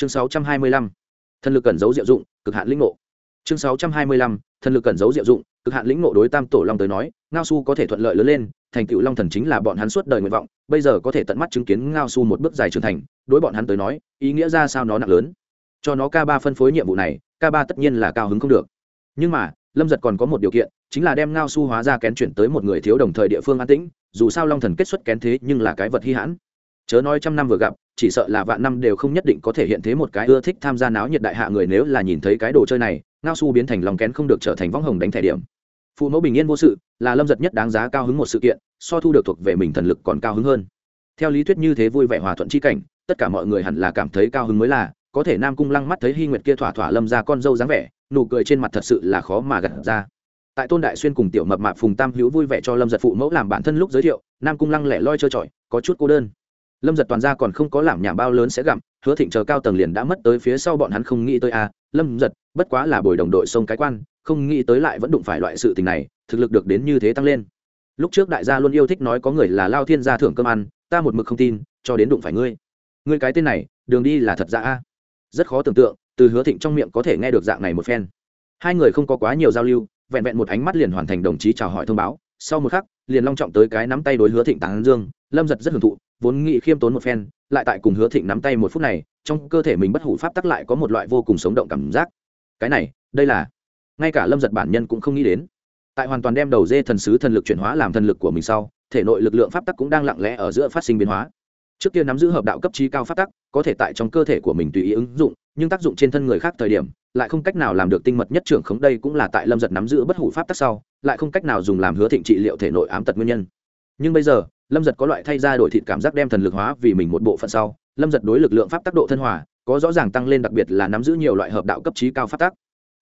chương 625. thần lực cẩn giấu diệu dụng, cực hạn lĩnh ngộ chương 625. thần lực cẩn giấu diệu dụng, cực hạn lĩnh ngộ đối tam tổ long tới nói, ngao su có thể thuận lợi lớn lên, thành tựu long thần chính là bọn hắn suốt đời nguyện vọng, bây giờ có thể tận mắt chứng kiến ngao su một bước dài trưởng thành, đối bọn hắn tới nói, ý nghĩa ra sao nó nặng lớn cho nó k ba phân phối nhiệm vụ này, k ba tất nhiên là cao hứng không được nhưng mà, lâm giật còn có một điều kiện, chính là đem ngao su hóa ra kén chuyển tới một người thiếu đồng thời địa phương an tĩnh, dù sao long thần kết xuất kén thế nhưng là cái vật hy hãn chớ nói trăm năm vừa gặp chỉ sợ là vạn năm đều không nhất định có thể hiện thế một cái ưa thích tham gia náo nhiệt đại hạ người nếu là nhìn thấy cái đồ chơi này, ngao su biến thành lòng kén không được trở thành võng hồng đánh thẻ điểm. Phụ mẫu bình yên vô sự, là lâm giật nhất đáng giá cao hứng một sự kiện, so thu được thuộc về mình thần lực còn cao hứng hơn. Theo lý thuyết như thế vui vẻ hòa thuận chi cảnh, tất cả mọi người hẳn là cảm thấy cao hứng mới là, có thể nam cung lăng mắt thấy hy nguyệt kia thỏa thỏa lâm ra con dâu dáng vẻ, nụ cười trên mặt thật sự là khó mà gặt ra. Tại tôn đại xuyên cùng tiểu mập mạp phùng tam hữu vui vẻ cho lâm giật phụ mẫu làm bản thân lúc giới thiệu, nam cung lăng lẻ loi trơ trọi, có chút cô đơn lâm giật toàn ra còn không có làm nhà bao lớn sẽ gặm hứa thịnh chờ cao tầng liền đã mất tới phía sau bọn hắn không nghĩ tới a à, lâm giật bất quá là bồi đồng đội sông cái quan không nghĩ tới lại vẫn đụng phải loại sự tình này thực lực được đến như thế tăng lên. Lúc trước đại gia luôn yêu thích nói có người là lao thiên gia thưởng cơm ăn ta một mực không tin cho đến đụng phải ngươi. Ngươi cái tên này đường đi là thật ra a. Rất khó tưởng tượng từ hứa thịnh trong miệng có thể nghe được dạng này một phen. Hai người không có quá nhiều giao lưu vẹn vẹn một ánh mắt liền hoàn thành đồng chí chào hỏi thông báo sau một khắc liền long trọng tới cái nắm tay đối hứa thịnh tán dương lâm giật rất hưởng thụ vốn nghĩ khiêm tốn một phen, lại tại cùng hứa thịnh nắm tay một phút này, trong cơ thể mình bất hủ pháp tắc lại có một loại vô cùng sống động cảm giác. Cái này, đây là, ngay cả lâm giật bản nhân cũng không nghĩ đến. Tại hoàn toàn đem đầu dê thần sứ thần lực chuyển hóa làm thần lực của mình sau, thể nội lực lượng pháp tắc cũng đang lặng lẽ ở giữa phát sinh biến hóa. Trước kia nắm giữ hợp đạo cấp trí cao pháp tắc, có thể tại trong cơ thể của mình tùy ý ứng dụng, nhưng tác dụng trên thân người khác thời điểm, lại không cách nào làm được tinh mật nhất trưởng khống đây cũng là tại lâm giật nắm giữ bất hủ pháp tắc sau, lại không cách nào dùng làm hứa thịnh trị liệu thể nội ám tật nguyên nhân. Nhưng bây giờ lâm giật có loại thay ra đổi thịt cảm giác đem thần lực hóa vì mình một bộ phận sau, lâm giật đối lực lượng pháp tác độ thân hòa, có rõ ràng tăng lên đặc biệt là nắm giữ nhiều loại hợp đạo cấp trí cao pháp tác.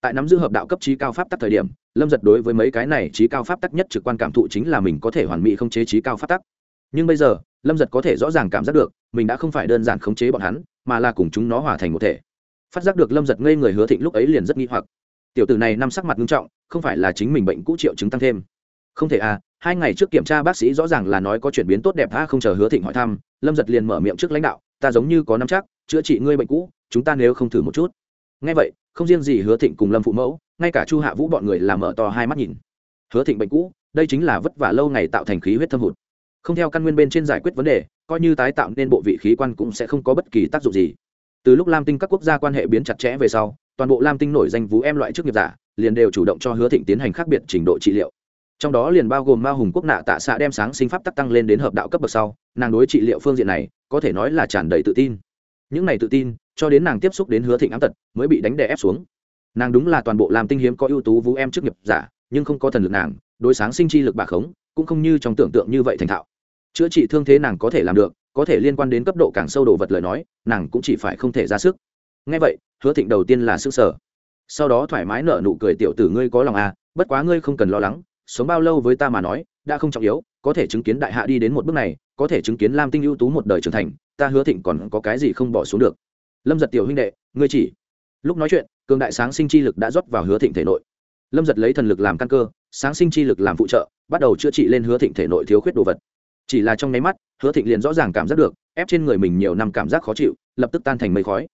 tại nắm giữ hợp đạo cấp trí cao pháp tắc thời điểm, lâm giật đối với mấy cái này trí cao pháp tắc nhất trực quan cảm thụ chính là mình có thể hoàn mỹ không chế trí cao pháp tắc. Nhưng bây giờ, lâm giật có thể rõ ràng cảm giác được, mình đã không phải đơn giản khống chế bọn hắn, mà là cùng chúng nó hòa thành một thể. Phát giác được lâm giật ngây người hứa thịnh lúc ấy liền rất nghi hoặc. Tiểu tử này năm sắc mặt nghiêm trọng, không phải là chính mình bệnh cũ triệu chứng tăng thêm. Không thể à hai ngày trước kiểm tra bác sĩ rõ ràng là nói có chuyển biến tốt đẹp tha không chờ hứa thịnh hỏi thăm, lâm giật liền mở miệng trước lãnh đạo, ta giống như có năm chắc, chữa trị ngươi bệnh cũ, chúng ta nếu không thử một chút. Ngay vậy, không riêng gì hứa thịnh cùng lâm phụ mẫu, ngay cả chu hạ vũ bọn người làm mở to hai mắt nhìn. Hứa thịnh bệnh cũ, đây chính là vất vả lâu ngày tạo thành khí huyết thâm hụt. Không theo căn nguyên bên trên giải quyết vấn đề, coi như tái tạo nên bộ vị khí quan cũng sẽ không có bất kỳ tác dụng gì. Từ lúc lam tinh các quốc gia quan hệ biến chặt chẽ về sau, toàn bộ lam tinh nổi danh vú em loại chức nghiệp giả liền đều chủ động cho hứa thịnh tiến hành khác biệt trình độ trị liệu trong đó liền bao gồm ma hùng quốc nạ tạ xạ đem sáng sinh pháp tắc tăng lên đến hợp đạo cấp bậc sau, nàng đối trị liệu phương diện này, có thể nói là tràn đầy tự tin. Những này tự tin, cho đến nàng tiếp xúc đến hứa thịnh ám tật, mới bị đánh đè ép xuống. Nàng đúng là toàn bộ làm tinh hiếm có ưu tú vũ em chức nghiệp giả, nhưng không có thần lực nàng, đối sáng sinh chi lực bà khống, cũng không như trong tưởng tượng như vậy thành thạo. Chữa trị thương thế nàng có thể làm được, có thể liên quan đến cấp độ càng sâu đồ vật lời nói, nàng cũng chỉ phải không thể ra sức. Ngay vậy, hứa thịnh đầu tiên là sức sở. Sau đó thoải mái nở nụ cười, tiểu tử ngươi có lòng à bất quá ngươi không cần lo lắng sống bao lâu với ta mà nói, đã không trọng yếu, có thể chứng kiến đại hạ đi đến một bước này, có thể chứng kiến lam tinh ưu tú một đời trưởng thành, ta hứa thịnh còn có cái gì không bỏ xuống được. Lâm giật tiểu huynh đệ, ngươi chỉ. Lúc nói chuyện, cường đại sáng sinh chi lực đã rót vào hứa thịnh thể nội. Lâm giật lấy thần lực làm căn cơ, sáng sinh chi lực làm phụ trợ, bắt đầu chữa trị lên hứa thịnh thể nội thiếu khuyết đồ vật. Chỉ là trong nháy mắt, hứa thịnh liền rõ ràng cảm giác được, ép trên người mình nhiều năm cảm giác khó chịu, lập tức tan thành mây khói.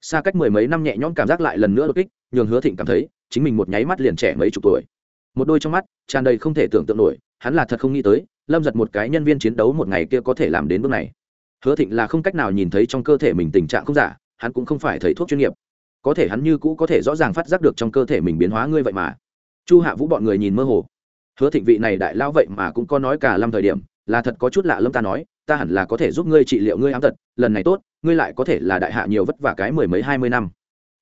Xa cách mười mấy năm nhẹ nhõm cảm giác lại lần nữa đột kích, nhường hứa thịnh cảm thấy, chính mình một nháy mắt liền trẻ mấy chục tuổi một đôi trong mắt, tràn đầy không thể tưởng tượng nổi, hắn là thật không nghĩ tới, lâm giật một cái nhân viên chiến đấu một ngày kia có thể làm đến bước này. Hứa thịnh là không cách nào nhìn thấy trong cơ thể mình tình trạng không giả, hắn cũng không phải thầy thuốc chuyên nghiệp. Có thể hắn như cũ có thể rõ ràng phát giác được trong cơ thể mình biến hóa ngươi vậy mà. Chu hạ vũ bọn người nhìn mơ hồ. Hứa thịnh vị này đại lao vậy mà cũng có nói cả năm thời điểm, là thật có chút lạ lâm ta nói, ta hẳn là có thể giúp ngươi trị liệu ngươi ám tật, lần này tốt, ngươi lại có thể là đại hạ nhiều vất vả cái mười mấy hai mươi năm.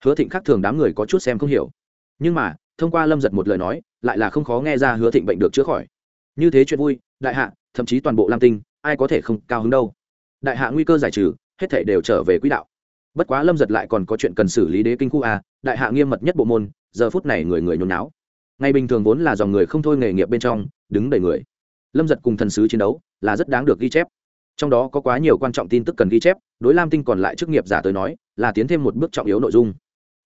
Hứa thịnh khác thường đám người có chút xem không hiểu. Nhưng mà thông qua lâm giật một lời nói, lại là không khó nghe ra hứa thịnh bệnh được chữa khỏi. Như thế chuyện vui, đại hạ, thậm chí toàn bộ lam tinh, ai có thể không cao hứng đâu. Đại hạ nguy cơ giải trừ, hết thể đều trở về quỹ đạo. Bất quá lâm giật lại còn có chuyện cần xử lý đế kinh khu a, đại hạ nghiêm mật nhất bộ môn, giờ phút này người người nhốn náo ngày bình thường vốn là dòng người không thôi nghề nghiệp bên trong, đứng đầy người. Lâm giật cùng thần sứ chiến đấu, là rất đáng được ghi chép. Trong đó có quá nhiều quan trọng tin tức cần ghi chép, đối lam tinh còn lại chức nghiệp giả tới nói, là tiến thêm một bước trọng yếu nội dung.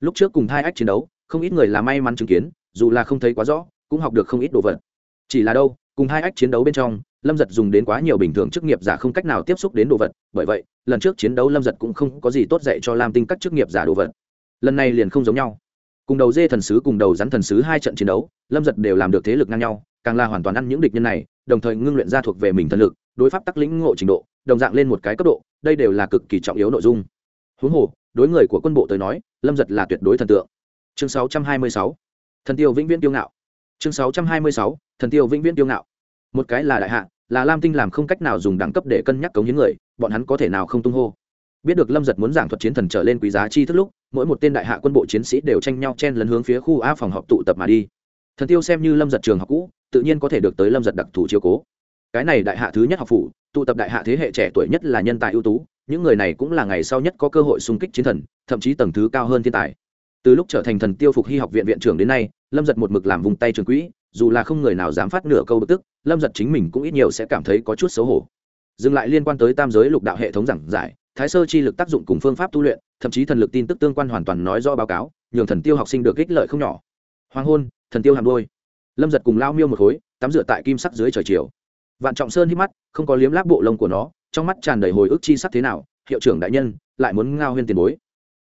Lúc trước cùng hai ách chiến đấu không ít người là may mắn chứng kiến, dù là không thấy quá rõ, cũng học được không ít đồ vật. Chỉ là đâu, cùng hai ách chiến đấu bên trong, lâm giật dùng đến quá nhiều bình thường chức nghiệp giả không cách nào tiếp xúc đến đồ vật, bởi vậy, lần trước chiến đấu lâm giật cũng không có gì tốt dạy cho lam tinh các chức nghiệp giả đồ vật. Lần này liền không giống nhau. Cùng đầu dê thần sứ cùng đầu rắn thần sứ hai trận chiến đấu, lâm giật đều làm được thế lực ngang nhau, càng là hoàn toàn ăn những địch nhân này, đồng thời ngưng luyện ra thuộc về mình thần lực, đối pháp tắc lĩnh ngộ trình độ, đồng dạng lên một cái cấp độ, đây đều là cực kỳ trọng yếu nội dung. Huống hồ, đối người của quân bộ tới nói, lâm giật là tuyệt đối thần tượng chương 626. thần tiêu vĩnh viễn tiêu ngạo. Chương 626. thần tiêu vĩnh viễn tiêu ngạo. Một cái là đại hạ, là lam tinh làm không cách nào dùng đẳng cấp để cân nhắc cống hiến người, bọn hắn có thể nào không tung hô. Biết được lâm giật muốn giảng thuật chiến thần trở lên quý giá chi thức lúc, mỗi một tên đại hạ quân bộ chiến sĩ đều tranh nhau chen lấn hướng phía khu a phòng họp tụ tập mà đi. Thần tiêu xem như lâm giật trường học cũ, tự nhiên có thể được tới lâm giật đặc thù chiếu cố. Cái này đại hạ thứ nhất học phủ, tụ tập đại hạ thế hệ trẻ tuổi nhất là nhân tài ưu tú, những người này cũng là ngày sau nhất có cơ hội xung kích chiến thần, thậm chí tầng thứ cao hơn thiên tài từ lúc trở thành thần tiêu phục hy học viện viện trưởng đến nay, lâm giật một mực làm vùng tay trường quỹ, dù là không người nào dám phát nửa câu bực tức, lâm giật chính mình cũng ít nhiều sẽ cảm thấy có chút xấu hổ. Dừng lại liên quan tới tam giới lục đạo hệ thống giảng giải, thái sơ chi lực tác dụng cùng phương pháp tu luyện, thậm chí thần lực tin tức tương quan hoàn toàn nói rõ báo cáo, nhường thần tiêu học sinh được ích lợi không nhỏ. Hoàng hôn, thần tiêu hàm đôi lâm giật cùng lao miêu một khối, tắm rửa tại kim sắc dưới trời chiều. Vạn trọng sơn hít mắt, không có liếm láp bộ lông của nó, trong mắt tràn đầy hồi ức chi sắc thế nào, hiệu trưởng đại nhân, lại muốn ngao huyên tiền bối.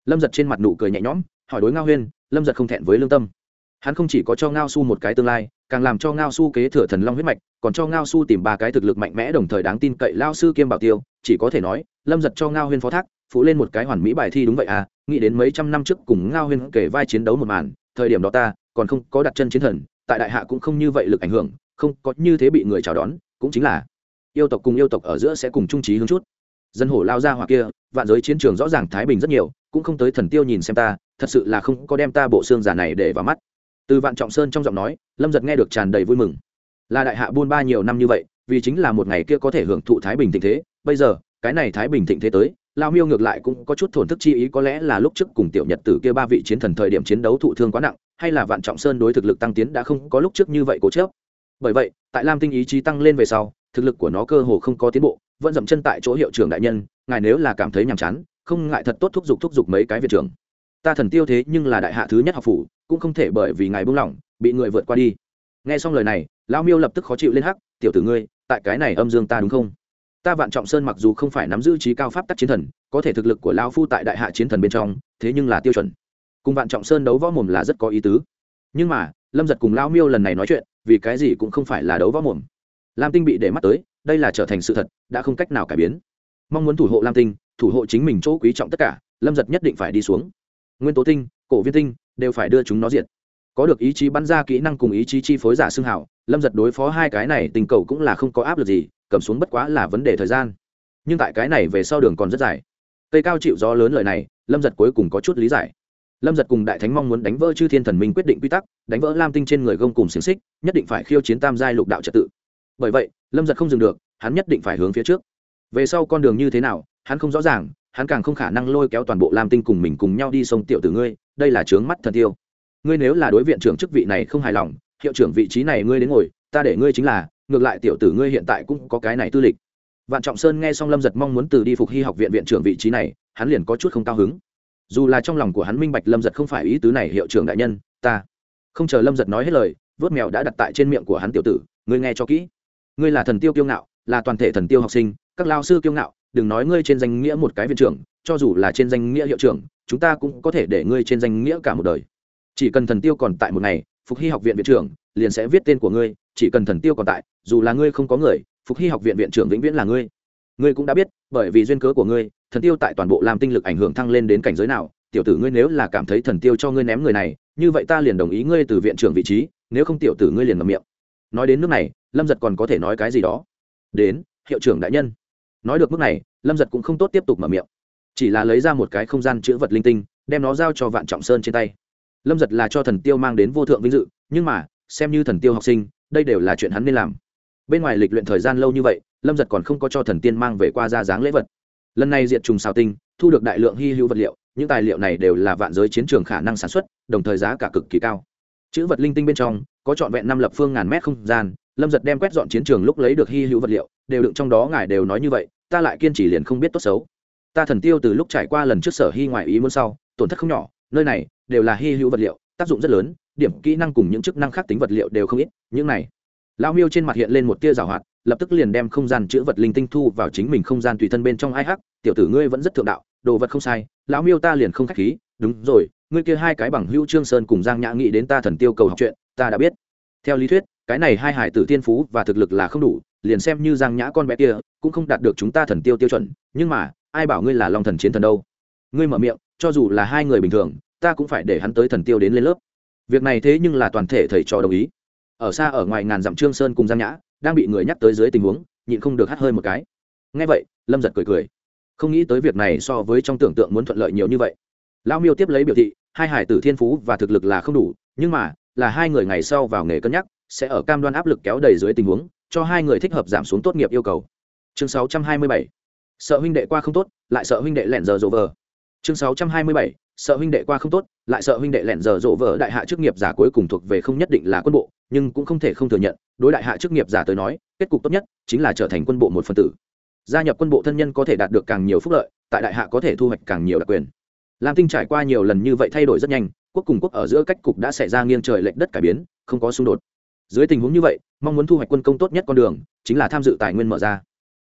Lâm giật trên mặt nụ cười nhẹ nhõm hỏi đối ngao huyên, lâm giật không thẹn với lương tâm. Hắn không chỉ có cho ngao su một cái tương lai, càng làm cho ngao su kế thừa thần long huyết mạch, còn cho ngao su tìm ba cái thực lực mạnh mẽ đồng thời đáng tin cậy lao sư kiêm bảo tiêu. Chỉ có thể nói, lâm giật cho ngao huyên phó thác, phụ lên một cái hoàn mỹ bài thi đúng vậy à nghĩ đến mấy trăm năm trước cùng ngao huyên kể vai chiến đấu một màn, thời điểm đó ta, còn không có đặt chân chiến thần, tại đại hạ cũng không như vậy lực ảnh hưởng, không có như thế bị người chào đón, cũng chính là yêu tộc cùng yêu tộc ở giữa sẽ cùng trung trí hướng chút. Dân hổ lao ra hoặc kia, vạn giới chiến trường rõ ràng thái bình rất nhiều, cũng không tới thần tiêu nhìn xem ta thật sự là không có đem ta bộ xương giả này để vào mắt. Từ vạn trọng sơn trong giọng nói, lâm giật nghe được tràn đầy vui mừng. Là đại hạ buôn ba nhiều năm như vậy, vì chính là một ngày kia có thể hưởng thụ thái bình thịnh thế, bây giờ, cái này thái bình thịnh thế tới, lao miêu ngược lại cũng có chút thổn thức chi ý, có lẽ là lúc trước cùng tiểu nhật tử kia ba vị chiến thần thời điểm chiến đấu thụ thương quá nặng, hay là vạn trọng sơn đối thực lực tăng tiến đã không có lúc trước như vậy cố chớp bởi vậy, tại lam tinh ý chí tăng lên về sau, thực lực của nó cơ hồ không có tiến bộ, vẫn dậm chân tại chỗ hiệu trưởng đại nhân, ngài nếu là cảm thấy nhàm chán, không ngại thật tốt thúc giục thúc giục mấy cái viện trưởng ta thần tiêu thế nhưng là đại hạ thứ nhất học phủ, cũng không thể bởi vì ngài buông lỏng, bị người vượt qua đi. Nghe xong lời này lao miêu lập tức khó chịu lên hắc, tiểu tử ngươi, tại cái này âm dương ta đúng không? Ta vạn trọng sơn mặc dù không phải nắm giữ trí cao pháp tắc chiến thần, có thể thực lực của lao phu tại đại hạ chiến thần bên trong, thế nhưng là tiêu chuẩn. Cùng vạn trọng sơn đấu võ mồm là rất có ý tứ. Nhưng mà, lâm giật cùng lao miêu lần này nói chuyện, vì cái gì cũng không phải là đấu võ mồm. Lam tinh bị để mắt tới, đây là trở thành sự thật, đã không cách nào cải biến. Mong muốn thủ hộ lam tinh, thủ hộ chính mình chỗ quý trọng tất cả, lâm giật nhất định phải đi xuống nguyên tố tinh, cổ viên tinh, đều phải đưa chúng nó diệt. Có được ý chí bắn ra kỹ năng cùng ý chí chi phối giả xương hảo, lâm giật đối phó hai cái này tình cầu cũng là không có áp lực gì, cầm xuống bất quá là vấn đề thời gian. Nhưng tại cái này về sau đường còn rất dài. Cây cao chịu gió lớn lời này, lâm giật cuối cùng có chút lý giải. Lâm giật cùng đại thánh mong muốn đánh vỡ chư thiên thần minh quyết định quy tắc, đánh vỡ lam tinh trên người gông cùng xiềng xích, nhất định phải khiêu chiến tam giai lục đạo trật tự. Bởi vậy, lâm giật không dừng được, hắn nhất định phải hướng phía trước. Về sau con đường như thế nào, hắn không rõ ràng hắn càng không khả năng lôi kéo toàn bộ lam tinh cùng mình cùng nhau đi sông tiểu tử ngươi, đây là trướng mắt thần tiêu. Ngươi nếu là đối viện trưởng chức vị này không hài lòng, hiệu trưởng vị trí này ngươi đến ngồi, ta để ngươi chính là, ngược lại tiểu tử ngươi hiện tại cũng có cái này tư lịch. Vạn trọng sơn nghe xong lâm giật mong muốn từ đi phục hy học viện viện trưởng vị trí này, hắn liền có chút không cao hứng. Dù là trong lòng của hắn minh bạch lâm giật không phải ý tứ này hiệu trưởng đại nhân, ta không chờ lâm giật nói hết lời, vớt mèo đã đặt tại trên miệng của hắn tiểu tử, ngươi nghe cho kỹ. Ngươi là thần tiêu kiêu ngạo, là toàn thể thần tiêu học sinh, các lao sư kiêu ngạo đừng nói ngươi trên danh nghĩa một cái viện trưởng, cho dù là trên danh nghĩa hiệu trưởng, chúng ta cũng có thể để ngươi trên danh nghĩa cả một đời. Chỉ cần thần tiêu còn tại một ngày, phục hy học viện viện trưởng liền sẽ viết tên của ngươi, chỉ cần thần tiêu còn tại, dù là ngươi không có người, phục hy học viện viện trưởng vĩnh viễn là ngươi. Ngươi cũng đã biết, bởi vì duyên cớ của ngươi, thần tiêu tại toàn bộ làm tinh lực ảnh hưởng thăng lên đến cảnh giới nào, tiểu tử ngươi nếu là cảm thấy thần tiêu cho ngươi ném người này, như vậy ta liền đồng ý ngươi từ viện trưởng vị trí, nếu không tiểu tử ngươi liền ngậm miệng. Nói đến nước này, lâm giật còn có thể nói cái gì đó? Đến, hiệu trưởng đại nhân nói được mức này, lâm giật cũng không tốt tiếp tục mở miệng. Chỉ là lấy ra một cái không gian chữ vật linh tinh, đem nó giao cho vạn trọng sơn trên tay. Lâm giật là cho thần tiêu mang đến vô thượng vinh dự, nhưng mà, xem như thần tiêu học sinh, đây đều là chuyện hắn nên làm. Bên ngoài lịch luyện thời gian lâu như vậy, lâm giật còn không có cho thần tiên mang về qua ra dáng lễ vật. Lần này diệt trùng xào tinh, thu được đại lượng hy hữu vật liệu, những tài liệu này đều là vạn giới chiến trường khả năng sản xuất, đồng thời giá cả cực kỳ cao. Chữ vật linh tinh bên trong, có trọn vẹn năm lập phương ngàn mét không gian lâm giật đem quét dọn chiến trường lúc lấy được hy hữu vật liệu, đều đựng trong đó, ngài đều nói như vậy, ta lại kiên trì liền không biết tốt xấu. Ta thần tiêu từ lúc trải qua lần trước sở hy ngoại ý muốn sau, tổn thất không nhỏ, nơi này đều là hy hữu vật liệu, tác dụng rất lớn, điểm, kỹ năng cùng những chức năng khác tính vật liệu đều không ít, những này. Lão miêu trên mặt hiện lên một tia rào hoạt, lập tức liền đem không gian chữ vật linh tinh thu vào chính mình không gian tùy thân bên trong ai hắc, tiểu tử ngươi vẫn rất thượng đạo, đồ vật không sai, lão miêu ta liền không k h á c h khí, đúng rồi, ngươi kia hai cái bằng hữu trương sơn cùng giang nhã nghĩ đến ta thần tiêu cầu học chuyện, ta đã biết. Theo lý thuyết cái này hai hải tử tiên phú và thực lực là không đủ, liền xem như giang nhã con bé kia, cũng không đạt được chúng ta thần tiêu tiêu chuẩn, nhưng mà, ai bảo ngươi là long thần chiến thần đâu? Ngươi mở miệng, cho dù là hai người bình thường, ta cũng phải để hắn tới thần tiêu đến lên lớp. Việc này thế nhưng là toàn thể thầy trò đồng ý. Ở xa ở ngoài ngàn dặm trương sơn cùng giang nhã, đang bị người nhắc tới dưới tình huống, nhịn không được hắt hơi một cái. Ngay vậy, lâm giật cười cười. Không nghĩ tới việc này so với trong tưởng tượng muốn thuận lợi nhiều như vậy. Lao miêu tiếp lấy biểu thị, hai hải tử thiên phú và thực lực là không đủ, nhưng mà, là hai người ngày sau vào nghề cân nhắc sẽ ở cam đoan áp lực kéo đầy dưới tình huống, cho hai người thích hợp giảm xuống tốt nghiệp yêu cầu. Chương 627. sợ huynh đệ qua không tốt, lại sợ huynh đệ lẹn giờ rộ vờ. Chương 627. sợ huynh đệ qua không tốt, lại sợ huynh đệ lẹn giờ rộ vờ. Đại hạ chức nghiệp giả cuối cùng thuộc về không nhất định là quân bộ, nhưng cũng không thể không thừa nhận, đối đại hạ chức nghiệp giả tới nói, kết cục tốt nhất chính là trở thành quân bộ một phần tử. Gia nhập quân bộ thân nhân có thể đạt được càng nhiều phúc lợi, tại đại hạ có thể thu hoạch càng nhiều đặc quyền. Lam tinh trải qua nhiều lần như vậy thay đổi rất nhanh, quốc cùng quốc ở giữa cách cục đã xảy ra nghiêng trời lệch đất cải biến, không có xung đột dưới tình huống như vậy, mong muốn thu hoạch quân công tốt nhất con đường, chính là tham dự tài nguyên mở ra.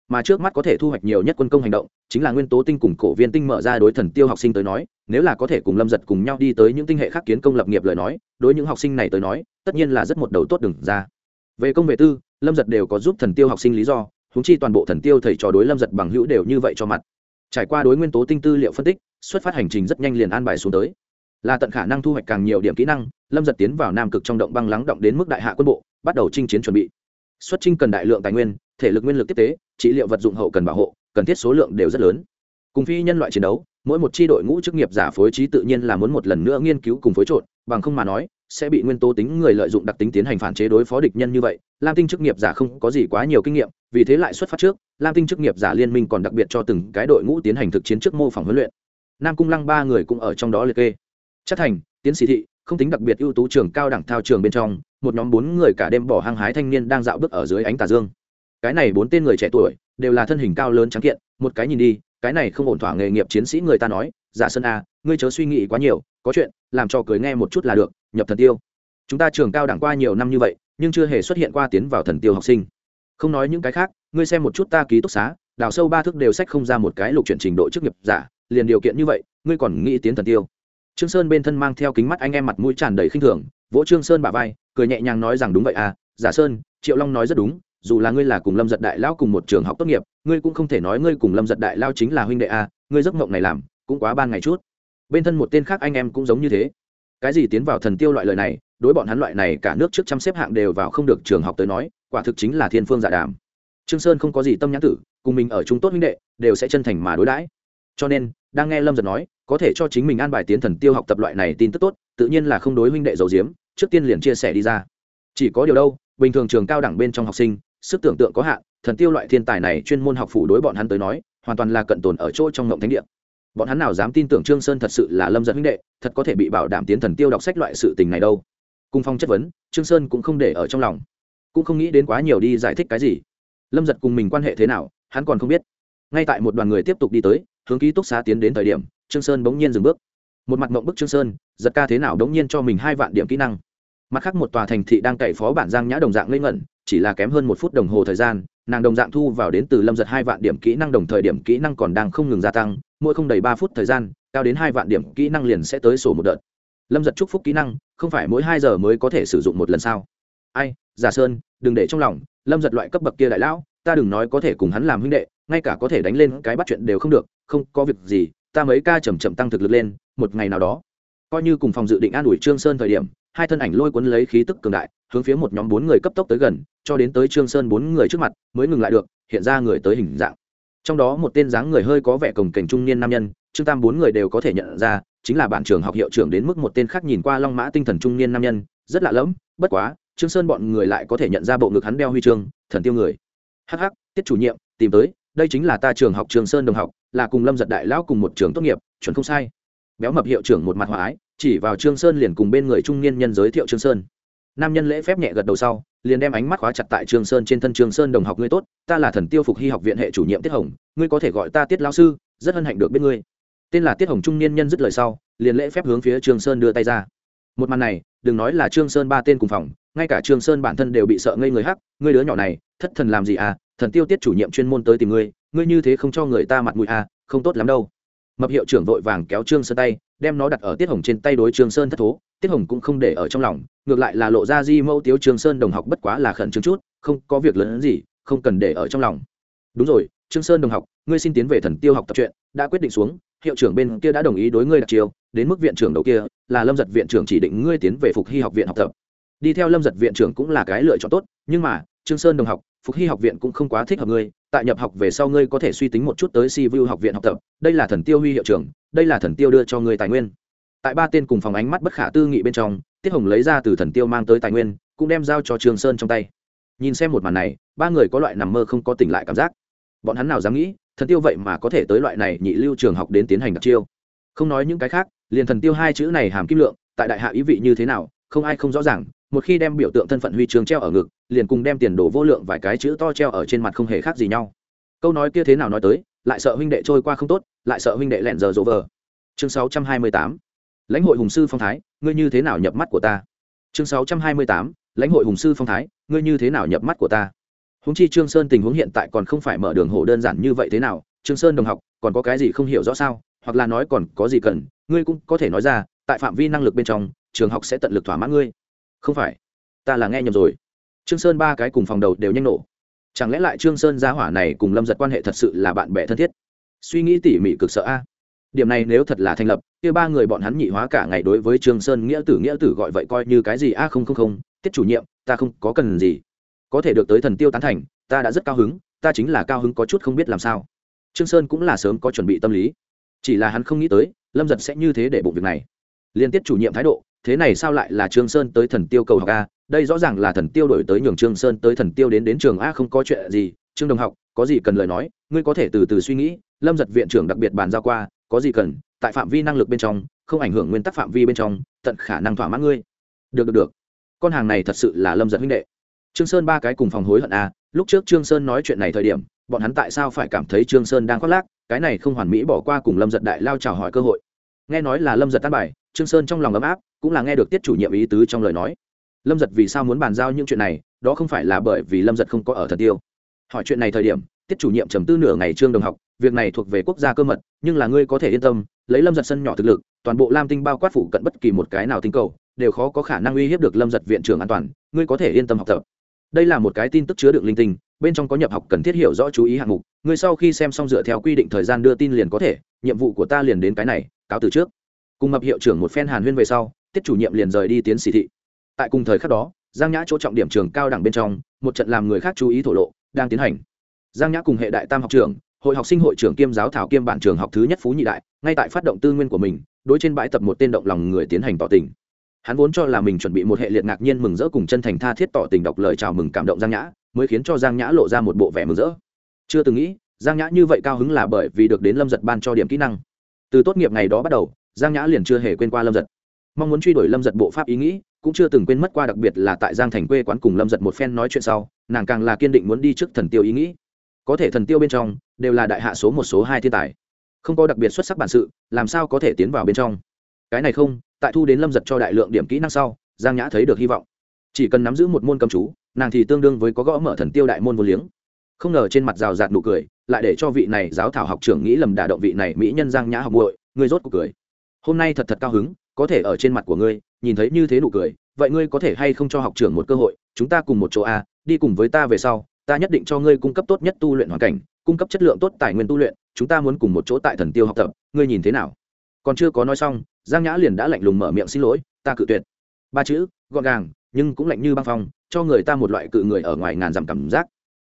Mà trước mắt có thể thu hoạch nhiều nhất quân công hành động, chính là nguyên tố tinh cùng cổ viên tinh mở ra đối thần tiêu học sinh tới nói, nếu là có thể cùng lâm giật cùng nhau đi tới những tinh hệ khác kiến công lập nghiệp lời nói, đối những học sinh này tới nói, tất nhiên là rất một đầu tốt đừng ra. Về công về tư, lâm giật đều có giúp thần tiêu học sinh lý do húng chi toàn bộ thần tiêu thầy trò đối lâm giật bằng hữu đều như vậy cho mặt. Trải qua đối nguyên tố tinh tư liệu phân tích, xuất phát hành trình rất nhanh liền an bài xuống tới là tận khả năng thu hoạch càng nhiều điểm kỹ năng, lâm giật tiến vào nam cực trong động băng lắng động đến mức đại hạ quân bộ, bắt đầu chinh chiến chuẩn bị. Xuất chinh cần đại lượng tài nguyên, thể lực nguyên lực tiếp tế, trị liệu vật dụng hậu cần bảo hộ, cần thiết số lượng đều rất lớn. Cùng phi nhân loại chiến đấu, mỗi một tri đội ngũ chức nghiệp giả phối trí tự nhiên là muốn một lần nữa nghiên cứu cùng phối trộn, bằng không mà nói, sẽ bị nguyên tố tính người lợi dụng đặc tính tiến hành phản chế đối phó địch nhân như vậy. Lam tinh chức nghiệp giả không có gì quá nhiều kinh nghiệm, vì thế lại xuất phát trước, lam tinh chức nghiệp giả liên minh còn đặc biệt cho từng cái đội ngũ tiến hành thực chiến trước mô phỏng huấn luyện. Nam cung lăng ba người cũng ở trong đó liệt kê chất thành, tiến sĩ thị, không tính đặc biệt ưu tú trường cao đẳng thao trường bên trong, một nhóm bốn người cả đêm bỏ hăng hái thanh niên đang dạo bước ở dưới ánh tà dương. Cái này bốn tên người trẻ tuổi, đều là thân hình cao lớn trắng kiện, một cái nhìn đi, cái này không ổn thỏa nghề nghiệp chiến sĩ người ta nói, giả sơn a ngươi chớ suy nghĩ quá nhiều, có chuyện, làm cho cưới nghe một chút là được, nhập thần tiêu. Chúng ta trường cao đẳng qua nhiều năm như vậy, nhưng chưa hề xuất hiện qua tiến vào thần tiêu học sinh. Không nói những cái khác, ngươi xem một chút ta ký túc xá, đào sâu ba thước đều sách không ra một cái lục chuyển trình độ chức nghiệp giả, liền điều kiện như vậy, ngươi còn nghĩ tiến thần tiêu trương sơn bên thân mang theo kính mắt anh em mặt mũi tràn đầy khinh thường, vỗ trương sơn bả vai, cười nhẹ nhàng nói rằng đúng vậy à giả sơn, triệu long nói rất đúng, dù là ngươi là cùng lâm giật đại Lão cùng một trường học tốt nghiệp, ngươi cũng không thể nói ngươi cùng lâm giật đại lao chính là huynh đệ à ngươi giấc mộng này làm, cũng quá ban ngày chút. Bên thân một tên khác anh em cũng giống như thế. Cái gì tiến vào thần tiêu loại lời này, đối bọn hắn loại này cả nước trước trăm xếp hạng đều vào không được trường học tới nói, quả thực chính là thiên phương giả đàm. Trương sơn không có gì tâm nhãn tử, cùng mình ở chúng tốt huynh đệ, đều sẽ chân thành mà đối đãi. Cho nên, đang nghe lâm giật nói có thể cho chính mình an bài tiến thần tiêu học tập loại này tin tức tốt, tự nhiên là không đối huynh đệ dầu diếm trước tiên liền chia sẻ đi ra. Chỉ có điều đâu, bình thường trường cao đẳng bên trong học sinh, sức tưởng tượng có hạn, thần tiêu loại thiên tài này chuyên môn học phủ đối bọn hắn tới nói, hoàn toàn là cận tồn ở chỗ trong ngộng thánh địa. Bọn hắn nào dám tin tưởng trương sơn thật sự là lâm giật huynh đệ, thật có thể bị bảo đảm tiến thần tiêu đọc sách loại sự tình này đâu. Cung phong chất vấn, trương sơn cũng không để ở trong lòng. Cũng không nghĩ đến quá nhiều đi giải thích cái gì. Lâm giật cùng mình quan hệ thế nào, hắn còn không biết. Ngay tại một đoàn người tiếp tục đi tới, hướng ký túc xá tiến đến thời điểm trương sơn bỗng nhiên dừng bước. Một mặt mộng bức trương sơn, giật ca thế nào bỗng nhiên cho mình hai vạn điểm kỹ năng. Mặt khác một tòa thành thị đang cậy phó bản giang nhã đồng dạng lên ngẩn, chỉ là kém hơn một phút đồng hồ thời gian, nàng đồng dạng thu vào đến từ lâm giật hai vạn điểm kỹ năng đồng thời điểm kỹ năng còn đang không ngừng gia tăng, mỗi không đầy ba phút thời gian, cao đến hai vạn điểm kỹ năng liền sẽ tới sổ một đợt. Lâm giật chúc phúc kỹ năng, không phải mỗi hai giờ mới có thể sử dụng một lần sao? Ai, giả sơn, đừng để trong lòng, lâm giật loại cấp bậc kia đại lão, ta đừng nói có thể cùng hắn làm huynh đệ, ngay cả có thể đánh lên cái bắt chuyện đều không được, không có việc gì ta mấy ca chầm chậm tăng thực lực lên, một ngày nào đó, coi như cùng phòng dự định an ủi trương sơn thời điểm, hai thân ảnh lôi cuốn lấy khí tức cường đại, hướng phía một nhóm bốn người cấp tốc tới gần, cho đến tới trương sơn bốn người trước mặt, mới ngừng lại được, hiện ra người tới hình dạng. Trong đó một tên dáng người hơi có vẻ cồng kềnh trung niên nam nhân, trương tam bốn người đều có thể nhận ra, chính là bản trường học hiệu trưởng đến mức một tên khác nhìn qua long mã tinh thần trung niên nam nhân, rất lạ lẫm, bất quá, trương sơn bọn người lại có thể nhận ra bộ ngực hắn đeo huy chương, thần tiêu người. Hắc hắc, tiết chủ nhiệm, tìm tới, đây chính là ta trường học trường sơn đồng học là cùng lâm giật đại lão cùng một trường tốt nghiệp, chuẩn không sai. Béo mập hiệu trưởng một mặt hòa ái, chỉ vào trương sơn liền cùng bên người trung niên nhân giới thiệu trương sơn. Nam nhân lễ phép nhẹ gật đầu sau, liền đem ánh mắt khóa chặt tại trương sơn trên thân. Trương sơn đồng học ngươi tốt, ta là thần tiêu phục hy học viện hệ chủ nhiệm tiết hồng, ngươi có thể gọi ta tiết lão sư, rất hân hạnh được biết ngươi. Tên là tiết hồng trung niên nhân dứt lời sau, liền lễ phép hướng phía trương sơn đưa tay ra. Một màn này, đừng nói là trương sơn ba tên cùng phòng, ngay cả trương sơn bản thân đều bị sợ ngây người hắc, ngươi đứa nhỏ này, thất thần làm gì à thần tiêu tiết chủ nhiệm chuyên môn tới tìm ngươi ngươi như thế không cho người ta mặt mũi à không tốt lắm đâu. Mập hiệu trưởng vội vàng kéo trương sơn tay, đem nó đặt ở tiết hồng trên tay đối trương sơn thất thố. Tiết hồng cũng không để ở trong lòng, ngược lại là lộ ra di mẫu tiếu trương sơn đồng học bất quá là khẩn trương chút, không có việc lớn gì, không cần để ở trong lòng. Đúng rồi, trương sơn đồng học, ngươi xin tiến về thần tiêu học tập chuyện, đã quyết định xuống, hiệu trưởng bên kia đã đồng ý đối ngươi đặt chiều đến mức viện trưởng đầu kia, là lâm giật viện trưởng chỉ định ngươi tiến về phục hy học viện học tập. Đi theo lâm giật viện trưởng cũng là cái lựa chọn tốt, nhưng mà, trương sơn đồng học phục hy học viện cũng không quá thích hợp ngươi, tại nhập học về sau ngươi có thể suy tính một chút tới si vu học viện học tập, đây là thần tiêu huy hiệu trưởng, đây là thần tiêu đưa cho ngươi tài nguyên. Tại ba tên cùng phòng ánh mắt bất khả tư nghị bên trong, tiết hồng lấy ra từ thần tiêu mang tới tài nguyên, cũng đem giao cho trường sơn trong tay. Nhìn xem một màn này, ba người có loại nằm mơ không có tỉnh lại cảm giác. Bọn hắn nào dám nghĩ, thần tiêu vậy mà có thể tới loại này nhị lưu trường học đến tiến hành đặc chiêu. Không nói những cái khác, liền thần tiêu hai chữ này hàm kim lượng, tại đại hạ ý vị như thế nào, không ai không rõ ràng một khi đem biểu tượng thân phận huy chương treo ở ngực, liền cùng đem tiền đồ vô lượng vài cái chữ to treo ở trên mặt không hề khác gì nhau. Câu nói kia thế nào nói tới, lại sợ huynh đệ trôi qua không tốt, lại sợ huynh đệ lẹn giờ rộ vờ. Chương 628 lãnh hội hùng sư phong thái, ngươi như thế nào nhập mắt của ta? Chương 628 lãnh hội hùng sư phong thái, ngươi như thế nào nhập mắt của ta? Húng chi trương sơn tình huống hiện tại còn không phải mở đường hồ đơn giản như vậy thế nào, trương sơn đồng học, còn có cái gì không hiểu rõ sao, hoặc là nói còn có gì cần, ngươi cũng có thể nói ra, tại phạm vi năng lực bên trong, trường học sẽ tận lực thỏa mãn ngươi không phải, ta là nghe nhầm rồi. Trương sơn ba cái cùng phòng đầu đều nhanh nổ. Chẳng lẽ lại trương sơn gia hỏa này cùng lâm giật quan hệ thật sự là bạn bè thân thiết? Suy nghĩ tỉ mỉ cực sợ a. Điểm này nếu thật là thành lập, kia ba người bọn hắn nhị hóa cả ngày đối với trương sơn nghĩa tử nghĩa tử gọi vậy coi như cái gì a không không không, tiết chủ nhiệm, ta không có cần gì. Có thể được tới thần tiêu tán thành, ta đã rất cao hứng, ta chính là cao hứng có chút không biết làm sao. Trương sơn cũng là sớm có chuẩn bị tâm lý. Chỉ là hắn không nghĩ tới, lâm giật sẽ như thế để bụng việc này. Liên tiết chủ nhiệm thái độ thế này sao lại là trương sơn tới thần tiêu cầu học a? Đây rõ ràng là thần tiêu đổi tới nhường trương sơn tới thần tiêu đến đến trường a không có chuyện gì. Trương đồng học, có gì cần lời nói, ngươi có thể từ từ suy nghĩ. Lâm giật viện trưởng đặc biệt bàn giao qua, có gì cần, tại phạm vi năng lực bên trong, không ảnh hưởng nguyên tắc phạm vi bên trong, tận khả năng thỏa mãn ngươi. Được được được. Con hàng này thật sự là lâm giật huynh đệ. Trương sơn ba cái cùng phòng hối hận a. Lúc trước trương sơn nói chuyện này thời điểm, bọn hắn tại sao phải cảm thấy trương sơn đang khoác lác? Cái này không hoàn mỹ bỏ qua cùng lâm giật đại lao chào hỏi cơ hội. Nghe nói là lâm giật tan bài, trương sơn trong lòng ấm áp cũng là nghe được tiết chủ nhiệm ý tứ trong lời nói. Lâm giật vì sao muốn bàn giao những chuyện này, đó không phải là bởi vì lâm giật không có ở thần tiêu. Hỏi chuyện này thời điểm, tiết chủ nhiệm trầm tư nửa ngày trương đồng học, việc này thuộc về quốc gia cơ mật, nhưng là ngươi có thể yên tâm, lấy lâm giật sân nhỏ thực lực, toàn bộ lam tinh bao quát phủ cận bất kỳ một cái nào tinh cầu, đều khó có khả năng uy hiếp được lâm giật viện trưởng an toàn, ngươi có thể yên tâm học tập. Đây là một cái tin tức chứa được linh tinh, bên trong có nhập học cần thiết hiểu rõ chú ý hạng mục, ngươi sau khi xem xong dựa theo quy định thời gian đưa tin liền có thể, nhiệm vụ của ta liền đến cái này, cáo từ trước. Cùng mập hiệu trưởng một phen hàn huyên về sau tiết chủ nhiệm liền rời đi tiến sĩ thị. Tại cùng thời khắc đó, giang nhã chỗ trọng điểm trường cao đẳng bên trong, một trận làm người khác chú ý thổ lộ, đang tiến hành. Giang nhã cùng hệ đại tam học trường hội học sinh hội trưởng kiêm giáo thảo kiêm bản trường học thứ nhất phú nhị đại, ngay tại phát động tư nguyên của mình, đối trên bãi tập một tên động lòng người tiến hành tỏ tình. Hắn vốn cho là mình chuẩn bị một hệ liệt ngạc nhiên mừng rỡ cùng chân thành tha thiết tỏ tình đọc lời chào mừng cảm động giang nhã, mới khiến cho giang nhã lộ ra một bộ vẻ mừng rỡ. Chưa từng nghĩ, giang nhã như vậy cao hứng là bởi vì được đến lâm giật ban cho điểm kỹ năng. Từ tốt nghiệp ngày đó bắt đầu, giang nhã liền chưa hề quên qua lâm giật mong muốn truy đuổi lâm giật bộ pháp ý nghĩ, cũng chưa từng quên mất qua đặc biệt là tại giang thành quê quán cùng lâm giật một phen nói chuyện sau, nàng càng là kiên định muốn đi trước thần tiêu ý nghĩ. Có thể thần tiêu bên trong, đều là đại hạ số một số hai thiên tài. Không có đặc biệt xuất sắc bản sự, làm sao có thể tiến vào bên trong? Cái này không, tại thu đến lâm giật cho đại lượng điểm kỹ năng sau, giang nhã thấy được hy vọng. Chỉ cần nắm giữ một môn cầm chú, nàng thì tương đương với có gõ mở thần tiêu đại môn vô liếng. Không ngờ trên mặt rào rạt nụ cười, lại để cho vị này giáo thảo học trưởng nghĩ lầm đả động vị này mỹ nhân giang nhã học bội người rốt cuộc cười. Hôm nay thật thật cao hứng có thể ở trên mặt của ngươi, nhìn thấy như thế nụ cười, vậy ngươi có thể hay không cho học trưởng một cơ hội, chúng ta cùng một chỗ a, đi cùng với ta về sau, ta nhất định cho ngươi cung cấp tốt nhất tu luyện hoàn cảnh, cung cấp chất lượng tốt tài nguyên tu luyện, chúng ta muốn cùng một chỗ tại thần tiêu học tập, ngươi nhìn thế nào? Còn chưa có nói xong, giang nhã liền đã lạnh lùng mở miệng xin lỗi, ta cự tuyệt. Ba chữ, gọn gàng, nhưng cũng lạnh như băng phong, cho người ta một loại cự người ở ngoài ngàn dặm cảm giác.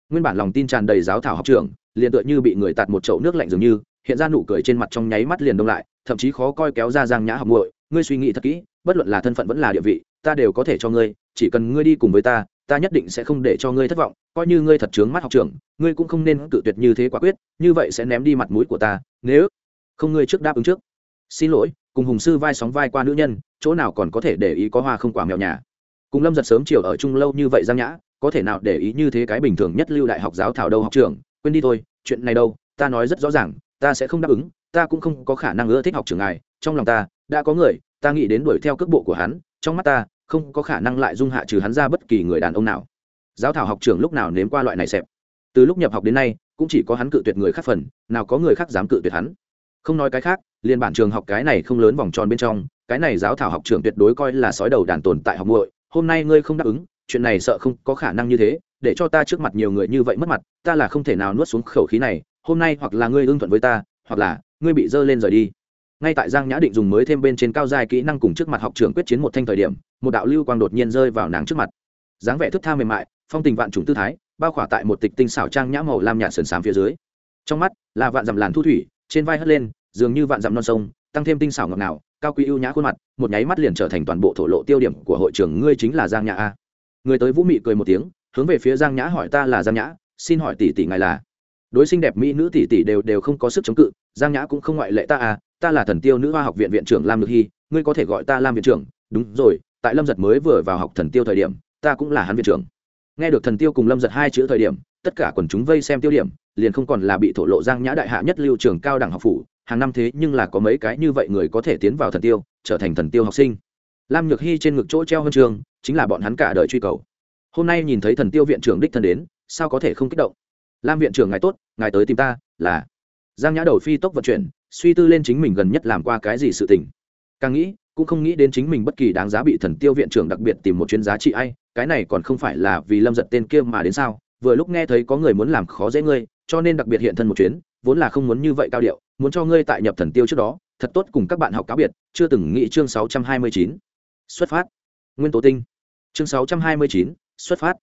Nguyên bản lòng tin tràn đầy giáo thảo học trưởng, liền tựa như bị người tạt một chậu nước lạnh dường như, hiện ra nụ cười trên mặt trong nháy mắt liền đông lại, thậm chí khó coi kéo ra giang nhã học muội ngươi suy nghĩ thật kỹ bất luận là thân phận vẫn là địa vị ta đều có thể cho ngươi chỉ cần ngươi đi cùng với ta ta nhất định sẽ không để cho ngươi thất vọng coi như ngươi thật trướng mắt học trưởng ngươi cũng không nên cự tuyệt như thế quả quyết như vậy sẽ ném đi mặt mũi của ta nếu không ngươi trước đáp ứng trước. Xin lỗi cùng hùng sư vai sóng vai qua nữ nhân chỗ nào còn có thể để ý có hoa không quả mèo nhà. Cùng lâm giật sớm chiều ở chung lâu như vậy giang nhã có thể nào để ý như thế cái bình thường nhất lưu đại học giáo thảo đâu học trưởng, quên đi thôi chuyện này đâu ta nói rất rõ ràng ta sẽ không đáp ứng ta cũng không có khả năng ưa thích học trưởng ngài trong lòng ta đã có người, ta nghĩ đến đuổi theo cước bộ của hắn, trong mắt ta, không có khả năng lại dung hạ trừ hắn ra bất kỳ người đàn ông nào. Giáo thảo học trưởng lúc nào nếm qua loại này xẹp. Từ lúc nhập học đến nay, cũng chỉ có hắn cự tuyệt người khác phần, nào có người khác dám cự tuyệt hắn. Không nói cái khác liên bản trường học cái này không lớn vòng tròn bên trong, cái này giáo thảo học trưởng tuyệt đối coi là sói đầu đàn tồn tại học muội, hôm nay ngươi không đáp ứng, chuyện này sợ không có khả năng như thế, để cho ta trước mặt nhiều người như vậy mất mặt, ta là không thể nào nuốt xuống khẩu khí này, hôm nay hoặc là ngươi ưng thuận với ta, hoặc là ngươi bị dơ lên rời đi ngay tại giang nhã định dùng mới thêm bên trên cao dài kỹ năng cùng trước mặt học trưởng quyết chiến một thanh thời điểm, một đạo lưu quang đột nhiên rơi vào nàng trước mặt. Dáng vẻ thức tha mềm mại, phong tình vạn trùng tư thái, bao khỏa tại một tịch tinh xảo trang nhã màu lam nhạt sườn xám phía dưới. Trong mắt là vạn dặm làn thu thủy, trên vai hất lên, dường như vạn dặm non sông, tăng thêm tinh xảo ngọt ngào, cao quý ưu nhã khuôn mặt, một nháy mắt liền trở thành toàn bộ thổ lộ tiêu điểm của hội trưởng ngươi chính là giang nhã a. Người tới vũ mị cười một tiếng, hướng về phía giang nhã hỏi ta là giang nhã, xin hỏi tỷ tỷ ngài là. Đối xinh đẹp mỹ nữ tỷ tỷ đều đều không có sức chống cự, giang nhã cũng không ngoại lệ ta à ta là thần tiêu nữ hoa học viện viện trưởng lam nhược hy, ngươi có thể gọi ta lam viện trưởng. Đúng rồi, tại lâm giật mới vừa vào học thần tiêu thời điểm, ta cũng là hắn viện trưởng. Nghe được thần tiêu cùng lâm giật hai chữ thời điểm, tất cả quần chúng vây xem tiêu điểm, liền không còn là bị thổ lộ giang nhã đại hạ nhất lưu trường cao đẳng học phủ, hàng năm thế nhưng là có mấy cái như vậy người có thể tiến vào thần tiêu, trở thành thần tiêu học sinh. Lam nhược hy trên ngực chỗ treo huân trường, chính là bọn hắn cả đời truy cầu. Hôm nay nhìn thấy thần tiêu viện trưởng đích thân đến, sao có thể không kích động? Lam viện trưởng ngài tốt, ngài tới tìm ta, là giang nhã đầu phi tốc vận chuyển, suy tư lên chính mình gần nhất làm qua cái gì sự tình. Càng nghĩ, cũng không nghĩ đến chính mình bất kỳ đáng giá bị thần tiêu viện trưởng đặc biệt tìm một chuyến giá trị ai, cái này còn không phải là vì lâm giật tên kia mà đến sao? Vừa lúc nghe thấy có người muốn làm khó dễ ngươi, cho nên đặc biệt hiện thân một chuyến, vốn là không muốn như vậy cao điệu, muốn cho ngươi tại nhập thần tiêu trước đó, thật tốt cùng các bạn học cáo biệt, chưa từng nghĩ chương sáu trăm hai mươi chín. Xuất phát. Nguyên tố tinh. Chương sáu trăm hai mươi chín, xuất phát.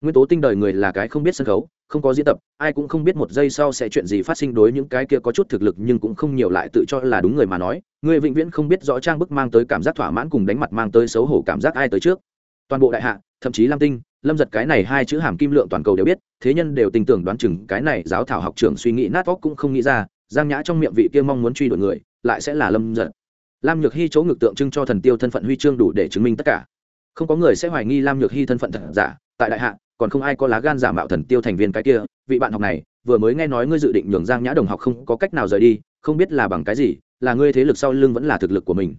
Nguyên tố tinh đời người là cái không biết sân khấu không có diễn tập, ai cũng không biết một giây sau sẽ chuyện gì phát sinh đối những cái kia có chút thực lực nhưng cũng không nhiều lại tự cho là đúng người mà nói. Người vĩnh viễn không biết rõ trang bức mang tới cảm giác thỏa mãn cùng đánh mặt mang tới xấu hổ cảm giác ai tới trước. Toàn bộ đại hạ, thậm chí lam tinh, lâm giật cái này hai chữ hàm kim lượng toàn cầu đều biết, thế nhân đều tin tưởng đoán chừng cái này giáo thảo học trưởng suy nghĩ nát vóc cũng không nghĩ ra, giang nhã trong miệng vị kia mong muốn truy đuổi người, lại sẽ là lâm giật. Lam nhược hy chỗ ngực tượng trưng cho thần tiêu thân phận huy chương đủ để chứng minh tất cả. Không có người sẽ hoài nghi lam nhược hy thân phận thật giả, tại đại hạ còn không ai có lá gan giả mạo thần tiêu thành viên cái kia, vị bạn học này, vừa mới nghe nói ngươi dự định nhường giang nhã đồng học không có cách nào rời đi, không biết là bằng cái gì, là ngươi thế lực sau lưng vẫn là thực lực của mình.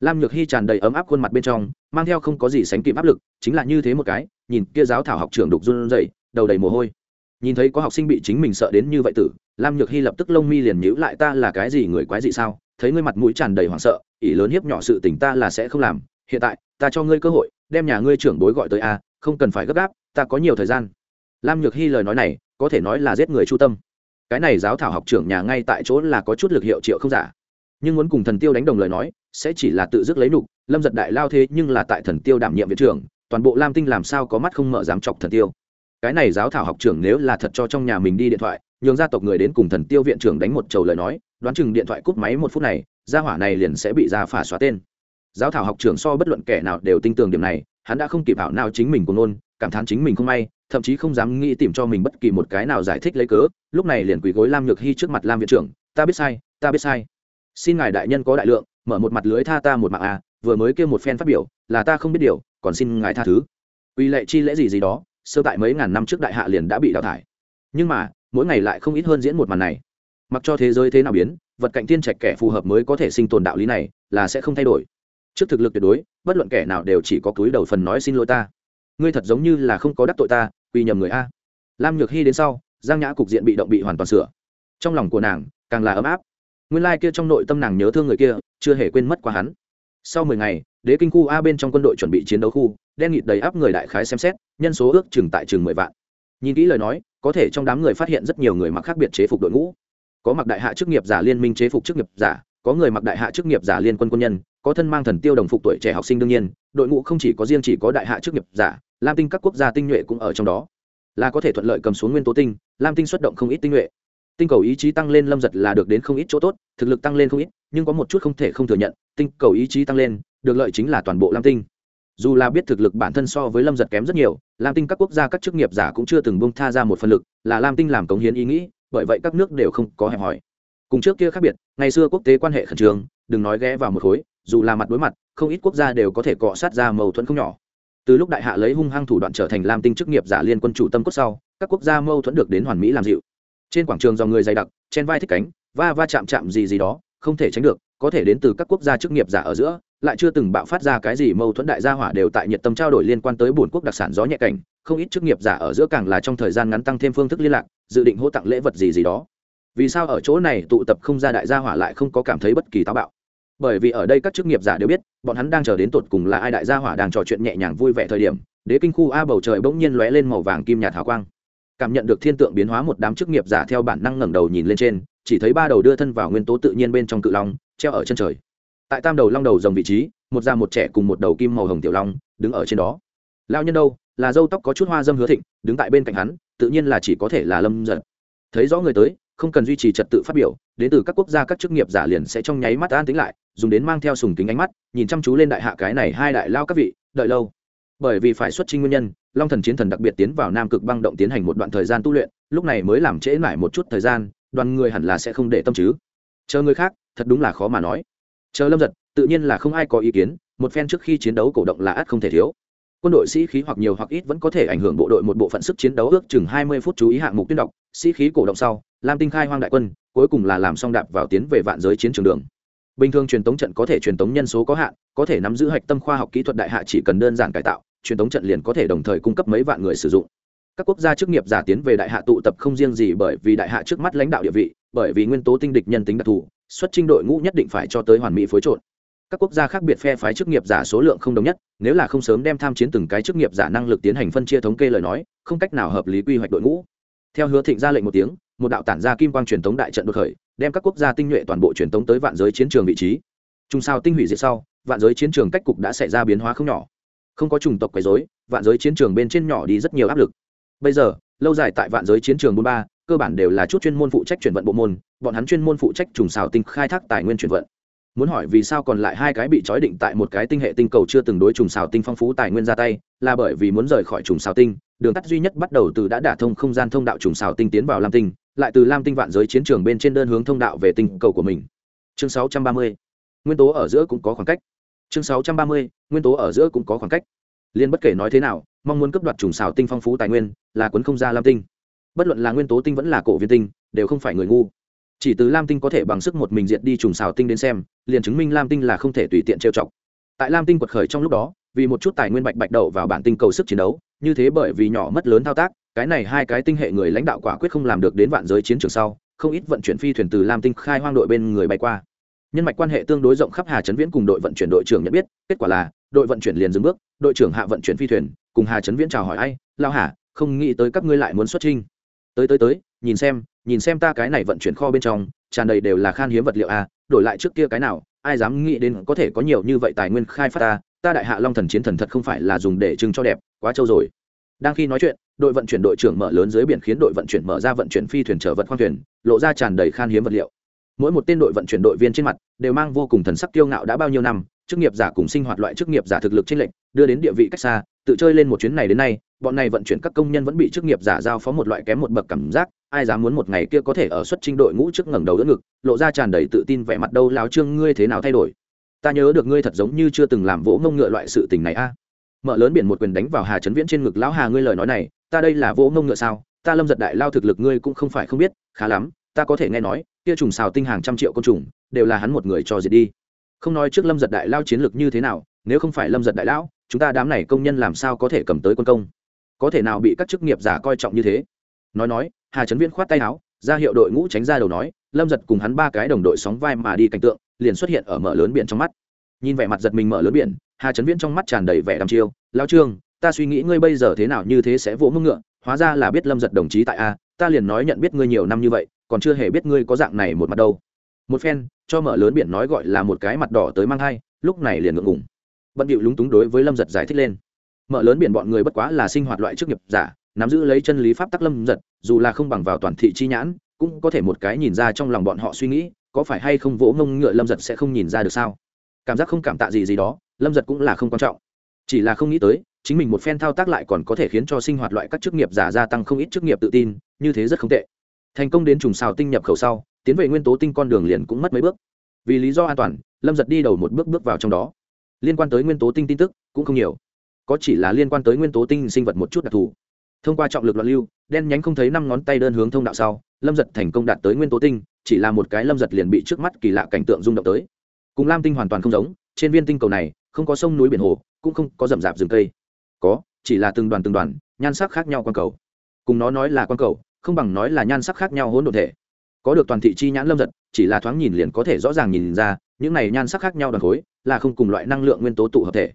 Lam nhược hy tràn đầy ấm áp khuôn mặt bên trong, mang theo không có gì sánh kịp áp lực, chính là như thế một cái, nhìn kia giáo thảo học trưởng đục run rẩy, đầu đầy mồ hôi. Nhìn thấy có học sinh bị chính mình sợ đến như vậy tử, lam nhược hy lập tức lông mi liền nhíu lại, ta là cái gì người quái gì sao? Thấy ngươi mặt mũi tràn đầy hoảng sợ, ỷ lớn hiếp nhỏ sự tình ta là sẽ không làm. Hiện tại, ta cho ngươi cơ hội, đem nhà ngươi trưởng bối gọi tới a, không cần phải gấp gáp ta có nhiều thời gian. Lam nhược hy lời nói này, có thể nói là giết người chu tâm. Cái này giáo thảo học trưởng nhà ngay tại chỗ là có chút lực hiệu triệu không giả. Nhưng muốn cùng thần tiêu đánh đồng lời nói, sẽ chỉ là tự dứt lấy nục, lâm giật đại lao thế nhưng là tại thần tiêu đảm nhiệm viện trưởng, toàn bộ lam tinh làm sao có mắt không mở dám chọc thần tiêu. Cái này giáo thảo học trưởng nếu là thật cho trong nhà mình đi điện thoại, nhường gia tộc người đến cùng thần tiêu viện trưởng đánh một chầu lời nói, đoán chừng điện thoại cúp máy một phút này, gia hỏa này liền sẽ bị ra phả xóa tên. Giáo thảo học trưởng so bất luận kẻ nào đều tin tưởng điểm này hắn đã không kịp ảo nào chính mình của nôn cảm thán chính mình không may, thậm chí không dám nghĩ tìm cho mình bất kỳ một cái nào giải thích lấy cớ, lúc này liền quỳ gối lam nhược hy trước mặt lam viện trưởng, ta biết sai, ta biết sai. Xin ngài đại nhân có đại lượng, mở một mặt lưới tha ta một mạng à vừa mới kêu một phen phát biểu, là ta không biết điều, còn xin ngài tha thứ. Uy lệ chi lễ gì gì đó, sơ tại mấy ngàn năm trước đại hạ liền đã bị đào thải. Nhưng mà, mỗi ngày lại không ít hơn diễn một màn này. Mặc cho thế giới thế nào biến, vật cạnh tiên trạch kẻ phù hợp mới có thể sinh tồn đạo lý này, là sẽ không thay đổi trước thực lực tuyệt đối, bất luận kẻ nào đều chỉ có túi đầu phần nói xin lỗi ta. Ngươi thật giống như là không có đắc tội ta, vì nhầm người a. Lam nhược hy đến sau, giang nhã cục diện bị động bị hoàn toàn sửa. Trong lòng của nàng, càng là ấm áp. Nguyên lai、like、kia trong nội tâm nàng nhớ thương người kia, chưa hề quên mất qua hắn. Sau mười ngày, đế kinh khu a bên trong quân đội chuẩn bị chiến đấu khu, đen nghịt đầy áp người đại khái xem xét, nhân số ước chừng tại chừng mười vạn. Nhìn kỹ lời nói, có thể trong đám người phát hiện rất nhiều người mặc khác biệt chế phục đội ngũ. Có mặc đại hạ chức nghiệp giả liên minh chế phục chức nghiệp giả có người mặc đại hạ chức nghiệp giả liên quân quân nhân, có thân mang thần tiêu đồng phục tuổi trẻ học sinh đương nhiên, đội ngũ không chỉ có riêng chỉ có đại hạ chức nghiệp giả, lam tinh các quốc gia tinh nhuệ cũng ở trong đó. Là có thể thuận lợi cầm xuống nguyên tố tinh, lam tinh xuất động không ít tinh nhuệ. Tinh cầu ý chí tăng lên lâm giật là được đến không ít chỗ tốt, thực lực tăng lên không ít, nhưng có một chút không thể không thừa nhận, tinh cầu ý chí tăng lên, được lợi chính là toàn bộ lam tinh. Dù là biết thực lực bản thân so với lâm giật kém rất nhiều, lam tinh các quốc gia các chức nghiệp giả cũng chưa từng bông tha ra một phần lực, là lam tinh làm cống hiến ý nghĩ, bởi vậy các nước đều không có hẹp hòi cùng trước kia khác biệt, ngày xưa quốc tế quan hệ khẩn trương, đừng nói ghé vào một khối, dù là mặt đối mặt, không ít quốc gia đều có thể cọ sát ra mâu thuẫn không nhỏ. Từ lúc đại hạ lấy hung hăng thủ đoạn trở thành lam tinh chức nghiệp giả liên quân chủ tâm cốt sau, các quốc gia mâu thuẫn được đến hoàn mỹ làm dịu. Trên quảng trường do người dày đặc, trên vai thích cánh, va va chạm chạm gì gì đó, không thể tránh được, có thể đến từ các quốc gia chức nghiệp giả ở giữa, lại chưa từng bạo phát ra cái gì mâu thuẫn đại gia hỏa đều tại nhiệt tâm trao đổi liên quan tới bổn quốc đặc sản gió nhẹ cảnh, không ít chức nghiệp giả ở giữa càng là trong thời gian ngắn tăng thêm phương thức liên lạc, dự định hỗ tặng lễ vật gì gì đó vì sao ở chỗ này tụ tập không ra đại gia hỏa lại không có cảm thấy bất kỳ táo bạo? Bởi vì ở đây các chức nghiệp giả đều biết, bọn hắn đang chờ đến tột cùng là ai đại gia hỏa đang trò chuyện nhẹ nhàng vui vẻ thời điểm, đế kinh khu a bầu trời bỗng nhiên lóe lên màu vàng kim nhạt hào quang. Cảm nhận được thiên tượng biến hóa một đám chức nghiệp giả theo bản năng ngẩng đầu nhìn lên trên, chỉ thấy ba đầu đưa thân vào nguyên tố tự nhiên bên trong cự long, treo ở chân trời. Tại tam đầu long đầu dòng vị trí, một già một trẻ cùng một đầu kim màu hồng tiểu long đứng ở trên đó. Lao nhân đâu? Là dâu tóc có chút hoa dâm hứa thịnh, đứng tại bên cạnh hắn, tự nhiên là chỉ có thể là lâm giật. Thấy rõ người tới không cần duy trì trật tự phát biểu, đến từ các quốc gia các chức nghiệp giả liền sẽ trong nháy mắt an tính lại, dùng đến mang theo sùng kính ánh mắt, nhìn chăm chú lên đại hạ cái này hai đại lao các vị, đợi lâu. Bởi vì phải xuất trình nguyên nhân, long thần chiến thần đặc biệt tiến vào nam cực băng động tiến hành một đoạn thời gian tu luyện, lúc này mới làm trễ mãi một chút thời gian, đoàn người hẳn là sẽ không để tâm chứ. Chờ người khác, thật đúng là khó mà nói. Chờ lâm giật, tự nhiên là không ai có ý kiến, một phen trước khi chiến đấu cổ động là ắt không thể thiếu. Quân đội sĩ khí hoặc nhiều hoặc ít vẫn có thể ảnh hưởng bộ đội một bộ phận sức chiến đấu ước chừng hai mươi phút chú ý hạng mục tuyên đọc, sĩ khí cổ động sau lam tinh khai hoang đại quân, cuối cùng là làm xong đạp vào tiến về vạn giới chiến trường đường. Bình thường truyền tống trận có thể truyền tống nhân số có hạn, có thể nắm giữ hạch tâm khoa học kỹ thuật đại hạ chỉ cần đơn giản cải tạo, truyền tống trận liền có thể đồng thời cung cấp mấy vạn người sử dụng. Các quốc gia chức nghiệp giả tiến về đại hạ tụ tập không riêng gì bởi vì đại hạ trước mắt lãnh đạo địa vị, bởi vì nguyên tố tinh địch nhân tính đặc thù, xuất trình đội ngũ nhất định phải cho tới hoàn mỹ phối trộn. Các quốc gia khác biệt phe phái chức nghiệp giả số lượng không đồng nhất, nếu là không sớm đem tham chiến từng cái chức nghiệp giả năng lực tiến hành phân chia thống kê lời nói, không cách nào hợp lý quy hoạch đội ngũ. Theo hứa thịnh ra lệnh một tiếng một đạo tản ra kim quang truyền thống đại trận đột khởi, đem các quốc gia tinh nhuệ toàn bộ truyền thống tới vạn giới chiến trường vị trí. Trung sao tinh hủy diệt sau, vạn giới chiến trường cách cục đã xảy ra biến hóa không nhỏ. Không có chủng tộc quấy rối, vạn giới chiến trường bên trên nhỏ đi rất nhiều áp lực. Bây giờ, lâu dài tại vạn giới chiến trường bốn ba, cơ bản đều là chút chuyên môn phụ trách chuyển vận bộ môn, bọn hắn chuyên môn phụ trách trùng xào tinh khai thác tài nguyên chuyển vận muốn hỏi vì sao còn lại hai cái bị trói định tại một cái tinh hệ tinh cầu chưa từng đối trùng xào tinh phong phú tài nguyên ra tay, là bởi vì muốn rời khỏi trùng xào tinh, đường tắt duy nhất bắt đầu từ đã đả thông không gian thông đạo trùng xào tinh tiến vào lam tinh, lại từ lam tinh vạn giới chiến trường bên trên đơn hướng thông đạo về tinh cầu của mình chương 630. nguyên tố ở giữa cũng có khoảng cách chương 630. nguyên tố ở giữa cũng có khoảng cách liên bất kể nói thế nào, mong muốn cấp đoạt trùng xào tinh phong phú tài nguyên là quấn không ra lam tinh bất luận là nguyên tố tinh vẫn là cổ viên tinh, đều không phải người ngu chỉ từ lam tinh có thể bằng sức một mình diệt đi trùng xào tinh đến xem, liền chứng minh lam tinh là không thể tùy tiện trêu chọc. Tại lam tinh quật khởi trong lúc đó, vì một chút tài nguyên bạch bạch đậu vào bản tinh cầu sức chiến đấu, như thế bởi vì nhỏ mất lớn thao tác, cái này hai cái tinh hệ người lãnh đạo quả quyết không làm được đến vạn giới chiến trường sau, không ít vận chuyển phi thuyền từ lam tinh khai hoang đội bên người bay qua. Nhân mạch quan hệ tương đối rộng khắp hà trấn viễn cùng đội vận chuyển đội trưởng nhận biết, kết quả là, đội vận chuyển liền dừng bước, đội trưởng hạ vận chuyển phi thuyền, cùng hà trấn viễn chào hỏi ai lao hà, không nghĩ tới các ngươi lại muốn xuất trinh tới tới tới, nhìn xem nhìn xem ta cái này vận chuyển kho bên trong, tràn đầy đều là khan hiếm vật liệu a đổi lại trước kia cái nào, ai dám nghĩ đến có thể có nhiều như vậy tài nguyên khai phát ta ta đại hạ long thần chiến thần thật không phải là dùng để trưng cho đẹp, quá trâu rồi. Đang khi nói chuyện, đội vận chuyển đội trưởng mở lớn dưới biển khiến đội vận chuyển mở ra vận chuyển phi thuyền chở vật khoang thuyền, lộ ra tràn đầy khan hiếm vật liệu. Mỗi một tên đội vận chuyển đội viên trên mặt đều mang vô cùng thần sắc kiêu ngạo đã bao nhiêu năm, chức nghiệp giả cùng sinh hoạt loại chức nghiệp giả thực lực trên lệnh đưa đến địa vị cách xa tự chơi lên một chuyến này đến nay, bọn này vận chuyển các công nhân vẫn bị chức nghiệp giả giao phó một loại kém một bậc cảm giác, ai dám muốn một ngày kia có thể ở xuất trinh đội ngũ trước ngẩng đầu đỡ ngực, lộ ra tràn đầy tự tin vẻ mặt đâu láo trương, ngươi thế nào thay đổi? Ta nhớ được ngươi thật giống như chưa từng làm vỗ ngông ngựa loại sự tình này a. Mở lớn biển một quyền đánh vào hà trấn viễn trên ngực, lão hà, ngươi lời nói này, ta đây là vỗ ngông ngựa sao? Ta lâm giật đại lao thực lực ngươi cũng không phải không biết, khá lắm, ta có thể nghe nói, kia trùng xào tinh hàng trăm triệu côn trùng, đều là hắn một người cho diệt đi không nói trước lâm giật đại lao chiến lược như thế nào, nếu không phải lâm giật đại lão chúng ta đám này công nhân làm sao có thể cầm tới quân công? Có thể nào bị các chức nghiệp giả coi trọng như thế? Nói nói, hà trấn viễn khoát tay áo, ra hiệu đội ngũ tránh ra đầu nói, lâm giật cùng hắn ba cái đồng đội sóng vai mà đi cảnh tượng, liền xuất hiện ở mở lớn biển trong mắt. Nhìn vẻ mặt giật mình mở lớn biển, hà trấn viễn trong mắt tràn đầy vẻ đăm chiêu lao trương, ta suy nghĩ ngươi bây giờ thế nào như thế sẽ vỗ mưng ngựa, hóa ra là biết lâm giật đồng chí tại a, ta liền nói nhận biết ngươi nhiều năm như vậy, còn chưa hề biết ngươi có dạng này một mặt đâu một phen, cho mở lớn biển nói gọi là một cái mặt đỏ tới mang hai lúc này liền ngượng ngùng. Bận điệu lúng túng đối với lâm giật giải thích lên. Mở lớn biển bọn người bất quá là sinh hoạt loại chức nghiệp giả, nắm giữ lấy chân lý pháp tắc lâm giật, dù là không bằng vào toàn thị chi nhãn, cũng có thể một cái nhìn ra trong lòng bọn họ suy nghĩ, có phải hay không vỗ mông ngựa lâm giật sẽ không nhìn ra được sao? Cảm giác không cảm tạ gì gì đó, lâm giật cũng là không quan trọng. Chỉ là không nghĩ tới, chính mình một phen thao tác lại còn có thể khiến cho sinh hoạt loại các chức nghiệp giả gia tăng không ít chức nghiệp tự tin, như thế rất không tệ. Thành công đến trùng xào tinh nhập khẩu sau tiến về nguyên tố tinh con đường liền cũng mất mấy bước. Vì lý do an toàn, lâm giật đi đầu một bước bước vào trong đó. Liên quan tới nguyên tố tinh tin tức cũng không nhiều. Có chỉ là liên quan tới nguyên tố tinh sinh vật một chút đặc thù. Thông qua trọng lực loạn lưu, đen nhánh không thấy năm ngón tay đơn hướng thông đạo sau, lâm giật thành công đạt tới nguyên tố tinh, chỉ là một cái lâm giật liền bị trước mắt kỳ lạ cảnh tượng rung động tới. Cùng lam tinh hoàn toàn không giống, trên viên tinh cầu này, không có sông núi biển hồ, cũng không có rậm rạp rừng cây. Có, chỉ là từng đoàn từng đoàn, nhan sắc khác nhau quan cầu. Cùng nó nói là quan cầu, không bằng nói là nhan sắc khác nhau hỗn độn thể có được toàn thị chi nhãn lâm giật, chỉ là thoáng nhìn liền có thể rõ ràng nhìn ra, những này nhan sắc khác nhau đoàn khối, là không cùng loại năng lượng nguyên tố tụ hợp thể.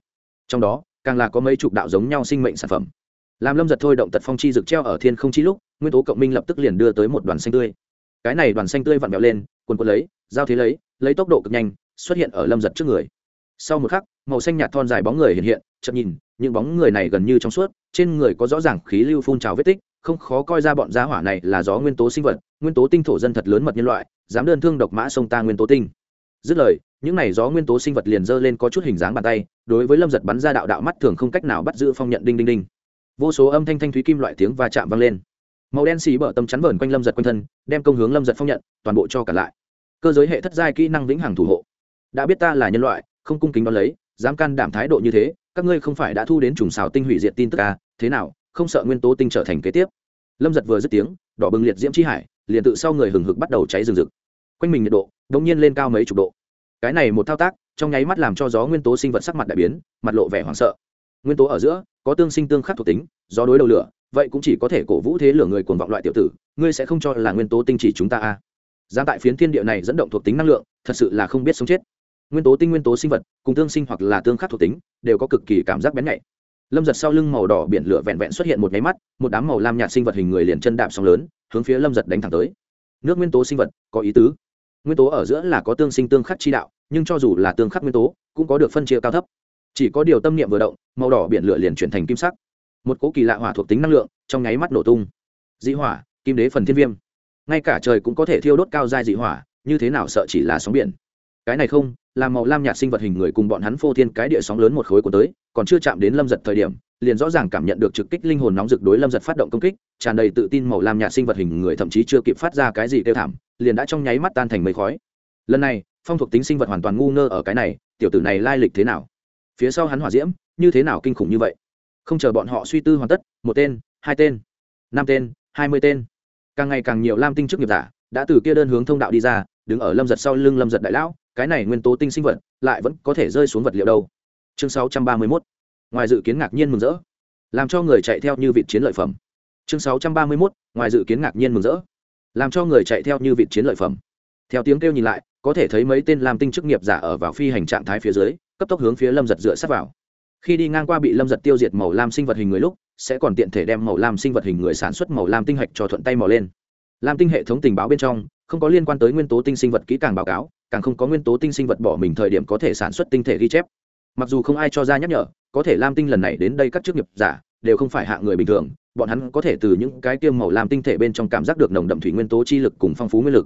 Trong đó, càng là có mấy chục đạo giống nhau sinh mệnh sản phẩm. Làm lâm giật thôi động tật phong chi rực treo ở thiên không chi lúc, nguyên tố cộng minh lập tức liền đưa tới một đoàn xanh tươi. Cái này đoàn xanh tươi vặn vẹo lên quần quần lấy, giao thế lấy lấy tốc độ cực nhanh, xuất hiện ở lâm giật trước người. Sau một khắc, màu xanh nhạt thon dài bóng người hiện hiện chậm nhìn, những bóng người này gần như trong suốt, trên người có rõ ràng khí lưu phun trào vết tích không khó coi ra bọn giá hỏa này là gió nguyên tố sinh vật nguyên tố tinh thổ dân thật lớn mật nhân loại dám đơn thương độc mã sông ta nguyên tố tinh. Dứt lời những này gió nguyên tố sinh vật liền dơ lên có chút hình dáng bàn tay đối với lâm giật bắn ra đạo đạo mắt thường không cách nào bắt giữ phong nhận đinh đinh đinh. Vô số âm thanh thanh thúy kim loại tiếng va chạm vang lên. Màu đen xì bờ tâm chắn vờn quanh lâm giật quanh thân đem công hướng lâm giật phong nhận toàn bộ cho cả lại. Cơ giới hệ thất giai kỹ năng vĩnh hằng thủ hộ. Đã biết ta là nhân loại không cung kính đón lấy dám can đảm thái độ như thế các ngươi không phải đã thu đến trùng xào tinh hủy diệt tin tức à, thế nào? Không sợ nguyên tố tinh trở thành kế tiếp. Lâm giật vừa dứt tiếng, đỏ bừng liệt diễm chi hải, liền tự sau người hừng hực bắt đầu cháy rừng rực. Quanh mình nhiệt độ đ ỗ n g nhiên lên cao mấy chục độ. Cái này một thao tác, trong nháy mắt làm cho gió nguyên tố sinh vật sắc mặt đại biến, mặt lộ vẻ hoảng sợ. Nguyên tố ở giữa, có tương sinh tương khắc thuộc tính do đối đầu lửa, vậy cũng chỉ có thể cổ vũ thế lửa người cuồng vọng loại tiểu tử, ngươi sẽ không cho là nguyên tố tinh chỉ chúng ta a. À. giang tại phiến thiên địa này dẫn động thuộc tính năng lượng, thật sự là không biết sống chết. Nguyên tố tinh nguyên tố sinh vật, cùng tương sinh hoặc là tương khắc thuộc tính, đều có cực kỳ cảm giác bén nhạy lâm giật sau lưng màu đỏ biển lửa vẹn vẹn xuất hiện một nháy mắt, một đám màu lam nhạt sinh vật hình người liền chân đạp sóng lớn, hướng phía lâm giật đánh thẳng tới. Nước nguyên tố sinh vật, có ý tứ. Nguyên tố ở giữa là có tương sinh tương khắc chi đạo, nhưng cho dù là tương khắc nguyên tố, cũng có được phân chia cao thấp. Chỉ có điều tâm niệm vừa động, màu đỏ biển lửa liền chuyển thành kim sắc. Một cố kỳ lạ hỏa thuộc tính năng lượng, trong nháy mắt nổ tung. Dị hỏa, kim đế phần thiên viêm. Ngay cả trời cũng có thể thiêu đốt cao dai dị hỏa, như thế nào sợ chỉ là sóng biển. Cái này không là màu lam nhạt sinh vật hình người cùng bọn hắn phô thiên cái địa sóng lớn một khối của tới, còn chưa chạm đến lâm giật thời điểm, liền rõ ràng cảm nhận được trực kích linh hồn nóng rực đối lâm giật phát động công kích, tràn đầy tự tin màu lam nhạt sinh vật hình người thậm chí chưa kịp phát ra cái gì kêu thảm, liền đã trong nháy mắt tan thành mây khói. Lần này, phong thuộc tính sinh vật hoàn toàn ngu ngơ ở cái này, tiểu tử này lai lịch thế nào? Phía sau hắn hỏa diễm, như thế nào kinh khủng như vậy? Không chờ bọn họ suy tư hoàn tất, một tên, hai tên, năm tên, hai mươi tên. Càng ngày càng nhiều lam tinh chức nghiệp giả đã từ kia đơn hướng thông đạo đi ra đứng ở lâm giật sau lưng lâm giật đại lão, cái này nguyên tố tinh sinh vật, lại vẫn có thể rơi xuống vật liệu đâu. Chương sáu trăm ba mươi mốt. Ngoài dự kiến ngạc nhiên mừng rỡ. Làm cho người chạy theo như vị chiến lợi phẩm. Chương sáu trăm ba mươi mốt. Ngoài dự kiến ngạc nhiên mừng rỡ. Làm cho người chạy theo như vị chiến lợi phẩm. Theo tiếng kêu nhìn lại, có thể thấy mấy tên làm tinh chức nghiệp giả ở vào phi hành trạng thái phía dưới, cấp tốc hướng phía lâm giật dựa sát vào. Khi đi ngang qua bị lâm giật tiêu diệt màu lam sinh vật hình người lúc, sẽ còn tiện thể đem màu lam sinh vật hình người sản xuất màu lam tinh hạch cho thuận tay màu lên. Lam tinh hệ thống tình báo bên trong không có liên quan tới nguyên tố tinh sinh vật kỹ càng báo cáo, càng không có nguyên tố tinh sinh vật bỏ mình thời điểm có thể sản xuất tinh thể ghi chép. Mặc dù không ai cho ra nhắc nhở, có thể lam tinh lần này đến đây các chức nghiệp giả, đều không phải hạ người bình thường, bọn hắn có thể từ những cái tiêm màu làm tinh thể bên trong cảm giác được nồng đậm thủy nguyên tố chi lực cùng phong phú nguyên lực.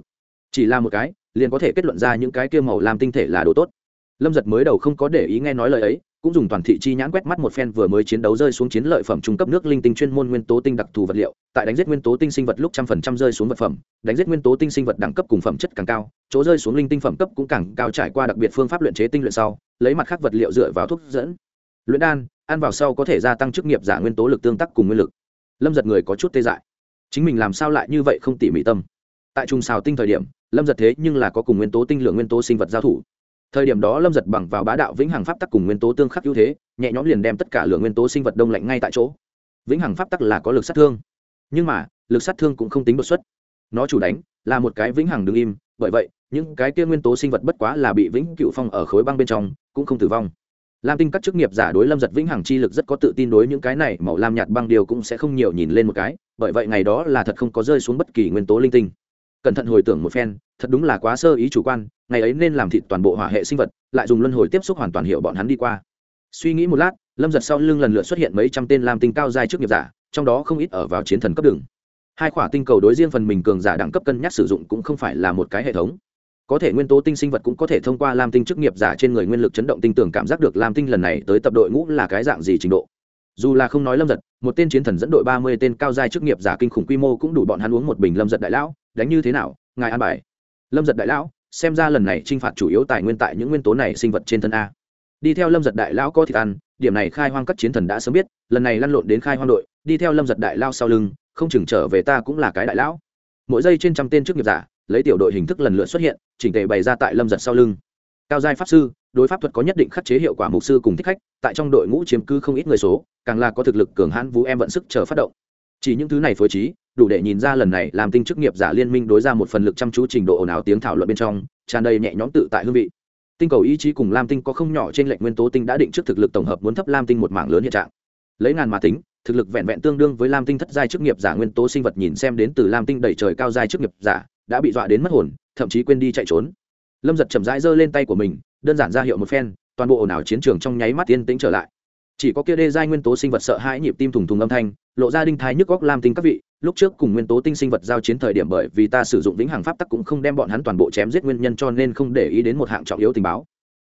Chỉ là một cái, liền có thể kết luận ra những cái tiêm màu làm tinh thể là đồ tốt. Lâm giật mới đầu không có để ý nghe nói lời ấy cũng dùng toàn thị chi nhãn quét mắt một phen vừa mới chiến đấu rơi xuống chiến lợi phẩm trung cấp nước linh tinh chuyên môn nguyên tố tinh đặc thù vật liệu, tại đánh giết nguyên tố tinh sinh vật lúc trăm phần trăm rơi xuống vật phẩm, đánh giết nguyên tố tinh sinh vật đẳng cấp cùng phẩm chất càng cao, chỗ rơi xuống linh tinh phẩm cấp cũng càng cao trải qua đặc biệt phương pháp luyện chế tinh luyện sau, lấy mặt khác vật liệu dựa vào thuốc dẫn, luyện đan, ăn vào sau có thể gia tăng chức nghiệp giả nguyên tố lực tương tác cùng nguyên lực. Lâm giật người có chút tê dại. Chính mình làm sao lại như vậy không tỉ mỉ tâm? Tại trùng xào tinh thời điểm, lâm giật thế nhưng là có cùng nguyên tố tinh lượng nguyên tố sinh vật giao thủ thời điểm đó lâm giật bằng vào bá đạo vĩnh hằng pháp tắc cùng nguyên tố tương khắc ưu thế, nhẹ nhõm liền đem tất cả lượng nguyên tố sinh vật đông lạnh ngay tại chỗ. Vĩnh hằng pháp tắc là có lực sát thương, nhưng mà, lực sát thương cũng không tính đột xuất. Nó chủ đánh là một cái vĩnh hằng đ ứ n g im, bởi vậy, những cái kia nguyên tố sinh vật bất quá là bị vĩnh cựu phong ở khối băng bên trong, cũng không tử vong. Lam tinh các chức nghiệp giả đối lâm giật vĩnh hằng chi lực rất có tự tin đối những cái này màu lam nhạt băng điều cũng sẽ không nhiều nhìn lên một cái, bởi vậy ngày đó là thật không có rơi xuống bất kỳ nguyên tố linh tinh cẩn thận hồi tưởng một phen, thật đúng là quá sơ ý chủ quan, ngày ấy nên làm thịt toàn bộ hỏa hệ sinh vật, lại dùng luân hồi tiếp xúc hoàn toàn hiệu bọn hắn đi qua. Suy nghĩ một lát, lâm giật sau lưng lần lượt xuất hiện mấy trăm tên làm tinh cao dài trước nghiệp giả, trong đó không ít ở vào chiến thần cấp đường. Hai khỏa tinh cầu đối riêng phần mình cường giả đẳng cấp cân nhắc sử dụng cũng không phải là một cái hệ thống. Có thể nguyên tố tinh sinh vật cũng có thể thông qua lam tinh chức nghiệp giả trên người nguyên lực chấn động tinh tưởng cảm giác được lam tinh lần này tới tập đội ngũ là cái dạng gì trình độ. Dù là không nói lâm giật một tên chiến thần dẫn đội ba mươi tên cao giai chức nghiệp giả kinh khủng quy mô cũng đủ bọn hắn uống một bình lâm giật đại lão, đánh như thế nào, ngài an bài. Lâm giật đại lão, xem ra lần này t r i n h phạt chủ yếu tài nguyên tại những nguyên tố này sinh vật trên thân a. Đi theo lâm giật đại lão có thịt ăn, điểm này khai hoang các chiến thần đã sớm biết, lần này lăn lộn đến khai hoang đội, đi theo lâm giật đại lao sau lưng, không chừng trở về ta cũng là cái đại lão. Mỗi giây trên trăm tên chức nghiệp giả, lấy tiểu đội hình thức lần lượt xuất hiện, chỉnh tề bày ra tại lâm giật sau lưng. Cao giai pháp sư đối pháp thuật có nhất định khắc chế hiệu quả mục sư cùng thích khách, tại trong đội ngũ chiếm cư không ít người số, càng là có thực lực cường hãn vũ em vận sức chờ phát động. Chỉ những thứ này phối trí, đủ để nhìn ra lần này làm tinh chức nghiệp giả liên minh đối ra một phần lực chăm chú trình độ ồn ào tiếng thảo luận bên trong, tràn đầy nhẹ nhõm tự tại hương vị. Tinh cầu ý chí cùng lam tinh có không nhỏ trên lệnh nguyên tố tinh đã định trước thực lực tổng hợp muốn thấp lam tinh một mảng lớn hiện trạng. Lấy ngàn mà tính, thực lực vẹn vẹn tương đương với lam tinh thất giai chức nghiệp giả nguyên tố sinh vật nhìn xem đến từ lam tinh đẩy trời cao giai chức nghiệp giả, đã bị dọa đến mất hồn, thậm chí quên đi chạy trốn. Lâm giật chậm rãi giơ lên tay của mình đơn giản ra hiệu một phen, toàn bộ ồn ào chiến trường trong nháy mắt yên tĩnh trở lại. Chỉ có kia đê giai nguyên tố sinh vật sợ hãi nhịp tim thùng thùng âm thanh, lộ ra đinh thái nhức góc lam tinh các vị, lúc trước cùng nguyên tố tinh sinh vật giao chiến thời điểm bởi vì ta sử dụng vĩnh hằng pháp tắc cũng không đem bọn hắn toàn bộ chém giết nguyên nhân cho nên không để ý đến một hạng trọng yếu tình báo.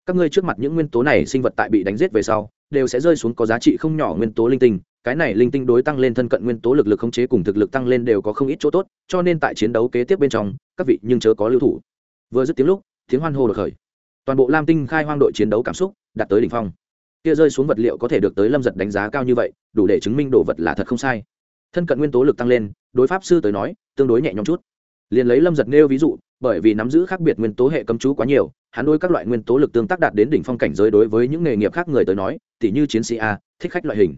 Các ngươi trước mặt những nguyên tố này sinh vật tại bị đánh giết về sau, đều sẽ rơi xuống có giá trị không nhỏ nguyên tố linh tinh, cái này linh tinh đối tăng lên thân cận nguyên tố lực lực khống chế cùng thực lực tăng lên đều có không ít chỗ tốt, cho nên tại chiến đấu kế tiếp bên trong, các vị nhưng chớ có lưu thủ. Vừa dứt tiếng lúc, tiếng hoan hô được khởi toàn bộ lam tinh khai hoang đội chiến đấu cảm xúc đạt tới đỉnh phong kia rơi xuống vật liệu có thể được tới lâm giật đánh giá cao như vậy đủ để chứng minh đồ vật là thật không sai thân cận nguyên tố lực tăng lên đối pháp sư tới nói tương đối nhẹ nhõm chút liền lấy lâm giật nêu ví dụ bởi vì nắm giữ khác biệt nguyên tố hệ cấm chú quá nhiều hắn đối các loại nguyên tố lực tương tác đạt đến đỉnh phong cảnh giới đối với những nghề nghiệp khác người tới nói tỉ như chiến sĩ a thích khách loại hình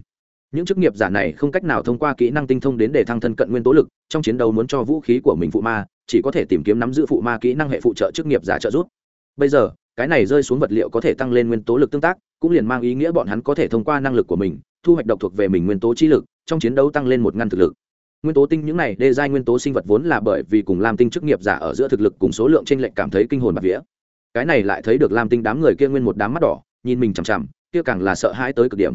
những chức nghiệp giả này không cách nào thông qua kỹ năng tinh thông đến để thăng thân cận nguyên tố lực trong chiến đấu muốn cho vũ khí của mình phụ ma chỉ có thể tìm kiếm nắm giữ phụ ma kỹ năng hệ phụ trợ chức nghiệp giả trợ giúp bây giờ cái này rơi xuống vật liệu có thể tăng lên nguyên tố lực tương tác, cũng liền mang ý nghĩa bọn hắn có thể thông qua năng lực của mình, thu hoạch độc thuộc về mình nguyên tố trí lực, trong chiến đấu tăng lên một ngăn thực lực. Nguyên tố tinh những này đê giai nguyên tố sinh vật vốn là bởi vì cùng lam tinh chức nghiệp giả ở giữa thực lực cùng số lượng trên lệnh cảm thấy kinh hồn bạc vía. Cái này lại thấy được lam tinh đám người kia nguyên một đám mắt đỏ, nhìn mình chằm chằm, kia càng là sợ hãi tới cực điểm.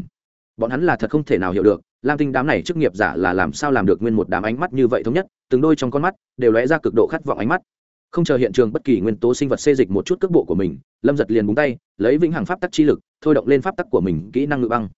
Bọn hắn là thật không thể nào hiểu được, lam tinh đám này chức nghiệp giả là làm sao làm được nguyên một đám ánh mắt như vậy thống nhất, từng đôi trong con mắt đều lóe ra cực độ khát vọng ánh mắt không chờ hiện trường bất kỳ nguyên tố sinh vật xê dịch một chút cước bộ của mình, lâm giật liền búng tay, lấy vĩnh hằng pháp tắc chi lực, thôi động lên pháp tắc của mình, kỹ năng ngự băng.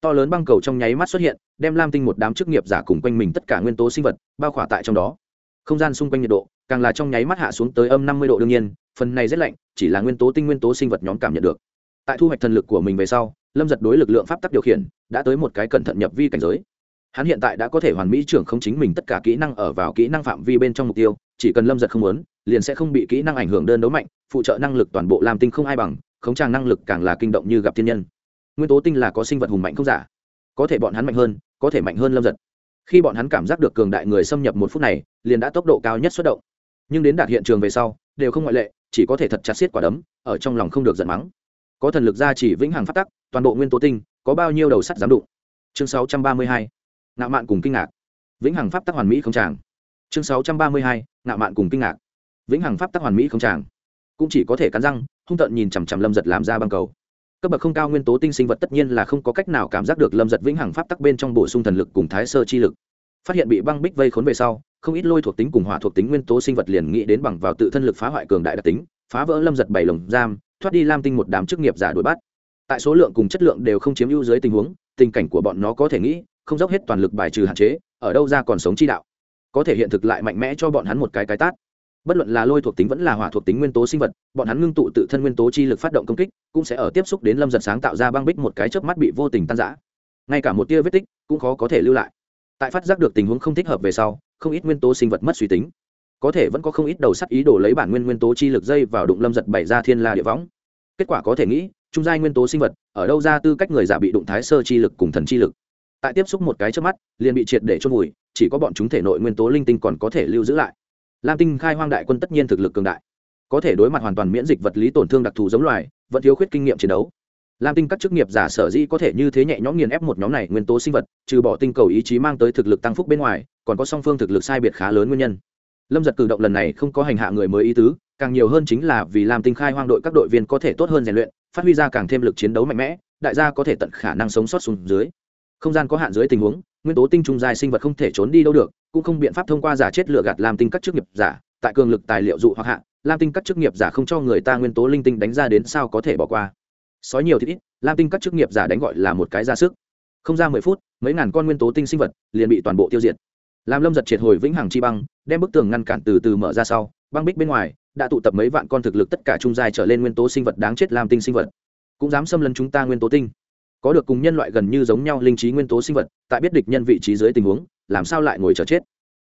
To lớn băng cầu trong nháy mắt xuất hiện, đem lam tinh một đám chức nghiệp giả cùng quanh mình tất cả nguyên tố sinh vật bao khỏa tại trong đó. Không gian xung quanh nhiệt độ, càng là trong nháy mắt hạ xuống tới âm năm mươi độ đương nhiên, phần này rất lạnh, chỉ là nguyên tố tinh nguyên tố sinh vật nhóm cảm nhận được. Tại thu hoạch thần lực của mình về sau, lâm giật đối lực lượng pháp tắc điều khiển, đã tới một cái cẩn thận nhập vi cảnh giới. Hắn hiện tại đã có thể hoàn mỹ trưởng không chính mình tất cả kỹ năng ở vào kỹ năng phạm vi bên trong mục tiêu, chỉ cần lâm giật không muốn liền sẽ không bị kỹ năng ảnh hưởng đơn đấu mạnh, phụ trợ năng lực toàn bộ làm tinh không ai bằng, khống tràng năng lực càng là kinh động như gặp thiên nhân. Nguyên tố tinh là có sinh vật hùng mạnh không giả. Có thể bọn hắn mạnh hơn, có thể mạnh hơn lâm giật. Khi bọn hắn cảm giác được cường đại người xâm nhập một phút này, liền đã tốc độ cao nhất xuất động. Nhưng đến đạt hiện trường về sau, đều không ngoại lệ, chỉ có thể thật chặt xiết quả đấm, ở trong lòng không được giận mắng. Có thần lực ra chỉ vĩnh hằng phát tắc, toàn bộ nguyên tố tinh, có bao nhiêu đầu sắt dám đụng? Chương 632. ngạo mạn cùng kinh ngạc. Vĩnh hằng pháp tắc hoàn mỹ không tràng. Chương 632. ngạo mạn cùng kinh ngạc vĩnh hằng pháp tắc hoàn mỹ không tràng. Cũng chỉ có thể cắn răng, hung tợn nhìn chằm chằm lâm giật làm ra băng cầu. Cấp bậc không cao nguyên tố tinh sinh vật tất nhiên là không có cách nào cảm giác được lâm giật vĩnh hằng pháp tắc bên trong bổ sung thần lực cùng thái sơ chi lực. Phát hiện bị băng bích vây khốn về sau, không ít lôi thuộc tính cùng hỏa thuộc tính nguyên tố sinh vật liền nghĩ đến bằng vào tự thân lực phá hoại cường đại đặc tính, phá vỡ lâm giật bảy lồng giam, thoát đi lam tinh một đám chức nghiệp giả đuổi bắt. Tại số lượng cùng chất lượng đều không chiếm ưu dưới tình huống, tình cảnh của bọn nó có thể nghĩ, không dốc hết toàn lực bài trừ hạn chế, ở đâu ra còn sống chi đạo. Có thể hiện thực lại mạnh mẽ cho bọn hắn một cái cái tát bất luận là lôi thuộc tính vẫn là hỏa thuộc tính nguyên tố sinh vật, bọn hắn ngưng tụ tự thân nguyên tố chi lực phát động công kích, cũng sẽ ở tiếp xúc đến lâm giật sáng tạo ra băng bích một cái chớp mắt bị vô tình tan giã ngay cả một tia vết tích cũng khó có thể lưu lại. Tại phát giác được tình huống không thích hợp về sau, không ít nguyên tố sinh vật mất suy tính. Có thể vẫn có không ít đầu sắt ý đồ lấy bản nguyên nguyên tố chi lực dây vào đụng lâm giật bày ra thiên la địa võng. Kết quả có thể nghĩ, trung giai nguyên tố sinh vật, ở đâu ra tư cách người giả bị đụng thái sơ chi lực cùng thần chi lực. Tại tiếp xúc một cái trước mắt, liền bị triệt để chôn vùi, chỉ có bọn chúng thể nội nguyên tố linh tinh còn có thể lưu giữ lại lam tinh khai hoang đại quân tất nhiên thực lực cường đại. Có thể đối mặt hoàn toàn miễn dịch vật lý tổn thương đặc thù giống loài, vẫn thiếu khuyết kinh nghiệm chiến đấu. Lam tinh các chức nghiệp giả sở dĩ có thể như thế nhẹ nhõm nghiền ép một nhóm này nguyên tố sinh vật, trừ bỏ tinh cầu ý chí mang tới thực lực tăng phúc bên ngoài, còn có song phương thực lực sai biệt khá lớn nguyên nhân. Lâm giật cử động lần này không có hành hạ người mới ý tứ, càng nhiều hơn chính là vì làm tinh khai hoang đội các đội viên có thể tốt hơn rèn luyện, phát huy ra càng thêm lực chiến đấu mạnh mẽ, đại gia có thể tận khả năng sống sót xuống dưới không gian có hạn dưới tình huống, nguyên tố tinh trung dài sinh vật không thể trốn đi đâu được, cũng không biện pháp thông qua giả chết lựa gạt làm tinh các chức nghiệp giả, tại cường lực tài liệu dụ hoặc hạ lam tinh các chức nghiệp giả không cho người ta nguyên tố linh tinh đánh ra đến sao có thể bỏ qua. Sói nhiều thì ít lam tinh các chức nghiệp giả đánh gọi là một cái ra sức. Không ra mười phút, mấy ngàn con nguyên tố tinh sinh vật liền bị toàn bộ tiêu diệt. Làm lâm giật triệt hồi vĩnh hằng chi băng, đem bức tường ngăn cản từ từ mở ra sau, băng bích bên ngoài đã tụ tập mấy vạn con thực lực tất cả trung dài trở lên nguyên tố sinh vật đáng chết lam tinh sinh vật. Cũng dám xâm lấn chúng ta nguyên tố tinh có được cùng nhân loại gần như giống nhau linh trí nguyên tố sinh vật, tại biết địch nhân vị trí dưới tình huống, làm sao lại ngồi chờ chết?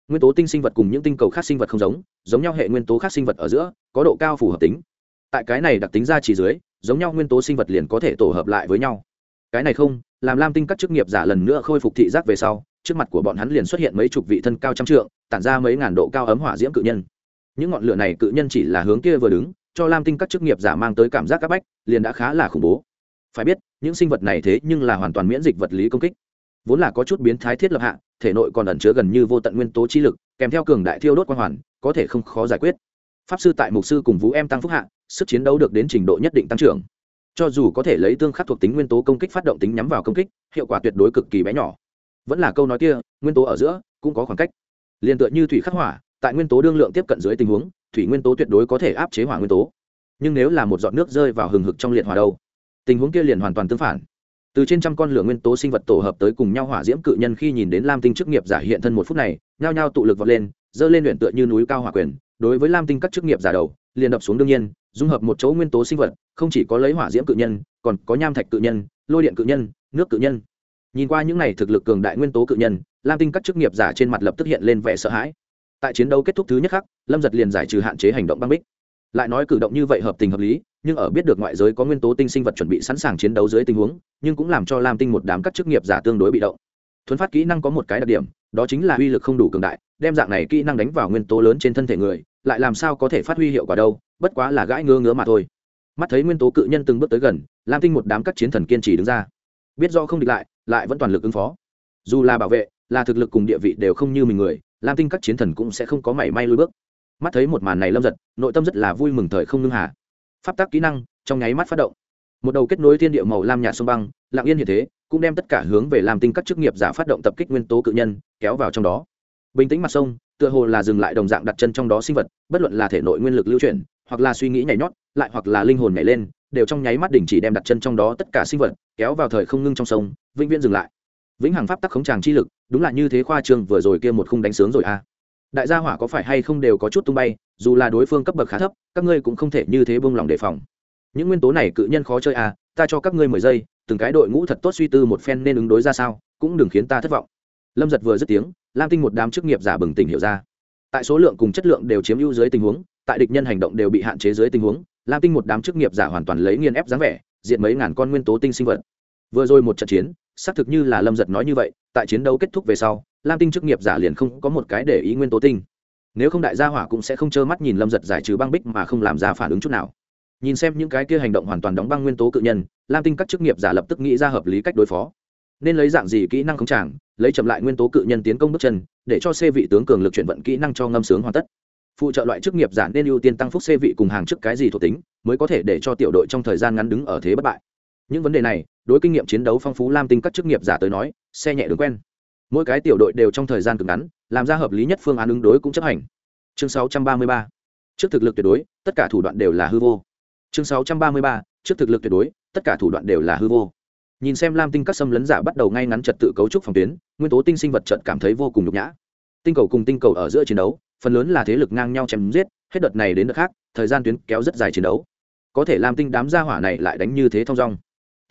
Nguyên tố tinh sinh vật cùng những tinh cầu khác sinh vật không giống giống nhau hệ nguyên tố khác sinh vật ở giữa, có độ cao phù hợp tính. Tại cái này đặc tính ra chỉ dưới, giống nhau nguyên tố sinh vật liền có thể tổ hợp lại với nhau. Cái này không, làm lam tinh các chức nghiệp giả lần nữa khôi phục thị giác về sau, trước mặt của bọn hắn liền xuất hiện mấy chục vị thân cao trăm trượng, tản ra mấy ngàn độ cao ấm hỏa diễm cự nhân. Những ngọn lửa này cự nhân chỉ là hướng kia vừa đứng, cho lam tinh các chức nghiệp giả mang tới cảm giác áp bách, liền đã khá là khủng bố phải biết, những sinh vật này thế nhưng là hoàn toàn miễn dịch vật lý công kích. Vốn là có chút biến thái thiết lập hạ, thể nội còn ẩn chứa gần như vô tận nguyên tố chi lực, kèm theo cường đại thiêu đốt quang hoàn, có thể không khó giải quyết. Pháp sư tại mục sư cùng vũ em tăng phúc hạ, sức chiến đấu được đến trình độ nhất định tăng trưởng. Cho dù có thể lấy tương khắc thuộc tính nguyên tố công kích phát động tính nhắm vào công kích, hiệu quả tuyệt đối cực kỳ bé nhỏ. Vẫn là câu nói kia, nguyên tố ở giữa, cũng có khoảng cách. Liền tựa như thủy khắc hỏa, tại nguyên tố đương lượng tiếp cận dưới tình huống, thủy nguyên tố tuyệt đối có thể áp chế hỏa nguyên tố. Nhưng nếu là một giọt nước rơi vào hừng hực trong liệt hỏa đâu tình huống kia liền hoàn toàn tương phản. Từ trên trăm con lửa nguyên tố sinh vật tổ hợp tới cùng nhau hỏa diễm cự nhân khi nhìn đến lam tinh chức nghiệp giả hiện thân một phút này, nhao nhao tụ lực vọt lên dơ lên luyện tựa như núi cao hỏa quyền, đối với lam tinh các chức nghiệp giả đầu, liền đập xuống đương nhiên, dung hợp một chỗ nguyên tố sinh vật, không chỉ có lấy hỏa diễm cự nhân, còn có nham thạch cự nhân, lôi điện cự nhân, nước cự nhân. Nhìn qua những này thực lực cường đại nguyên tố cự nhân, lam tinh các chức nghiệp giả trên mặt lập tức hiện lên vẻ sợ hãi. Tại chiến đấu kết thúc thứ nhất khắc, lâm giật liền giải trừ hạn chế hành động băng bích. Lại nói cử động như vậy hợp tình hợp lý nhưng ở biết được ngoại giới có nguyên tố tinh sinh vật chuẩn bị sẵn sàng chiến đấu dưới tình huống, nhưng cũng làm cho lam tinh một đám các chức nghiệp giả tương đối bị động. Thuấn phát kỹ năng có một cái đặc điểm, đó chính là uy lực không đủ cường đại, đem dạng này kỹ năng đánh vào nguyên tố lớn trên thân thể người, lại làm sao có thể phát huy hiệu quả đâu, bất quá là gãi ngứa ngứa mà thôi. Mắt thấy nguyên tố cự nhân từng bước tới gần, lam tinh một đám các chiến thần kiên trì đứng ra. Biết do không địch lại lại vẫn toàn lực ứng phó. Dù là bảo vệ, là thực lực cùng địa vị đều không như mình người, lam tinh các chiến thần cũng sẽ không có mảy may lui bước. Mắt thấy một màn này lâm giật, nội tâm rất là vui mừng thời không ngưng hà pháp tắc kỹ năng, trong nháy mắt phát động. Một đầu kết nối thiên địa màu lam nhạt sông băng lạng yên như thế, cũng đem tất cả hướng về làm tinh các chức nghiệp giả phát động tập kích nguyên tố cự nhân, kéo vào trong đó. Bình tĩnh mặt sông, tựa hồ là dừng lại đồng dạng đặt chân trong đó sinh vật, bất luận là thể nội nguyên lực lưu chuyển, hoặc là suy nghĩ nhảy nhót, lại hoặc là linh hồn nhảy lên, đều trong nháy mắt đỉnh chỉ đem đặt chân trong đó tất cả sinh vật, kéo vào thời không ngưng trong sông, vĩnh viễn dừng lại. Vĩnh hằng pháp tắc khống tràng chi lực, đúng là như thế khoa trương vừa rồi kia một khung đánh sướng rồi a. à đại gia hỏa có phải hay không đều có chút tung bay, dù là đối phương cấp bậc khá thấp, các ngươi cũng không thể như thế bông lòng đề phòng. Những nguyên tố này cự nhân khó chơi à ta cho các ngươi mười giây, từng cái đội ngũ thật tốt suy tư một phen nên ứng đối ra sao, cũng đừng khiến ta thất vọng. Lâm giật vừa dứt tiếng, lam tinh một đám chức nghiệp giả bừng tỉnh hiểu ra. Tại số lượng cùng chất lượng đều chiếm ưu dưới tình huống, tại địch nhân hành động đều bị hạn chế dưới tình huống, lam tinh một đám chức nghiệp giả hoàn toàn lấy nghiên ép dáng vẻ diện mấy ngàn con nguyên tố tinh sinh vật. Vừa rồi một trận chiến, xác thực như là lâm giật nói như vậy, tại chiến đấu kết thúc về sau lam tinh chức nghiệp giả liền không có một cái để ý nguyên tố tinh. Nếu không đại gia hỏa cũng sẽ không trơ mắt nhìn lâm giật giải trừ băng bích mà không làm ra phản ứng chút nào. Nhìn xem những cái kia hành động hoàn toàn đóng băng nguyên tố cự nhân, lam tinh các chức nghiệp giả lập tức nghĩ ra hợp lý cách đối phó. Nên lấy dạng gì kỹ năng không tràng, lấy chậm lại nguyên tố cự nhân tiến công bước chân, để cho xe vị tướng cường lực chuyển vận kỹ năng cho ngâm sướng hoàn tất. Phụ trợ loại chức nghiệp giả nên ưu tiên tăng phúc xe vị cùng hàng chức cái gì thuộc tính, mới có thể để cho tiểu đội trong thời gian ngắn đứng ở thế bất bại. Những vấn đề này, đối kinh nghiệm chiến đấu phong phú lam tinh các chức nghiệp giả tới nói, xe nhẹ đường quen mỗi cái tiểu đội đều trong thời gian cực ngắn, làm ra hợp lý nhất phương án ứng đối cũng chấp hành. Chương 633. trước thực lực tuyệt đối, tất cả thủ đoạn đều là hư vô. Chương 633. trước thực lực tuyệt đối, tất cả thủ đoạn đều là hư vô. Nhìn xem lam tinh các xâm lấn giả bắt đầu ngay ngắn trật tự cấu trúc phòng tuyến, nguyên tố tinh sinh vật trận cảm thấy vô cùng nhục nhã. Tinh cầu cùng tinh cầu ở giữa chiến đấu, phần lớn là thế lực ngang nhau chém giết, hết đợt này đến đợt khác, thời gian tuyến kéo rất dài chiến đấu. Có thể lam tinh đám gia hỏa này lại đánh như thế thong dong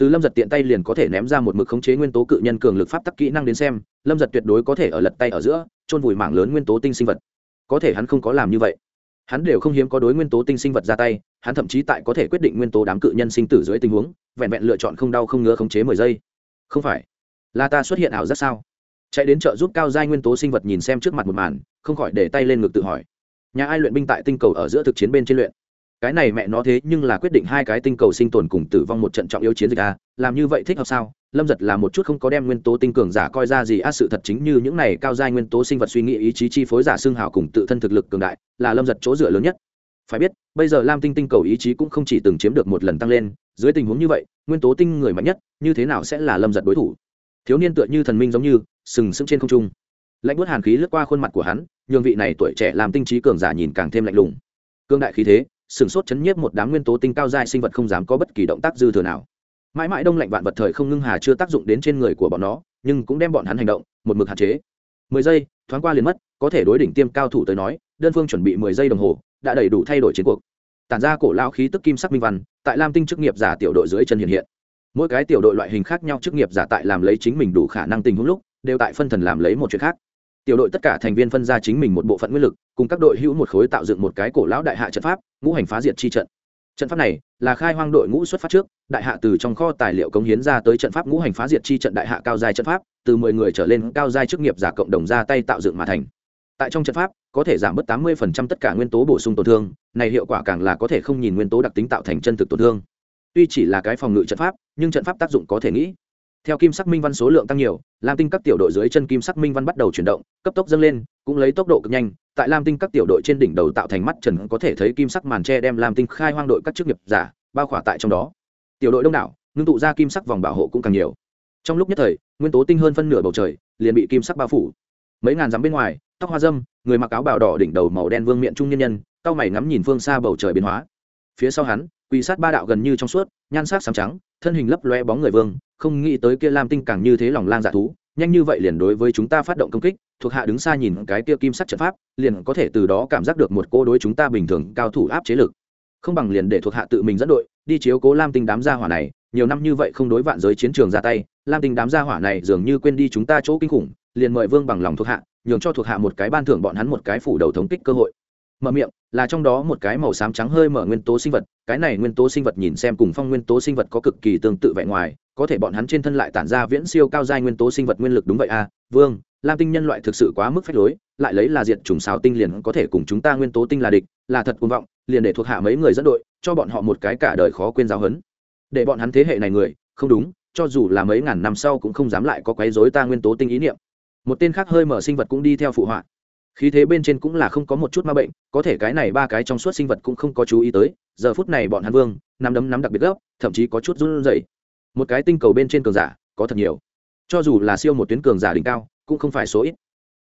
từ lâm giật tiện tay liền có thể ném ra một mực khống chế nguyên tố cự nhân cường lực pháp tắc kỹ năng đến xem, lâm giật tuyệt đối có thể ở lật tay ở giữa trôn vùi mảng lớn nguyên tố tinh sinh vật. Có thể hắn không có làm như vậy. Hắn đều không hiếm có đối nguyên tố tinh sinh vật ra tay, hắn thậm chí tại có thể quyết định nguyên tố đám cự nhân sinh tử dưới tình huống, vẹn vẹn lựa chọn không đau không ngứa khống chế mười giây. Không phải. Là ta xuất hiện ảo rất sao? Chạy đến chợ giúp cao giai nguyên tố sinh vật nhìn xem trước mặt một màn, không khỏi để tay lên ngực tự hỏi. Nhà ai luyện binh tại tinh cầu ở giữa thực chiến bên trên luyện? Cái này mẹ nó thế nhưng là quyết định hai cái tinh cầu sinh tồn cùng tử vong một trận trọng yếu chiến dịch a, làm như vậy thích hợp sao? Lâm giật là một chút không có đem nguyên tố tinh cường giả coi ra gì, a, sự thật chính như những này cao giai nguyên tố sinh vật suy nghĩ, ý chí chi phối giả xương hào cùng tự thân thực lực cường đại, là lâm giật chỗ dựa lớn nhất. Phải biết, bây giờ lam tinh tinh cầu ý chí cũng không chỉ từng chiếm được một lần tăng lên, dưới tình huống như vậy, nguyên tố tinh người mạnh nhất, như thế nào sẽ là lâm giật đối thủ? Thiếu niên tựa như thần minh giống như, sừng sững trên không trung. Lạnh bút hàn khí lướt qua khuôn mặt của hắn, nhường vị này tuổi trẻ làm tinh trí cường giả nhìn càng thêm lạnh lùng. Cương đại khí thế sừng sốt chấn nhiếp một đám nguyên tố tinh cao dài sinh vật không dám có bất kỳ động tác dư thừa nào. Mãi mãi đông lạnh vạn vật thời không ngưng hà chưa tác dụng đến trên người của bọn nó, nhưng cũng đem bọn hắn hành động một mực hạn chế. Mười giây, thoáng qua liền mất, có thể đối đỉnh tiêm cao thủ tới nói, đơn phương chuẩn bị mười giây đồng hồ, đã đầy đủ thay đổi chiến cuộc. Tản ra cổ lao khí tức kim sắc minh văn, tại lam tinh chức nghiệp giả tiểu đội dưới chân hiện hiện. Mỗi cái tiểu đội loại hình khác nhau chức nghiệp giả tại làm lấy chính mình đủ khả năng tình huống lúc, đều tại phân thần làm lấy một chuyện khác tiểu đội tất cả thành viên phân ra chính mình một bộ phận nguyên lực, cùng các đội hữu một khối tạo dựng một cái cổ lão đại hạ trận pháp, ngũ hành phá diệt chi trận. Trận pháp này là khai hoang đội ngũ xuất phát trước, đại hạ từ trong kho tài liệu cống hiến ra tới trận pháp ngũ hành phá diệt chi trận đại hạ cao giai trận pháp, từ mười người trở lên cao giai chức nghiệp giả cộng đồng ra tay tạo dựng mà thành. Tại trong trận pháp, có thể giảm bớt tám mươi tất cả nguyên tố bổ sung tổn thương, này hiệu quả càng là có thể không nhìn nguyên tố đặc tính tạo thành chân thực tổn thương. Tuy chỉ là cái phòng ngự trận pháp, nhưng trận pháp tác dụng có thể nghĩ theo kim sắc minh văn số lượng tăng nhiều, lam tinh các tiểu đội dưới chân kim sắc minh văn bắt đầu chuyển động, cấp tốc dâng lên, cũng lấy tốc độ cực nhanh. Tại lam tinh các tiểu đội trên đỉnh đầu tạo thành mắt trần có thể thấy kim sắc màn tre đem lam tinh khai hoang đội các chức nghiệp giả, bao khỏa tại trong đó. Tiểu đội đông đảo, ngưng tụ ra kim sắc vòng bảo hộ cũng càng nhiều. Trong lúc nhất thời, nguyên tố tinh hơn phân nửa bầu trời, liền bị kim sắc bao phủ. Mấy ngàn dặm bên ngoài, tóc hoa dâm, người mặc áo bào đỏ đỉnh đầu màu đen vương miệng trung nhân nhân, cao mày ngắm nhìn phương xa bầu trời biến hóa. Phía sau hắn, quỳ sát ba đạo gần như trong suốt, nhan sắc sáng trắng, thân hình lấp loe bóng người vương không nghĩ tới kia lam tinh càng như thế lòng lang dạ thú, nhanh như vậy liền đối với chúng ta phát động công kích, thuộc hạ đứng xa nhìn cái kia kim sắc trận pháp, liền có thể từ đó cảm giác được một cô đối chúng ta bình thường cao thủ áp chế lực. Không bằng liền để thuộc hạ tự mình dẫn đội, đi chiếu cố lam tinh đám gia hỏa này, nhiều năm như vậy không đối vạn giới chiến trường ra tay, lam tinh đám gia hỏa này dường như quên đi chúng ta chỗ kinh khủng, liền mời vương bằng lòng thuộc hạ, nhường cho thuộc hạ một cái ban thưởng bọn hắn một cái phủ đầu thống kích cơ hội. Mở miệng, là trong đó một cái màu xám trắng hơi mở nguyên tố sinh vật, cái này nguyên tố sinh vật nhìn xem cùng phong nguyên tố sinh vật có cực kỳ tương tự vẻ ngoài có thể bọn hắn trên thân lại tản ra viễn siêu cao giai nguyên tố sinh vật nguyên lực đúng vậy à? Vương, lam tinh nhân loại thực sự quá mức phách lối, lại lấy là diệt trùng xào tinh liền có thể cùng chúng ta nguyên tố tinh là địch, là thật cuồng vọng, liền để thuộc hạ mấy người dẫn đội, cho bọn họ một cái cả đời khó quên giáo hấn để bọn hắn thế hệ này người, không đúng, cho dù là mấy ngàn năm sau cũng không dám lại có quấy rối ta nguyên tố tinh ý niệm. Một tên khác hơi mở sinh vật cũng đi theo phụ họa. Khí thế bên trên cũng là không có một chút ma bệnh, có thể cái này ba cái trong suốt sinh vật cũng không có chú ý tới, giờ phút này bọn hắn vương, nắm đấm nắm đặc biệt gấp, thậm chí có chút run rẩy một cái tinh cầu bên trên cường giả, có thật nhiều. Cho dù là siêu một tuyến cường giả đỉnh cao, cũng không phải số ít.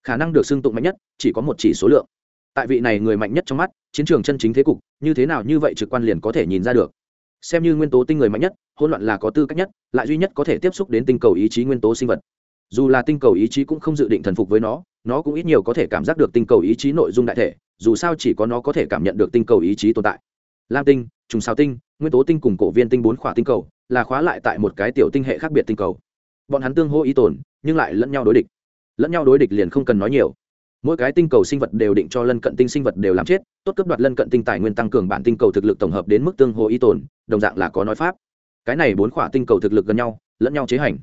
Khả năng được xưng tụng mạnh nhất, chỉ có một chỉ số lượng. Tại vị này người mạnh nhất trong mắt, chiến trường chân chính thế cục, như thế nào như vậy trực quan liền có thể nhìn ra được. Xem như nguyên tố tinh người mạnh nhất, hỗn loạn là có tư cách nhất, lại duy nhất có thể tiếp xúc đến tinh cầu ý chí nguyên tố sinh vật. Dù là tinh cầu ý chí cũng không dự định thần phục với nó nó cũng ít nhiều có thể cảm giác được tinh cầu ý chí nội dung đại thể, dù sao chỉ có nó có thể cảm nhận được tinh cầu ý chí tồn tại lam tinh, trùng sao tinh, nguyên tố tinh cùng cổ viên tinh bốn khỏa tinh cầu là khóa lại tại một cái tiểu tinh hệ khác biệt tinh cầu. Bọn hắn tương hô ý tồn, nhưng lại lẫn nhau đối địch. Lẫn nhau đối địch liền không cần nói nhiều. Mỗi cái tinh cầu sinh vật đều định cho lân cận tinh sinh vật đều làm chết, tốt cấp đoạt lân cận tinh tài nguyên tăng cường bản tinh cầu thực lực tổng hợp đến mức tương hô ý tồn, đồng dạng là có nói pháp. Cái này bốn khỏa tinh cầu thực lực gần nhau, lẫn nhau chế hành.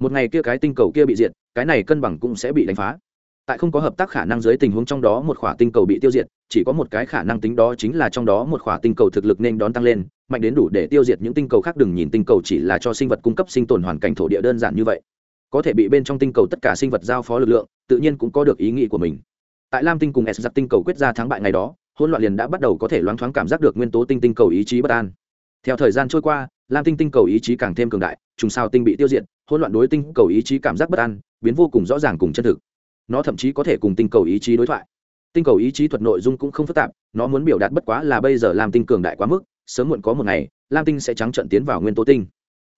Một ngày kia cái tinh cầu kia bị diệt, cái này cân bằng cũng sẽ bị đánh phá tại không có hợp tác khả năng dưới tình huống trong đó một khỏa tinh cầu bị tiêu diệt, chỉ có một cái khả năng tính đó chính là trong đó một khỏa tinh cầu thực lực nên đón tăng lên, mạnh đến đủ để tiêu diệt những tinh cầu khác đừng nhìn tinh cầu chỉ là cho sinh vật cung cấp sinh tồn hoàn cảnh thổ địa đơn giản như vậy. Có thể bị bên trong tinh cầu tất cả sinh vật giao phó lực lượng, tự nhiên cũng có được ý nghĩ của mình. Tại lam tinh cùng s giặc tinh cầu quyết ra thắng bại ngày đó, hỗn loạn liền đã bắt đầu có thể loáng thoáng cảm giác được nguyên tố tinh tinh cầu ý chí bất an. Theo thời gian trôi qua, lam tinh tinh cầu ý chí càng thêm cường đại, trùng sao tinh bị tiêu diệt, hỗn loạn đối tinh cầu ý chí cảm giác bất an, biến vô cùng rõ ràng cùng chân thực nó thậm chí có thể cùng tinh cầu ý chí đối thoại. Tinh cầu ý chí thuật nội dung cũng không phức tạp, nó muốn biểu đạt bất quá là bây giờ làm tinh cường đại quá mức, sớm muộn có một ngày, lam tinh sẽ trắng trận tiến vào nguyên tố tinh.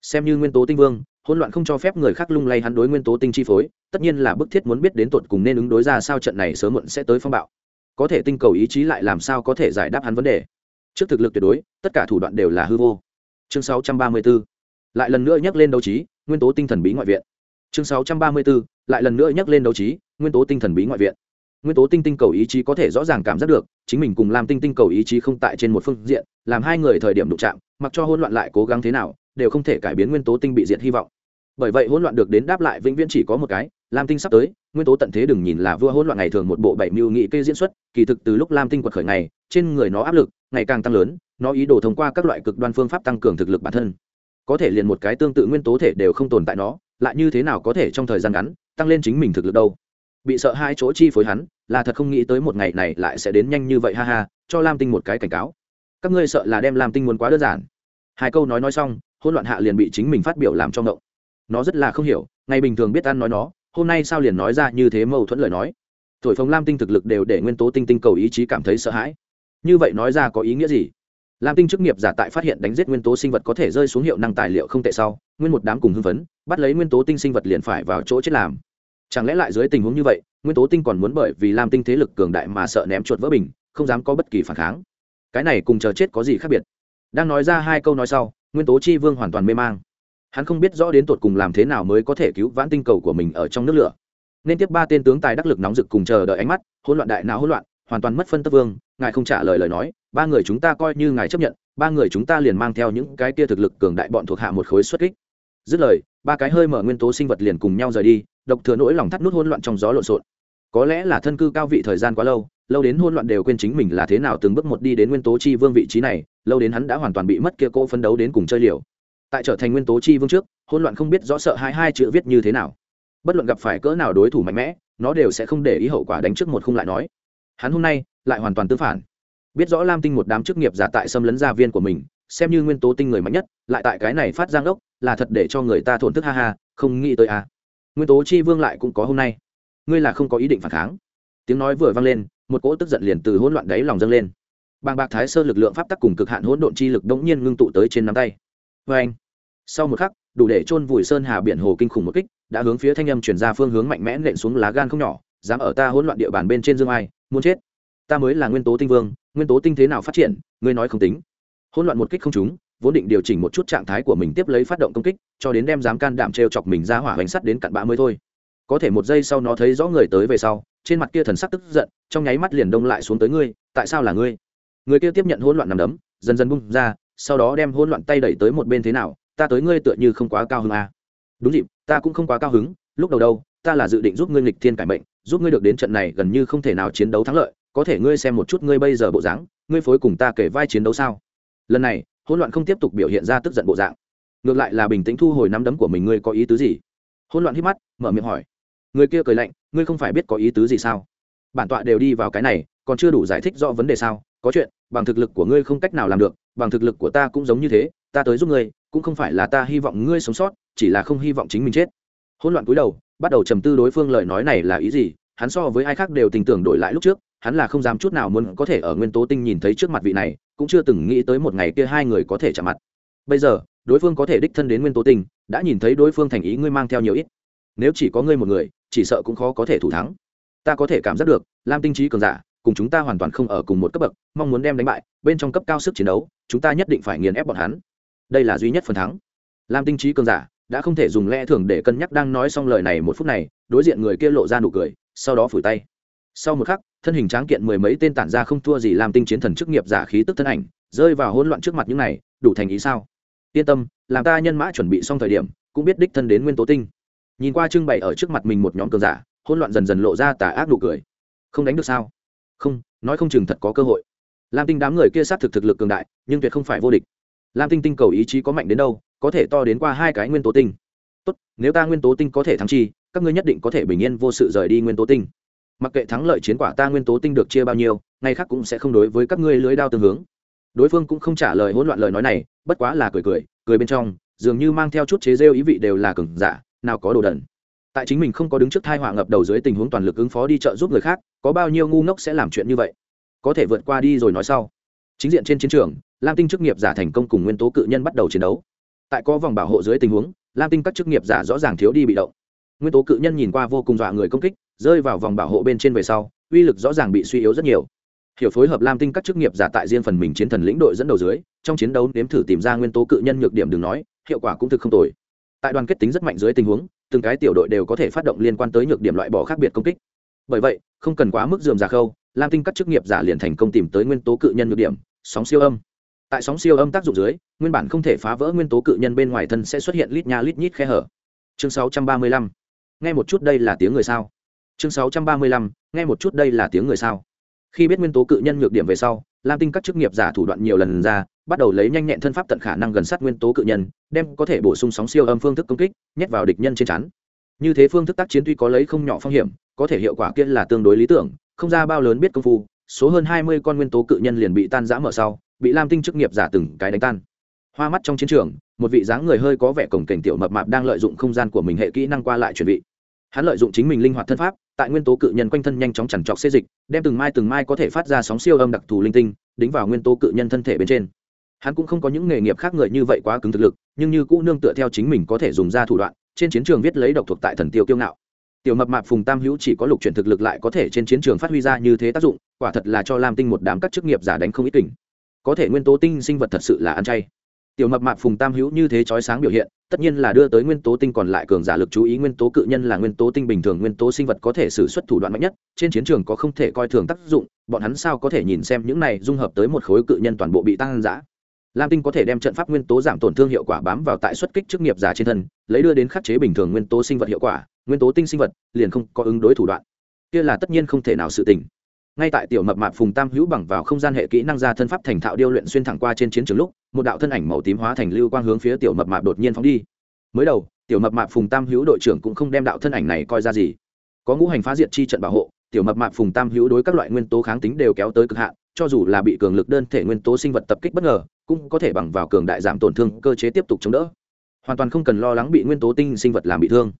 Xem như nguyên tố tinh vương, hỗn loạn không cho phép người khác lung lay hắn đối nguyên tố tinh chi phối, tất nhiên là bức thiết muốn biết đến tột cùng nên ứng đối ra sao trận này sớm muộn sẽ tới phong bạo. Có thể tinh cầu ý chí lại làm sao có thể giải đáp hắn vấn đề? Trước thực lực tuyệt đối, tất cả thủ đoạn đều là hư vô. Chương 634 lại lần nữa nhắc lên đấu trí, nguyên tố tinh thần bí ngoại viện. Chương 634 lại lần nữa nhắc lên đấu trí nguyên tố tinh thần bí ngoại viện. Nguyên tố tinh tinh cầu ý chí có thể rõ ràng cảm giác được, chính mình cùng làm tinh tinh cầu ý chí không tại trên một phương diện, làm hai người thời điểm đụng chạm, mặc cho hỗn loạn lại cố gắng thế nào, đều không thể cải biến nguyên tố tinh bị diệt hy vọng. Bởi vậy hỗn loạn được đến đáp lại vĩnh viễn chỉ có một cái, lam tinh sắp tới, nguyên tố tận thế đừng nhìn là vua hỗn loạn ngày thường một bộ bảy mưu nghị kê diễn xuất, kỳ thực từ lúc lam tinh quật khởi này trên người nó áp lực ngày càng tăng lớn, nó ý đồ thông qua các loại cực đoan phương pháp tăng cường thực lực bản thân. Có thể liền một cái tương tự nguyên tố thể đều không tồn tại nó, lại như thế nào có thể trong thời gian ngắn tăng lên chính mình thực lực đâu? Bị sợ hai chỗ chi phối hắn, là thật không nghĩ tới một ngày này lại sẽ đến nhanh như vậy, ha ha, cho lam tinh một cái cảnh cáo. Các ngươi sợ là đem lam tinh muốn quá đơn giản. Hai câu nói nói xong hôn loạn hạ liền bị chính mình phát biểu làm trong động. Nó rất là không hiểu, ngày bình thường biết ăn nói nó, hôm nay sao liền nói ra như thế mâu thuẫn lời nói. Thổi phồng lam tinh thực lực đều để nguyên tố tinh tinh cầu ý chí cảm thấy sợ hãi. Như vậy nói ra có ý nghĩa gì? Lam tinh chức nghiệp giả tại phát hiện đánh giết nguyên tố sinh vật có thể rơi xuống hiệu năng tài liệu không tệ sau, nguyên một đám cùng hưng phấn, bắt lấy nguyên tố tinh sinh vật liền phải vào chỗ chết làm chẳng lẽ lại dưới tình huống như vậy, nguyên tố tinh còn muốn bởi vì lam tinh thế lực cường đại mà sợ ném chuột vỡ bình, không dám có bất kỳ phản kháng? Cái này cùng chờ chết có gì khác biệt? Đang nói ra hai câu nói sau, nguyên tố chi vương hoàn toàn mê mang. Hắn không biết rõ đến tột cùng làm thế nào mới có thể cứu vãn tinh cầu của mình ở trong nước lửa. Nên tiếp ba tên tướng tài đắc lực nóng rực cùng chờ đợi ánh mắt, hỗn loạn đại não hỗn loạn, hoàn toàn mất phân tất vương, ngài không trả lời lời nói, ba người chúng ta coi như ngài chấp nhận, ba người chúng ta liền mang theo những cái kia thực lực cường đại bọn thuộc hạ một khối xuất kích. Dứt lời, ba cái hơi mở nguyên tố sinh vật liền cùng nhau rời đi độc thừa nỗi lòng thắt nút hỗn loạn trong gió lộn xộn. Có lẽ là thân cư cao vị thời gian quá lâu lâu đến hỗn loạn đều quên chính mình là thế nào từng bước một đi đến nguyên tố chi vương vị trí này, lâu đến hắn đã hoàn toàn bị mất kia cô phấn đấu đến cùng chơi liều. Tại trở thành nguyên tố chi vương trước, hỗn loạn không biết rõ sợ hai hai chữ viết như thế nào. Bất luận gặp phải cỡ nào đối thủ mạnh mẽ, nó đều sẽ không để ý hậu quả đánh trước một khung lại nói. Hắn hôm nay lại hoàn toàn tương phản. Biết rõ lam tinh một đám chức nghiệp giả tại xâm lấn gia viên của mình, xem như nguyên tố tinh người mạnh nhất, lại tại cái này phát giang đốc là thật để cho người ta thổn thức ha ha, không nghĩ tới à nguyên tố chi vương lại cũng có hôm nay. Ngươi là không có ý định phản kháng. Tiếng nói vừa vang lên, một cỗ tức giận liền từ hỗn loạn đáy lòng dâng lên. Bàng bạc thái sơ lực lượng pháp tắc cùng cực hạn hỗn độn chi lực đống nhiên ngưng tụ tới trên nắm tay. Vê anh. Sau một khắc, đủ để chôn vùi sơn hà biển hồ kinh khủng một kích, đã hướng phía thanh âm chuyển ra phương hướng mạnh mẽ nện xuống lá gan không nhỏ, dám ở ta hỗn loạn địa bàn bên trên dương ai, muốn chết. Ta mới là nguyên tố tinh vương, nguyên tố tinh thế nào phát triển, ngươi nói không tính. Hỗn loạn một kích không trúng vốn định điều chỉnh một chút trạng thái của mình tiếp lấy phát động công kích, cho đến đem dám can đảm t chọc mình ra hỏa hoành sắt đến cặn bã mới thôi. Có thể một giây sau nó thấy rõ người tới về sau, trên mặt kia thần sắc tức giận, trong nháy mắt liền đông lại xuống tới ngươi, tại sao là ngươi? Người kia tiếp nhận hỗn loạn nằm đấm, dần dần bung ra, sau đó đem hỗn loạn tay đẩy tới một bên thế nào, ta tới ngươi tựa như không quá cao hứng à. đúng dịp, ta cũng không quá cao hứng, lúc đầu đâu, ta là dự định giúp ngươi nghịch thiên cải mệnh, giúp ngươi được đến trận này gần như không thể nào chiến đấu thắng lợi, có thể ngươi xem một chút ngươi bây giờ bộ dáng, ngươi phối cùng ta kể vai chiến đấu sao? Lần này hỗn loạn không tiếp tục biểu hiện ra tức giận bộ dạng. Ngược lại là bình tĩnh thu hồi nắm đấm của mình, ngươi có ý tứ gì? Hỗn loạn hít mắt, mở miệng hỏi. Người kia cười lạnh, ngươi không phải biết có ý tứ gì sao? Bản tọa đều đi vào cái này, còn chưa đủ giải thích rõ vấn đề sao? Có chuyện, bằng thực lực của ngươi không cách nào làm được, bằng thực lực của ta cũng giống như thế, ta tới giúp ngươi, cũng không phải là ta hy vọng ngươi sống sót, chỉ là không hy vọng chính mình chết. Hỗn loạn cúi đầu, bắt đầu trầm tư đối phương lời nói này là ý gì? Hắn so với ai khác đều tình tưởng đổi lại lúc trước, hắn là không dám chút nào muốn có thể ở nguyên tố tinh nhìn thấy trước mặt vị này cũng chưa từng nghĩ tới một ngày kia hai người có thể chạm mặt. Bây giờ, đối phương có thể đích thân đến nguyên tố tinh, đã nhìn thấy đối phương thành ý ngươi mang theo nhiều ít. Nếu chỉ có ngươi một người, chỉ sợ cũng khó có thể thủ thắng. Ta có thể cảm giác được, lam tinh trí cường giả, cùng chúng ta hoàn toàn không ở cùng một cấp bậc, mong muốn đem đánh bại, bên trong cấp cao sức chiến đấu, chúng ta nhất định phải nghiền ép bọn hắn. Đây là duy nhất phần thắng. Lam tinh trí cường giả, đã không thể dùng lẽ thường để cân nhắc đang nói xong lời này một phút này, đối diện người kia lộ ra nụ cười, sau đó phủi tay. Sau một khắc thân hình tráng kiện mười mấy tên tản ra không thua gì làm tinh chiến thần chức nghiệp giả khí tức thân ảnh, rơi vào hỗn loạn trước mặt những này, đủ thành ý sao? Yên tâm, làm ta nhân mã chuẩn bị xong thời điểm, cũng biết đích thân đến nguyên tố tinh. Nhìn qua trưng bày ở trước mặt mình một nhóm cường giả, hỗn loạn dần dần lộ ra tà ác nụ cười. Không đánh được sao? Không, nói không chừng thật có cơ hội. Lam tinh đám người kia sát thực thực lực cường đại, nhưng tuyệt không phải vô địch. Lam tinh tinh cầu ý chí có mạnh đến đâu, có thể to đến qua hai cái nguyên tố tinh. Tốt, nếu ta nguyên tố tinh có thể thắng chi, các ngươi nhất định có thể bình yên vô sự rời đi nguyên tố tinh mặc kệ thắng lợi chiến quả ta nguyên tố tinh được chia bao nhiêu, ngày khác cũng sẽ không đối với các ngươi lưới đao tương hướng. Đối phương cũng không trả lời hỗn loạn lời nói này, bất quá là cười cười cười bên trong, dường như mang theo chút chế rêu ý vị đều là cường giả, nào có đồ đần. Tại chính mình không có đứng trước thai họa ngập đầu dưới tình huống toàn lực ứng phó đi trợ giúp người khác, có bao nhiêu ngu ngốc sẽ làm chuyện như vậy? Có thể vượt qua đi rồi nói sau. Chính diện trên chiến trường, lam tinh chức nghiệp giả thành công cùng nguyên tố cự nhân bắt đầu chiến đấu. Tại có vòng bảo hộ dưới tình huống, lam tinh các chức nghiệp giả rõ ràng thiếu đi bị động nguyên tố cự nhân nhìn qua vô cùng dọa người công kích, rơi vào vòng bảo hộ bên trên về sau, uy lực rõ ràng bị suy yếu rất nhiều. Hiểu phối hợp lam tinh các chức nghiệp giả tại riêng phần mình chiến thần lĩnh đội dẫn đầu dưới, trong chiến đấu nếm thử tìm ra nguyên tố cự nhân nhược điểm đừng nói, hiệu quả cũng thực không tồi. Tại đoàn kết tính rất mạnh dưới tình huống, từng cái tiểu đội đều có thể phát động liên quan tới nhược điểm loại bỏ khác biệt công kích. Bởi vậy, không cần quá mức dườm giả khâu, lam tinh các chức nghiệp giả liền thành công tìm tới nguyên tố cự nhân nhược điểm, sóng siêu âm. Tại sóng siêu âm tác dụng dưới, nguyên bản không thể phá vỡ nguyên tố cự nhân bên ngoài thân sẽ xuất hiện lít nha lít nhít khe hở. Chương 635 nghe một chút đây là tiếng người sao? Chương 635. nghe một chút đây là tiếng người sao? Khi biết nguyên tố cự nhân nhược điểm về sau, lam tinh các chức nghiệp giả thủ đoạn nhiều lần ra, bắt đầu lấy nhanh nhẹn thân pháp tận khả năng gần sát nguyên tố cự nhân, đem có thể bổ sung sóng siêu âm phương thức công kích, nhét vào địch nhân trên chắn. Như thế phương thức tác chiến tuy có lấy không nhỏ phong hiểm, có thể hiệu quả kia là tương đối lý tưởng, không ra bao lớn biết công phu, số hơn hai mươi con nguyên tố cự nhân liền bị tan giã mở sau, bị lam tinh chức nghiệp giả từng cái đánh tan. Hoa mắt trong chiến trường một vị dáng người hơi có vẻ cổng cảnh tiểu mập mạp đang lợi dụng không gian của mình hệ kỹ năng qua lại chuẩn bị hắn lợi dụng chính mình linh hoạt thân pháp, tại nguyên tố cự nhân quanh thân nhanh chóng chằn trọc xê dịch, đem từng mai từng mai có thể phát ra sóng siêu âm đặc thù linh tinh, đính vào nguyên tố cự nhân thân thể bên trên. Hắn cũng không có những nghề nghiệp khác người như vậy quá cứng thực lực, nhưng như cũ nương tựa theo chính mình có thể dùng ra thủ đoạn, trên chiến trường viết lấy độc thuộc tại thần tiêu kiêu ngạo. Tiểu mập mạp phùng tam hữu chỉ có lục chuyển thực lực lại có thể trên chiến trường phát huy ra như thế tác dụng, quả thật là cho lam tinh một đám các chức nghiệp giả đánh không ít tỉnh. Có thể nguyên tố tinh sinh vật thật sự là ăn chay tiểu mập mạp phùng tam hữu như thế chói sáng biểu hiện, tất nhiên là đưa tới nguyên tố tinh còn lại cường giả lực chú ý, nguyên tố cự nhân là nguyên tố tinh bình thường, nguyên tố sinh vật có thể xử suất thủ đoạn mạnh nhất, trên chiến trường có không thể coi thường tác dụng, bọn hắn sao có thể nhìn xem những này dung hợp tới một khối cự nhân toàn bộ bị tăng giã. Lam tinh có thể đem trận pháp nguyên tố giảm tổn thương hiệu quả bám vào tại xuất kích chức nghiệp giả trên thân, lấy đưa đến khắc chế bình thường nguyên tố sinh vật hiệu quả, nguyên tố tinh sinh vật liền không có ứng đối thủ đoạn. Kia là tất nhiên không thể nào sự tình ngay tại tiểu mập mạp phùng tam hữu bằng vào không gian hệ kỹ năng ra thân pháp thành thạo điêu luyện xuyên thẳng qua trên chiến trường lúc, một đạo thân ảnh màu tím hóa thành lưu quang hướng phía tiểu mập mạp đột nhiên phóng đi. Mới đầu, tiểu mập mạp phùng tam hữu đội trưởng cũng không đem đạo thân ảnh này coi ra gì. Có ngũ hành phá diệt chi trận bảo hộ, tiểu mập mạp phùng tam hữu đối các loại nguyên tố kháng tính đều kéo tới cực hạn, cho dù là bị cường lực đơn thể nguyên tố sinh vật tập kích bất ngờ, cũng có thể bằng vào cường đại giảm tổn thương cơ chế tiếp tục chống đỡ. Hoàn toàn không cần lo lắng bị nguyên tố tinh sinh vật làm bị thương.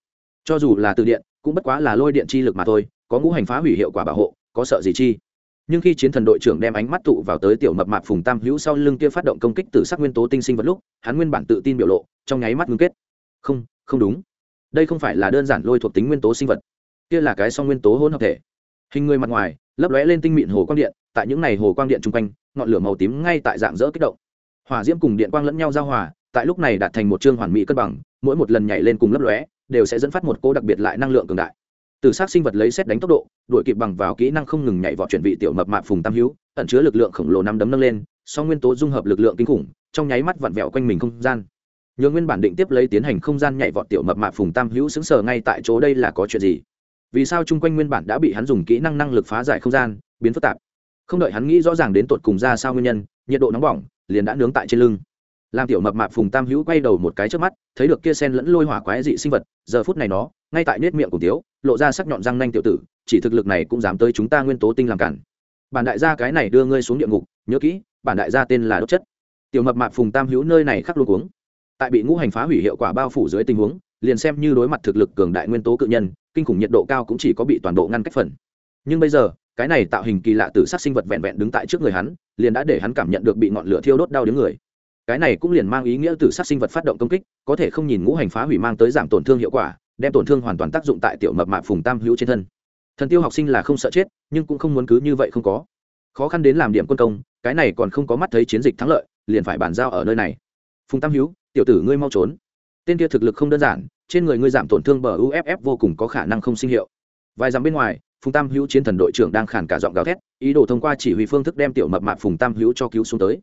Cho dù là từ điện, cũng bất quá là lôi điện chi lực mà thôi, có ngũ hành phá hủy hiệu quả bảo hộ có sợ gì chi? Nhưng khi chiến thần đội trưởng đem ánh mắt tụ vào tới tiểu mập mạp phùng tam hữu sau lưng kia phát động công kích từ sắc nguyên tố tinh sinh vật lúc, hắn nguyên bản tự tin biểu lộ, trong nháy mắt ngưng kết. Không không đúng. Đây không phải là đơn giản lôi thuộc tính nguyên tố sinh vật. Kia là cái song nguyên tố hỗn hợp thể. Hình người mặt ngoài, lấp lóe lên tinh mịn hồ quang điện, tại những này hồ quang điện chung quanh, ngọn lửa màu tím ngay tại dạng dỡ kích động. Hỏa diễm cùng điện quang lẫn nhau giao hòa, tại lúc này đạt thành một chương hoàn mỹ cân bằng, mỗi một lần nhảy lên cùng lấp lóe, đều sẽ dẫn phát một cô đặc biệt lại năng lượng cường đại từ sát sinh vật lấy xét đánh tốc độ, đuổi kịp bằng vào kỹ năng không ngừng nhảy vọt chuyển vị tiểu mập mạp phùng tam hữu ẩn chứa lực lượng khổng lồ năm đấm nâng lên sau nguyên tố dung hợp lực lượng kinh khủng, trong nháy mắt vặn vẹo quanh mình không gian. Nhường nguyên bản định tiếp lấy tiến hành không gian nhảy vọt tiểu mập mạp phùng tam hữu xứng sờ ngay tại chỗ đây là có chuyện gì? Vì sao chung quanh nguyên bản đã bị hắn dùng kỹ năng năng lực phá giải không gian, biến phức tạp? Không đợi hắn nghĩ rõ ràng đến tột cùng ra sao nguyên nhân, nhiệt độ nóng bỏng, liền đã nướng tại trên lưng. Làm tiểu mập mạp phùng tam hữu quay đầu một cái trước mắt, thấy được kia sen lẫn lôi hỏa quái dị sinh vật, giờ phút này nó, ngay tại nết miệng cùng tiếu lộ ra sắc nhọn răng nanh tiểu tử, chỉ thực lực này cũng dám tới chúng ta nguyên tố tinh làm cản. Bản đại gia cái này đưa ngươi xuống địa ngục, nhớ kỹ, bản đại gia tên là đốt chất. Tiểu mập mạp phùng tam hữu nơi này khắc luôn uống tại bị ngũ hành phá hủy hiệu quả bao phủ dưới tình huống, liền xem như đối mặt thực lực cường đại nguyên tố cự nhân, kinh khủng nhiệt độ cao cũng chỉ có bị toàn bộ ngăn cách phần. Nhưng bây giờ, cái này tạo hình kỳ lạ từ sát sinh vật vẹn vẹn đứng tại trước người hắn, liền đã để hắn cảm nhận được bị ngọn lửa thiêu đốt đau đớn người. Cái này cũng liền mang ý nghĩa từ sát sinh vật phát động công kích, có thể không nhìn ngũ hành phá hủy mang tới giảm tổn thương hiệu quả đem tổn thương hoàn toàn tác dụng tại tiểu mập mạp phùng tam hữu trên thân. Thần tiêu học sinh là không sợ chết, nhưng cũng không muốn cứ như vậy không có. Khó khăn đến làm điểm quân công, cái này còn không có mắt thấy chiến dịch thắng lợi, liền phải bàn giao ở nơi này. Phùng tam hữu, tiểu tử ngươi mau trốn. Tên kia thực lực không đơn giản, trên người ngươi giảm tổn thương bờ uff vô cùng có khả năng không sinh hiệu. Vài dặm bên ngoài, phùng tam hữu chiến thần đội trưởng đang khản cả giọng gào thét, ý đồ thông qua chỉ huy phương thức đem tiểu mập mạp phùng tam hữu cho cứu xuống tới.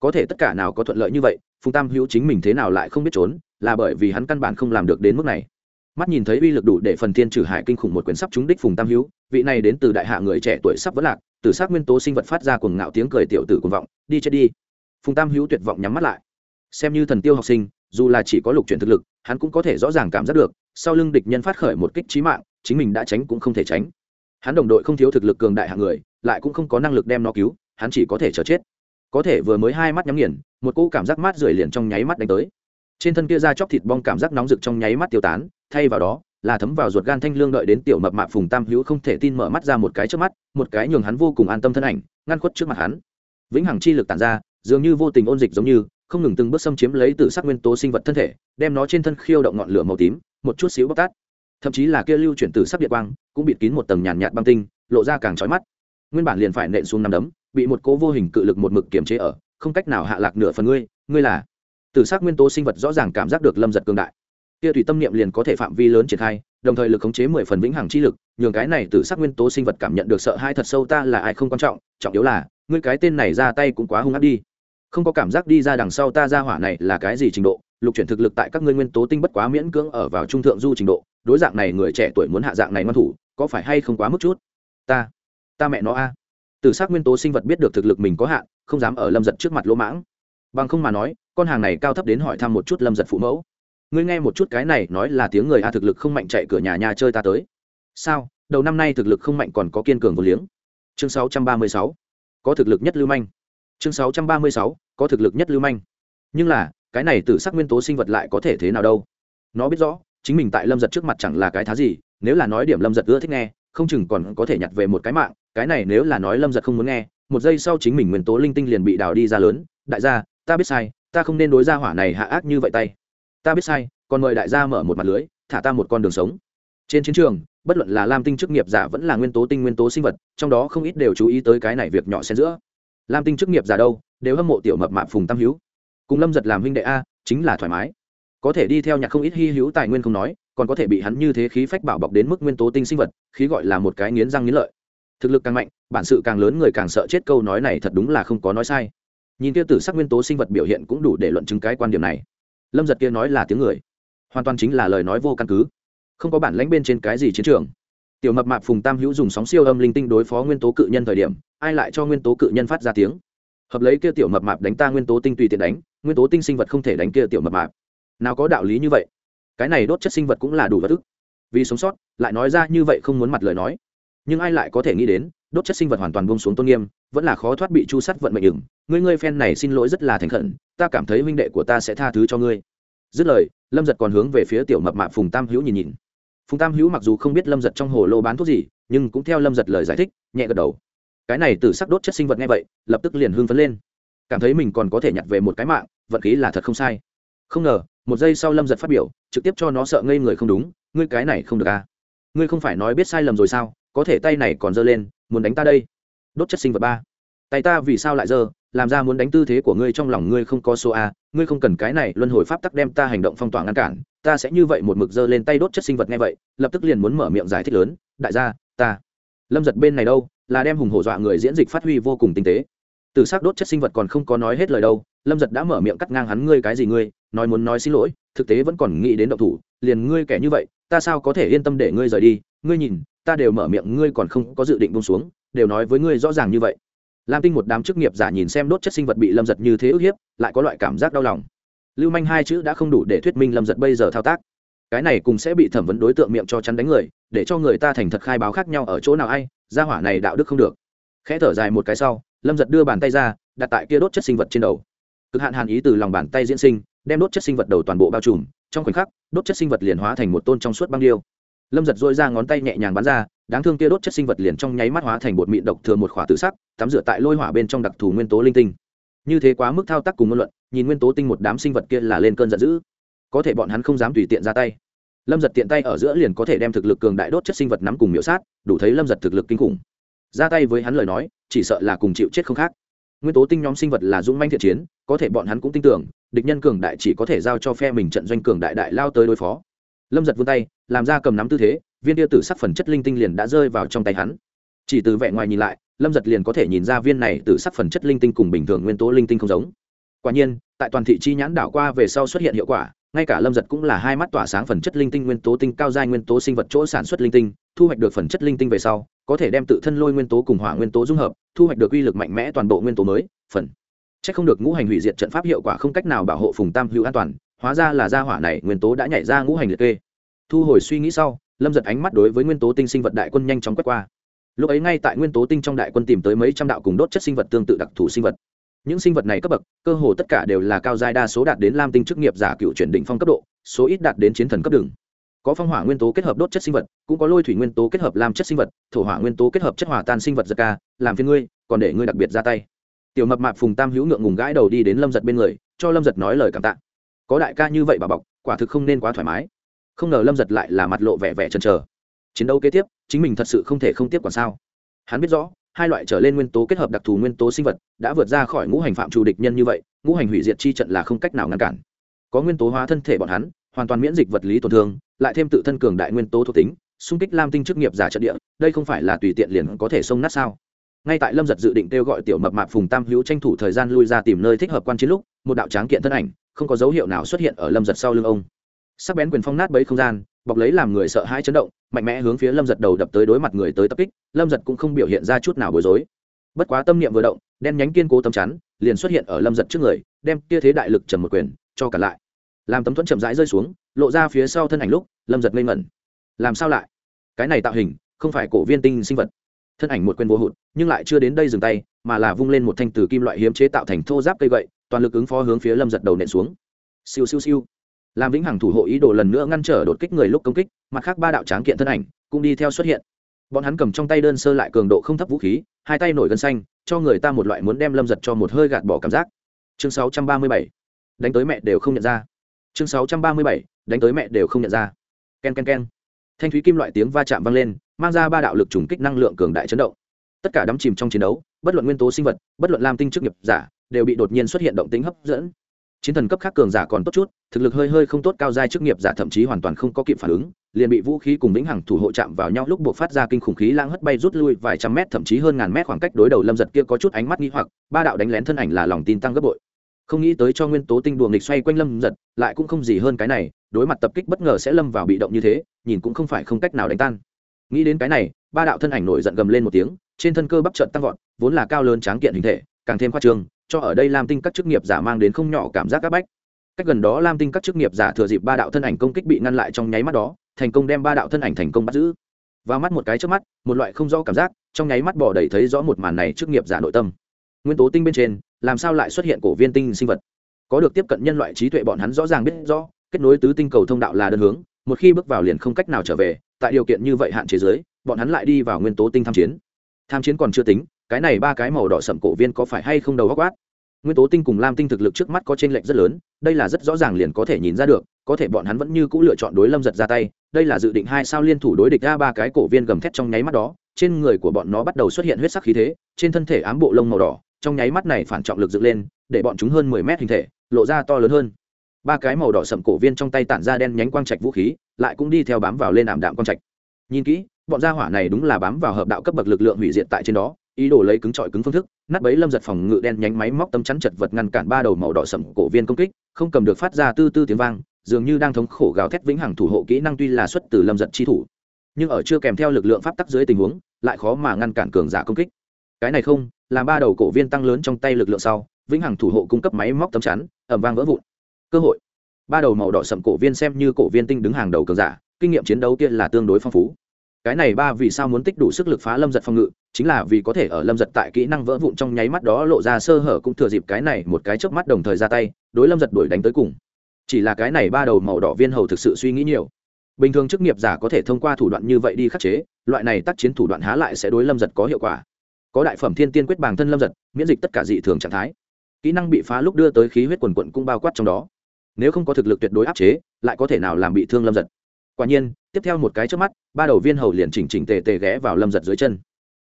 Có thể tất cả nào có thuận lợi như vậy, phùng tam hữu chính mình thế nào lại không biết trốn, là bởi vì hắn căn bản không làm được đến mức này mắt nhìn thấy uy lực đủ để phần thiên trừ hải kinh khủng một quyển sắp trúng đích phùng tam hữu vị này đến từ đại hạ người trẻ tuổi sắp vỡ lạc, từ sát nguyên tố sinh vật phát ra cuồng ngạo tiếng cười tiểu tử cuồng vọng, đi chết đi. Phùng tam hữu tuyệt vọng nhắm mắt lại. Xem như thần tiêu học sinh, dù là chỉ có lục chuyển thực lực, hắn cũng có thể rõ ràng cảm giác được, sau lưng địch nhân phát khởi một kích trí mạng, chính mình đã tránh cũng không thể tránh. Hắn đồng đội không thiếu thực lực cường đại hạng người, lại cũng không có năng lực đem nó cứu, hắn chỉ có thể chờ chết. Có thể vừa mới hai mắt nhắm nghiền, một cỗ cảm giác mát rượi liền trong nháy mắt đánh tới. Trên thân kia da chóc thịt bong cảm giác nóng rực trong nháy mắt tiêu tán thay vào đó, là thấm vào ruột gan thanh lương đợi đến tiểu mập mạp phùng tam hữu không thể tin mở mắt ra một cái trước mắt, một cái nhường hắn vô cùng an tâm thân ảnh, ngăn khuất trước mặt hắn. Vĩnh hằng chi lực tàn ra, dường như vô tình ôn dịch giống như, không ngừng từng bước xâm chiếm lấy từ sắc nguyên tố sinh vật thân thể, đem nó trên thân khiêu động ngọn lửa màu tím, một chút xíu bóc tát. Thậm chí là kia lưu chuyển từ sắc điện quang, cũng bịt kín một tầng nhàn nhạt băng tinh, lộ ra càng trói mắt. Nguyên bản liền phải nện xuống nằm đấm, bị một cố vô hình cự lực một mực kiềm chế ở, không cách nào hạ lạc nửa phần ngươi ngươi là. Từ sắc nguyên tố sinh vật rõ ràng cảm giác được lâm giật cường đại kia tùy tâm niệm liền có thể phạm vi lớn triển khai, đồng thời lực khống chế mười phần vĩnh hằng chi lực, nhường cái này từ sắc nguyên tố sinh vật cảm nhận được sợ hai thật sâu ta là ai không quan trọng trọng yếu là, ngươi cái tên này ra tay cũng quá hung ác đi. Không có cảm giác đi ra đằng sau ta ra hỏa này là cái gì trình độ, lục chuyển thực lực tại các ngươi nguyên tố tinh bất quá miễn cưỡng ở vào trung thượng du trình độ, đối dạng này người trẻ tuổi muốn hạ dạng này ngoan thủ, có phải hay không quá mức chút? Ta ta mẹ nó a. Từ s ắ c nguyên tố sinh vật biết được thực lực mình có hạn, không dám ở lâm giật trước mặt lỗ mãng. Bằng không mà nói, con hàng này cao thấp đến hỏi thăm một chút lâm giật phụ mẫu ngươi nghe một chút cái này nói là tiếng người a thực lực không mạnh chạy cửa nhà nhà chơi ta tới. Sao? Đầu năm nay thực lực không mạnh còn có kiên cường vô liếng. Chương sáu trăm ba mươi sáu. Có thực lực nhất lưu manh. Chương sáu trăm ba mươi sáu. Có thực lực nhất lưu manh. Nhưng là, cái này từ sắc nguyên tố sinh vật lại có thể thế nào đâu? Nó biết rõ, chính mình tại lâm giật trước mặt chẳng là cái thá gì, nếu là nói điểm lâm giật ưa thích nghe, không chừng còn có thể nhặt về một cái mạng, cái này nếu là nói lâm giật không muốn nghe, một giây sau chính mình nguyên tố linh tinh liền bị đào đi ra lớn. Đại gia, ta biết sai, ta không nên đối ra hỏa này hạ ác như vậy tay ta biết sai, còn mời đại gia mở một mặt lưới, thả ta một con đường sống. Trên chiến trường, bất luận là lam tinh chức nghiệp giả vẫn là nguyên tố tinh nguyên tố sinh vật, trong đó không ít đều chú ý tới cái này việc nhỏ xen giữa. Lam tinh chức nghiệp giả đâu, đều hâm mộ tiểu mập mạp phùng tam hữu cùng lâm giật làm huynh đệ a, chính là thoải mái. Có thể đi theo nhạc không ít hy hữu tài nguyên không nói, còn có thể bị hắn như thế khí phách bảo bọc đến mức nguyên tố tinh sinh vật, khí gọi là một cái nghiến răng nghiến lợi. Thực lực càng mạnh, bản sự càng lớn người càng sợ chết câu nói này thật đúng là không có nói sai. Nhìn tiêu tử sắc nguyên tố sinh vật biểu hiện cũng đủ để luận chứng cái quan điểm này lâm giật kia nói là tiếng người. Hoàn toàn chính là lời nói vô căn cứ. Không có bản lãnh bên trên cái gì chiến trường. Tiểu mập mạp phùng tam hữu dùng sóng siêu âm linh tinh đối phó nguyên tố cự nhân thời điểm, ai lại cho nguyên tố cự nhân phát ra tiếng? Hợp lấy kia tiểu mập mạp đánh ta nguyên tố tinh tùy tiện đánh, nguyên tố tinh sinh vật không thể đánh kia tiểu mập mạp. Nào có đạo lý như vậy? Cái này đốt chất sinh vật cũng là đủ vật ức. Vì sống sót, lại nói ra như vậy không muốn mặt lời nói. Nhưng ai lại có thể nghĩ đến, đốt chất sinh vật hoàn toàn buông xuống tôn nghiêm, vẫn là khó thoát bị chu sắt vận mệnh ửng. Ngươi ngươi phen này xin lỗi rất là thành khẩn ta cảm thấy huynh đệ của ta sẽ tha thứ cho ngươi. Dứt lời, lâm giật còn hướng về phía tiểu mập mạp phùng tam hữu nhìn nhìn. Phùng tam hữu mặc dù không biết lâm giật trong hồ lô bán thuốc gì, nhưng cũng theo lâm giật lời giải thích, nhẹ gật đầu. Cái này từ sắc đốt chất sinh vật nghe vậy, lập tức liền hưng phấn lên. Cảm thấy mình còn có thể nhặt về một cái mạng, vận khí là thật không sai. Không ngờ, một giây sau lâm giật phát biểu, trực tiếp cho nó sợ ngây người không đúng, ngươi cái này không được à? Ngươi không phải nói biết sai lầm rồi sao? Có thể tay này còn giơ lên, muốn đánh ta đây. Đốt chất sinh vật ba. Tay ta vì sao lại giơ? Làm ra muốn đánh tư thế của ngươi trong lòng ngươi không có số a, ngươi không cần cái này luân hồi pháp tắc đem ta hành động phong tỏa ngăn cản, ta sẽ như vậy một mực giơ lên tay đốt chất sinh vật nghe vậy, lập tức liền muốn mở miệng giải thích lớn, đại gia, ta lâm giật bên này đâu? Là đem hùng hổ dọa người diễn dịch phát huy vô cùng tinh tế. Từ xác đốt chất sinh vật còn không có nói hết lời đâu, lâm giật đã mở miệng cắt ngang hắn ngươi cái gì ngươi, nói muốn nói xin lỗi, thực tế vẫn còn nghĩ đến động thủ, liền ngươi kẻ như vậy, ta sao có thể yên tâm để ngươi rời đi? Ngươi nhìn, ta đều mở miệng ngươi còn không có dự định bông xuống, đều nói với ngươi rõ ràng như vậy lam tinh một đám chức nghiệp giả nhìn xem đốt chất sinh vật bị lâm giật như thế ức hiếp, lại có loại cảm giác đau lòng. Lưu manh hai chữ đã không đủ để thuyết minh lâm giật bây giờ thao tác. Cái này cùng sẽ bị thẩm vấn đối tượng miệng cho chắn đánh người, để cho người ta thành thật khai báo khác nhau ở chỗ nào ai ra hỏa này đạo đức không được. Khẽ thở dài một cái sau, lâm giật đưa bàn tay ra, đặt tại kia đốt chất sinh vật trên đầu. Cực hạn hàn ý từ lòng bàn tay diễn sinh, đem đốt chất sinh vật đầu toàn bộ bao trùm, trong khoảnh khắc, đốt chất sinh vật liền hóa thành một tôn trong suốt băng điêu. Lâm giật dôi ra ngón tay nhẹ nhàng bắn ra đáng thương kia đốt chất sinh vật liền trong nháy mắt hóa thành bột mịn độc thừa một khỏa tự sắc, tắm rửa tại lôi hỏa bên trong đặc thù nguyên tố linh tinh. Như thế quá mức thao tác cùng ngôn luận, nhìn nguyên tố tinh một đám sinh vật kia là lên cơn giận dữ. Có thể bọn hắn không dám tùy tiện ra tay. Lâm giật tiện tay ở giữa liền có thể đem thực lực cường đại đốt chất sinh vật nắm cùng miễu sát, đủ thấy lâm giật thực lực kinh khủng. Ra tay với hắn lời nói, chỉ sợ là cùng chịu chết không khác. Nguyên tố tinh nhóm sinh vật là dũng manh thiện chiến, có thể bọn hắn cũng tin tưởng, địch nhân cường đại chỉ có thể giao cho phe mình trận doanh cường đại đại lao tới đối phó. Lâm giật vươn tay, làm ra cầm nắm tư thế viên tia tử sắc phần chất linh tinh liền đã rơi vào trong tay hắn. Chỉ từ vẻ ngoài nhìn lại, lâm giật liền có thể nhìn ra viên này tử sắc phần chất linh tinh cùng bình thường nguyên tố linh tinh không giống. Quả nhiên, tại toàn thị chi nhãn đảo qua về sau xuất hiện hiệu quả, ngay cả lâm giật cũng là hai mắt tỏa sáng phần chất linh tinh nguyên tố tinh cao giai nguyên tố sinh vật chỗ sản xuất linh tinh, thu hoạch được phần chất linh tinh về sau, có thể đem tự thân lôi nguyên tố cùng hỏa nguyên tố dung hợp, thu hoạch được uy lực mạnh mẽ toàn bộ nguyên tố mới, phần. C h ắ c không được ngũ hành hủy diệt trận pháp hiệu quả không cách nào bảo hộ phùng tam hữu an toàn, hóa ra là gia hỏa này nguyên tố đã nhảy ra ngũ hành liệt kê. Thu hồi suy nghĩ sau lâm giật ánh mắt đối với nguyên tố tinh sinh vật đại quân nhanh chóng quét qua. Lúc ấy ngay tại nguyên tố tinh trong đại quân tìm tới mấy trăm đạo cùng đốt chất sinh vật tương tự đặc thù sinh vật. Những sinh vật này cấp bậc, cơ hồ tất cả đều là cao giai đa số đạt đến lam tinh chức nghiệp giả cựu chuyển định phong cấp độ, số ít đạt đến chiến thần cấp đường. Có phong hỏa nguyên tố kết hợp đốt chất sinh vật, cũng có lôi thủy nguyên tố kết hợp làm chất sinh vật, thổ hỏa nguyên tố kết hợp chất hỏa tan sinh vật giật ca, làm phiên ngươi, còn để ngươi đặc biệt ra tay. Tiểu mập mạp phùng tam hữu ngượng ngùng gãi đầu đi đến lâm giật bên người, cho lâm giật nói lời cảm tạ. Có đại ca như vậy bà bọc, quả thực không nên quá thoải mái không ngờ lâm giật lại là mặt lộ vẻ vẻ chần chờ. Chiến đấu kế tiếp, chính mình thật sự không thể không tiếp còn sao? Hắn biết rõ, hai loại trở lên nguyên tố kết hợp đặc thù nguyên tố sinh vật đã vượt ra khỏi ngũ hành phạm trù địch nhân như vậy, ngũ hành hủy diệt chi trận là không cách nào ngăn cản. Có nguyên tố hóa thân thể bọn hắn, hoàn toàn miễn dịch vật lý tổn thương, lại thêm tự thân cường đại nguyên tố thuộc tính, xung kích lam tinh chức nghiệp giả trận địa, đây không phải là tùy tiện liền có thể xông nát sao? Ngay tại lâm giật dự định kêu gọi tiểu mập mạp phùng tam hữu tranh thủ thời gian lui ra tìm nơi thích hợp quan chiến lúc, một đạo tráng kiện thân ảnh, không có dấu hiệu nào xuất hiện ở lâm giật sau lưng ông sắc bén quyền phong nát bấy không gian, bọc lấy làm người sợ hãi chấn động, mạnh mẽ hướng phía lâm giật đầu đập tới đối mặt người tới tập kích, lâm giật cũng không biểu hiện ra chút nào bối rối. Bất quá tâm niệm vừa động, đen nhánh kiên cố tấm chắn liền xuất hiện ở lâm giật trước người, đem kia thế đại lực trầm một quyền cho cả lại. Làm tấm thuẫn chậm rãi rơi xuống, lộ ra phía sau thân ảnh lúc, lâm giật ngây ngẩn. Làm sao lại? Cái này tạo hình, không phải cổ viên tinh sinh vật. Thân ảnh một quyền vô hụt, nhưng lại chưa đến đây dừng tay, mà là vung lên một thanh từ kim loại hiếm chế tạo thành thô giáp cây gậy, toàn lực ứng phó hướng phía lâm giật đầu nện xuống. Siêu siêu siêu làm vĩnh hằng thủ hộ ý đồ lần nữa ngăn trở đột kích người lúc công kích, mặt khác ba đạo tráng kiện thân ảnh cũng đi theo xuất hiện. Bọn hắn cầm trong tay đơn sơ lại cường độ không thấp vũ khí, hai tay nổi gân xanh, cho người ta một loại muốn đem lâm giật cho một hơi gạt bỏ cảm giác. Chương 637. đánh tới mẹ đều không nhận ra. Chương 637. đánh tới mẹ đều không nhận ra. K e n k e n k e n thanh thúy kim loại tiếng va chạm vang lên, mang ra ba đạo lực trùng kích năng lượng cường đại chấn động. Tất cả đắm chìm trong chiến đấu, bất luận nguyên tố sinh vật, bất luận lam tinh chức nghiệp giả, đều bị đột nhiên xuất hiện động tính hấp dẫn chiến thần cấp khác cường giả còn tốt chút, thực lực hơi hơi không tốt, cao giai chức nghiệp giả thậm chí hoàn toàn không có kịp phản ứng, liền bị vũ khí cùng vĩnh hằng thủ hộ chạm vào nhau, lúc buộc phát ra kinh khủng khí lang hất bay rút lui vài trăm mét, thậm chí hơn ngàn mét khoảng cách đối đầu lâm giật kia có chút ánh mắt nghi hoặc, ba đạo đánh lén thân ảnh là lòng tin tăng gấp bội. Không nghĩ tới cho nguyên tố tinh đùa nghịch xoay quanh lâm giật, lại cũng không gì hơn cái này, đối mặt tập kích bất ngờ sẽ lâm vào bị động như thế, nhìn cũng không phải không cách nào đánh tan. Nghĩ đến cái này, ba đạo thân ảnh nổi giận gầm lên một tiếng, trên thân cơ bắp trợn tăng vọt, vốn là cao lớn tráng kiện hình thể, càng thêm khoa trương cho ở đây lam tinh các chức nghiệp giả mang đến không nhỏ cảm giác áp bách. Cách gần đó lam tinh các chức nghiệp giả thừa dịp ba đạo thân ảnh công kích bị ngăn lại trong nháy mắt đó, thành công đem ba đạo thân ảnh thành công bắt giữ. Và mắt một cái trước mắt, một loại không rõ cảm giác, trong nháy mắt bỏ đầy thấy rõ một màn này chức nghiệp giả nội tâm. Nguyên tố tinh bên trên, làm sao lại xuất hiện cổ viên tinh sinh vật? Có được tiếp cận nhân loại trí tuệ bọn hắn rõ ràng biết rõ, kết nối tứ tinh cầu thông đạo là đơn hướng, một khi bước vào liền không cách nào trở về, tại điều kiện như vậy hạn chế giới bọn hắn lại đi vào nguyên tố tinh tham chiến. Tham chiến còn chưa tính cái này ba cái màu đỏ sậm cổ viên có phải hay không đầu góc quát? Nguyên tố tinh cùng lam tinh thực lực trước mắt có t r ê n lệch rất lớn, đây là rất rõ ràng liền có thể nhìn ra được, có thể bọn hắn vẫn như c ũ lựa chọn đối lâm giật ra tay, đây là dự định hai sao liên thủ đối địch ra ba cái cổ viên gầm thét trong nháy mắt đó, trên người của bọn nó bắt đầu xuất hiện huyết sắc khí thế, trên thân thể ám bộ lông màu đỏ, trong nháy mắt này phản trọng lực dựng lên, để bọn chúng hơn mười mét hình thể, lộ ra to lớn hơn. Ba cái màu đỏ sậm cổ viên trong tay tản ra đen nhánh quang trạch vũ khí, lại cũng đi theo bám vào lên ảm đạm quang trạch. Nhìn kỹ, bọn gia hỏa này đúng là bám vào hợp đạo cấp bậc lực lượng hủy diệt tại trên đó ý đồ lấy cứng trọi cứng phương thức, nát bấy lâm giật phòng ngự đen nhánh máy móc tấm chắn chật vật ngăn cản ba đầu màu đỏ sậm cổ viên công kích, không cầm được phát ra tư tư tiếng vang, dường như đang thống khổ gào thét vĩnh hằng thủ hộ kỹ năng tuy là xuất từ lâm giật chi thủ, nhưng ở chưa kèm theo lực lượng pháp tắc dưới tình huống, lại khó mà ngăn cản cường giả công kích. Cái này không làm ba đầu cổ viên tăng lớn trong tay lực lượng sau, vĩnh hằng thủ hộ cung cấp máy móc tấm chắn ẩm vang vỡ vụn. Cơ hội. Ba đầu màu đỏ sậm cổ viên xem như cổ viên tinh đứng hàng đầu cường giả, kinh nghiệm chiến đấu kia là tương đối phong phú. Cái này ba vì sao muốn tích đủ sức lực phá lâm giật phòng ngự chính là vì có thể ở lâm giật tại kỹ năng vỡ vụn trong nháy mắt đó lộ ra sơ hở cũng thừa dịp cái này một cái chớp mắt đồng thời ra tay, đối lâm giật đuổi đánh tới cùng. Chỉ là cái này ba đầu màu đỏ viên hầu thực sự suy nghĩ nhiều. Bình thường chức nghiệp giả có thể thông qua thủ đoạn như vậy đi khắc chế, loại này tác chiến thủ đoạn há lại sẽ đối lâm giật có hiệu quả. Có đại phẩm thiên tiên quyết bản thân lâm giật, miễn dịch tất cả dị thường trạng thái. Kỹ năng bị phá lúc đưa tới khí huyết quần quận cũng bao quát trong đó. Nếu không có thực lực tuyệt đối áp chế, lại có thể nào làm bị thương lâm giật? Quả nhiên, tiếp theo một cái trước mắt, ba đầu viên hầu liền chỉnh chỉnh tề tề ghé vào lâm giật dưới chân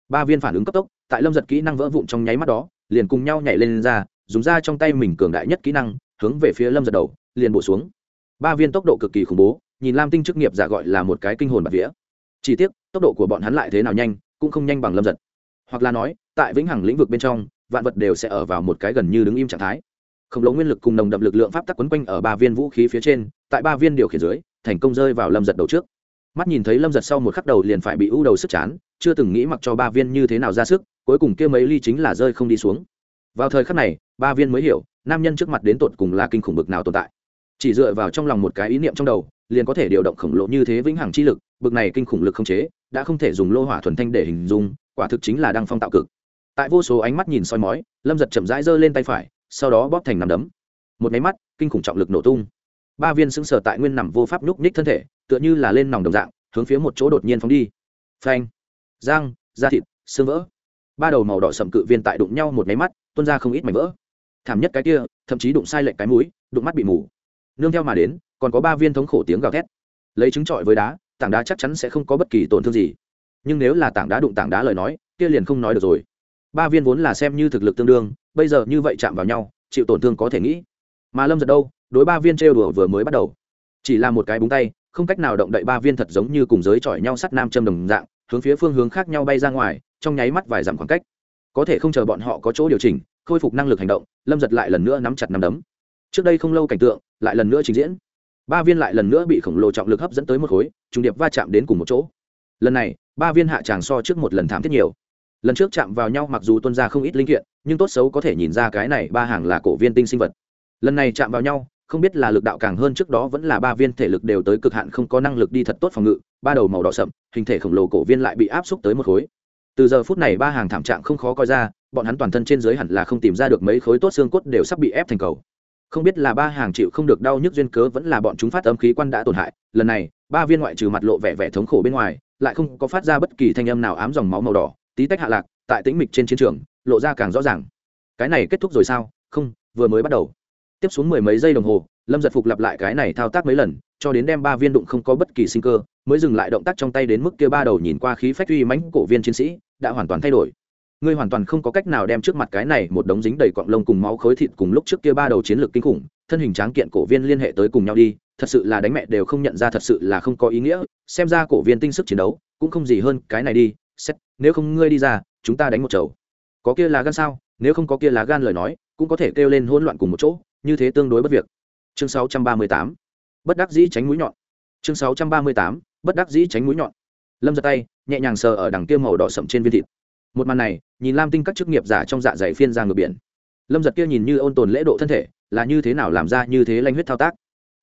ba viên phản ứng cấp tốc, tại lâm giật kỹ năng vỡ vụn trong nháy mắt đó, liền cùng nhau nhảy lên ra, dùng ra trong tay mình cường đại nhất kỹ năng, hướng về phía lâm giật đầu, liền bổ xuống. Ba viên tốc độ cực kỳ khủng bố, nhìn lam tinh chức nghiệp giả gọi là một cái kinh hồn bạc vía. Chỉ tiếc, tốc độ của bọn hắn lại thế nào nhanh, cũng không nhanh bằng lâm giật. Hoặc là nói, tại vĩnh hằng lĩnh vực bên trong, vạn vật đều sẽ ở vào một cái gần như đứng im trạng thái. Khổng lồ nguyên lực cùng nồng đậm lực lượng pháp tắc quấn quanh ở ba viên vũ khí phía trên, tại ba viên điều khiển dưới, thành công rơi vào lâm giật đầu trước. Mắt nhìn thấy lâm giật sau một khắc đầu liền phải bị ưu đầu sức chán chưa từng nghĩ mặc cho ba viên như thế nào ra sức, cuối cùng kia mấy ly chính là rơi không đi xuống. Vào thời khắc này, ba viên mới hiểu, nam nhân trước mặt đến tột cùng là kinh khủng bực nào tồn tại. Chỉ dựa vào trong lòng một cái ý niệm trong đầu, liền có thể điều động khổng lồ như thế vĩnh hằng chi lực, bực này kinh khủng lực không chế, đã không thể dùng lô hỏa thuần thanh để hình dung, quả thực chính là đăng phong tạo cực. Tại vô số ánh mắt nhìn soi mói, lâm giật chậm rãi giơ lên tay phải, sau đó bóp thành nằm đấm. Một máy mắt, kinh khủng trọng lực nổ tung. Ba viên xứng sở tại nguyên nằm vô pháp nhúc nhích thân thể, tựa như là lên nòng đồng dạng, hướng phía một chỗ đột nhiên phóng đi. Phanh! Giang da thịt, xương vỡ. Ba đầu màu đỏ sậm cự viên tại đụng nhau một máy mắt, tuôn ra không ít mảnh vỡ. Thảm nhất cái kia, thậm chí đụng sai lệch cái mũi, đụng mắt bị mù. Nương theo mà đến, còn có ba viên thống khổ tiếng gào thét. Lấy trứng trọi với đá, tảng đá chắc chắn sẽ không có bất kỳ tổn thương gì. Nhưng nếu là tảng đá đụng tảng đá lời nói, kia liền không nói được rồi. Ba viên vốn là xem như thực lực tương đương, bây giờ như vậy chạm vào nhau, chịu tổn thương có thể nghĩ. Mà lâm giật đâu, đối ba viên trêu đùa vừa mới bắt đầu. Chỉ là một cái búng tay, không cách nào động đậy ba viên thật giống như cùng giới chọi nhau sắt nam châm đồng dạng hướng phía phương hướng khác nhau bay ra ngoài, trong nháy mắt vài dặm khoảng cách. Có thể không chờ bọn họ có chỗ điều chỉnh, khôi phục năng lực hành động, lâm giật lại lần nữa nắm chặt nắm đấm. Trước đây không lâu cảnh tượng, lại lần nữa trình diễn. Ba viên lại lần nữa bị khổng lồ trọng lực hấp dẫn tới một khối, trùng điệp va chạm đến cùng một chỗ. Lần này, ba viên hạ tràng so trước một lần thảm thiết nhiều. Lần trước chạm vào nhau mặc dù tuân ra không ít linh kiện, nhưng tốt xấu có thể nhìn ra cái này ba hàng là cổ viên tinh sinh vật. Lần này chạm vào nhau không biết là lực đạo càng hơn trước đó vẫn là ba viên thể lực đều tới cực hạn không có năng lực đi thật tốt phòng ngự, ba đầu màu đỏ sậm, hình thể khổng lồ cổ viên lại bị áp xúc tới một khối. Từ giờ phút này ba hàng thảm trạng không khó coi ra, bọn hắn toàn thân trên dưới hẳn là không tìm ra được mấy khối tốt xương cốt đều sắp bị ép thành cầu. Không biết là ba hàng chịu không được đau nhức duyên cớ vẫn là bọn chúng phát âm khí quan đã tổn hại, lần này, ba viên ngoại trừ mặt lộ vẻ vẻ thống khổ bên ngoài, lại không có phát ra bất kỳ thanh âm nào ám dòng máu màu đỏ, tí tách hạ lạc, tại tĩnh mịch trên chiến trường, lộ ra càng rõ ràng. Cái này kết thúc rồi sao? Không, vừa mới bắt đầu tiếp xuống mười mấy giây đồng hồ, lâm giật phục lặp lại cái này thao tác mấy lần, cho đến đem ba viên đụng không có bất kỳ sinh cơ, mới dừng lại động tác trong tay đến mức kia ba đầu nhìn qua khí phách uy mãnh cổ viên chiến sĩ, đã hoàn toàn thay đổi. Ngươi hoàn toàn không có cách nào đem trước mặt cái này một đống dính đầy cọng lông cùng máu khối thịt cùng lúc trước kia ba đầu chiến lược kinh khủng, thân hình tráng kiện cổ viên liên hệ tới cùng nhau đi, thật sự là đánh mẹ đều không nhận ra thật sự là không có ý nghĩa, xem ra cổ viên tinh sức chiến đấu cũng không gì hơn cái này đi, xét, nếu không ngươi đi ra, chúng ta đánh một chầu. Có kia là gan sao? Nếu không có kia lá gan lời nói, cũng có thể kêu lên hỗn loạn cùng một chỗ như thế tương đối bất việc. Chương 638 bất đắc dĩ tránh mũi nhọn. Chương 638 bất đắc dĩ tránh mũi nhọn. Lâm giật tay, nhẹ nhàng sờ ở đằng kia màu đỏ sậm trên viên thịt. Một màn này, nhìn lam tinh các chức nghiệp giả trong dạ dày phiên ra ngược biển. Lâm giật kia nhìn như ôn tồn lễ độ thân thể, là như thế nào làm ra như thế lanh huyết thao tác?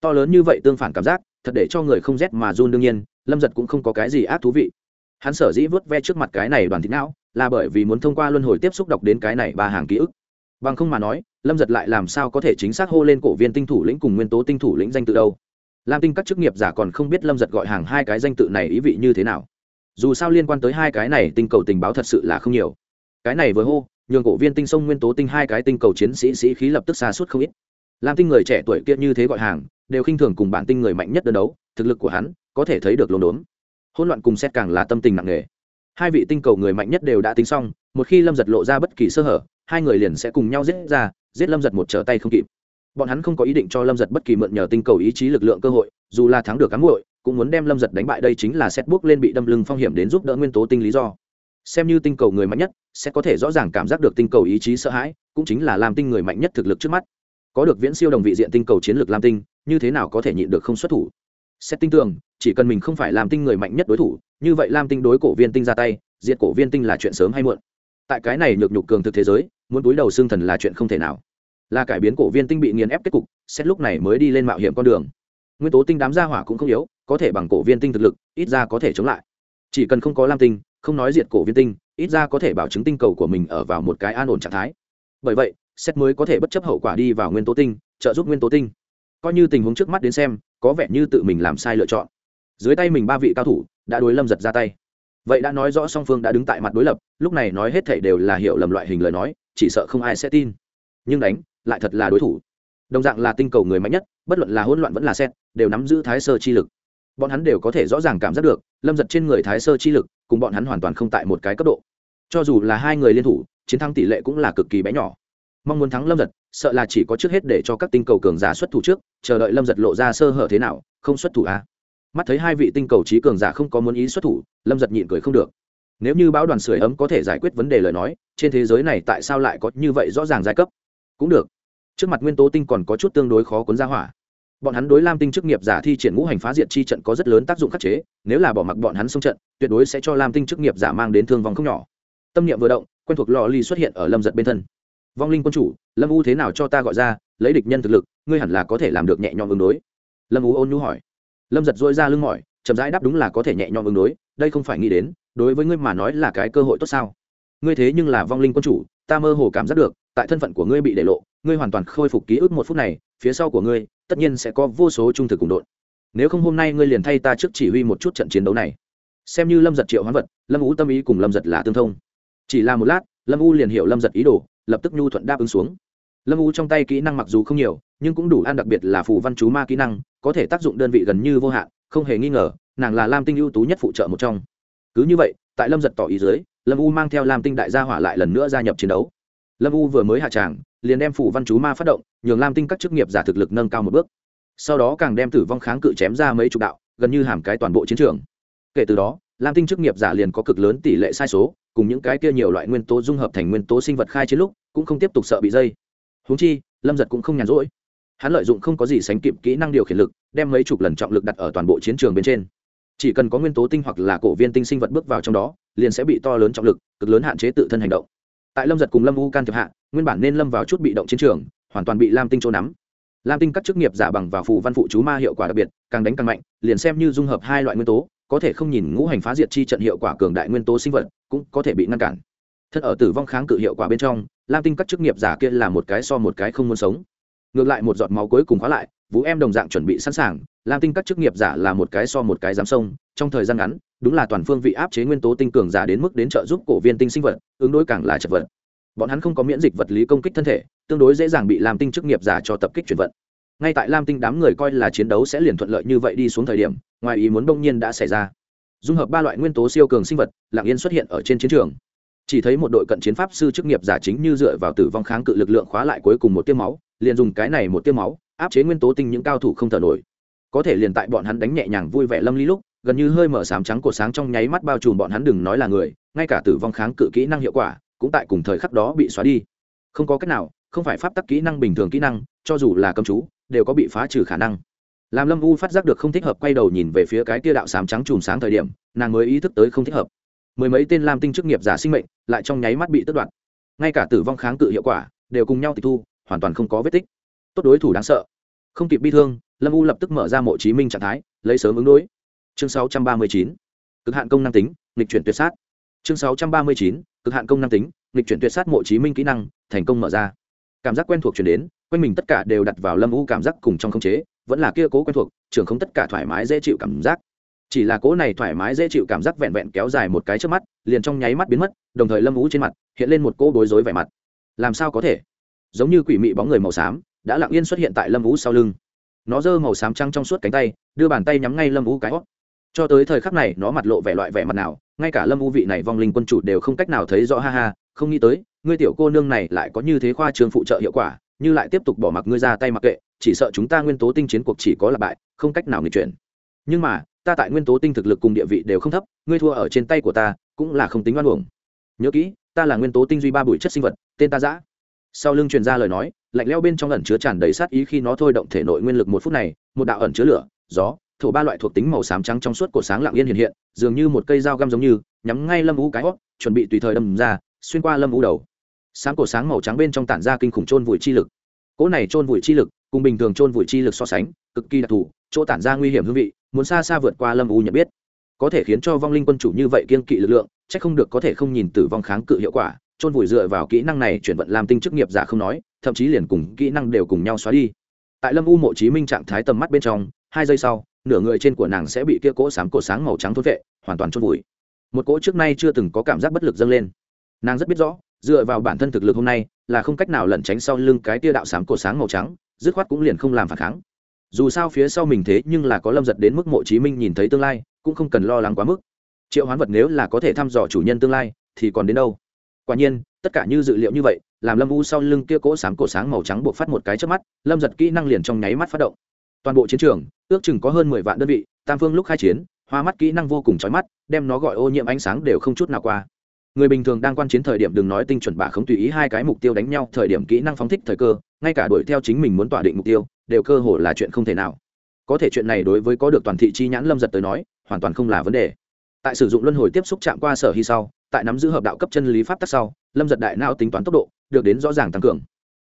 To lớn như vậy tương phản cảm giác, thật để cho người không rét mà run đương nhiên, lâm giật cũng không có cái gì ác thú vị. Hắn sở dĩ vớt ve trước mặt cái này đoàn thịt não, là bởi vì muốn thông qua luân hồi tiếp xúc đọc đến cái này ba hàng ký ức bằng không mà nói, lâm giật lại làm sao có thể chính xác hô lên cổ viên tinh thủ lĩnh cùng nguyên tố tinh thủ lĩnh danh tự đâu? Lam tinh các chức nghiệp giả còn không biết lâm giật gọi hàng hai cái danh tự này ý vị như thế nào. Dù sao liên quan tới hai cái này, tinh cầu tình báo thật sự là không nhiều. Cái này vừa hô, nhường cổ viên tinh sông nguyên tố tinh hai cái tinh cầu chiến sĩ sĩ khí lập tức xa suốt không ít. Lam tinh người trẻ tuổi kia như thế gọi hàng, đều khinh thường cùng bản tinh người mạnh nhất đơn đấu, thực lực của hắn có thể thấy được lồn đốn. Hỗn loạn cùng xét càng là tâm tình nặng nề. Hai vị tinh cầu người mạnh nhất đều đã tính xong, một khi lâm giật lộ ra bất kỳ sơ hở hai người liền sẽ cùng nhau giết ra giết lâm giật một trở tay không kịp. Bọn hắn không có ý định cho lâm giật bất kỳ mượn nhờ tinh cầu ý chí lực lượng cơ hội dù là thắng được cán muội cũng muốn đem lâm giật đánh bại. Đây chính là xét bước lên bị đâm lưng phong hiểm đến giúp đỡ nguyên tố tinh lý do. Xem như tinh cầu người mạnh nhất sẽ có thể rõ ràng cảm giác được tinh cầu ý chí sợ hãi cũng chính là làm tinh người mạnh nhất thực lực trước mắt. Có được viễn siêu đồng vị diện tinh cầu chiến lược lam tinh như thế nào có thể nhịn được không xuất thủ? Xét tinh tưởng, chỉ cần mình không phải làm tinh người mạnh nhất đối thủ như vậy lam tinh đối cổ viên tinh ra tay diệt cổ viên tinh là chuyện sớm hay muộn. Tại cái này nhược nhục cường thực thế giới muốn túi đầu xương thần là chuyện không thể nào. Là cải biến cổ viên tinh bị nghiền ép kết cục xét lúc này mới đi lên mạo hiểm con đường. Nguyên tố tinh đám gia hỏa cũng không yếu, có thể bằng cổ viên tinh thực lực, ít ra có thể chống lại. Chỉ cần không có lam tinh, không nói diệt cổ viên tinh, ít ra có thể bảo chứng tinh cầu của mình ở vào một cái an ổn trạng thái. Bởi vậy xét mới có thể bất chấp hậu quả đi vào nguyên tố tinh, trợ giúp nguyên tố tinh. Coi như tình huống trước mắt đến xem, có vẻ như tự mình làm sai lựa chọn. Dưới tay mình ba vị cao thủ, đã đối lâm giật ra tay. Vậy đã nói rõ song phương đã đứng tại mặt đối lập, lúc này nói hết thảy đều là hiểu lầm loại hình lời nói chỉ sợ không ai sẽ tin. Nhưng đánh, lại thật là đối thủ. Đồng dạng là tinh cầu người mạnh nhất, bất luận là hỗn loạn vẫn là xét đều nắm giữ thái sơ chi lực. Bọn hắn đều có thể rõ ràng cảm giác được, lâm giật trên người thái sơ chi lực, cùng bọn hắn hoàn toàn không tại một cái cấp độ. Cho dù là hai người liên thủ, chiến thắng tỷ lệ cũng là cực kỳ bé nhỏ. Mong muốn thắng lâm giật, sợ là chỉ có trước hết để cho các tinh cầu cường giả xuất thủ trước, chờ đợi lâm giật lộ ra sơ hở thế nào, không xuất thủ à. mắt thấy hai vị tinh cầu trí cường giả không có muốn ý xuất thủ, lâm giật nhịn cười không được nếu như báo đoàn sưởi ấm có thể giải quyết vấn đề lời nói, trên thế giới này tại sao lại có như vậy rõ ràng giai cấp? Cũng được. Trước mặt nguyên tố tinh còn có chút tương đối khó cuốn ra hỏa. Bọn hắn đối lam tinh chức nghiệp giả thi triển ngũ hành phá diệt chi trận có rất lớn tác dụng khắc chế, nếu là bỏ mặc bọn hắn xông trận, tuyệt đối sẽ cho lam tinh chức nghiệp giả mang đến thương vong không nhỏ. Tâm niệm vừa động, quen thuộc lò ly xuất hiện ở lâm giật bên thân. Vong linh quân chủ, lâm u thế nào cho ta gọi ra, lấy địch nhân thực lực, ngươi hẳn là có thể làm được nhẹ nhõm ứng đối. Lâm u ôn nhu hỏi. Lâm giật dỗi ra lưng mỏi, chậm rãi đáp đúng là có thể nhẹ nhõm ứng đối, đây không phải nghĩ đến đối với ngươi mà nói là cái cơ hội tốt sao? Ngươi thế nhưng là vong linh quân chủ, ta mơ hồ cảm giác được, tại thân phận của ngươi bị để lộ, ngươi hoàn toàn khôi phục ký ức một phút này, phía sau của ngươi, tất nhiên sẽ có vô số trung thực cùng đội nếu không hôm nay ngươi liền thay ta trước chỉ huy một chút trận chiến đấu này. Xem như lâm giật triệu hoán vật, lâm u tâm ý cùng lâm giật là tương thông. Chỉ là một lát, lâm u liền hiểu lâm giật ý đồ, lập tức nhu thuận đáp ứng xuống. Lâm u trong tay kỹ năng mặc dù không nhiều, nhưng cũng đủ ăn đặc biệt là phù văn chú ma kỹ năng, có thể tác dụng đơn vị gần như vô hạn, không hề nghi ngờ, nàng là lam tinh ưu tú nhất phụ trợ một trong cứ như vậy, tại lâm giật tỏ ý dưới, lâm u mang theo lam tinh đại gia hỏa lại lần nữa gia nhập chiến đấu. Lâm u vừa mới hạ tràng, liền đem phủ văn chú ma phát động, nhường lam tinh các chức nghiệp giả thực lực nâng cao một bước. Sau đó càng đem tử vong kháng cự chém ra mấy chục đạo, gần như hàm cái toàn bộ chiến trường. Kể từ đó, lam tinh chức nghiệp giả liền có cực lớn tỷ lệ sai số, cùng những cái kia nhiều loại nguyên tố dung hợp thành nguyên tố sinh vật khai chiến lúc, cũng không tiếp tục sợ bị dây. Húng chi, lâm giật cũng không nhàn rỗi. Hắn lợi dụng không có gì sánh kịp kỹ năng điều khiển lực, đem mấy chục lần trọng lực đặt ở toàn bộ chiến trường bên trên chỉ cần có nguyên tố tinh hoặc là cổ viên tinh sinh vật bước vào trong đó, liền sẽ bị to lớn trọng lực, cực lớn hạn chế tự thân hành động. Tại lâm giật cùng lâm u can thiệp hạ, nguyên bản nên lâm vào chút bị động chiến trường, hoàn toàn bị lam tinh chỗ nắm. Lam tinh các chức nghiệp giả bằng và phù văn phụ chú ma hiệu quả đặc biệt, càng đánh càng mạnh, liền xem như dung hợp hai loại nguyên tố, có thể không nhìn ngũ hành phá diệt chi trận hiệu quả cường đại nguyên tố sinh vật, cũng có thể bị ngăn cản. Thật ở tử vong kháng cự hiệu quả bên trong, lam tinh các chức nghiệp giả kia là một cái so một cái không muốn sống. Ngược lại một giọt máu cuối cùng khóa lại vũ em đồng dạng chuẩn bị sẵn sàng, lam tinh các chức nghiệp giả là một cái so một cái giám sông, trong thời gian ngắn, đúng là toàn phương vị áp chế nguyên tố tinh cường giả đến mức đến trợ giúp cổ viên tinh sinh vật, ứng đối càng là chật vật. Bọn hắn không có miễn dịch vật lý công kích thân thể, tương đối dễ dàng bị lam tinh chức nghiệp giả cho tập kích chuyển vận. Ngay tại lam tinh đám người coi là chiến đấu sẽ liền thuận lợi như vậy đi xuống thời điểm, ngoài ý muốn đông nhiên đã xảy ra. Dung hợp ba loại nguyên tố siêu cường sinh vật, lạng yên xuất hiện ở trên chiến trường. Chỉ thấy một đội cận chiến pháp sư chức nghiệp giả chính như dựa vào tử vong kháng cự lực lượng khóa lại cuối cùng một tiêm máu, liền dùng cái này một tiêm máu áp chế nguyên tố tinh những cao thủ không thở nổi. Có thể liền tại bọn hắn đánh nhẹ nhàng vui vẻ lâm ly lúc, gần như hơi mở sám trắng cột sáng trong nháy mắt bao trùm bọn hắn đừng nói là người, ngay cả tử vong kháng cự kỹ năng hiệu quả cũng tại cùng thời khắc đó bị xóa đi. Không có cách nào, không phải pháp tắc kỹ năng bình thường kỹ năng, cho dù là cầm chú, đều có bị phá trừ khả năng. Làm lâm u phát giác được không thích hợp quay đầu nhìn về phía cái tia đạo sám trắng chùm sáng thời điểm, nàng mới ý thức tới không thích hợp. Mười mấy tên Lam tinh chức nghiệp giả sinh mệnh, lại trong nháy mắt bị tất đoạt. Ngay cả tử vong kháng cự hiệu quả, đều cùng nhau tịch thu, hoàn toàn không có vết tích tốt đối thủ đáng sợ. Không kịp bi thương, lâm u lập tức mở ra mộ chí minh trạng thái, lấy sớm ứng đối. Chương 639. cực hạn công năng tính lịch chuyển tuyệt sát. Chương 639. cực hạn công năng tính lịch chuyển tuyệt sát mộ chí minh kỹ năng, thành công mở ra. Cảm giác quen thuộc chuyển đến, quanh mình tất cả đều đặt vào lâm u cảm giác cùng trong không chế, vẫn là kia cố quen thuộc trường không tất cả thoải mái dễ chịu cảm giác. Chỉ là cố này thoải mái dễ chịu cảm giác vẹn vẹn kéo dài một cái trước mắt, liền trong nháy mắt biến mất, đồng thời lâm u trên mặt hiện lên một cỗ bối rối vẻ mặt. Làm sao có thể? Giống như quỷ mị bóng người màu xám đã lặng yên xuất hiện tại lâm vũ sau lưng. Nó giơ màu xám trăng trong suốt cánh tay, đưa bàn tay nhắm ngay lâm vũ cái hót. Cho tới thời khắc này, nó mặt lộ vẻ loại vẻ mặt nào, ngay cả lâm vũ vị này vong linh quân chủ đều không cách nào thấy rõ, ha ha, không nghĩ tới, ngươi tiểu cô nương này lại có như thế khoa trường phụ trợ hiệu quả, như lại tiếp tục bỏ mặc ngươi ra tay mặc kệ, chỉ sợ chúng ta nguyên tố tinh chiến cuộc chỉ có là bại, không cách nào nghịch chuyển. Nhưng mà, ta tại nguyên tố tinh thực lực cùng địa vị đều không thấp, ngươi thua ở trên tay của ta, cũng là không tính oan uổng. Nhớ kỹ, ta là nguyên tố tinh duy ba bụi chất sinh vật, tên ta giã sau lưng truyền ra lời nói, lạnh leo bên trong ẩn chứa tràn đầy sát ý khi nó thôi động thể nội nguyên lực một phút này, một đạo ẩn chứa lửa, gió, thổ ba loại thuộc tính màu xám trắng trong suốt của sáng lạng yên hiện hiện, dường như một cây dao găm giống như, nhắm ngay lâm u cái hót chuẩn bị tùy thời đâm ra, xuyên qua lâm u đầu. Sáng cổ sáng màu trắng bên trong tản ra kinh khủng trôn vùi chi lực. Cỗ này trôn vùi chi lực, cùng bình thường trôn vùi chi lực so sánh, cực kỳ đặc thù, chỗ tản ra nguy hiểm hương vị, muốn xa xa vượt qua lâm u nhận biết. Có thể khiến cho vong linh quân chủ như vậy kiên kỵ lực lượng c h ắ c không được có thể không nhìn tử vong kháng cự hiệu quả chôn vùi dựa vào kỹ năng này chuyển vận làm tinh chức nghiệp giả không nói, thậm chí liền cùng kỹ năng đều cùng nhau xóa đi. Tại lâm u mộ chí minh trạng thái tầm mắt bên trong, hai giây sau, nửa người trên của nàng sẽ bị kia cỗ sám cổ sáng màu trắng thốt vệ, hoàn toàn chôn vùi. Một cỗ trước nay chưa từng có cảm giác bất lực dâng lên. Nàng rất biết rõ, dựa vào bản thân thực lực hôm nay, là không cách nào lẩn tránh sau lưng cái tia đạo sám cổ sáng màu trắng, dứt khoát cũng liền không làm phản kháng. Dù sao phía sau mình thế nhưng là có lâm giật đến mức mộ chí minh nhìn thấy tương lai, cũng không cần lo lắng quá mức. Triệu hoán vật nếu là có thể thăm dò chủ nhân tương lai, thì còn đến đâu? Quả nhiên, tất cả như dự liệu như vậy, làm lâm u sau lưng kia cỗ sáng cổ sáng màu trắng buộc phát một cái trước mắt, lâm giật kỹ năng liền trong nháy mắt phát động. Toàn bộ chiến trường, ước chừng có hơn mười vạn đơn vị, tam phương lúc khai chiến, hoa mắt kỹ năng vô cùng trói mắt, đem nó gọi ô nhiễm ánh sáng đều không chút nào qua. Người bình thường đang quan chiến thời điểm đừng nói tinh chuẩn bả không tùy ý hai cái mục tiêu đánh nhau, thời điểm kỹ năng phóng thích thời cơ, ngay cả đuổi theo chính mình muốn tỏa định mục tiêu, đều cơ hồ là chuyện không thể nào. Có thể chuyện này đối với có được toàn thị chi nhãn lâm giật tới nói, hoàn toàn không là vấn đề. Tại sử dụng luân hồi tiếp xúc chạm qua sở hy sau tại nắm giữ hợp đạo cấp chân lý pháp tắc sau, lâm giật đại não tính toán tốc độ, được đến rõ ràng tăng cường.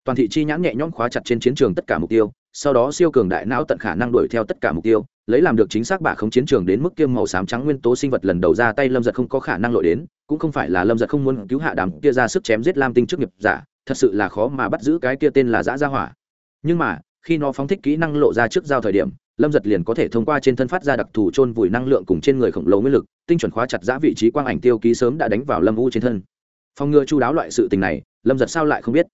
Toàn thị chi nhãn nhẹ nhõm khóa chặt trên chiến trường tất cả mục tiêu, sau đó siêu cường đại não tận khả năng đuổi theo tất cả mục tiêu, lấy làm được chính xác bả không chiến trường đến mức kiêm màu xám trắng nguyên tố sinh vật lần đầu ra tay lâm giật không có khả năng lội đến, cũng không phải là lâm giật không muốn cứu hạ đàm kia ra sức chém giết lam tinh trước nghiệp giả, thật sự là khó mà bắt giữ cái kia tên là giã gia hỏa. Nhưng mà, khi nó phóng thích kỹ năng lộ ra trước giao thời điểm lâm giật liền có thể thông qua trên thân phát ra đặc thù trôn vùi năng lượng cùng trên người khổng lồ nguyên lực, tinh chuẩn khóa chặt giã vị trí quang ảnh tiêu ký sớm đã đánh vào lâm u trên thân. Phòng ngừa chu đáo loại sự tình này, lâm giật sao lại không biết?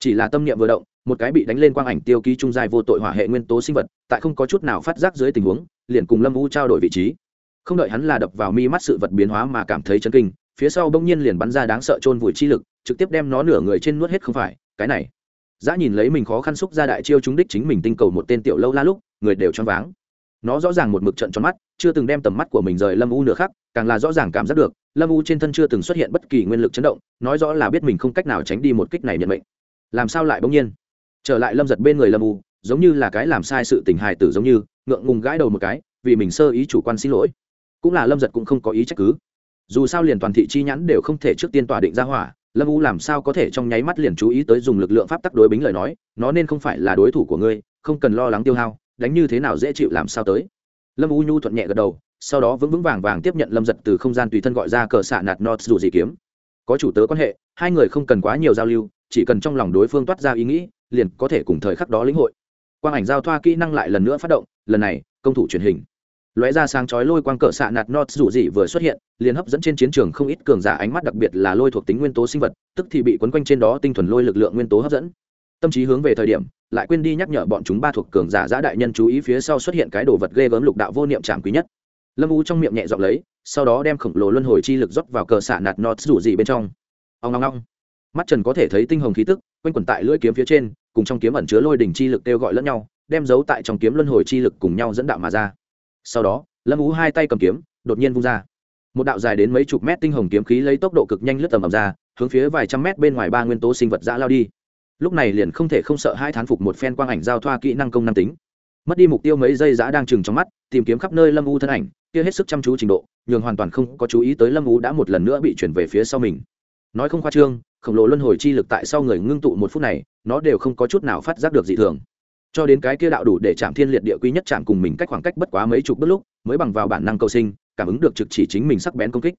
Chỉ là tâm niệm vừa động, một cái bị đánh lên quang ảnh tiêu ký trung dài vô tội hỏa hệ nguyên tố sinh vật, tại không có chút nào phát giác dưới tình huống, liền cùng lâm u trao đổi vị trí. Không đợi hắn là đập vào mi mắt sự vật biến hóa mà cảm thấy chấn kinh, phía sau bỗng nhiên liền bắn ra đáng sợ trôn vùi chi lực, trực tiếp đem nó nửa người trên nuốt hết không phải, cái này dã nhìn lấy mình khó khăn xúc ra đại chiêu chúng đích chính mình tinh cầu một tên tiểu lâu la lúc, người đều choáng váng. Nó rõ ràng một mực trận tròn mắt, chưa từng đem tầm mắt của mình rời lâm u nửa khắc, càng là rõ ràng cảm giác được, lâm u trên thân chưa từng xuất hiện bất kỳ nguyên lực chấn động, nói rõ là biết mình không cách nào tránh đi một kích này nhận mệnh. Làm sao lại bỗng nhiên? Trở lại lâm giật bên người lâm u, giống như là cái làm sai sự tình hài tử giống như, ngượng ngùng gãi đầu một cái, vì mình sơ ý chủ quan xin lỗi. Cũng là lâm giật cũng không có ý trách cứ. Dù sao liền toàn thị chi nhãn đều không thể trước tiên tỏa định ra hỏa lâm u làm sao có thể trong nháy mắt liền chú ý tới dùng lực lượng pháp tắc đối bính lời nói, nó nên không phải là đối thủ của ngươi, không cần lo lắng tiêu hao, đánh như thế nào dễ chịu làm sao tới. Lâm u nhu thuận nhẹ gật đầu, sau đó vững vững vàng vàng tiếp nhận lâm giật từ không gian tùy thân gọi ra cờ xạ nạt nọt dù gì kiếm. Có chủ tớ quan hệ, hai người không cần quá nhiều giao lưu, chỉ cần trong lòng đối phương toát ra ý nghĩ, liền có thể cùng thời khắc đó lĩnh hội. Quang ảnh giao thoa kỹ năng lại lần nữa phát động, lần này, công thủ truyền hình lóe ra sáng chói lôi quang cỡ xạ nạt nọt rủ dị vừa xuất hiện, liền hấp dẫn trên chiến trường không ít cường giả ánh mắt đặc biệt là lôi thuộc tính nguyên tố sinh vật, tức thì bị quấn quanh trên đó tinh thuần lôi lực lượng nguyên tố hấp dẫn. Tâm trí hướng về thời điểm, lại quên đi nhắc nhở bọn chúng ba thuộc cường giả giã đại nhân chú ý phía sau xuất hiện cái đồ vật ghê gớm lục đạo vô niệm trảm quý nhất. Lâm u trong miệng nhẹ dọc lấy, sau đó đem khổng lồ luân hồi chi lực rót vào cờ xạ nạt nọt rủ dị bên trong. Ông ngong ngong mắt trần có thể thấy tinh hồng khí tức, quanh quẩn tại lưỡi kiếm phía trên, cùng trong kiếm ẩn chứa lôi đỉnh chi lực kêu gọi lẫn nhau, đem giấu tại trong kiếm luân hồi chi lực cùng nhau dẫn đạo mà ra sau đó, lâm ú hai tay cầm kiếm, đột nhiên vung ra. Một đạo dài đến mấy chục mét tinh hồng kiếm khí lấy tốc độ cực nhanh lướt tầm ầm ra, hướng phía vài trăm mét bên ngoài ba nguyên tố sinh vật dã lao đi. Lúc này liền không thể không sợ hai thán phục một phen quang ảnh giao thoa kỹ năng công năng tính. Mất đi mục tiêu mấy giây dã đang chừng trong mắt, tìm kiếm khắp nơi lâm u thân ảnh, kia hết sức chăm chú trình độ, nhường hoàn toàn không có chú ý tới lâm u đã một lần nữa bị chuyển về phía sau mình. Nói không khoa trương, khổng lồ luân hồi chi lực tại sau người ngưng tụ một phút này, nó đều không có chút nào phát giác được dị thường cho đến cái kia đạo đủ để chạm thiên liệt địa quy nhất chạm cùng mình cách khoảng cách bất quá mấy chục bước lúc, mới bằng vào bản năng cầu sinh, cảm ứng được trực chỉ chính mình sắc bén công kích.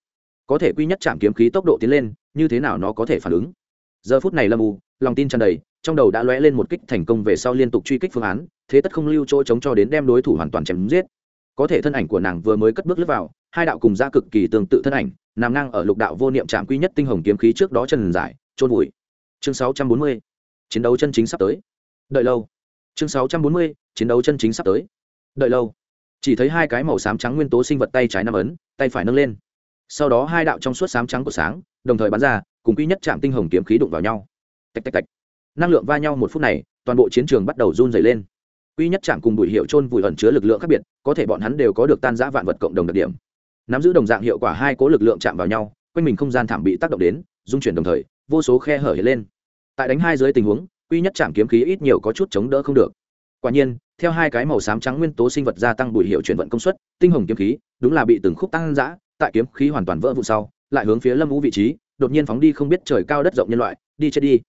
Có thể quy nhất chạm kiếm khí tốc độ tiến lên, như thế nào nó có thể phản ứng? Giờ phút này lâm u, lòng tin tràn đầy, trong đầu đã lóe lên một kích thành công về sau liên tục truy kích phương án, thế tất không lưu chỗ chống cho đến đem đối thủ hoàn toàn chém giết. Có thể thân ảnh của nàng vừa mới cất bước lướt vào, hai đạo cùng ra cực kỳ tương tự thân ảnh, nằm ngang ở lục đạo vô niệm trạm quy nhất tinh hồng kiếm khí trước đó trần giải trôn vùi. Chương 640. chiến đấu chân chính sắp tới. Đợi lâu chương 640. chiến đấu chân chính sắp tới. Đợi lâu. Chỉ thấy hai cái màu xám trắng nguyên tố sinh vật tay trái nắm ấn, tay phải nâng lên. Sau đó hai đạo trong suốt xám trắng của sáng, đồng thời bắn ra, cùng quy nhất chạm tinh hồng kiếm khí đụng vào nhau. Tạch tạch tạch. Năng lượng va nhau một phút này, toàn bộ chiến trường bắt đầu run dày lên. Quy nhất chạm cùng bụi hiệu trôn vùi ẩn chứa lực lượng khác biệt, có thể bọn hắn đều có được tan giã vạn vật cộng đồng đặc điểm. Nắm giữ đồng dạng hiệu quả hai cố lực lượng chạm vào nhau, quanh mình không gian thảm bị tác động đến, dung chuyển đồng thời, vô số khe hở hiện lên. Tại đánh hai dưới tình huống quy nhất chạm kiếm khí ít nhiều có chút chống đỡ không được. Quả nhiên, theo hai cái màu xám trắng nguyên tố sinh vật gia tăng bụi hiệu chuyển vận công suất, tinh hồng kiếm khí, đúng là bị từng khúc tăng giã tại kiếm khí hoàn toàn vỡ vụ sau, lại hướng phía lâm u vị trí, đột nhiên phóng đi không biết trời cao đất rộng nhân loại, đi chết đi.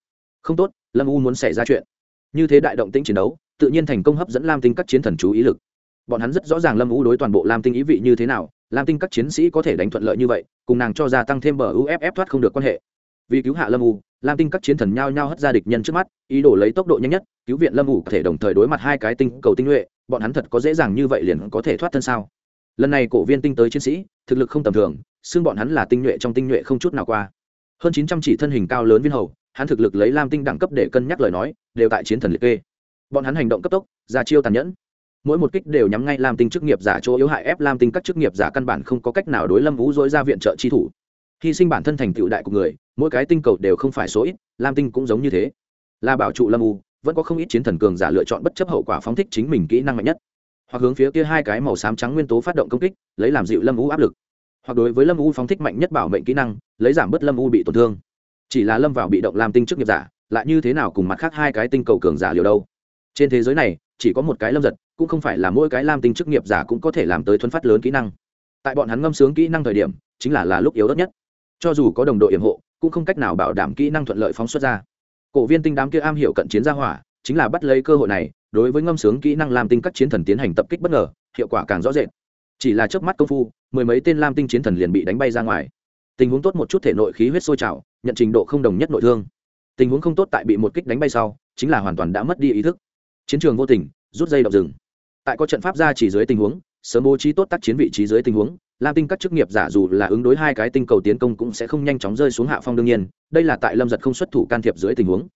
Không tốt, lâm u muốn xảy ra chuyện. Như thế đại động tĩnh chiến đấu, tự nhiên thành công hấp dẫn lam tinh các chiến thần chú ý lực. Bọn hắn rất rõ ràng lâm u đối toàn bộ lam tinh ý vị như thế nào, lam tinh các chiến sĩ có thể đánh thuận lợi như vậy, cùng nàng cho gia tăng thêm bờ uff thoát không được quan hệ vì cứu hạ lâm u, lam tinh các chiến thần nhao nhao hất ra địch nhân trước mắt, ý đồ lấy tốc độ nhanh nhất, cứu viện lâm u, có thể đồng thời đối mặt hai cái tinh cầu tinh nhuệ, bọn hắn thật có dễ dàng như vậy liền có thể thoát thân sao? Lần này cổ viên tinh tới chiến sĩ, thực lực không tầm thường, xưng bọn hắn là tinh nhuệ trong tinh nhuệ không chút nào qua. Hơn chín trăm chỉ thân hình cao lớn viên hầu, hắn thực lực lấy lam tinh đẳng cấp để cân nhắc lời nói, đều tại chiến thần liệt kê. Bọn hắn hành động cấp tốc, ra chiêu tàn nhẫn. Mỗi một kích đều nhắm ngay lam tinh chức nghiệp giả chỗ yếu hại ép lam tinh các chức nghiệp giả căn bản không có cách nào đối lâm vũ dối ra viện trợ chi thủ. Hy sinh bản thân thành tựu đại của người mỗi cái tinh cầu đều không phải số ít, lam tinh cũng giống như thế. Là bảo trụ lâm u, vẫn có không ít chiến thần cường giả lựa chọn bất chấp hậu quả phóng thích chính mình kỹ năng mạnh nhất. Hoặc hướng phía kia hai cái màu xám trắng nguyên tố phát động công kích, lấy làm dịu lâm u áp lực. Hoặc đối với lâm u phóng thích mạnh nhất bảo mệnh kỹ năng, lấy giảm bớt lâm u bị tổn thương. Chỉ là lâm vào bị động làm tinh chức nghiệp giả, lại như thế nào cùng mặt khác hai cái tinh cầu cường giả liều đâu? Trên thế giới này, chỉ có một cái lâm giật, cũng không phải là mỗi cái lam tinh chức nghiệp giả cũng có thể làm tới thuấn phát lớn kỹ năng. Tại bọn hắn ngâm sướng kỹ năng thời điểm, chính là là lúc yếu đất nhất cho dù có đồng đội yểm hộ, cũng không cách nào bảo đảm kỹ năng thuận lợi phóng xuất ra. Cổ viên tinh đám kia am hiểu cận chiến gia hỏa, chính là bắt lấy cơ hội này, đối với ngâm sướng kỹ năng lam tinh các chiến thần tiến hành tập kích bất ngờ, hiệu quả càng rõ rệt. Chỉ là trước mắt công phu, mười mấy tên lam tinh chiến thần liền bị đánh bay ra ngoài. Tình huống tốt một chút thể nội khí huyết sôi trào, nhận trình độ không đồng nhất nội thương. Tình huống không tốt tại bị một kích đánh bay sau, chính là hoàn toàn đã mất đi ý thức. Chiến trường vô tình, rút dây động rừng. Tại có trận pháp ra chỉ dưới tình huống, sớm bố trí tốt tác chiến vị trí dưới tình huống lam tinh các chức nghiệp giả dù là ứng đối hai cái tinh cầu tiến công cũng sẽ không nhanh chóng rơi xuống hạ phong đương nhiên, đây là tại lâm giật không xuất thủ can thiệp dưới tình huống.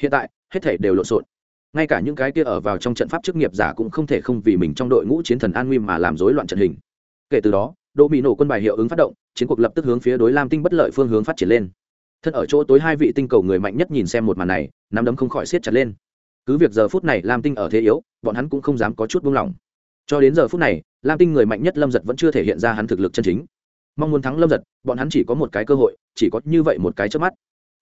Hiện tại, hết thể đều lộn xộn. Ngay cả những cái kia ở vào trong trận pháp chức nghiệp giả cũng không thể không vì mình trong đội ngũ chiến thần an nguy mà làm rối loạn trận hình. Kể từ đó đỗ bị nổ quân bài hiệu ứng phát động, chiến cuộc lập tức hướng phía đối lam tinh bất lợi phương hướng phát triển lên. Thân ở chỗ tối hai vị tinh cầu người mạnh nhất nhìn xem một màn này, nắm đấm không khỏi siết chặt lên. Cứ việc giờ phút này lam tinh ở thế yếu, bọn hắn cũng không dám có chút buông lỏng cho đến giờ phút này, lam tinh người mạnh nhất lâm giật vẫn chưa thể hiện ra hắn thực lực chân chính. Mong muốn thắng lâm giật, bọn hắn chỉ có một cái cơ hội, chỉ có như vậy một cái trước mắt.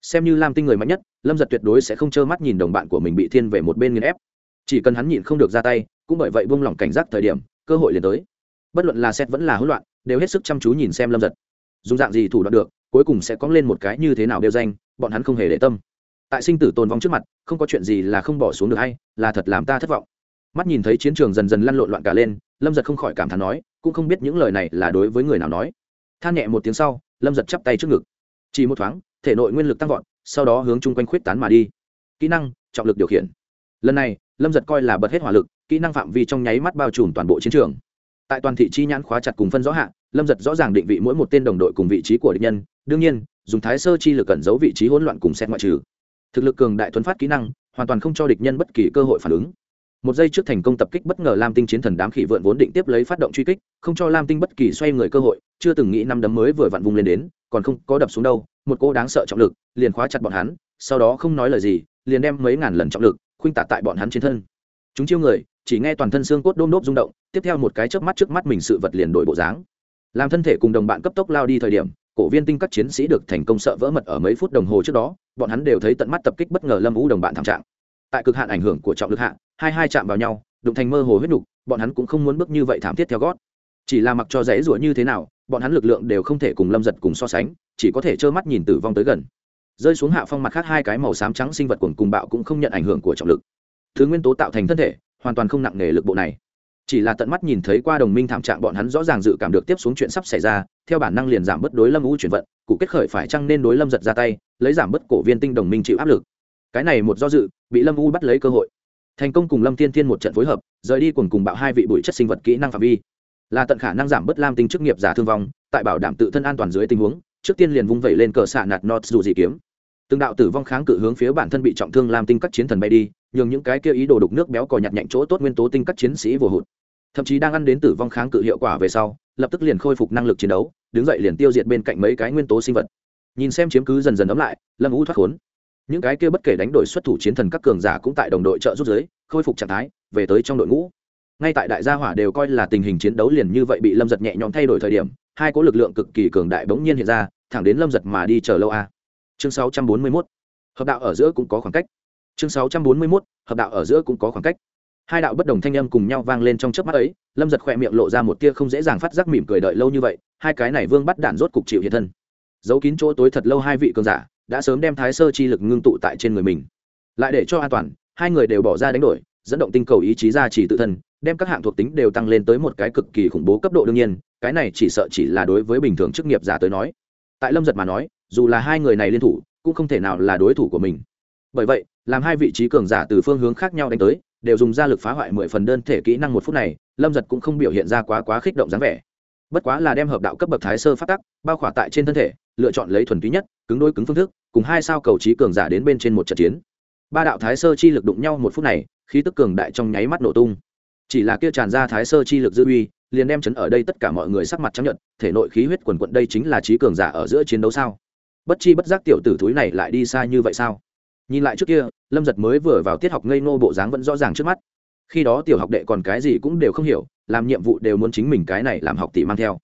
Xem như lam tinh người mạnh nhất, lâm giật tuyệt đối sẽ không trơ mắt nhìn đồng bạn của mình bị thiên về một bên nghiên ép. Chỉ cần hắn nhịn không được ra tay, cũng bởi vậy buông lỏng cảnh giác thời điểm, cơ hội liền tới. Bất luận là xét vẫn là hỗn loạn, đều hết sức chăm chú nhìn xem lâm giật. Dùng dạng gì thủ đoạn được, cuối cùng sẽ có lên một cái như thế nào đeo danh, bọn hắn không hề để tâm. Tại sinh tử tồn vong trước mặt, không có chuyện gì là không bỏ xuống được hay, là thật làm ta thất vọng mắt nhìn thấy chiến trường dần dần lăn lộn loạn cả lên, lâm giật không khỏi cảm thán nói, cũng không biết những lời này là đối với người nào nói. Than nhẹ một tiếng sau, lâm giật chắp tay trước ngực. Chỉ một thoáng, thể nội nguyên lực tăng vọt, sau đó hướng chung quanh khuyết tán mà đi. Kỹ năng, trọng lực điều khiển. Lần này, lâm giật coi là bật hết hỏa lực, kỹ năng phạm vi trong nháy mắt bao trùm toàn bộ chiến trường. Tại toàn thị chi nhãn khóa chặt cùng phân rõ hạ, lâm giật rõ ràng định vị mỗi một tên đồng đội cùng vị trí của địch nhân, đương nhiên, dùng thái sơ chi lực cẩn giấu vị trí hỗn loạn cùng xét ngoại trừ. Thực lực cường đại thuấn phát kỹ năng, hoàn toàn không cho địch nhân bất kỳ cơ hội phản ứng một giây trước thành công tập kích bất ngờ lam tinh chiến thần đám khỉ vượn vốn định tiếp lấy phát động truy kích, không cho lam tinh bất kỳ xoay người cơ hội, chưa từng nghĩ năm đấm mới vừa vặn vung lên đến, còn không có đập xuống đâu, một cô đáng sợ trọng lực liền khóa chặt bọn hắn, sau đó không nói lời gì, liền đem mấy ngàn lần trọng lực khuynh tả tại bọn hắn trên thân. Chúng chiêu người, chỉ nghe toàn thân xương cốt đôm đốp rung động, tiếp theo một cái chớp mắt trước mắt mình sự vật liền đổi bộ dáng. Làm thân thể cùng đồng bạn cấp tốc lao đi thời điểm, cổ viên tinh các chiến sĩ được thành công sợ vỡ mật ở mấy phút đồng hồ trước đó, bọn hắn đều thấy tận mắt tập kích bất ngờ lâm vũ đồng bạn thảm trạng. Tại cực hạn ảnh hưởng của trọng lực hạ hai hai chạm vào nhau, đụng thành mơ hồ huyết đục bọn hắn cũng không muốn bước như vậy thảm thiết theo gót. Chỉ là mặc cho dễ rủa như thế nào, bọn hắn lực lượng đều không thể cùng lâm giật cùng so sánh, chỉ có thể trơ mắt nhìn tử vong tới gần. Rơi xuống hạ phong mặt khác hai cái màu xám trắng sinh vật cuồng cùng bạo cũng không nhận ảnh hưởng của trọng lực. Thứ nguyên tố tạo thành thân thể, hoàn toàn không nặng nề lực bộ này. Chỉ là tận mắt nhìn thấy qua đồng minh thảm trạng bọn hắn rõ ràng dự cảm được tiếp xuống chuyện sắp xảy ra, theo bản năng liền giảm bớt đối lâm u chuyển vận, cụ kết khởi phải chăng nên đối lâm giật ra tay, lấy giảm bớt cổ viên tinh đồng minh chịu áp lực. Cái này một do dự, bị lâm u bắt lấy cơ hội thành công cùng lâm tiên thiên một trận phối hợp, rời đi cùng cùng bạo hai vị bụi chất sinh vật kỹ năng phạm vi. Là tận khả năng giảm bớt lam tinh chức nghiệp giả thương vong, tại bảo đảm tự thân an toàn dưới tình huống, trước tiên liền vung vẩy lên cờ xạ nạt nọt dù dị kiếm. Từng đạo tử vong kháng cự hướng phía bản thân bị trọng thương lam tinh các chiến thần bay đi, nhường những cái kia ý đồ đục nước béo cò nhặt nhạnh chỗ tốt nguyên tố tinh các chiến sĩ vô hụt. Thậm chí đang ăn đến tử vong kháng cự hiệu quả về sau, lập tức liền khôi phục năng lực chiến đấu, đứng dậy liền tiêu diệt bên cạnh mấy cái nguyên tố sinh vật. Nhìn xem chiếm cứ dần dần ấm lại, lâm vũ thoát khốn những cái kia bất kể đánh đổi xuất thủ chiến thần các cường giả cũng tại đồng đội trợ giúp giới, khôi phục trạng thái, về tới trong đội ngũ. Ngay tại đại gia hỏa đều coi là tình hình chiến đấu liền như vậy bị lâm giật nhẹ nhõm thay đổi thời điểm, hai cỗ lực lượng cực kỳ cường đại bỗng nhiên hiện ra, thẳng đến lâm giật mà đi chờ lâu a. Chương 641. hợp đạo ở giữa cũng có khoảng cách. Chương 641. hợp đạo ở giữa cũng có khoảng cách. Hai đạo bất đồng thanh âm cùng nhau vang lên trong chớp mắt ấy, lâm giật khỏe miệng lộ ra một tia không dễ dàng phát giác mỉm cười đợi lâu như vậy, hai cái này vương bắt đạn rốt cục chịu hiện thân. Giấu kín chỗ tối thật lâu hai vị cường giả đã sớm đem thái sơ chi lực ngưng tụ tại trên người mình. Lại để cho an toàn, hai người đều bỏ ra đánh đổi, dẫn động tinh cầu ý chí ra chỉ tự thân, đem các hạng thuộc tính đều tăng lên tới một cái cực kỳ khủng bố cấp độ đương nhiên, cái này chỉ sợ chỉ là đối với bình thường chức nghiệp giả tới nói. Tại lâm giật mà nói, dù là hai người này liên thủ, cũng không thể nào là đối thủ của mình. Bởi vậy, làm hai vị trí cường giả từ phương hướng khác nhau đánh tới, đều dùng ra lực phá hoại mười phần đơn thể kỹ năng một phút này, lâm giật cũng không biểu hiện ra quá quá khích động dáng vẻ. Bất quá là đem hợp đạo cấp bậc thái sơ phát tắc, bao khỏa tại trên thân thể, lựa chọn lấy thuần túy nhất cứng đôi cứng phương thức, cùng hai sao cầu trí cường giả đến bên trên một trận chiến. Ba đạo thái sơ chi lực đụng nhau một phút này, khí tức cường đại trong nháy mắt nổ tung. Chỉ là kia tràn ra thái sơ chi lực dư uy, liền đem chấn ở đây tất cả mọi người sắc mặt chấp nhận thể nội khí huyết quần quận đây chính là trí cường giả ở giữa chiến đấu sao? Bất chi bất giác tiểu tử thúi này lại đi xa như vậy sao? Nhìn lại trước kia, lâm giật mới vừa vào tiết học ngây nô bộ dáng vẫn rõ ràng trước mắt. Khi đó tiểu học đệ còn cái gì cũng đều không hiểu, làm nhiệm vụ đều muốn chính mình cái này làm học tỷ mang theo.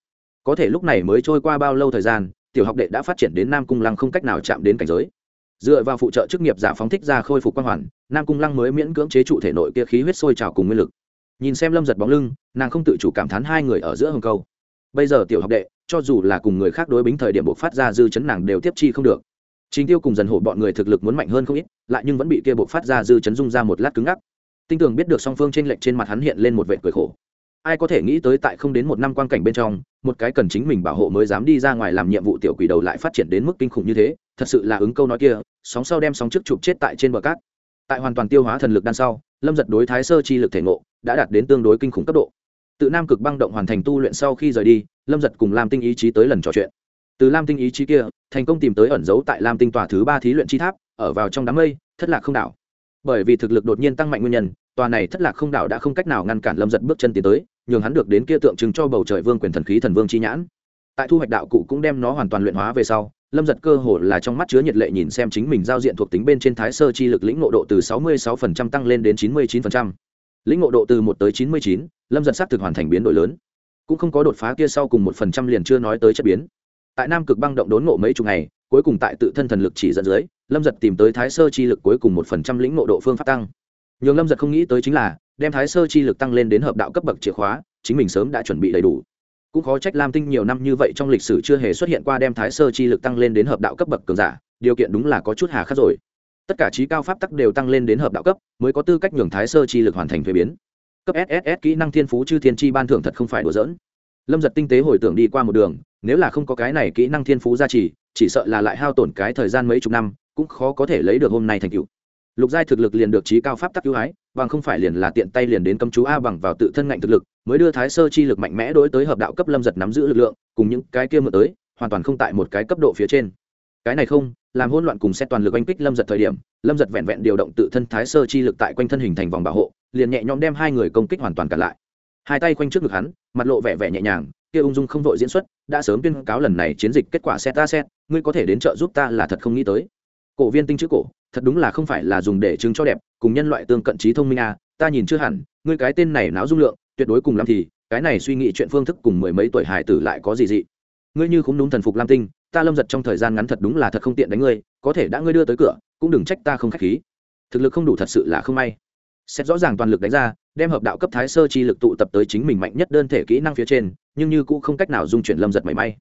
Có thể lúc này mới trôi qua bao lâu thời gian tiểu học đệ đã phát triển đến nam cung lăng không cách nào chạm đến cảnh giới. Dựa vào phụ trợ chức nghiệp giả phóng thích ra khôi phục quang hoàn, nam cung lăng mới miễn cưỡng chế trụ thể nội kia khí huyết sôi trào cùng nguyên lực. Nhìn xem lâm giật bóng lưng, nàng không tự chủ cảm thán hai người ở giữa hồng câu. Bây giờ tiểu học đệ, cho dù là cùng người khác đối bính thời điểm buộc phát ra dư chấn nàng đều tiếp chi không được. Chính tiêu cùng dần hộ bọn người thực lực muốn mạnh hơn không ít, lại nhưng vẫn bị kia buộc phát ra dư chấn dung ra một lát cứng ngắc. Tinh tường biết được song phương trên lệnh trên mặt hắn hiện lên một vệ cười khổ ai có thể nghĩ tới tại không đến một năm quan cảnh bên trong, một cái cần chính mình bảo hộ mới dám đi ra ngoài làm nhiệm vụ tiểu quỷ đầu lại phát triển đến mức kinh khủng như thế, thật sự là ứng câu nói kia, sóng sau đem sóng trước chụp chết tại trên bờ cát. Tại hoàn toàn tiêu hóa thần lực đan sau, lâm giật đối thái sơ chi lực thể ngộ đã đạt đến tương đối kinh khủng cấp độ. Tự nam cực băng động hoàn thành tu luyện sau khi rời đi, lâm giật cùng lam tinh ý chí tới lần trò chuyện. Từ lam tinh ý chí kia, thành công tìm tới ẩn giấu tại lam tinh tòa thứ ba thí luyện chi tháp, ở vào trong đám mây, thất lạc không đảo. Bởi vì thực lực đột nhiên tăng mạnh nguyên nhân, tòa này thất lạc không đảo đã không cách nào ngăn cản lâm giật bước chân tiến tới nhường hắn được đến kia tượng trưng cho bầu trời vương quyền thần khí thần vương chi nhãn. Tại thu hoạch đạo cụ cũng đem nó hoàn toàn luyện hóa về sau lâm giật cơ hồ là trong mắt chứa nhiệt lệ nhìn xem chính mình giao diện thuộc tính bên trên thái sơ chi lực lĩnh ngộ độ từ 66% tăng lên đến 99%. lĩnh ngộ độ từ một tới 99, lâm giật xác thực hoàn thành biến đổi lớn. Cũng không có đột phá kia sau cùng một phần trăm liền chưa nói tới chất biến. Tại nam cực băng động đốn ngộ mấy chục ngày cuối cùng tại tự thân thần lực chỉ dẫn dưới lâm giật tìm tới thái sơ chi lực cuối cùng một phần trăm lĩnh ngộ độ phương pháp tăng. Nhường lâm giật không nghĩ tới chính là đem thái sơ chi lực tăng lên đến hợp đạo cấp bậc chìa khóa, chính mình sớm đã chuẩn bị đầy đủ. Cũng khó trách lam tinh nhiều năm như vậy trong lịch sử chưa hề xuất hiện qua đem thái sơ chi lực tăng lên đến hợp đạo cấp bậc cường giả, điều kiện đúng là có chút hà khắc rồi. Tất cả trí cao pháp tắc đều tăng lên đến hợp đạo cấp, mới có tư cách nhường thái sơ chi lực hoàn thành thuế biến. Cấp sss kỹ năng thiên phú chư thiên chi ban thưởng thật không phải đùa dỡn lâm giật tinh tế hồi tưởng đi qua một đường, nếu là không có cái này kỹ năng thiên phú gia trì, chỉ sợ là lại hao tổn cái thời gian mấy chục năm, cũng khó có thể lấy được hôm nay thành tựu lục giai thực lực liền được trí cao pháp tắc ưu ái, bằng không phải liền là tiện tay liền đến cấm chú a bằng vào tự thân ngạnh thực lực, mới đưa thái sơ chi lực mạnh mẽ đối tới hợp đạo cấp lâm giật nắm giữ lực lượng, cùng những cái kia mượn tới, hoàn toàn không tại một cái cấp độ phía trên. Cái này không, làm hỗn loạn cùng xét toàn lực oanh kích lâm giật thời điểm, lâm giật vẹn vẹn điều động tự thân thái sơ chi lực tại quanh thân hình thành vòng bảo hộ, liền nhẹ nhõm đem hai người công kích hoàn toàn cả lại. Hai tay quanh trước ngực hắn, mặt lộ vẻ vẻ nhẹ nhàng, kia ung dung không vội diễn xuất, đã sớm tuyên cáo lần này chiến dịch kết quả xét ta xét, ngươi có thể đến trợ giúp ta là thật không nghĩ tới cổ viên tinh chữ cổ, thật đúng là không phải là dùng để chứng cho đẹp, cùng nhân loại tương cận trí thông minh à ta nhìn chưa hẳn, ngươi cái tên này náo dung lượng, tuyệt đối cùng làm thì, cái này suy nghĩ chuyện phương thức cùng mười mấy tuổi hải tử lại có gì dị. Ngươi như cũng đúng thần phục lam tinh, ta lâm giật trong thời gian ngắn thật đúng là thật không tiện đánh ngươi, có thể đã ngươi đưa tới cửa, cũng đừng trách ta không k h á c h khí. Thực lực không đủ thật sự là không may. Xét rõ ràng toàn lực đánh ra, đem hợp đạo cấp thái sơ chi lực tụ tập tới chính mình mạnh nhất đơn thể kỹ năng phía trên, nhưng như cũng không cách nào dung chuyển lâm giật mảy may.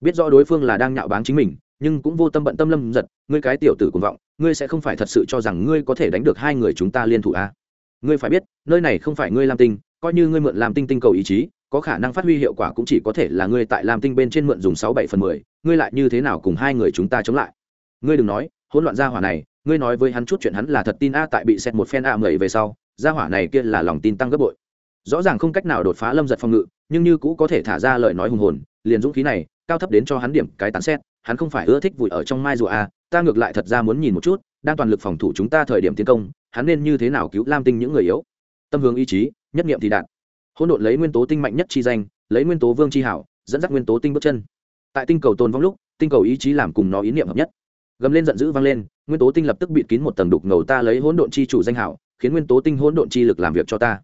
Biết rõ đối phương là đang nhạo báng chính mình nhưng cũng vô tâm bận tâm lâm giật, ngươi cái tiểu tử cuồng vọng, ngươi sẽ không phải thật sự cho rằng ngươi có thể đánh được hai người chúng ta liên thủ à. ngươi phải biết, nơi này không phải ngươi lam tinh, coi như ngươi mượn làm tinh tinh cầu ý chí, có khả năng phát huy hiệu quả cũng chỉ có thể là ngươi tại lam tinh bên trên mượn dùng sáu bảy phần mười, ngươi lại như thế nào cùng hai người chúng ta chống lại? Ngươi đừng nói, hỗn loạn gia hỏa này, ngươi nói với hắn chút chuyện hắn là thật tin a, tại bị xét một phen a mẩy về sau, gia hỏa này kia là lòng tin tăng gấp bội. Rõ ràng không cách nào đột phá lâm giật phòng ngự, nhưng như cũ có thể thả ra lời nói hùng hồn, liền dũng khí này, cao thấp đến cho hắn điểm cái tán xét hắn không phải ưa thích vùi ở trong mai rùa à? ta ngược lại thật ra muốn nhìn một chút, đang toàn lực phòng thủ chúng ta thời điểm tiến công, hắn nên như thế nào cứu lam tinh những người yếu? Tâm hướng ý chí, nhất niệm thì đạt. Hỗn độn lấy nguyên tố tinh mạnh nhất chi danh, lấy nguyên tố vương chi hảo, dẫn dắt nguyên tố tinh bước chân. Tại tinh cầu tồn vong lúc, tinh cầu ý chí làm cùng nó ý niệm hợp nhất. Gầm lên giận dữ vang lên, nguyên tố tinh lập tức bịt kín một tầng đục ngầu ta lấy hỗn độn chi chủ danh hảo, khiến nguyên tố tinh hỗn độn chi lực làm việc cho ta.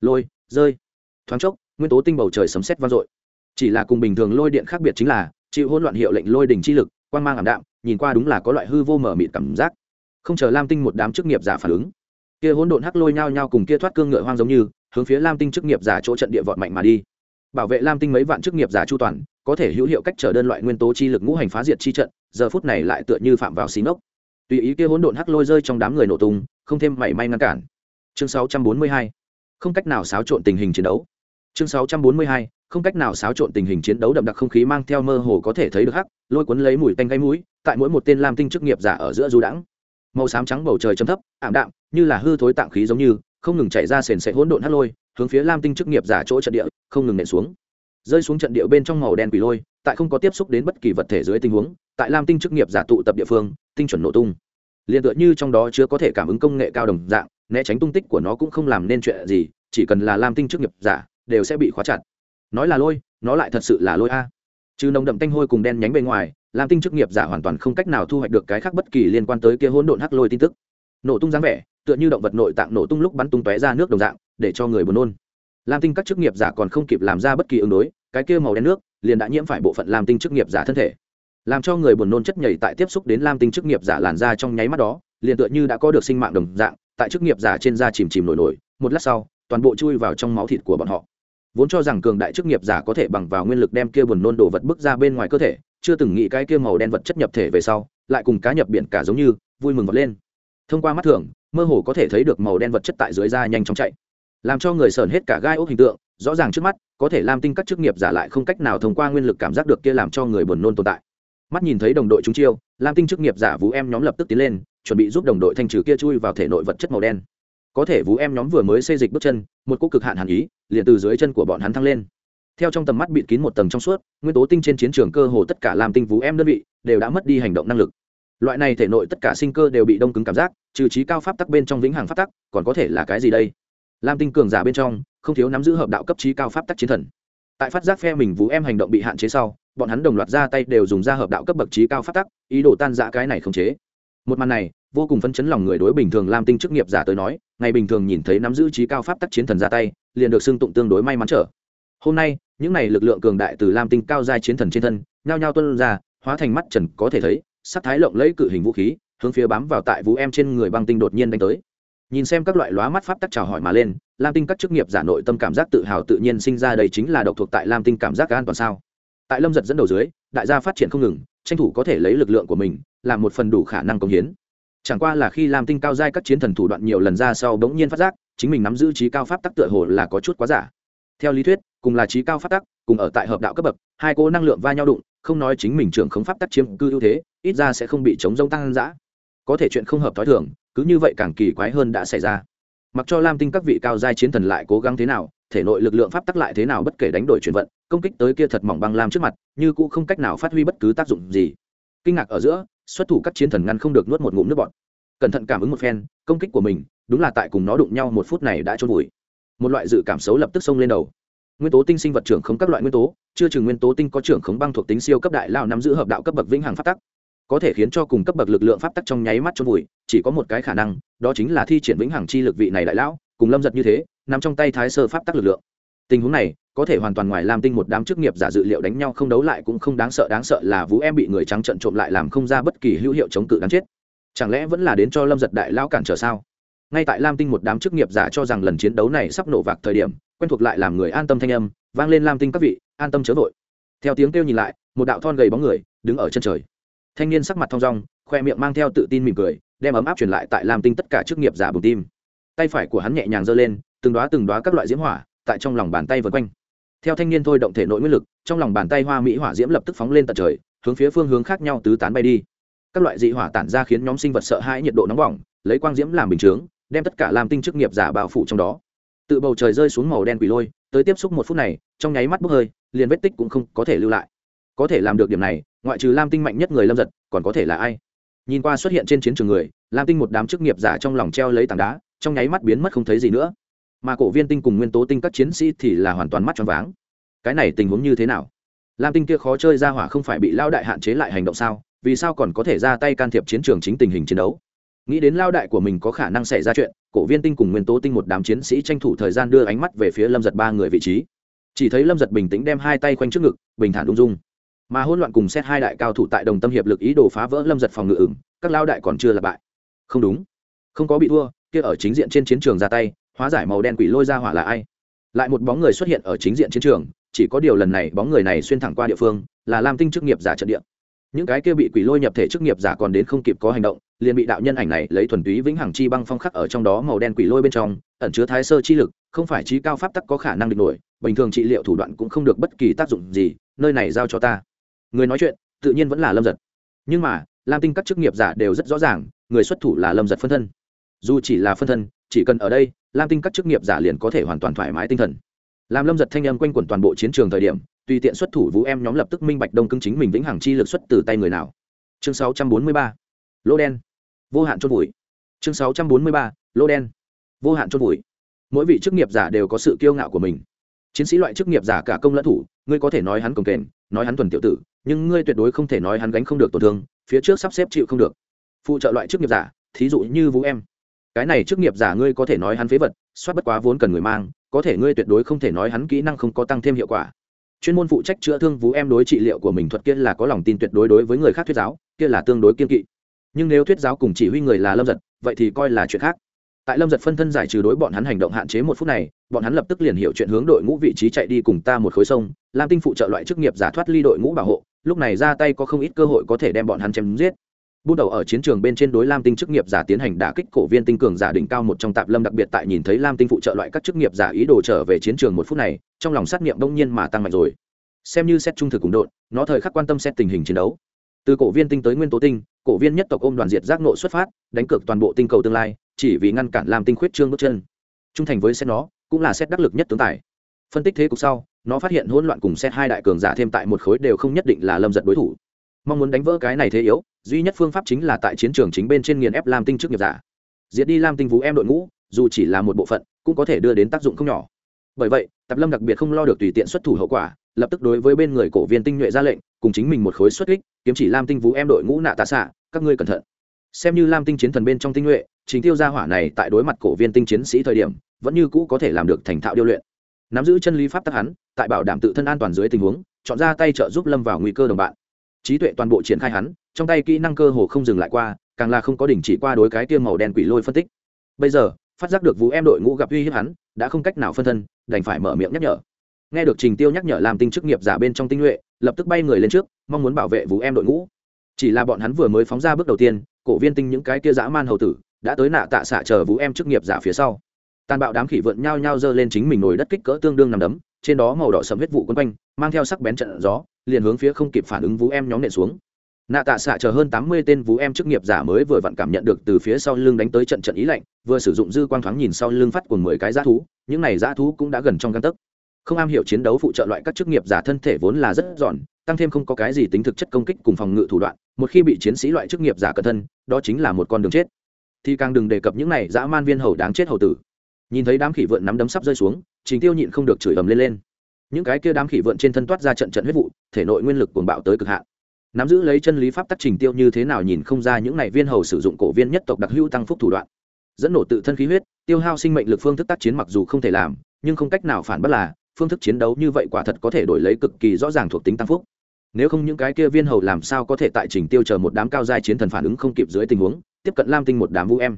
Lôi, rơi. Thoáng chốc, nguyên tố tinh bầu trời sấm sét vang dội. Chỉ là cùng bình thường lôi điện khác biệt chính là chịu hỗn loạn hiệu lệnh lôi đỉnh chi lực quan mang ảm đạm, nhìn qua đúng là có loại hư vô mở mịt cảm giác. Không chờ lam tinh một đám chức nghiệp giả phản ứng, kia hỗn độn hắc lôi nhao nhao cùng kia thoát cương ngựa hoang giống như, hướng phía lam tinh chức nghiệp giả chỗ trận địa vọt mạnh mà đi. Bảo vệ lam tinh mấy vạn chức nghiệp giả chu toàn, có thể hữu hiệu cách trở đơn loại nguyên tố chi lực ngũ hành phá diệt chi trận, giờ phút này lại tựa như phạm vào xí ngốc tùy ý kia hỗn độn hắc lôi rơi trong đám người nổ tung, không thêm mảy may ngăn cản. Chương 642 không cách nào xáo trộn tình hình chiến đấu. Chương 642 không không cách nào xáo trộn tình hình chiến đấu đậm đặc không khí mang theo mơ hồ có thể thấy được hắc, lôi cuốn lấy mùi tanh gáy mũi, tại mỗi một tên lam tinh chức nghiệp giả ở giữa du đãng. Màu xám trắng bầu trời chấm thấp, ảm đạm, như là hư thối tạng khí giống như, không ngừng chạy ra sền sệ hỗn độn hắc lôi, hướng phía lam tinh chức nghiệp giả chỗ trận địa, không ngừng nện xuống. Rơi xuống trận địa bên trong màu đen quỷ lôi, tại không có tiếp xúc đến bất kỳ vật thể dưới tình huống, tại lam tinh chức nghiệp giả tụ tập địa phương, tinh chuẩn nổ tung. Liền tựa như trong đó chứa có thể cảm ứng công nghệ cao đồng dạng, né tránh tung tích của nó cũng không làm nên chuyện gì, chỉ cần là lam tinh chức nghiệp giả, đều sẽ bị khóa chặt nói là lôi, nó lại thật sự là lôi a. Trừ nồng đậm tanh hôi cùng đen nhánh bên ngoài lam tinh chức nghiệp giả hoàn toàn không cách nào thu hoạch được cái khác bất kỳ liên quan tới kia hỗn độn hắc lôi tin tức. Nổ tung dáng vẻ, tựa như động vật nội tạng nổ tung lúc bắn tung tóe ra nước đồng dạng, để cho người buồn nôn. Lam tinh các chức nghiệp giả còn không kịp làm ra bất kỳ ứng đối, cái kia màu đen nước liền đã nhiễm phải bộ phận lam tinh chức nghiệp giả thân thể. Làm cho người buồn nôn chất nhảy tại tiếp xúc đến lam tinh chức nghiệp giả làn da trong nháy mắt đó, liền tựa như đã có được sinh mạng đồng dạng, tại chức nghiệp giả trên da chìm chìm nổi nổi, một lát sau, toàn bộ chui vào trong máu thịt của bọn họ vốn cho rằng cường đại chức nghiệp giả có thể bằng vào nguyên lực đem kia buồn nôn đồ vật bước ra bên ngoài cơ thể, chưa từng nghĩ cái kia màu đen vật chất nhập thể về sau, lại cùng cá nhập biển cả giống như, vui mừng vật lên. Thông qua mắt thường, mơ hồ có thể thấy được màu đen vật chất tại dưới da nhanh chóng chạy. Làm cho người sờn hết cả gai ốc hình tượng, rõ ràng trước mắt, có thể lam tinh các chức nghiệp giả lại không cách nào thông qua nguyên lực cảm giác được kia làm cho người buồn nôn tồn tại. Mắt nhìn thấy đồng đội chúng chiêu lam tinh chức nghiệp giả vũ em nhóm lập tức tiến lên, chuẩn bị giúp đồng đội thanh trừ kia chui vào thể nội vật chất màu đen có thể vũ em nhóm vừa mới xây dịch bước chân, một cỗ cực hạn hàn ý, liền từ dưới chân của bọn hắn thăng lên. Theo trong tầm mắt bịt kín một tầng trong suốt, nguyên tố tinh trên chiến trường cơ hồ tất cả lam tinh vũ em đơn vị đều đã mất đi hành động năng lực. Loại này thể nội tất cả sinh cơ đều bị đông cứng cảm giác, trừ trí cao pháp tắc bên trong vĩnh hằng pháp tắc, còn có thể là cái gì đây? Lam tinh cường giả bên trong, không thiếu nắm giữ hợp đạo cấp trí cao pháp tắc chiến thần. Tại phát giác phe mình vũ em hành động bị hạn chế sau, bọn hắn đồng loạt ra tay đều dùng ra hợp đạo cấp bậc trí cao pháp tắc, ý đồ tan giã cái này không chế. Một màn này vô cùng phấn chấn lòng người đối bình thường lam tinh chức nghiệp giả tới nói, ngày bình thường nhìn thấy nắm giữ trí cao pháp tắc chiến thần ra tay, liền được xưng tụng tương đối may mắn trở. Hôm nay, những này lực lượng cường đại từ lam tinh cao giai chiến thần trên thân, nhao nhao tuân ra, hóa thành mắt trần, có thể thấy, sắc thái lộng lẫy cự hình vũ khí, hướng phía bám vào tại vũ em trên người băng tinh đột nhiên đánh tới. Nhìn xem các loại lóa mắt pháp tắc chào hỏi mà lên, lam tinh các chức nghiệp giả nội tâm cảm giác tự hào tự nhiên sinh ra đây chính là độc thuộc tại lam tinh cảm giác an toàn sao. Tại lâm giật dẫn đầu dưới, đại gia phát triển không ngừng, tranh thủ có thể lấy lực lượng của mình, làm một phần đủ khả năng công hiến chẳng qua là khi lam tinh cao giai các chiến thần thủ đoạn nhiều lần ra sau bỗng nhiên phát giác, chính mình nắm giữ trí cao pháp tắc tựa hồ là có chút quá giả. Theo lý thuyết, cùng là trí cao pháp tắc, cùng ở tại hợp đạo cấp bậc, hai cô năng lượng va nhau đụng, không nói chính mình trưởng không pháp tắc chiếm cư ưu thế, ít ra sẽ không bị chống rông tăng giã có thể chuyện không hợp t h ó i thường, cứ như vậy càng kỳ quái hơn đã xảy ra. Mặc cho lam tinh các vị cao giai chiến thần lại cố gắng thế nào, thể nội lực lượng pháp tắc lại thế nào bất kể đánh đổi chuyển vận, công kích tới kia thật mỏng băng lam trước mặt, như cũ không cách nào phát huy bất cứ tác dụng gì. Kinh ngạc ở giữa xuất thủ các chiến thần ngăn không được nuốt một ngụm nước bọt. Cẩn thận cảm ứng một phen, công kích của mình, đúng là tại cùng nó đụng nhau một phút này đã trôn vùi. Một loại dự cảm xấu lập tức xông lên đầu. Nguyên tố tinh sinh vật trưởng khống các loại nguyên tố, chưa chừng nguyên tố tinh có trưởng khống băng thuộc tính siêu cấp đại lao nắm giữ hợp đạo cấp bậc vĩnh hằng pháp tắc. Có thể khiến cho cùng cấp bậc lực lượng pháp tắc trong nháy mắt cho vùi, chỉ có một cái khả năng, đó chính là thi triển vĩnh hằng chi lực vị này đại lão, cùng lâm giật như thế nằm trong tay thái sơ pháp tắc lực lượng tình huống này, có thể hoàn toàn ngoài làm tinh một đám chức nghiệp giả dự liệu đánh nhau không đấu lại cũng không đáng sợ đáng sợ là vũ em bị người trắng trận trộm lại làm không ra bất kỳ hữu hiệu chống cự đáng chết. Chẳng lẽ vẫn là đến cho lâm giật đại lão cản trở sao? Ngay tại lam tinh một đám chức nghiệp giả cho rằng lần chiến đấu này sắp nổ vạc thời điểm, quen thuộc lại làm người an tâm thanh âm, vang lên lam tinh các vị, an tâm chớ vội. Theo tiếng kêu nhìn lại, một đạo thon gầy bóng người đứng ở chân trời. Thanh niên sắc mặt thong dong, khoe miệng mang theo tự tin mỉm cười, đem ấm áp truyền lại tại lam tinh tất cả chức nghiệp giả bùng tim. Tay phải của hắn nhẹ nhàng giơ lên, từng đoá từng đoá các loại diễm hỏa tại trong lòng bàn tay vần quanh. Theo thanh niên thôi động thể nội nguyên lực, trong lòng bàn tay hoa mỹ hỏa diễm lập tức phóng lên tận trời, hướng phía phương hướng khác nhau tứ tán bay đi. Các loại dị hỏa tản ra khiến nhóm sinh vật sợ hãi nhiệt độ nóng bỏng, lấy quang diễm làm bình chướng, đem tất cả làm tinh chức nghiệp giả bao phủ trong đó. Tự bầu trời rơi xuống màu đen quỷ lôi, tới tiếp xúc một phút này, trong nháy mắt bốc hơi, liền vết tích cũng không có thể lưu lại. Có thể làm được điểm này, ngoại trừ lam tinh mạnh nhất người lâm giật, còn có thể là ai? Nhìn qua xuất hiện trên chiến trường người, lam tinh một đám chức nghiệp giả trong lòng treo lấy tảng đá, trong nháy mắt biến mất không thấy gì nữa mà cổ viên tinh cùng nguyên tố tinh các chiến sĩ thì là hoàn toàn mắt tròn váng. Cái này tình huống như thế nào? Lam tinh kia khó chơi ra hỏa không phải bị lao đại hạn chế lại hành động sao? Vì sao còn có thể ra tay can thiệp chiến trường chính tình hình chiến đấu? Nghĩ đến lao đại của mình có khả năng xảy ra chuyện, cổ viên tinh cùng nguyên tố tinh một đám chiến sĩ tranh thủ thời gian đưa ánh mắt về phía lâm giật ba người vị trí. Chỉ thấy lâm giật bình tĩnh đem hai tay quanh trước ngực, bình thản ung dung. Mà hỗn loạn cùng xét hai đại cao thủ tại đồng tâm hiệp lực ý đồ phá vỡ lâm giật phòng ngự ửng, các lao đại còn chưa là bại. Không đúng. Không có bị thua, kia ở chính diện trên chiến trường ra tay hóa giải màu đen quỷ lôi ra hỏa là ai? Lại một bóng người xuất hiện ở chính diện chiến trường, chỉ có điều lần này bóng người này xuyên thẳng qua địa phương, là lam tinh chức nghiệp giả trận địa. Những cái kia bị quỷ lôi nhập thể chức nghiệp giả còn đến không kịp có hành động, liền bị đạo nhân ảnh này lấy thuần túy vĩnh hằng chi băng phong khắc ở trong đó màu đen quỷ lôi bên trong, ẩn chứa thái sơ chi lực, không phải trí cao pháp tắc có khả năng địch nổi, bình thường trị liệu thủ đoạn cũng không được bất kỳ tác dụng gì, nơi này giao cho ta. Người nói chuyện, tự nhiên vẫn là lâm giật. Nhưng mà, lam tinh các chức nghiệp giả đều rất rõ ràng, người xuất thủ là lâm giật phân thân. Dù chỉ là phân thân, chỉ cần ở đây lam tinh các chức nghiệp giả liền có thể hoàn toàn thoải mái tinh thần. Làm lâm giật thanh âm quanh quẩn toàn bộ chiến trường thời điểm, tùy tiện xuất thủ vũ em nhóm lập tức minh bạch đông cứng chính mình vĩnh hằng chi lực xuất từ tay người nào. Chương 643. lô đen. Vô hạn chốt vùi. Chương 643. lô đen. Vô hạn chốt vùi. Mỗi vị chức nghiệp giả đều có sự kiêu ngạo của mình. Chiến sĩ loại chức nghiệp giả cả công lẫn thủ, ngươi có thể nói hắn cồng kềnh, nói hắn thuần tiểu tử, nhưng ngươi tuyệt đối không thể nói hắn gánh không được tổn thương, phía trước sắp xếp chịu không được. Phụ trợ loại chức nghiệp giả, thí dụ như vũ em cái này chức nghiệp giả ngươi có thể nói hắn phế vật, soát bất quá vốn cần người mang, có thể ngươi tuyệt đối không thể nói hắn kỹ năng không có tăng thêm hiệu quả. Chuyên môn phụ trách chữa thương vũ em đối trị liệu của mình thuật kia là có lòng tin tuyệt đối đối với người khác thuyết giáo, kia là tương đối kiên kỵ. Nhưng nếu thuyết giáo cùng chỉ huy người là lâm giật, vậy thì coi là chuyện khác. Tại lâm giật phân thân giải trừ đối bọn hắn hành động hạn chế một phút này, bọn hắn lập tức liền hiểu chuyện hướng đội ngũ vị trí chạy đi cùng ta một khối sông, lam tinh phụ trợ loại chức nghiệp giả thoát ly đội ngũ bảo hộ, lúc này ra tay có không ít cơ hội có thể đem bọn hắn chém giết bút đầu ở chiến trường bên trên đối lam tinh chức nghiệp giả tiến hành đả kích cổ viên tinh cường giả đỉnh cao một trong tạp lâm đặc biệt tại nhìn thấy lam tinh phụ trợ loại các chức nghiệp giả ý đồ trở về chiến trường một phút này, trong lòng sát nghiệm đông nhiên mà tăng mạnh rồi. Xem như xét trung thực cùng đội nó thời khắc quan tâm xét tình hình chiến đấu. Từ cổ viên tinh tới nguyên tố tinh, cổ viên nhất tộc ôm đoàn diệt giác nộ xuất phát, đánh cược toàn bộ tinh cầu tương lai, chỉ vì ngăn cản lam tinh khuyết trương bước chân. Trung thành với xét nó, cũng là xét đắc lực nhất tướng tài. Phân tích thế cục sau, nó phát hiện hỗn loạn cùng xét hai đại cường giả thêm tại một khối đều không nhất định là lâm giật đối thủ. Mong muốn đánh vỡ cái này thế yếu duy nhất phương pháp chính là tại chiến trường chính bên trên nghiền ép lam tinh trước nghiệp giả. Diệt đi lam tinh vũ em đội ngũ, dù chỉ là một bộ phận, cũng có thể đưa đến tác dụng không nhỏ. Bởi vậy, tập lâm đặc biệt không lo được tùy tiện xuất thủ hậu quả, lập tức đối với bên người cổ viên tinh nhuệ ra lệnh, cùng chính mình một khối xuất kích, kiếm chỉ lam tinh vũ em đội ngũ nạ tạ xạ, các ngươi cẩn thận. Xem như lam tinh chiến thần bên trong tinh nhuệ, chính tiêu gia hỏa này tại đối mặt cổ viên tinh chiến sĩ thời điểm, vẫn như cũ có thể làm được thành thạo điêu luyện. Nắm giữ chân lý pháp tắc hắn, tại bảo đảm tự thân an toàn dưới tình huống, chọn ra tay trợ giúp lâm vào nguy cơ đồng bạn. Trí tuệ toàn bộ triển khai hắn trong tay kỹ năng cơ hồ không dừng lại qua, càng là không có đỉnh chỉ qua đối cái tiêm màu đen quỷ lôi phân tích. Bây giờ, phát giác được vũ em đội ngũ gặp uy hiếp hắn, đã không cách nào phân thân, đành phải mở miệng nhắc nhở. Nghe được trình tiêu nhắc nhở làm tinh chức nghiệp giả bên trong tinh nhuệ, lập tức bay người lên trước, mong muốn bảo vệ vũ em đội ngũ. Chỉ là bọn hắn vừa mới phóng ra bước đầu tiên, cổ viên tinh những cái kia dã man hầu tử, đã tới nạ tạ xạ chờ vũ em chức nghiệp giả phía sau. Tàn bạo đám khỉ vượn nhao nhao giơ lên chính mình nổi đất kích cỡ tương đương nằm đấm, trên đó màu đỏ sầm huyết vụ quấn quanh, mang theo sắc bén trận gió, liền hướng phía không kịp phản ứng vũ em nhóm nện xuống nạ tạ xạ chờ hơn tám mươi tên vũ em chức nghiệp giả mới vừa vặn cảm nhận được từ phía sau lưng đánh tới trận trận ý lạnh, vừa sử dụng dư quang thoáng nhìn sau lưng phát của mười cái g thú, những này g thú cũng đã gần trong găng tấc. Không am hiểu chiến đấu phụ trợ loại các chức nghiệp giả thân thể vốn là rất giòn, tăng thêm không có cái gì tính thực chất công kích cùng phòng ngự thủ đoạn, một khi bị chiến sĩ loại chức nghiệp giả cẩn thân, đó chính là một con đường chết. Thì càng đừng đề cập những này dã man viên hầu đáng chết hầu tử. Nhìn thấy đám khỉ vượn nắm đấm sắp rơi xuống, trình tiêu nhịn không được chửi ầm lên lên. Những cái kia đám khỉ vượn trên thân toát ra trận trận huyết vụ, thể nội nguyên lực cuồng bạo tới cực hạn nắm giữ lấy chân lý pháp tắc trình tiêu như thế nào nhìn không ra những này viên hầu sử dụng cổ viên nhất tộc đặc hữu tăng phúc thủ đoạn. Dẫn nổ tự thân khí huyết, tiêu hao sinh mệnh lực phương thức tác chiến mặc dù không thể làm, nhưng không cách nào phản bất là, phương thức chiến đấu như vậy quả thật có thể đổi lấy cực kỳ rõ ràng thuộc tính tăng phúc. Nếu không những cái kia viên hầu làm sao có thể tại trình tiêu chờ một đám cao giai chiến thần phản ứng không kịp dưới tình huống, tiếp cận lam tinh một đám vũ em.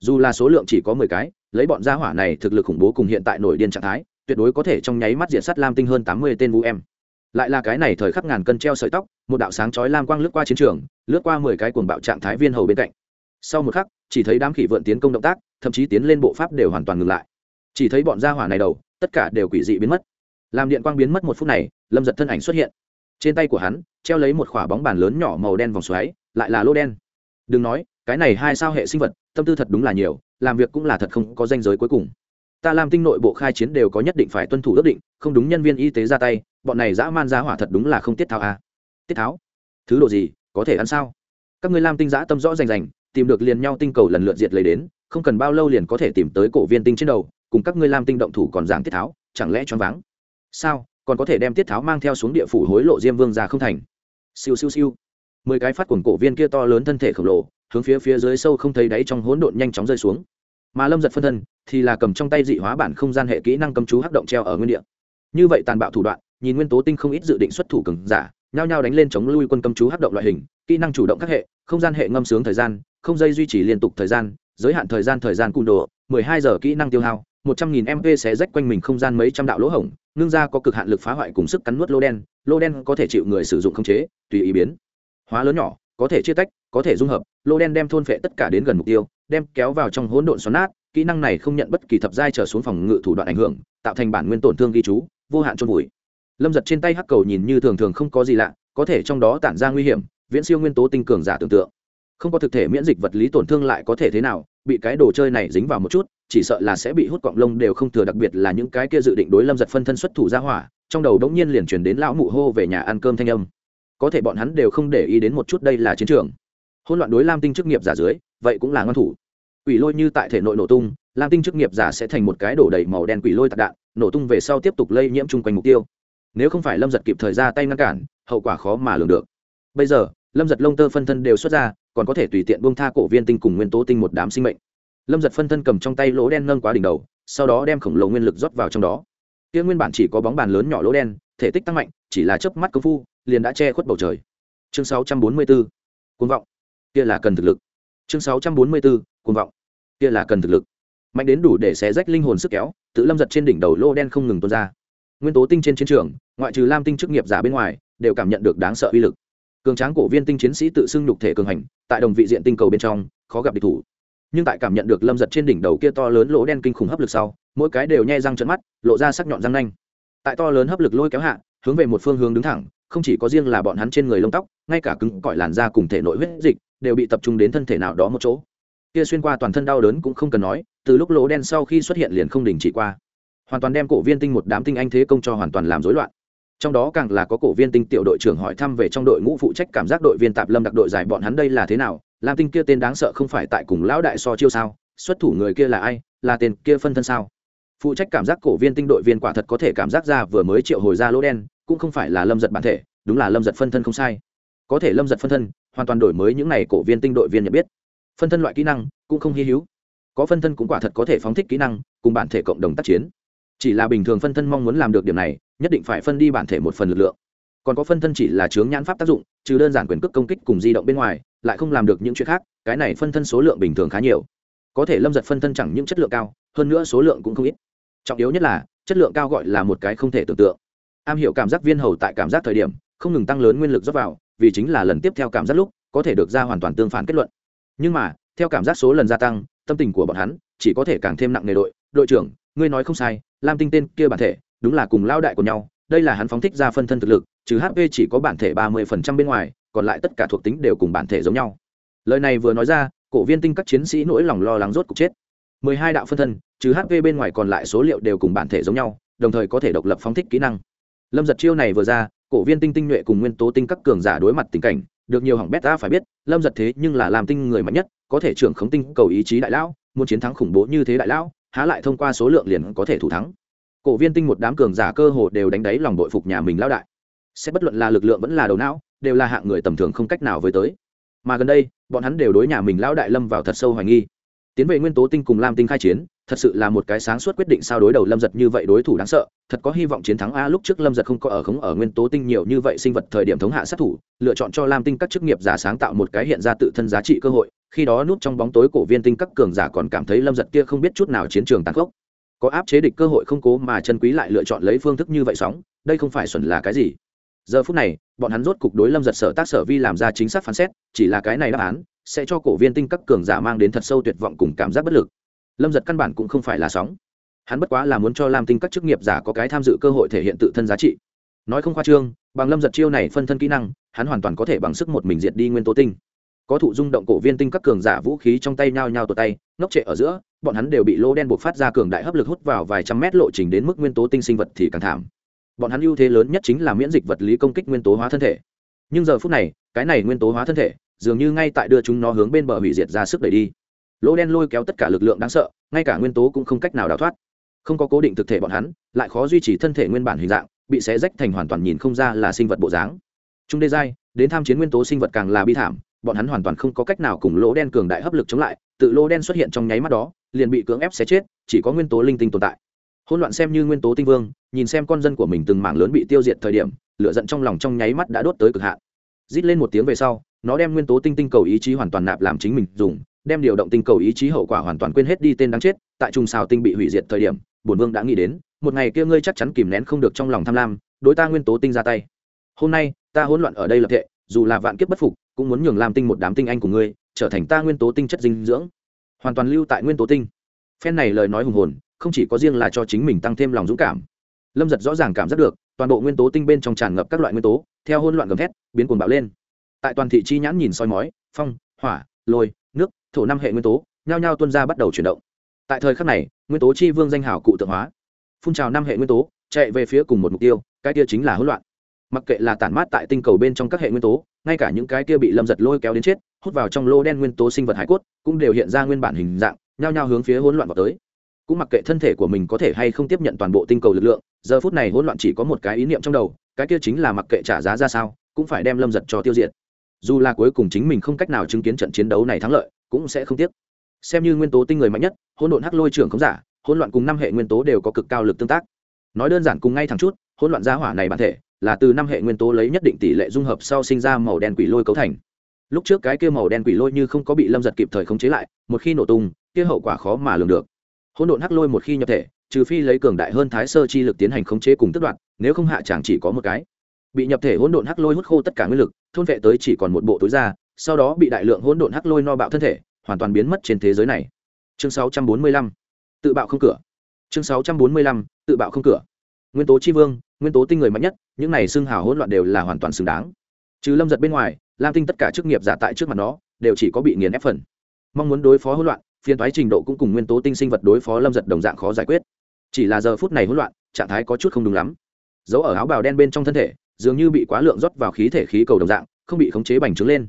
Dù là số lượng chỉ có mười cái, lấy bọn gia hỏa này thực lực khủng bố cùng hiện tại nổi điên trạng thái, tuyệt đối có thể trong nháy mắt diện sát lam tinh hơn tám mươi tên vũ em lại là cái này thời khắc ngàn cân treo sợi tóc, một đạo sáng chói lam quang lướt qua chiến trường, lướt qua mười cái cuồng bạo trạng thái viên hầu bên cạnh. Sau một khắc, chỉ thấy đám khỉ vượn tiến công động tác, thậm chí tiến lên bộ pháp đều hoàn toàn ngừng lại. Chỉ thấy bọn gia hỏa này đầu, tất cả đều quỷ dị biến mất. Làm điện quang biến mất một phút này, lâm giật thân ảnh xuất hiện. Trên tay của hắn, treo lấy một quả bóng bàn lớn nhỏ màu đen vòng xoáy, lại là lô đen. Đừng nói, cái này hai sao hệ sinh vật, tâm tư thật đúng là nhiều, làm việc cũng là thật không có danh giới cuối cùng. Ta làm tinh nội bộ khai chiến đều có nhất định phải tuân thủ ước định, không đúng nhân viên y tế ra tay bọn này dã man giá hỏa thật đúng là không tiết tháo à. tiết tháo? Thứ đồ gì, có thể ăn sao? Các ngươi lam tinh giã tâm rõ rành rành, tìm được liền nhau tinh cầu lần lượt diệt lấy đến, không cần bao lâu liền có thể tìm tới cổ viên tinh trên đầu, cùng các ngươi lam tinh động thủ còn giảng tiết tháo, chẳng lẽ choáng váng? Sao, còn có thể đem tiết tháo mang theo xuống địa phủ hối lộ diêm vương ra không thành? Siêu siêu siêu. Mười cái phát cuồng cổ viên kia to lớn thân thể khổng lồ, hướng phía phía dưới sâu không thấy đáy trong hỗn độn nhanh chóng rơi xuống. Mà lâm giật phân thân thì là cầm trong tay dị hóa bản không gian hệ kỹ năng cầm chú hắc động treo ở nguyên địa. Như vậy tàn bạo thủ đoạn nhìn nguyên tố tinh không ít dự định xuất thủ cường giả nhao nhao đánh lên chống lui quân cầm chú hát động loại hình kỹ năng chủ động các hệ không gian hệ ngâm sướng thời gian không dây duy trì liên tục thời gian giới hạn thời gian thời gian cung độ, mười hai giờ kỹ năng tiêu hao một trăm nghìn mp sẽ rách quanh mình không gian mấy trăm đạo lỗ hổng nương ra có cực hạn lực phá hoại cùng sức cắn nuốt lô đen lô đen có thể chịu người sử dụng khống chế tùy ý biến. Hóa lớn nhỏ có thể chia tách có thể dung hợp lô đen đem thôn phệ tất cả đến gần mục tiêu đem kéo vào trong hỗn độn xoắn nát kỹ năng này không nhận bất kỳ thập giai trở xuống phòng ngự thủ đoạn ảnh hưởng tạo thành bản nguyên tổn thương ghi chú vô hạn trôn vùi lâm giật trên tay hắc cầu nhìn như thường thường không có gì lạ, có thể trong đó tản ra nguy hiểm, viễn siêu nguyên tố tinh cường giả tưởng tượng. Không có thực thể miễn dịch vật lý tổn thương lại có thể thế nào, bị cái đồ chơi này dính vào một chút, chỉ sợ là sẽ bị hút cọng lông đều không thừa đặc biệt là những cái kia dự định đối lâm giật phân thân xuất thủ ra hỏa, trong đầu đống nhiên liền chuyển đến lão mụ hô về nhà ăn cơm thanh âm. Có thể bọn hắn đều không để ý đến một chút đây là chiến trường. Hôn loạn đối lam tinh chức nghiệp giả dưới, vậy cũng là ngon thủ. Quỷ lôi như tại thể nội nổ tung, lam tinh chức nghiệp giả sẽ thành một cái đổ đầy màu đen quỷ lôi tạc đạn, nổ tung về sau tiếp tục lây nhiễm chung quanh mục tiêu nếu không phải lâm giật kịp thời ra tay ngăn cản, hậu quả khó mà lường được. Bây giờ, lâm giật lông tơ phân thân đều xuất ra, còn có thể tùy tiện buông tha cổ viên tinh cùng nguyên tố tinh một đám sinh mệnh. Lâm giật phân thân cầm trong tay lỗ đen nâng quá đỉnh đầu, sau đó đem khổng lồ nguyên lực rót vào trong đó. Kia nguyên bản chỉ có bóng bàn lớn nhỏ lỗ đen, thể tích tăng mạnh, chỉ là chớp mắt công phu, liền đã che khuất bầu trời. Chương 644. cuồng vọng. Kia là cần thực lực. Chương 644. cuồng vọng. Kia là cần thực lực. Mạnh đến đủ để xé rách linh hồn sức kéo, tự lâm giật trên đỉnh đầu lỗ đen không ngừng tuôn ra. Nguyên tố tinh trên chiến trường ngoại trừ lam tinh chức nghiệp giả bên ngoài, đều cảm nhận được đáng sợ uy lực. Cường tráng cổ viên tinh chiến sĩ tự xưng nhục thể cường hành, tại đồng vị diện tinh cầu bên trong, khó gặp địch thủ. Nhưng tại cảm nhận được lâm giật trên đỉnh đầu kia to lớn lỗ đen kinh khủng hấp lực sau, mỗi cái đều nhai răng trận mắt, lộ ra sắc nhọn răng nanh. Tại to lớn hấp lực lôi kéo hạ, hướng về một phương hướng đứng thẳng, không chỉ có riêng là bọn hắn trên người lông tóc, ngay cả cứng cỏi làn da cùng thể nội huyết dịch, đều bị tập trung đến thân thể nào đó một chỗ. Kia xuyên qua toàn thân đau đớn cũng không cần nói, từ lúc lỗ đen sau khi xuất hiện liền không đình chỉ qua. Hoàn toàn đem cổ viên tinh một đám tinh anh thế công cho hoàn toàn làm rối loạn trong đó càng là có cổ viên tinh tiểu đội trưởng hỏi thăm về trong đội ngũ phụ trách cảm giác đội viên tạp lâm đặc đội giải bọn hắn đây là thế nào, lam tinh kia tên đáng sợ không phải tại cùng lão đại so chiêu sao, xuất thủ người kia là ai, là tên kia phân thân sao? Phụ trách cảm giác cổ viên tinh đội viên quả thật có thể cảm giác ra vừa mới triệu hồi ra lỗ đen, cũng không phải là lâm giật bản thể, đúng là lâm giật phân thân không sai. Có thể lâm giật phân thân, hoàn toàn đổi mới những n à y cổ viên tinh đội viên nhận biết. Phân thân loại kỹ năng, cũng không hy hữu. Có phân thân cũng quả thật có thể phóng thích kỹ năng, cùng bản thể cộng đồng tác chiến. Chỉ là bình thường phân thân mong muốn làm được điểm này nhất định phải phân đi bản thể một phần lực lượng. Còn có phân thân chỉ là chướng nhãn pháp tác dụng, trừ đơn giản quyền cước công kích cùng di động bên ngoài, lại không làm được những chuyện khác, cái này phân thân số lượng bình thường khá nhiều. Có thể lâm giật phân thân chẳng những chất lượng cao, hơn nữa số lượng cũng không ít. Trọng yếu nhất là, chất lượng cao gọi là một cái không thể tưởng tượng. Am hiểu cảm giác viên hầu tại cảm giác thời điểm, không ngừng tăng lớn nguyên lực dốc vào, vì chính là lần tiếp theo cảm giác lúc, có thể được ra hoàn toàn tương phản kết luận. Nhưng mà, theo cảm giác số lần gia tăng, tâm tình của bọn hắn chỉ có thể càng thêm nặng nề đội. Đội trưởng, ngươi nói không sai, lam tinh tên kia bản thể đúng là cùng lao đại của nhau, đây là hắn phóng thích ra phân thân thực lực, trừ hp chỉ có bản thể ba mươi phần trăm bên ngoài, còn lại tất cả thuộc tính đều cùng bản thể giống nhau. Lời này vừa nói ra, cổ viên tinh các chiến sĩ nỗi lòng lo lắng rốt cục chết. mười hai đạo phân thân, trừ hp bên ngoài còn lại số liệu đều cùng bản thể giống nhau, đồng thời có thể độc lập phóng thích kỹ năng. Lâm giật chiêu này vừa ra, cổ viên tinh tinh nhuệ cùng nguyên tố tinh các cường giả đối mặt tình cảnh, được nhiều hỏng bét phải biết, lâm giật thế nhưng là làm tinh người mạnh nhất, có thể trưởng khống tinh cầu ý chí đại lão, muốn chiến thắng khủng bố như thế đại lão, há lại thông qua số lượng liền có thể thủ thắng cổ viên tinh một đám cường giả cơ hồ đều đánh đáy lòng đội phục nhà mình lao đại. Sẽ bất luận là lực lượng vẫn là đầu não, đều là hạng người tầm thường không cách nào với tới. Mà gần đây, bọn hắn đều đối nhà mình lão đại lâm vào thật sâu hoài nghi. Tiến về nguyên tố tinh cùng lam tinh khai chiến, thật sự là một cái sáng suốt quyết định sao đối đầu lâm giật như vậy đối thủ đáng sợ, thật có hy vọng chiến thắng a lúc trước lâm giật không có ở khống ở nguyên tố tinh nhiều như vậy sinh vật thời điểm thống hạ sát thủ, lựa chọn cho lam tinh các chức nghiệp giả sáng tạo một cái hiện ra tự thân giá trị cơ hội, khi đó núp trong bóng tối cổ viên tinh các cường giả còn cảm thấy lâm giật kia không biết chút nào chiến trường tàn khốc có áp chế địch cơ hội không cố mà chân quý lại lựa chọn lấy phương thức như vậy sóng, đây không phải xuẩn là cái gì? Giờ phút này, bọn hắn rốt cục đối lâm giật sở tác sở vi làm ra chính xác phán xét, chỉ là cái này đáp án, sẽ cho cổ viên tinh các cường giả mang đến thật sâu tuyệt vọng cùng cảm giác bất lực. Lâm giật căn bản cũng không phải là sóng. Hắn bất quá là muốn cho lam tinh các chức nghiệp giả có cái tham dự cơ hội thể hiện tự thân giá trị. Nói không khoa trương, bằng lâm giật chiêu này phân thân kỹ năng, hắn hoàn toàn có thể bằng sức một mình diệt đi nguyên tố tinh có thụ rung động cổ viên tinh các cường giả vũ khí trong tay nhao nhao tột tay, ngốc trệ ở giữa, bọn hắn đều bị lô đen buộc phát ra cường đại hấp lực hút vào vài trăm mét lộ trình đến mức nguyên tố tinh sinh vật thì càng thảm. Bọn hắn ưu thế lớn nhất chính là miễn dịch vật lý công kích nguyên tố hóa thân thể. Nhưng giờ phút này, cái này nguyên tố hóa thân thể, dường như ngay tại đưa chúng nó hướng bên bờ hủy diệt ra sức đẩy đi. Lỗ đen lôi kéo tất cả lực lượng đáng sợ, ngay cả nguyên tố cũng không cách nào đào thoát. Không có cố định thực thể bọn hắn, lại khó duy trì thân thể nguyên bản hình dạng, bị xé rách thành hoàn toàn nhìn không ra là sinh vật bộ dáng. Trung đê giai, đến tham chiến nguyên tố sinh vật càng là bi thảm bọn hắn hoàn toàn không có cách nào cùng lỗ đen cường đại hấp lực chống lại, tự lỗ đen xuất hiện trong nháy mắt đó, liền bị cưỡng ép xé chết, chỉ có nguyên tố linh tinh tồn tại. Hỗn loạn xem như nguyên tố tinh vương, nhìn xem con dân của mình từng mảng lớn bị tiêu diệt thời điểm, lửa giận trong lòng trong nháy mắt đã đốt tới cực hạn. Rít lên một tiếng về sau, nó đem nguyên tố tinh tinh cầu ý chí hoàn toàn nạp làm chính mình dùng, đem điều động tinh cầu ý chí hậu quả hoàn toàn quên hết đi tên đáng chết, tại trùng xào tinh bị hủy diệt thời điểm, bổn vương đã nghĩ đến, một ngày kia ngươi chắc chắn kìm nén không được trong lòng tham lam, đối ta nguyên tố tinh ra tay. Hôm nay, ta hỗn loạn ở đây lập thệ, dù là vạn kiếp bất phục cũng muốn nhường làm tinh một đám tinh anh của ngươi trở thành ta nguyên tố tinh chất dinh dưỡng, hoàn toàn lưu tại nguyên tố tinh. Phen này lời nói hùng hồn, không chỉ có riêng là cho chính mình tăng thêm lòng dũng cảm. Lâm giật rõ ràng cảm giác được, toàn bộ nguyên tố tinh bên trong tràn ngập các loại nguyên tố, theo hôn loạn gầm thét, biến cuồng bạo lên. Tại toàn thị chi nhãn nhìn soi mói, phong, hỏa, lôi, nước, thổ năm hệ nguyên tố, nhao nhao tuân ra bắt đầu chuyển động. Tại thời khắc này, nguyên tố chi vương danh hảo cụ tượng hóa. Phun trào năm hệ nguyên tố, chạy về phía cùng một mục tiêu, cái kia chính là hỗn loạn mặc kệ là tản mát tại tinh cầu bên trong các hệ nguyên tố, ngay cả những cái kia bị lâm giật lôi kéo đến chết, hút vào trong lô đen nguyên tố sinh vật hải cốt, cũng đều hiện ra nguyên bản hình dạng, nhao nhao hướng phía hỗn loạn vào tới. Cũng mặc kệ thân thể của mình có thể hay không tiếp nhận toàn bộ tinh cầu lực lượng, giờ phút này hỗn loạn chỉ có một cái ý niệm trong đầu, cái kia chính là mặc kệ trả giá ra sao, cũng phải đem lâm giật cho tiêu diệt. Dù là cuối cùng chính mình không cách nào chứng kiến trận chiến đấu này thắng lợi, cũng sẽ không tiếc. Xem như nguyên tố tinh người mạnh nhất, hỗn độn hắc lôi trưởng không giả, hỗn loạn cùng năm hệ nguyên tố đều có cực cao lực tương tác. Nói đơn giản cùng ngay thẳng chút, hỗn loạn gia hỏa này bản thể là từ năm hệ nguyên tố lấy nhất định tỷ lệ dung hợp sau sinh ra màu đen quỷ lôi cấu thành. Lúc trước cái kia màu đen quỷ lôi như không có bị lâm giật kịp thời khống chế lại, một khi nổ tung, kia hậu quả khó mà lường được. Hỗn độn hắc lôi một khi nhập thể, trừ phi lấy cường đại hơn thái sơ chi lực tiến hành khống chế cùng tức đoạn nếu không hạ chẳng chỉ có một cái. Bị nhập thể hỗn độn hắc lôi hút khô tất cả nguyên lực, thôn vệ tới chỉ còn một bộ túi da, sau đó bị đại lượng hỗn độn hắc lôi no bạo thân thể, hoàn toàn biến mất trên thế giới này. Chương 645 tự bạo không cửa. Chương 645 tự bạo không cửa. Nguyên tố chi vương nguyên tố tinh người mạnh nhất, những này xưng hào hỗn loạn đều là hoàn toàn xứng đáng. Trừ lâm giật bên ngoài, lam tinh tất cả chức nghiệp giả tại trước mặt nó, đều chỉ có bị nghiền ép phần. Mong muốn đối phó hỗn loạn phiên thoái trình độ cũng cùng nguyên tố tinh sinh vật đối phó lâm giật đồng dạng khó giải quyết. Chỉ là giờ phút này hỗn loạn, trạng thái có chút không đúng lắm. Dấu ở áo bào đen bên trong thân thể, dường như bị quá lượng rót vào khí thể khí cầu đồng dạng, không bị khống chế bành trướng lên.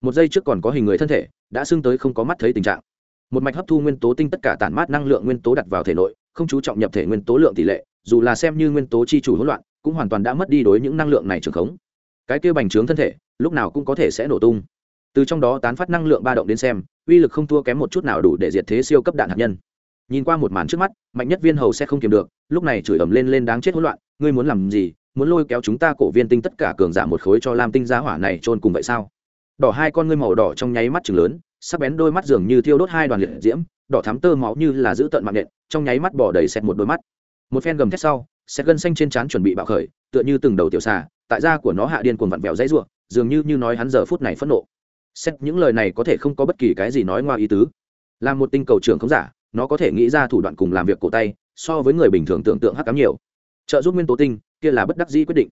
Một giây trước còn có hình người thân thể, đã xưng tới không có mắt thấy tình trạng. Một mạch hấp thu nguyên tố tinh tất cả tản mát năng lượng nguyên tố đặt vào thể nội, không chú trọng nhập thể nguyên tố lượng tỷ lệ dù là xem như nguyên tố chi chủ hỗn loạn, cũng hoàn toàn đã mất đi đối những năng lượng này trường khống. Cái kia bành trướng thân thể, lúc nào cũng có thể sẽ nổ tung. Từ trong đó tán phát năng lượng ba động đến xem, uy lực không thua kém một chút nào đủ để diệt thế siêu cấp đạn hạt nhân. Nhìn qua một màn trước mắt, mạnh nhất viên hầu sẽ không kiềm được, lúc này chửi ầm lên lên đáng chết hỗn loạn, ngươi muốn làm gì, muốn lôi kéo chúng ta cổ viên tinh tất cả cường giả một khối cho lam tinh giá hỏa này trôn cùng vậy sao? Đỏ hai con ngươi màu đỏ trong nháy mắt chừng lớn, sắc bén đôi mắt dường như thiêu đốt hai đoàn liệt diễm, đỏ thắm tơ máu như là giữ tận mạng nện, trong nháy mắt bỏ đầy xẹt một đôi mắt một phen gầm thét sau xẹt gân xanh trên trán chuẩn bị bạo khởi, tựa như từng đầu tiểu xà, tại da của nó hạ điên cuồng vặn vẹo dãy ruộng dường như như nói hắn giờ phút này phẫn nộ. Xét những lời này có thể không có bất kỳ cái gì nói ngoài ý tứ. Là một tinh cầu trưởng không giả, nó có thể nghĩ ra thủ đoạn cùng làm việc cổ tay, so với người bình thường tưởng tượng hắc cám nhiều. Trợ giúp nguyên tố tinh, kia là bất đắc dĩ quyết định.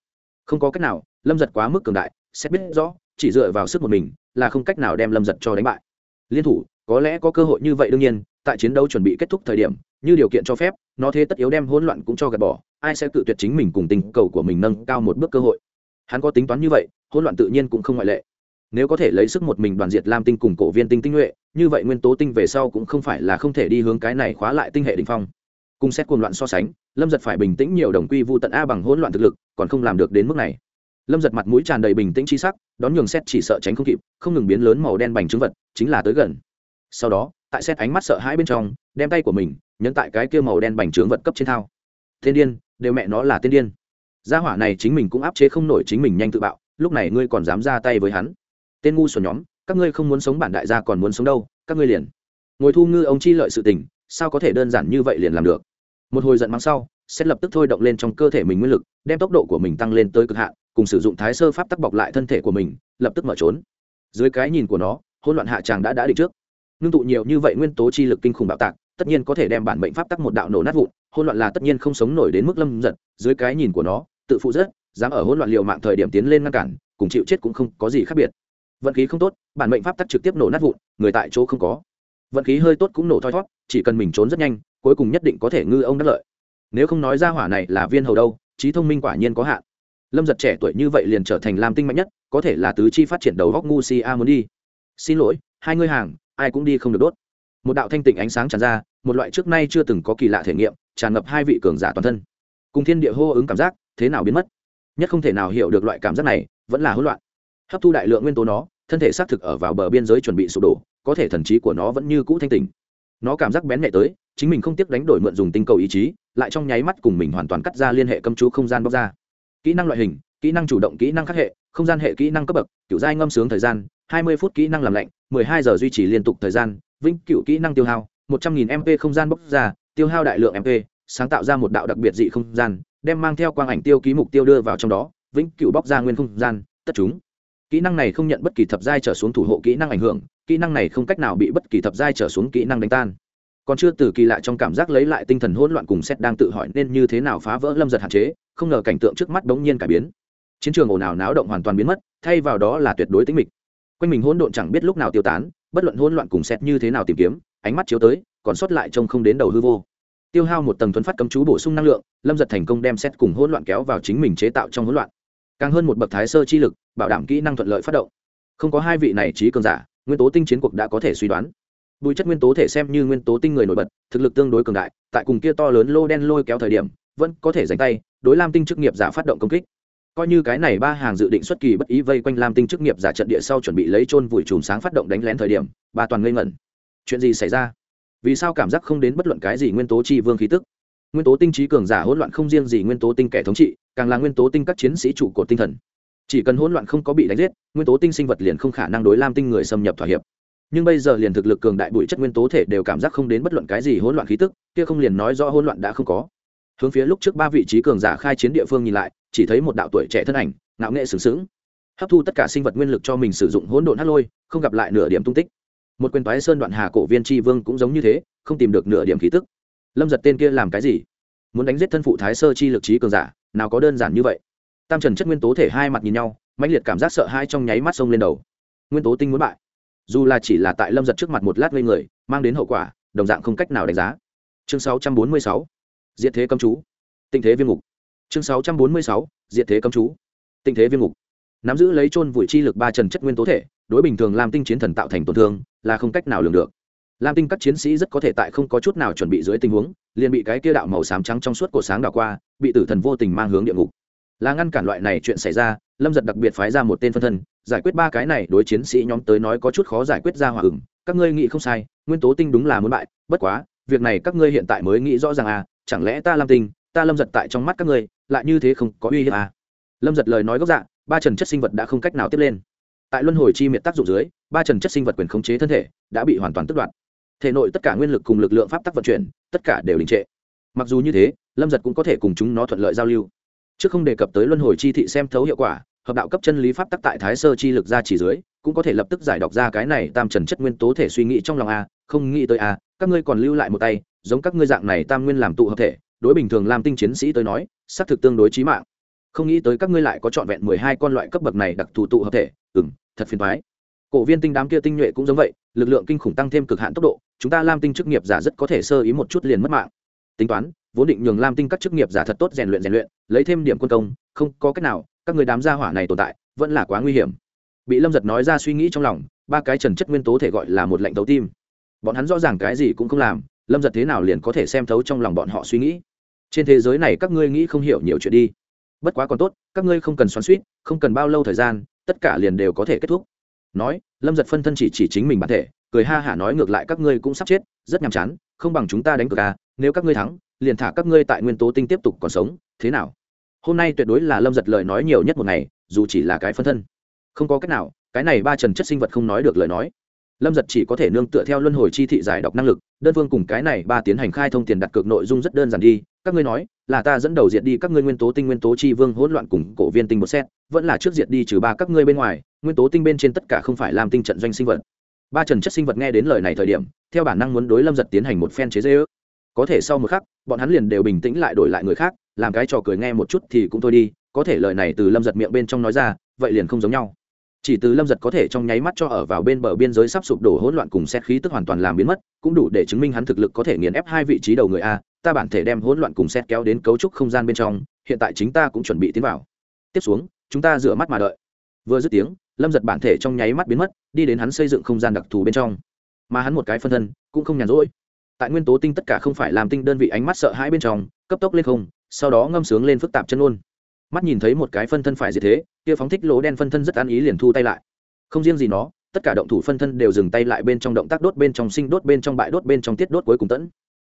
Không có cách nào, lâm giật quá mức cường đại, xét biết rõ, chỉ dựa vào sức một mình, là không cách nào đem lâm giật cho đánh bại. Liên thủ, có lẽ có cơ hội như vậy đương nhiên, tại chiến đấu chuẩn bị kết thúc thời điểm như điều kiện cho phép, nó thế tất yếu đem hỗn loạn cũng cho gạt bỏ, ai sẽ tự tuyệt chính mình cùng tình cầu của mình nâng cao một bước cơ hội? Hắn có tính toán như vậy, hỗn loạn tự nhiên cũng không ngoại lệ. Nếu có thể lấy sức một mình đoàn diệt lam tinh cùng cổ viên tinh tinh nhuệ, như vậy nguyên tố tinh về sau cũng không phải là không thể đi hướng cái này khóa lại tinh hệ đình phong. Cùng xét cuồng loạn so sánh, lâm giật phải bình tĩnh nhiều đồng quy vu tận a bằng hỗn loạn thực lực, còn không làm được đến mức này. Lâm giật mặt mũi tràn đầy bình tĩnh chi sắc, đón nhường xét chỉ sợ tránh không kịp, không ngừng biến lớn màu đen bành trứng vật, chính là tới gần. Sau đó tại xét ánh mắt sợ hãi bên trong, đem tay của mình nhấn tại cái kia màu đen bành trướng vật cấp trên thao. Thiên điên, đều mẹ nó là tiên điên. Gia hỏa này chính mình cũng áp chế không nổi chính mình nhanh tự bạo, lúc này ngươi còn dám ra tay với hắn. Tên ngu xuẩn nhóm, các ngươi không muốn sống bản đại gia còn muốn sống đâu, các ngươi liền. Ngồi thu ngư ông chi lợi sự tình, sao có thể đơn giản như vậy liền làm được? Một hồi giận mắng sau, xét lập tức thôi động lên trong cơ thể mình nguyên lực, đem tốc độ của mình tăng lên tới cực hạn, cùng sử dụng thái sơ pháp tắc bọc lại thân thể của mình, lập tức mở trốn. Dưới cái nhìn của nó, hỗn loạn hạ tràng đã đã định trước ngưng tụ nhiều như vậy nguyên tố chi lực kinh khủng bạo tạc, tất nhiên có thể đem bản mệnh pháp tắc một đạo nổ nát vụn, hỗn loạn là tất nhiên không sống nổi đến mức lâm giật, dưới cái nhìn của nó, tự phụ rất, dám ở hỗn loạn liều mạng thời điểm tiến lên ngăn cản, cùng chịu chết cũng không có gì khác biệt. Vận khí không tốt, bản mệnh pháp tắc trực tiếp nổ nát vụn, người tại chỗ không có. Vận khí hơi tốt cũng nổ thoi thót chỉ cần mình trốn rất nhanh, cuối cùng nhất định có thể ngư ông đắc lợi. Nếu không nói ra hỏa này là viên hầu đâu, trí thông minh quả nhiên có hạn. Lâm giật trẻ tuổi như vậy liền trở thành lam tinh mạnh nhất, có thể là tứ chi phát triển đầu góc ngu si a muốn đi. Xin lỗi, hai ngươi hàng ai cũng đi không được đốt. Một đạo thanh tịnh ánh sáng tràn ra, một loại trước nay chưa từng có kỳ lạ thể nghiệm, tràn ngập hai vị cường giả toàn thân. Cùng thiên địa hô ứng cảm giác, thế nào biến mất? Nhất không thể nào hiểu được loại cảm giác này, vẫn là hỗn loạn. Hấp thu đại lượng nguyên tố nó, thân thể xác thực ở vào bờ biên giới chuẩn bị sụp đổ, có thể thần trí của nó vẫn như cũ thanh tình nó cảm giác bén nhẹ tới, chính mình không tiếc đánh đổi mượn dùng tinh cầu ý chí, lại trong nháy mắt cùng mình hoàn toàn cắt ra liên hệ cấm chú không gian bóc ra. Kỹ năng loại hình, kỹ năng chủ động, kỹ năng khắc hệ, không gian hệ kỹ năng cấp bậc, kiểu giai ngâm sướng thời gian hai mươi phút kỹ năng làm lạnh, mười hai giờ duy trì liên tục thời gian, vĩnh cửu kỹ năng tiêu hao, một trăm nghìn mp không gian bốc ra, tiêu hao đại lượng mp sáng tạo ra một đạo đặc biệt dị không gian, đem mang theo quang ảnh tiêu ký mục tiêu đưa vào trong đó, vĩnh cửu bóc ra nguyên không gian, tất chúng. Kỹ năng này không nhận bất kỳ thập giai trở xuống thủ hộ kỹ năng ảnh hưởng, kỹ năng này không cách nào bị bất kỳ thập giai trở xuống kỹ năng đánh tan. Còn chưa từ kỳ lạ trong cảm giác lấy lại tinh thần hỗn loạn cùng xét đang tự hỏi nên như thế nào phá vỡ lâm giật hạn chế, không ngờ cảnh tượng trước mắt bỗng nhiên cải biến. Chiến trường ồn ào náo động hoàn toàn biến mất, thay vào đó là tuyệt đối tính mịch quanh mình hỗn độn chẳng biết lúc nào tiêu tán, bất luận hỗn loạn cùng xét như thế nào tìm kiếm, ánh mắt chiếu tới, còn sót lại trông không đến đầu hư vô. Tiêu hao một tầng thuấn phát cấm chú bổ sung năng lượng, lâm giật thành công đem xét cùng hỗn loạn kéo vào chính mình chế tạo trong hỗn loạn. Càng hơn một bậc thái sơ chi lực, bảo đảm kỹ năng thuận lợi phát động. Không có hai vị này trí cường giả, nguyên tố tinh chiến cuộc đã có thể suy đoán. Bùi chất nguyên tố thể xem như nguyên tố tinh người nổi bật, thực lực tương đối cường đại, tại cùng kia to lớn lô đen lôi kéo thời điểm, vẫn có thể giành tay, đối lam tinh chức nghiệp giả phát động công kích coi như cái này ba hàng dự định xuất kỳ bất ý vây quanh lam tinh chức nghiệp giả trận địa sau chuẩn bị lấy trôn vùi chùm sáng phát động đánh lén thời điểm, ba toàn ngây ngẩn. Chuyện gì xảy ra? Vì sao cảm giác không đến bất luận cái gì nguyên tố chi vương khí tức? Nguyên tố tinh trí cường giả hỗn loạn không riêng gì nguyên tố tinh kẻ thống trị, càng là nguyên tố tinh các chiến sĩ trụ cột tinh thần. Chỉ cần hỗn loạn không có bị đánh giết, nguyên tố tinh sinh vật liền không khả năng đối lam tinh người xâm nhập thỏa hiệp. Nhưng bây giờ liền thực lực cường đại bụi chất nguyên tố thể đều cảm giác không đến bất luận cái gì hỗn loạn khí tức, kia không liền nói rõ hỗn loạn đã không có hướng phía lúc trước ba vị trí cường giả khai chiến địa phương nhìn lại chỉ thấy một đạo tuổi trẻ thân ảnh ngạo nghệ sừng sững hấp thu tất cả sinh vật nguyên lực cho mình sử dụng hỗn độn hát lôi không gặp lại nửa điểm tung tích. Một quyền toái sơn đoạn hà cổ viên tri vương cũng giống như thế không tìm được nửa điểm khí tức. Lâm giật tên kia làm cái gì? Muốn đánh giết thân phụ thái sơ chi lực trí cường giả nào có đơn giản như vậy. Tam trần chất nguyên tố thể hai mặt nhìn nhau mãnh liệt cảm giác sợ hai trong nháy mắt sông lên đầu. Nguyên tố tinh muốn bại. Dù là chỉ là tại lâm giật trước mặt một lát ngây người mang đến hậu quả đồng dạng không cách nào đánh giá. Chương 646, diện thế cấm chú. Tình thế viêm ngục. Chương 646, diện thế cấm chú. Tình thế viêm ngục. Nắm giữ lấy chôn vùi chi lực ba trần chất nguyên tố thể đối bình thường làm tinh chiến thần tạo thành tổn thương là không cách nào lường được. Lam tinh các chiến sĩ rất có thể tại không có chút nào chuẩn bị dưới tình huống liền bị cái kia đạo màu xám trắng trong suốt cổ sáng đảo qua bị tử thần vô tình mang hướng địa ngục. Là ngăn cản loại này chuyện xảy ra lâm giật đặc biệt phái ra một tên phân thân giải quyết ba cái này đối chiến sĩ nhóm tới nói có chút khó giải quyết ra hòa ứng. Các ngươi nghĩ không sai nguyên tố tinh đúng là muốn bại bất quá việc này các ngươi hiện tại mới nghĩ rõ ràng à chẳng lẽ ta lam tinh, ta lâm giật tại trong mắt các ngươi, lại như thế không có uy hiếp à? Lâm giật lời nói gốc dạ ba trần chất sinh vật đã không cách nào tiếp lên. Tại luân hồi chi miệt tác dụng dưới, ba trần chất sinh vật quyền khống chế thân thể đã bị hoàn toàn tức đoạt. Thể nội tất cả nguyên lực cùng lực lượng pháp tắc vận chuyển, tất cả đều đình trệ. Mặc dù như thế, lâm giật cũng có thể cùng chúng nó thuận lợi giao lưu. Trước không đề cập tới luân hồi chi thị xem thấu hiệu quả, hợp đạo cấp chân lý pháp tắc tại thái sơ chi lực ra chỉ dưới, cũng có thể lập tức giải đọc ra cái này tam trần chất nguyên tố thể suy nghĩ trong lòng a không nghĩ tới a các ngươi còn lưu lại một tay giống các ngươi dạng này tam nguyên làm tụ hợp thể, đối bình thường làm tinh chiến sĩ tới nói, xác thực tương đối trí mạng. Không nghĩ tới các ngươi lại có trọn vẹn mười hai con loại cấp bậc này đặc thù tụ hợp thể. Ừng thật phiền thoái cổ viên tinh đám kia tinh nhuệ cũng giống vậy, lực lượng kinh khủng tăng thêm cực hạn tốc độ, chúng ta lam tinh chức nghiệp giả rất có thể sơ ý một chút liền mất mạng. Tính toán, vốn định nhường lam tinh các chức nghiệp giả thật tốt rèn luyện rèn luyện, lấy thêm điểm quân công, không có cách nào, các người đám gia hỏa này tồn tại, vẫn là quá nguy hiểm. Bị lâm giật nói ra suy nghĩ trong lòng, ba cái trần chất nguyên tố thể gọi là một lệnh tấu tim. Bọn hắn rõ ràng cái gì cũng không làm lâm giật thế nào liền có thể xem thấu trong lòng bọn họ suy nghĩ. Trên thế giới này các ngươi nghĩ không hiểu nhiều chuyện đi. Bất quá còn tốt, các ngươi không cần xoắn suýt, không cần bao lâu thời gian, tất cả liền đều có thể kết thúc. Nói, lâm giật phân thân chỉ chỉ chính mình bản thể, cười ha hả nói ngược lại các ngươi cũng sắp chết, rất nhàm chán, không bằng chúng ta đánh cược à nếu các ngươi thắng, liền thả các ngươi tại nguyên tố tinh tiếp tục còn sống, thế nào? Hôm nay tuyệt đối là lâm giật lời nói nhiều nhất một ngày, dù chỉ là cái phân thân. Không có cách nào, cái này ba trần chất sinh vật không nói được lời nói lâm giật chỉ có thể nương tựa theo luân hồi chi thị giải đọc năng lực, đơn phương cùng cái này ba tiến hành khai thông tiền đặt cược nội dung rất đơn giản đi. Các ngươi nói, là ta dẫn đầu diệt đi các ngươi nguyên tố tinh nguyên tố chi vương hỗn loạn cùng cổ viên tinh một xét vẫn là trước diệt đi trừ ba các ngươi bên ngoài, nguyên tố tinh bên trên tất cả không phải làm tinh trận doanh sinh vật. Ba trần chất sinh vật nghe đến lời này thời điểm, theo bản năng muốn đối lâm giật tiến hành một phen chế dễ ước có thể sau một khắc, bọn hắn liền đều bình tĩnh lại đổi lại người khác, làm cái trò cười nghe một chút thì cũng thôi đi, có thể lời này từ lâm giật miệng bên trong nói ra, vậy liền không giống nhau chỉ từ lâm giật có thể trong nháy mắt cho ở vào bên bờ biên giới sắp sụp đổ hỗn loạn cùng xét khí tức hoàn toàn làm biến mất, cũng đủ để chứng minh hắn thực lực có thể nghiền ép hai vị trí đầu người a, ta bản thể đem hỗn loạn cùng xét kéo đến cấu trúc không gian bên trong, hiện tại chính ta cũng chuẩn bị tiến vào. Tiếp xuống, chúng ta rửa mắt mà đợi. Vừa dứt tiếng, lâm giật bản thể trong nháy mắt biến mất, đi đến hắn xây dựng không gian đặc thù bên trong. Mà hắn một cái phân thân, cũng không nhàn rỗi. Tại nguyên tố tinh tất cả không phải làm tinh đơn vị ánh mắt sợ hãi bên trong, cấp tốc lên không, sau đó ngâm sướng lên phức tạp chân ôn. Mắt nhìn thấy một cái phân thân phải gì thế kia phóng thích lỗ đen phân thân rất ăn ý liền thu tay lại. Không riêng gì nó, tất cả động thủ phân thân đều dừng tay lại bên trong động tác đốt bên trong sinh đốt bên trong bại đốt bên trong tiết đốt cuối cùng tẫn.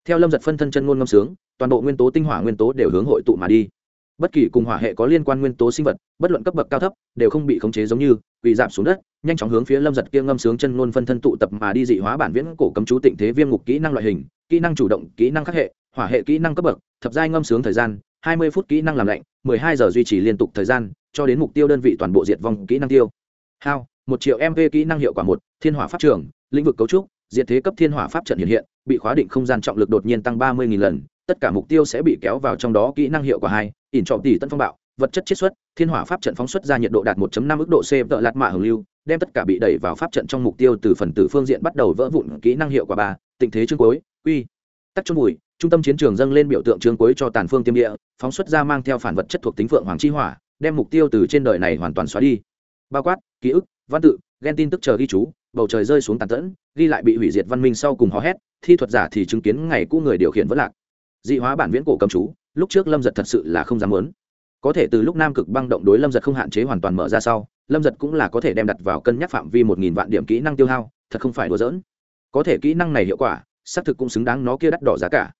Theo lâm giật phân thân chân ngôn ngâm sướng, toàn bộ nguyên tố tinh hỏa nguyên tố đều hướng hội tụ mà đi. Bất kỳ cùng hỏa hệ có liên quan nguyên tố sinh vật, bất luận cấp bậc cao thấp, đều không bị khống chế giống như bị giảm xuống đất, nhanh chóng hướng phía lâm giật kia ngâm sướng chân ngôn phân thân tụ tập mà đi dị hóa bản viễn cổ cấm chú tịnh thế viêm ngục kỹ năng loại hình, kỹ năng chủ động, kỹ năng khắc hệ, hỏa hệ kỹ năng cấp bậc, thập giai ngâm sướng thời gian hai mươi phút kỹ năng làm lạnh mười hai giờ duy trì liên tục thời gian cho đến mục tiêu đơn vị toàn bộ diệt vong kỹ năng tiêu. Hao một triệu mv kỹ năng hiệu quả một thiên hỏa pháp trường lĩnh vực cấu trúc diệt thế cấp thiên hỏa pháp trận hiện hiện bị khóa định không gian trọng lực đột nhiên tăng ba mươi lần tất cả mục tiêu sẽ bị kéo vào trong đó kỹ năng hiệu quả hai ỉn trọng tỷ tân phong bạo vật chất chiết xuất thiên hỏa pháp trận phóng xuất ra nhiệt độ đạt 1.5 ức độ c tợ lạt mạ hưởng lưu đem tất cả bị đẩy vào pháp trận trong mục tiêu từ phần tử phương diện bắt đầu vỡ vụn kỹ năng hiệu quả ba tình thế chương cuối uy tắc chôn bụi, trung tâm chiến trường dâng lên biểu tượng chương cuối cho tàn phương tiêm địa phóng xuất ra mang theo phản vật chất thuộc tính phượng hoàng chi hỏa, đem mục tiêu từ trên đời này hoàn toàn xóa đi. Bao quát, ký ức, văn tự ghen tin tức chờ ghi chú, bầu trời rơi xuống tàn tẫn, ghi lại bị hủy diệt văn minh sau cùng hò hét, thi thuật giả thì chứng kiến ngày cũ người điều khiển vẫn lạc. Dị hóa bản viễn cổ cầm chú, lúc trước lâm giật thật sự là không dám muốn. Có thể từ lúc nam cực băng động đối lâm giật không hạn chế hoàn toàn mở ra sau, lâm giật cũng là có thể đem đặt vào cân nhắc phạm vi một nghìn vạn điểm kỹ năng tiêu hao, thật không phải đùa giỡn. Có thể kỹ năng này hiệu quả, xác thực cũng xứng đáng nó kia đắt đỏ giá cả.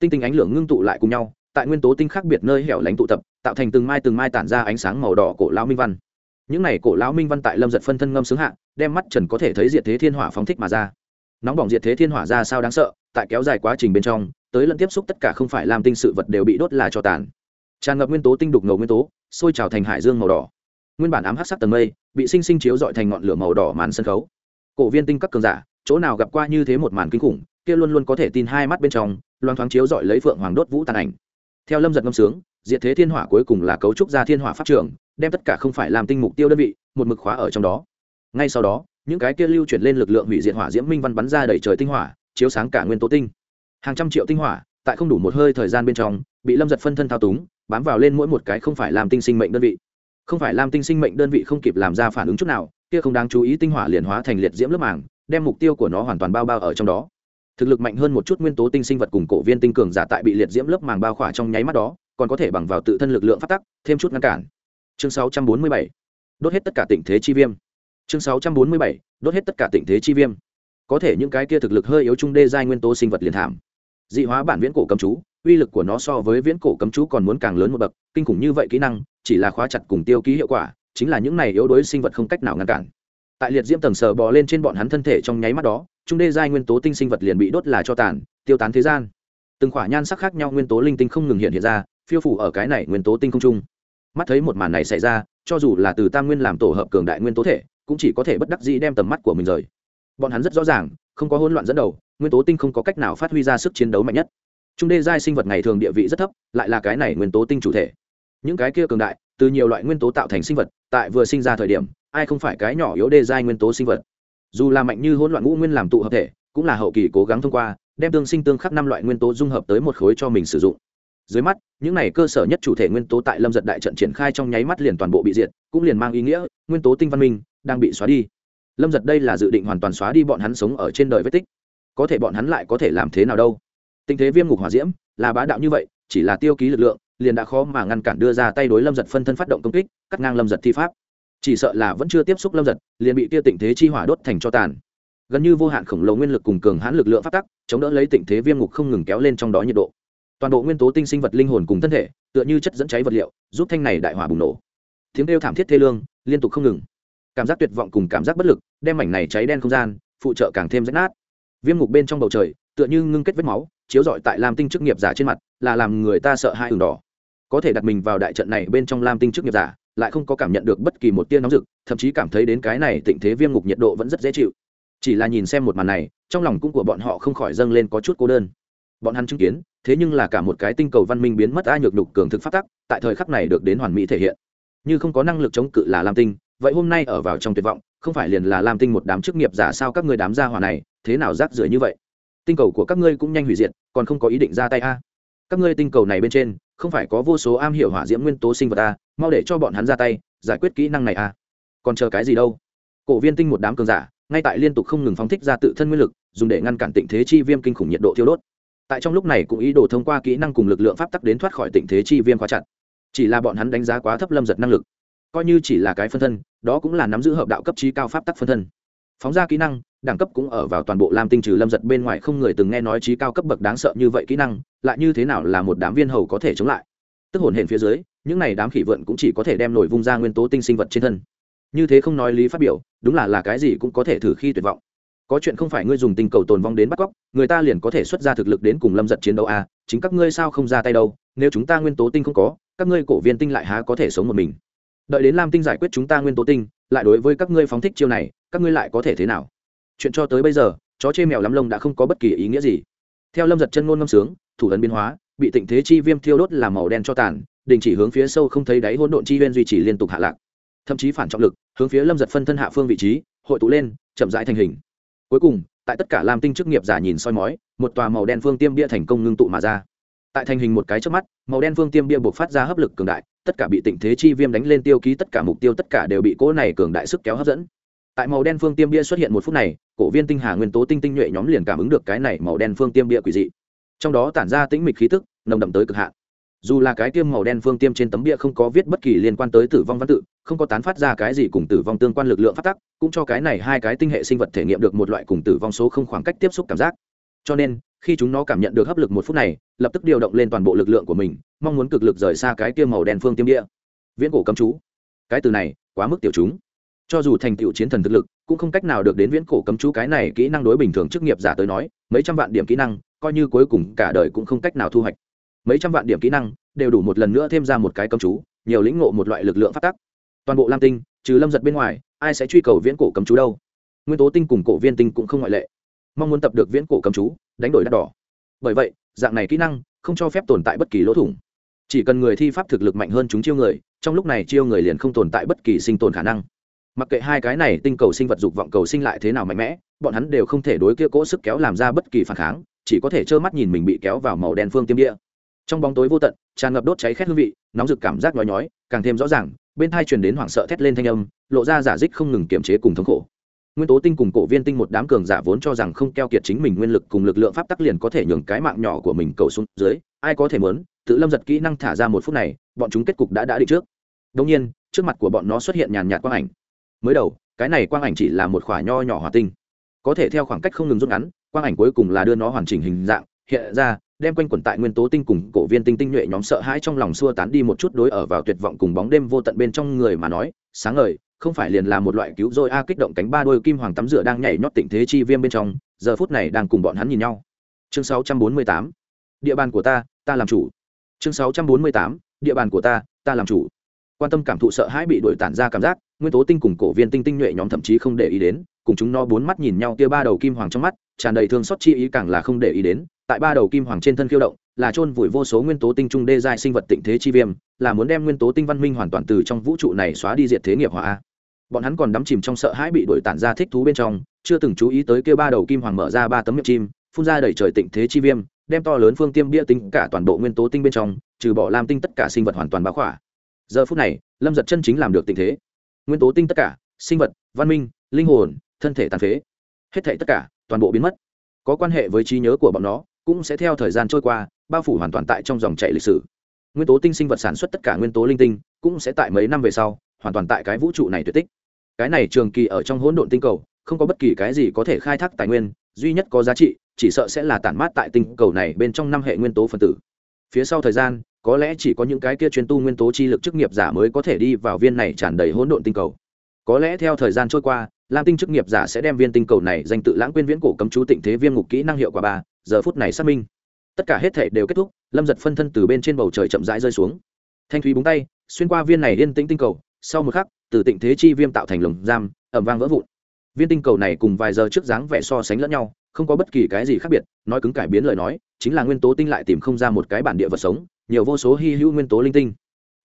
Tinh tinh ánh lửa ngưng tụ lại cùng nhau tại nguyên tố tinh khác biệt nơi hẻo lánh tụ tập, tạo thành từng mai từng mai tản ra ánh sáng màu đỏ cổ lão minh văn. Những này cổ lão minh văn tại lâm giật phân thân ngâm xướng hạ, đem mắt trần có thể thấy diệt thế thiên hỏa phóng thích mà ra. Nóng bỏng diệt thế thiên hỏa ra sao đáng sợ, tại kéo dài quá trình bên trong, tới lần tiếp xúc tất cả không phải làm tinh sự vật đều bị đốt là cho tàn. Tràn ngập nguyên tố tinh đục ngầu nguyên tố, sôi trào thành hải dương màu đỏ. Nguyên bản ám hát sắc tầng mây, bị sinh sinh chiếu dọi thành ngọn lửa màu đỏ màn sân khấu. Cổ viên tinh các cường giả, chỗ nào gặp qua như thế một màn kinh khủng, kia luôn luôn có thể tin hai mắt bên trong, loang thoáng chiếu dọi lấy phượng hoàng đốt vũ tàn ảnh theo lâm giật ngâm sướng, diệt thế thiên hỏa cuối cùng là cấu trúc ra thiên hỏa pháp trường, đem tất cả không phải làm tinh mục tiêu đơn vị, một mực khóa ở trong đó. Ngay sau đó, những cái kia lưu chuyển lên lực lượng hủy diệt hỏa diễm minh văn bắn ra đẩy trời tinh hỏa, chiếu sáng cả nguyên tố tinh. Hàng trăm triệu tinh hỏa, tại không đủ một hơi thời gian bên trong, bị lâm giật phân thân thao túng, bám vào lên mỗi một cái không phải làm tinh sinh mệnh đơn vị. Không phải làm tinh sinh mệnh đơn vị không kịp làm ra phản ứng chút nào, kia không đáng chú ý tinh hỏa liền hóa thành liệt diễm lớp màng, đem mục tiêu của nó hoàn toàn bao bao ở trong đó thực lực mạnh hơn một chút nguyên tố tinh sinh vật cùng cổ viên tinh cường giả tại bị liệt diễm lớp màng bao khỏa trong nháy mắt đó, còn có thể bằng vào tự thân lực lượng phát tắc, thêm chút ngăn cản. Chương 647 đốt hết tất cả tình thế chi viêm. Chương 647 đốt hết tất cả tình thế chi viêm. Có thể những cái kia thực lực hơi yếu trung đê giai nguyên tố sinh vật liền thảm. Dị hóa bản viễn cổ cấm chú, uy lực của nó so với viễn cổ cấm chú còn muốn càng lớn một bậc, kinh khủng như vậy kỹ năng, chỉ là khóa chặt cùng tiêu ký hiệu quả, chính là những này yếu đuối sinh vật không cách nào ngăn cản tại liệt diễm tầng sờ bò lên trên bọn hắn thân thể trong nháy mắt đó, trung đê giai nguyên tố tinh sinh vật liền bị đốt là cho tàn, tiêu tán thế gian. Từng khỏa nhan sắc khác nhau nguyên tố linh tinh không ngừng hiện hiện ra, phiêu phủ ở cái này nguyên tố tinh không trung. Mắt thấy một màn này xảy ra, cho dù là từ tam nguyên làm tổ hợp cường đại nguyên tố thể, cũng chỉ có thể bất đắc dĩ đem tầm mắt của mình rời. Bọn hắn rất rõ ràng, không có hỗn loạn dẫn đầu, nguyên tố tinh không có cách nào phát huy ra sức chiến đấu mạnh nhất. Trung đê giai sinh vật ngày thường địa vị rất thấp, lại là cái này nguyên tố tinh chủ thể. Những cái kia cường đại, từ nhiều loại nguyên tố tạo thành sinh vật, tại vừa sinh ra thời điểm ai không phải cái nhỏ yếu đê giai nguyên tố sinh vật. Dù là mạnh như hỗn loạn ngũ nguyên làm tụ hợp thể, cũng là hậu kỳ cố gắng thông qua, đem tương sinh tương khắc năm loại nguyên tố dung hợp tới một khối cho mình sử dụng. Dưới mắt, những này cơ sở nhất chủ thể nguyên tố tại lâm giật đại trận triển khai trong nháy mắt liền toàn bộ bị diệt, cũng liền mang ý nghĩa, nguyên tố tinh văn minh đang bị xóa đi. Lâm giật đây là dự định hoàn toàn xóa đi bọn hắn sống ở trên đời vết tích. Có thể bọn hắn lại có thể làm thế nào đâu? Tình thế viêm ngục hỏa diễm, là bá đạo như vậy, chỉ là tiêu ký lực lượng, liền đã khó mà ngăn cản đưa ra tay đối lâm giật phân thân phát động công kích, cắt ngang lâm giật thi pháp chỉ sợ là vẫn chưa tiếp xúc lâm giật, liền bị kia tịnh thế chi hỏa đốt thành cho tàn. Gần như vô hạn khổng lồ nguyên lực cùng cường hãn lực lượng phát tắc, chống đỡ lấy tịnh thế viêm ngục không ngừng kéo lên trong đó nhiệt độ. Toàn bộ nguyên tố tinh sinh vật linh hồn cùng thân thể, tựa như chất dẫn cháy vật liệu, giúp thanh này đại hỏa bùng nổ. Tiếng kêu thảm thiết thê lương, liên tục không ngừng. Cảm giác tuyệt vọng cùng cảm giác bất lực, đem mảnh này cháy đen không gian, phụ trợ càng thêm rách nát. Viêm ngục bên trong bầu trời, tựa như ngưng kết vết máu, chiếu rọi tại lam tinh chức nghiệp giả trên mặt, là làm người ta sợ hai ửng đỏ. Có thể đặt mình vào đại trận này bên trong lam tinh chức nghiệp giả lại không có cảm nhận được bất kỳ một tia nóng rực, thậm chí cảm thấy đến cái này tịnh thế viêm ngục nhiệt độ vẫn rất dễ chịu. Chỉ là nhìn xem một màn này, trong lòng cũng của bọn họ không khỏi dâng lên có chút cô đơn. Bọn hắn chứng kiến, thế nhưng là cả một cái tinh cầu văn minh biến mất ai nhược nhục cường thực phát tắc, tại thời khắc này được đến hoàn mỹ thể hiện. Như không có năng lực chống cự là lam tinh, vậy hôm nay ở vào trong tuyệt vọng, không phải liền là lam tinh một đám chức nghiệp giả sao các ngươi đám gia hỏa này, thế nào rác rưởi như vậy? Tinh cầu của các ngươi cũng nhanh hủy diệt, còn không có ý định ra tay a. Các ngươi tinh cầu này bên trên không phải có vô số am hiểu hỏa diễm nguyên tố sinh vật a, mau để cho bọn hắn ra tay, giải quyết kỹ năng này a. Còn chờ cái gì đâu? Cổ viên tinh một đám cường giả, ngay tại liên tục không ngừng phóng thích ra tự thân nguyên lực, dùng để ngăn cản tịnh thế chi viêm kinh khủng nhiệt độ thiêu đốt. Tại trong lúc này cũng ý đồ thông qua kỹ năng cùng lực lượng pháp tắc đến thoát khỏi tịnh thế chi viêm khóa chặt. Chỉ là bọn hắn đánh giá quá thấp lâm giật năng lực. Coi như chỉ là cái phân thân, đó cũng là nắm giữ hợp đạo cấp trí cao pháp tắc phân thân. Phóng ra kỹ năng đẳng cấp cũng ở vào toàn bộ lam tinh trừ lâm giật bên ngoài không người từng nghe nói trí cao cấp bậc đáng sợ như vậy kỹ năng, lại như thế nào là một đám viên hầu có thể chống lại? Tức hồn hển phía dưới, những này đám khỉ vượn cũng chỉ có thể đem nổi vung ra nguyên tố tinh sinh vật trên thân. Như thế không nói lý phát biểu, đúng là là cái gì cũng có thể thử khi tuyệt vọng. Có chuyện không phải ngươi dùng tình cầu tồn vong đến bắt cóc, người ta liền có thể xuất ra thực lực đến cùng lâm giật chiến đấu à chính các ngươi sao không ra tay đâu, nếu chúng ta nguyên tố tinh không có, các ngươi cổ viên tinh lại há có thể sống một mình? Đợi đến lam tinh giải quyết chúng ta nguyên tố tinh, lại đối với các ngươi phóng thích chiêu này, các ngươi lại có thể thế nào? Chuyện cho tới bây giờ, chó chê mèo lắm lông đã không có bất kỳ ý nghĩa gì. Theo lâm giật chân ngôn ngâm sướng, thủ ấn biến hóa, bị tịnh thế chi viêm thiêu đốt làm màu đen cho tàn, đình chỉ hướng phía sâu không thấy đáy hỗn độn chi viên duy trì liên tục hạ lạc. Thậm chí phản trọng lực, hướng phía lâm giật phân thân hạ phương vị trí, hội tụ lên, chậm rãi thành hình. Cuối cùng, tại tất cả lam tinh chức nghiệp giả nhìn soi mói, một tòa màu đen phương tiêm bia thành công ngưng tụ mà ra. Tại thành hình một cái trước mắt, màu đen phương tiêm bia buộc phát ra hấp lực cường đại, tất cả bị tịnh thế chi viêm đánh lên tiêu ký, tất cả mục tiêu, tất cả đều bị cỗ này cường đại sức kéo hấp dẫn tại màu đen phương tiêm bia xuất hiện một phút này, cổ viên tinh hà nguyên tố tinh tinh nhuệ nhóm liền cảm ứng được cái này màu đen phương tiêm bia quỷ dị. Trong đó tản ra tĩnh mịch khí tức, nồng đậm tới cực hạn. Dù là cái tiêm màu đen phương tiêm trên tấm bia không có viết bất kỳ liên quan tới tử vong văn tự, không có tán phát ra cái gì cùng tử vong tương quan lực lượng phát tắc, cũng cho cái này hai cái tinh hệ sinh vật thể nghiệm được một loại cùng tử vong số không khoảng cách tiếp xúc cảm giác. Cho nên, khi chúng nó cảm nhận được hấp lực một phút này, lập tức điều động lên toàn bộ lực lượng của mình, mong muốn cực lực rời xa cái tiêm màu đen phương tiêm bia. Viễn cổ cấm chú. Cái từ này, quá mức tiểu chúng cho dù thành tựu chiến thần thực lực, cũng không cách nào được đến viễn cổ cấm chú cái này kỹ năng đối bình thường chức nghiệp giả tới nói, mấy trăm vạn điểm kỹ năng, coi như cuối cùng cả đời cũng không cách nào thu hoạch. Mấy trăm vạn điểm kỹ năng, đều đủ một lần nữa thêm ra một cái cấm chú, nhiều lĩnh ngộ một loại lực lượng phát tắc. Toàn bộ lam tinh, trừ lâm giật bên ngoài, ai sẽ truy cầu viễn cổ cấm chú đâu? Nguyên tố tinh cùng cổ viên tinh cũng không ngoại lệ. Mong muốn tập được viễn cổ cấm chú, đánh đổi đắt đỏ. Bởi vậy, dạng này kỹ năng không cho phép tồn tại bất kỳ lỗ thủng. Chỉ cần người thi pháp thực lực mạnh hơn chúng chiêu người, trong lúc này chiêu người liền không tồn tại bất kỳ sinh tồn khả năng mặc kệ hai cái này tinh cầu sinh vật dục vọng cầu sinh lại thế nào mạnh mẽ, bọn hắn đều không thể đối kia cỗ sức kéo làm ra bất kỳ phản kháng, chỉ có thể trơ mắt nhìn mình bị kéo vào màu đen phương tiêm địa. Trong bóng tối vô tận, tràn ngập đốt cháy khét hương vị, nóng rực cảm giác nhói nhói, càng thêm rõ ràng, bên thai truyền đến hoảng sợ thét lên thanh âm, lộ ra giả dích không ngừng kiềm chế cùng thống khổ. Nguyên tố tinh cùng cổ viên tinh một đám cường giả vốn cho rằng không keo kiệt chính mình nguyên lực cùng lực lượng pháp tắc liền có thể nhường cái mạng nhỏ của mình cầu xuống dưới, ai có thể muốn, tự lâm giật kỹ năng thả ra một phút này, bọn chúng kết cục đã đã đi trước. Đông nhiên, trước mặt của bọn nó xuất hiện nhàn nhạt quang ảnh mới đầu, cái này quang ảnh chỉ là một khoả nho nhỏ hòa tinh. Có thể theo khoảng cách không ngừng rút ngắn, quang ảnh cuối cùng là đưa nó hoàn chỉnh hình dạng, hiện ra, đem quanh quẩn tại nguyên tố tinh cùng cổ viên tinh tinh nhuệ nhóm sợ hãi trong lòng xua tán đi một chút đối ở vào tuyệt vọng cùng bóng đêm vô tận bên trong người mà nói, sáng ngời, không phải liền là một loại cứu rồi a kích động cánh ba đôi kim hoàng tắm rửa đang nhảy nhót tịnh thế chi viêm bên trong, giờ phút này đang cùng bọn hắn nhìn nhau. Chương 648 địa bàn của ta ta làm chủ. Chương 648 địa bàn của ta ta làm chủ quan tâm cảm thụ sợ hãi bị đuổi tản ra cảm giác, nguyên tố tinh cùng cổ viên tinh tinh nhuệ nhóm thậm chí không để ý đến, cùng chúng nó bốn mắt nhìn nhau tia ba đầu kim hoàng trong mắt, tràn đầy thương xót chi ý càng là không để ý đến, tại ba đầu kim hoàng trên thân khiêu động, là chôn vùi vô số nguyên tố tinh trung đê giai sinh vật tịnh thế chi viêm, là muốn đem nguyên tố tinh văn minh hoàn toàn từ trong vũ trụ này xóa đi diệt thế nghiệp hỏa bọn hắn còn đắm chìm trong sợ hãi bị đuổi tản ra thích thú bên trong, chưa từng chú ý tới kia ba đầu kim hoàng mở ra ba tấm miệng chim, phun ra đầy trời tịnh thế chi viêm, đem to lớn phương tiêm bia tính cả toàn bộ nguyên tố tinh bên trong, trừ bỏ lam tinh tất cả sinh vật hoàn toàn báo khỏa giờ phút này, lâm giật chân chính làm được tình thế. Nguyên tố tinh tất cả, sinh vật, văn minh, linh hồn, thân thể tàn phế. Hết thể tất cả, toàn bộ biến mất. Có quan hệ với trí nhớ của bọn nó, cũng sẽ theo thời gian trôi qua, bao phủ hoàn toàn tại trong dòng chảy lịch sử. Nguyên tố tinh sinh vật sản xuất tất cả nguyên tố linh tinh, cũng sẽ tại mấy năm về sau, hoàn toàn tại cái vũ trụ này tuyệt tích. Cái này trường kỳ ở trong hỗn độn tinh cầu, không có bất kỳ cái gì có thể khai thác tài nguyên, duy nhất có giá trị, chỉ sợ sẽ là tản mát tại tinh cầu này bên trong năm hệ nguyên tố phân tử. Phía sau thời gian có lẽ chỉ có những cái kia chuyên tu nguyên tố chi lực chức nghiệp giả mới có thể đi vào viên này tràn đầy hỗn độn tinh cầu. Có lẽ theo thời gian trôi qua, lam tinh chức nghiệp giả sẽ đem viên tinh cầu này danh tự lãng quên viễn cổ cấm chú tịnh thế viêm ngục kỹ năng hiệu quả ba, giờ phút này xác minh. Tất cả hết thể đều kết thúc, lâm giật phân thân từ bên trên bầu trời chậm rãi rơi xuống. Thanh thúy búng tay, xuyên qua viên này yên tĩnh tinh cầu, sau một khắc, từ tịnh thế chi viêm tạo thành lồng giam, ẩm vang vỡ vụn. Viên tinh cầu này cùng vài giờ trước dáng vẻ so sánh lẫn nhau, không có bất kỳ cái gì khác biệt, nói cứng cải biến lời nói, chính là nguyên tố tinh lại tìm không ra một cái bản địa vật sống nhiều vô số hy hữu nguyên tố linh tinh.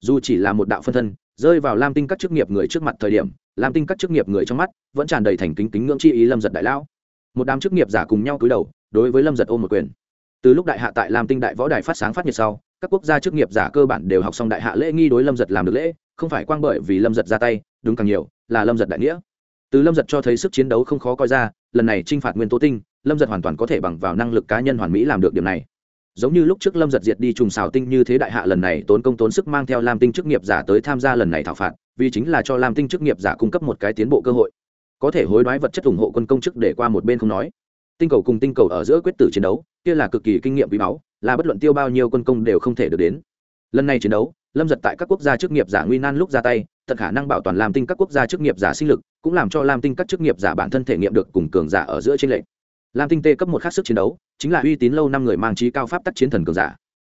Dù chỉ là một đạo phân thân, rơi vào lam tinh các chức nghiệp người trước mặt thời điểm, lam tinh các chức nghiệp người trong mắt vẫn tràn đầy thành kính kính ngưỡng chi ý lâm giật đại lão. Một đám chức nghiệp giả cùng nhau cúi đầu, đối với lâm giật ôm một quyền. Từ lúc đại hạ tại lam tinh đại võ đài phát sáng phát nhiệt sau, các quốc gia chức nghiệp giả cơ bản đều học xong đại hạ lễ nghi đối lâm giật làm được lễ, không phải quang bởi vì lâm giật ra tay, đúng càng nhiều, là lâm giật đại nghĩa. Từ lâm giật cho thấy sức chiến đấu không khó coi ra, lần này t r i n h phạt nguyên tố tinh, lâm giật hoàn toàn có thể bằng vào năng lực cá nhân hoàn mỹ làm được điểm này giống như lúc trước lâm giật diệt đi trùng xào tinh như thế đại hạ lần này tốn công tốn sức mang theo lam tinh chức nghiệp giả tới tham gia lần này thảo phạt, vì chính là cho lam tinh chức nghiệp giả cung cấp một cái tiến bộ cơ hội. Có thể hối đoái vật chất ủng hộ quân công chức để qua một bên không nói. Tinh cầu cùng tinh cầu ở giữa quyết tử chiến đấu, kia là cực kỳ kinh nghiệm quý báu, là bất luận tiêu bao nhiêu quân công đều không thể được đến. Lần này chiến đấu, lâm giật tại các quốc gia chức nghiệp giả nguy nan lúc ra tay, tận khả năng bảo toàn làm tinh các quốc gia chức nghiệp giả sinh lực, cũng làm cho lam tinh các chức nghiệp giả bản thân thể nghiệm được cùng cường giả ở giữa trên lệnh lam tinh tê cấp một khác sức chiến đấu, chính là uy tín lâu năm người mang trí cao pháp tắc chiến thần cường giả.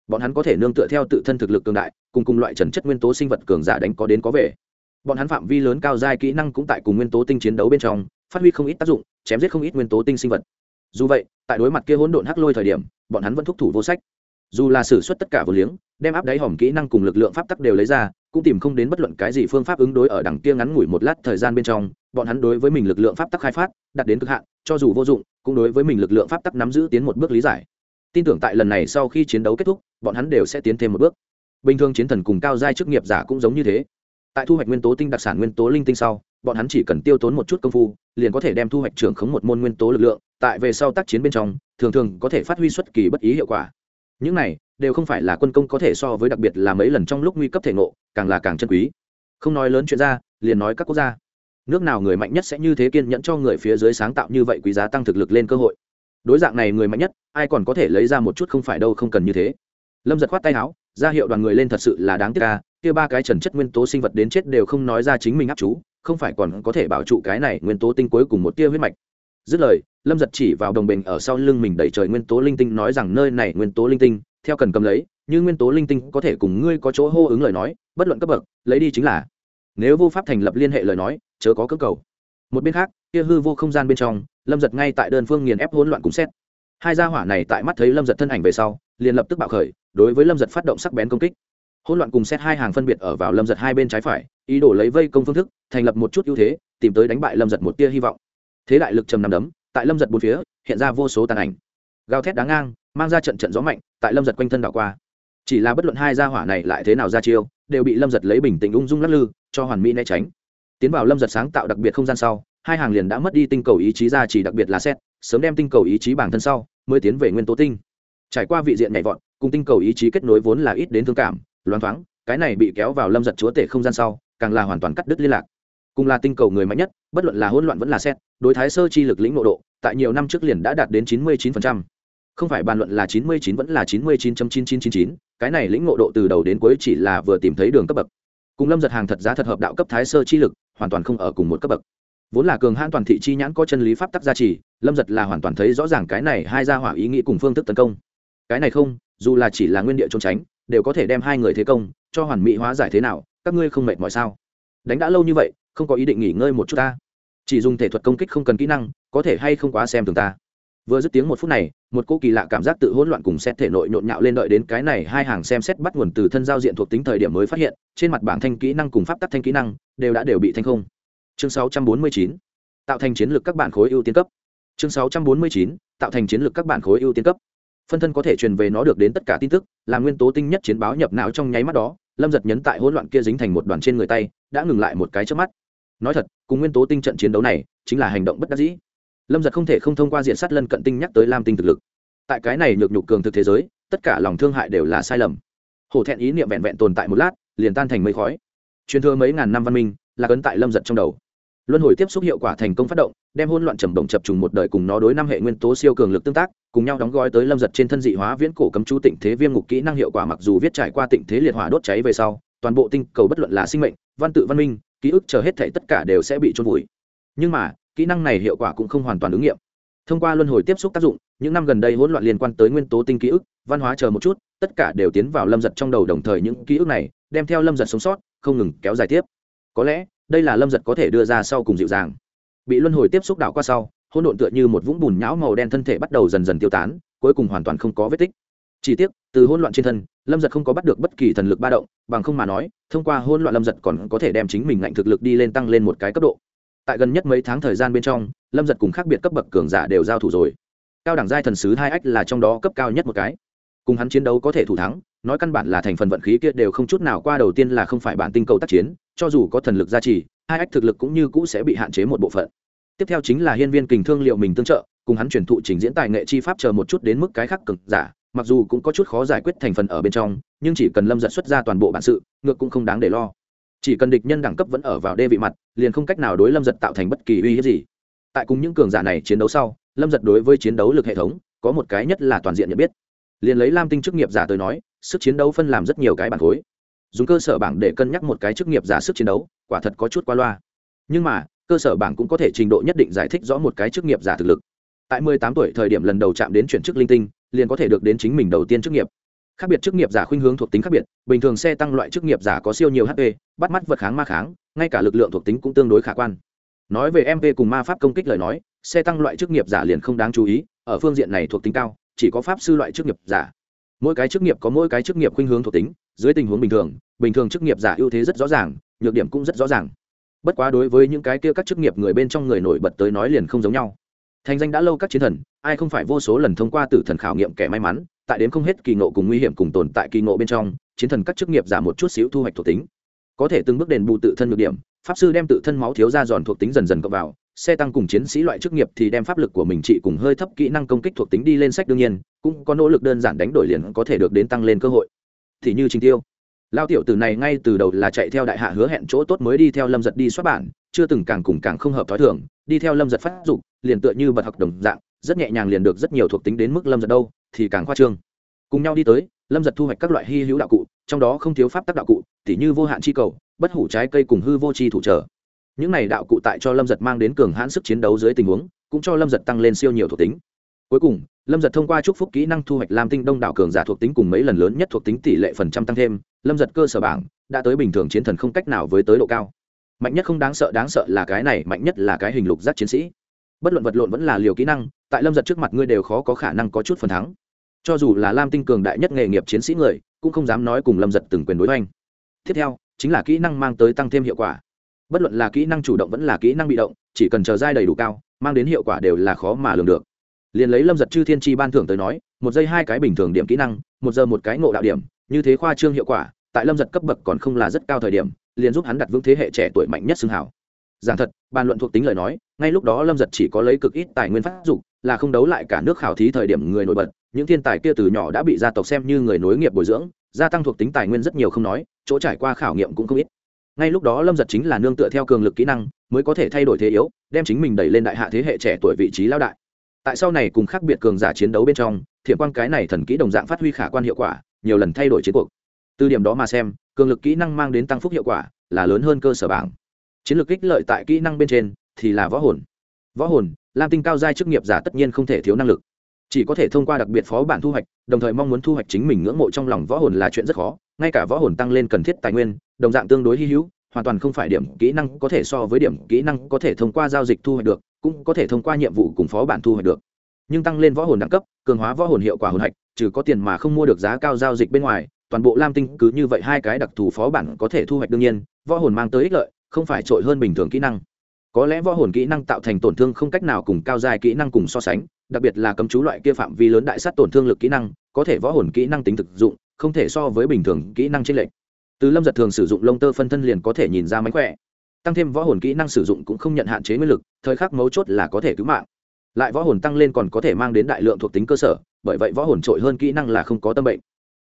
Bọn hắn có thể nương tựa theo tự thân thực lực cường đại, cùng cùng loại trần chất nguyên tố sinh vật cường giả đánh có đến có về. Bọn hắn phạm vi lớn cao giai kỹ năng cũng tại cùng nguyên tố tinh chiến đấu bên trong, phát huy không ít tác dụng, chém giết không ít nguyên tố tinh sinh vật. Dù vậy, tại đối mặt kia hỗn độn hắc lôi thời điểm, bọn hắn vẫn thúc thủ vô sách. Dù là xử suất tất cả vô liếng, đem áp đáy hòm kỹ năng cùng lực lượng pháp tắc đều lấy ra, cũng tìm không đến bất luận cái gì phương pháp ứng đối ở đằng kia ngắn ngủi một lát thời gian bên trong bọn hắn đối với mình lực lượng pháp tắc khai phát đặt đến cực hạn, cho dù vô dụng, cũng đối với mình lực lượng pháp tắc nắm giữ tiến một bước lý giải. Tin tưởng tại lần này sau khi chiến đấu kết thúc, bọn hắn đều sẽ tiến thêm một bước. Bình thường chiến thần cùng cao giai chức nghiệp giả cũng giống như thế. Tại thu hoạch nguyên tố tinh đặc sản nguyên tố linh tinh sau, bọn hắn chỉ cần tiêu tốn một chút công phu, liền có thể đem thu hoạch trưởng khống một môn nguyên tố lực lượng, tại về sau tác chiến bên trong, thường thường có thể phát huy xuất kỳ bất ý hiệu quả. Những này, đều không phải là quân công có thể so với đặc biệt là mấy lần trong lúc nguy cấp thể ngộ, càng là càng chân quý. Không nói lớn chuyện ra, liền nói các quốc gia nước nào người mạnh nhất sẽ như thế kiên nhẫn cho người phía dưới sáng tạo như vậy quý giá tăng thực lực lên cơ hội. Đối dạng này người mạnh nhất, ai còn có thể lấy ra một chút không phải đâu không cần như thế. Lâm giật khoát tay áo, ra hiệu đoàn người lên thật sự là đáng tiếc ca kia ba cái trần chất nguyên tố sinh vật đến chết đều không nói ra chính mình áp chú, không phải còn có thể bảo trụ cái này nguyên tố tinh cuối cùng một tia huyết mạch. Dứt lời, lâm giật chỉ vào đồng bình ở sau lưng mình đẩy trời nguyên tố linh tinh nói rằng nơi này nguyên tố linh tinh, theo cần cầm lấy, như nguyên tố linh tinh có thể cùng ngươi có chỗ hô ứng lời nói, bất luận cấp bậc, lấy đi chính là. Nếu vô pháp thành lập liên hệ lời nói chớ có cơ cầu. Một bên khác, kia hư vô không gian bên trong, lâm giật ngay tại đơn phương nghiền ép hỗn loạn cùng xét. Hai gia hỏa này tại mắt thấy lâm giật thân ảnh về sau, liền lập tức bạo khởi, đối với lâm giật phát động sắc bén công kích. Hỗn loạn cùng xét hai hàng phân biệt ở vào lâm giật hai bên trái phải, ý đồ lấy vây công phương thức, thành lập một chút ưu thế, tìm tới đánh bại lâm giật một tia hy vọng. Thế đại lực trầm nằm đấm, tại lâm giật bốn phía, hiện ra vô số tàn ảnh. Gào thét đáng ngang, mang ra trận trận gió mạnh, tại lâm giật quanh thân đảo qua. Chỉ là bất luận hai gia hỏa này lại thế nào ra chiêu, đều bị lâm giật lấy bình tĩnh ung dung lắc lư, cho hoàn mỹ né tránh tiến vào lâm giật sáng tạo đặc biệt không gian sau, hai hàng liền đã mất đi tinh cầu ý chí ra chỉ đặc biệt là xét, sớm đem tinh cầu ý chí bản thân sau, mới tiến về nguyên tố tinh. Trải qua vị diện nhảy vọt, cùng tinh cầu ý chí kết nối vốn là ít đến thương cảm, loáng thoáng, cái này bị kéo vào lâm giật chúa tể không gian sau, càng là hoàn toàn cắt đứt liên lạc. Cùng là tinh cầu người mạnh nhất, bất luận là hỗn loạn vẫn là xét, đối thái sơ chi lực lĩnh nội độ, tại nhiều năm trước liền đã đạt đến chín mươi chín không phải bàn luận là chín mươi chín vẫn là chín mươi chín chín chín chín chín, cái này lĩnh ngộ độ từ đầu đến cuối chỉ là vừa tìm thấy đường cấp bậc. Cùng lâm giật hàng thật giá thật hợp đạo cấp thái sơ chi lực hoàn toàn không ở cùng một cấp bậc. Vốn là cường hãn toàn thị chi nhãn có chân lý pháp tắc gia trì, lâm giật là hoàn toàn thấy rõ ràng cái này hai gia hỏa ý nghĩ cùng phương thức tấn công. Cái này không, dù là chỉ là nguyên địa trốn tránh, đều có thể đem hai người thế công, cho hoàn mỹ hóa giải thế nào, các ngươi không mệt mỏi sao? Đánh đã lâu như vậy, không có ý định nghỉ ngơi một chút ta. Chỉ dùng thể thuật công kích không cần kỹ năng, có thể hay không quá xem thường ta vừa dứt tiếng một phút này, một cô kỳ lạ cảm giác tự hỗn loạn cùng xét thể nội nhộn nhạo lên đợi đến cái này hai hàng xem xét bắt nguồn từ thân giao diện thuộc tính thời điểm mới phát hiện, trên mặt bảng thanh kỹ năng cùng pháp tắc thanh kỹ năng đều đã đều bị thanh không. Chương 649 tạo thành chiến lược các bạn khối ưu tiên cấp. Chương 649 tạo thành chiến lược các bạn khối ưu tiên cấp. Phân thân có thể truyền về nó được đến tất cả tin tức, là nguyên tố tinh nhất chiến báo nhập não trong nháy mắt đó, lâm giật nhấn tại hỗn loạn kia dính thành một đoàn trên người tay, đã ngừng lại một cái trước mắt. Nói thật, cùng nguyên tố tinh trận chiến đấu này, chính là hành động bất đắc dĩ lâm giật không thể không thông qua diện sát lân cận tinh nhắc tới lam tinh thực lực. Tại cái này nhược nhục cường thực thế giới, tất cả lòng thương hại đều là sai lầm. Hổ thẹn ý niệm vẹn vẹn tồn tại một lát, liền tan thành mây khói. Truyền thừa mấy ngàn năm văn minh, là cấn tại lâm giật trong đầu. Luân hồi tiếp xúc hiệu quả thành công phát động, đem hôn loạn trầm động chập trùng một đời cùng nó đối năm hệ nguyên tố siêu cường lực tương tác, cùng nhau đóng gói tới lâm giật trên thân dị hóa viễn cổ cấm chú tịnh thế viêm ngục kỹ năng hiệu quả mặc dù viết trải qua tịnh thế liệt hỏa đốt cháy về sau, toàn bộ tinh cầu bất luận là sinh mệnh, văn tự văn minh, ký ức chờ hết thể tất cả đều sẽ bị trôn vùi. Nhưng mà kỹ năng này hiệu quả cũng không hoàn toàn ứng nghiệm. Thông qua luân hồi tiếp xúc tác dụng, những năm gần đây hỗn loạn liên quan tới nguyên tố tinh ký ức, văn hóa chờ một chút, tất cả đều tiến vào lâm giật trong đầu đồng thời những ký ức này đem theo lâm giật sống sót, không ngừng kéo dài tiếp. Có lẽ, đây là lâm giật có thể đưa ra sau cùng dịu dàng. Bị luân hồi tiếp xúc đảo qua sau, hỗn độn tựa như một vũng bùn nhão màu đen thân thể bắt đầu dần dần tiêu tán, cuối cùng hoàn toàn không có vết tích. Chỉ tiếc, từ hỗn loạn trên thân, lâm giật không có bắt được bất kỳ thần lực ba động, bằng không mà nói, thông qua hỗn loạn lâm giật còn có thể đem chính mình ngạnh thực lực đi lên tăng lên một cái cấp độ tại gần nhất mấy tháng thời gian bên trong, lâm giật cùng khác biệt cấp bậc cường giả đều giao thủ rồi. Cao đẳng giai thần sứ hai ách là trong đó cấp cao nhất một cái. Cùng hắn chiến đấu có thể thủ thắng, nói căn bản là thành phần vận khí kia đều không chút nào qua đầu tiên là không phải bản tinh cầu tác chiến, cho dù có thần lực gia trì, hai ách thực lực cũng như cũ sẽ bị hạn chế một bộ phận. Tiếp theo chính là hiên viên kình thương liệu mình tương trợ, cùng hắn truyền thụ trình diễn tài nghệ chi pháp chờ một chút đến mức cái khác cực giả, mặc dù cũng có chút khó giải quyết thành phần ở bên trong, nhưng chỉ cần lâm giật xuất ra toàn bộ bản sự, ngược cũng không đáng để lo chỉ cần địch nhân đẳng cấp vẫn ở vào đê vị mặt, liền không cách nào đối lâm giật tạo thành bất kỳ uy hiếp gì. Tại cùng những cường giả này chiến đấu sau, lâm giật đối với chiến đấu lực hệ thống, có một cái nhất là toàn diện nhận biết. Liền lấy lam tinh chức nghiệp giả tới nói, sức chiến đấu phân làm rất nhiều cái bản khối. Dùng cơ sở bảng để cân nhắc một cái chức nghiệp giả sức chiến đấu, quả thật có chút qua loa. Nhưng mà, cơ sở bảng cũng có thể trình độ nhất định giải thích rõ một cái chức nghiệp giả thực lực. Tại mười tám tuổi thời điểm lần đầu chạm đến chuyển chức linh tinh, liền có thể được đến chính mình đầu tiên chức nghiệp khác biệt chức nghiệp giả khuynh hướng thuộc tính khác biệt, bình thường xe tăng loại chức nghiệp giả có siêu nhiều hp bắt mắt vật kháng ma kháng, ngay cả lực lượng thuộc tính cũng tương đối khả quan. Nói về mp cùng ma pháp công kích lời nói, xe tăng loại chức nghiệp giả liền không đáng chú ý, ở phương diện này thuộc tính cao, chỉ có pháp sư loại chức nghiệp giả. Mỗi cái chức nghiệp có mỗi cái chức nghiệp khuynh hướng thuộc tính, dưới tình huống bình thường bình thường chức nghiệp giả ưu thế rất rõ ràng, nhược điểm cũng rất rõ ràng. Bất quá đối với những cái kia các chức nghiệp người bên trong người nổi bật tới nói liền không giống nhau. Thành danh đã lâu các chiến thần, ai không phải vô số lần thông qua tử thần khảo nghiệm kẻ may mắn tại đến không hết kỳ ngộ cùng nguy hiểm cùng tồn tại kỳ ngộ bên trong, chiến thần các chức nghiệp giảm một chút xíu thu hoạch thuộc tính. Có thể từng bước đền bù tự thân được điểm, pháp sư đem tự thân máu thiếu ra giòn thuộc tính dần dần cộng vào, xe tăng cùng chiến sĩ loại chức nghiệp thì đem pháp lực của mình trị cùng hơi thấp kỹ năng công kích thuộc tính đi lên sách đương nhiên, cũng có nỗ lực đơn giản đánh đổi liền có thể được đến tăng lên cơ hội. Thì như trình tiêu, lao tiểu từ này ngay từ đầu là chạy theo đại hạ hứa hẹn chỗ tốt mới đi theo lâm giật đi xuất bản, chưa từng càng cùng càng không hợp t h ó i thường, đi theo lâm giật phát dục, liền tựa như bật học đồng dạng, rất nhẹ nhàng liền được rất nhiều thuộc tính đến mức lâm giật đâu thì càng khoa trương. Cùng nhau đi tới, lâm giật thu hoạch các loại hy hữu đạo cụ, trong đó không thiếu pháp tác đạo cụ, tỉ như vô hạn chi cầu, bất hủ trái cây cùng hư vô chi thủ trở. Những này đạo cụ tại cho lâm giật mang đến cường hãn sức chiến đấu dưới tình huống, cũng cho lâm giật tăng lên siêu nhiều thuộc tính. Cuối cùng, lâm giật thông qua chúc phúc kỹ năng thu hoạch lam tinh đông đảo cường giả thuộc tính cùng mấy lần lớn nhất thuộc tính tỷ lệ phần trăm tăng thêm, lâm giật cơ sở bảng đã tới bình thường chiến thần không cách nào với tới độ cao. Mạnh nhất không đáng sợ đáng sợ là cái này, mạnh nhất là cái hình lục giác chiến sĩ. Bất luận vật lộn vẫn là liều kỹ năng, tại lâm giật trước mặt ngươi đều khó có khả năng có chút phần thắng cho dù là lam tinh cường đại nhất nghề nghiệp chiến sĩ người, cũng không dám nói cùng lâm giật từng quyền đối oanh tiếp theo, chính là kỹ năng mang tới tăng thêm hiệu quả. Bất luận là kỹ năng chủ động vẫn là kỹ năng bị động, chỉ cần chờ dai đầy đủ cao, mang đến hiệu quả đều là khó mà lường được. Liền lấy lâm giật chư thiên tri ban thưởng tới nói, một giây hai cái bình thường điểm kỹ năng, một giờ một cái ngộ đạo điểm, như thế khoa trương hiệu quả, tại lâm giật cấp bậc còn không là rất cao thời điểm, liền giúp hắn đặt vững thế hệ trẻ tuổi mạnh nhất xưng hảo giảng thật, bàn luận thuộc tính lời nói, ngay lúc đó lâm giật chỉ có lấy cực ít tài nguyên phát dục, là không đấu lại cả nước khảo thí thời điểm người nổi bật những thiên tài kia từ nhỏ đã bị gia tộc xem như người nối nghiệp bồi dưỡng, gia tăng thuộc tính tài nguyên rất nhiều không nói, chỗ trải qua khảo nghiệm cũng không ít. Ngay lúc đó lâm giật chính là nương tựa theo cường lực kỹ năng, mới có thể thay đổi thế yếu, đem chính mình đẩy lên đại hạ thế hệ trẻ tuổi vị trí lao đại. Tại sau này cùng khác biệt cường giả chiến đấu bên trong, thiện quan cái này thần kỹ đồng dạng phát huy khả quan hiệu quả, nhiều lần thay đổi chiến cuộc. Từ điểm đó mà xem, cường lực kỹ năng mang đến tăng phúc hiệu quả, là lớn hơn cơ sở bảng. Chiến lược ích lợi tại kỹ năng bên trên thì là võ hồn. Võ hồn, lam tinh cao giai chức nghiệp giả tất nhiên không thể thiếu năng lực chỉ có thể thông qua đặc biệt phó bản thu hoạch, đồng thời mong muốn thu hoạch chính mình ngưỡng mộ trong lòng võ hồn là chuyện rất khó, ngay cả võ hồn tăng lên cần thiết tài nguyên, đồng dạng tương đối hy hữu, hoàn toàn không phải điểm kỹ năng có thể so với điểm kỹ năng có thể thông qua giao dịch thu hoạch được, cũng có thể thông qua nhiệm vụ cùng phó bản thu hoạch được. Nhưng tăng lên võ hồn đẳng cấp, cường hóa võ hồn hiệu quả hồn hạch, trừ có tiền mà không mua được giá cao giao dịch bên ngoài, toàn bộ lam tinh cứ như vậy hai cái đặc thù phó bản có thể thu hoạch đương nhiên, võ hồn mang tới ích lợi, không phải trội hơn bình thường kỹ năng. Có lẽ võ hồn kỹ năng tạo thành tổn thương không cách nào cùng cao dài kỹ năng cùng so sánh đặc biệt là cấm chú loại kia phạm vi lớn đại sát tổn thương lực kỹ năng, có thể võ hồn kỹ năng tính thực dụng, không thể so với bình thường kỹ năng trên lệnh từ lâm giật thường sử dụng lông tơ phân thân liền có thể nhìn ra mánh khỏe. Tăng thêm võ hồn kỹ năng sử dụng cũng không nhận hạn chế nguyên lực, thời khắc mấu chốt là có thể cứu mạng. Lại võ hồn tăng lên còn có thể mang đến đại lượng thuộc tính cơ sở, bởi vậy võ hồn trội hơn kỹ năng là không có tâm bệnh.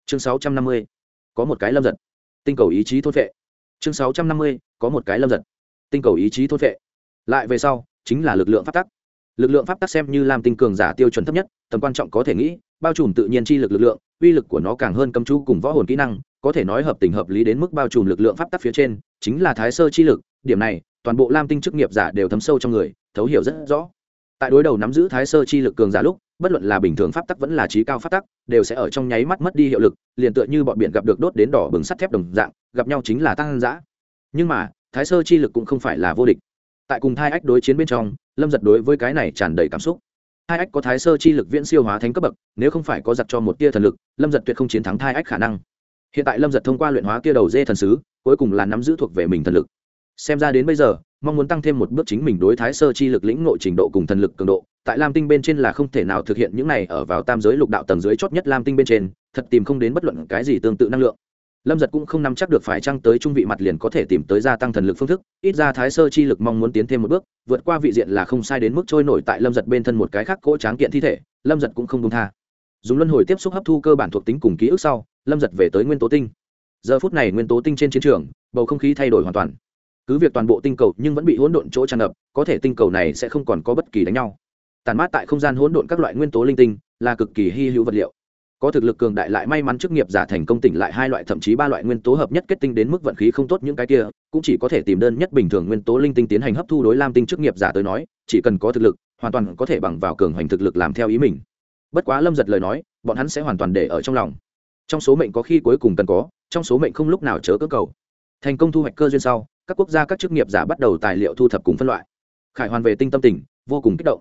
Chương sáu trăm năm mươi, có một cái lâm giật. Tinh cầu ý chí thốt vệ chương sáu trăm năm mươi, có một cái lâm giật. Tinh cầu ý chí thốt vệ lại về sau, chính là lực lượng phát tắc lực lượng pháp tắc xem như làm tinh cường giả tiêu chuẩn thấp nhất, tầm quan trọng có thể nghĩ, bao trùm tự nhiên chi lực lực lượng, uy lực của nó càng hơn cấm chú cùng võ hồn kỹ năng, có thể nói hợp tình hợp lý đến mức bao trùm lực lượng pháp tắc phía trên, chính là thái sơ chi lực, điểm này, toàn bộ lam tinh chức nghiệp giả đều thấm sâu trong người, thấu hiểu rất rõ. Tại đối đầu nắm giữ thái sơ chi lực cường giả lúc, bất luận là bình thường pháp tắc vẫn là trí cao pháp tắc, đều sẽ ở trong nháy mắt mất đi hiệu lực, liền tựa như bọn biển gặp được đốt đến đỏ bừng sắt thép đồng dạng, gặp nhau chính là tăng giã nhưng mà, thái sơ chi lực cũng không phải là vô địch tại cùng thai ách đối chiến bên trong, lâm giật đối với cái này tràn đầy cảm xúc. Thai ách có thái sơ chi lực viễn siêu hóa thánh cấp bậc, nếu không phải có giặc cho một tia thần lực, lâm giật tuyệt không chiến thắng thai ách khả năng. Hiện tại lâm giật thông qua luyện hóa kia đầu dê thần sứ, cuối cùng là nắm giữ thuộc về mình thần lực. Xem ra đến bây giờ, mong muốn tăng thêm một bước chính mình đối thái sơ chi lực lĩnh nội trình độ cùng thần lực cường độ, tại lam tinh bên trên là không thể nào thực hiện những này ở vào tam giới lục đạo tầng dưới chót nhất lam tinh bên trên, thật tìm không đến bất luận cái gì tương tự năng lượng lâm giật cũng không nắm chắc được phải chăng tới trung vị mặt liền có thể tìm tới gia tăng thần lực phương thức, ít ra thái sơ chi lực mong muốn tiến thêm một bước, vượt qua vị diện là không sai đến mức trôi nổi tại lâm giật bên thân một cái khác cỗ tráng kiện thi thể, lâm giật cũng không đúng tha. Dùng luân hồi tiếp xúc hấp thu cơ bản thuộc tính cùng ký ức sau, lâm giật về tới nguyên tố tinh. Giờ phút này nguyên tố tinh trên chiến trường, bầu không khí thay đổi hoàn toàn. Cứ việc toàn bộ tinh cầu nhưng vẫn bị hỗn độn chỗ tràn ngập, có thể tinh cầu này sẽ không còn có bất kỳ đánh nhau. Tàn mát tại không gian hỗn độn các loại nguyên tố linh tinh, là cực kỳ hy hữu vật liệu có thực lực cường đại lại may mắn chức nghiệp giả thành công tỉnh lại hai loại thậm chí ba loại nguyên tố hợp nhất kết tinh đến mức vận khí không tốt những cái kia, cũng chỉ có thể tìm đơn nhất bình thường nguyên tố linh tinh tiến hành hấp thu đối lam tinh chức nghiệp giả tới nói, chỉ cần có thực lực, hoàn toàn có thể bằng vào cường hoành thực lực làm theo ý mình. Bất quá lâm giật lời nói, bọn hắn sẽ hoàn toàn để ở trong lòng. Trong số mệnh có khi cuối cùng cần có, trong số mệnh không lúc nào chớ cơ cầu. Thành công thu hoạch cơ duyên sau, các quốc gia các chức nghiệp giả bắt đầu tài liệu thu thập cùng phân loại. Khải hoàn về tinh tâm tình vô cùng kích động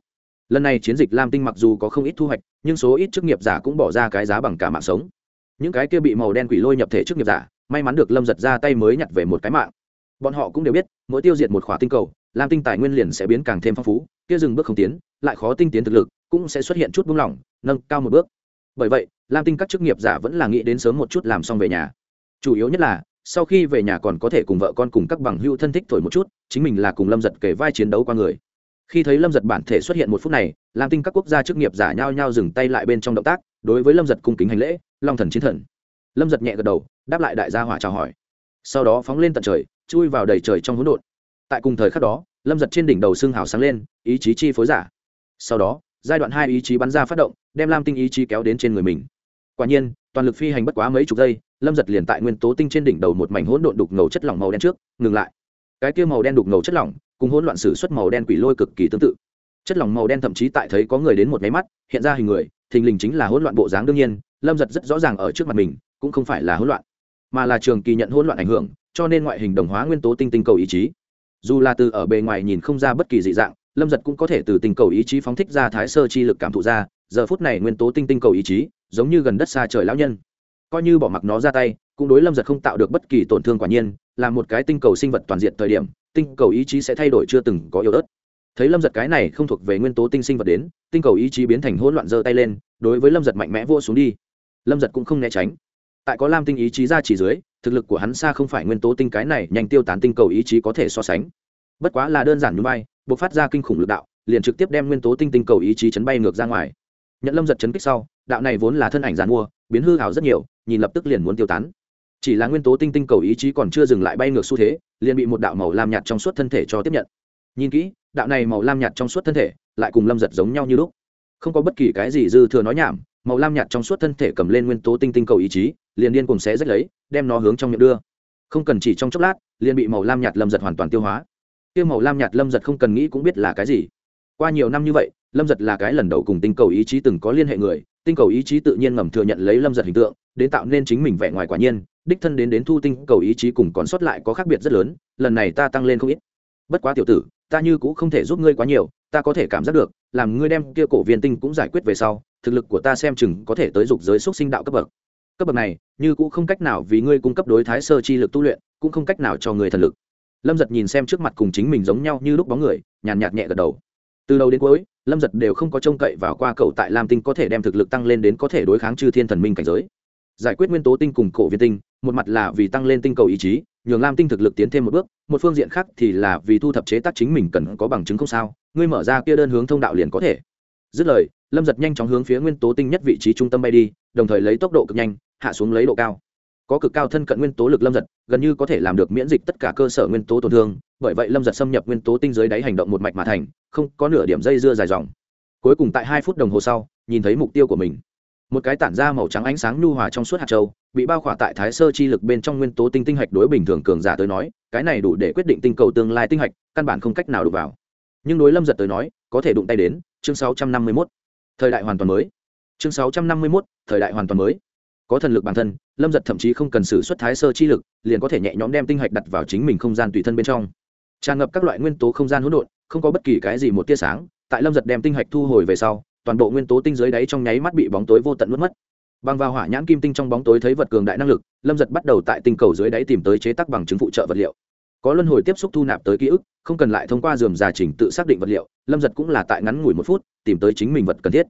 lần này chiến dịch lam tinh mặc dù có không ít thu hoạch, nhưng số ít chức nghiệp giả cũng bỏ ra cái giá bằng cả mạng sống. Những cái kia bị màu đen quỷ lôi nhập thể chức nghiệp giả, may mắn được lâm giật ra tay mới nhặt về một cái mạng. Bọn họ cũng đều biết, mỗi tiêu diệt một khỏa tinh cầu, lam tinh tài nguyên liền sẽ biến càng thêm phong phú, kia dừng bước không tiến, lại khó tinh tiến thực lực, cũng sẽ xuất hiện chút buông lỏng, nâng cao một bước. Bởi vậy, lam tinh các chức nghiệp giả vẫn là nghĩ đến sớm một chút làm xong về nhà. Chủ yếu nhất là, sau khi về nhà còn có thể cùng vợ con cùng các bằng hữu thân thích thổi một chút, chính mình là cùng lâm giật kể vai chiến đấu qua người khi thấy lâm giật bản thể xuất hiện một phút này lam tinh các quốc gia chức nghiệp giả nhao nhao dừng tay lại bên trong động tác đối với lâm giật cung kính hành lễ long thần chiến thần lâm giật nhẹ gật đầu đáp lại đại gia hỏa chào hỏi sau đó phóng lên tận trời chui vào đầy trời trong hỗn độn tại cùng thời khắc đó lâm giật trên đỉnh đầu xương hào sáng lên ý chí chi phối giả sau đó giai đoạn hai ý chí bắn ra phát động đem lam tinh ý chí kéo đến trên người mình quả nhiên toàn lực phi hành bất quá mấy chục giây lâm giật liền tại nguyên tố tinh trên đỉnh đầu một mảnh hỗn độn đục ngầu chất lỏng màu đen trước ngừng lại cái kia màu đen đục ngầu chất lỏng cùng hỗn loạn sử xuất màu đen quỷ lôi cực kỳ tương tự. Chất lỏng màu đen thậm chí tại thấy có người đến một máy mắt, hiện ra hình người, thình lình chính là hỗn loạn bộ dáng đương nhiên, lâm giật rất rõ ràng ở trước mặt mình, cũng không phải là hỗn loạn, mà là trường kỳ nhận hỗn loạn ảnh hưởng, cho nên ngoại hình đồng hóa nguyên tố tinh tinh cầu ý chí. Dù là từ ở bề ngoài nhìn không ra bất kỳ dị dạng, lâm giật cũng có thể từ tinh cầu ý chí phóng thích ra thái sơ chi lực cảm thụ ra, giờ phút này nguyên tố tinh tinh cầu ý chí, giống như gần đất xa trời lão nhân. Coi như bỏ mặc nó ra tay, cũng đối lâm giật không tạo được bất kỳ tổn thương quả nhiên, là một cái tinh cầu sinh vật toàn diện thời điểm tinh cầu ý chí sẽ thay đổi chưa từng có yếu ớt. Thấy lâm giật cái này không thuộc về nguyên tố tinh sinh vật đến, tinh cầu ý chí biến thành hỗn loạn giơ tay lên, đối với lâm giật mạnh mẽ vô xuống đi. Lâm giật cũng không né tránh. Tại có lam tinh ý chí ra chỉ dưới, thực lực của hắn xa không phải nguyên tố tinh cái này nhanh tiêu tán tinh cầu ý chí có thể so sánh. Bất quá là đơn giản như bay buộc phát ra kinh khủng lực đạo, liền trực tiếp đem nguyên tố tinh tinh cầu ý chí chấn bay ngược ra ngoài. Nhận lâm giật chấn kích sau, đạo này vốn là thân ảnh giàn mua, biến hư hảo rất nhiều, nhìn lập tức liền muốn tiêu tán. Chỉ là nguyên tố tinh tinh cầu ý chí còn chưa dừng lại bay ngược xu thế liền bị một đạo màu lam nhạt trong suốt thân thể cho tiếp nhận. Nhìn kỹ, đạo này màu lam nhạt trong suốt thân thể lại cùng lâm giật giống nhau như lúc. Không có bất kỳ cái gì dư thừa nói nhảm, màu lam nhạt trong suốt thân thể cầm lên nguyên tố tinh tinh cầu ý chí, liền điên cùng xé rách lấy, đem nó hướng trong miệng đưa. Không cần chỉ trong chốc lát, liền bị màu lam nhạt lâm giật hoàn toàn tiêu hóa. Kia màu lam nhạt lâm giật không cần nghĩ cũng biết là cái gì. Qua nhiều năm như vậy lâm giật là cái lần đầu cùng tinh cầu ý chí từng có liên hệ người, tinh cầu ý chí tự nhiên ngầm thừa nhận lấy lâm giật hình tượng, đến tạo nên chính mình vẻ ngoài quả nhiên, đích thân đến đến thu tinh cầu ý chí cùng còn sót lại có khác biệt rất lớn, lần này ta tăng lên không ít. Bất quá tiểu tử, ta như cũng không thể giúp ngươi quá nhiều, ta có thể cảm giác được, làm ngươi đem kia cổ viên tinh cũng giải quyết về sau, thực lực của ta xem chừng có thể tới dục giới xúc sinh đạo cấp bậc. Cấp bậc này, như cũng không cách nào vì ngươi cung cấp đối thái sơ chi lực tu luyện, cũng không cách nào cho người thần lực. Lâm giật nhìn xem trước mặt cùng chính mình giống nhau như lúc bóng người, nhàn nhạt nhẹ gật đầu từ đầu đến cuối, lâm giật đều không có trông cậy vào qua cậu tại lam tinh có thể đem thực lực tăng lên đến có thể đối kháng chư thiên thần minh cảnh giới. Giải quyết nguyên tố tinh cùng cổ viên tinh, một mặt là vì tăng lên tinh cầu ý chí, nhường lam tinh thực lực tiến thêm một bước, một phương diện khác thì là vì thu thập chế tác chính mình cần có bằng chứng không sao, ngươi mở ra kia đơn hướng thông đạo liền có thể. Dứt lời, lâm giật nhanh chóng hướng phía nguyên tố tinh nhất vị trí trung tâm bay đi, đồng thời lấy tốc độ cực nhanh, hạ xuống lấy độ cao có cực cao thân cận nguyên tố lực lâm giật gần như có thể làm được miễn dịch tất cả cơ sở nguyên tố tổn thương bởi vậy lâm giật xâm nhập nguyên tố tinh dưới đáy hành động một mạch mà thành không có nửa điểm dây dưa dài dòng. Cuối cùng tại hai phút đồng hồ sau nhìn thấy mục tiêu của mình. Một cái tản ra màu trắng ánh sáng nhu hòa trong suốt hạt châu bị bao khỏa tại thái sơ chi lực bên trong nguyên tố tinh tinh hạch đối bình thường cường giả tới nói cái này đủ để quyết định tinh cầu tương lai tinh hạch căn bản không cách nào đụng vào. Nhưng đối lâm giật tới nói có thể đụng tay đến chương 651. thời đại hoàn toàn mới. Chương 651, thời đại hoàn toàn mới có thần lực bản thân, lâm giật thậm chí không cần sử xuất thái sơ chi lực, liền có thể nhẹ nhõm đem tinh hạch đặt vào chính mình không gian tùy thân bên trong. Tràn ngập các loại nguyên tố không gian hỗn độn, không có bất kỳ cái gì một tia sáng, tại lâm giật đem tinh hạch thu hồi về sau, toàn bộ nguyên tố tinh dưới đáy trong nháy mắt bị bóng tối vô tận mất mất. Bằng vào hỏa nhãn kim tinh trong bóng tối thấy vật cường đại năng lực, lâm giật bắt đầu tại tinh cầu dưới đáy tìm tới chế tác bằng chứng phụ trợ vật liệu. Có luân hồi tiếp xúc thu nạp tới ký ức, không cần lại thông qua dườm già trình tự xác định vật liệu, lâm giật cũng là tại ngắn ngủi một phút tìm tới chính mình vật cần thiết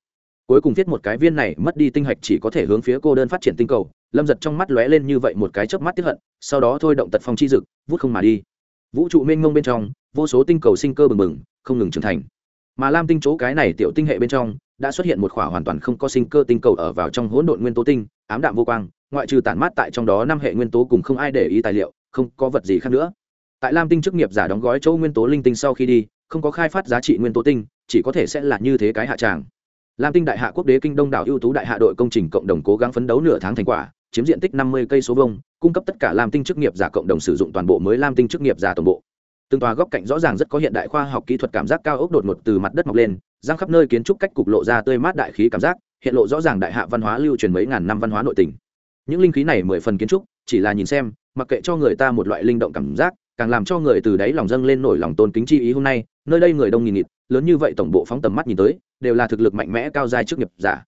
cuối cùng viết một cái viên này mất đi tinh hạch chỉ có thể hướng phía cô đơn phát triển tinh cầu, lâm giật trong mắt lóe lên như vậy một cái chớp mắt tiếp hận, sau đó thôi động tật phong chi dực, vút không mà đi. Vũ trụ mênh mông bên trong, vô số tinh cầu sinh cơ bừng bừng, không ngừng trưởng thành. Mà lam tinh chỗ cái này tiểu tinh hệ bên trong, đã xuất hiện một khỏa hoàn toàn không có sinh cơ tinh cầu ở vào trong hỗn độn nguyên tố tinh, ám đạm vô quang, ngoại trừ tản mát tại trong đó năm hệ nguyên tố cùng không ai để ý tài liệu, không có vật gì khác nữa. Tại lam tinh chức nghiệp giả đóng gói chỗ nguyên tố linh tinh sau khi đi, không có khai phát giá trị nguyên tố tinh, chỉ có thể sẽ là như thế cái hạ tràng lam tinh đại hạ quốc đế kinh đông đảo ưu tú đại hạ đội công trình cộng đồng cố gắng phấn đấu nửa tháng thành quả, chiếm diện tích năm mươi cây số vông cung cấp tất cả lam tinh chức nghiệp giả cộng đồng sử dụng toàn bộ mới lam tinh chức nghiệp giả toàn bộ. Từng tòa góc cạnh rõ ràng rất có hiện đại khoa học kỹ thuật cảm giác cao ốc đột ngột từ mặt đất mọc lên giang khắp nơi kiến trúc cách cục lộ ra tươi mát đại khí cảm giác, hiện lộ rõ ràng đại hạ văn hóa lưu truyền mấy ngàn năm văn hóa nội tình. Những linh khí này mười phần kiến trúc, chỉ là nhìn xem, mặc kệ cho người ta một loại linh động cảm giác, càng làm cho người từ đáy lòng dâng lên nổi lòng tôn kính chi ý hôm nay, nơi đây người đông nghìn nghịt, lớn như vậy tổng bộ phóng tầm mắt nhìn tới đều là thực lực mạnh mẽ cao giai chức nghiệp giả.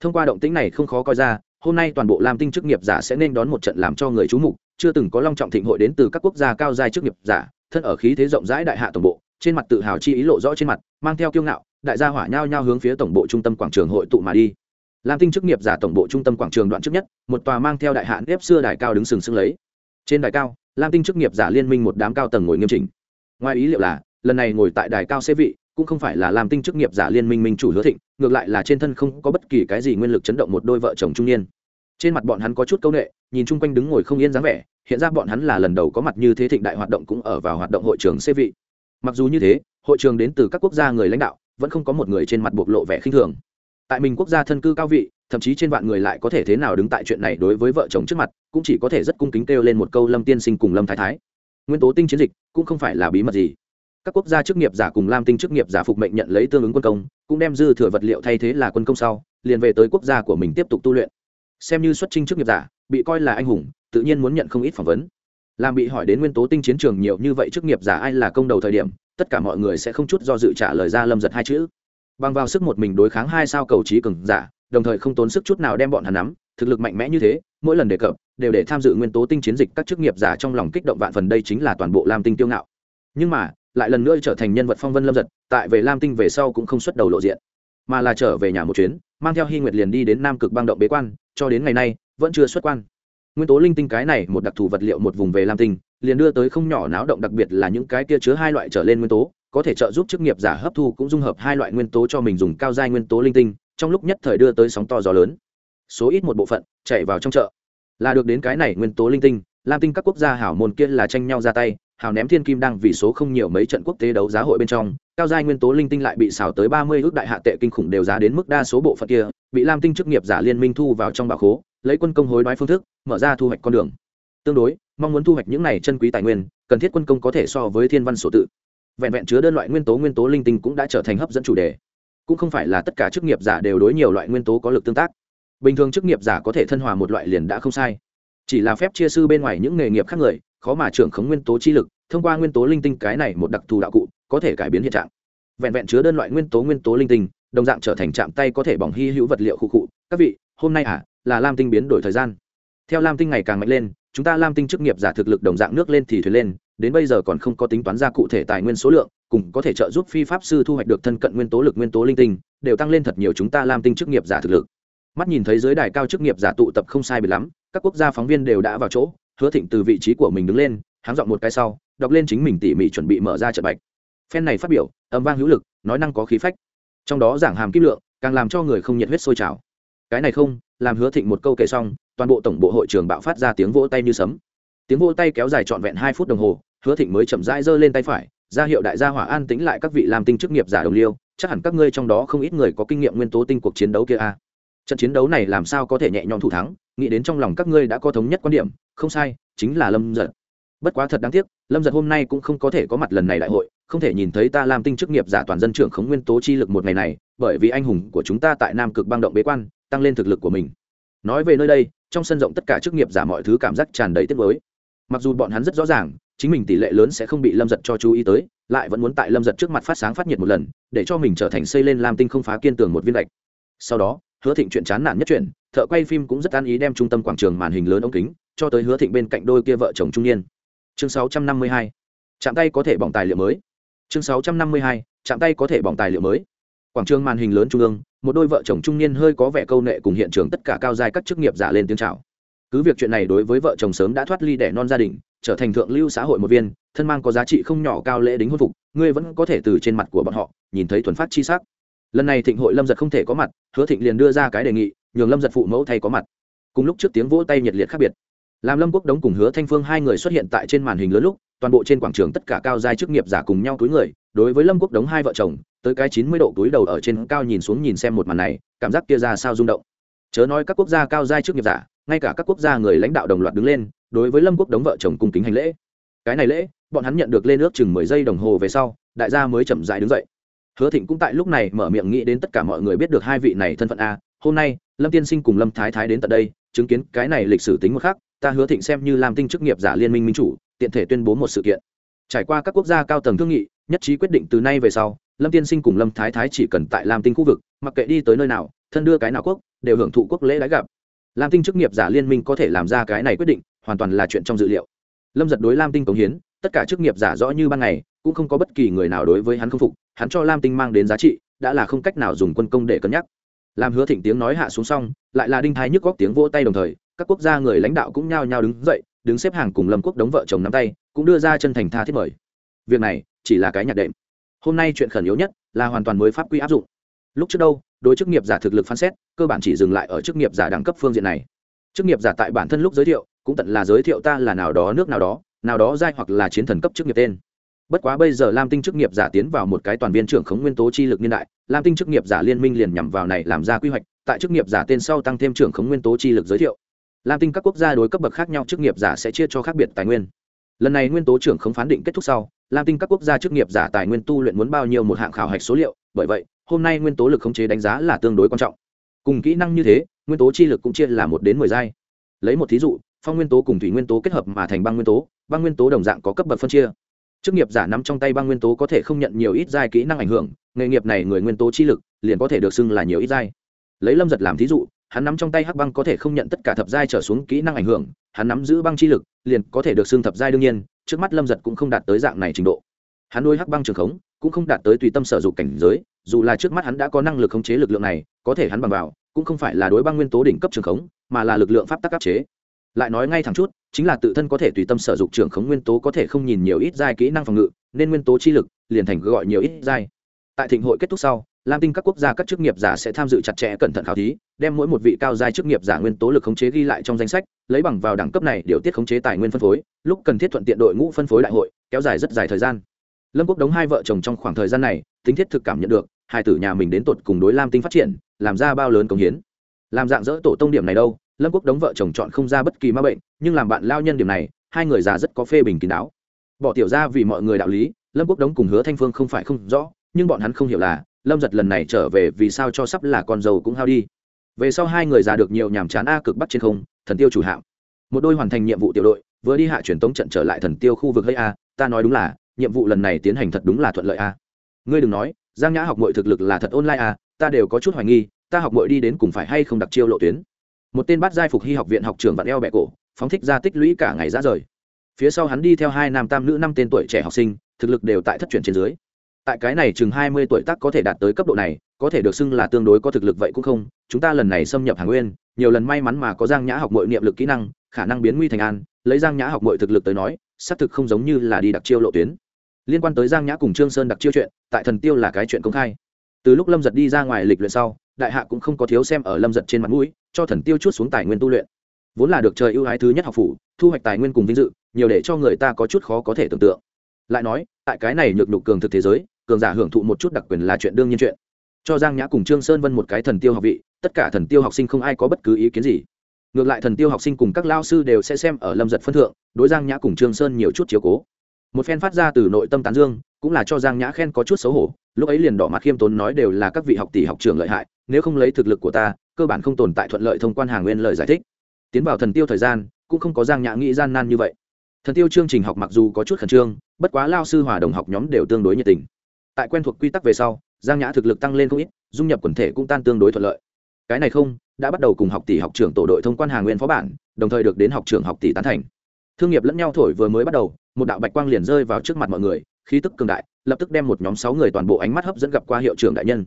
Thông qua động tĩnh này không khó coi ra, hôm nay toàn bộ lam tinh chức nghiệp giả sẽ nên đón một trận làm cho người chú mục, chưa từng có long trọng thịnh hội đến từ các quốc gia cao giai chức nghiệp giả, thân ở khí thế rộng rãi đại hạ tổng bộ, trên mặt tự hào chi ý lộ rõ trên mặt, mang theo kiêu ngạo, đại gia hỏa nhau nhau hướng phía tổng bộ trung tâm quảng trường hội tụ mà đi. Lam tinh chức nghiệp giả tổng bộ trung tâm quảng trường đoạn trước nhất, một tòa mang theo đại hạ nếp xưa đài cao đứng sừng sững lấy. Trên đài cao, lam tinh chức nghiệp giả liên minh một đám cao tầng ngồi nghiêm chỉnh. Ngoài ý liệu là, lần này ngồi tại đài cao xế vị cũng không phải là làm tinh chức nghiệp giả liên minh minh chủ hứa thịnh, ngược lại là trên thân không có bất kỳ cái gì nguyên lực chấn động một đôi vợ chồng trung niên. Trên mặt bọn hắn có chút c â u n ệ nhìn chung quanh đứng ngồi không yên dáng vẻ, hiện ra bọn hắn là lần đầu có mặt như thế thịnh đại hoạt động cũng ở vào hoạt động hội trường xê vị. Mặc dù như thế, hội trường đến từ các quốc gia người lãnh đạo, vẫn không có một người trên mặt bộc lộ vẻ khinh thường. Tại mình quốc gia thân cư cao vị, thậm chí trên vạn người lại có thể thế nào đứng tại chuyện này đối với vợ chồng trước mặt, cũng chỉ có thể rất cung kính kêu lên một câu lâm tiên sinh cùng lâm thái thái. Nguyên tố tinh chiến dịch cũng không phải là bí mật gì các quốc gia chức nghiệp giả cùng lam tinh chức nghiệp giả phục mệnh nhận lấy tương ứng quân công, cũng đem dư thừa vật liệu thay thế là quân công sau, liền về tới quốc gia của mình tiếp tục tu luyện. Xem như xuất trình chức nghiệp giả, bị coi là anh hùng, tự nhiên muốn nhận không ít phỏng vấn. Làm bị hỏi đến nguyên tố tinh chiến trường nhiều như vậy chức nghiệp giả ai là công đầu thời điểm, tất cả mọi người sẽ không chút do dự trả lời ra lâm giật hai chữ. Bằng vào sức một mình đối kháng hai sao cầu trí cường giả, đồng thời không tốn sức chút nào đem bọn hắn nắm, thực lực mạnh mẽ như thế, mỗi lần đề cập, đều để tham dự nguyên tố tinh chiến dịch các chức nghiệp giả trong lòng kích động vạn phần, đây chính là toàn bộ lam tinh tiêu ngạo. Nhưng mà lại lần nữa trở thành nhân vật phong vân lâm giật, tại về lam tinh về sau cũng không xuất đầu lộ diện, mà là trở về nhà một chuyến, mang theo hy nguyệt liền đi đến nam cực băng động bế quan, cho đến ngày nay, vẫn chưa xuất quan. Nguyên tố linh tinh cái này, một đặc thù vật liệu một vùng về lam tinh, liền đưa tới không nhỏ náo động, đặc biệt là những cái kia chứa hai loại trở lên nguyên tố, có thể trợ giúp chức nghiệp giả hấp thu cũng dung hợp hai loại nguyên tố cho mình dùng cao giai nguyên tố linh tinh, trong lúc nhất thời đưa tới sóng to gió lớn. Số ít một bộ phận chạy vào trong chợ. Là được đến cái này nguyên tố linh tinh, lam tinh các quốc gia hảo môn kia là tranh nhau ra tay Hào ném thiên kim đang vì số không nhiều mấy trận quốc tế đấu giá hội bên trong, cao giai nguyên tố linh tinh lại bị xào tới ba mươi ước đại hạ tệ kinh khủng đều giá đến mức đa số bộ phận kia, bị lam tinh chức nghiệp giả liên minh thu vào trong bảo khố, lấy quân công hối đoái phương thức, mở ra thu hoạch con đường. Tương đối, mong muốn thu hoạch những này chân quý tài nguyên, cần thiết quân công có thể so với thiên văn sổ tự. Vẹn vẹn chứa đơn loại nguyên tố nguyên tố linh tinh cũng đã trở thành hấp dẫn chủ đề. Cũng không phải là tất cả chức nghiệp giả đều đối nhiều loại nguyên tố có lực tương tác. Bình thường chức nghiệp giả có thể thân hòa một loại liền đã không sai. Chỉ là phép chia sư bên ngoài những nghề nghiệp khác người khó mà trưởng khống nguyên tố chi lực, thông qua nguyên tố linh tinh cái này một đặc thù đạo cụ, có thể cải biến hiện trạng. Vẹn vẹn chứa đơn loại nguyên tố nguyên tố linh tinh, đồng dạng trở thành chạm tay có thể bỏng hy hữu vật liệu khu cụ. Các vị, hôm nay à là lam tinh biến đổi thời gian. Theo lam tinh ngày càng mạnh lên, chúng ta lam tinh chức nghiệp giả thực lực đồng dạng nước lên thì thuyền lên, đến bây giờ còn không có tính toán ra cụ thể tài nguyên số lượng, cùng có thể trợ giúp phi pháp sư thu hoạch được thân cận nguyên tố lực nguyên tố linh tinh, đều tăng lên thật nhiều chúng ta lam tinh chức nghiệp giả thực lực. Mắt nhìn thấy giới đài cao chức nghiệp giả tụ tập không sai biệt lắm, các quốc gia phóng viên đều đã vào chỗ hứa thịnh từ vị trí của mình đứng lên, háng dọn một cái sau, đọc lên chính mình tỉ mỉ chuẩn bị mở ra trận bạch. Phen này phát biểu, âm vang hữu lực, nói năng có khí phách. Trong đó giảng hàm kim lượng, càng làm cho người không nhiệt huyết sôi trào. Cái này không, làm hứa thịnh một câu kể xong, toàn bộ tổng bộ hội trường bạo phát ra tiếng vỗ tay như sấm. Tiếng vỗ tay kéo dài trọn vẹn hai phút đồng hồ, hứa thịnh mới chậm rãi giơ lên tay phải, ra hiệu đại gia hỏa an tĩnh lại các vị làm tinh chức nghiệp giả đồng liêu, chắc hẳn các ngươi trong đó không ít người có kinh nghiệm nguyên tố tinh cuộc chiến đấu kia a trận chiến đấu này làm sao có thể nhẹ nhõm thủ thắng, nghĩ đến trong lòng các ngươi đã có thống nhất quan điểm, không sai, chính là lâm giật. Bất quá thật đáng tiếc, lâm giật hôm nay cũng không có thể có mặt lần này đại hội, không thể nhìn thấy ta làm tinh chức nghiệp giả toàn dân trưởng khống nguyên tố chi lực một ngày này, bởi vì anh hùng của chúng ta tại nam cực băng động bế quan, tăng lên thực lực của mình. Nói về nơi đây, trong sân rộng tất cả chức nghiệp giả mọi thứ cảm giác tràn đầy tiếc với mặc dù bọn hắn rất rõ ràng, chính mình tỷ lệ lớn sẽ không bị lâm giật cho chú ý tới, lại vẫn muốn tại lâm giật trước mặt phát sáng phát nhiệt một lần, để cho mình trở thành xây lên lam tinh không phá kiên tường một viên gạch. Sau đó hứa thịnh chuyện chán nản nhất chuyện, thợ quay phim cũng rất an ý đem trung tâm quảng trường màn hình lớn ống kính, cho tới hứa thịnh bên cạnh đôi kia vợ chồng trung niên chương 652. chạm tay có thể bỏng tài liệu mới chương 652. chạm tay có thể bỏng tài liệu mới quảng trường màn hình lớn trung ương, một đôi vợ chồng trung niên hơi có vẻ câu nệ cùng hiện trường tất cả cao giai các chức nghiệp giả lên tiếng chào cứ việc chuyện này đối với vợ chồng sớm đã thoát ly đẻ non gia đình, trở thành thượng lưu xã hội một viên, thân mang có giá trị không nhỏ cao lễ đính hôn phục, ngươi vẫn có thể từ trên mặt của bọn họ, nhìn thấy thuần phát chi sắc lần này thịnh hội lâm giật không thể có mặt, hứa thịnh liền đưa ra cái đề nghị, nhường lâm giật phụ mẫu thay có mặt. Cùng lúc trước tiếng vỗ tay nhiệt liệt khác biệt. Làm lâm quốc đống cùng hứa thanh phương hai người xuất hiện tại trên màn hình lớn lúc, toàn bộ trên quảng trường tất cả cao giai chức nghiệp giả cùng nhau túi người, đối với lâm quốc đống hai vợ chồng, tới cái chín mươi độ túi đầu ở trên cao nhìn xuống nhìn xem một màn này, cảm giác kia ra sao rung động. Chớ nói các quốc gia cao giai chức nghiệp giả, ngay cả các quốc gia người lãnh đạo đồng loạt đứng lên, đối với lâm quốc đống vợ chồng cung kính hành lễ. Cái này lễ, bọn hắn nhận được lên ước chừng mười giây đồng hồ về sau, đại gia mới chậm dại đứng dậy hứa thịnh cũng tại lúc này mở miệng nghĩ đến tất cả mọi người biết được hai vị này thân phận a. Hôm nay, lâm tiên sinh cùng lâm thái thái đến tận đây, chứng kiến cái này lịch sử tính một khác ta hứa thịnh xem như làm tinh chức nghiệp giả liên minh minh chủ, tiện thể tuyên bố một sự kiện. Trải qua các quốc gia cao tầng thương nghị, nhất trí quyết định từ nay về sau, lâm tiên sinh cùng lâm thái thái chỉ cần tại lam tinh khu vực, mặc kệ đi tới nơi nào, thân đưa cái nào quốc, đều hưởng thụ quốc lễ đãi gặp. Lam tinh chức nghiệp giả liên minh có thể làm ra cái này quyết định, hoàn toàn là chuyện trong dự liệu. Lâm giật đối lam tinh cống hiến, tất cả chức nghiệp giả rõ như ban ngày cũng không có bất kỳ người nào đối với hắn không phục, hắn cho lam tinh mang đến giá trị, đã là không cách nào dùng quân công để cân nhắc. Làm hứa thịnh tiếng nói hạ xuống xong, lại là đinh thái nhức góc tiếng vỗ tay đồng thời, các quốc gia người lãnh đạo cũng nhao nhao đứng dậy, đứng xếp hàng cùng lâm quốc đống vợ chồng nắm tay, cũng đưa ra chân thành tha thiết mời. Việc này, chỉ là cái nhạc đệm. Hôm nay chuyện khẩn yếu nhất là hoàn toàn mới pháp quy áp dụng. Lúc trước đâu, đối chức nghiệp giả thực lực phán xét, cơ bản chỉ dừng lại ở chức nghiệp giả đẳng cấp phương diện này. Chức nghiệp giả tại bản thân lúc giới thiệu, cũng tận là giới thiệu ta là nào đó nước nào đó nào đó giai hoặc là chiến thần cấp chức nghiệp tên bất quá bây giờ lam tinh chức nghiệp giả tiến vào một cái toàn viên trưởng khống nguyên tố chi lực niên đại, lam tinh chức nghiệp giả liên minh liền nhằm vào này làm ra quy hoạch, tại chức nghiệp giả tên sau tăng thêm trưởng khống nguyên tố chi lực giới thiệu. Lam tinh các quốc gia đối cấp bậc khác nhau chức nghiệp giả sẽ chia cho khác biệt tài nguyên. Lần này nguyên tố trưởng khống phán định kết thúc sau, lam tinh các quốc gia chức nghiệp giả tài nguyên tu luyện muốn bao nhiêu một hạng khảo hạch số liệu, bởi vậy, hôm nay nguyên tố lực khống chế đánh giá là tương đối quan trọng. Cùng kỹ năng như thế, nguyên tố chi lực cũng chia là một đến mười giai. Lấy một thí dụ, phong nguyên tố cùng thủy nguyên tố kết hợp mà thành băng nguyên tố, băng nguyên tố đồng dạng có cấp bậc phân chia chức nghiệp giả nắm trong tay băng nguyên tố có thể không nhận nhiều ít giai kỹ năng ảnh hưởng, nghề nghiệp này người nguyên tố chi lực liền có thể được xưng là nhiều ít giai. Lấy lâm giật làm thí dụ, hắn nắm trong tay hắc băng có thể không nhận tất cả thập giai trở xuống kỹ năng ảnh hưởng, hắn nắm giữ băng chi lực liền có thể được xưng thập giai đương nhiên, trước mắt lâm giật cũng không đạt tới dạng này trình độ. Hắn nuôi hắc băng trường khống, cũng không đạt tới tùy tâm sở dụng cảnh giới, dù là trước mắt hắn đã có năng lực khống chế lực lượng này, có thể hắn bằng vào, cũng không phải là đối băng nguyên tố đỉnh cấp trường khống, mà là lực lượng pháp tắc áp chế lại nói ngay thẳng chút, chính là tự thân có thể tùy tâm sở dụng trưởng khống nguyên tố có thể không nhìn nhiều ít giai kỹ năng phòng ngự, nên nguyên tố chi lực liền thành gọi nhiều ít giai. Tại thịnh hội kết thúc sau, lam tinh các quốc gia các chức nghiệp giả sẽ tham dự chặt chẽ cẩn thận khảo thí, đem mỗi một vị cao giai chức nghiệp giả nguyên tố lực khống chế ghi lại trong danh sách, lấy bằng vào đẳng cấp này điều tiết khống chế tài nguyên phân phối, lúc cần thiết thuận tiện đội ngũ phân phối đại hội, kéo dài rất dài thời gian. Lâm quốc đống hai vợ chồng trong khoảng thời gian này, tính thiết thực cảm nhận được, hai tử nhà mình đến tột cùng đối lam tinh phát triển, làm ra bao lớn công hiến. Làm dạng dỡ tổ tông điểm này đâu lâm quốc đống vợ chồng chọn không ra bất kỳ ma bệnh, nhưng làm bạn lao nhân điểm này, hai người già rất có phê bình kín đáo. Bỏ tiểu ra vì mọi người đạo lý, lâm quốc đống cùng hứa thanh phương không phải không rõ, nhưng bọn hắn không hiểu là, lâm giật lần này trở về vì sao cho sắp là con dâu cũng hao đi. Về sau hai người già được nhiều nhàm chán a cực bắt trên không, thần tiêu chủ hạm. Một đôi hoàn thành nhiệm vụ tiểu đội, vừa đi hạ truyền tống trận trở lại thần tiêu khu vực hơi a, ta nói đúng là, nhiệm vụ lần này tiến hành thật đúng là thuận lợi a. Ngươi đừng nói, giang nhã học mọi thực lực là thật online a, ta đều có chút hoài nghi, ta học mọi đi đến cùng phải hay không đặc chiêu lộ tuyến một tên bát giai phục hy học viện học trường vạn eo bẹ cổ, phóng thích ra tích lũy cả ngày ra rời. Phía sau hắn đi theo hai nam tam nữ năm tên tuổi trẻ học sinh, thực lực đều tại thất truyền trên dưới. Tại cái này chừng hai mươi tuổi tác có thể đạt tới cấp độ này, có thể được xưng là tương đối có thực lực vậy cũng không, chúng ta lần này xâm nhập hàng nguyên, nhiều lần may mắn mà có giang nhã học mọi niệm lực kỹ năng, khả năng biến nguy thành an, lấy giang nhã học mọi thực lực tới nói, xác thực không giống như là đi đặc chiêu lộ tuyến. Liên quan tới giang nhã cùng trương sơn đặc chiêu chuyện, tại thần tiêu là cái chuyện công khai. Từ lúc lâm giật đi ra ngoài lịch luyện sau đại hạ cũng không có thiếu xem ở lâm giật trên mặt mũi, cho thần tiêu chút xuống tài nguyên tu luyện. Vốn là được trời ưu ái thứ nhất học phủ, thu hoạch tài nguyên cùng vinh dự, nhiều để cho người ta có chút khó có thể tưởng tượng. Lại nói, tại cái này nhược nhục cường thực thế giới, cường giả hưởng thụ một chút đặc quyền là chuyện đương nhiên chuyện. Cho giang nhã cùng trương sơn vân một cái thần tiêu học vị, tất cả thần tiêu học sinh không ai có bất cứ ý kiến gì. Ngược lại thần tiêu học sinh cùng các lao sư đều sẽ xem ở lâm giật phân thượng, đối giang nhã cùng trương sơn nhiều chút chiếu cố. Một phen phát ra từ nội tâm tán dương, cũng là cho giang nhã khen có chút xấu hổ, lúc ấy liền đỏ mặt khiêm tốn nói đều là các vị học tỷ học trường lợi hại nếu không lấy thực lực của ta, cơ bản không tồn tại thuận lợi thông quan hàng nguyên lời giải thích. Tiến vào thần tiêu thời gian, cũng không có giang nhã nghĩ gian nan như vậy. Thần tiêu chương trình học mặc dù có chút khẩn trương, bất quá lao sư hòa đồng học nhóm đều tương đối nhiệt tình. Tại quen thuộc quy tắc về sau, giang nhã thực lực tăng lên không ít, dung nhập quần thể cũng tan tương đối thuận lợi. Cái này không, đã bắt đầu cùng học tỷ học trưởng tổ đội thông quan hàng nguyên phó bản, đồng thời được đến học trưởng học tỷ tán thành. Thương nghiệp lẫn nhau thổi vừa mới bắt đầu, một đạo bạch quang liền rơi vào trước mặt mọi người, khí tức cường đại, lập tức đem một nhóm sáu người toàn bộ ánh mắt hấp dẫn gặp qua hiệu trưởng đại nhân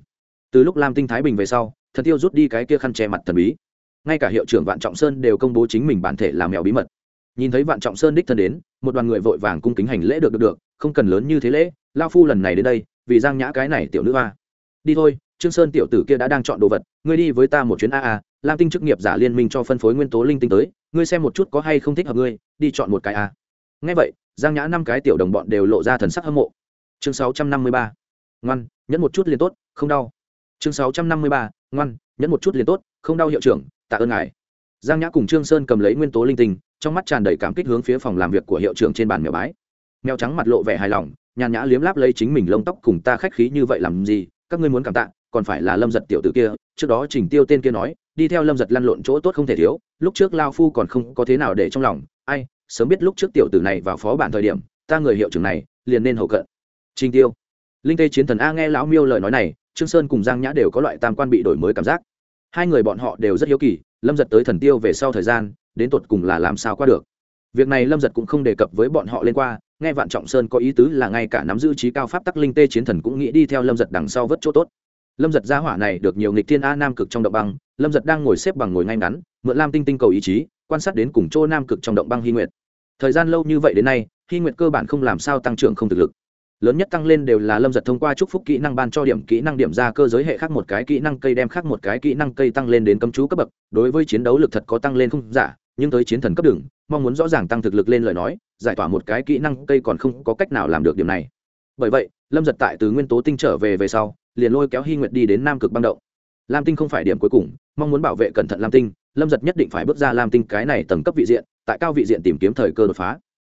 từ lúc lam tinh thái bình về sau, thần tiêu rút đi cái kia khăn che mặt thần bí. Ngay cả hiệu trưởng vạn trọng sơn đều công bố chính mình bản thể làm mèo bí mật. Nhìn thấy vạn trọng sơn đích thân đến, một đoàn người vội vàng cung kính hành lễ được được được, không cần lớn như thế lễ, lao phu lần này đến đây, vì giang nhã cái này tiểu nữ hoa. Đi thôi, trương sơn tiểu tử kia đã đang chọn đồ vật, ngươi đi với ta một chuyến a a, lam tinh chức nghiệp giả liên minh cho phân phối nguyên tố linh tinh tới, ngươi xem một chút có hay không thích hợp ngươi, đi chọn một cái a. Ngay vậy, giang nhã năm cái tiểu đồng bọn đều lộ ra thần sắc hâm mộ. Chương sáu trăm năm mươi ba. Ngoan, nhẫn một chút liền tốt, không đau chương sáu trăm năm mươi ba, ngoan, nhẫn một chút liền tốt, không đau hiệu trưởng, tạ ơn ngài. Giang nhã cùng trương sơn cầm lấy nguyên tố linh tinh, trong mắt tràn đầy cảm kích hướng phía phòng làm việc của hiệu trưởng trên bàn mèo bái. Mèo trắng mặt lộ vẻ hài lòng, nhàn nhã liếm láp lấy chính mình lông tóc cùng ta khách khí như vậy làm gì, các ngươi muốn cảm tạ, còn phải là lâm giật tiểu tử kia, trước đó trình tiêu tên kia nói, đi theo lâm giật lăn lộn chỗ tốt không thể thiếu, lúc trước lao phu còn không có thế nào để trong lòng, ai, sớm biết lúc trước tiểu tử này vào phó bản thời điểm, ta người hiệu trưởng này, liền nên hậu cận. Trình tiêu, linh tê chiến thần a nghe lão miêu lời nói này trương sơn cùng giang nhã đều có loại tam quan bị đổi mới cảm giác. Hai người bọn họ đều rất hiếu kỳ, lâm giật tới thần tiêu về sau thời gian, đến tột cùng là làm sao qua được. Việc này lâm giật cũng không đề cập với bọn họ lên qua, nghe vạn trọng sơn có ý tứ là ngay cả nắm giữ trí cao pháp tắc linh tê chiến thần cũng nghĩ đi theo lâm giật đằng sau vất chỗ tốt. Lâm giật gia hỏa này được nhiều nghịch thiên a nam cực trong động băng, lâm giật đang ngồi xếp bằng ngồi ngay ngắn, mượn lam tinh tinh cầu ý chí, quan sát đến cùng chỗ nam cực trong động băng hy nguyệt. Thời gian lâu như vậy đến nay, hy nguyệt cơ bản không làm sao tăng trưởng không thực lực lớn nhất tăng lên đều là lâm giật thông qua chúc phúc kỹ năng ban cho điểm kỹ năng điểm ra cơ giới hệ khác một cái kỹ năng cây đem khác một cái kỹ năng cây tăng lên đến cấm chú cấp bậc, đối với chiến đấu lực thật có tăng lên không giả, nhưng tới chiến thần cấp đường, mong muốn rõ ràng tăng thực lực lên lời nói, giải tỏa một cái kỹ năng cây còn không có cách nào làm được điểm này. Bởi vậy, lâm giật tại từ nguyên tố tinh trở về về sau, liền lôi kéo hy nguyệt đi đến nam cực băng động. Lam tinh không phải điểm cuối cùng, mong muốn bảo vệ cẩn thận lam tinh, lâm giật nhất định phải bước ra lam tinh cái này tầng cấp vị diện, tại cao vị diện tìm kiếm thời cơ đột phá.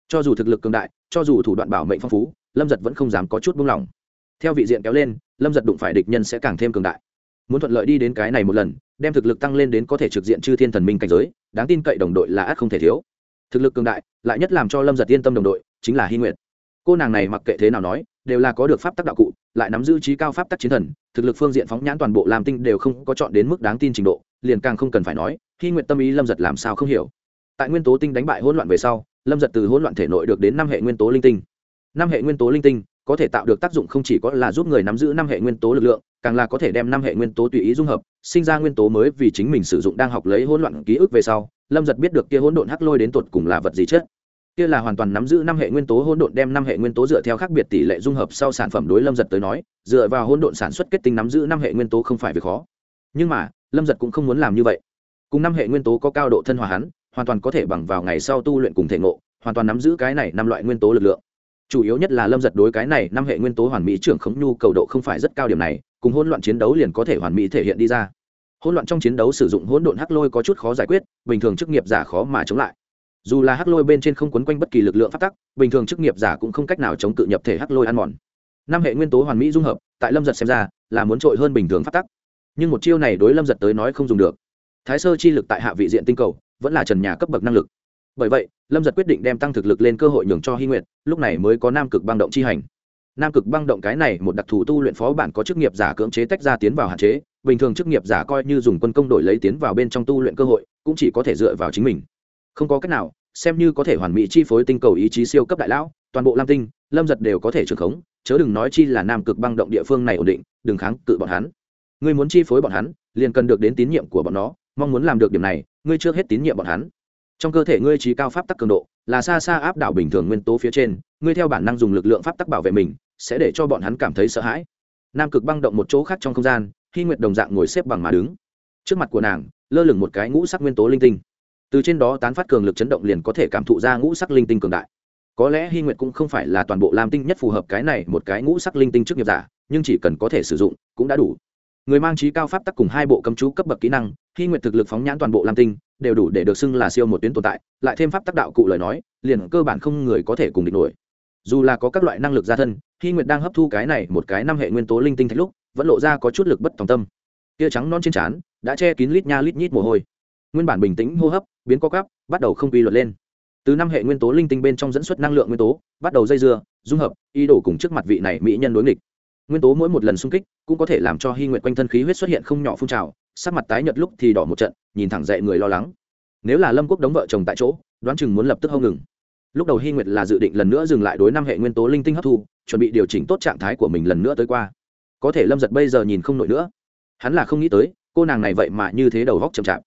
Cho dù thực lực cường đại, cho dù thủ đoạn bảo mệnh phong phú lâm giật vẫn không dám có chút buông lỏng. Theo vị diện kéo lên, lâm giật đụng phải địch nhân sẽ càng thêm cường đại. Muốn thuận lợi đi đến cái này một lần, đem thực lực tăng lên đến có thể trực diện chư thiên thần minh cảnh giới, đáng tin cậy đồng đội là ác không thể thiếu. Thực lực cường đại, lại nhất làm cho lâm giật yên tâm đồng đội, chính là hy nguyệt. Cô nàng này mặc kệ thế nào nói, đều là có được pháp tắc đạo cụ, lại nắm giữ trí cao pháp tắc chiến thần, thực lực phương diện phóng nhãn toàn bộ làm tinh đều không có chọn đến mức đáng tin trình độ, liền càng không cần phải nói hy nguyện tâm ý lâm giật làm sao không hiểu. Tại nguyên tố tinh đánh bại hỗn loạn về sau, lâm giật từ hỗn loạn thể nội được đến năm hệ nguyên tố linh tinh năm hệ nguyên tố linh tinh có thể tạo được tác dụng không chỉ có là giúp người nắm giữ năm hệ nguyên tố lực lượng, càng là có thể đem năm hệ nguyên tố tùy ý dung hợp, sinh ra nguyên tố mới vì chính mình sử dụng đang học lấy hỗn loạn ký ức về sau, lâm giật biết được kia hỗn độn hắc lôi đến tột cùng là vật gì chết kia là hoàn toàn nắm giữ năm hệ nguyên tố hỗn độn đem năm hệ nguyên tố dựa theo khác biệt tỷ lệ dung hợp sau sản phẩm đối lâm giật tới nói, dựa vào hỗn độn sản xuất kết tinh nắm giữ năm hệ nguyên tố không phải việc khó. Nhưng mà, lâm giật cũng không muốn làm như vậy. Cùng năm hệ nguyên tố có cao độ thân hòa hắn, hoàn toàn có thể bằng vào ngày sau tu luyện cùng thể ngộ, hoàn toàn nắm giữ cái này năm loại nguyên tố lực lượng chủ yếu nhất là lâm giật đối cái này năm hệ nguyên tố hoàn mỹ trưởng khống nhu cầu độ không phải rất cao điểm này, cùng hỗn loạn chiến đấu liền có thể hoàn mỹ thể hiện đi ra. Hỗn loạn trong chiến đấu sử dụng hỗn độn hắc lôi có chút khó giải quyết, bình thường chức nghiệp giả khó mà chống lại. Dù là hắc lôi bên trên không quấn quanh bất kỳ lực lượng phát tắc, bình thường chức nghiệp giả cũng không cách nào chống cự nhập thể hắc lôi ăn mòn. Năm hệ nguyên tố hoàn mỹ dung hợp, tại lâm giật xem ra, là muốn trội hơn bình thường phát tắc. Nhưng một chiêu này đối lâm giật tới nói không dùng được. Thái sơ chi lực tại hạ vị diện tinh cầu, vẫn là trần nhà cấp bậc năng lực bởi vậy, lâm giật quyết định đem tăng thực lực lên cơ hội nhường cho hy nguyện lúc này mới có nam cực băng động chi hành. Nam cực băng động cái này một đặc thù tu luyện phó bản có chức nghiệp giả cưỡng chế tách ra tiến vào hạn chế, bình thường chức nghiệp giả coi như dùng quân công đổi lấy tiến vào bên trong tu luyện cơ hội, cũng chỉ có thể dựa vào chính mình. Không có cách nào, xem như có thể hoàn mỹ chi phối tinh cầu ý chí siêu cấp đại lão, toàn bộ lam tinh, lâm giật đều có thể trưởng khống, chớ đừng nói chi là nam cực băng động địa phương này ổn định, đừng kháng cự bọn hắn. Ngươi muốn chi phối bọn hắn, liền cần được đến tín nhiệm của bọn nó, mong muốn làm được điểm này, ngươi trước hết tín nhiệm bọn hắn trong cơ thể ngươi trí cao pháp tắc cường độ, là xa xa áp đảo bình thường nguyên tố phía trên, ngươi theo bản năng dùng lực lượng pháp tắc bảo vệ mình, sẽ để cho bọn hắn cảm thấy sợ hãi. Nam cực băng động một chỗ khác trong không gian khi nguyệt đồng dạng ngồi xếp bằng mà đứng. Trước mặt của nàng, lơ lửng một cái ngũ sắc nguyên tố linh tinh. Từ trên đó tán phát cường lực chấn động liền có thể cảm thụ ra ngũ sắc linh tinh cường đại. Có lẽ hy nguyệt cũng không phải là toàn bộ lam tinh nhất phù hợp cái này một cái ngũ sắc linh tinh trước nghiệp giả, nhưng chỉ cần có thể sử dụng, cũng đã đủ. Người mang trí cao pháp tắc cùng hai bộ cấm chú cấp bậc kỹ năng, hy nguyệt thực lực phóng nhãn toàn bộ lam tinh đều đủ để được xưng là siêu một tuyến tồn tại, lại thêm pháp tác đạo cụ lời nói, liền cơ bản không người có thể cùng địch nổi. Dù là có các loại năng lực gia thân khi nguyệt đang hấp thu cái này một cái năm hệ nguyên tố linh tinh thạch lúc, vẫn lộ ra có chút lực bất tòng tâm. Tia trắng non trên trán, đã che kín lít nha lít nhít mồ hôi. Nguyên bản bình tĩnh hô hấp, biến co cắp bắt đầu không quy luật lên. Từ năm hệ nguyên tố linh tinh bên trong dẫn xuất năng lượng nguyên tố, bắt đầu dây dưa, dung hợp y đổ cùng trước mặt vị này mỹ nhân đối nghịch. Nguyên tố mỗi một lần xung kích, cũng có thể làm cho hy nguyện quanh thân khí huyết xuất hiện không nhỏ phun trào sắc mặt tái nhợt lúc thì đỏ một trận, nhìn thẳng dậy người lo lắng. Nếu là lâm quốc đóng vợ chồng tại chỗ, đoán chừng muốn lập tức hâu ngừng. Lúc đầu hy nguyệt là dự định lần nữa dừng lại đối năm hệ nguyên tố linh tinh hấp thu, chuẩn bị điều chỉnh tốt trạng thái của mình lần nữa tới qua. Có thể lâm giật bây giờ nhìn không nổi nữa. Hắn là không nghĩ tới, cô nàng này vậy mà như thế đầu góc chậm chạp.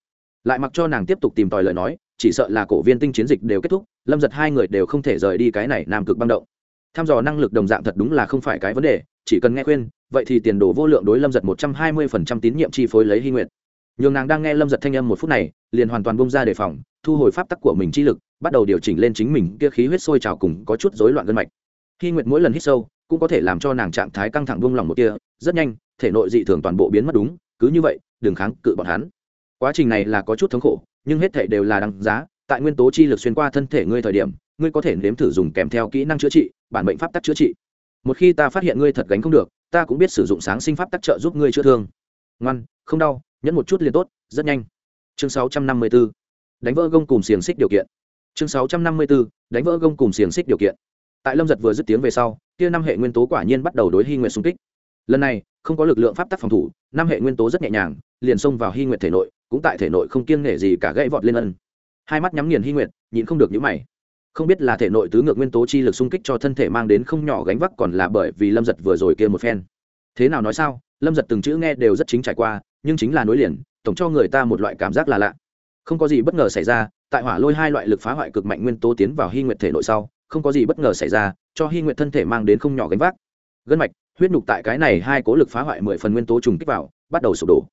Lại mặc cho nàng tiếp tục tìm tòi lời nói, chỉ sợ là cổ viên tinh chiến dịch đều kết thúc, lâm giật hai người đều không thể rời đi cái này nam cực băng động. Tham dò năng lực đồng dạng thật đúng là không phải cái vấn đề, chỉ cần nghe khuyên vậy thì tiền đồ vô lượng đối lâm giật một trăm hai mươi phần trăm tín nhiệm chi phối lấy hy nguyện nhường nàng đang nghe lâm giật thanh âm một phút này, liền hoàn toàn bông ra đề phòng, thu hồi pháp tắc của mình chi lực, bắt đầu điều chỉnh lên chính mình, kia khí huyết sôi trào cùng có chút rối loạn gân mạch. Hy nguyện mỗi lần hít sâu, cũng có thể làm cho nàng trạng thái căng thẳng buông lỏng một kia, rất nhanh, thể nội dị thường toàn bộ biến mất đúng, cứ như vậy, đừng kháng cự bọn hắn. Quá trình này là có chút thống khổ, nhưng hết thể đều là đằng giá, tại nguyên tố chi lực xuyên qua thân thể ngươi thời điểm, ngươi có thể nếm thử dùng kèm theo kỹ năng chữa trị, bản mệnh pháp tắc chữa trị. Một khi ta phát hiện ngươi thật gánh không được ta cũng biết sử dụng sáng sinh pháp tác trợ giúp ngươi chữa thương. Ngoan, không đau, nhẫn một chút liền tốt, rất nhanh. Chương 654. đánh vỡ gông cùng xiềng xích điều kiện. Chương 654. đánh vỡ gông cùng xiềng xích điều kiện. Tại lâm giật vừa dứt tiếng về sau, kia năm hệ nguyên tố quả nhiên bắt đầu đối hy nguyện xung kích. Lần này, không có lực lượng pháp tắc phòng thủ, năm hệ nguyên tố rất nhẹ nhàng, liền xông vào hy nguyện thể nội, cũng tại thể nội không kiêng nể gì cả gãy vọt lên ân. Hai mắt nhắm nghiền hy nguyện nhịn không được những mày không biết là thể nội tứ ngược nguyên tố chi lực xung kích cho thân thể mang đến không nhỏ gánh vác còn là bởi vì lâm giật vừa rồi kia một phen. Thế nào nói sao? Lâm giật từng chữ nghe đều rất chính trải qua, nhưng chính là nối liền, tổng cho người ta một loại cảm giác là lạ. Không có gì bất ngờ xảy ra, tại hỏa lôi hai loại lực phá hoại cực mạnh nguyên tố tiến vào hy nguyện thể nội sau, không có gì bất ngờ xảy ra, cho hy nguyện thân thể mang đến không nhỏ gánh vác. Gân mạch, huyết nhục tại cái này hai cố lực phá hoại mười phần nguyên tố trùng kích vào, bắt đầu sụp đổ.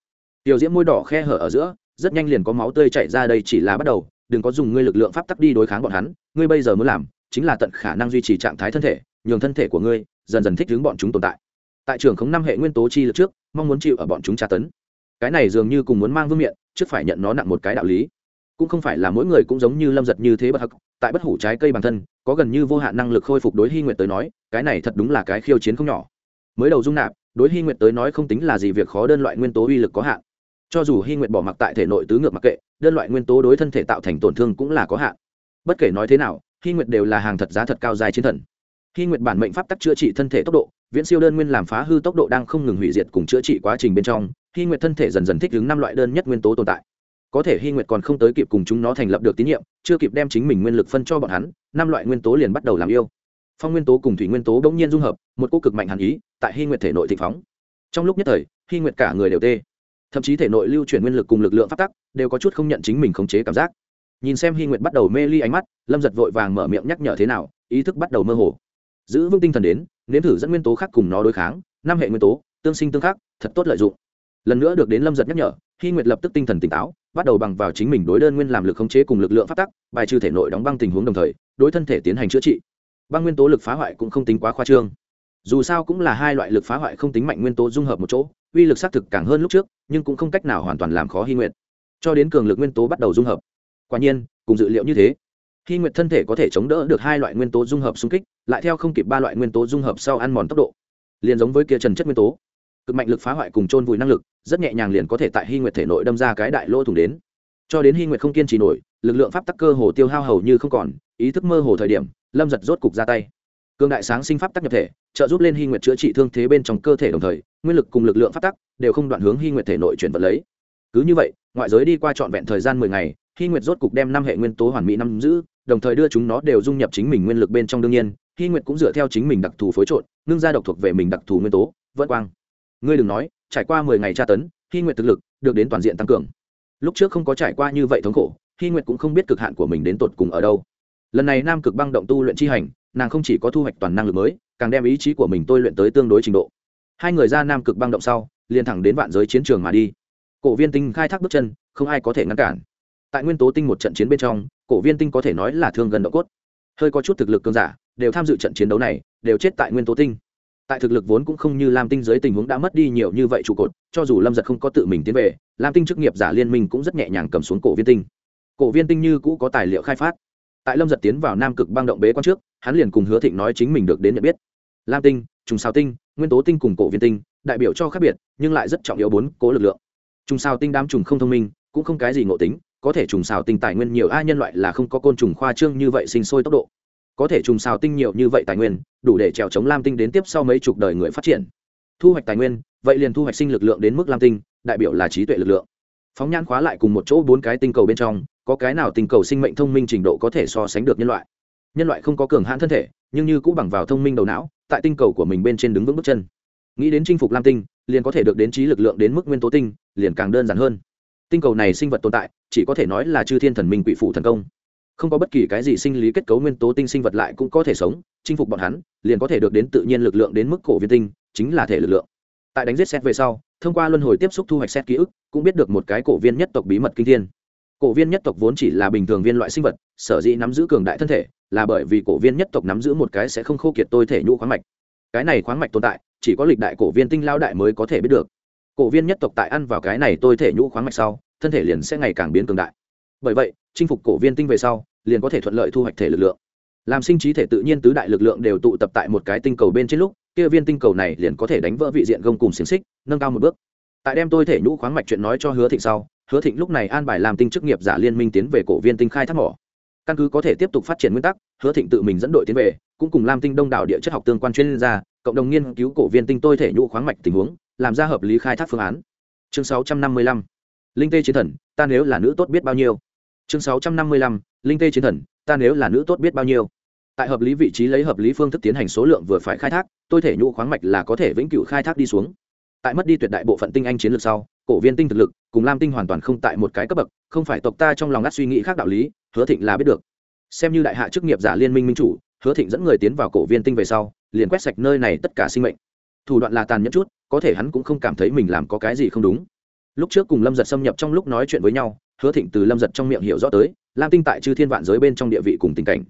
Tiểu diễm môi đỏ khe hở ở giữa, rất nhanh liền có máu tươi chảy ra đây chỉ là bắt đầu đừng có dùng ngươi lực lượng pháp tắc đi đối kháng bọn hắn, ngươi bây giờ muốn làm chính là tận khả năng duy trì trạng thái thân thể, nhường thân thể của ngươi dần dần thích ứng bọn chúng tồn tại. Tại trường khống năm hệ nguyên tố chi lực trước, mong muốn chịu ở bọn chúng tra tấn. Cái này dường như cùng muốn mang vương miện, trước phải nhận nó nặng một cái đạo lý. Cũng không phải là mỗi người cũng giống như lâm giật như thế bất hắc, tại bất hủ trái cây bản thân, có gần như vô hạn năng lực khôi phục đối hy nguyệt tới nói, cái này thật đúng là cái khiêu chiến không nhỏ. Mới đầu dung nạp, đối hy nguyệt tới nói không tính là gì việc khó đơn loại nguyên tố uy lực có hạn cho dù hy nguyệt bỏ mặc tại thể nội tứ ngược mặc kệ, đơn loại nguyên tố đối thân thể tạo thành tổn thương cũng là có hạn. Bất kể nói thế nào, hy nguyệt đều là hàng thật giá thật cao dài chiến thần. Hy nguyệt bản mệnh pháp tắc chữa trị thân thể tốc độ, viễn siêu đơn nguyên làm phá hư tốc độ đang không ngừng hủy diệt cùng chữa trị quá trình bên trong, hy nguyệt thân thể dần dần thích ứng năm loại đơn nhất nguyên tố tồn tại. Có thể hy nguyệt còn không tới kịp cùng chúng nó thành lập được tín nhiệm, chưa kịp đem chính mình nguyên lực phân cho bọn hắn, năm loại nguyên tố liền bắt đầu làm yêu. Phong nguyên tố cùng thủy nguyên tố đ ỗ n g nhiên dung hợp, một cô cực mạnh hàn ý, tại hy nguyệt thể nội thị phóng. Trong lúc nhất thời, hy nguyệt cả người đều tê thậm chí thể nội lưu chuyển nguyên lực cùng lực lượng phát tắc đều có chút không nhận chính mình khống chế cảm giác. Nhìn xem hy nguyện bắt đầu mê ly ánh mắt, lâm giật vội vàng mở miệng nhắc nhở thế nào, ý thức bắt đầu mơ hồ. Giữ vững tinh thần đến, nếm thử dẫn nguyên tố khác cùng nó đối kháng, năm hệ nguyên tố, tương sinh tương khắc, thật tốt lợi dụng. Lần nữa được đến lâm giật nhắc nhở hy nguyệt lập tức tinh thần tỉnh táo, bắt đầu bằng vào chính mình đối đơn nguyên làm lực khống chế cùng lực lượng phát tắc, bài trừ thể nội đóng băng tình huống đồng thời, đối thân thể tiến hành chữa trị. Băng nguyên tố lực phá hoại cũng không tính quá khoa trương. Dù sao cũng là hai loại lực phá hoại không tính mạnh nguyên tố dung hợp một chỗ uy lực xác thực càng hơn lúc trước, nhưng cũng không cách nào hoàn toàn làm khó hy nguyệt. Cho đến cường lực nguyên tố bắt đầu dung hợp. Quả nhiên, cùng dự liệu như thế, hy nguyệt thân thể có thể chống đỡ được hai loại nguyên tố dung hợp xung kích, lại theo không kịp ba loại nguyên tố dung hợp sau ăn mòn tốc độ. Liền giống với kia trần chất nguyên tố, cực mạnh lực phá hoại cùng chôn vùi năng lực, rất nhẹ nhàng liền có thể tại hy nguyệt thể nội đâm ra cái đại lỗ thủng đến. Cho đến hy nguyệt không kiên trì nổi, lực lượng pháp tắc cơ hồ tiêu hao hầu như không còn, ý thức mơ hồ thời điểm, lâm giật rốt cục ra tay cương đại sáng sinh pháp tắc nhập thể, trợ giúp lên hy nguyệt chữa trị thương thế bên trong cơ thể đồng thời, nguyên lực cùng lực lượng pháp tắc đều không đoạn hướng hy nguyệt thể nội chuyển vật lấy. Cứ như vậy, ngoại giới đi qua trọn vẹn thời gian mười ngày, hy nguyệt rốt cục đem năm hệ nguyên tố hoàn mỹ năm giữ, đồng thời đưa chúng nó đều dung nhập chính mình nguyên lực bên trong đương nhiên, hy nguyệt cũng dựa theo chính mình đặc thù phối trộn, ngưng ra độc thuộc về mình đặc thù nguyên tố vẫn quang. Ngươi đừng nói, trải qua mười ngày tra tấn, hy nguyệt thực lực được đến toàn diện tăng cường. Lúc trước không có trải qua như vậy thống khổ, hy nguyệt cũng không biết cực hạn của mình đến tột cùng ở đâu. Lần này nam cực băng động tu luyện chi hành nàng không chỉ có thu hoạch toàn năng lực mới, càng đem ý chí của mình tôi luyện tới tương đối trình độ. Hai người ra nam cực băng động sau, liền thẳng đến vạn giới chiến trường mà đi. Cổ viên tinh khai thác bước chân, không ai có thể ngăn cản. Tại nguyên tố tinh một trận chiến bên trong, cổ viên tinh có thể nói là thương gần độ cốt. Hơi có chút thực lực cơn giả, đều tham dự trận chiến đấu này, đều chết tại nguyên tố tinh. Tại thực lực vốn cũng không như lam tinh dưới tình huống đã mất đi nhiều như vậy trụ cột, cho dù lâm giật không có tự mình tiến về, lam tinh chức nghiệp giả liên minh cũng rất nhẹ nhàng cầm xuống cổ viên tinh. Cổ viên tinh như cũ có tài liệu khai phát. Tại lâm giật tiến vào nam cực băng động bế quan trước hắn liền cùng hứa thịnh nói chính mình được đến nhận biết. Lam tinh, trùng sao tinh, nguyên tố tinh cùng cổ viên tinh, đại biểu cho khác biệt, nhưng lại rất trọng yếu bốn cố lực lượng. Trùng sao tinh đám trùng không thông minh, cũng không cái gì ngộ tính, có thể trùng xào tinh tài nguyên nhiều ai nhân loại là không có côn trùng khoa trương như vậy sinh sôi tốc độ. Có thể trùng xào tinh nhiều như vậy tài nguyên, đủ để trèo chống lam tinh đến tiếp sau mấy chục đời người phát triển. Thu hoạch tài nguyên, vậy liền thu hoạch sinh lực lượng đến mức lam tinh, đại biểu là trí tuệ lực lượng. Phóng nhãn khóa lại cùng một chỗ bốn cái tinh cầu bên trong, có cái nào tinh cầu sinh mệnh thông minh trình độ có thể so sánh được nhân loại? Nhân loại không có cường hãn thân thể, nhưng như cũng bằng vào thông minh đầu não, tại tinh cầu của mình bên trên đứng vững bước chân. Nghĩ đến chinh phục lam tinh, liền có thể được đến trí lực lượng đến mức nguyên tố tinh, liền càng đơn giản hơn. Tinh cầu này sinh vật tồn tại, chỉ có thể nói là chư thiên thần minh quỷ phụ thần công. Không có bất kỳ cái gì sinh lý kết cấu nguyên tố tinh sinh vật lại cũng có thể sống, chinh phục bọn hắn, liền có thể được đến tự nhiên lực lượng đến mức cổ viên tinh, chính là thể lực lượng. Tại đánh giết xét về sau, thông qua luân hồi tiếp xúc thu hoạch xét ký ức, cũng biết được một cái cổ viên nhất tộc bí mật kinh thiên. Cổ viên nhất tộc vốn chỉ là bình thường viên loại sinh vật, sở dĩ nắm giữ cường đại thân thể là bởi vì cổ viên nhất tộc nắm giữ một cái sẽ không khô kiệt tôi thể nhũ khoáng mạch. Cái này khoáng mạch tồn tại, chỉ có lịch đại cổ viên tinh lao đại mới có thể biết được. Cổ viên nhất tộc tại ăn vào cái này tôi thể nhũ khoáng mạch sau, thân thể liền sẽ ngày càng biến cường đại. Bởi vậy, chinh phục cổ viên tinh về sau, liền có thể thuận lợi thu hoạch thể lực lượng. Làm sinh trí thể tự nhiên tứ đại lực lượng đều tụ tập tại một cái tinh cầu bên trên lúc, kia viên tinh cầu này liền có thể đánh vỡ vị diện gông cùng xiềng xích, nâng cao một bước. Tại đem tôi thể nhũ khoáng mạch chuyện nói cho hứa thịnh sau, hứa thịnh lúc này an bài làm tinh chức nghiệp giả liên minh tiến về cổ viên tinh khai thác mỏ căn cứ có thể tiếp tục phát triển nguyên tắc, hứa thịnh tự mình dẫn đội tiến về, cũng cùng lam tinh đông đảo địa chất học tương quan chuyên gia, cộng đồng nghiên cứu cổ viên tinh tôi thể nhũ khoáng mạch tình huống, làm ra hợp lý khai thác phương án. Chương 655 linh tê chiến thần, ta nếu là nữ tốt biết bao nhiêu? Chương 655 linh tê chiến thần, ta nếu là nữ tốt biết bao nhiêu? Tại hợp lý vị trí lấy hợp lý phương thức tiến hành số lượng vừa phải khai thác, tôi thể nhũ khoáng mạch là có thể vĩnh cửu khai thác đi xuống. Tại mất đi tuyệt đại bộ phận tinh anh chiến lược sau, cổ viên tinh thực lực, cùng lam tinh hoàn toàn không tại một cái cấp bậc, không phải tộc ta trong lòng ngắt suy nghĩ khác đạo lý hứa thịnh là biết được. Xem như đại hạ chức nghiệp giả liên minh minh chủ, hứa thịnh dẫn người tiến vào cổ viên tinh về sau, liền quét sạch nơi này tất cả sinh mệnh. Thủ đoạn là tàn nhẫn chút, có thể hắn cũng không cảm thấy mình làm có cái gì không đúng. Lúc trước cùng lâm giật xâm nhập trong lúc nói chuyện với nhau, hứa thịnh từ lâm giật trong miệng hiểu rõ tới, lam tinh tại chư thiên vạn giới bên trong địa vị cùng tình cảnh.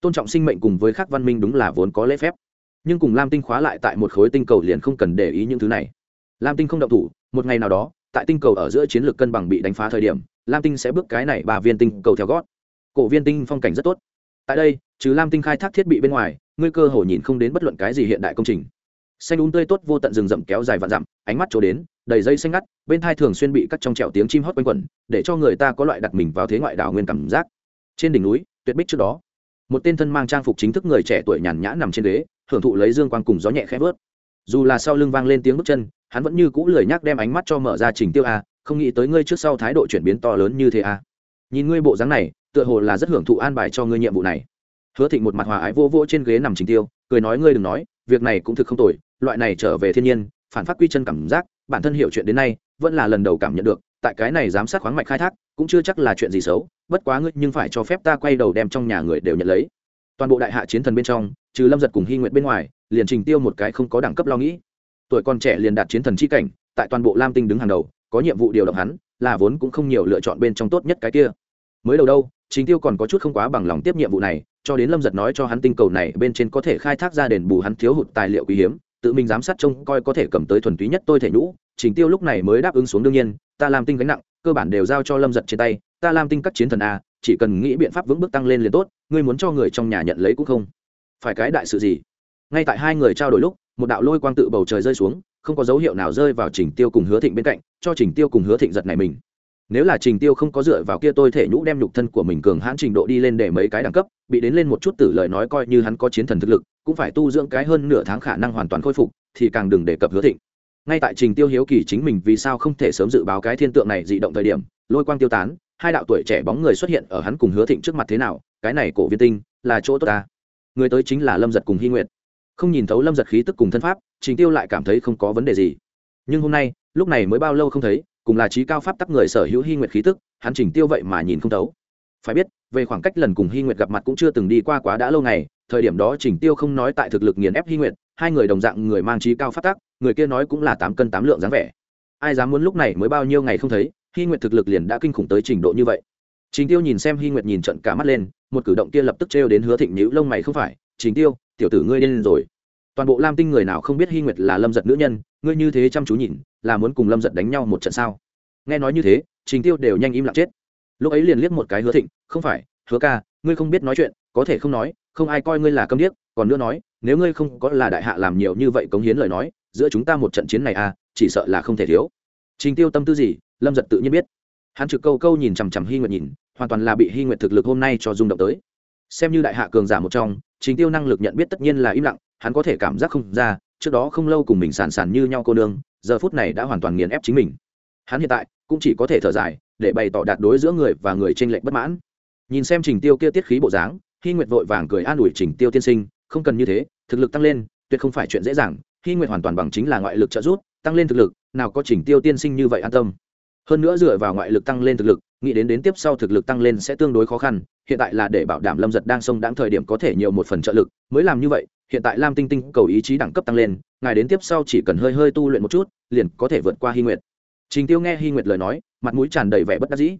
Tôn trọng sinh mệnh cùng với khắc văn minh đúng là vốn có lễ phép. Nhưng cùng lam tinh khóa lại tại một khối tinh cầu liền không cần để ý những thứ này. Lam tinh không động thủ, một ngày nào đó, tại tinh cầu ở giữa chiến lược cân bằng bị đánh phá thời điểm, lam tinh sẽ bước cái này ba viên tinh cầu theo gót cổ viên tinh phong cảnh rất tốt. Tại đây, trừ lam tinh khai thác thiết bị bên ngoài, ngươi cơ hồ nhìn không đến bất luận cái gì hiện đại công trình. Xanh úng tươi tốt vô tận rừng rậm kéo dài vạn dặm, ánh mắt chỗ đến, đầy dây xanh ngắt, bên thai thường xuyên bị cắt trong trẹo tiếng chim hót quanh quẩn, để cho người ta có loại đặt mình vào thế ngoại đảo nguyên cảm giác. Trên đỉnh núi, tuyệt bích trước đó, một tên thân mang trang phục chính thức người trẻ tuổi nhàn nhã nằm trên ghế, hưởng thụ lấy dương quang cùng gió nhẹ khẽ vớt. Dù là sau lưng vang lên tiếng bước chân, hắn vẫn như cũ lười nhắc đem ánh mắt cho mở ra trình tiêu a, không nghĩ tới ngươi trước sau thái độ chuyển biến to lớn như thế a. Nhìn ngươi bộ dáng này tựa hồ là rất hưởng thụ an bài cho ngươi nhiệm vụ này. Hứa thịnh một mặt hòa ái vô vô trên ghế nằm trình tiêu, cười nói ngươi đừng nói, việc này cũng thực không tồi, loại này trở về thiên nhiên, phản phát quy chân cảm giác, bản thân hiểu chuyện đến nay, vẫn là lần đầu cảm nhận được, tại cái này giám sát khoáng mạch khai thác, cũng chưa chắc là chuyện gì xấu, bất quá ngươi nhưng phải cho phép ta quay đầu đem trong nhà người đều nhận lấy. Toàn bộ đại hạ chiến thần bên trong, trừ lâm giật cùng hy nguyện bên ngoài, liền trình tiêu một cái không có đẳng cấp lo nghĩ. Tuổi còn trẻ liền đạt chiến thần chi cảnh, tại toàn bộ lam tinh đứng hàng đầu, có nhiệm vụ điều động hắn, là vốn cũng không nhiều lựa chọn bên trong tốt nhất cái kia. Mới đầu đâu chính tiêu còn có chút không quá bằng lòng tiếp nhiệm vụ này, cho đến lâm giật nói cho hắn tinh cầu này bên trên có thể khai thác ra đền bù hắn thiếu hụt tài liệu quý hiếm, tự mình giám sát trông coi có thể cầm tới thuần túy nhất tôi thể nhũ. Trình tiêu lúc này mới đáp ứng xuống đương nhiên, ta làm tinh gánh nặng, cơ bản đều giao cho lâm giật trên tay, ta làm tinh các chiến thần a, chỉ cần nghĩ biện pháp vững bước tăng lên liền tốt, ngươi muốn cho người trong nhà nhận lấy cũng không phải cái đại sự gì. Ngay tại hai người trao đổi lúc, một đạo lôi quang tự bầu trời rơi xuống, không có dấu hiệu nào rơi vào trình tiêu cùng hứa thịnh bên cạnh, cho trình tiêu cùng hứa thịnh giật này mình nếu là trình tiêu không có dựa vào kia tôi thể nhũ đem nhục thân của mình cường hãn trình độ đi lên để mấy cái đẳng cấp, bị đến lên một chút tử lời nói coi như hắn có chiến thần thực lực, cũng phải tu dưỡng cái hơn nửa tháng khả năng hoàn toàn khôi phục, thì càng đừng đề cập hứa thịnh. Ngay tại trình tiêu hiếu kỳ chính mình vì sao không thể sớm dự báo cái thiên tượng này dị động thời điểm, lôi quang tiêu tán, hai đạo tuổi trẻ bóng người xuất hiện ở hắn cùng hứa thịnh trước mặt thế nào, cái này cổ viên tinh, là chỗ tốt ta. Người tới chính là lâm giật cùng hy nguyệt. Không nhìn thấu lâm giật khí tức cùng thân pháp, trình tiêu lại cảm thấy không có vấn đề gì. Nhưng hôm nay, lúc này mới bao lâu không thấy cùng là trí cao pháp tắc người sở hữu hy nguyệt khí tức, hắn trình tiêu vậy mà nhìn không thấu. Phải biết, về khoảng cách lần cùng hy nguyệt gặp mặt cũng chưa từng đi qua quá đã lâu ngày, thời điểm đó trình tiêu không nói tại thực lực nghiền ép hy nguyệt, hai người đồng dạng người mang trí cao pháp tắc, người kia nói cũng là tám cân tám lượng dáng vẻ. Ai dám muốn lúc này mới bao nhiêu ngày không thấy hy nguyệt thực lực liền đã kinh khủng tới trình độ như vậy. Trình tiêu nhìn xem hy nguyệt nhìn trận cả mắt lên, một cử động kia lập tức trêu đến hứa thịnh nhữ lông mày không phải trình tiêu, tiểu tử ngươi điên rồi. Toàn bộ lam tinh người nào không biết hy nguyệt là lâm giật nữ nhân ngươi như thế chăm chú nhìn, là muốn cùng lâm giật đánh nhau một trận sao? Nghe nói như thế, trình tiêu đều nhanh im lặng chết. Lúc ấy liền liếc một cái hứa thịnh, không phải, hứa ca, ngươi không biết nói chuyện, có thể không nói, không ai coi ngươi là câm điếc, còn nữa nói, nếu ngươi không có là đại hạ làm nhiều như vậy cống hiến lời nói, giữa chúng ta một trận chiến này à chỉ sợ là không thể thiếu. Trình tiêu tâm tư gì, lâm giật tự nhiên biết. Hắn trực câu câu nhìn chằm chằm hy nguyệt nhìn, hoàn toàn là bị hy nguyệt thực lực hôm nay cho rung động tới. Xem như đại hạ cường giả một trong, trình tiêu năng lực nhận biết tất nhiên là im lặng hắn có thể cảm giác không ra, trước đó không lâu cùng mình sàn sàn như nhau cô nương, giờ phút này đã hoàn toàn nghiền ép chính mình. Hắn hiện tại cũng chỉ có thể thở dài, để bày tỏ đạt đối giữa người và người tranh lệch bất mãn. Nhìn xem trình tiêu kia tiết khí bộ dáng hy nguyệt vội vàng cười an ủi trình tiêu tiên sinh, không cần như thế, thực lực tăng lên, tuyệt không phải chuyện dễ dàng. Hy nguyệt hoàn toàn bằng chính là ngoại lực trợ giúp, tăng lên thực lực, nào có trình tiêu tiên sinh như vậy an tâm. Hơn nữa dựa vào ngoại lực tăng lên thực lực, nghĩ đến đến tiếp sau thực lực tăng lên sẽ tương đối khó khăn, hiện tại là để bảo đảm lâm giật đang sông đáng thời điểm có thể nhiều một phần trợ lực, mới làm như vậy hiện tại lam tinh tinh cầu ý chí đẳng cấp tăng lên, ngài đến tiếp sau chỉ cần hơi hơi tu luyện một chút, liền có thể vượt qua hy nguyệt. Trình tiêu nghe hy nguyệt lời nói, mặt mũi tràn đầy vẻ bất đắc dĩ.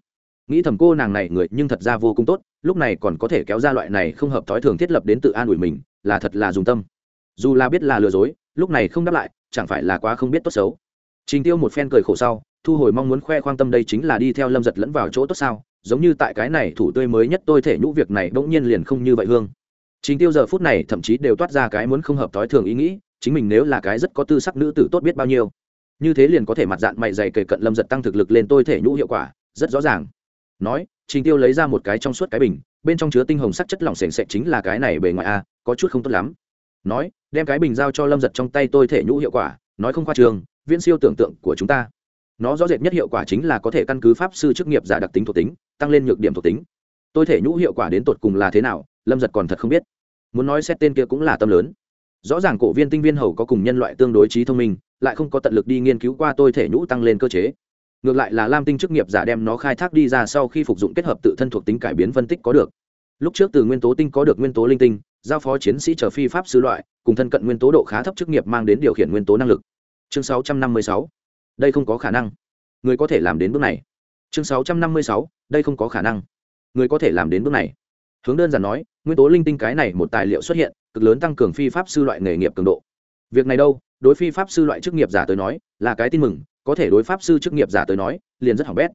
Nghĩ thầm cô nàng này người nhưng thật ra vô cùng tốt, lúc này còn có thể kéo ra loại này không hợp thói thường thiết lập đến tự an ủi mình, là thật là dùng tâm. Dù là biết là lừa dối, lúc này không đáp lại, chẳng phải là quá không biết tốt xấu. Trình tiêu một phen cười khổ sau, thu hồi mong muốn khoe khoang tâm đây chính là đi theo lâm giật lẫn vào chỗ tốt sao, giống như tại cái này thủ tươi mới nhất tôi thể nhũ việc này bỗng nhiên liền không như vậy hương trình tiêu giờ phút này thậm chí đều toát ra cái muốn không hợp thói thường ý nghĩ, chính mình nếu là cái rất có tư sắc nữ tử tốt biết bao nhiêu. Như thế liền có thể mặt dạng mày dày kề cận lâm giật tăng thực lực lên tôi thể nhũ hiệu quả, rất rõ ràng. Nói, trình tiêu lấy ra một cái trong suốt cái bình, bên trong chứa tinh hồng sắc chất lỏng sền sệt chính là cái này bề ngoài a, có chút không tốt lắm. Nói, đem cái bình giao cho lâm giật trong tay tôi thể nhũ hiệu quả, nói không khoa trường, viễn siêu tưởng tượng của chúng ta. Nó rõ rệt nhất hiệu quả chính là có thể căn cứ pháp sư chức nghiệp giả đặc tính thuộc tính, tăng lên nhược điểm thuộc tính. Tôi thể nhũ hiệu quả đến tột cùng là thế nào, lâm giật còn thật không biết muốn nói xét tên kia cũng là tâm lớn. Rõ ràng cổ viên tinh viên hầu có cùng nhân loại tương đối trí thông minh, lại không có tận lực đi nghiên cứu qua tôi thể nhũ tăng lên cơ chế. Ngược lại là lam tinh chức nghiệp giả đem nó khai thác đi ra sau khi phục dụng kết hợp tự thân thuộc tính cải biến phân tích có được. Lúc trước từ nguyên tố tinh có được nguyên tố linh tinh, giao phó chiến sĩ trở phi pháp sư loại, cùng thân cận nguyên tố độ khá thấp chức nghiệp mang đến điều khiển nguyên tố năng lực. Chương 656. đây không có khả năng. Người có thể làm đến bước này. Chương 656. đây không có khả năng. Người có thể làm đến bước này hướng đơn giản nói, nguyên tố linh tinh cái này một tài liệu xuất hiện, cực lớn tăng cường phi pháp sư loại nghề nghiệp cường độ. Việc này đâu? Đối phi pháp sư loại chức nghiệp giả tới nói, là cái tin mừng, có thể đối pháp sư chức nghiệp giả tới nói, liền rất hỏng bét.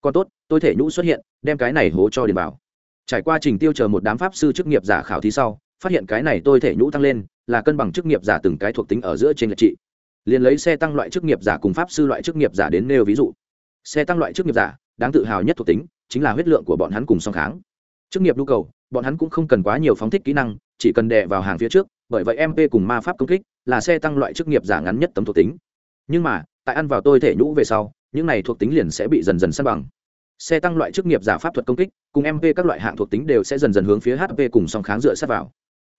Còn tốt, tôi thể nhũ xuất hiện, đem cái này hố cho điền vào. Trải qua trình tiêu chờ một đám pháp sư chức nghiệp giả khảo thí sau, phát hiện cái này tôi thể nhũ tăng lên, là cân bằng chức nghiệp giả từng cái thuộc tính ở giữa trên lệch trị. Liền lấy xe tăng loại chức nghiệp giả cùng pháp sư loại chức nghiệp giả đến nêu ví dụ. Xe tăng loại chức nghiệp giả, đáng tự hào nhất thuộc tính, chính là huyết lượng của bọn hắn cùng song kháng chức nghiệp nhu cầu, bọn hắn cũng không cần quá nhiều phóng thích kỹ năng, chỉ cần đè vào hàng phía trước, bởi vậy mp cùng ma pháp công kích là xe tăng loại chức nghiệp giả ngắn nhất tấm thuộc tính. Nhưng mà, tại ăn vào tôi thể nhũ về sau, những này thuộc tính liền sẽ bị dần dần săn bằng. Xe tăng loại chức nghiệp giả pháp thuật công kích cùng mp các loại hạng thuộc tính đều sẽ dần dần hướng phía hp cùng song kháng dựa sát vào.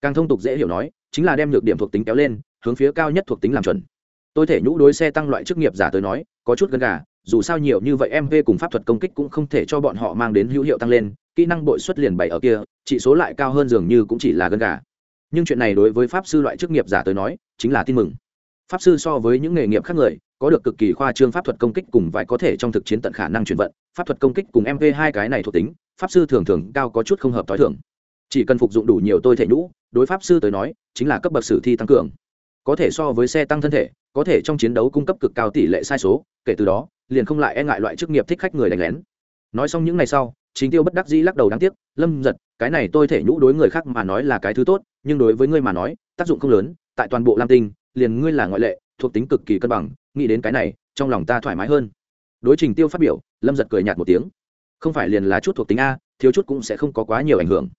Càng thông tục dễ hiểu nói, chính là đem nhược điểm thuộc tính kéo lên, hướng phía cao nhất thuộc tính làm chuẩn. Tôi thể nhũ đối xe tăng loại chức nghiệp giả tới nói, có chút gần gà dù sao nhiều như vậy mp cùng pháp thuật công kích cũng không thể cho bọn họ mang đến hữu hiệu tăng lên, kỹ năng bội xuất liền bày ở kia, chỉ số lại cao hơn dường như cũng chỉ là gần gà. Nhưng chuyện này đối với pháp sư loại chức nghiệp giả tới nói, chính là tin mừng. Pháp sư so với những nghề nghiệp khác người, có được cực kỳ khoa trương pháp thuật công kích cùng vài có thể trong thực chiến tận khả năng chuyển vận, pháp thuật công kích cùng mp hai cái này thuộc tính, pháp sư thường thường cao có chút không hợp t h o i thường. Chỉ cần phục dụng đủ nhiều tôi thể nhũ, đối pháp sư tới nói, chính là cấp bậc sử thi tăng cường có thể so với xe tăng thân thể, có thể trong chiến đấu cung cấp cực cao tỷ lệ sai số, kể từ đó, liền không lại e ngại loại chức nghiệp thích khách người đánh lén. Nói xong những ngày sau, chính tiêu bất đắc dĩ lắc đầu đáng tiếc, lâm giật, cái này tôi thể nhũ đối người khác mà nói là cái thứ tốt, nhưng đối với ngươi mà nói, tác dụng không lớn, tại toàn bộ lam tinh, liền ngươi là ngoại lệ, thuộc tính cực kỳ cân bằng, nghĩ đến cái này, trong lòng ta thoải mái hơn. Đối trình tiêu phát biểu, lâm giật cười nhạt một tiếng. Không phải liền là chút thuộc tính a, thiếu chút cũng sẽ không có quá nhiều ảnh hưởng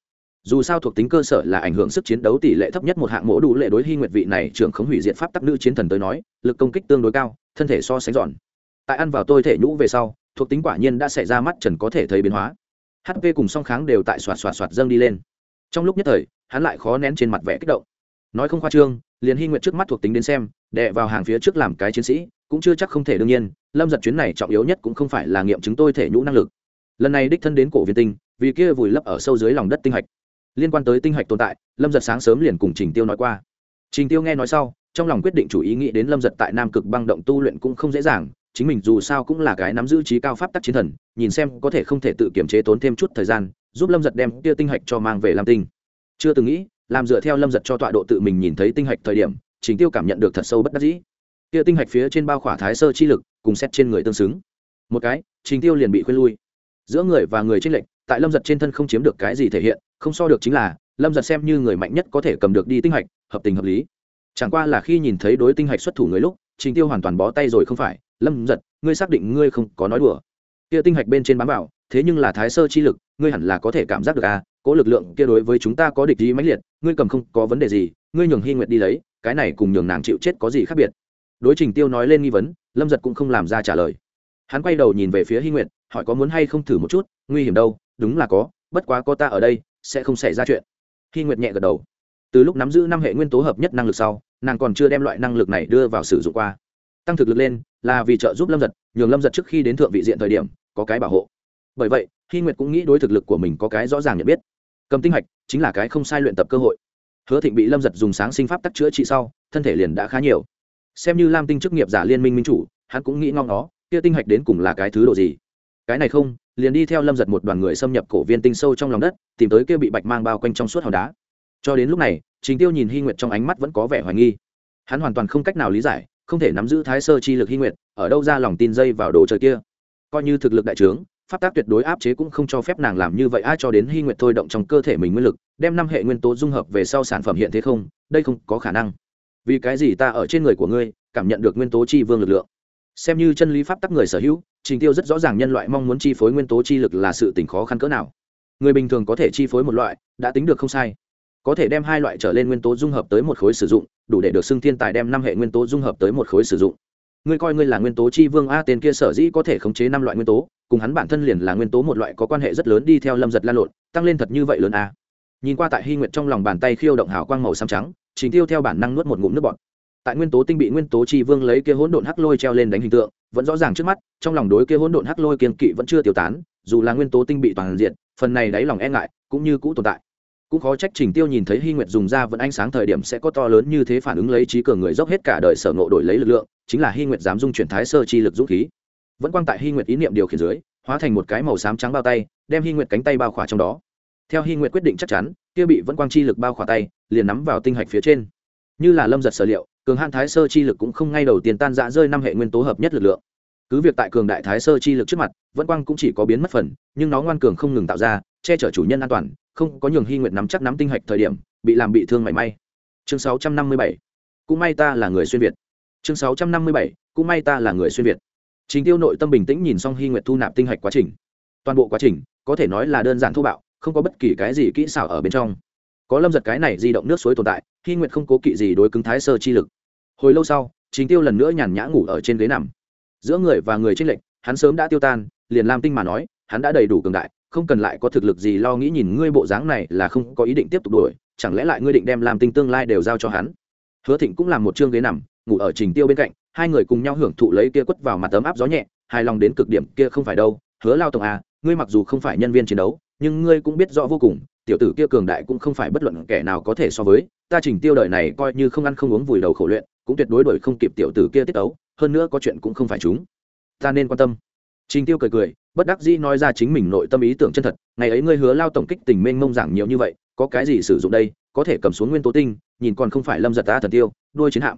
dù sao thuộc tính cơ sở là ảnh hưởng sức chiến đấu tỷ lệ thấp nhất một hạng mỗ đủ lệ đối hy nguyệt vị này trưởng khống hủy diện pháp tắc nữ chiến thần tới nói, lực công kích tương đối cao, thân thể so sánh giòn tại ăn vào tôi thể nhũ về sau, thuộc tính quả nhiên đã xảy ra mắt trần có thể thấy biến hóa. Hp cùng song kháng đều tại xoạt xoạt xoạt dâng đi lên. Trong lúc nhất thời, hắn lại khó nén trên mặt vẻ kích động. Nói không khoa trương, liền hy nguyện trước mắt thuộc tính đến xem đệ vào hàng phía trước làm cái chiến sĩ, cũng chưa chắc không thể đương nhiên, lâm giật chuyến này trọng yếu nhất cũng không phải là nghiệm chứng tôi thể nhũ năng lực. Lần này đích thân đến cổ viên tinh, vì kia vùi lấp ở sâu dưới lòng đất tinh hạch liên quan tới tinh hạch tồn tại, lâm giật sáng sớm liền cùng trình tiêu nói qua. Trình tiêu nghe nói sau, trong lòng quyết định chủ ý nghĩ đến lâm giật tại nam cực băng động tu luyện cũng không dễ dàng, chính mình dù sao cũng là cái nắm giữ trí cao pháp tắc chiến thần, nhìn xem có thể không thể tự kiểm chế tốn thêm chút thời gian, giúp lâm giật đem tia tinh hạch cho mang về lam tinh. Chưa từng nghĩ, làm dựa theo lâm giật cho tọa độ tự mình nhìn thấy tinh hạch thời điểm, trình tiêu cảm nhận được thật sâu bất đắc dĩ. Tia tinh hạch phía trên bao khỏa thái sơ chi lực, cùng xét trên người tương xứng. Một cái, trình tiêu liền bị khuyên lui. Giữa người và người trên lệnh tại lâm giật trên thân không chiếm được cái gì thể hiện, không so được chính là, lâm giật xem như người mạnh nhất có thể cầm được đi tinh hạch hợp tình hợp lý. Chẳng qua là khi nhìn thấy đối tinh hạch xuất thủ người lúc, trình tiêu hoàn toàn bó tay rồi không phải, lâm giật, ngươi xác định ngươi không có nói đùa. Kia tinh hạch bên trên bám vào, thế nhưng là thái sơ chi lực, ngươi hẳn là có thể cảm giác được à cố lực lượng kia đối với chúng ta có địch ý mãnh liệt, ngươi cầm không có vấn đề gì, ngươi nhường hy nguyệt đi lấy, cái này cùng nhường nàng chịu chết có gì khác biệt? Đối trình tiêu nói lên nghi vấn, lâm giật cũng không làm ra trả lời. Hắn quay đầu nhìn về phía hy nguyệt, hỏi có muốn hay không thử một chút, nguy hiểm đâu đúng là có, bất quá có ta ở đây, sẽ không xảy ra chuyện. Khi nguyệt nhẹ gật đầu. Từ lúc nắm giữ năm hệ nguyên tố hợp nhất năng lực sau, nàng còn chưa đem loại năng lực này đưa vào sử dụng qua. Tăng thực lực lên, là vì trợ giúp lâm giật, nhường lâm giật trước khi đến thượng vị diện thời điểm, có cái bảo hộ. Bởi vậy, khi nguyệt cũng nghĩ đối thực lực của mình có cái rõ ràng nhận biết. Cầm tinh hạch chính là cái không sai luyện tập cơ hội. Hứa thịnh bị lâm giật dùng sáng sinh pháp tắc chữa trị sau, thân thể liền đã khá nhiều. Xem như lam tinh chức nghiệp giả liên minh minh chủ, hắn cũng nghĩ ngon nó kia tinh hạch đến cùng là cái thứ độ gì cái này không, liền đi theo lâm giật một đoàn người xâm nhập cổ viên tinh sâu trong lòng đất, tìm tới kia bị bạch mang bao quanh trong suốt hòn đá. Cho đến lúc này, trình tiêu nhìn hy nguyệt trong ánh mắt vẫn có vẻ hoài nghi. Hắn hoàn toàn không cách nào lý giải, không thể nắm giữ thái sơ chi lực hy nguyệt, ở đâu ra lòng tin dây vào đồ trời kia. Coi như thực lực đại trướng, pháp tác tuyệt đối áp chế cũng không cho phép nàng làm như vậy, ai cho đến hy nguyệt thôi động trong cơ thể mình nguyên lực, đem năm hệ nguyên tố dung hợp về sau sản phẩm hiện thế không, đây không có khả năng. Vì cái gì ta ở trên người của ngươi, cảm nhận được nguyên tố chi vương lực lượng? Xem như chân lý pháp tắc người sở hữu, trình tiêu rất rõ ràng nhân loại mong muốn chi phối nguyên tố chi lực là sự tỉnh khó khăn cỡ nào. Người bình thường có thể chi phối một loại, đã tính được không sai. Có thể đem hai loại trở lên nguyên tố dung hợp tới một khối sử dụng, đủ để được xưng thiên tài đem năm hệ nguyên tố dung hợp tới một khối sử dụng. Ngươi coi ngươi là nguyên tố chi vương a, tên kia sở dĩ có thể khống chế năm loại nguyên tố, cùng hắn bản thân liền là nguyên tố một loại có quan hệ rất lớn đi theo lâm giật lan lộn, tăng lên thật như vậy lớn a. Nhìn qua tại hy nguyệt trong lòng bàn tay khiêu động hào quang màu xám trắng, trình tiêu theo bản năng nuốt một ngụm nước bọt tại nguyên tố tinh bị nguyên tố chi vương lấy kia hỗn độn hắc lôi treo lên đánh hình tượng, vẫn rõ ràng trước mắt, trong lòng đối kia hỗn độn hắc lôi kiên kỵ vẫn chưa tiêu tán, dù là nguyên tố tinh bị toàn diện, phần này đáy lòng e ngại, cũng như cũ tồn tại. Cũng khó trách trình tiêu nhìn thấy hy nguyệt dùng ra vẫn ánh sáng thời điểm sẽ có to lớn như thế phản ứng lấy trí cường người dốc hết cả đời sở ngộ đổi lấy lực lượng, chính là hy nguyệt dám dung chuyển thái sơ chi lực dũng khí. Vẫn quang tại hy nguyệt ý niệm điều khiển dưới, hóa thành một cái màu xám trắng bao tay, đem hy nguyệt cánh tay bao khỏa trong đó. Theo hy nguyệt quyết định chắc chắn, kia bị vẫn quang chi lực bao khỏa tay, liền nắm vào tinh hạch phía trên. Như là lâm giật sở liệu cường hạn thái sơ chi lực cũng không ngay đầu tiên tan dã rơi năm hệ nguyên tố hợp nhất lực lượng cứ việc tại cường đại thái sơ chi lực trước mặt, vẫn quang cũng chỉ có biến mất phần, nhưng nó ngoan cường không ngừng tạo ra, che chở chủ nhân an toàn, không có nhường hy nguyện nắm chắc nắm tinh hạch thời điểm, bị làm bị thương mảy may chương 657. cũng may ta là người xuyên việt chương 657. cũng may ta là người xuyên việt chính tiêu nội tâm bình tĩnh nhìn xong hy nguyện thu nạp tinh hạch quá trình toàn bộ quá trình, có thể nói là đơn giản thô bạo, không có bất kỳ cái gì kỹ xảo ở bên trong có lâm giật cái này di động nước suối tồn tại, hy nguyện không cố kỵ gì đối cứng thái sơ chi lực. Hồi lâu sau, trình tiêu lần nữa nhàn nhã ngủ ở trên ghế nằm. Giữa người và người tranh lệch, hắn sớm đã tiêu tan, liền lam tinh mà nói, hắn đã đầy đủ cường đại, không cần lại có thực lực gì lo nghĩ nhìn ngươi bộ dáng này là không có ý định tiếp tục đuổi, chẳng lẽ lại ngươi định đem lam tinh tương lai đều giao cho hắn? Hứa thịnh cũng làm một chương ghế nằm, ngủ ở trình tiêu bên cạnh, hai người cùng nhau hưởng thụ lấy kia quất vào mặt tấm áp gió nhẹ, hài lòng đến cực điểm, kia không phải đâu, hứa lao tổng à ngươi mặc dù không phải nhân viên chiến đấu, nhưng ngươi cũng biết rõ vô cùng tiểu tử kia cường đại cũng không phải bất luận kẻ nào có thể so với, ta trình tiêu đời này coi như không ăn không uống vùi đầu khổ luyện, cũng tuyệt đối đổi không kịp tiểu tử kia tiết ấu hơn nữa có chuyện cũng không phải chúng. Ta nên quan tâm. Trình tiêu cười cười, bất đắc dĩ nói ra chính mình nội tâm ý tưởng chân thật, ngày ấy ngươi hứa lao tổng kích tình mênh mông giảng nhiều như vậy, có cái gì sử dụng đây, có thể cầm xuống nguyên tố tinh, nhìn còn không phải lâm giật ta thần tiêu, đuôi chiến hạm.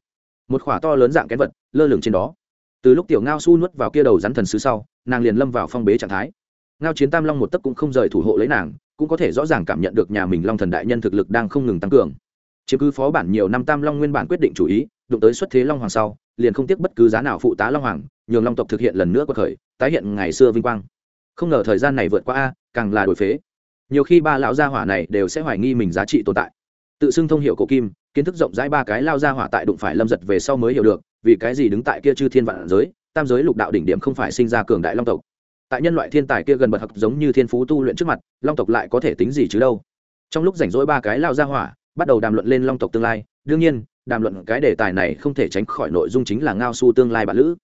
Một khỏa to lớn dạng kén vật, lơ lửng trên đó. Từ lúc tiểu ngao su nuốt vào kia đầu rắn thần sứ sau, nàng liền lâm vào phong bế trạng thái. Ngao chiến tam long một tấc cũng không rời thủ hộ lấy nàng cũng có thể rõ ràng cảm nhận được nhà mình long thần đại nhân thực lực đang không ngừng tăng cường. Chiếm cứ phó bản nhiều năm tam long nguyên bản quyết định chủ ý, đụng tới xuất thế long hoàng sau, liền không tiếc bất cứ giá nào phụ tá long hoàng, nhường long tộc thực hiện lần nữa cuộc khởi, tái hiện ngày xưa vinh quang. Không ngờ thời gian này vượt qua a, càng là đổi phế. Nhiều khi ba lão gia hỏa này đều sẽ hoài nghi mình giá trị tồn tại. Tự xưng thông hiệu cổ kim, kiến thức rộng rãi ba cái lao gia hỏa tại đụng phải lâm giật về sau mới hiểu được, vì cái gì đứng tại kia chư thiên vạn giới, tam giới lục đạo đỉnh điểm không phải sinh ra cường đại long tộc tại nhân loại thiên tài kia gần bật học giống như thiên phú tu luyện trước mặt, long tộc lại có thể tính gì chứ đâu. Trong lúc rảnh rỗi ba cái lao ra hỏa, bắt đầu đàm luận lên long tộc tương lai. Đương nhiên, đàm luận cái đề tài này không thể tránh khỏi nội dung chính là ngao su tương lai bản lữ.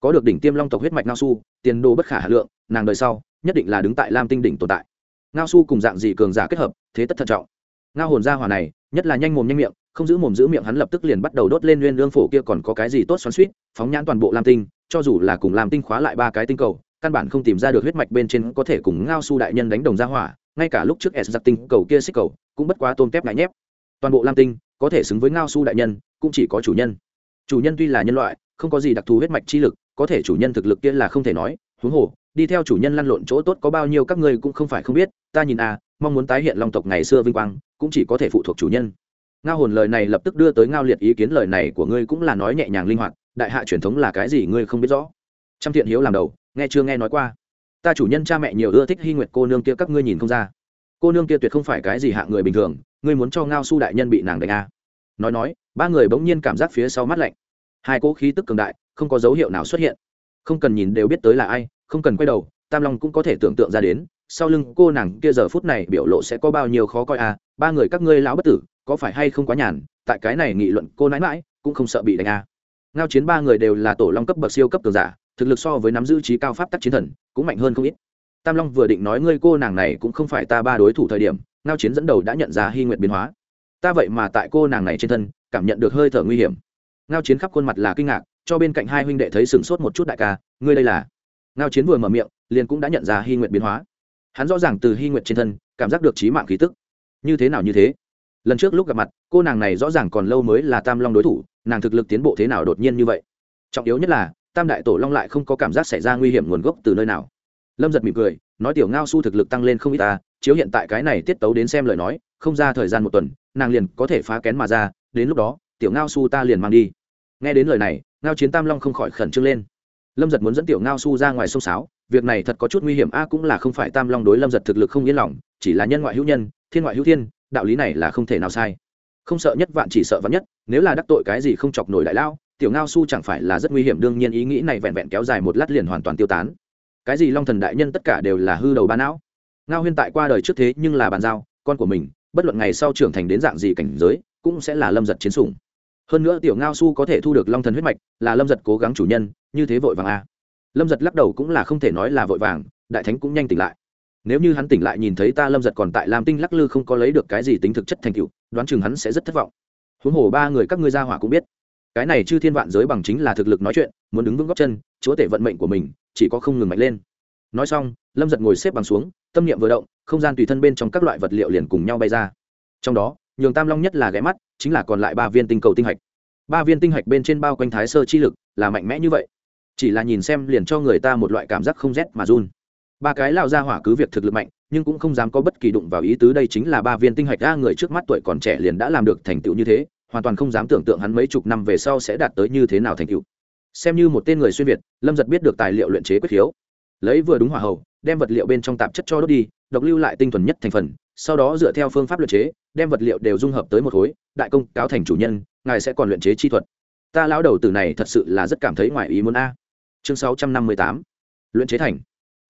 Có được đỉnh tiêm long tộc huyết mạch ngao su, tiền đồ bất khả hà lượng, nàng đời sau, nhất định là đứng tại lam tinh đỉnh tồn tại. Ngao su cùng dạng dị cường giả kết hợp, thế tất thận trọng. Ngao hồn gia hỏa này, nhất là nhanh mồm nhanh miệng, không giữ mồm giữ miệng hắn lập tức liền bắt đầu đốt lên nguyên lương phổ kia còn có cái gì tốt xoắn suýt phóng nhãn toàn bộ lam tinh, cho dù là cùng Lam tinh khóa lại ba cái tinh cầu căn bản không tìm ra được huyết mạch bên trên có thể cùng ngao su đại nhân đánh đồng ra hỏa, ngay cả lúc trước s giặc tinh cầu kia xích cầu cũng bất quá tôm tép ngại nhép. Toàn bộ lam tinh có thể xứng với ngao su đại nhân, cũng chỉ có chủ nhân. Chủ nhân tuy là nhân loại, không có gì đặc thù huyết mạch chi lực, có thể chủ nhân thực lực kia là không thể nói, huống hồ, đi theo chủ nhân lăn lộn chỗ tốt có bao nhiêu các ngươi cũng không phải không biết, ta nhìn à mong muốn tái hiện long tộc ngày xưa vinh quang, cũng chỉ có thể phụ thuộc chủ nhân. Ngao hồn lời này lập tức đưa tới ngao liệt ý kiến lời này của ngươi cũng là nói nhẹ nhàng linh hoạt, đại hạ truyền thống là cái gì ngươi không biết rõ. Trăm thiện hiếu làm đầu nghe chưa nghe nói qua. Ta chủ nhân cha mẹ nhiều ưa thích hy nguyệt cô nương kia, các ngươi nhìn không ra. Cô nương kia tuyệt không phải cái gì hạ người bình thường, ngươi muốn cho ngao su đại nhân bị nàng đánh à. nói nói, ba người bỗng nhiên cảm giác phía sau mắt lạnh. Hai cỗ khí tức cường đại, không có dấu hiệu nào xuất hiện. Không cần nhìn đều biết tới là ai, không cần quay đầu, tam long cũng có thể tưởng tượng ra đến, sau lưng cô nàng kia giờ phút này biểu lộ sẽ có bao nhiêu khó coi à? Ba người các ngươi lão bất tử, có phải hay không quá nhàn? Tại cái này nghị luận cô nãi mãi cũng không sợ bị đánh à. ngao chiến ba người đều là tổ long cấp bậc siêu cấp cường giả thực lực so với nắm giữ trí cao pháp tắc chiến thần, cũng mạnh hơn không ít. Tam long vừa định nói ngươi cô nàng này cũng không phải ta ba đối thủ thời điểm, ngao chiến dẫn đầu đã nhận ra hy nguyện biến hóa. Ta vậy mà tại cô nàng này trên thân, cảm nhận được hơi thở nguy hiểm. Ngao chiến khắp khuôn mặt là kinh ngạc, cho bên cạnh hai huynh đệ thấy sửng sốt một chút đại ca, ngươi đây là? Ngao chiến vừa mở miệng, liền cũng đã nhận ra hy nguyện biến hóa. Hắn rõ ràng từ hy nguyện trên thân, cảm giác được trí mạng khí tức. Như thế nào như thế? Lần trước lúc gặp mặt, cô nàng này rõ ràng còn lâu mới là tam long đối thủ, nàng thực lực tiến bộ thế nào đột nhiên như vậy? Trọng yếu nhất là tam đại tổ long lại không có cảm giác xảy ra nguy hiểm nguồn gốc từ nơi nào. Lâm giật mỉm cười, nói tiểu ngao su thực lực tăng lên không ít ta, chiếu hiện tại cái này tiết tấu đến xem lời nói, không ra thời gian một tuần, nàng liền có thể phá kén mà ra, đến lúc đó, tiểu ngao su ta liền mang đi. Nghe đến lời này, ngao chiến tam long không khỏi khẩn trương lên. Lâm giật muốn dẫn tiểu ngao su ra ngoài sông sáo, việc này thật có chút nguy hiểm, a, cũng là không phải tam long đối lâm giật thực lực không yên lòng, chỉ là nhân ngoại hữu nhân, thiên ngoại hữu thiên, đạo lý này là không thể nào sai. Không sợ nhất vạn chỉ sợ vạn nhất, nếu là đắc tội cái gì không chọc nổi đại lao tiểu ngao su chẳng phải là rất nguy hiểm, đương nhiên ý nghĩ này vẹn vẹn kéo dài một lát liền hoàn toàn tiêu tán. Cái gì long thần đại nhân tất cả đều là hư đầu ba não. Ngao huyên tại qua đời trước thế nhưng là bàn giao, con của mình, bất luận ngày sau trưởng thành đến dạng gì cảnh giới, cũng sẽ là lâm giật chiến sủng. Hơn nữa tiểu ngao su có thể thu được long thần huyết mạch, là lâm giật cố gắng chủ nhân, như thế vội vàng a lâm giật lắc đầu cũng là không thể nói là vội vàng, đại thánh cũng nhanh tỉnh lại. Nếu như hắn tỉnh lại nhìn thấy ta lâm giật còn tại lam tinh lắc lư không có lấy được cái gì tính thực chất thành tựu, đoán chừng hắn sẽ rất thất vọng. Huống hồ ba người các ngươi ra hỏa cũng biết cái này chư thiên vạn giới bằng chính là thực lực nói chuyện, muốn đứng vững góc chân, chúa tể vận mệnh của mình chỉ có không ngừng mạnh lên. Nói xong, lâm giật ngồi xếp bằng xuống, tâm niệm vừa động, không gian tùy thân bên trong các loại vật liệu liền cùng nhau bay ra. Trong đó, nhường tam long nhất là ghé mắt, chính là còn lại ba viên tinh cầu tinh hạch. Ba viên tinh hạch bên trên bao quanh thái sơ chi lực là mạnh mẽ như vậy. Chỉ là nhìn xem liền cho người ta một loại cảm giác không rét mà run. Ba cái lao ra hỏa cứ việc thực lực mạnh, nhưng cũng không dám có bất kỳ đụng vào ý tứ đây chính là ba viên tinh hạch. A người trước mắt tuổi còn trẻ liền đã làm được thành tựu như thế hoàn toàn không dám tưởng tượng hắn mấy chục năm về sau sẽ đạt tới như thế nào thành tựu. Xem như một tên người xuyên việt, lâm giật biết được tài liệu luyện chế quyết khiếu. Lấy vừa đúng hỏa hậu đem vật liệu bên trong tạp chất cho đốt đi, độc lưu lại tinh thuần nhất thành phần, sau đó dựa theo phương pháp luyện chế, đem vật liệu đều dung hợp tới một khối, đại công cáo thành chủ nhân, ngài sẽ còn luyện chế chi thuật. Ta lão đầu từ này thật sự là rất cảm thấy ngoài ý muốn a. Chương sáu trăm năm mươi tám, luyện chế thành.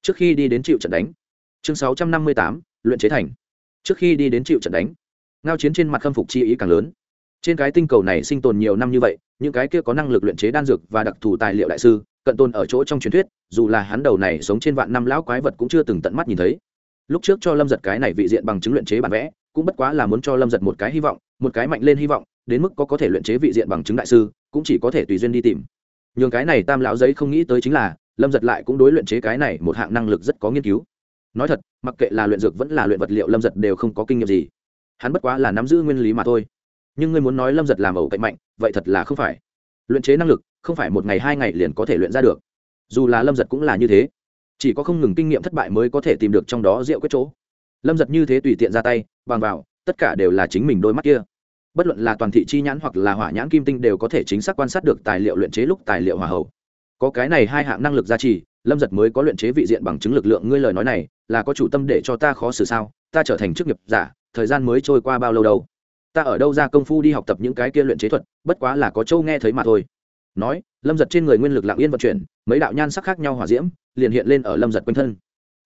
Trước khi đi đến chịu trận đánh. Chương sáu trăm năm mươi tám, luyện chế thành. Trước khi đi đến chịu trận đánh, ngao chiến trên mặt khâm phục chi ý càng lớn trên cái tinh cầu này sinh tồn nhiều năm như vậy, những cái kia có năng lực luyện chế đan dược và đặc thù tài liệu đại sư, cận tôn ở chỗ trong truyền thuyết, dù là hắn đầu này sống trên vạn năm lão quái vật cũng chưa từng tận mắt nhìn thấy. Lúc trước cho lâm giật cái này vị diện bằng chứng luyện chế bản vẽ, cũng bất quá là muốn cho lâm giật một cái hy vọng, một cái mạnh lên hy vọng, đến mức có có thể luyện chế vị diện bằng chứng đại sư, cũng chỉ có thể tùy duyên đi tìm. Nhường cái này tam lão giấy không nghĩ tới chính là, lâm giật lại cũng đối luyện chế cái này một hạng năng lực rất có nghiên cứu. Nói thật, mặc kệ là luyện dược vẫn là luyện vật liệu, lâm giật đều không có kinh nghiệm gì. Hắn bất quá là nắm giữ nguyên lý mà thôi nhưng ngươi muốn nói lâm giật làm ẩu cạnh mạnh, vậy thật là không phải. Luyện chế năng lực, không phải một ngày hai ngày liền có thể luyện ra được. Dù là lâm giật cũng là như thế. Chỉ có không ngừng kinh nghiệm thất bại mới có thể tìm được trong đó rượu quyết chỗ. Lâm giật như thế tùy tiện ra tay, bằng vào, tất cả đều là chính mình đôi mắt kia. Bất luận là toàn thị chi nhãn hoặc là hỏa nhãn kim tinh đều có thể chính xác quan sát được tài liệu luyện chế lúc tài liệu hỏa hậu. Có cái này hai hạng năng lực gia trì, lâm giật mới có luyện chế vị diện bằng chứng lực lượng. Ngươi lời nói này là có chủ tâm để cho ta khó xử sao? Ta trở thành chức nghiệp giả, thời gian mới trôi qua bao lâu đâu? Ta ở đâu ra công phu đi học tập những cái kia luyện chế thuật, bất quá là có châu nghe thấy mà thôi nói, lâm giật trên người nguyên lực lặng yên vận chuyển, mấy đạo nhan sắc khác nhau hỏa diễm liền hiện lên ở lâm giật quanh thân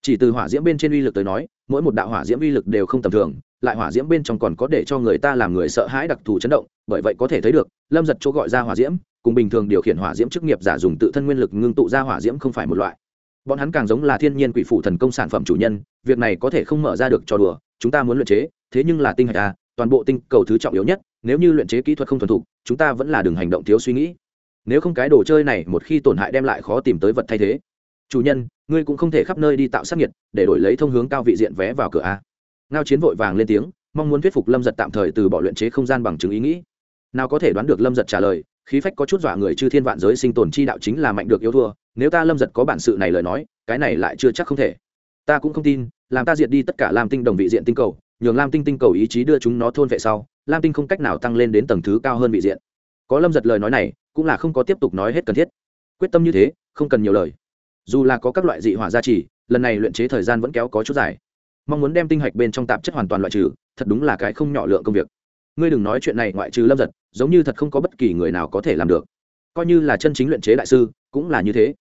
chỉ từ hỏa diễm bên trên uy lực tới nói, mỗi một đạo hỏa diễm uy lực đều không tầm thường, lại hỏa diễm bên trong còn có để cho người ta làm người sợ hãi đặc thù chấn động, bởi vậy có thể thấy được, lâm giật chỗ gọi ra hỏa diễm, cùng bình thường điều khiển hỏa diễm chức nghiệp giả dùng tự thân nguyên lực ngưng tụ ra hỏa diễm không phải một loại bọn hắn càng giống là thiên nhiên quỷ phủ thần công sản phẩm chủ nhân, việc này có thể không mở ra được cho đùa, chúng ta muốn luyện chế, thế nhưng là tinh hạch à? Toàn bộ tinh cầu thứ trọng yếu nhất, nếu như luyện chế kỹ thuật không thuần thục, chúng ta vẫn là đường hành động thiếu suy nghĩ. Nếu không cái đồ chơi này một khi tổn hại đem lại khó tìm tới vật thay thế. Chủ nhân, ngươi cũng không thể khắp nơi đi tạo sắc nhiệt để đổi lấy thông hướng cao vị diện vé vào cửa a. Ngao chiến vội vàng lên tiếng, mong muốn thuyết phục lâm giật tạm thời từ bỏ luyện chế không gian bằng chứng ý nghĩ. Nào có thể đoán được lâm giật trả lời, khí phách có chút dọa người chư thiên vạn giới sinh tồn chi đạo chính là mạnh được yêu thua, nếu ta lâm giật có bản sự này lời nói, cái này lại chưa chắc không thể. Ta cũng không tin, làm ta diệt đi tất cả lam tinh đồng vị diện tinh cầu nhường lam tinh tinh cầu ý chí đưa chúng nó thôn vệ sau, lam tinh không cách nào tăng lên đến tầng thứ cao hơn vị diện. Có lâm giật lời nói này, cũng là không có tiếp tục nói hết cần thiết. Quyết tâm như thế, không cần nhiều lời. Dù là có các loại dị hỏa gia trì, lần này luyện chế thời gian vẫn kéo có chút dài. Mong muốn đem tinh hạch bên trong tạp chất hoàn toàn loại trừ, thật đúng là cái không nhỏ lượng công việc. Ngươi đừng nói chuyện này ngoại trừ lâm giật, giống như thật không có bất kỳ người nào có thể làm được. Coi như là chân chính luyện chế đại sư, cũng là như thế.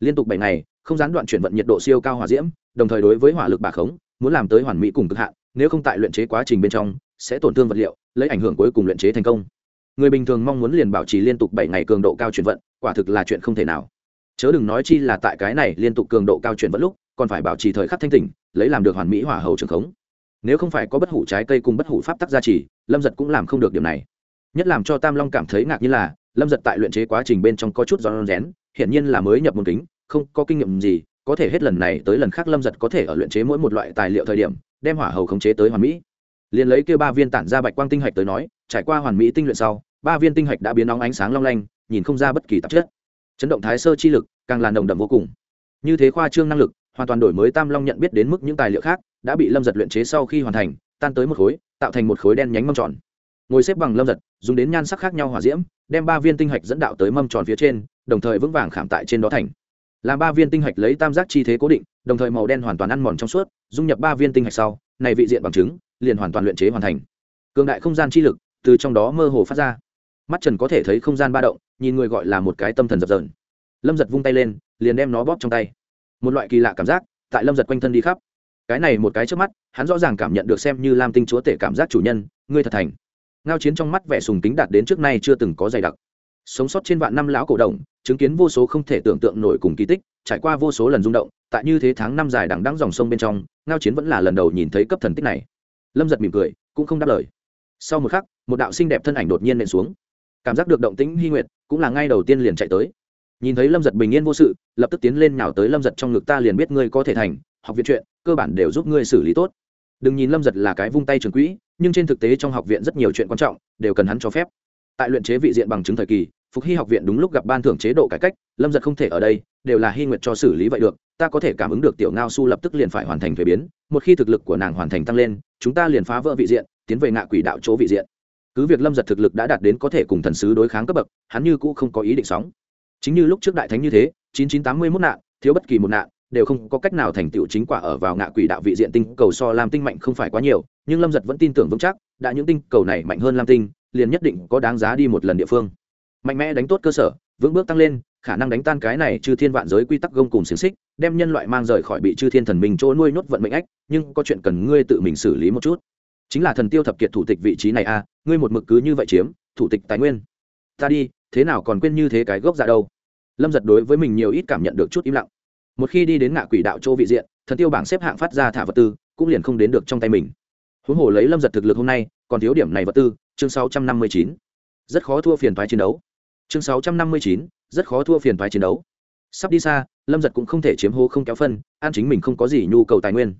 Liên tục bảy ngày, không gián đoạn chuyển vận nhiệt độ siêu cao hỏa diễm, đồng thời đối với hỏa lực bà khống, muốn làm tới hoàn mỹ cùng cực hạn nếu không tại luyện chế quá trình bên trong, sẽ tổn thương vật liệu, lấy ảnh hưởng cuối cùng luyện chế thành công. Người bình thường mong muốn liền bảo trì liên tục bảy ngày cường độ cao chuyển vận, quả thực là chuyện không thể nào. Chớ đừng nói chi là tại cái này liên tục cường độ cao chuyển vận lúc, còn phải bảo trì thời khắc thanh tỉnh, lấy làm được hoàn mỹ hỏa hầu trường khống. Nếu không phải có bất hủ trái cây cùng bất hủ pháp tắc gia trì, lâm giật cũng làm không được điều này. Nhất làm cho tam long cảm thấy ngạc như là, lâm giật tại luyện chế quá trình bên trong có chút giòn rén, hiển nhiên là mới nhập môn kính, không có kinh nghiệm gì, có thể hết lần này tới lần khác lâm giật có thể ở luyện chế mỗi một loại tài liệu thời điểm đem hỏa hầu khống chế tới hoàn mỹ. Liền lấy kêu ba viên tản ra bạch quang tinh hạch tới nói, trải qua hoàn mỹ tinh luyện sau, ba viên tinh hạch đã biến nóng ánh sáng long lanh, nhìn không ra bất kỳ tạp chất. Chấn động thái sơ chi lực, càng là nồng đậm vô cùng. Như thế khoa trương năng lực, hoàn toàn đổi mới tam long nhận biết đến mức những tài liệu khác, đã bị lâm giật luyện chế sau khi hoàn thành, tan tới một khối, tạo thành một khối đen nhánh mâm tròn. Ngồi xếp bằng lâm giật, dùng đến nhan sắc khác nhau hỏa diễm, đem ba viên tinh hạch dẫn đạo tới mâm tròn phía trên, đồng thời vững vàng khảm tại trên đó thành. Làm ba viên tinh hạch lấy tam giác chi thế cố định đồng thời màu đen hoàn toàn ăn mòn trong suốt, dung nhập ba viên tinh hạch sau, này vị diện bằng chứng, liền hoàn toàn luyện chế hoàn thành. Cường đại không gian chi lực từ trong đó mơ hồ phát ra. Mắt trần có thể thấy không gian ba động, nhìn người gọi là một cái tâm thần dập dờn. Lâm giật vung tay lên, liền đem nó bóp trong tay. Một loại kỳ lạ cảm giác, tại lâm giật quanh thân đi khắp. Cái này một cái trước mắt, hắn rõ ràng cảm nhận được xem như lam tinh chúa tể cảm giác chủ nhân, ngươi thật thành. Ngao chiến trong mắt vẻ sùng tính đạt đến trước nay chưa từng có dày đặc. Sống sót trên vạn năm lão cổ đồng chứng kiến vô số không thể tưởng tượng nổi cùng kỳ tích trải qua vô số lần rung động, tại như thế tháng năm dài đằng đắng dòng sông bên trong, ngao chiến vẫn là lần đầu nhìn thấy cấp thần tích này. Lâm giật mỉm cười, cũng không đáp lời. Sau một khắc, một đạo xinh đẹp thân ảnh đột nhiên nện xuống. Cảm giác được động tĩnh hy nguyệt, cũng là ngay đầu tiên liền chạy tới. Nhìn thấy lâm giật bình yên vô sự, lập tức tiến lên nào tới lâm giật trong ngực ta liền biết ngươi có thể thành, học viện chuyện, cơ bản đều giúp ngươi xử lý tốt. Đừng nhìn lâm giật là cái vung tay trường quỹ, nhưng trên thực tế trong học viện rất nhiều chuyện quan trọng, đều cần hắn cho phép. Tại luyện chế vị diện bằng chứng thời kỳ phục hy học viện đúng lúc gặp ban thưởng chế độ cải cách, lâm giật không thể ở đây, đều là hy nguyện cho xử lý vậy được, ta có thể cảm ứng được tiểu ngao su lập tức liền phải hoàn thành thuế biến, một khi thực lực của nàng hoàn thành tăng lên, chúng ta liền phá vỡ vị diện, tiến về ngạ quỷ đạo chỗ vị diện. Cứ việc lâm giật thực lực đã đạt đến có thể cùng thần sứ đối kháng cấp bậc, hắn như cũ không có ý định sóng. Chính như lúc trước đại thánh như thế, chín chín tám mươi mốt nạn, thiếu bất kỳ một nạn, đều không có cách nào thành tựu chính quả ở vào ngạ quỷ đạo vị diện tinh cầu so lam tinh mạnh không phải quá nhiều, nhưng lâm giật vẫn tin tưởng vững chắc, đã những tinh cầu này mạnh hơn lam tinh, liền nhất định có đáng giá đi một lần địa phương mạnh mẽ đánh tốt cơ sở vững bước tăng lên khả năng đánh tan cái này chư thiên vạn giới quy tắc gông cùng xiềng xích đem nhân loại mang rời khỏi bị chư thiên thần mình chỗ nuôi nhốt vận mệnh ách nhưng có chuyện cần ngươi tự mình xử lý một chút. Chính là thần tiêu thập kiệt thủ tịch vị trí này a à, ngươi một mực cứ như vậy chiếm thủ tịch tài nguyên. Ta đi thế nào còn quên như thế cái gốc dạ đâu? Lâm giật đối với mình nhiều ít cảm nhận được chút im lặng. Một khi đi đến ngạ quỷ đạo châu vị diện thần tiêu bảng xếp hạng phát ra thả vật tư cũng liền không đến được trong tay mình. Huống hồ lấy lâm giật thực lực hôm nay còn thiếu điểm này vật tư chương sáu trăm năm mươi chín. Rất khó thua phiền thoái chiến đấu chương sáu trăm năm mươi chín, rất khó thua phiền thoái chiến đấu. Sắp đi xa, lâm giật cũng không thể chiếm hô không kéo phân, an chính mình không có gì nhu cầu tài nguyên.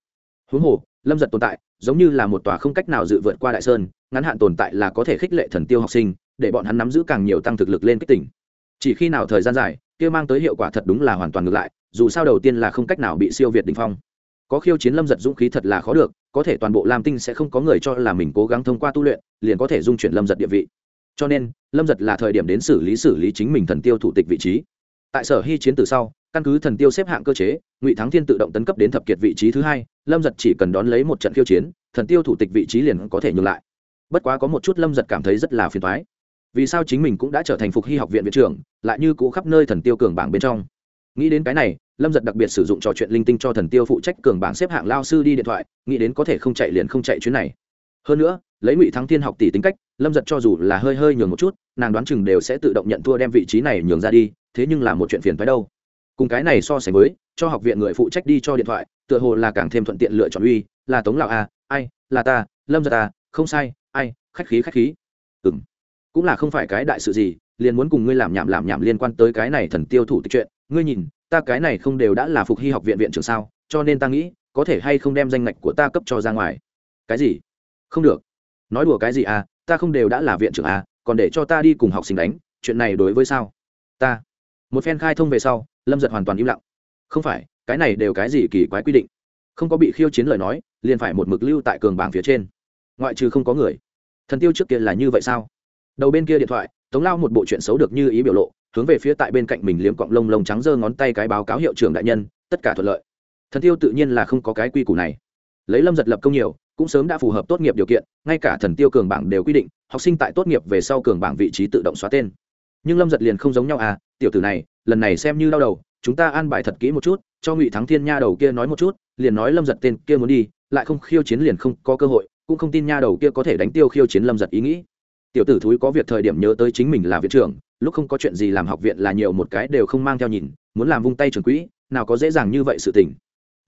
Huống hồ, lâm giật tồn tại, giống như là một tòa không cách nào dự vượt qua đại sơn, ngắn hạn tồn tại là có thể khích lệ thần tiêu học sinh, để bọn hắn nắm giữ càng nhiều tăng thực lực lên kích tỉnh. Chỉ khi nào thời gian dài, kia mang tới hiệu quả thật đúng là hoàn toàn ngược lại, dù sao đầu tiên là không cách nào bị siêu việt đình phong. Có khiêu chiến lâm giật dũng khí thật là khó được, có thể toàn bộ lam tinh sẽ không có người cho là mình cố gắng thông qua tu luyện, liền có thể dung chuyển lâm giật địa vị cho nên, lâm giật là thời điểm đến xử lý xử lý chính mình thần tiêu thủ tịch vị trí. Tại sở hy chiến từ sau, căn cứ thần tiêu xếp hạng cơ chế, ngụy thắng thiên tự động tấn cấp đến thập kiệt vị trí thứ hai, lâm giật chỉ cần đón lấy một trận khiêu chiến, thần tiêu thủ tịch vị trí liền có thể nhường lại. Bất quá có một chút lâm giật cảm thấy rất là phiền thoái vì sao chính mình cũng đã trở thành phục hy học viện viện trưởng, lại như cũ khắp nơi thần tiêu cường bảng bên trong? Nghĩ đến cái này, lâm giật đặc biệt sử dụng trò chuyện linh tinh cho thần tiêu phụ trách cường bảng xếp hạng lao sư đi điện thoại, nghĩ đến có thể không chạy liền không chạy chuyến này. Hơn nữa lấy ngụy thắng thiên học tỷ tính cách, lâm giật cho dù là hơi hơi nhường một chút, nàng đoán chừng đều sẽ tự động nhận thua đem vị trí này nhường ra đi, thế nhưng là một chuyện phiền phái đâu. Cùng cái này so sánh với, cho học viện người phụ trách đi cho điện thoại, tựa hồ là càng thêm thuận tiện lựa chọn uy, là tống lạo a, ai, là ta, lâm giật ta không sai, ai, khách khí khách khí. Ừng cũng là không phải cái đại sự gì, liền muốn cùng ngươi làm nhảm làm nhảm liên quan tới cái này thần tiêu thủ tịch chuyện. Ngươi nhìn, ta cái này không đều đã là phục hy học viện viện trưởng sao, cho nên ta nghĩ, có thể hay không đem danh ngạch của ta cấp cho ra ngoài. Cái gì? Không được nói đùa cái gì à ta không đều đã là viện trưởng à còn để cho ta đi cùng học sinh đánh, chuyện này đối với sao? Ta. Một phen khai thông về sau, lâm giật hoàn toàn im lặng. Không phải, cái này đều cái gì kỳ quái quy định? Không có bị khiêu chiến lời nói, liền phải một mực lưu tại cường bảng phía trên. Ngoại trừ không có người. Thần tiêu trước kia là như vậy sao? Đầu bên kia điện thoại, tống lao một bộ chuyện xấu được như ý biểu lộ, hướng về phía tại bên cạnh mình liếm cọng lông lông trắng giơ ngón tay cái báo cáo hiệu trưởng đại nhân, tất cả thuận lợi. Thần tiêu tự nhiên là không có cái quy củ này. Lấy lâm giật lập công nhiều cũng sớm đã phù hợp tốt nghiệp điều kiện, ngay cả thần tiêu cường bảng đều quy định, học sinh tại tốt nghiệp về sau cường bảng vị trí tự động xóa tên. Nhưng lâm giật liền không giống nhau à tiểu tử này, lần này xem như đau đầu, chúng ta an bài thật kỹ một chút, cho ngụy thắng thiên nha đầu kia nói một chút, liền nói lâm giật tên kia muốn đi, lại không khiêu chiến liền không có cơ hội, cũng không tin nha đầu kia có thể đánh tiêu khiêu chiến lâm giật ý nghĩ. Tiểu tử thúi có việc thời điểm nhớ tới chính mình là viện trưởng, lúc không có chuyện gì làm học viện là nhiều một cái đều không mang theo nhìn, muốn làm vung tay trường quỹ, nào có dễ dàng như vậy sự tình.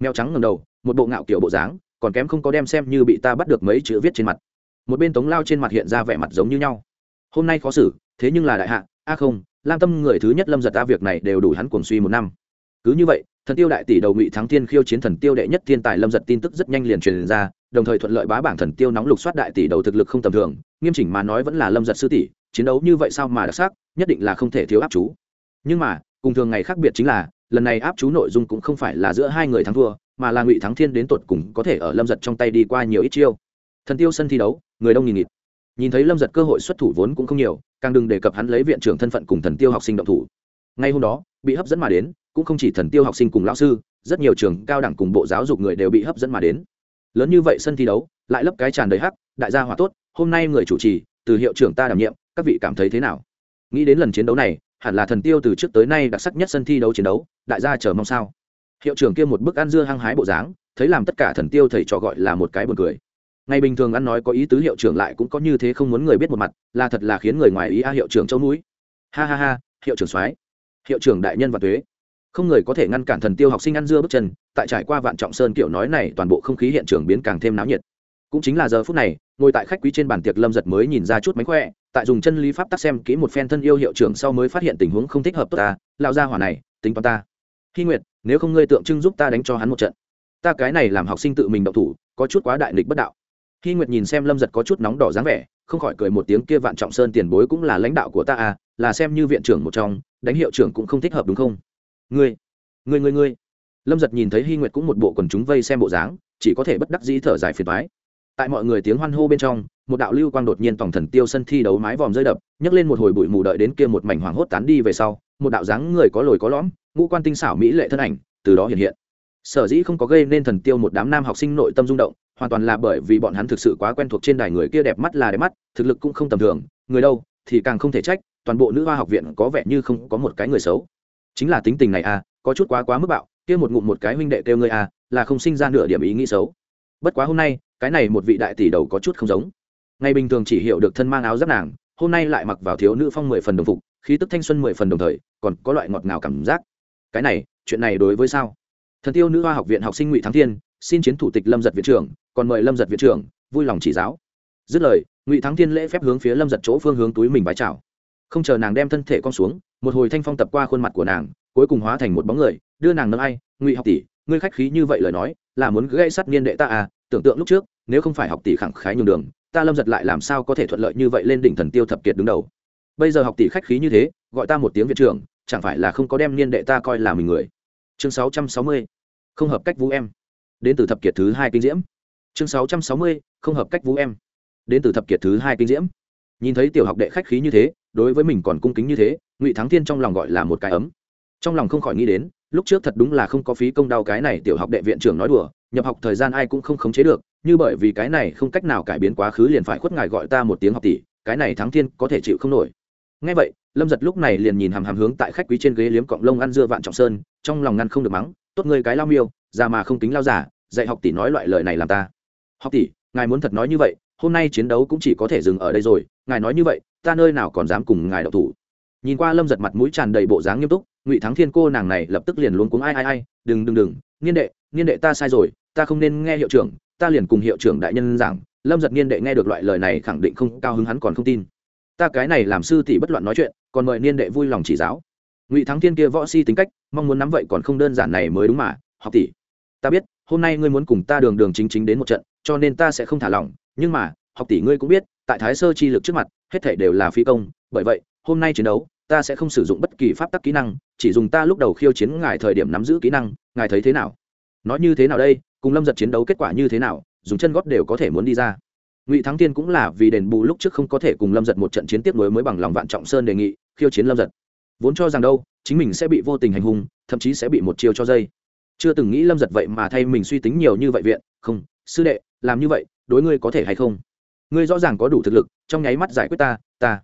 Mèo trắng ngầm đầu, một bộ ngạo kiểu bộ dáng còn kém không có đem xem như bị ta bắt được mấy chữ viết trên mặt. Một bên tống lao trên mặt hiện ra vẻ mặt giống như nhau. Hôm nay khó xử, thế nhưng là đại hạ, a à không, lam tâm người thứ nhất lâm giật ta việc này đều đủ hắn cuồng suy một năm. Cứ như vậy, thần tiêu đại tỷ đầu ngụy thắng thiên khiêu chiến thần tiêu đệ nhất thiên tài lâm giật tin tức rất nhanh liền truyền ra, đồng thời thuận lợi bá bảng thần tiêu nóng lục soát đại tỷ đầu thực lực không tầm thường, nghiêm chỉnh mà nói vẫn là lâm giật sư tỷ, chiến đấu như vậy sao mà đặc sắc, nhất định là không thể thiếu áp chú. Nhưng mà, cùng thường ngày khác biệt chính là, lần này áp chú nội dung cũng không phải là giữa hai người thắng thua mà là ngụy thắng thiên đến tột cùng có thể ở lâm giật trong tay đi qua nhiều ít chiêu. Thần tiêu sân thi đấu, người đông nghìn nghịt. Nhìn thấy lâm giật cơ hội xuất thủ vốn cũng không nhiều, càng đừng đề cập hắn lấy viện trưởng thân phận cùng thần tiêu học sinh động thủ. Ngay hôm đó, bị hấp dẫn mà đến, cũng không chỉ thần tiêu học sinh cùng lão sư, rất nhiều trường cao đẳng cùng bộ giáo dục người đều bị hấp dẫn mà đến. Lớn như vậy sân thi đấu, lại lấp cái tràn đầy hắc, đại gia hòa tốt, hôm nay người chủ trì, từ hiệu trưởng ta đảm nhiệm, các vị cảm thấy thế nào? Nghĩ đến lần chiến đấu này, hẳn là thần tiêu từ trước tới nay đặc sắc nhất sân thi đấu chiến đấu, đại gia chờ mong sao? Hiệu trưởng kia một bức ăn dưa hăng hái bộ dáng, thấy làm tất cả thần tiêu thầy trò gọi là một cái buồn cười. Ngày bình thường ăn nói có ý tứ hiệu trưởng lại cũng có như thế không muốn người biết một mặt, là thật là khiến người ngoài ý a hiệu trưởng châu núi. Ha ha ha, hiệu trưởng soái. Hiệu trưởng đại nhân và thuế không người có thể ngăn cản thần tiêu học sinh ăn dưa bước chân, tại trải qua vạn trọng sơn kiểu nói này, toàn bộ không khí hiện trường biến càng thêm náo nhiệt. Cũng chính là giờ phút này, ngồi tại khách quý trên bàn tiệc lâm giật mới nhìn ra chút mánh khỏe, tại dùng chân lý pháp tắc xem kỹ một phen thân yêu hiệu trưởng sau mới phát hiện tình huống không thích hợp tốt ta lao ra hỏa này, tính toán ta. Hy nguyệt nếu không ngươi tượng trưng giúp ta đánh cho hắn một trận. Ta cái này làm học sinh tự mình động thủ, có chút quá đại nghịch bất đạo. Khi nguyệt nhìn xem lâm giật có chút nóng đỏ dáng vẻ, không khỏi cười một tiếng, kia vạn trọng sơn tiền bối cũng là lãnh đạo của ta à là xem như viện trưởng một trong, đánh hiệu trưởng cũng không thích hợp đúng không? Ngươi ngươi ngươi ngươi. Lâm giật nhìn thấy hy nguyệt cũng một bộ quần chúng vây xem bộ dáng, chỉ có thể bất đắc dĩ thở dài phiền mái tại mọi người tiếng hoan hô bên trong, một đạo lưu quang đột nhiên tổng thần tiêu sân thi đấu mái vòm rơi đập, nhấc lên một hồi bụi mù đợi đến kia một mảnh hoàng hốt tán đi về sau, một đạo dáng người có lồi có lõm ngũ quan tinh xảo mỹ lệ thân ảnh từ đó hiện hiện. Sở dĩ không có gây nên thần tiêu một đám nam học sinh nội tâm rung động, hoàn toàn là bởi vì bọn hắn thực sự quá quen thuộc trên đài người kia đẹp mắt là đẹp mắt, thực lực cũng không tầm thường, người đâu thì càng không thể trách, toàn bộ nữ hoa học viện có vẻ như không có một cái người xấu. Chính là tính tình này à có chút quá quá mức bạo, kia một ngụm một cái huynh đệ kêu ngươi à là không sinh ra nửa điểm ý nghĩ xấu. Bất quá hôm nay, cái này một vị đại tỷ đầu có chút không giống. Ngày bình thường chỉ hiểu được thân mang áo giáp nàng, hôm nay lại mặc vào thiếu nữ phong mười phần đồng phục, khí tức thanh xuân mười phần đồng thời, còn có loại ngọt ngào cảm giác cái này, chuyện này đối với sao? Thần tiêu nữ hoa học viện học sinh ngụy thắng thiên, xin chiến thủ tịch lâm giật viện trưởng, còn mời lâm giật viện trưởng, vui lòng chỉ giáo. Dứt lời, ngụy thắng thiên lễ phép hướng phía lâm giật chỗ phương hướng túi mình bái chào. Không chờ nàng đem thân thể con xuống, một hồi thanh phong tập qua khuôn mặt của nàng, cuối cùng hóa thành một bóng người, đưa nàng nâng ai, ngụy học tỷ, ngươi khách khí như vậy lời nói, là muốn gây sắt niên đệ ta à tưởng tượng lúc trước, nếu không phải học tỷ khẳng khái nhường đường, ta lâm giật lại làm sao có thể thuận lợi như vậy lên đỉnh thần tiêu thập kiệt đứng đầu. Bây giờ học tỷ khách khí như thế, gọi ta một tiếng viện trưởng chẳng phải là không có đem niên đệ ta coi là mình người. Chương sáu trăm sáu mươi, không hợp cách vũ em. Đến từ thập kiệt thứ hai kinh diễm. Chương sáu trăm sáu mươi, không hợp cách vũ em. Đến từ thập kiệt thứ hai kinh diễm. Nhìn thấy tiểu học đệ khách khí như thế, đối với mình còn cung kính như thế, ngụy thắng thiên trong lòng gọi là một cái ấm. Trong lòng không khỏi nghĩ đến, lúc trước thật đúng là không có phí công đau cái này tiểu học đệ viện trưởng nói đùa, nhập học thời gian ai cũng không khống chế được, như bởi vì cái này không cách nào cải biến quá khứ liền phải khuất ngài gọi ta một tiếng học tỷ, cái này thắng thiên có thể chịu không nổi. Ngay vậy lâm giật lúc này liền nhìn hàm hàm hướng tại khách quý trên ghế liếm cọng lông ăn dưa vạn trọng sơn, trong lòng ngăn không được mắng, tốt người cái lao miêu, già mà không tính lao giả dạy học tỷ nói loại lời này làm ta. Học tỷ, ngài muốn thật nói như vậy, hôm nay chiến đấu cũng chỉ có thể dừng ở đây rồi, ngài nói như vậy, ta nơi nào còn dám cùng ngài đậu thủ. Nhìn qua lâm giật mặt mũi tràn đầy bộ dáng nghiêm túc, ngụy thắng thiên cô nàng này lập tức liền luống cuống, ai ai ai, đừng đừng đừng, niên đệ niên đệ ta sai rồi, ta không nên nghe hiệu trưởng, ta liền cùng hiệu trưởng đại nhân giảng. Lâm giật niên đệ nghe được loại lời này khẳng định không cao hứng hắn còn không tin ta cái này làm sư tỷ bất loạn nói chuyện, còn mời niên đệ vui lòng chỉ giáo. Ngụy thắng thiên kia võ si tính cách, mong muốn nắm vậy còn không đơn giản này mới đúng mà, học tỷ. Ta biết, hôm nay ngươi muốn cùng ta đường đường chính chính đến một trận, cho nên ta sẽ không thả lỏng, nhưng mà, học tỷ ngươi cũng biết, tại thái sơ chi lực trước mặt, hết thể đều là phi công, bởi vậy, hôm nay chiến đấu, ta sẽ không sử dụng bất kỳ pháp tắc kỹ năng, chỉ dùng ta lúc đầu khiêu chiến ngài thời điểm nắm giữ kỹ năng, ngài thấy thế nào? Nói như thế nào đây? Cùng lâm giật chiến đấu kết quả như thế nào? Dùng chân gót đều có thể muốn đi ra ngụy thắng tiên cũng là vì đền bù lúc trước không có thể cùng lâm giật một trận chiến tiếp nối mới bằng lòng vạn trọng sơn đề nghị, khiêu chiến lâm giật. Vốn cho rằng đâu, chính mình sẽ bị vô tình hành hung, thậm chí sẽ bị một chiêu cho dây. Chưa từng nghĩ lâm giật vậy mà thay mình suy tính nhiều như vậy viện, không, sư đệ, làm như vậy, đối ngươi có thể hay không? Ngươi rõ ràng có đủ thực lực, trong nháy mắt giải quyết ta ta.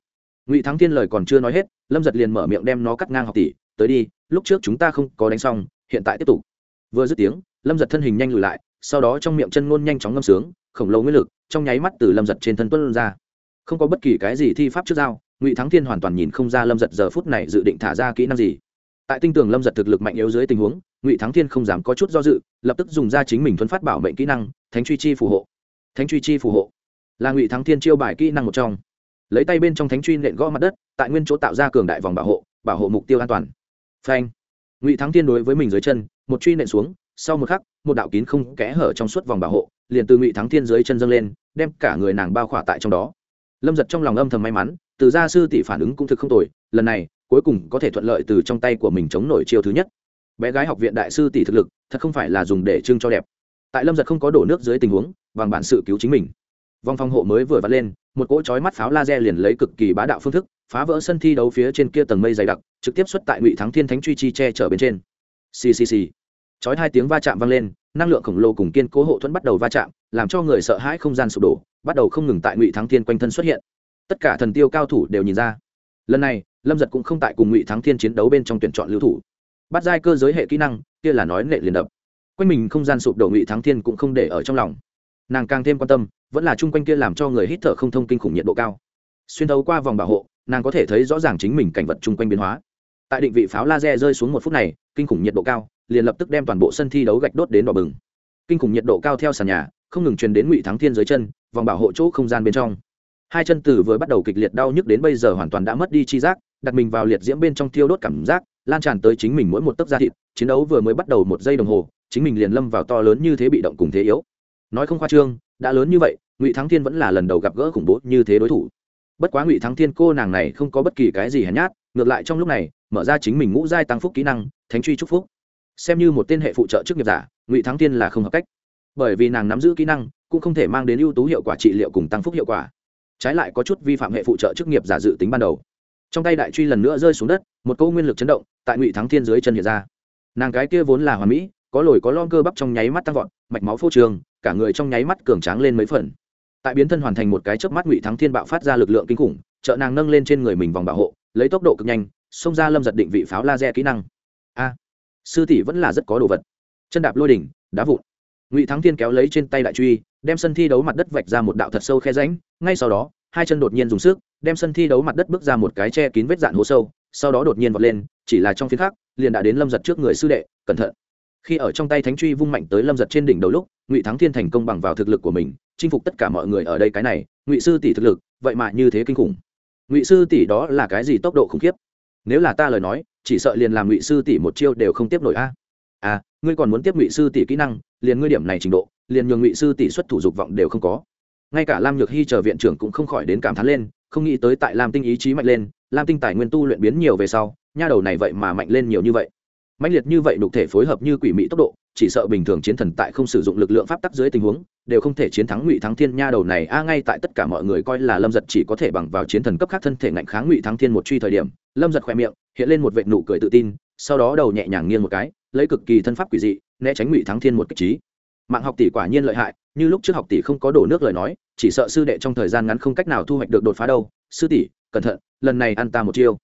Ngụy thắng thiên lời còn chưa nói hết, lâm giật liền mở miệng đem nó cắt ngang học tỷ, tới đi, lúc trước chúng ta không có đánh xong, hiện tại tiếp tục. Vừa dứt tiếng, lâm giật thân hình nhanh lùi lại, sau đó trong miệng chân ngôn nhanh chóng ngâm sướng khổng lồ nguyên lực trong nháy mắt từ lâm giật trên thân tuân ra. Không có bất kỳ cái gì thi pháp trước dao ngụy thắng thiên hoàn toàn nhìn không ra lâm giật giờ phút này dự định thả ra kỹ năng gì. Tại tinh tường lâm giật thực lực mạnh yếu dưới tình huống, ngụy thắng thiên không dám có chút do dự, lập tức dùng ra chính mình thuấn phát bảo mệnh kỹ năng, thánh truy chi phù hộ. Thánh truy chi phù hộ là ngụy thắng thiên chiêu bài kỹ năng một trong. Lấy tay bên trong thánh truy nện gõ mặt đất, tại nguyên chỗ tạo ra cường đại vòng bảo hộ bảo hộ mục tiêu an toàn. Phanh. Ngụy thắng thiên đối với mình dưới chân, một truy nện xuống, sau một khắc, một đạo kín không kẽ hở trong suốt vòng bảo hộ liền từ ngụy thắng thiên dưới chân dâng lên, đem cả người nàng bao khỏa tại trong đó. Lâm giật trong lòng âm thầm may mắn, từ gia sư tỷ phản ứng cũng thực không tồi, lần này, cuối cùng có thể thuận lợi từ trong tay của mình chống nổi chiêu thứ nhất. Bé gái học viện đại sư tỷ thực lực, thật không phải là dùng để trưng cho đẹp. Tại lâm giật không có đổ nước dưới tình huống, bằng bản sự cứu chính mình. Vòng phòng hộ mới vừa vắt lên, một cỗ chói mắt pháo laser liền lấy cực kỳ bá đạo phương thức, phá vỡ sân thi đấu phía trên kia tầng mây dày đặc, trực tiếp xuất tại ngụy thắng thiên thánh truy chi che chở bên trên. Ccc chói hai tiếng va chạm vang lên năng lượng khổng lồ cùng kiên cố hộ thuẫn bắt đầu va chạm, làm cho người sợ hãi không gian sụp đổ, bắt đầu không ngừng tại ngụy thắng thiên quanh thân xuất hiện. Tất cả thần tiêu cao thủ đều nhìn ra. Lần này, lâm giật cũng không tại cùng ngụy thắng thiên chiến đấu bên trong tuyển chọn lưu thủ. Bắt giai cơ giới hệ kỹ năng, kia là nói nệ liền đập. Quanh mình không gian sụp đổ ngụy thắng thiên cũng không để ở trong lòng. Nàng càng thêm quan tâm, vẫn là chung quanh kia làm cho người hít thở không thông kinh khủng nhiệt độ cao. Xuyên thấu qua vòng bảo hộ, nàng có thể thấy rõ ràng chính mình cảnh vật chung quanh biến hóa. Tại định vị pháo laser rơi xuống một phút này, kinh khủng nhiệt độ cao liền lập tức đem toàn bộ sân thi đấu gạch đốt đến đỏ bừng. Kinh khủng nhiệt độ cao theo sàn nhà, không ngừng truyền đến ngụy thắng thiên dưới chân, vòng bảo hộ chỗ không gian bên trong. Hai chân tử vừa bắt đầu kịch liệt đau nhức đến bây giờ hoàn toàn đã mất đi chi giác, đặt mình vào liệt diễm bên trong thiêu đốt cảm giác, lan tràn tới chính mình mỗi một tấc da thịt, chiến đấu vừa mới bắt đầu một giây đồng hồ, chính mình liền lâm vào to lớn như thế bị động cùng thế yếu. Nói không khoa trương, đã lớn như vậy, ngụy thắng thiên vẫn là lần đầu gặp gỡ khủng bố như thế đối thủ. Bất quá ngụy thắng thiên cô nàng này không có bất kỳ cái gì hèn nhát, ngược lại trong lúc này, mở ra chính mình ngũ giai tăng phúc kỹ năng, thánh truy trúc phúc xem như một tên hệ phụ trợ chức nghiệp giả, ngụy thắng thiên là không hợp cách. Bởi vì nàng nắm giữ kỹ năng, cũng không thể mang đến ưu tú hiệu quả trị liệu cùng tăng phúc hiệu quả. Trái lại có chút vi phạm hệ phụ trợ chức nghiệp giả dự tính ban đầu. Trong tay đại truy lần nữa rơi xuống đất, một câu nguyên lực chấn động, tại ngụy thắng thiên dưới chân hiện ra. Nàng cái kia vốn là hoàn mỹ, có lồi có lon cơ bắp trong nháy mắt tăng vọt, mạch máu phô trường, cả người trong nháy mắt cường tráng lên mấy phần. Tại biến thân hoàn thành một cái chớp mắt, ngụy thắng thiên bạo phát ra lực lượng kinh khủng, trợ nàng nâng lên trên người mình vòng bảo hộ, lấy tốc độ cực nhanh, xông ra lâm giật định vị pháo laser kỹ năng. A! Sư tỷ vẫn là rất có đồ vật. Chân đạp lôi đỉnh, đá vụn. Ngụy thắng thiên kéo lấy trên tay đại truy, đem sân thi đấu mặt đất vạch ra một đạo thật sâu khe ránh ngay sau đó, hai chân đột nhiên dùng sức, đem sân thi đấu mặt đất bước ra một cái che kín vết dạn hố sâu, sau đó đột nhiên vọt lên, chỉ là trong phía khác liền đã đến lâm giật trước người sư đệ, cẩn thận. Khi ở trong tay thánh truy vung mạnh tới lâm giật trên đỉnh đầu lúc, ngụy thắng thiên thành công bằng vào thực lực của mình, chinh phục tất cả mọi người ở đây cái này, ngụy sư tỷ thực lực, vậy mà như thế kinh khủng. Ngụy sư tỷ đó là cái gì tốc độ khủng khiếp? Nếu là ta lời nói, chỉ sợ liền làm ngụy sư tỷ một chiêu đều không tiếp nổi a. À ngươi còn muốn tiếp ngụy sư tỷ kỹ năng, liền ngươi điểm này trình độ, liền nhường ngụy sư tỷ xuất thủ dục vọng đều không có. Ngay cả lam nhược hy chờ viện trưởng cũng không khỏi đến cảm thán lên, không nghĩ tới tại lam tinh ý chí mạnh lên, lam tinh tài nguyên tu luyện biến nhiều về sau, nha đầu này vậy mà mạnh lên nhiều như vậy mãnh liệt như vậy đục thể phối hợp như quỷ mỹ tốc độ, chỉ sợ bình thường chiến thần tại không sử dụng lực lượng pháp tắc dưới tình huống, đều không thể chiến thắng ngụy thắng thiên nha đầu này. A, ngay tại tất cả mọi người coi là lâm giật chỉ có thể bằng vào chiến thần cấp khác thân thể ngạnh kháng ngụy thắng thiên một truy thời điểm, lâm giật khỏe miệng, hiện lên một vệ nụ cười tự tin, sau đó đầu nhẹ nhàng nghiêng một cái, lấy cực kỳ thân pháp quỷ dị, né tránh ngụy thắng thiên một cách trí. Mạng học tỷ quả nhiên lợi hại, như lúc trước học tỷ không có đổ nước lời nói, chỉ sợ sư đệ trong thời gian ngắn không cách nào thu hoạch được đột phá đâu. Sư tỷ, cẩn thận, lần này ăn ta một chiêu.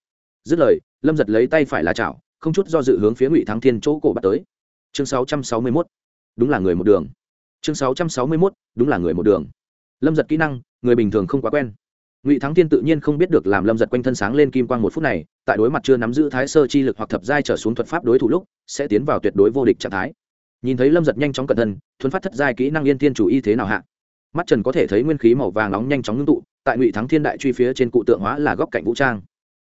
Dứt lời, lâm giật lấy tay phải là chảo không chút do dự hướng phía ngụy thắng thiên chỗ cổ bắt tới chương 661. đúng là người một đường chương 661. đúng là người một đường lâm giật kỹ năng, người bình thường không quá quen ngụy thắng thiên tự nhiên không biết được làm lâm giật quanh thân sáng lên kim quang một phút này tại đối mặt chưa nắm giữ thái sơ chi lực hoặc thập giai trở xuống thuật pháp đối thủ lúc sẽ tiến vào tuyệt đối vô địch trạng thái nhìn thấy lâm giật nhanh chóng cẩn thân thuấn phát thất giai kỹ năng yên tiên chủ y thế nào hạ mắt trần có thể thấy nguyên khí màu vàng nóng nhanh chóng ngưng tụ tại ngụy thắng thiên đại truy phía trên cụ tượng hóa là góc cạnh vũ trang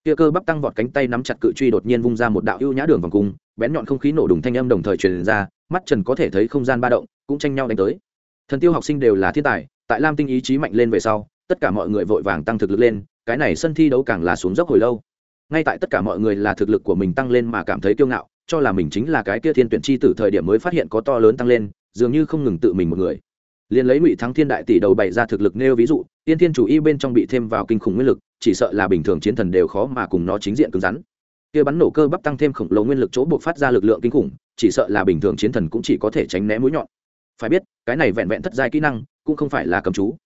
kia cơ bắp tăng vọt cánh tay nắm chặt cự truy đột nhiên vung ra một đạo ưu nhã đường vòng cung, bén nhọn không khí nổ đùng thanh âm đồng thời truyền ra, mắt trần có thể thấy không gian ba động, cũng tranh nhau đánh tới. Thần tiêu học sinh đều là thiên tài, tại lam tinh ý chí mạnh lên về sau, tất cả mọi người vội vàng tăng thực lực lên, cái này sân thi đấu càng là xuống dốc hồi lâu. Ngay tại tất cả mọi người là thực lực của mình tăng lên mà cảm thấy kiêu ngạo, cho là mình chính là cái kia thiên tuyển chi tử thời điểm mới phát hiện có to lớn tăng lên, dường như không ngừng tự mình một người. Liền lấy ngụy thắng thiên đại tỷ đầu bày ra thực lực nêu ví dụ, tiên thiên chủ y bên trong bị thêm vào kinh khủng nguyên lực chỉ sợ là bình thường chiến thần đều khó mà cùng nó chính diện cứng rắn. Kia bắn nổ cơ bắp tăng thêm khổng lồ nguyên lực chỗ buộc phát ra lực lượng kinh khủng, chỉ sợ là bình thường chiến thần cũng chỉ có thể tránh né mũi nhọn. Phải biết, cái này vẹn vẹn thất giai kỹ năng, cũng không phải là cầm chú.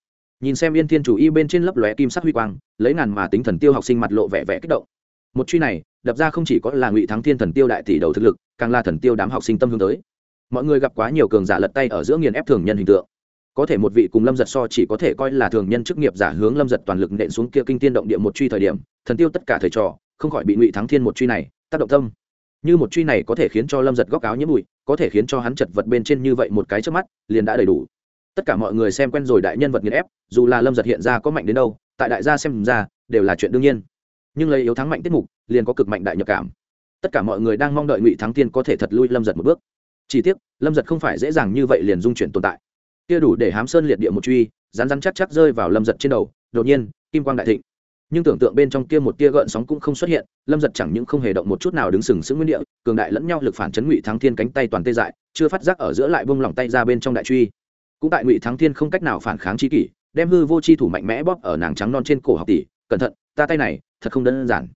Nhìn xem yên thiên chủ y bên trên lấp lóe kim sắc huy quang, lấy ngàn mà tính thần tiêu học sinh mặt lộ vẻ vẻ kích động. Một truy này, đập ra không chỉ có là ngụy thắng thiên thần tiêu đại tỷ đầu thực lực, càng là thần tiêu đám học sinh tâm hướng tới. Mọi người gặp quá nhiều cường giả lật tay ở giữa nghiền ép thường nhân hình tượng có thể một vị cùng lâm giật so chỉ có thể coi là thường nhân chức nghiệp giả hướng lâm giật toàn lực nện xuống kia kinh tiên động địa một truy thời điểm, thần tiêu tất cả thầy trò, không khỏi bị ngụy thắng thiên một truy này tác động tâm. Như một truy này có thể khiến cho lâm giật góc áo nhiễm bụi, có thể khiến cho hắn chật vật bên trên như vậy một cái trước mắt, liền đã đầy đủ. Tất cả mọi người xem quen rồi đại nhân vật nghiền ép, dù là lâm giật hiện ra có mạnh đến đâu, tại đại gia xem ra, đều là chuyện đương nhiên. Nhưng lấy yếu thắng mạnh tiết mục, liền có cực mạnh đại nhập cảm. Tất cả mọi người đang mong đợi ngụy thắng tiên có thể thật lui lâm giật một bước. Chỉ tiếc, lâm giật không phải dễ dàng như vậy liền dung chuyển tồn tại kia đủ để hám sơn liệt địa một truy rán rán chắc chắc rơi vào lâm giật trên đầu, đột nhiên, kim quang đại thịnh. Nhưng tưởng tượng bên trong kia một tia gợn sóng cũng không xuất hiện, lâm giật chẳng những không hề động một chút nào đứng sừng sững nguyên địa, cường đại lẫn nhau lực phản chấn ngụy thắng thiên cánh tay toàn tê dại, chưa phát giác ở giữa lại bông lỏng tay ra bên trong đại truy. Cũng tại ngụy thắng thiên không cách nào phản kháng chi kỷ, đem hư vô chi thủ mạnh mẽ bóp ở nàng trắng non trên cổ học tỷ, cẩn thận, ta tay này, thật không đơn giản.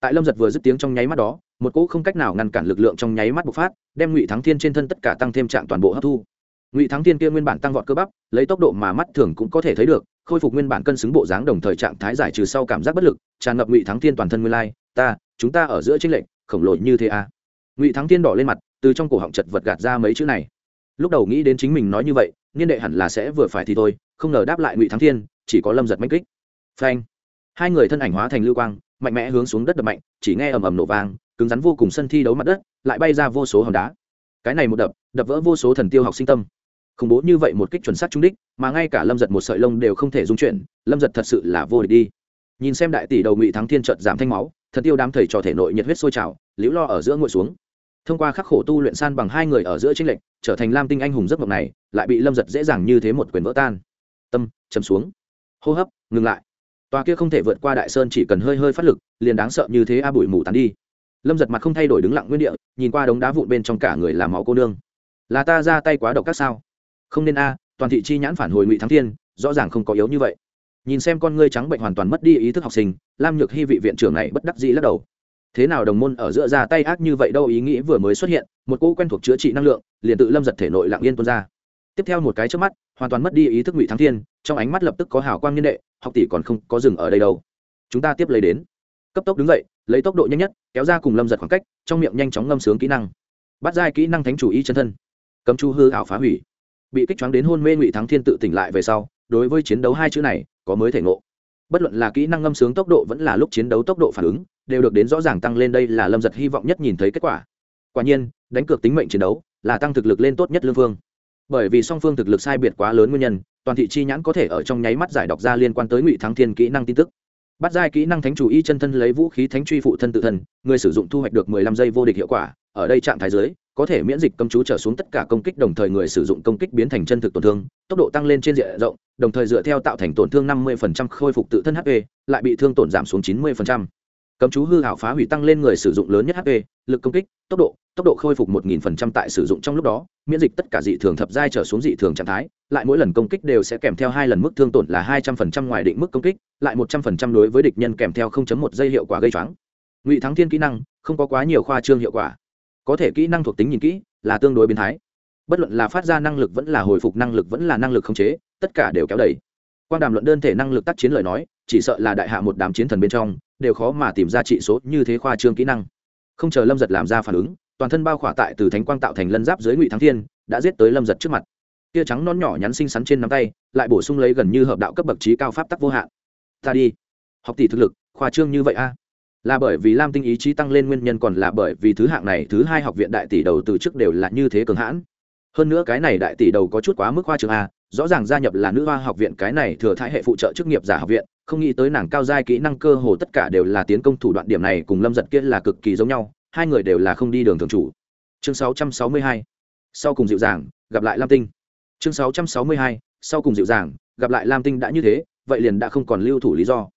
Tại lâm giật vừa dứt tiếng trong nháy mắt đó, một cỗ không cách nào ngăn cản lực lượng trong nháy mắt bộc phát, đem ngụy thắng thiên trên thân tất cả tăng thêm trạng toàn bộ hấp thu ngụy thắng thiên kia nguyên bản tăng vọt cơ bắp, lấy tốc độ mà mắt thường cũng có thể thấy được, khôi phục nguyên bản cân xứng bộ dáng đồng thời trạng thái giải trừ sau cảm giác bất lực, tràn ngập ngụy thắng thiên toàn thân nguyên lai, ta, chúng ta ở giữa tranh lệnh khổng lồ như thế à. ngụy thắng thiên đỏ lên mặt, từ trong cổ họng chật vật gạt ra mấy chữ này. Lúc đầu nghĩ đến chính mình nói như vậy, niên đệ hẳn là sẽ vừa phải thì thôi, không ngờ đáp lại ngụy thắng thiên, chỉ có lâm giật mách kích. Phanh! Hai người thân ảnh hóa thành lưu quang, mạnh mẽ hướng xuống đất đập mạnh, chỉ nghe ầm ầm nổ vang, cứng rắn vô cùng sân thi đấu mặt đất, lại bay ra vô số hòn đá. Cái này một đập đập vỡ vô số thần tiêu học sinh tâm khủng bố như vậy một kích chuẩn xác trúng đích, mà ngay cả lâm giật một sợi lông đều không thể dung chuyển, lâm giật thật sự là vô địch đi. Nhìn xem đại tỷ đầu ngụy thắng thiên trợt giảm thanh máu, Thật tiêu đám thầy trò thể nội nhiệt huyết sôi trào, liễu lo ở giữa ngồi xuống. Thông qua khắc khổ tu luyện san bằng hai người ở giữa tranh lệnh trở thành lam tinh anh hùng giấc mộng này, lại bị lâm giật dễ dàng như thế một quyền vỡ tan. Tâm chầm xuống. Hô hấp, ngừng lại. Tòa kia không thể vượt qua đại sơn chỉ cần hơi hơi phát lực, liền đáng sợ như thế a bụi mù tán đi. Lâm giật mặt không thay đổi đứng lặng nguyên địa, nhìn qua đống đá vụn bên trong cả người làm máu cô nương. Là ta ra tay quá độc các sao? Không nên a, toàn thị chi nhãn phản hồi ngụy thắng thiên, rõ ràng không có yếu như vậy. Nhìn xem con ngươi trắng bệnh hoàn toàn mất đi ý thức học sinh, lam nhược hy vị viện trưởng này bất đắc dĩ lắc đầu. Thế nào đồng môn ở giữa ra tay ác như vậy đâu ý nghĩ vừa mới xuất hiện, một cô quen thuộc chữa trị năng lượng, liền tự lâm giật thể nội lặng yên tuôn ra. Tiếp theo một cái trước mắt, hoàn toàn mất đi ý thức ngụy thắng thiên, trong ánh mắt lập tức có hào quang nhân đệ, học tỷ còn không có dừng ở đây đâu. Chúng ta tiếp lấy đến. Cấp tốc đứng dậy, lấy tốc độ nhanh nhất, kéo ra cùng lâm giật khoảng cách, trong miệng nhanh chóng ngâm sướng kỹ năng. Bắt giai kỹ năng thánh chủ y chân thân. Cấm chu hư ảo phá hủy bị kích choáng đến hôn mê ngụy thắng thiên tự tỉnh lại về sau, đối với chiến đấu hai chữ này, có mới thể ngộ. Bất luận là kỹ năng ngâm sướng tốc độ vẫn là lúc chiến đấu tốc độ phản ứng, đều được đến rõ ràng tăng lên đây là lâm giật hy vọng nhất nhìn thấy kết quả. Quả nhiên, đánh cược tính mệnh chiến đấu là tăng thực lực lên tốt nhất lương phương bởi vì song phương thực lực sai biệt quá lớn nguyên nhân, toàn thị chi nhãn có thể ở trong nháy mắt giải đọc ra liên quan tới ngụy thắng thiên kỹ năng tin tức. Bắt giai kỹ năng thánh chủ y chân thân lấy vũ khí thánh truy phụ thân tự thân, người sử dụng thu hoạch được mười lăm giây vô địch hiệu quả ở đây trạng thái dưới, có thể miễn dịch cấm chú trở xuống tất cả công kích đồng thời người sử dụng công kích biến thành chân thực tổn thương, tốc độ tăng lên trên diện rộng, đồng thời dựa theo tạo thành tổn thương năm mươi khôi phục tự thân hp lại bị thương tổn giảm xuống chín mươi cấm chú hư hảo phá hủy tăng lên người sử dụng lớn nhất hp lực công kích, tốc độ tốc độ khôi phục một nghìn phần trăm tại sử dụng trong lúc đó, miễn dịch tất cả dị thường thập giai trở xuống dị thường trạng thái, lại mỗi lần công kích đều sẽ kèm theo hai lần mức thương tổn là hai trăm phần trăm ngoài định mức công kích, lại một trăm phần trăm đối với địch nhân kèm theo không chấm một giây hiệu quả gây choáng. Ngụy thắng thiên kỹ năng, không có quá nhiều khoa trương hiệu quả có thể kỹ năng thuộc tính nhìn kỹ, là tương đối biến thái. Bất luận là phát ra năng lực vẫn là hồi phục năng lực vẫn là năng lực khống chế, tất cả đều kéo đầy. Quan đàm luận đơn thể năng lực tác chiến lời nói, chỉ sợ là đại hạ một đám chiến thần bên trong, đều khó mà tìm ra trị số như thế khoa trương kỹ năng. Không chờ lâm giật làm ra phản ứng, toàn thân bao khỏa tại từ thánh quang tạo thành lân giáp dưới ngụy thắng thiên, đã giết tới lâm giật trước mặt. Tia trắng non nhỏ nhắn xinh xắn trên nắm tay, lại bổ sung lấy gần như hợp đạo cấp bậc trí cao pháp tắc vô hạn. Ta đi. Học tỷ thực lực, khoa trương như vậy a là bởi vì lam tinh ý chí tăng lên nguyên nhân còn là bởi vì thứ hạng này thứ hai học viện đại tỷ đầu từ trước đều là như thế cường hãn hơn nữa cái này đại tỷ đầu có chút quá mức khoa trương a, rõ ràng gia nhập là nữ hoa học viện, cái này thừa thái hệ phụ trợ chức nghiệp giả học viện, không nghĩ tới nàng cao giai kỹ năng cơ hồ tất cả đều là tiến công thủ đoạn điểm này cùng lâm giật kia là cực kỳ giống nhau, hai người đều là không đi đường thường chủ chương 662. sau cùng dịu dàng, gặp lại lam tinh chương 662. sau cùng dịu dàng, gặp lại lam tinh đã như thế, vậy liền đã không còn lưu thủ lý do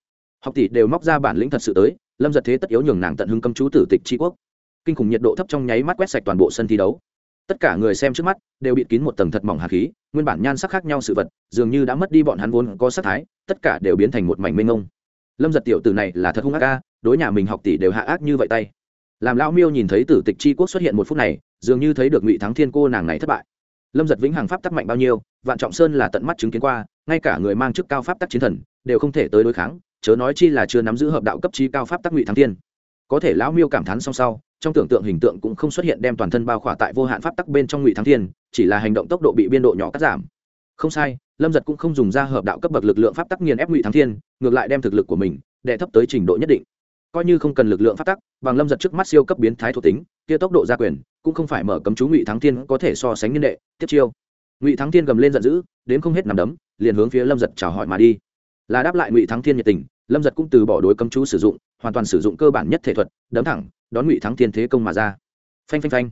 học tỷ đều móc ra bản lĩnh thật sự tới lâm giật thế tất yếu nhường nàng tận hưng cấm chú tử tịch tri quốc. Kinh khủng nhiệt độ thấp trong nháy mắt quét sạch toàn bộ sân thi đấu. Tất cả người xem trước mắt đều bịt kín một tầng thật mỏng hạt khí, nguyên bản nhan sắc khác nhau sự vật, dường như đã mất đi bọn hắn vốn có sắc thái, tất cả đều biến thành một mảnh mênh ngông lâm giật tiểu từ này là thật hung ác ca đối nhà mình học tỷ đều hạ ác như vậy tay. Làm lão miêu nhìn thấy tử tịch c quốc xuất hiện một phút này, dường như thấy được ngụy thắng thiên cô nàng này thất bại. Lâm giật vĩnh hằng pháp tắc mạnh bao nhiêu, vạn trọng sơn là tận mắt chứng kiến qua, ngay cả người mang chức cao pháp tắc chiến thần, đều không thể tới đối kháng chớ nói chi là chưa nắm giữ hợp đạo cấp trí cao pháp tắc ngụy thắng thiên. Có thể lão miêu cảm thán song sau, trong tưởng tượng hình tượng cũng không xuất hiện đem toàn thân bao khỏa tại vô hạn pháp tắc bên trong ngụy thắng thiên, chỉ là hành động tốc độ bị biên độ nhỏ cắt giảm. Không sai, lâm giật cũng không dùng ra hợp đạo cấp bậc lực lượng pháp tắc nghiền ép ngụy thắng thiên, ngược lại đem thực lực của mình đệ thấp tới trình độ nhất định. Coi như không cần lực lượng pháp tắc, bằng lâm giật trước mắt siêu cấp biến thái thuộc tính, kia tốc độ gia quyền cũng không phải mở cấm chú ngụy thắng thiên có thể so sánh niên đệ, tiếp chiêu. Ngụy thắng thiên gầm lên giận dữ đến không hết nằm đấm, liền hướng phía lâm giật chào hỏi mà đi. Là đáp lại ngụy thắng thiên nhiệt tình lâm giật cũng từ bỏ đối cấm chú sử dụng, hoàn toàn sử dụng cơ bản nhất thể thuật, đấm thẳng, đón ngụy thắng thiên thế công mà ra. Phanh phanh phanh.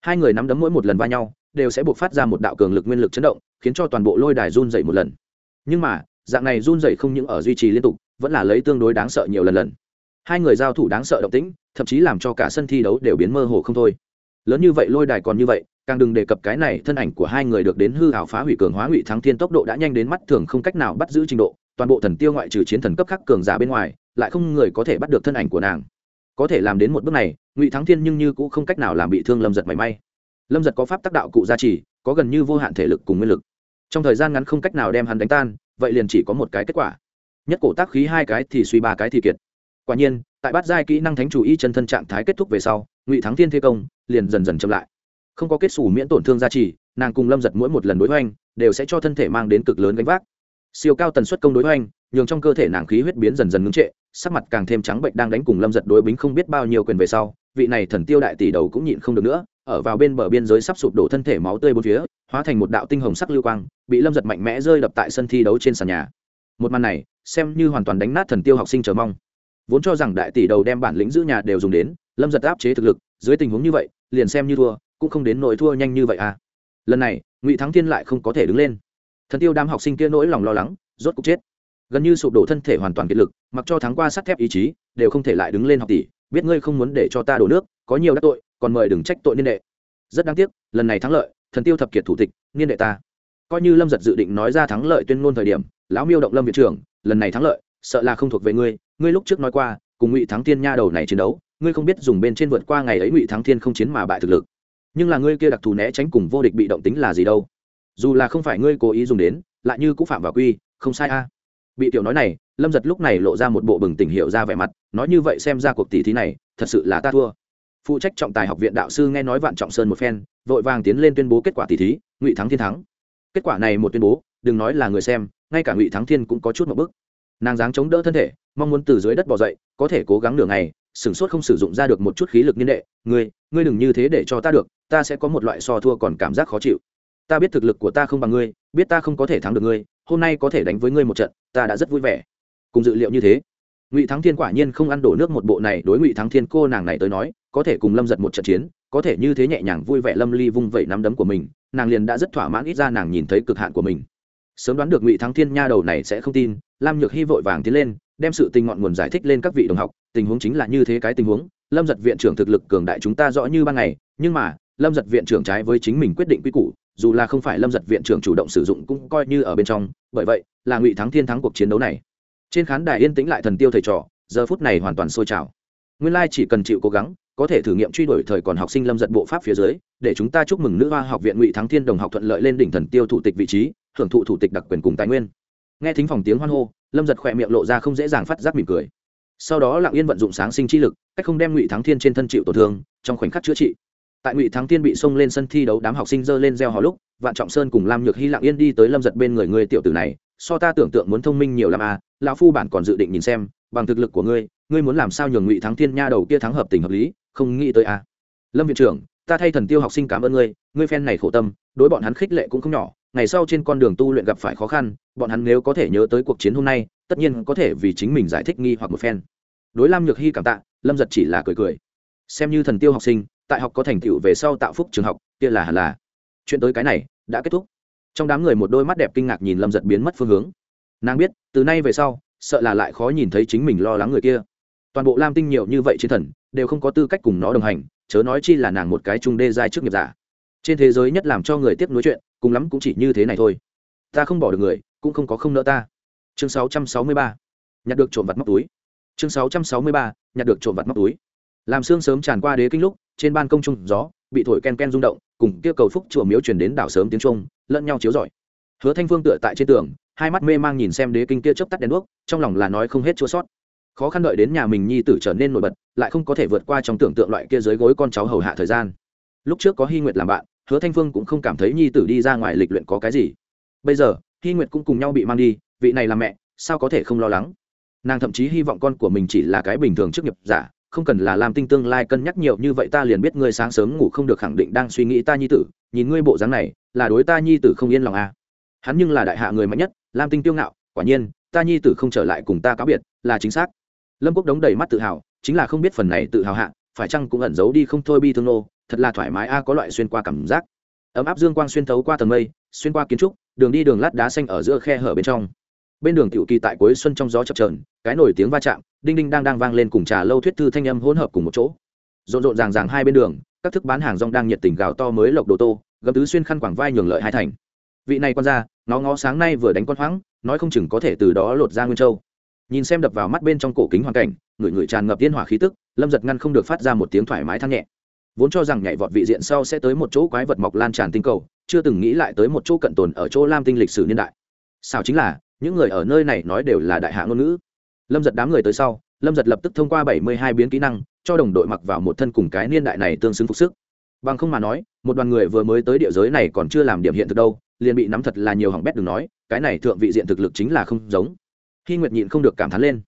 Hai người nắm đấm mỗi một lần va nhau, đều sẽ buộc phát ra một đạo cường lực nguyên lực chấn động, khiến cho toàn bộ lôi đài run dậy một lần. Nhưng mà, dạng này run dậy không những ở duy trì liên tục, vẫn là lấy tương đối đáng sợ nhiều lần lần. Hai người giao thủ đáng sợ động tĩnh, thậm chí làm cho cả sân thi đấu đều biến mơ hồ không thôi. Lớn như vậy lôi đài còn như vậy càng đừng đề cập cái này, thân ảnh của hai người được đến hư hảo phá hủy cường hóa ngụy thắng thiên tốc độ đã nhanh đến mắt thường không cách nào bắt giữ trình độ, toàn bộ thần tiêu ngoại trừ chiến thần cấp khắc cường giả bên ngoài, lại không người có thể bắt được thân ảnh của nàng. Có thể làm đến một bước này, ngụy thắng thiên nhưng như cũng không cách nào làm bị thương lâm giật mảy may. Lâm giật có pháp tác đạo cụ gia trì, có gần như vô hạn thể lực cùng nguyên lực. Trong thời gian ngắn không cách nào đem hắn đánh tan, vậy liền chỉ có một cái kết quả. Nhất cổ tác khí hai cái thì suy ba cái thì kiệt. Quả nhiên, tại bát giai kỹ năng thánh chủ y chân thân trạng thái kết thúc về sau, ngụy thắng thiên thế công liền dần dần chậm lại không có kết xù miễn tổn thương gia trì, nàng cùng lâm giật mỗi một lần đối hoành, đều sẽ cho thân thể mang đến cực lớn gánh vác. Siêu cao tần suất công đối hoành, nhường trong cơ thể nàng khí huyết biến dần dần ngưng trệ, sắc mặt càng thêm trắng bệnh đang đánh cùng lâm giật đối bính không biết bao nhiêu quyền về sau, vị này thần tiêu đại tỷ đầu cũng nhịn không được nữa, ở vào bên bờ biên giới sắp sụp đổ thân thể máu tươi bốn phía, hóa thành một đạo tinh hồng sắc lưu quang, bị lâm giật mạnh mẽ rơi đập tại sân thi đấu trên sàn nhà. Một màn này, xem như hoàn toàn đánh nát thần tiêu học sinh chờ mong. Vốn cho rằng đại tỷ đầu đem bản lĩnh giữ nhà đều dùng đến, lâm giật áp chế thực lực, dưới tình huống như vậy, liền xem như thua cũng không đến nỗi thua nhanh như vậy à. Lần này, ngụy thắng thiên lại không có thể đứng lên. Thần tiêu đám học sinh kia nỗi lòng lo lắng, rốt cục chết. Gần như sụp đổ thân thể hoàn toàn kiệt lực, mặc cho thắng qua sắt thép ý chí, đều không thể lại đứng lên học tỷ. Biết ngươi không muốn để cho ta đổ nước, có nhiều đắc tội, còn mời đừng trách tội niên đệ. Rất đáng tiếc, lần này thắng lợi, thần tiêu thập kiệt thủ tịch, niên đệ ta. Coi như lâm giật dự định nói ra thắng lợi tuyên ngôn thời điểm, lão miêu động lâm viện trưởng lần này thắng lợi, sợ là không thuộc về ngươi. Ngươi lúc trước nói qua, cùng ngụy thắng Thiên nha đầu này chiến đấu, ngươi không biết dùng bên trên vượt qua ngày ấy ngụy thắng thiên không chiến mà bại thực lực nhưng là ngươi kia đặc thù né tránh cùng vô địch bị động tính là gì đâu? Dù là không phải ngươi cố ý dùng đến, lại như cũng phạm vào quy, không sai a. Bị tiểu nói này, lâm giật lúc này lộ ra một bộ bừng tỉnh hiệu ra vẻ mặt, nói như vậy xem ra cuộc tỷ thí này, thật sự là ta thua. Phụ trách trọng tài học viện đạo sư nghe nói vạn trọng sơn một phen, vội vàng tiến lên tuyên bố kết quả tỷ thí, ngụy thắng thiên thắng. Kết quả này một tuyên bố, đừng nói là người xem, ngay cả ngụy thắng thiên cũng có chút một bức. Nàng dáng chống đỡ thân thể, mong muốn từ dưới đất bỏ dậy, có thể cố gắng nửa ngày, sửng sốt không sử dụng ra được một chút khí lực niên đệ. Ngươi ngươi đừng như thế để cho ta được ta sẽ có một loại so thua còn cảm giác khó chịu. Ta biết thực lực của ta không bằng ngươi, biết ta không có thể thắng được ngươi, hôm nay có thể đánh với ngươi một trận, ta đã rất vui vẻ. Cùng dự liệu như thế, ngụy thắng thiên quả nhiên không ăn đổ nước một bộ này, đối ngụy thắng thiên cô nàng này tới nói, có thể cùng lâm giật một trận chiến, có thể như thế nhẹ nhàng vui vẻ lâm ly vung vẩy nắm đấm của mình, nàng liền đã rất thỏa mãn ít ra nàng nhìn thấy cực hạn của mình. Sớm đoán được ngụy thắng thiên nha đầu này sẽ không tin, lam nhược hy vội vàng tiến lên, đem sự tình ngọn nguồn giải thích lên các vị đồng học, tình huống chính là như thế cái tình huống, lâm giật viện trưởng thực lực cường đại chúng ta rõ như ban ngày, nhưng mà lâm giật viện trưởng trái với chính mình quyết định quy củ, dù là không phải lâm giật viện trưởng chủ động sử dụng cũng coi như ở bên trong, bởi vậy, là ngụy thắng thiên thắng cuộc chiến đấu này. Trên khán đài yên tĩnh lại thần tiêu thầy trò, giờ phút này hoàn toàn sôi trào. Nguyên lai chỉ cần chịu cố gắng, có thể thử nghiệm truy đuổi thời còn học sinh lâm giật bộ pháp phía dưới, để chúng ta chúc mừng nữ hoa học viện ngụy thắng thiên đồng học thuận lợi lên đỉnh thần tiêu thủ tịch vị trí hưởng thụ thủ tịch đặc quyền cùng tài nguyên. Nghe thính phòng tiếng hoan hô, lâm giật khỏe miệng lộ ra không dễ dàng phát giác mỉm cười. Sau đó lặng yên vận dụng sáng sinh chi lực, cách không đem ngụy thắng thiên trên thân chịu tổn thương, trong khoảnh khắc chữa trị tại ngụy thắng thiên bị xông lên sân thi đấu, đám học sinh dơ lên gieo hò lúc, vạn trọng sơn cùng lam nhược hy lặng yên đi tới lâm giật bên người người tiểu tử này, so ta tưởng tượng muốn thông minh nhiều l à lão phu bản còn dự định nhìn xem, bằng thực lực của ngươi ngươi muốn làm sao nhường ngụy thắng thiên nha đầu kia thắng hợp tình hợp lý, không nghĩ tới a lâm viện trưởng, ta thay thần tiêu học sinh cảm ơn ngươi ngươi phen này khổ tâm, đối bọn hắn khích lệ cũng không nhỏ, ngày sau trên con đường tu luyện gặp phải khó khăn, bọn hắn nếu có thể nhớ tới cuộc chiến hôm nay, tất nhiên có thể vì chính mình giải thích nghi hoặc một phen. Đối lam nhược hy cảm tạ, lâm giật chỉ là cười cười. Xem như thần tiêu học sinh tại học có thành tựu về sau tạo phúc trường học, kia là hẳn là. Chuyện tới cái này, đã kết thúc. Trong đám người một đôi mắt đẹp kinh ngạc nhìn lâm giật biến mất phương hướng. Nàng biết, từ nay về sau, sợ là lại khó nhìn thấy chính mình lo lắng người kia. Toàn bộ lam tinh nhiều như vậy chiến thần, đều không có tư cách cùng nó đồng hành, chớ nói chi là nàng một cái trung đê giai trước nghiệp giả. Trên thế giới nhất làm cho người tiếp nối chuyện, cùng lắm cũng chỉ như thế này thôi. Ta không bỏ được người, cũng không có không nỡ ta. Chương 663. nhặt được trộm vặt móc túi. Chương 663. nhặt được trộm vặt móc túi. Làm xương sớm tràn qua đế kinh lúc trên ban công trung gió, bị thổi ken ken rung động, cùng kia cầu phúc chùa miếu chuyển đến đảo sớm tiếng trung lẫn nhau chiếu rọi. Hứa thanh phương tựa tại trên tường, hai mắt mê mang nhìn xem đế kinh kia chớp tắt đèn đuốc, trong lòng là nói không hết chua sót. Khó khăn đợi đến nhà mình nhi tử trở nên nổi bật, lại không có thể vượt qua trong tưởng tượng loại kia dưới gối con cháu hầu hạ thời gian. Lúc trước có hy nguyệt làm bạn, hứa thanh phương cũng không cảm thấy nhi tử đi ra ngoài lịch luyện có cái gì. Bây giờ, hy nguyệt cũng cùng nhau bị mang đi, vị này là mẹ, sao có thể không lo lắng? Nàng thậm chí hy vọng con của mình chỉ là cái bình thường chức nghiệp giả không cần là làm tinh tương lai cân nhắc nhiều như vậy ta liền biết ngươi sáng sớm ngủ không được khẳng định đang suy nghĩ ta nhi tử, nhìn ngươi bộ dáng này, là đối ta nhi tử không yên lòng à. hắn nhưng là đại hạ người mạnh nhất, lam tinh tiêu ngạo, quả nhiên, ta nhi tử không trở lại cùng ta cáo biệt, là chính xác. Lâm quốc đống đầy mắt tự hào, chính là không biết phần này tự hào hạ, phải chăng cũng ẩn giấu đi không thôi bi thương nô, thật là thoải mái a, có loại xuyên qua cảm giác. Ấm áp dương quang xuyên thấu qua tầng mây, xuyên qua kiến trúc, đường đi đường lát đá xanh ở giữa khe hở bên trong bên đường tiểu kỳ tại cuối xuân trong gió chập trờn cái nổi tiếng va chạm, đinh đinh đang đang vang lên cùng trà lâu thuyết thư thanh âm hỗn hợp cùng một chỗ. Rộn rộn ràng ràng hai bên đường, các thức bán hàng rong đang nhiệt tình gào to mới lộc đồ tô gấm tứ xuyên khăn quảng vai nhường lợi hai thành. Vị này con ra nó ngó sáng nay vừa đánh con hoáng, nói không chừng có thể từ đó lột ra nguyên châu. Nhìn xem đập vào mắt bên trong cổ kính hoàn cảnh, người người tràn ngập tiên hỏa khí tức, lâm giật ngăn không được phát ra một tiếng thoải mái than nhẹ. Vốn cho rằng nhảy vọt vị diện sau sẽ tới một chỗ quái vật mọc lan tràn tinh cầu, chưa từng nghĩ lại tới một chỗ cận tồn ở chỗ lam tinh lịch sử niên đại. Sao chính là những người ở nơi này nói đều là đại hạ ngôn ngữ. Lâm giật đám người tới sau, lâm giật lập tức thông qua bảy mươi hai biến kỹ năng, cho đồng đội mặc vào một thân cùng cái niên đại này tương xứng phục sức. Bằng không mà nói, một đoàn người vừa mới tới địa giới này còn chưa làm điểm hiện thực đâu, liền bị nắm thật là nhiều hỏng bét đừng nói, cái này thượng vị diện thực lực chính là không giống. Khi nguyệt nhịn không được cảm thán lên.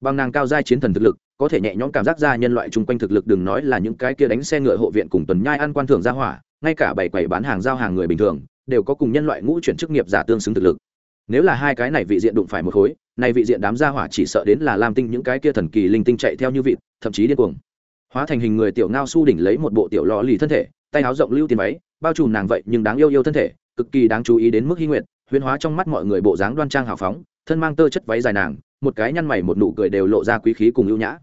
Bằng nàng cao giai chiến thần thực lực, có thể nhẹ nhõm cảm giác ra nhân loại chung quanh thực lực đừng nói là những cái kia đánh xe ngựa hộ viện cùng tuần nhai ăn quan thưởng ra hỏa, ngay cả bảy quầy bán hàng giao hàng người bình thường, đều có cùng nhân loại ngũ chuyển chức nghiệp giả tương xứng thực lực nếu là hai cái này vị diện đụng phải một khối, này vị diện đám gia hỏa chỉ sợ đến là lam tinh những cái kia thần kỳ linh tinh chạy theo như vị thậm chí điên cuồng. Hóa thành hình người tiểu ngao su đỉnh lấy một bộ tiểu lò lì thân thể, tay áo rộng lưu tiền váy, bao trùm nàng vậy nhưng đáng yêu yêu thân thể, cực kỳ đáng chú ý đến mức hy nguyện, huyễn hóa trong mắt mọi người bộ dáng đoan trang hào phóng, thân mang tơ chất váy dài nàng, một cái nhăn mày một nụ cười đều lộ ra quý khí cùng ưu nhã.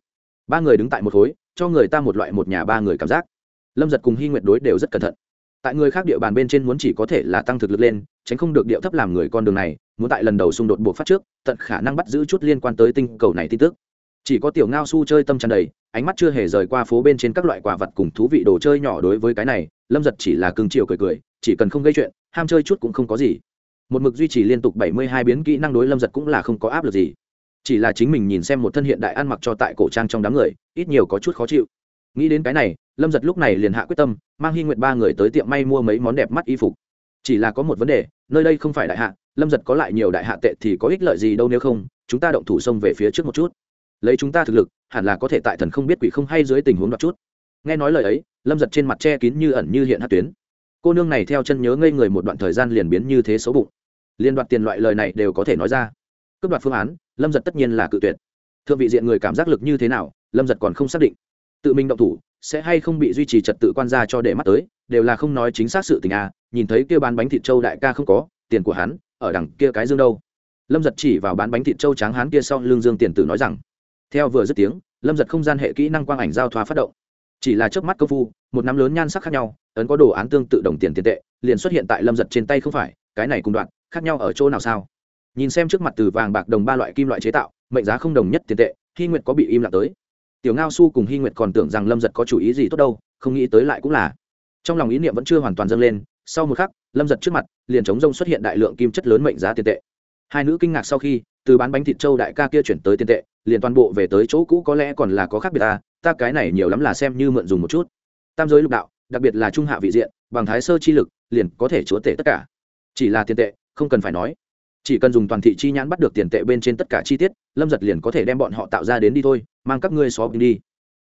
Ba người đứng tại một khối, cho người ta một loại một nhà ba người cảm giác. Lâm giật cùng hy nguyệt đối đều rất cẩn thận tại người khác địa bàn bên trên muốn chỉ có thể là tăng thực lực lên, tránh không được điệu thấp làm người con đường này, muốn tại lần đầu xung đột buộc phát trước, tận khả năng bắt giữ chút liên quan tới tinh cầu này tin tức. Chỉ có tiểu ngao su chơi tâm tràn đầy, ánh mắt chưa hề rời qua phố bên trên các loại quả vật cùng thú vị đồ chơi nhỏ đối với cái này, lâm giật chỉ là cưng chiều cười cười, chỉ cần không gây chuyện, ham chơi chút cũng không có gì. Một mực duy trì liên tục bảy mươi hai biến kỹ năng đối lâm giật cũng là không có áp lực gì. Chỉ là chính mình nhìn xem một thân hiện đại ăn mặc cho tại cổ trang trong đám người, ít nhiều có chút khó chịu. Nghĩ đến cái này lâm giật lúc này liền hạ quyết tâm, mang hy nguyện ba người tới tiệm may mua mấy món đẹp mắt y phục. Chỉ là có một vấn đề, nơi đây không phải đại hạ, lâm giật có lại nhiều đại hạ tệ thì có ích lợi gì đâu nếu không, chúng ta động thủ xông về phía trước một chút. Lấy chúng ta thực lực, hẳn là có thể tại thần không biết quỷ không hay dưới tình huống đoạt chút. Nghe nói lời ấy, lâm giật trên mặt che kín như ẩn như hiện hát tuyến. Cô nương này theo chân nhớ ngây người một đoạn thời gian liền biến như thế xấu bụng. Liên đoạt tiền loại lời này đều có thể nói ra. Cướp đoạt phương án, lâm giật tất nhiên là cự tuyệt. Thượng vị diện người cảm giác lực như thế nào, lâm giật còn không xác định. Tự mình động thủ sẽ hay không bị duy trì trật tự quan gia cho để mắt tới, đều là không nói chính xác sự tình à nhìn thấy kia bán bánh thịt trâu đại ca không có, tiền của hắn, ở đằng kia cái dương đâu. Lâm giật chỉ vào bán bánh thịt trâu tráng hán kia sau lưng dương tiền tử nói rằng, theo vừa dứt tiếng, lâm giật không gian hệ kỹ năng quang ảnh giao thoa phát động. Chỉ là trước mắt công phu, một nắm lớn nhan sắc khác nhau, ấn có đồ án tương tự đồng tiền tiền tệ, liền xuất hiện tại lâm giật trên tay không phải, cái này cùng đoạn, khác nhau ở chỗ nào sao? Nhìn xem trước mặt từ vàng bạc đồng ba loại kim loại chế tạo, mệnh giá không đồng nhất tiền tệ, hy nguyệt có bị im lặng tới tiểu ngao su cùng hy nguyệt còn tưởng rằng lâm giật có chủ ý gì tốt đâu, không nghĩ tới lại cũng là. Trong lòng ý niệm vẫn chưa hoàn toàn dâng lên, sau một khắc, lâm giật trước mặt, liền chống rông xuất hiện đại lượng kim chất lớn mệnh giá tiền tệ. Hai nữ kinh ngạc sau khi, từ bán bánh thịt trâu đại ca kia chuyển tới tiền tệ, liền toàn bộ về tới chỗ cũ có lẽ còn là có khác biệt ta ta cái này nhiều lắm là xem như mượn dùng một chút. Tam giới lục đạo, đặc biệt là trung hạ vị diện, bằng thái sơ chi lực, liền có thể chúa tể tất cả. Chỉ là tiền tệ, không cần phải nói. Chỉ cần dùng toàn thị chi nhãn bắt được tiền tệ bên trên tất cả chi tiết, lâm giật liền có thể đem bọn họ tạo ra đến đi thôi mang các ngươi xóa đi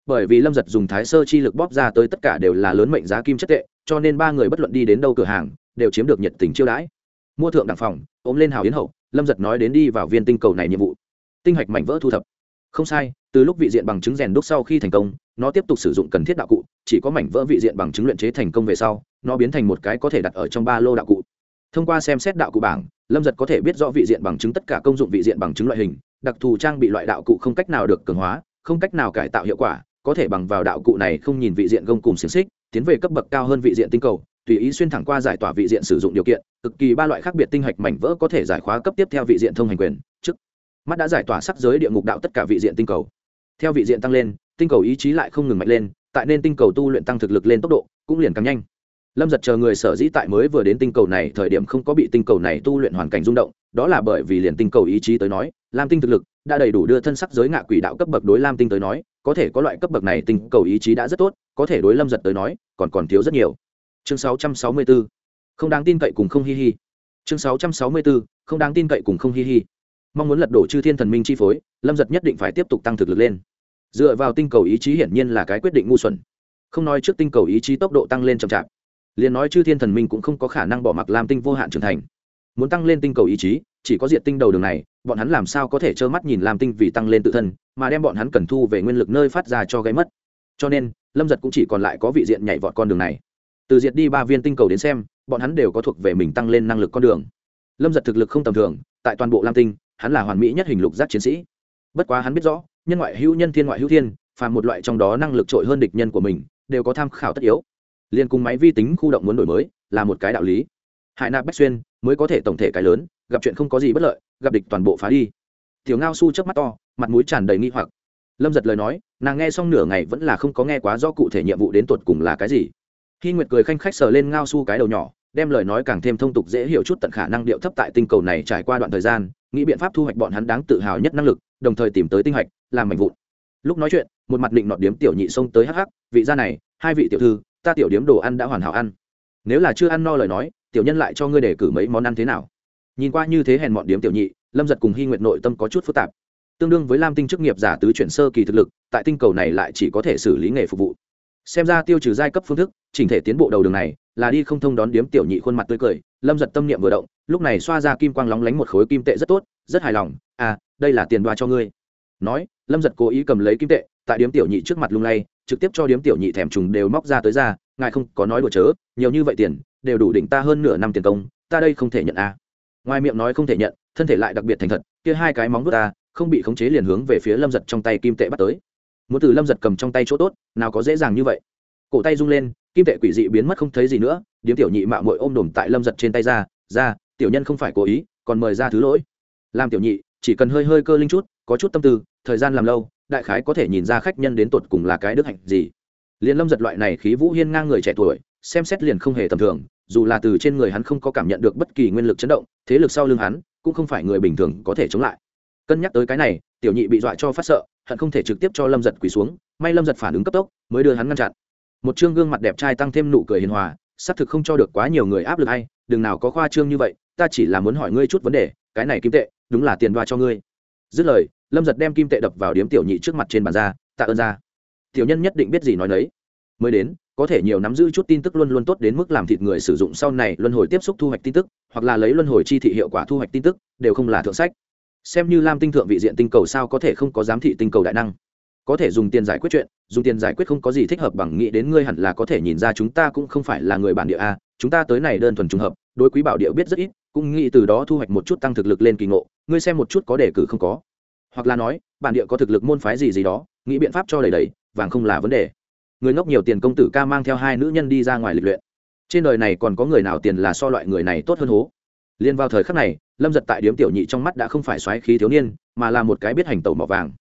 bởi vì lâm giật dùng thái sơ chi lực bóp ra tới tất cả đều là lớn mệnh giá kim chất tệ, cho nên ba người bất luận đi đến đâu cửa hàng, đều chiếm được nhiệt tình chiêu đãi. Mua thượng đẳng phòng, ôm lên hào yến hậu, lâm giật nói đến đi vào viên tinh cầu này nhiệm vụ. Tinh hạch mảnh vỡ thu thập. Không sai, từ lúc vị diện bằng chứng rèn đúc sau khi thành công, nó tiếp tục sử dụng cần thiết đạo cụ, chỉ có mảnh vỡ vị diện bằng chứng luyện chế thành công về sau, nó biến thành một cái có thể đặt ở trong ba lô đạo cụ. Thông qua xem xét đạo cụ bảng, lâm giật có thể biết rõ vị diện bằng chứng tất cả công dụng vị diện bằng chứng loại hình, đặc thù trang bị loại đạo cụ không cách nào được cường hóa không cách nào cải tạo hiệu quả, có thể bằng vào đạo cụ này không nhìn vị diện gông cùng xiềng xích, tiến về cấp bậc cao hơn vị diện tinh cầu, tùy ý xuyên thẳng qua giải tỏa vị diện sử dụng điều kiện, cực kỳ ba loại khác biệt tinh hạch mảnh vỡ có thể giải khóa cấp tiếp theo vị diện thông hành quyền, trước. Mắt đã giải tỏa sắc giới địa ngục đạo tất cả vị diện tinh cầu. Theo vị diện tăng lên, tinh cầu ý chí lại không ngừng mạnh lên, tại nên tinh cầu tu luyện tăng thực lực lên tốc độ, cũng liền càng nhanh. Lâm giật chờ người sở dĩ tại mới vừa đến tinh cầu này thời điểm không có bị tinh cầu này tu luyện hoàn cảnh rung động, đó là bởi vì liền tinh cầu ý chí tới nói, làm tinh thực lực đã đầy đủ đưa thân sắc giới ngạ quỷ đạo cấp bậc đối lam tinh tới nói, có thể có loại cấp bậc này tinh cầu ý chí đã rất tốt, có thể đối lâm giật tới nói, còn còn thiếu rất nhiều chương 664. không đáng tin cậy cùng không hi hi chương 664. không đáng tin cậy cùng không hi hi mong muốn lật đổ chư thiên thần minh chi phối, lâm giật nhất định phải tiếp tục tăng thực lực lên dựa vào tinh cầu ý chí hiển nhiên là cái quyết định ngu xuẩn không nói trước tinh cầu ý chí tốc độ tăng lên chậm chạp, liền nói chư thiên thần minh cũng không có khả năng bỏ mặc lam tinh vô hạn trưởng thành muốn tăng lên tinh cầu ý chí chỉ có diệt tinh đầu đường này, bọn hắn làm sao có thể trơ mắt nhìn lam tinh vì tăng lên tự thân, mà đem bọn hắn cần thu về nguyên lực nơi phát ra cho gây mất. Cho nên, lâm giật cũng chỉ còn lại có vị diện nhảy vọt con đường này. Từ diệt đi ba viên tinh cầu đến xem, bọn hắn đều có thuộc về mình tăng lên năng lực con đường. Lâm giật thực lực không tầm thường, tại toàn bộ lam tinh, hắn là hoàn mỹ nhất hình lục giác chiến sĩ. Bất quá hắn biết rõ, nhân ngoại hữu nhân, thiên ngoại hữu thiên, phàm một loại trong đó năng lực trội hơn địch nhân của mình, đều có tham khảo tất yếu. Liên cùng máy vi tính khu động muốn đổi mới, là một cái đạo lý. Hải nạp bách xuyên mới có thể tổng thể cái lớn gặp chuyện không có gì bất lợi, gặp địch toàn bộ phá đi. Tiểu ngao su chớp mắt to, mặt mũi tràn đầy nghi hoặc. Lâm giật lời nói, nàng nghe xong nửa ngày vẫn là không có nghe quá do cụ thể nhiệm vụ đến tột cùng là cái gì. Khi nguyệt cười khanh khách sờ lên ngao su cái đầu nhỏ, đem lời nói càng thêm thông tục dễ hiểu chút tận khả năng điệu thấp tại tinh cầu này trải qua đoạn thời gian, nghĩ biện pháp thu hoạch bọn hắn đáng tự hào nhất năng lực, đồng thời tìm tới tinh hạch làm mạnh vụn. Lúc nói chuyện, một mặt định nọt điếm tiểu nhị xông tới hắc hắc, vị gia này, hai vị tiểu thư, ta tiểu điếm đồ ăn đã hoàn hảo ăn. Nếu là chưa ăn no lời nói, tiểu nhân lại cho ngươi để cử mấy món ăn thế nào? Nhìn qua như thế hèn mọn điếm tiểu nhị, lâm giật cùng hy nguyệt nội tâm có chút phức tạp. Tương đương với lam tinh chức nghiệp giả tứ chuyển sơ kỳ thực lực, tại tinh cầu này lại chỉ có thể xử lý nghề phục vụ. Xem ra tiêu trừ giai cấp phương thức, chỉnh thể tiến bộ đầu đường này, là đi không thông đón điếm tiểu nhị khuôn mặt tươi cười, lâm giật tâm niệm vừa động, lúc này xoa ra kim quang lóng lánh một khối kim tệ rất tốt, rất hài lòng à đây là tiền đoa cho ngươi. Nói, lâm giật cố ý cầm lấy kim tệ, tại điếm tiểu nhị trước mặt lung lay, trực tiếp cho điếm tiểu nhị thèm trùng đều móc ra tới ra, ngài không có nói đùa chớ, nhiều như vậy tiền, đều đủ đỉnh ta hơn nửa năm tiền công, ta đây không thể nhận à ngoài miệng nói không thể nhận, thân thể lại đặc biệt thành thật, kia hai cái móng vuốt ta, không bị khống chế liền hướng về phía lâm giật trong tay kim tệ bắt tới. Muốn từ lâm giật cầm trong tay chỗ tốt, nào có dễ dàng như vậy. Cổ tay rung lên, kim tệ quỷ dị biến mất không thấy gì nữa, điếm tiểu nhị mạo mội ôm đồm tại lâm giật trên tay ra ra, tiểu nhân không phải cố ý, còn mời ra thứ lỗi. Làm tiểu nhị, chỉ cần hơi hơi cơ linh chút, có chút tâm tư, thời gian làm lâu, đại khái có thể nhìn ra khách nhân đến tột cùng là cái đức hạnh gì. Liền lâm giật loại này khí vũ hiên ngang người trẻ tuổi, xem xét liền không hề tầm thường dù là từ trên người hắn không có cảm nhận được bất kỳ nguyên lực chấn động, thế lực sau lưng hắn cũng không phải người bình thường có thể chống lại. Cân nhắc tới cái này, tiểu nhị bị dọa cho phát sợ, hận không thể trực tiếp cho lâm giật quỳ xuống, may lâm giật phản ứng cấp tốc mới đưa hắn ngăn chặn. Một chương gương mặt đẹp trai tăng thêm nụ cười hiền hòa, xác thực không cho được quá nhiều người áp lực hay, đừng nào có khoa trương như vậy, ta chỉ là muốn hỏi ngươi chút vấn đề, cái này kim tệ, đúng là tiền đoa cho ngươi. Dứt lời, lâm giật đem kim tệ đập vào điếm tiểu nhị trước mặt trên bàn ra, tạ ơn ra. Tiểu nhân nhất định biết gì nói đấy mới đến có thể nhiều nắm giữ chút tin tức luôn luôn tốt đến mức làm thịt người sử dụng sau này luân hồi tiếp xúc thu hoạch tin tức, hoặc là lấy luân hồi chi thị hiệu quả thu hoạch tin tức, đều không là thượng sách. Xem như lam tinh thượng vị diện tinh cầu sao có thể không có giám thị tinh cầu đại năng? Có thể dùng tiền giải quyết chuyện, dùng tiền giải quyết không có gì thích hợp bằng nghĩ đến ngươi hẳn là có thể nhìn ra chúng ta cũng không phải là người bản địa a, chúng ta tới này đơn thuần trùng hợp, đối quý bảo địa biết rất ít, cũng nghĩ từ đó thu hoạch một chút tăng thực lực lên kỳ ngộ, ngươi xem một chút có đề cử không có. Hoặc là nói, bản địa có thực lực môn phái gì gì đó, nghĩ biện pháp cho đầy đầy, vàng không là vấn đề người ngốc nhiều tiền công tử ca mang theo hai nữ nhân đi ra ngoài lịch luyện. Trên đời này còn có người nào tiền là so loại người này tốt hơn hố? Liên vào thời khắc này, lâm giật tại điếm tiểu nhị trong mắt đã không phải xoáy khí thiếu niên, mà là một cái biết hành tẩu mỏ vàng.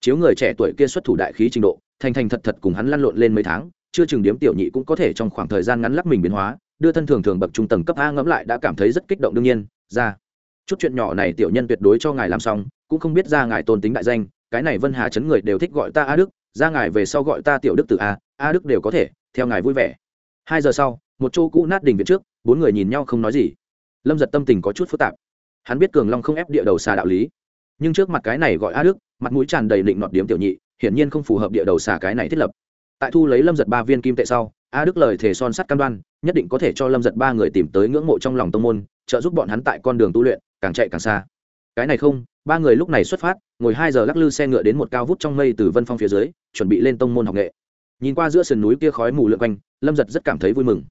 Chiếu người trẻ tuổi kia xuất thủ đại khí trình độ, thành thành thật thật cùng hắn lăn lộn lên mấy tháng, chưa chừng điếm tiểu nhị cũng có thể trong khoảng thời gian ngắn lắc mình biến hóa, đưa thân thường thường bậc trung tầng cấp a ngẫm lại đã cảm thấy rất kích động đương nhiên, ra. Chút chuyện nhỏ này tiểu nhân tuyệt đối cho ngài làm xong, cũng không biết ra ngài tôn tính đại danh, cái này vân hà chấn người đều thích gọi ta a đức ra ngài về sau gọi ta tiểu đức từ a a đức đều có thể, theo ngài vui vẻ. Hai giờ sau, một chỗ cũ nát đình viện trước, bốn người nhìn nhau không nói gì. Lâm giật tâm tình có chút phức tạp. Hắn biết cường long không ép địa đầu xà đạo lý. Nhưng trước mặt cái này gọi a đức, mặt mũi tràn đầy định nọt điếm tiểu nhị, hiển nhiên không phù hợp địa đầu xà cái này thiết lập. Tại thu lấy lâm giật ba viên kim tệ sau, a đức lời thề son sắt cam đoan, nhất định có thể cho lâm giật ba người tìm tới ngưỡng mộ trong lòng tông môn, trợ giúp bọn hắn tại con đường tu luyện, càng chạy càng xa. Cái này không, ba người lúc này xuất phát ngồi hai giờ lắc lư xe ngựa đến một cao vút trong mây từ vân phong phía dưới, chuẩn bị lên tông môn học nghệ. Nhìn qua giữa sườn núi kia khói mù lượn quanh, lâm giật rất cảm thấy vui mừng.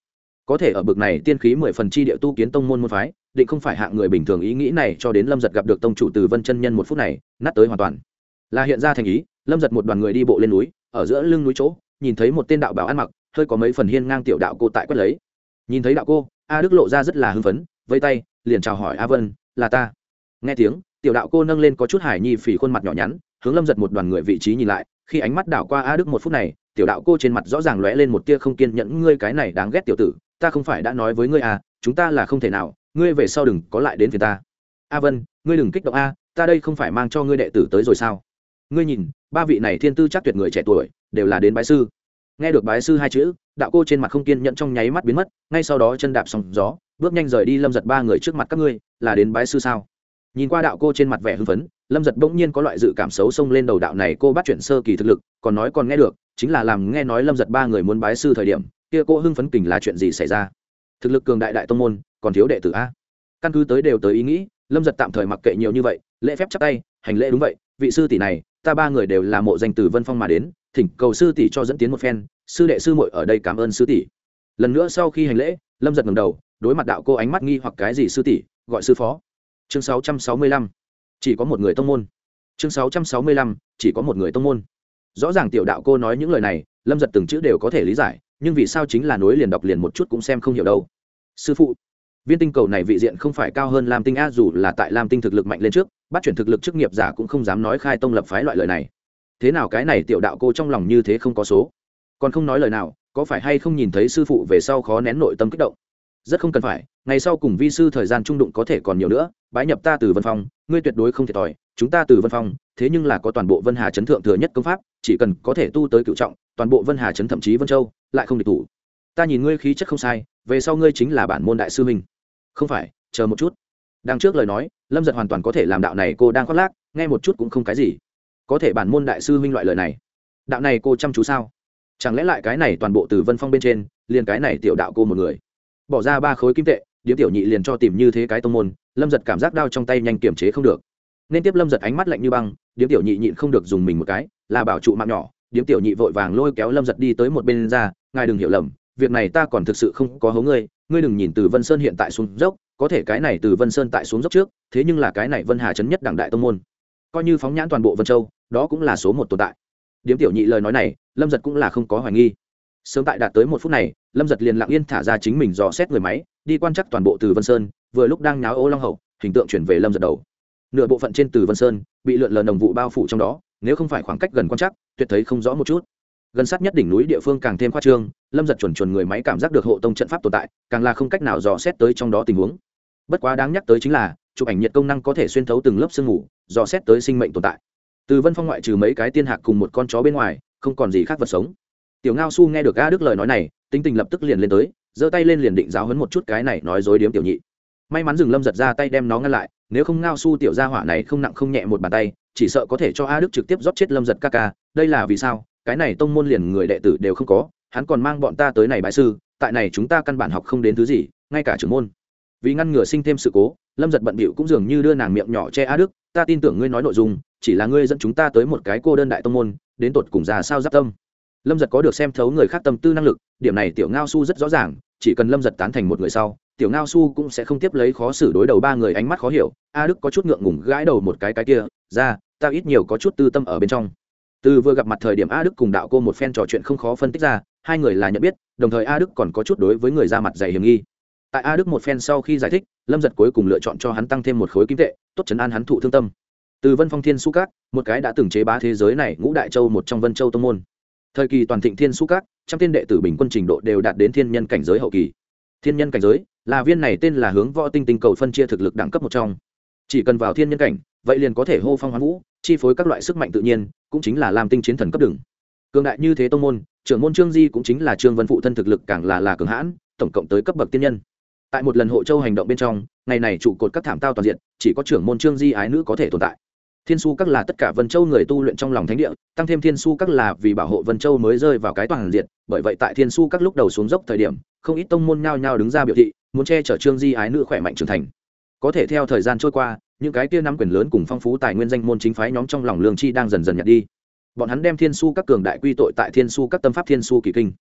Có thể ở bực này tiên khí mười phần chi địa tu kiến tông môn môn phái, định không phải hạng người bình thường ý nghĩ này cho đến lâm giật gặp được tông chủ từ vân chân nhân một phút này, nát tới hoàn toàn. Là hiện ra thành ý, lâm giật một đoàn người đi bộ lên núi, ở giữa lưng núi chỗ, nhìn thấy một tên đạo bảo ăn mặc, hơi có mấy phần hiên ngang tiểu đạo cô tại quất lấy. Nhìn thấy đạo cô, a đức lộ ra rất là hưng phấn vây tay, liền chào hỏi a vân, là ta. Nghe tiếng tiểu đạo cô nâng lên có chút hải nhi phỉ khuôn mặt nhỏ nhắn, hướng lâm giật một đoàn người vị trí nhìn lại, khi ánh mắt đảo qua a đức một phút này, tiểu đạo cô trên mặt rõ ràng lóe lên một tia không kiên nhẫn, ngươi cái này đáng ghét tiểu tử, ta không phải đã nói với ngươi à chúng ta là không thể nào, ngươi về sau đừng có lại đến phía ta. A vân, ngươi đừng kích động a, ta đây không phải mang cho ngươi đệ tử tới rồi sao? Ngươi nhìn, ba vị này thiên tư chắc tuyệt người trẻ tuổi, đều là đến bái sư. Nghe được bái sư hai chữ, đạo cô trên mặt không kiên nhẫn trong nháy mắt biến mất, ngay sau đó chân đạp sòng gió, bước nhanh rời đi lâm giật ba người trước mặt các ngươi, là đến bái sư sao? Nhìn qua đạo cô trên mặt vẻ hưng phấn, lâm giật bỗng nhiên có loại dự cảm xấu xông lên đầu đạo này cô bắt chuyển sơ kỳ thực lực, còn nói còn nghe được, chính là làm nghe nói lâm giật ba người muốn bái sư thời điểm, kia cô hưng phấn kình là chuyện gì xảy ra? Thực lực cường đại đại tông môn, còn thiếu đệ tử a? Căn cứ tới đều tới ý nghĩ, lâm giật tạm thời mặc kệ nhiều như vậy, lễ phép chắc tay, hành lễ đúng vậy, vị sư tỷ này, ta ba người đều là mộ danh từ vân phong mà đến, thỉnh cầu sư tỷ cho dẫn tiến một phen, sư đệ sư muội ở đây cảm ơn sư tỷ. Lần nữa sau khi hành lễ, lâm giật ngầm đầu, đối mặt đạo cô ánh mắt nghi hoặc cái gì sư tỷ, gọi sư phó chương 665. chỉ có một người tông môn. Chương 665. chỉ có một người tông môn. Rõ ràng tiểu đạo cô nói những lời này, lâm giật từng chữ đều có thể lý giải, nhưng vì sao chính là nối liền đọc liền một chút cũng xem không hiểu đâu. Sư phụ, viên tinh cầu này vị diện không phải cao hơn lam tinh a, dù là tại lam tinh thực lực mạnh lên trước, bắt chuyển thực lực chức nghiệp giả cũng không dám nói khai tông lập phái loại lời này. Thế nào cái này tiểu đạo cô trong lòng như thế không có số? Còn không nói lời nào, có phải hay không nhìn thấy sư phụ về sau khó nén nội tâm kích động? Rất không cần phải, ngày sau cùng vi sư thời gian trung đụng có thể còn nhiều nữa, bái nhập ta từ vân phong, ngươi tuyệt đối không thiệt thòi, chúng ta từ vân phong, thế nhưng là có toàn bộ vân hà chấn thượng thừa nhất công pháp, chỉ cần có thể tu tới cựu trọng, toàn bộ vân hà chấn thậm chí vân châu, lại không địch thủ. Ta nhìn ngươi khí chất không sai, về sau ngươi chính là bản môn đại sư minh không phải, chờ một chút. Đằng trước lời nói, lâm giật hoàn toàn có thể làm đạo này cô đang khoác lác, nghe một chút cũng không cái gì. Có thể bản môn đại sư minh loại lời này. Đạo này cô chăm chú sao? Chẳng lẽ lại cái này toàn bộ từ vân phong bên trên, liền cái này tiểu đạo cô một người? Bỏ ra ba khối kim tệ, điếm tiểu nhị liền cho tìm như thế cái tông môn, lâm giật cảm giác đau trong tay nhanh kiềm chế không được. Nên tiếp lâm giật ánh mắt lạnh như băng, điếm tiểu nhị nhịn không được dùng mình một cái, là bảo trụ mạng nhỏ, điếm tiểu nhị vội vàng lôi kéo lâm giật đi tới một bên ra, ngài đừng hiểu lầm, việc này ta còn thực sự không có hố ngươi ngươi đừng nhìn từ vân sơn hiện tại xuống dốc, có thể cái này từ vân sơn tại xuống dốc trước, thế nhưng là cái này vân hà chấn nhất đảng đại tông môn. Coi như phóng nhãn toàn bộ vân châu, đó cũng là số một tồn tại. Điếm tiểu nhị lời nói này, lâm giật cũng là không có hoài nghi. Sớm tại đạt tới một phút này lâm giật liền lặng yên thả ra chính mình dò xét người máy, đi quan chắc toàn bộ từ vân sơn, vừa lúc đang nháo ô long hậu, hình tượng chuyển về lâm giật đầu. Nửa bộ phận trên từ vân sơn bị lượn lờ đồng vụ bao phủ trong đó, nếu không phải khoảng cách gần quan chắc tuyệt thấy không rõ một chút. Gần sát nhất đỉnh núi địa phương càng thêm khoa trương, lâm giật chuẩn chuẩn người máy cảm giác được hộ tông trận pháp tồn tại, càng là không cách nào dò xét tới trong đó tình huống. Bất quá đáng nhắc tới chính là, chụp ảnh nhiệt công năng có thể xuyên thấu từng lớp sương mù, dò xét tới sinh mệnh tồn tại. Từ vân phong ngoại trừ mấy cái tiên hạc cùng một con chó bên ngoài, không còn gì khác vật sống. Tiểu ngao su nghe được a đức lời nói này tính tình lập tức liền lên tới, giơ tay lên liền định giáo hấn một chút cái này nói dối điếm tiểu nhị. May mắn dừng lâm giật ra tay đem nó ngăn lại, nếu không ngao su tiểu gia hỏa này không nặng không nhẹ một bàn tay, chỉ sợ có thể cho a đức trực tiếp rót chết lâm giật ca ca, đây là vì sao? Cái này tông môn liền người đệ tử đều không có, hắn còn mang bọn ta tới này bãi sư, tại này chúng ta căn bản học không đến thứ gì, ngay cả trưởng môn. Vì ngăn ngừa sinh thêm sự cố, lâm giật bận bịu cũng dường như đưa nàng miệng nhỏ che a đức, ta tin tưởng ngươi nói nội dung, chỉ là ngươi dẫn chúng ta tới một cái cô đơn đại tông môn, đến tột cùng già sao giáp tâm? Lâm giật có được xem thấu người khác tâm tư năng lực, điểm này tiểu ngao su rất rõ ràng, chỉ cần lâm giật tán thành một người sau, tiểu ngao su cũng sẽ không tiếp lấy khó xử đối đầu ba người ánh mắt khó hiểu. A đức có chút ngượng ngùng gãi đầu một cái cái kia, ra, ta ít nhiều có chút tư tâm ở bên trong. Từ vừa gặp mặt thời điểm a đức cùng đạo cô một phen trò chuyện không khó phân tích ra, hai người là nhận biết, đồng thời a đức còn có chút đối với người ra mặt dày hiểm nghi. Tại a đức một phen sau khi giải thích, lâm giật cuối cùng lựa chọn cho hắn tăng thêm một khối kim tệ, tốt chấn an hắn thụ thương tâm. Từ vân phong thiên su cát một cái đã từng chế bá thế giới này, ngũ đại châu một trong vân châu tông môn thời kỳ toàn thịnh thiên su các, trăm tiên đệ tử bình quân trình độ đều đạt đến thiên nhân cảnh giới hậu kỳ. Thiên nhân cảnh giới, là viên này tên là hướng võ tinh tinh cầu phân chia thực lực đẳng cấp một trong. Chỉ cần vào thiên nhân cảnh, vậy liền có thể hô phong hoán vũ, chi phối các loại sức mạnh tự nhiên, cũng chính là làm tinh chiến thần cấp đường. Cường đại như thế tông môn, trưởng môn trương di cũng chính là trương vân phụ thân thực lực càng là là cường hãn, tổng cộng tới cấp bậc tiên nhân. Tại một lần hộ châu hành động bên trong, ngày này trụ cột các thảm tao toàn diện, chỉ có trưởng môn trương di ái nữ có thể tồn tại thiên su các là tất cả vân châu người tu luyện trong lòng thánh địa, tăng thêm thiên su các là vì bảo hộ vân châu mới rơi vào cái toàn diện, bởi vậy tại thiên su các lúc đầu xuống dốc thời điểm, không ít tông môn nhao nhao đứng ra biểu thị, muốn che chở trương di ái nữ khỏe mạnh trưởng thành. Có thể theo thời gian trôi qua, những cái kia nắm quyền lớn cùng phong phú tài nguyên danh môn chính phái nhóm trong lòng lương chi đang dần dần nhạt đi. Bọn hắn đem thiên su các cường đại quy tội tại thiên su các tâm pháp thiên su kỳ kinh.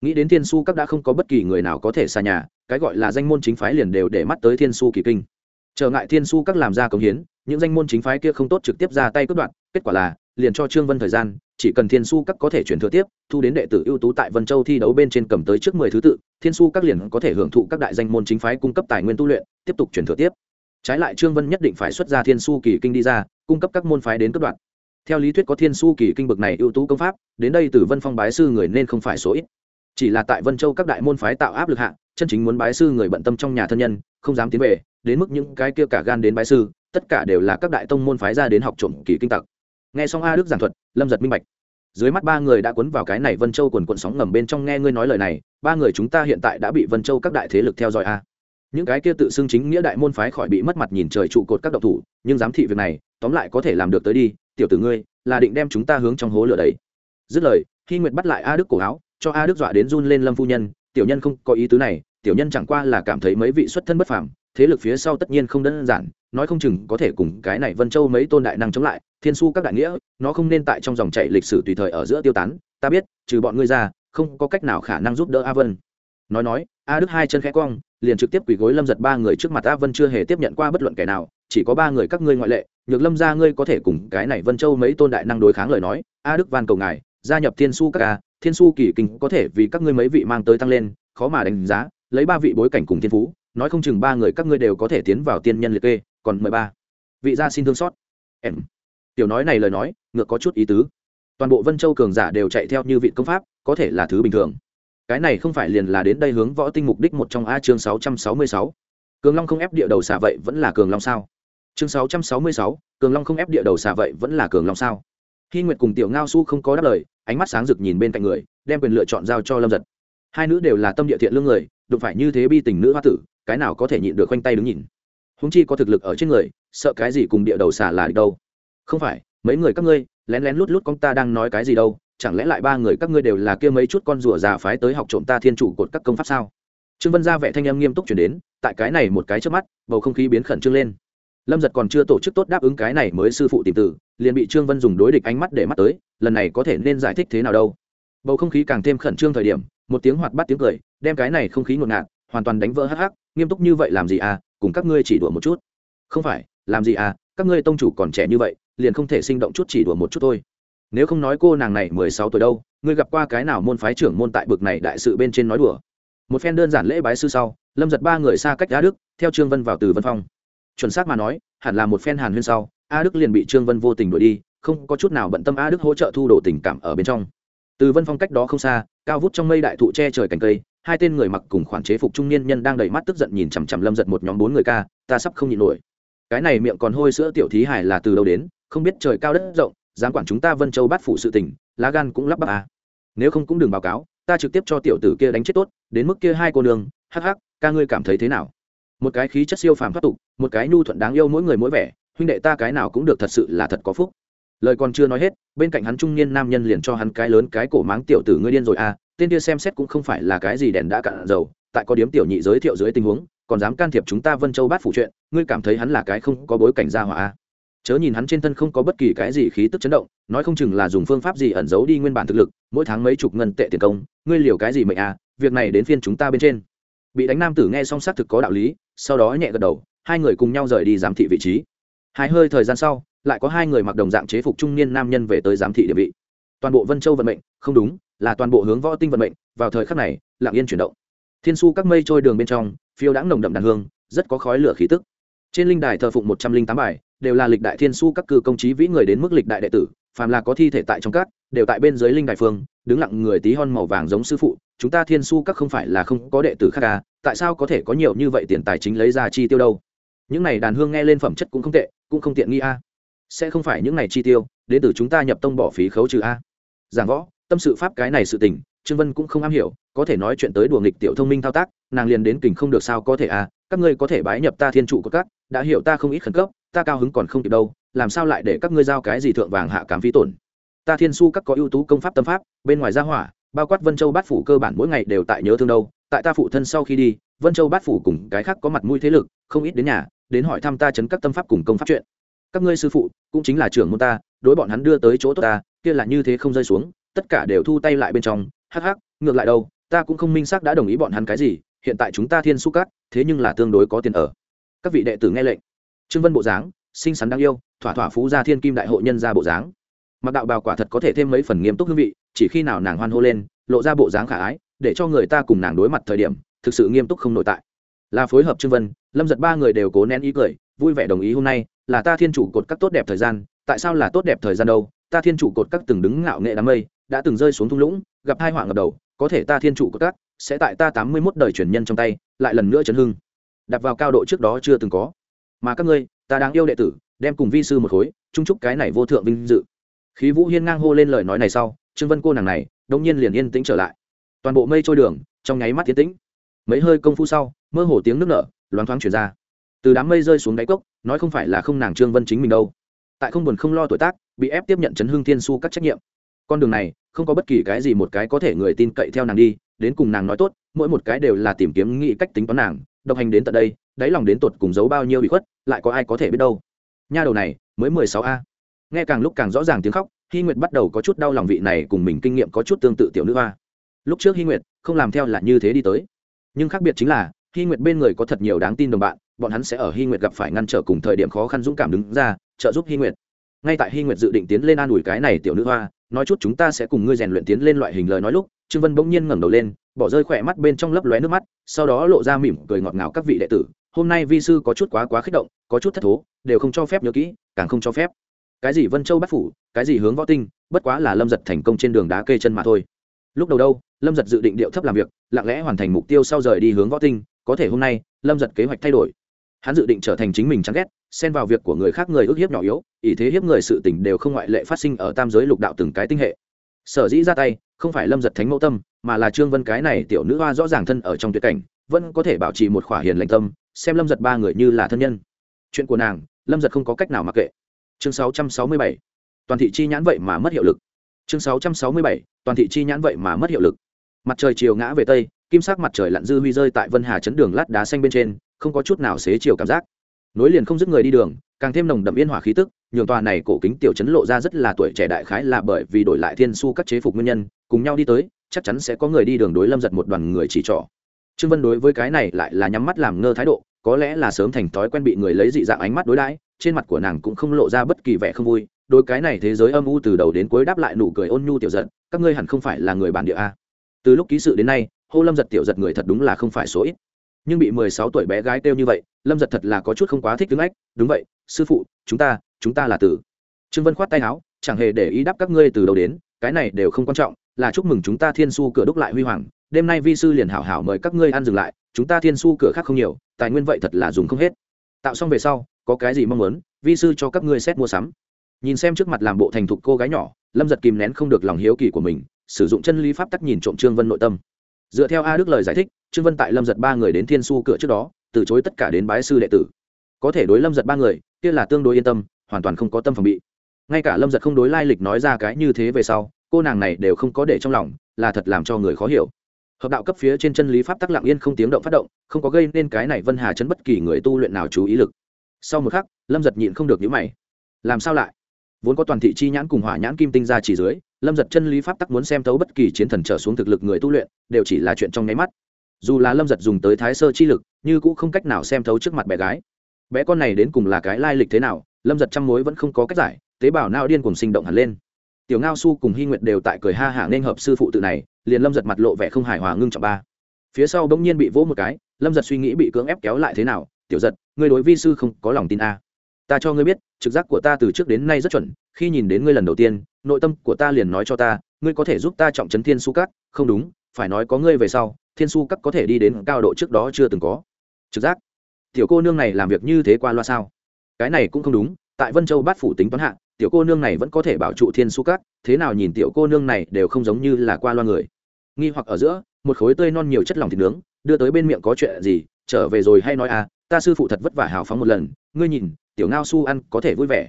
Nghĩ đến thiên su các đã không có bất kỳ người nào có thể xa nhà, cái gọi là danh môn chính phái liền đều để mắt tới thiên su kỳ kinh. Trở ngại thiên su các làm ra công hiến những danh môn chính phái kia không tốt trực tiếp ra tay cướp đoạt, kết quả là, liền cho trương vân thời gian, chỉ cần thiên su các có thể chuyển thừa tiếp, thu đến đệ tử ưu tú tại vân châu thi đấu bên trên cầm tới trước mười thứ tự, thiên su các liền có thể hưởng thụ các đại danh môn chính phái cung cấp tài nguyên tu luyện, tiếp tục chuyển thừa tiếp. Trái lại trương vân nhất định phải xuất ra thiên su kỳ kinh đi ra, cung cấp các môn phái đến cấp đoạn theo lý thuyết có thiên su kỳ kinh bực này ưu tú công pháp, đến đây từ vân phong bái sư người nên không phải số ít. Chỉ là tại vân châu các đại môn phái tạo áp lực hạ, chân chính muốn bái sư người bận tâm trong nhà thân nhân, không dám tiến về, đến mức những cái kia cả gan đến bái sư tất cả đều là các đại tông môn phái ra đến học trộm kỳ kinh tặc. Nghe xong a đức giảng thuật, lâm giật minh bạch. Dưới mắt ba người đã cuốn vào cái này vân châu quần quận sóng ngầm bên trong nghe ngươi nói lời này, ba người chúng ta hiện tại đã bị vân châu các đại thế lực theo dõi a. Những cái kia tự xưng chính nghĩa đại môn phái khỏi bị mất mặt nhìn trời trụ cột các độc thủ, nhưng giám thị việc này, tóm lại có thể làm được tới đi, tiểu tử ngươi, là định đem chúng ta hướng trong hố lửa đấy dứt lời khi nguyệt bắt lại a đức cổ áo, cho a đức dọa đến run lên lâm phu nhân, tiểu nhân không có ý tứ này, tiểu nhân chẳng qua là cảm thấy mấy vị xuất thân bất phàm thế lực phía sau tất nhiên không đơn giản, nói không chừng có thể cùng cái này vân châu mấy tôn đại năng chống lại, thiên su các đại nghĩa, nó không nên tại trong dòng chảy lịch sử tùy thời ở giữa tiêu tán, ta biết, trừ bọn ngươi ra, không có cách nào khả năng giúp đỡ a vân. Nói nói, a đức hai chân khẽ cong, liền trực tiếp quỳ gối lâm giật ba người trước mặt a vân chưa hề tiếp nhận qua bất luận kẻ nào, chỉ có ba người các ngươi ngoại lệ, nhược lâm ra ngươi có thể cùng cái này vân châu mấy tôn đại năng đối kháng lời nói, a đức van cầu ngài, gia nhập thiên su các ca thiên su kỳ kinh có thể vì các ngươi mấy vị mang tới tăng lên, khó mà đánh giá, lấy ba vị bối cảnh cùng thiên phú nói không chừng ba người các ngươi đều có thể tiến vào tiên nhân liệt kê, còn mười ba. Vị gia xin thương xót. Em. Tiểu nói này lời nói, ngược có chút ý tứ. Toàn bộ vân châu cường giả đều chạy theo như vị công pháp, có thể là thứ bình thường. Cái này không phải liền là đến đây hướng võ tinh mục đích một trong a chương sáu trăm sáu mươi sáu. Cường long không ép địa đầu xả vậy vẫn là cường long sao? Chương sáu trăm sáu mươi sáu, cường long không ép địa đầu xả vậy vẫn là cường long sao? Khi nguyệt cùng tiểu ngao su không có đáp lời, ánh mắt sáng rực nhìn bên cạnh người, đem quyền lựa chọn giao cho lâm giật. Hai nữ đều là tâm địa thiện lương người, đụng phải như thế bi tình nữ hoa tử cái nào có thể nhịn được khoanh tay đứng nhìn. Húng chi có thực lực ở trên người, sợ cái gì cùng địa đầu xả là đâu? Không phải, mấy người các ngươi, lén lén lút lút con ta đang nói cái gì đâu, chẳng lẽ lại ba người các ngươi đều là kia mấy chút con rùa già phái tới học trộm ta thiên chủ cột các công pháp sao? Trương vân ra vẻ thanh em nghiêm túc chuyển đến, tại cái này một cái trước mắt, bầu không khí biến khẩn trương lên. Lâm giật còn chưa tổ chức tốt đáp ứng cái này mới sư phụ tìm tử, liền bị trương vân dùng đối địch ánh mắt để mắt tới, lần này có thể nên giải thích thế nào đâu? Bầu không khí càng thêm khẩn trương thời điểm, một tiếng hoạt bắt tiếng cười, đem cái này không khí ngột ngạt, hoàn toàn đánh vỡ hắc hắc nghiêm túc như vậy làm gì à cùng các ngươi chỉ đùa một chút. Không phải, làm gì à các ngươi tông chủ còn trẻ như vậy, liền không thể sinh động chút chỉ đùa một chút thôi. Nếu không nói cô nàng này mười sáu tuổi đâu, ngươi gặp qua cái nào môn phái trưởng môn tại bực này đại sự bên trên nói đùa? Một phen đơn giản lễ bái sư sau, lâm giật ba người xa cách a đức, theo trương vân vào từ vân phong. Chuẩn xác mà nói, hẳn là một phen hàn huyên sau a đức liền bị trương vân vô tình đuổi đi, không có chút nào bận tâm a đức hỗ trợ thu đồ tình cảm ở bên trong. Từ vân phong cách đó không xa, cao vút trong mây đại thụ che trời cành cây hai tên người mặc cùng khoản chế phục trung niên nhân đang đầy mắt tức giận nhìn chằm chằm lâm giật một nhóm bốn người ca, ta sắp không nhịn nổi. Cái này miệng còn hôi sữa tiểu thí hải là từ đâu đến, không biết trời cao đất rộng, dám quản chúng ta vân châu bắt phụ sự tình, lá gan cũng lắp bắp à. nếu không cũng đừng báo cáo, ta trực tiếp cho tiểu tử kia đánh chết tốt, đến mức kia hai cô nương, hắc hắc, ca ngươi cảm thấy thế nào? Một cái khí chất siêu phàm thoát tục, một cái nhu thuận đáng yêu mỗi người mỗi vẻ, huynh đệ ta cái nào cũng được thật sự là thật có phúc. Lời còn chưa nói hết, bên cạnh hắn trung niên nam nhân liền cho hắn cái lớn cái cổ máng tiểu tử ngươi điên rồi à tên kia xem xét cũng không phải là cái gì đèn đã cạn dầu, tại có điếm tiểu nhị giới thiệu dưới tình huống, còn dám can thiệp chúng ta vân châu bát phủ chuyện, ngươi cảm thấy hắn là cái không có bối cảnh gia hỏa à? Chớ nhìn hắn trên thân không có bất kỳ cái gì khí tức chấn động, nói không chừng là dùng phương pháp gì ẩn giấu đi nguyên bản thực lực, mỗi tháng mấy chục ngân tệ tiền công, ngươi liều cái gì mệnh à? Việc này đến phiên chúng ta bên trên. Bị đánh nam tử nghe xong xác thực có đạo lý, sau đó nhẹ gật đầu, hai người cùng nhau rời đi giám thị vị trí. Hai hơi thời gian sau, lại có hai người mặc đồng dạng chế phục trung niên nam nhân về tới giám thị địa vị. Toàn bộ vân châu vận mệnh, không đúng là toàn bộ hướng võ tinh vận mệnh, vào thời khắc này, lặng yên chuyển động. Thiên su các mây trôi đường bên trong, phiêu đãng nồng đậm đàn hương, rất có khói lửa khí tức. Trên linh đài thờ phụng một trăm linh tám bài, đều là lịch đại thiên su các cư công trí vĩ người đến mức lịch đại đệ tử, phàm là có thi thể tại trong các, đều tại bên dưới linh đại phương, đứng lặng người tí hon màu vàng giống sư phụ, chúng ta thiên su các không phải là không có đệ tử khác à tại sao có thể có nhiều như vậy tiền tài chính lấy ra chi tiêu đâu? Những này đàn hương nghe lên phẩm chất cũng không tệ, cũng không tiện nghi a. Sẽ không phải những này chi tiêu, đến từ chúng ta nhập tông bỏ phí khấu trừ a. Giảng võ tâm sự pháp cái này sự tình, trương vân cũng không am hiểu, có thể nói chuyện tới đùa nghịch tiểu thông minh thao tác, nàng liền đến kình không được sao có thể à các ngươi có thể bái nhập ta thiên trụ của các đã hiểu ta không ít khẩn cấp, ta cao hứng còn không kịp đâu, làm sao lại để các ngươi giao cái gì thượng vàng hạ cám phí tổn. Ta thiên su các có ưu tú công pháp tâm pháp, bên ngoài gia hỏa, bao quát vân châu bát phủ cơ bản mỗi ngày đều tại nhớ thương đâu, tại ta phụ thân sau khi đi, vân châu bát phủ cùng cái khác có mặt mũi thế lực, không ít đến nhà, đến hỏi thăm ta chấn các tâm pháp cùng công pháp chuyện. Các ngươi sư phụ, cũng chính là trưởng môn ta, đối bọn hắn đưa tới chỗ tốt ta, kia là như thế không rơi xuống tất cả đều thu tay lại bên trong, hắc hắc, ngược lại đâu, ta cũng không minh xác đã đồng ý bọn hắn cái gì, hiện tại chúng ta thiên su cát, thế nhưng là tương đối có tiền ở. Các vị đệ tử nghe lệnh. Trương vân bộ dáng, xinh xắn đáng yêu, thỏa thỏa phú gia thiên kim đại hội nhân ra bộ dáng. Mặc đạo bào quả thật có thể thêm mấy phần nghiêm túc hương vị, chỉ khi nào nàng hoan hô lên, lộ ra bộ dáng khả ái, để cho người ta cùng nàng đối mặt thời điểm, thực sự nghiêm túc không nội tại. Là phối hợp trương vân, lâm giật ba người đều cố nén ý cười, vui vẻ đồng ý hôm nay, là ta thiên chủ cột các tốt đẹp thời gian, tại sao là tốt đẹp thời gian đâu ta thiên chủ cột các từng đứng ngạo nghệ đám mây, đã từng rơi xuống thung lũng, gặp hai họa ngập đầu, có thể ta thiên chủ cột các sẽ tại ta tám mươi mốt đời truyền nhân trong tay, lại lần nữa chấn hưng. Đặt vào cao độ trước đó chưa từng có. Mà các ngươi, ta đang yêu đệ tử, đem cùng vi sư một khối, chung chúc cái này vô thượng vinh dự. Khí vũ hiên ngang hô lên lời nói này sau, trương vân cô nàng này đông nhiên liền yên tĩnh trở lại. Toàn bộ mây trôi đường, trong nháy mắt tiến tĩnh. Mấy hơi công phu sau, mơ hồ tiếng nước nở, loáng thoáng chuyển ra. Từ đám mây rơi xuống đáy cốc, nói không phải là không nàng trương vân chính mình đâu. Tại không buồn không lo tuổi tác bị ép tiếp nhận chấn hương thiên su các trách nhiệm. Con đường này, không có bất kỳ cái gì một cái có thể người tin cậy theo nàng đi, đến cùng nàng nói tốt, mỗi một cái đều là tìm kiếm nghĩ cách tính toán nàng, độc hành đến tận đây, đáy lòng đến tột cùng giấu bao nhiêu bị khuất, lại có ai có thể biết đâu. Nha đầu này, mới mười sáu a. Nghe càng lúc càng rõ ràng tiếng khóc hy nguyệt bắt đầu có chút đau lòng vị này cùng mình kinh nghiệm có chút tương tự tiểu nữ hoa. Lúc trước hy nguyệt, không làm theo là như thế đi tới. Nhưng khác biệt chính là hy nguyệt bên người có thật nhiều đáng tin đồng bạn, bọn hắn sẽ ở hy nguyệt gặp phải ngăn trở cùng thời điểm khó khăn dũng cảm đứng ra, trợ giúp hy nguyệt ngay tại hy nguyệt dự định tiến lên an ủi cái này tiểu nữ hoa, nói chút chúng ta sẽ cùng ngươi rèn luyện tiến lên loại hình lời nói lúc, trương vân bỗng nhiên ngẩng đầu lên, bỏ rơi khỏe mắt bên trong lấp lóe nước mắt, sau đó lộ ra mỉm cười ngọt ngào các vị đệ tử, hôm nay vi sư có chút quá quá kích động, có chút thất thố, đều không cho phép nhớ kỹ, càng không cho phép. Cái gì vân châu bắt phủ, cái gì hướng võ tinh, bất quá là lâm giật thành công trên đường đá kê chân mà thôi. Lúc đầu đâu, lâm giật dự định điệu thấp làm việc, lặng lẽ hoàn thành mục tiêu sau rời đi hướng võ tinh, có thể hôm nay, lâm giật kế hoạch thay đổi. Hắn dự định trở thành chính mình chán ghét xen vào việc của người khác người ước hiếp nhỏ yếu ý thế hiếp người sự tình đều không ngoại lệ phát sinh ở tam giới lục đạo từng cái tinh hệ sở dĩ ra tay, không phải lâm giật thánh mẫu tâm, mà là trương vân cái này tiểu nữ hoa rõ ràng thân ở trong tuyệt cảnh, vẫn có thể bảo trì một khỏa hiền lành tâm, xem lâm giật ba người như là thân nhân chuyện của nàng, lâm giật không có cách nào mặc kệ chương 667. toàn thị chi nhãn vậy mà mất hiệu lực chương 667. toàn thị chi nhãn vậy mà mất hiệu lực mặt trời chiều ngã về tây, kim sắc mặt trời lặn dư huy rơi tại vân hà chấn đường lát đá xanh bên trên, không có chút nào xế chiều cảm giác nối liền không dứt người đi đường, càng thêm nồng đậm yên hỏa khí tức, nhường tòa này cổ kính tiểu chấn lộ ra rất là tuổi trẻ đại khái là bởi vì đổi lại thiên su các chế phục nguyên nhân, cùng nhau đi tới, chắc chắn sẽ có người đi đường đối lâm giật một đoàn người chỉ trỏ. Trương vân đối với cái này lại là nhắm mắt làm ngơ thái độ, có lẽ là sớm thành thói quen bị người lấy dị dạng ánh mắt đối đãi, trên mặt của nàng cũng không lộ ra bất kỳ vẻ không vui đôi cái này thế giới âm u từ đầu đến cuối đáp lại nụ cười ôn nhu tiểu giật các ngươi hẳn không phải là người bản địa a. Từ lúc ký sự đến nay, hô lâm giật tiểu giật người thật đúng là không phải số ít nhưng bị mười sáu tuổi bé gái kêu như vậy, lâm giật thật là có chút không quá thích tướng ách. Đúng vậy, sư phụ, chúng ta chúng ta là tử. Trương vân khoát tay áo, chẳng hề để ý đáp các ngươi từ đầu đến, cái này đều không quan trọng, là chúc mừng chúng ta thiên su cửa đúc lại huy hoàng. Đêm nay vi sư liền hảo hảo mời các ngươi ăn dừng lại, chúng ta thiên su cửa khác không nhiều, tài nguyên vậy thật là dùng không hết. Tạo xong về sau, có cái gì mong muốn, vi sư cho các ngươi xét mua sắm. Nhìn xem trước mặt làm bộ thành thục cô gái nhỏ, lâm giật kìm nén không được lòng hiếu kỳ của mình, sử dụng chân lý pháp tắc nhìn trộm trương vân nội tâm dựa theo a đức lời giải thích, trương vân tại lâm giật ba người đến thiên su cửa trước đó, từ chối tất cả đến bái sư đệ tử. Có thể đối lâm giật ba người, kia là tương đối yên tâm, hoàn toàn không có tâm phòng bị. Ngay cả lâm giật không đối lai lịch nói ra cái như thế về sau, cô nàng này đều không có để trong lòng, là thật làm cho người khó hiểu. Hợp đạo cấp phía trên chân lý pháp tắc lặng yên không tiếng động phát động, không có gây nên cái này vân hà chấn bất kỳ người tu luyện nào chú ý lực. Sau một khắc, lâm giật nhịn không được nhữ mày. Làm sao lại? Vốn có toàn thị chi nhãn cùng hỏa nhãn kim tinh ra chỉ dưới lâm giật chân lý pháp tắc muốn xem thấu bất kỳ chiến thần trở xuống thực lực người tu luyện, đều chỉ là chuyện trong nháy mắt. Dù là lâm giật dùng tới thái sơ chi lực, như cũng không cách nào xem thấu trước mặt bé gái. Bé con này đến cùng là cái lai lịch thế nào, lâm giật chăm mối vẫn không có cách giải, tế bào nao điên cùng sinh động hẳn lên. Tiểu ngao su cùng hy nguyệt đều tại cười ha hả nên hợp sư phụ tự này, liền lâm giật mặt lộ vẻ không hài hòa ngưng trọng ba. Phía sau bỗng nhiên bị vỗ một cái, lâm giật suy nghĩ bị cưỡng ép kéo lại thế nào, tiểu giật, ngươi đối vi sư không có lòng tin a à. ta cho ngươi biết, trực giác của ta từ trước đến nay rất chuẩn, khi nhìn đến ngươi lần đầu tiên nội tâm của ta liền nói cho ta, ngươi có thể giúp ta trọng trấn thiên su cắt không đúng, phải nói có ngươi về sau, thiên su cắt có thể đi đến cao độ trước đó chưa từng có. Trực giác. Tiểu cô nương này làm việc như thế qua loa sao? Cái này cũng không đúng, tại vân châu bát phủ tính toán hạ, tiểu cô nương này vẫn có thể bảo trụ thiên su cắt thế nào nhìn tiểu cô nương này đều không giống như là qua loa người. Nghi hoặc ở giữa, một khối tươi non nhiều chất lỏng thịt nướng, đưa tới bên miệng có chuyện gì, trở về rồi hay nói à ta sư phụ thật vất vả hào phóng một lần, ngươi nhìn, tiểu ngao su ăn có thể vui vẻ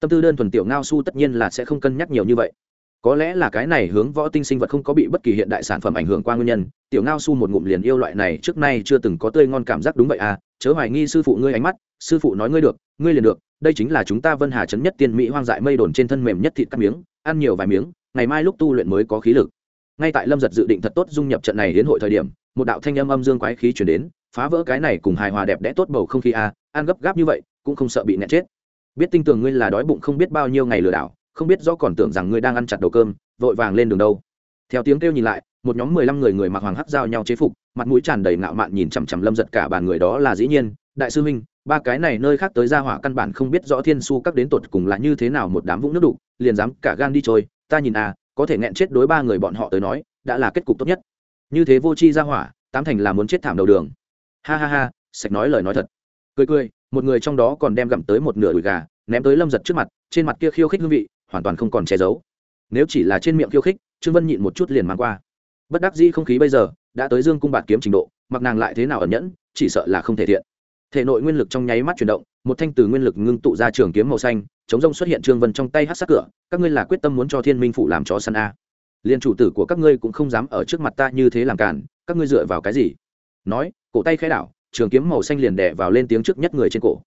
tâm tư đơn thuần tiểu ngao su tất nhiên là sẽ không cân nhắc nhiều như vậy. Có lẽ là cái này hướng võ tinh sinh vật không có bị bất kỳ hiện đại sản phẩm ảnh hưởng qua nguyên nhân tiểu ngao su một ngụm liền yêu loại này trước nay chưa từng có tươi ngon cảm giác đúng vậy à chớ hoài nghi sư phụ ngươi ánh mắt sư phụ nói ngươi được ngươi liền được đây chính là chúng ta vân hà chấn nhất tiên mỹ hoang dại mây đồn trên thân mềm nhất thịt cắt miếng ăn nhiều vài miếng ngày mai lúc tu luyện mới có khí lực. Ngay tại lâm giật dự định thật tốt dung nhập trận này đến hội thời điểm một đạo thanh âm âm dương quái khí chuyển đến phá vỡ cái này cùng hài hòa đẹp đẽ tốt bầu không khí a à, ăn gấp gáp như vậy cũng không sợ bị nẹt chết biết tinh tưởng ngươi là đói bụng không biết bao nhiêu ngày lừa đảo, không biết rõ còn tưởng rằng ngươi đang ăn chặt đầu cơm, vội vàng lên đường đâu. Theo tiếng kêu nhìn lại, một nhóm mười lăm người người mặc hoàng hắc giao nhau chế phục, mặt mũi tràn đầy ngạo mạn nhìn chằm chằm lâm giật cả bàn người đó là dĩ nhiên, đại sư huynh, ba cái này nơi khác tới ra hỏa căn bản không biết rõ thiên su các đến tột cùng là như thế nào một đám vũng nước đục, liền dám cả gan đi trôi, ta nhìn à có thể nghẹn chết đối ba người bọn họ tới nói, đã là kết cục tốt nhất. Như thế vô chi ra hỏa, tám thành là muốn chết thảm đầu đường. Ha ha ha, sạch nói lời nói thật. Cười cười một người trong đó còn đem gặm tới một nửa đùi gà, ném tới lâm giật trước mặt, trên mặt kia khiêu khích hương vị, hoàn toàn không còn che giấu. Nếu chỉ là trên miệng khiêu khích, trương vân nhịn một chút liền mang qua. Bất đắc dĩ không khí bây giờ, đã tới dương cung bạt kiếm trình độ, mặc nàng lại thế nào ẩn nhẫn, chỉ sợ là không thể thiện. Thể nội nguyên lực trong nháy mắt chuyển động, một thanh từ nguyên lực ngưng tụ ra trường kiếm màu xanh, chống rông xuất hiện trương vân trong tay hát sát cửa, các ngươi là quyết tâm muốn cho thiên minh phủ làm chó săn a. Liên chủ tử của các ngươi cũng không dám ở trước mặt ta như thế làm cản các ngươi dựa vào cái gì? Nói, cổ tay khai đảo trường kiếm màu xanh liền đẻ vào lên tiếng trước nhất người trên cổ.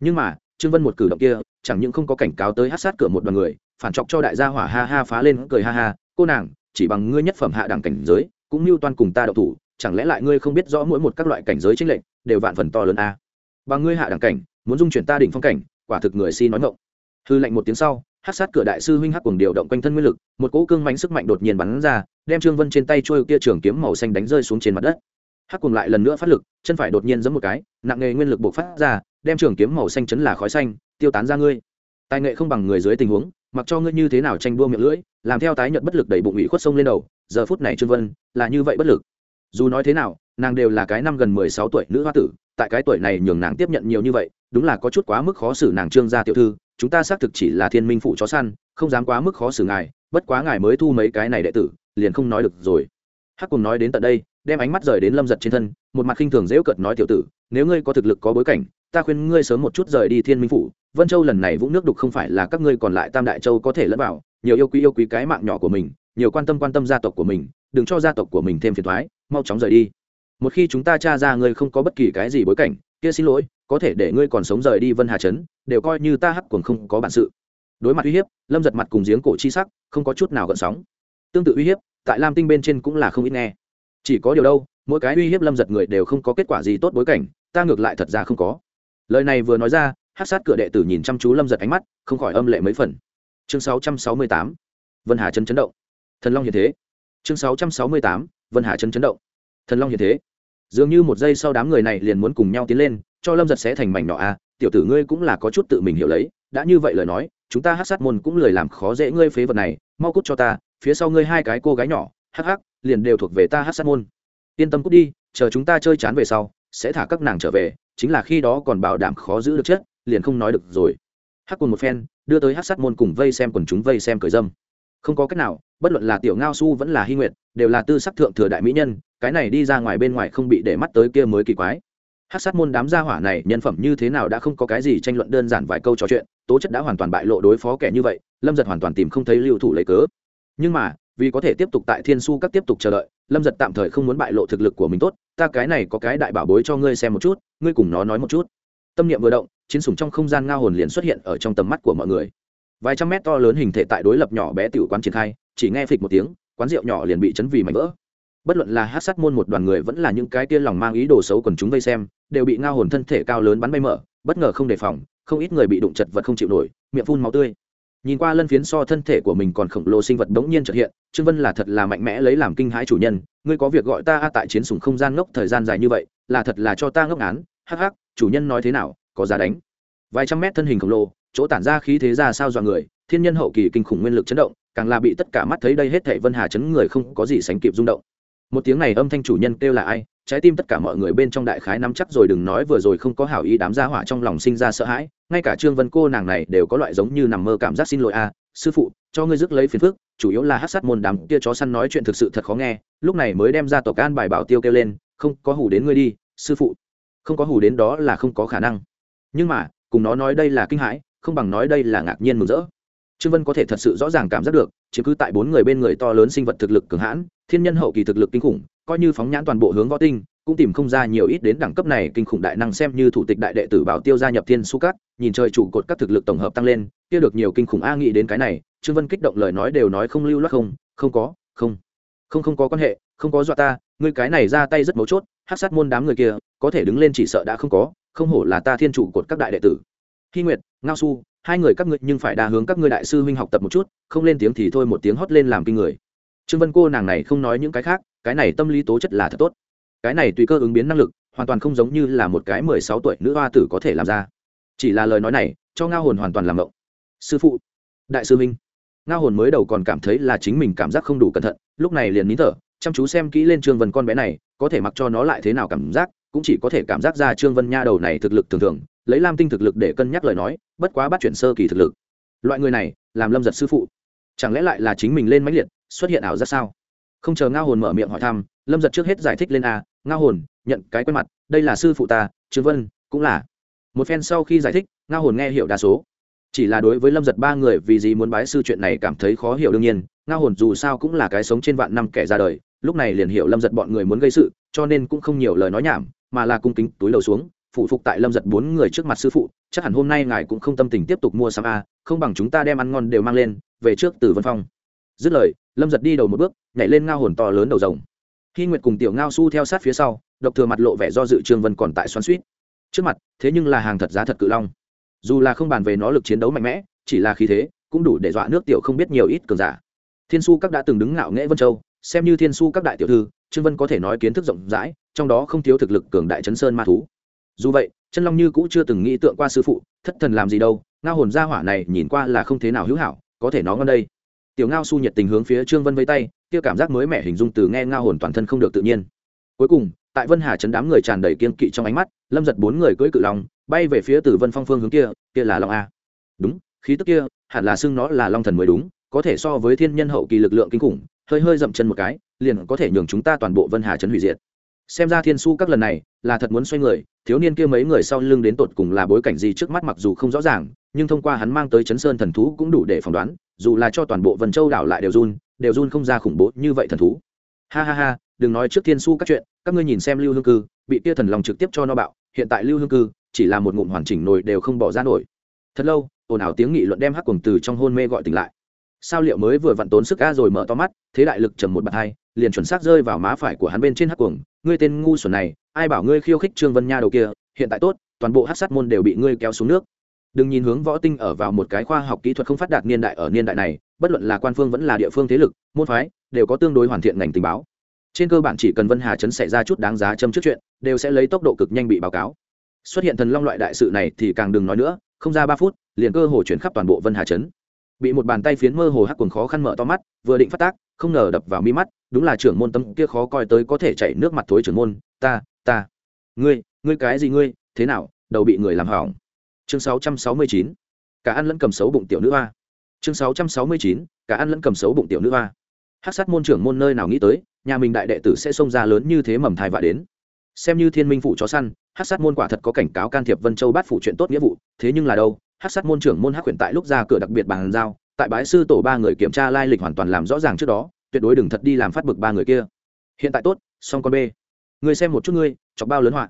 Nhưng mà, trương vân một cử động kia, chẳng những không có cảnh cáo tới hát sát cửa một đoàn người, phản chọc cho đại gia hỏa ha ha phá lên, cười ha ha, cô nàng, chỉ bằng ngươi nhất phẩm hạ đẳng cảnh giới, cũng mưu toan cùng ta đậu thủ, chẳng lẽ lại ngươi không biết rõ mỗi một các loại cảnh giới chính lệnh đều vạn phần to lớn a? Bằng ngươi hạ đẳng cảnh, muốn dung chuyển ta đỉnh phong cảnh, quả thực người si nói ngộng hư lệnh một tiếng sau, hát sát cửa đại sư huynh hắc cùng điều động quanh thân nguyên lực, một cỗ cương mánh sức mạnh đột nhiên bắn ra, đem trương vân trên tay trôi kia trường kiếm màu xanh đánh rơi xuống trên mặt đất hắc cùng lại lần nữa phát lực, chân phải đột nhiên giấm một cái, nặng nghề nguyên lực buộc phát ra, đem trường kiếm màu xanh chấn là khói xanh, tiêu tán ra ngươi. Tài nghệ không bằng người dưới tình huống, mặc cho ngươi như thế nào tranh đua miệng lưỡi, làm theo tái nhận bất lực đẩy bụng ủy khuất sông lên đầu, giờ phút này trương vân là như vậy bất lực. Dù nói thế nào, nàng đều là cái năm gần mười sáu tuổi nữ hoa tử, tại cái tuổi này nhường nàng tiếp nhận nhiều như vậy, đúng là có chút quá mức khó xử nàng trương gia tiểu thư, chúng ta xác thực chỉ là thiên minh phụ chó săn, không dám quá mức khó xử ngài, bất quá ngài mới thu mấy cái này đệ tử, liền không nói được rồi. Hắc cùng nói đến tận đây đem ánh mắt rời đến lâm giật trên thân, một mặt khinh thường dễu cợt nói, tiểu tử, nếu ngươi có thực lực có bối cảnh, ta khuyên ngươi sớm một chút rời đi thiên minh phủ. Vân châu lần này vũng nước đục không phải là các ngươi còn lại tam đại châu có thể lẫn vào. Nhiều yêu quý yêu quý cái mạng nhỏ của mình, nhiều quan tâm quan tâm gia tộc của mình, đừng cho gia tộc của mình thêm phiền thoái mau chóng rời đi. Một khi chúng ta tra ra ngươi không có bất kỳ cái gì bối cảnh, kia xin lỗi, có thể để ngươi còn sống rời đi vân hà trấn, đều coi như ta hắc quần không có bản sự. Đối mặt uy hiếp, lâm giật mặt cùng giếng cổ chi sắc, không có chút nào gợn sóng. Tương tự uy hiếp, tại lam tinh bên trên cũng là không ít nghe chỉ có điều đâu mỗi cái uy hiếp lâm giật người đều không có kết quả gì tốt bối cảnh ta ngược lại thật ra không có. Lời này vừa nói ra hát sát cửa đệ tử nhìn chăm chú lâm giật ánh mắt không khỏi âm lệ mấy phần. Chương sáu trăm sáu mươi tám vân hà chấn chấn động. Thần long hiện thế. Chương sáu trăm sáu mươi tám vân hà chấn chấn động. Thần long hiện thế. Dường như một giây sau đám người này liền muốn cùng nhau tiến lên cho lâm giật sẽ thành mảnh nhỏ a à, tiểu tử ngươi cũng là có chút tự mình hiểu lấy đã như vậy lời nói chúng ta hát sát môn cũng lời làm khó dễ ngươi phế vật này mau cút cho ta phía sau ngươi hai cái cô gái nhỏ hắc hắc liền đều thuộc về ta hát sát môn. Yên tâm cút đi, chờ chúng ta chơi chán về sau, sẽ thả các nàng trở về, chính là khi đó còn bảo đảm khó giữ được chết, liền không nói được rồi. Hắc cùng một phen, đưa tới hát sát môn cùng vây xem quần chúng vây xem cười dâm. Không có cách nào, bất luận là tiểu ngao su vẫn là hy nguyệt, đều là tư sắc thượng thừa đại mỹ nhân, cái này đi ra ngoài bên ngoài không bị để mắt tới kia mới kỳ quái. Hát sát môn đám gia hỏa này, nhân phẩm như thế nào đã không có cái gì tranh luận đơn giản vài câu trò chuyện, tố chất đã hoàn toàn bại lộ đối phó kẻ như vậy, lâm giật hoàn toàn tìm không thấy lưu thủ lấy cớ. Nhưng mà vì có thể tiếp tục tại thiên su các tiếp tục chờ đợi, lâm giật tạm thời không muốn bại lộ thực lực của mình tốt, ta cái này có cái đại bảo bối cho ngươi xem một chút, ngươi cùng nó nói một chút. Tâm niệm vừa động, chiến sủng trong không gian ngao hồn liền xuất hiện ở trong tầm mắt của mọi người. Vài trăm mét to lớn hình thể tại đối lập nhỏ bé tiểu quán triển khai, chỉ nghe phịch một tiếng, quán rượu nhỏ liền bị chấn vì mảnh vỡ. Bất luận là hát sát môn một đoàn người vẫn là những cái tia lòng mang ý đồ xấu quần chúng vây xem, đều bị ngao hồn thân thể cao lớn bắn bay mở, bất ngờ không đề phòng, không ít người bị đụng chật vật không chịu nổi, miệng phun máu tươi nhìn qua lân phiến so thân thể của mình còn khổng lồ sinh vật đống nhiên trật hiện, trương vân là thật là mạnh mẽ lấy làm kinh hãi chủ nhân, ngươi có việc gọi ta a tại chiến sùng không gian ngốc thời gian dài như vậy, là thật là cho ta ngốc án, hắc hắc, chủ nhân nói thế nào, có giá đánh. Vài trăm mét thân hình khổng lồ, chỗ tản ra khí thế ra sao dọa người, thiên nhân hậu kỳ kinh khủng nguyên lực chấn động, càng là bị tất cả mắt thấy đây hết thảy vân hà chấn người không có gì sánh kịp rung động. Một tiếng này âm thanh chủ nhân kêu là ai, trái tim tất cả mọi người bên trong đại khái nắm chắc rồi đừng nói vừa rồi không có hảo ý đám gia hỏa trong lòng sinh ra sợ hãi ngay cả trương vân cô nàng này đều có loại giống như nằm mơ cảm giác xin lỗi a sư phụ, cho ngươi rước lấy phiền phức, chủ yếu là hát sát môn đám kia chó săn nói chuyện thực sự thật khó nghe, lúc này mới đem ra tộc an bài bảo tiêu kêu lên, không, có hủ đến ngươi đi, sư phụ. Không có hủ đến đó là không có khả năng. Nhưng mà, cùng nó nói đây là kinh hãi, không bằng nói đây là ngạc nhiên mừng rỡ. Trương vân có thể thật sự rõ ràng cảm giác được chứ cứ tại bốn người bên người to lớn sinh vật thực lực cường hãn, thiên nhân hậu kỳ thực lực kinh khủng, coi như phóng nhãn toàn bộ hướng võ tinh cũng tìm không ra nhiều ít đến đẳng cấp này kinh khủng đại năng xem như thủ tịch đại đệ tử bảo tiêu gia nhập thiên su cát nhìn trời chủ cột các thực lực tổng hợp tăng lên, kia được nhiều kinh khủng a nghĩ đến cái này, trương vân kích động lời nói đều nói không lưu loát không không có, không. Không không có quan hệ, không có dọa ta, ngươi cái này ra tay rất mấu chốt hát sát môn đám người kia, có thể đứng lên chỉ sợ đã không có, không hổ là ta thiên chủ cột các đại đệ tử. Hy nguyệt, ngao su, hai người các ngươi nhưng phải đa hướng các ngươi đại sư huynh học tập một chút, không lên tiếng thì thôi một tiếng hót lên làm kinh người. Trương vân cô nàng này không nói những cái khác, cái này tâm lý tố chất là thật tốt cái này tùy cơ ứng biến năng lực, hoàn toàn không giống như là một cái mười sáu tuổi nữ hoa tử có thể làm ra. Chỉ là lời nói này, cho nga hồn hoàn toàn làm mộng sư phụ, đại sư minh. Nga hồn mới đầu còn cảm thấy là chính mình cảm giác không đủ cẩn thận, lúc này liền nín thở, chăm chú xem kỹ lên trương vân con bé này, có thể mặc cho nó lại thế nào cảm giác, cũng chỉ có thể cảm giác ra trương vân nha đầu này thực lực thường thường, lấy lam tinh thực lực để cân nhắc lời nói, bất quá bắt chuyển sơ kỳ thực lực. Loại người này, làm lâm giật sư phụ. Chẳng lẽ lại là chính mình lên máy liệt, xuất hiện ảo ra sao? Không chờ ngao hồn mở miệng hỏi thăm, lâm giật trước hết giải thích lên a, ngao hồn, nhận cái quen mặt, đây là sư phụ ta, trương vân, cũng là. Một phen sau khi giải thích, ngao hồn nghe hiểu đa số. Chỉ là đối với lâm giật ba người vì gì muốn bái sư chuyện này cảm thấy khó hiểu đương nhiên, ngao hồn dù sao cũng là cái sống trên vạn năm kẻ ra đời, lúc này liền hiểu lâm giật bọn người muốn gây sự, cho nên cũng không nhiều lời nói nhảm, mà là cung kính túi đầu xuống phụ phục tại lâm giật bốn người trước mặt sư phụ, chắc hẳn hôm nay ngài cũng không tâm tình tiếp tục mua sắm a, không bằng chúng ta đem ăn ngon đều mang lên, về trước từ vân phong. Dứt lời lâm giật đi đầu một bước, nhảy lên ngao hồn to lớn đầu rồng. Khi nguyệt cùng tiểu ngao su theo sát phía sau, độc thừa mặt lộ vẻ do dự trương vân còn tại xoắn suýt trước mặt, thế nhưng là hàng thật giá thật cự long. Dù là không bàn về nó lực chiến đấu mạnh mẽ, chỉ là khí thế, cũng đủ để dọa nước tiểu không biết nhiều ít cường giả. Thiên su các đã từng đứng ngạo nghễ vân châu, xem như thiên su các đại tiểu thư, trương vân có thể nói kiến thức rộng rãi, trong đó không thiếu thực lực cường đại chấn sơn ma thú. Dù vậy, chân long như cũng chưa từng nghĩ tượng qua sư phụ, thất thần làm gì đâu, ngao hồn gia hỏa này nhìn qua là không thế nào hữu hảo, có thể nó ngon đây tiểu ngao su nhiệt tình hướng phía trương vân vây tay, kia cảm giác mới mẻ hình dung từ nghe ngao hồn toàn thân không được tự nhiên. Cuối cùng, tại vân hà chấn đám người tràn đầy kiên kỵ trong ánh mắt, lâm giật bốn người cưỡi cự long, bay về phía từ vân phong phương hướng kia kia là long a. Đúng, khí tức kia, hẳn là xưng nó là long thần mới đúng, có thể so với thiên nhân hậu kỳ lực lượng kinh khủng, hơi hơi dậm chân một cái, liền có thể nhường chúng ta toàn bộ vân hà chấn hủy diệt. Xem ra thiên su các lần này, là thật muốn xoay người, thiếu niên kia mấy người sau lưng đến tột cùng là bối cảnh gì trước mắt mặc dù không rõ ràng, nhưng thông qua hắn mang tới chấn sơn thần thú cũng đủ để phỏng đoán dù là cho toàn bộ vân châu đảo lại đều run đều run không ra khủng bố như vậy thần thú. Ha ha ha, đừng nói trước thiên su các chuyện, các ngươi nhìn xem lưu hương cư, bị tia thần lòng trực tiếp cho nó bạo, hiện tại lưu hương cư chỉ là một ngụm hoàn chỉnh nồi đều không bỏ ra nổi. Thật lâu, ồn ào tiếng nghị luận đem hắc cuồng từ trong hôn mê gọi tỉnh lại. Sao liệu mới vừa vặn tốn sức ca rồi mở to mắt, thế đại lực trầm một bạt hai, liền chuẩn xác rơi vào má phải của hắn bên trên hắc cuồng, ngươi tên ngu xuẩn này, ai bảo ngươi khiêu khích trương vân nha đầu kia, hiện tại tốt, toàn bộ hắc sát môn đều bị ngươi kéo xuống nước đừng nhìn hướng võ tinh ở vào một cái khoa học kỹ thuật không phát đạt niên đại ở niên đại này, bất luận là quan phương vẫn là địa phương thế lực, môn phái, đều có tương đối hoàn thiện ngành tình báo. Trên cơ bản chỉ cần vân hà chấn xảy ra chút đáng giá châm trước chuyện, đều sẽ lấy tốc độ cực nhanh bị báo cáo. Xuất hiện thần long loại đại sự này thì càng đừng nói nữa, không ra ba phút, liền cơ hồ chuyển khắp toàn bộ vân hà chấn bị một bàn tay phiến mơ hồ hắc quần khó khăn mở to mắt, vừa định phát tác, không ngờ đập vào mi mắt, đúng là trưởng môn tâm kia khó coi tới có thể chảy nước mặt thối trưởng môn, ta ta, ngươi ngươi cái gì ngươi? Thế nào? Đầu bị người làm hỏng chương 669. cả ăn lẫn cầm xấu bụng tiểu nữ hoa chương 669. cả ăn lẫn cầm xấu bụng tiểu nữ hoa hát sát môn trưởng môn nơi nào nghĩ tới, nhà mình đại đệ tử sẽ xông ra lớn như thế mầm thai vạ đến xem như thiên minh phụ chó săn hát sát môn quả thật có cảnh cáo can thiệp vân châu bát phụ chuyện tốt nghĩa vụ, thế nhưng là đâu hát sát môn trưởng môn hát quyển tại lúc ra cửa đặc biệt bàn giao, tại bái sư tổ ba người kiểm tra lai lịch hoàn toàn làm rõ ràng trước đó, tuyệt đối đừng thật đi làm phát bực ba người kia hiện tại tốt song con b người xem một chút ngươi, chọc bao lớn họa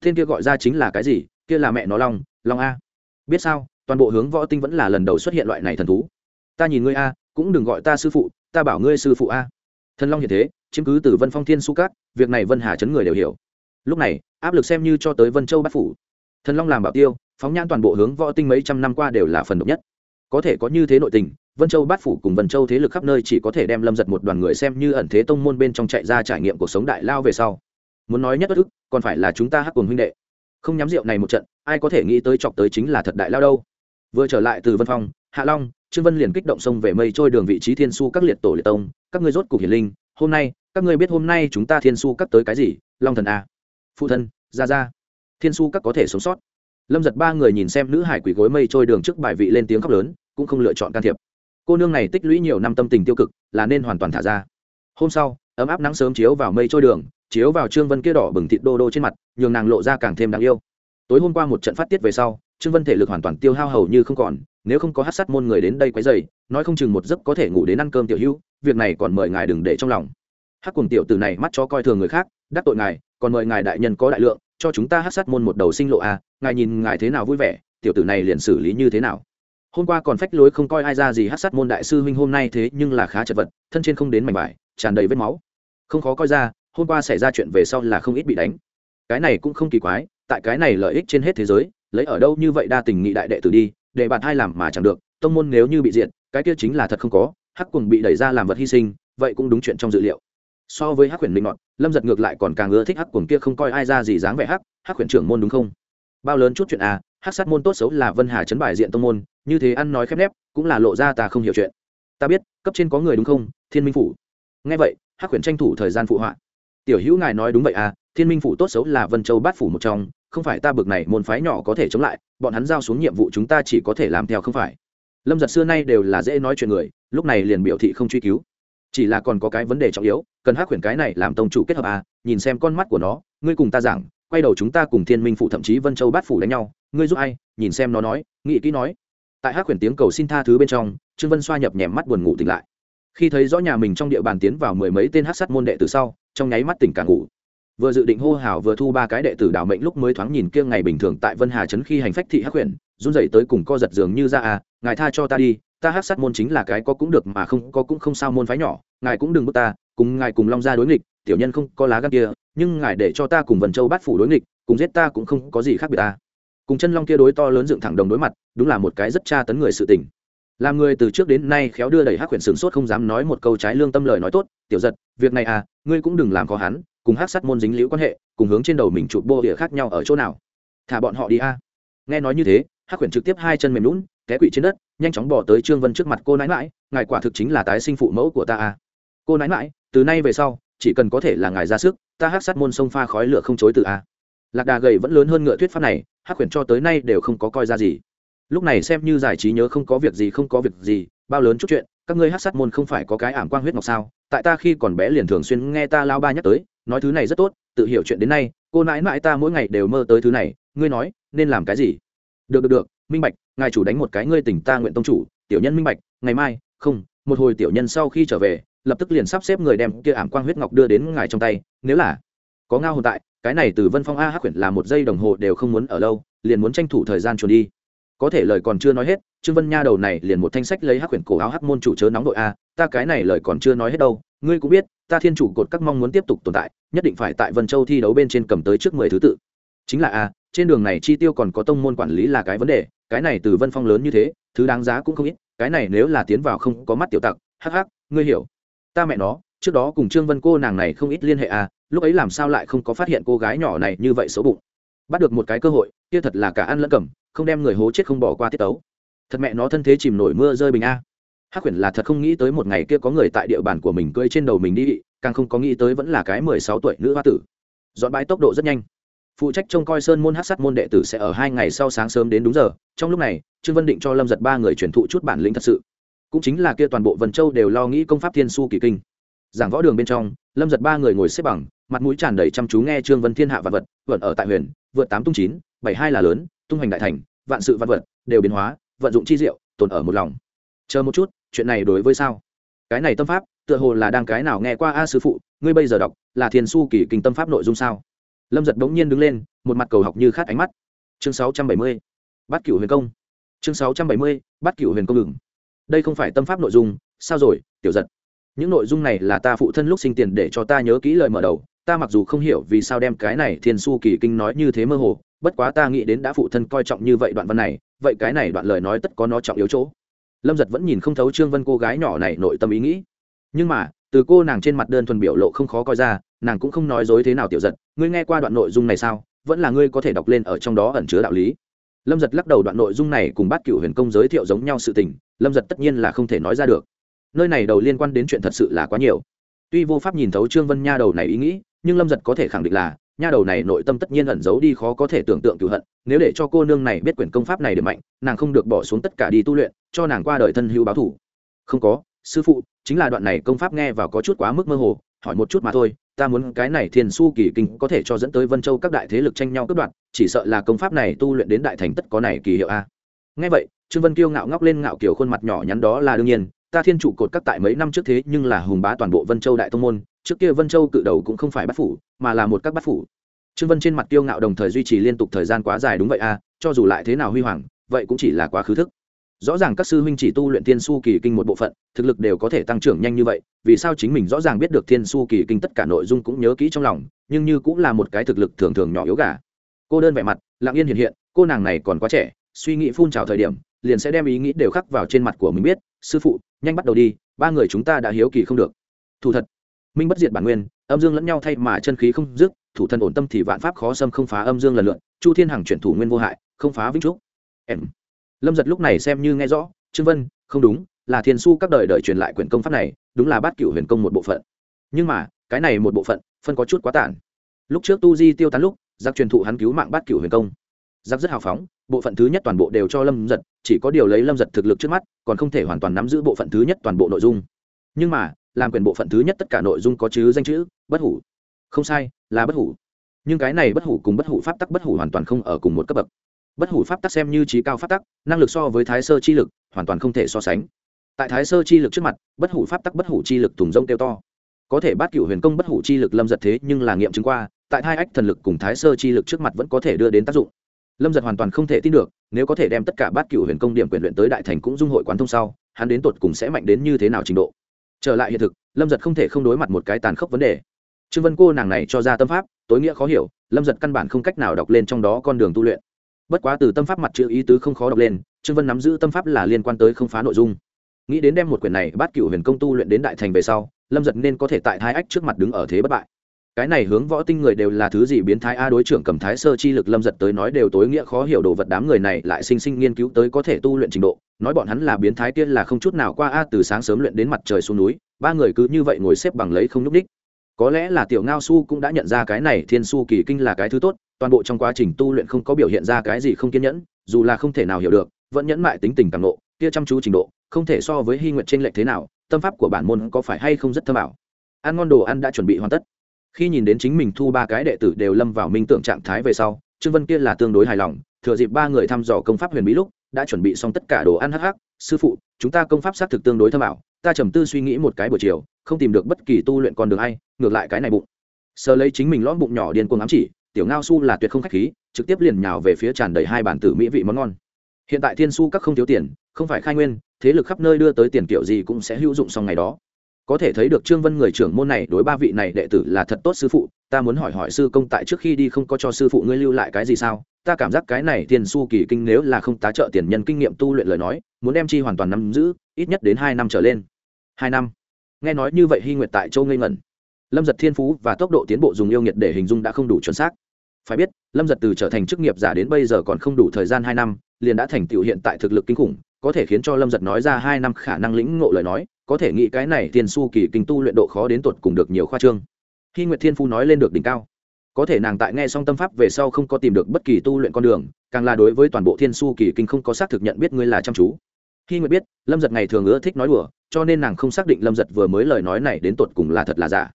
thiên kia gọi ra chính là cái gì, kia là mẹ nó long long a. Biết sao, toàn bộ hướng võ tinh vẫn là lần đầu xuất hiện loại này thần thú. Ta nhìn ngươi a, cũng đừng gọi ta sư phụ, ta bảo ngươi sư phụ a. Thần long hiện thế, chiếm cứ từ vân phong thiên su cát việc này vân hà chấn người đều hiểu. Lúc này, áp lực xem như cho tới vân châu bát phủ. Thần long làm bảo tiêu, phóng nhãn toàn bộ hướng võ tinh mấy trăm năm qua đều là phần độc nhất. Có thể có như thế nội tình, vân châu bát phủ cùng vân châu thế lực khắp nơi chỉ có thể đem lâm giật một đoàn người xem như ẩn thế tông môn bên trong chạy ra trải nghiệm cuộc sống đại lao về sau. Muốn nói nhất bất ức, còn phải là chúng ta hắc cùng huynh đệ. Không nhắm rượu này một trận ai có thể nghĩ tới chọc tới chính là thật đại lao đâu. Vừa trở lại từ vân phong, hạ long, trương vân liền kích động sông về mây trôi đường vị trí thiên su các liệt tổ liệt tông, các ngươi rốt cục hiển linh, hôm nay, các ngươi biết hôm nay chúng ta thiên su các tới cái gì, long thần a phụ thân, ra ra. Thiên su các có thể sống sót. Lâm giật ba người nhìn xem nữ hải quỷ gối mây trôi đường trước bài vị lên tiếng khóc lớn, cũng không lựa chọn can thiệp. Cô nương này tích lũy nhiều năm tâm tình tiêu cực, là nên hoàn toàn thả ra. Hôm sau, ấm áp nắng sớm chiếu vào mây trôi đường, chiếu vào trương vân kia đỏ bừng thịt đô đô trên mặt, nhường nàng lộ ra càng thêm đáng yêu tối hôm qua một trận phát tiết về sau, trương vân thể lực hoàn toàn tiêu hao hầu như không còn, nếu không có hát sát môn người đến đây quấy dày nói không chừng một giấc có thể ngủ đến ăn cơm tiểu hữu, việc này còn mời ngài đừng để trong lòng. Hát cùng tiểu từ này mắt cho coi thường người khác, đắc tội ngài, còn mời ngài đại nhân có đại lượng, cho chúng ta hát sát môn một đầu sinh lộ à ngài nhìn ngài thế nào vui vẻ, tiểu tử này liền xử lý như thế nào. Hôm qua còn phách lối không coi ai ra gì hát sát môn đại sư huynh hôm nay thế nhưng là khá chật vật, thân trên không đến mảnh vải, tràn đầy vết máu. Không khó coi ra, hôm qua xảy ra chuyện về sau là không ít bị đánh. Cái này cũng không kỳ quái tại cái này lợi ích trên hết thế giới, lấy ở đâu như vậy đa tình nghị đại đệ tử đi, để bạn hai làm mà chẳng được, tông môn nếu như bị diệt, cái kia chính là thật không có, hắc cùng bị đẩy ra làm vật hy sinh, vậy cũng đúng chuyện trong dự liệu. So với hắc huyền linh ngọn, lâm giật ngược lại còn càng ưa thích hắc cùng kia không coi ai ra gì dáng vẻ hắc hắc huyền trưởng môn đúng không? Bao lớn chút chuyện à hắc sát môn tốt xấu là vân hà chấn bài diện tông môn, như thế ăn nói khép nép, cũng là lộ ra ta không hiểu chuyện. Ta biết, cấp trên có người đúng không? Thiên minh phủ. Nghe vậy, hắc huyền tranh thủ thời gian phụ họa. Tiểu hữu ngài nói đúng vậy à thiên minh phủ tốt xấu là vân châu bát phủ một trong, không phải ta bực này, môn phái nhỏ có thể chống lại, bọn hắn giao xuống nhiệm vụ chúng ta chỉ có thể làm theo không phải. Lâm giật xưa nay đều là dễ nói chuyện người, lúc này liền biểu thị không truy cứu. Chỉ là còn có cái vấn đề trọng yếu, cần hắc huyền cái này làm tông chủ kết hợp à nhìn xem con mắt của nó, ngươi cùng ta giảng, quay đầu chúng ta cùng thiên minh phủ thậm chí vân châu bát phủ đánh nhau, ngươi giúp ai, nhìn xem nó nói, nghĩ kỹ nói. Tại hắc huyền tiếng cầu xin tha thứ bên trong, trương vân xoa nhập nhèm mắt buồn ngủ tỉnh lại. Khi thấy rõ nhà mình trong địa bàn tiến vào mười mấy tên hát sát môn đệ từ sau, trong nháy mắt tỉnh cả ngủ vừa dự định hô hào vừa thu ba cái đệ tử đảo mệnh lúc mới thoáng nhìn kia ngày bình thường tại vân hà trấn khi hành phách thị hắc huyền, run rẩy tới cùng co giật dường như ra à ngài tha cho ta đi, ta hát sát môn chính là cái có cũng được mà không có cũng không sao môn phái nhỏ, ngài cũng đừng bước ta, cùng ngài cùng long ra đối nghịch, tiểu nhân không có lá gan kia, nhưng ngài để cho ta cùng vần châu bát phủ đối nghịch, cùng giết ta cũng không có gì khác biệt ta. Cùng chân long kia đối to lớn dựng thẳng đồng đối mặt, đúng là một cái rất tra tấn người sự tình làm người từ trước đến nay khéo đưa đẩy hắc huyền sửng sốt không dám nói một câu trái lương tâm lời nói tốt, tiểu giật, việc này à ngươi cũng đừng làm khó hắn, cùng hắc sát môn dính liễu quan hệ, cùng hướng trên đầu mình chụp bô địa khác nhau ở chỗ nào? Thả bọn họ đi a. Nghe nói như thế, hắc huyền trực tiếp hai chân mềm lún té quỵ trên đất, nhanh chóng bỏ tới trương vân trước mặt, cô nãi mãi ngài quả thực chính là tái sinh phụ mẫu của ta a. Cô nãi mãi từ nay về sau, chỉ cần có thể là ngài ra sức, ta hắc sát môn sông pha khói lửa không chối từ a. Lạc đà gầy vẫn lớn hơn ngựa thuyết pháp này, hắc huyền cho tới nay đều không có coi ra gì lúc này xem như giải trí nhớ không có việc gì không có việc gì, bao lớn chút chuyện, các ngươi hát sát môn không phải có cái ảm quang huyết ngọc sao? Tại ta khi còn bé liền thường xuyên nghe ta lao ba nhắc tới, nói thứ này rất tốt, tự hiểu chuyện đến nay, cô nãi mãi ta mỗi ngày đều mơ tới thứ này, ngươi nói, nên làm cái gì? Được được được, minh bạch, ngài chủ đánh một cái ngươi tỉnh ta nguyện tông chủ, tiểu nhân minh bạch, ngày mai, không, một hồi tiểu nhân sau khi trở về, lập tức liền sắp xếp người đem kia ảm quang huyết ngọc đưa đến ngài trong tay, nếu là có ngao hồn tại, cái này từ vân phong a hắc quyển là một giây đồng hồ đều không muốn ở lâu, liền muốn tranh thủ thời gian trốn đi có thể lời còn chưa nói hết, trương vân nha đầu này liền một thanh sách lấy hắc quyển cổ áo hắc môn chủ chớ nóng đội a, ta cái này lời còn chưa nói hết đâu, ngươi cũng biết, ta thiên chủ cột các mong muốn tiếp tục tồn tại, nhất định phải tại vân châu thi đấu bên trên cầm tới trước mười thứ tự. Chính là a, trên đường này chi tiêu còn có tông môn quản lý là cái vấn đề, cái này từ vân phong lớn như thế, thứ đáng giá cũng không ít, cái này nếu là tiến vào không có mắt tiểu tặc, hắc hắc, ngươi hiểu. Ta mẹ nó, trước đó cùng trương vân cô nàng này không ít liên hệ à lúc ấy làm sao lại không có phát hiện cô gái nhỏ này như vậy xấu bụng. Bắt được một cái cơ hội, kia thật là cả ăn lẫn cầm không đem người hố chết không bỏ qua tiết tấu. Thật mẹ nó thân thế chìm nổi mưa rơi bình a. Hắc huyền là thật không nghĩ tới một ngày kia có người tại địa bàn của mình cưỡi trên đầu mình đi càng không có nghĩ tới vẫn là cái mười sáu tuổi nữ hoa tử. Dọn bãi tốc độ rất nhanh. Phụ trách trông coi sơn môn hát sắt môn đệ tử sẽ ở hai ngày sau sáng sớm đến đúng giờ. Trong lúc này, trương vân định cho lâm giật ba người truyền thụ chút bản lĩnh thật sự. Cũng chính là kia toàn bộ vân châu đều lo nghĩ công pháp thiên su kỳ kinh. Giảng võ đường bên trong, lâm giật ba người ngồi xếp bằng, mặt mũi tràn đầy chăm chú nghe trương vân thiên hạ vật vật vận ở tại huyền, vượt tám tung chín, bảy hai là lớn tung hoành đại thành, vạn sự vật vật đều biến hóa, vận dụng chi diệu, tồn ở một lòng. Chờ một chút, chuyện này đối với sao? Cái này tâm pháp, tựa hồ là đang cái nào nghe qua a sư phụ, ngươi bây giờ đọc, là thiền su kỳ kinh tâm pháp nội dung sao? Lâm giật bỗng nhiên đứng lên, một mặt cầu học như khát ánh mắt. Chương sáu trăm bảy mươi, bát cửu huyền công. Chương sáu trăm bảy mươi, bát cửu huyền công ngừng. Đây không phải tâm pháp nội dung, sao rồi, tiểu giật? Những nội dung này là ta phụ thân lúc sinh tiền để cho ta nhớ kỹ lời mở đầu, ta mặc dù không hiểu vì sao đem cái này thiên su kỳ kinh nói như thế mơ hồ bất quá ta nghĩ đến đã phụ thân coi trọng như vậy đoạn văn này, vậy cái này đoạn lời nói tất có nó trọng yếu chỗ. Lâm giật vẫn nhìn không thấu trương vân cô gái nhỏ này nội tâm ý nghĩ. Nhưng mà, từ cô nàng trên mặt đơn thuần biểu lộ không khó coi ra, nàng cũng không nói dối thế nào tiểu giật, ngươi nghe qua đoạn nội dung này sao? Vẫn là ngươi có thể đọc lên ở trong đó ẩn chứa đạo lý. Lâm giật lắc đầu đoạn nội dung này cùng bát cựu huyền công giới thiệu giống nhau sự tình, lâm giật tất nhiên là không thể nói ra được. Nơi này đầu liên quan đến chuyện thật sự là quá nhiều. Tuy vô pháp nhìn thấu trương vân nha đầu này ý nghĩ, nhưng lâm giật có thể khẳng định là nha đầu này nội tâm tất nhiên ẩn giấu đi khó có thể tưởng tượng cựu hận, nếu để cho cô nương này biết quyển công pháp này được mạnh, nàng không được bỏ xuống tất cả đi tu luyện, cho nàng qua đời thân hữu báo thủ. Không có, sư phụ, chính là đoạn này công pháp nghe vào có chút quá mức mơ hồ, hỏi một chút mà thôi, ta muốn cái này thiên su kỳ kinh có thể cho dẫn tới vân châu các đại thế lực tranh nhau cướp đoạt, chỉ sợ là công pháp này tu luyện đến đại thành tất có này kỳ hiệu a. Ngay vậy, trương vân kiêu ngạo ngóc lên ngạo kiểu khuôn mặt nhỏ nhắn đó là đương nhiên, ta thiên trụ cột các tại mấy năm trước thế nhưng là hùng bá toàn bộ vân châu đại tông môn trước kia vân châu cự đầu cũng không phải bắt phủ, mà là một các bắt phủ. Trương vân trên mặt tiêu ngạo đồng thời duy trì liên tục thời gian quá dài đúng vậy à cho dù lại thế nào huy hoàng, vậy cũng chỉ là quá khứ thức. Rõ ràng các sư huynh chỉ tu luyện thiên su kỳ kinh một bộ phận, thực lực đều có thể tăng trưởng nhanh như vậy, vì sao chính mình rõ ràng biết được thiên su kỳ kinh tất cả nội dung cũng nhớ kỹ trong lòng, nhưng như cũng là một cái thực lực thường thường nhỏ yếu gà. Cô đơn vẻ mặt, lặng yên hiện hiện, cô nàng này còn quá trẻ, suy nghĩ phun trào thời điểm, liền sẽ đem ý nghĩ đều khắc vào trên mặt của mình biết, sư phụ, nhanh bắt đầu đi, ba người chúng ta đã hiếu kỳ không được. Thủ thật minh bất diệt bản nguyên, âm dương lẫn nhau thay mà chân khí không dứt, thủ thần ổn tâm thì vạn pháp khó xâm không phá âm dương lần lượt, chu thiên hằng chuyển thủ nguyên vô hại, không phá vĩnh trúc. Em. Lâm giật lúc này xem như nghe rõ, trương vân, không đúng, là thiên su các đời đời truyền lại quyển công pháp này, đúng là bát cửu huyền công một bộ phận. Nhưng mà, cái này một bộ phận, phân có chút quá tản lúc trước tu di tiêu tán lúc, giặc truyền thụ hắn cứu mạng bát cửu huyền công. Giặc rất hào phóng, bộ phận thứ nhất toàn bộ đều cho lâm giật, chỉ có điều lấy lâm giật thực lực trước mắt, còn không thể hoàn toàn nắm giữ bộ phận thứ nhất toàn bộ nội dung. Nhưng mà làm quyền bộ phận thứ nhất tất cả nội dung có chứ danh chữ, bất hủ. Không sai, là bất hủ. Nhưng cái này bất hủ cùng bất hủ pháp tắc bất hủ hoàn toàn không ở cùng một cấp bậc. Bất hủ pháp tắc xem như trí cao pháp tắc, năng lực so với thái sơ chi lực, hoàn toàn không thể so sánh. Tại thái sơ chi lực trước mặt, bất hủ pháp tắc bất hủ chi lực thùng rông kêu to. Có thể bát cựu huyền công bất hủ chi lực lâm giật thế nhưng là nghiệm chứng qua, tại hai ách thần lực cùng thái sơ chi lực trước mặt vẫn có thể đưa đến tác dụng. Lâm giật hoàn toàn không thể tin được, nếu có thể đem tất cả bát cựu huyền công điểm quyền luyện tới đại thành cũng dung hội quán thông sau, hắn đến tột cùng sẽ mạnh đến như thế nào trình độ trở lại hiện thực, lâm giật không thể không đối mặt một cái tàn khốc vấn đề. Trương vân cô nàng này cho ra tâm pháp, tối nghĩa khó hiểu, lâm giật căn bản không cách nào đọc lên trong đó con đường tu luyện. Bất quá từ tâm pháp mặt chữ ý tứ không khó đọc lên, trương vân nắm giữ tâm pháp là liên quan tới không phá nội dung. Nghĩ đến đem một quyển này bắt cựu huyền công tu luyện đến đại thành về sau, lâm giật nên có thể tại thái ách trước mặt đứng ở thế bất bại. Cái này hướng võ tinh người đều là thứ gì biến thái a, đối trưởng cầm thái sơ chi lực lâm giật tới nói đều tối nghĩa khó hiểu đồ vật đám người này lại sinh sinh nghiên cứu tới có thể tu luyện trình độ nói bọn hắn là biến thái tiên là không chút nào qua a, từ sáng sớm luyện đến mặt trời xuống núi, ba người cứ như vậy ngồi xếp bằng lấy không nhúc ních có lẽ là tiểu ngao su cũng đã nhận ra cái này thiên su kỳ kinh là cái thứ tốt, toàn bộ trong quá trình tu luyện không có biểu hiện ra cái gì không kiên nhẫn, dù là không thể nào hiểu được, vẫn nhẫn mại tính tình càng nộ kia chăm chú trình độ, không thể so với hy nguyện trên lệch thế nào, tâm pháp của bản môn có phải hay không rất thơm ảo. Ăn ngon đồ ăn đã chuẩn bị hoàn tất. Khi nhìn đến chính mình thu ba cái đệ tử đều lâm vào minh tượng trạng thái về sau, trương vân kia là tương đối hài lòng, thừa dịp ba người thăm dò công pháp huyền bí lúc đã chuẩn bị xong tất cả đồ ăn hắc hắc. Sư phụ chúng ta công pháp xác thực tương đối thâm ảo ta trầm tư suy nghĩ một cái buổi chiều không tìm được bất kỳ tu luyện con đường hay, ngược lại cái này bụng. Sờ lấy chính mình lõm bụng nhỏ điên cuồng ám chỉ tiểu ngao su là tuyệt không khách khí trực tiếp liền nhào về phía tràn đầy hai bản tử mỹ vị món ngon. Hiện tại thiên su các không thiếu tiền không phải khai nguyên thế lực khắp nơi đưa tới tiền kiểu gì cũng sẽ hữu dụng sau ngày đó có thể thấy được trương vân người trưởng môn này đối ba vị này đệ tử là thật tốt sư phụ, ta muốn hỏi hỏi sư công tại trước khi đi không có cho sư phụ ngươi lưu lại cái gì sao? Ta cảm giác cái này tiền su kỳ kinh nếu là không tá trợ tiền nhân kinh nghiệm tu luyện lời nói, muốn đem chi hoàn toàn nắm giữ, ít nhất đến hai năm trở lên. Hai năm? Nghe nói như vậy hy nguyệt tại châu ngây ngẩn. Lâm giật thiên phú và tốc độ tiến bộ dùng yêu nghiệt để hình dung đã không đủ chuẩn xác. Phải biết, lâm giật từ trở thành chức nghiệp giả đến bây giờ còn không đủ thời gian hai năm, liền đã thành tựu hiện tại thực lực kinh khủng, có thể khiến cho lâm giật nói ra hai năm khả năng lĩnh ngộ lời nói có thể nghĩ cái này tiền su kỳ kinh tu luyện độ khó đến tột cùng được nhiều khoa trương. Khi nguyệt thiên phu nói lên được đỉnh cao, có thể nàng tại nghe xong tâm pháp về sau không có tìm được bất kỳ tu luyện con đường, càng là đối với toàn bộ thiên su kỳ kinh không có xác thực nhận biết ngươi là chăm chú. Khi nguyệt biết, lâm giật ngày thường ưa thích nói đùa, cho nên nàng không xác định lâm giật vừa mới lời nói này đến tột cùng là thật là giả.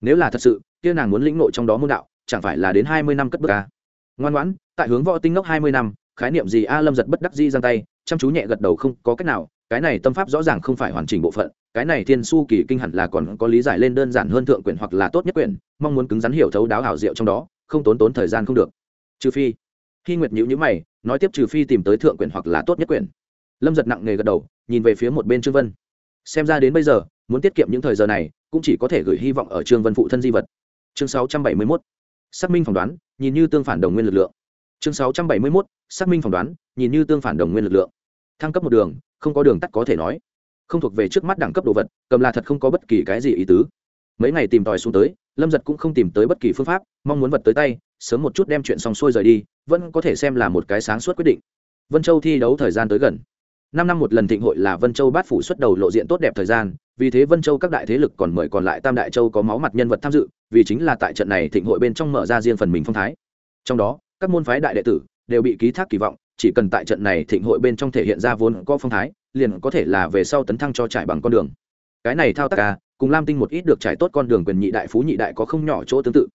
Nếu là thật sự, kia nàng muốn lĩnh nội trong đó môn đạo, chẳng phải là đến hai mươi năm cất bước a ngoan ngoãn, tại hướng võ tinh ngốc hai mươi năm, khái niệm gì a lâm giật bất đắc di giang tay, chăm chú nhẹ gật đầu không có cách nào cái này tâm pháp rõ ràng không phải hoàn chỉnh bộ phận, cái này thiên su kỳ kinh hẳn là còn có lý giải lên đơn giản hơn thượng quyển hoặc là tốt nhất quyển, mong muốn cứng rắn hiểu thấu đáo hảo diệu trong đó, không tốn tốn thời gian không được trừ phi khi nguyệt nhữ nhữ mày, nói tiếp trừ phi tìm tới thượng quyển hoặc là tốt nhất quyển lâm giật nặng nề gật đầu, nhìn về phía một bên trương vân xem ra đến bây giờ, muốn tiết kiệm những thời giờ này, cũng chỉ có thể gửi hy vọng ở trương vân phụ thân di vật chương 671. xác minh phỏng đoán, nhìn như tương phản đồng nguyên lực lượng chương 671. xác minh phỏng đoán, nhìn như tương phản đồng nguyên lực lượng thăng cấp một đường, không có đường tắt có thể nói. Không thuộc về trước mắt đẳng cấp đồ vật, cầm là thật không có bất kỳ cái gì ý tứ. Mấy ngày tìm tòi xuống tới, lâm giật cũng không tìm tới bất kỳ phương pháp, mong muốn vật tới tay, sớm một chút đem chuyện xong xuôi rời đi, vẫn có thể xem là một cái sáng suốt quyết định. Vân châu thi đấu thời gian tới gần. Năm năm một lần thịnh hội là vân châu bát phủ xuất đầu lộ diện tốt đẹp thời gian, vì thế vân châu các đại thế lực còn mời còn lại tam đại châu có máu mặt nhân vật tham dự, vì chính là tại trận này thịnh hội bên trong mở ra riêng phần mình phong thái. Trong đó, các môn phái đại đệ tử đều bị ký thác kỳ vọng chỉ cần tại trận này thịnh hội bên trong thể hiện ra vốn có phong thái, liền có thể là về sau tấn thăng cho trải bằng con đường. Cái này thao tác ca cùng lam tinh một ít được trải tốt con đường quyền nhị đại phú nhị đại có không nhỏ chỗ tương tự.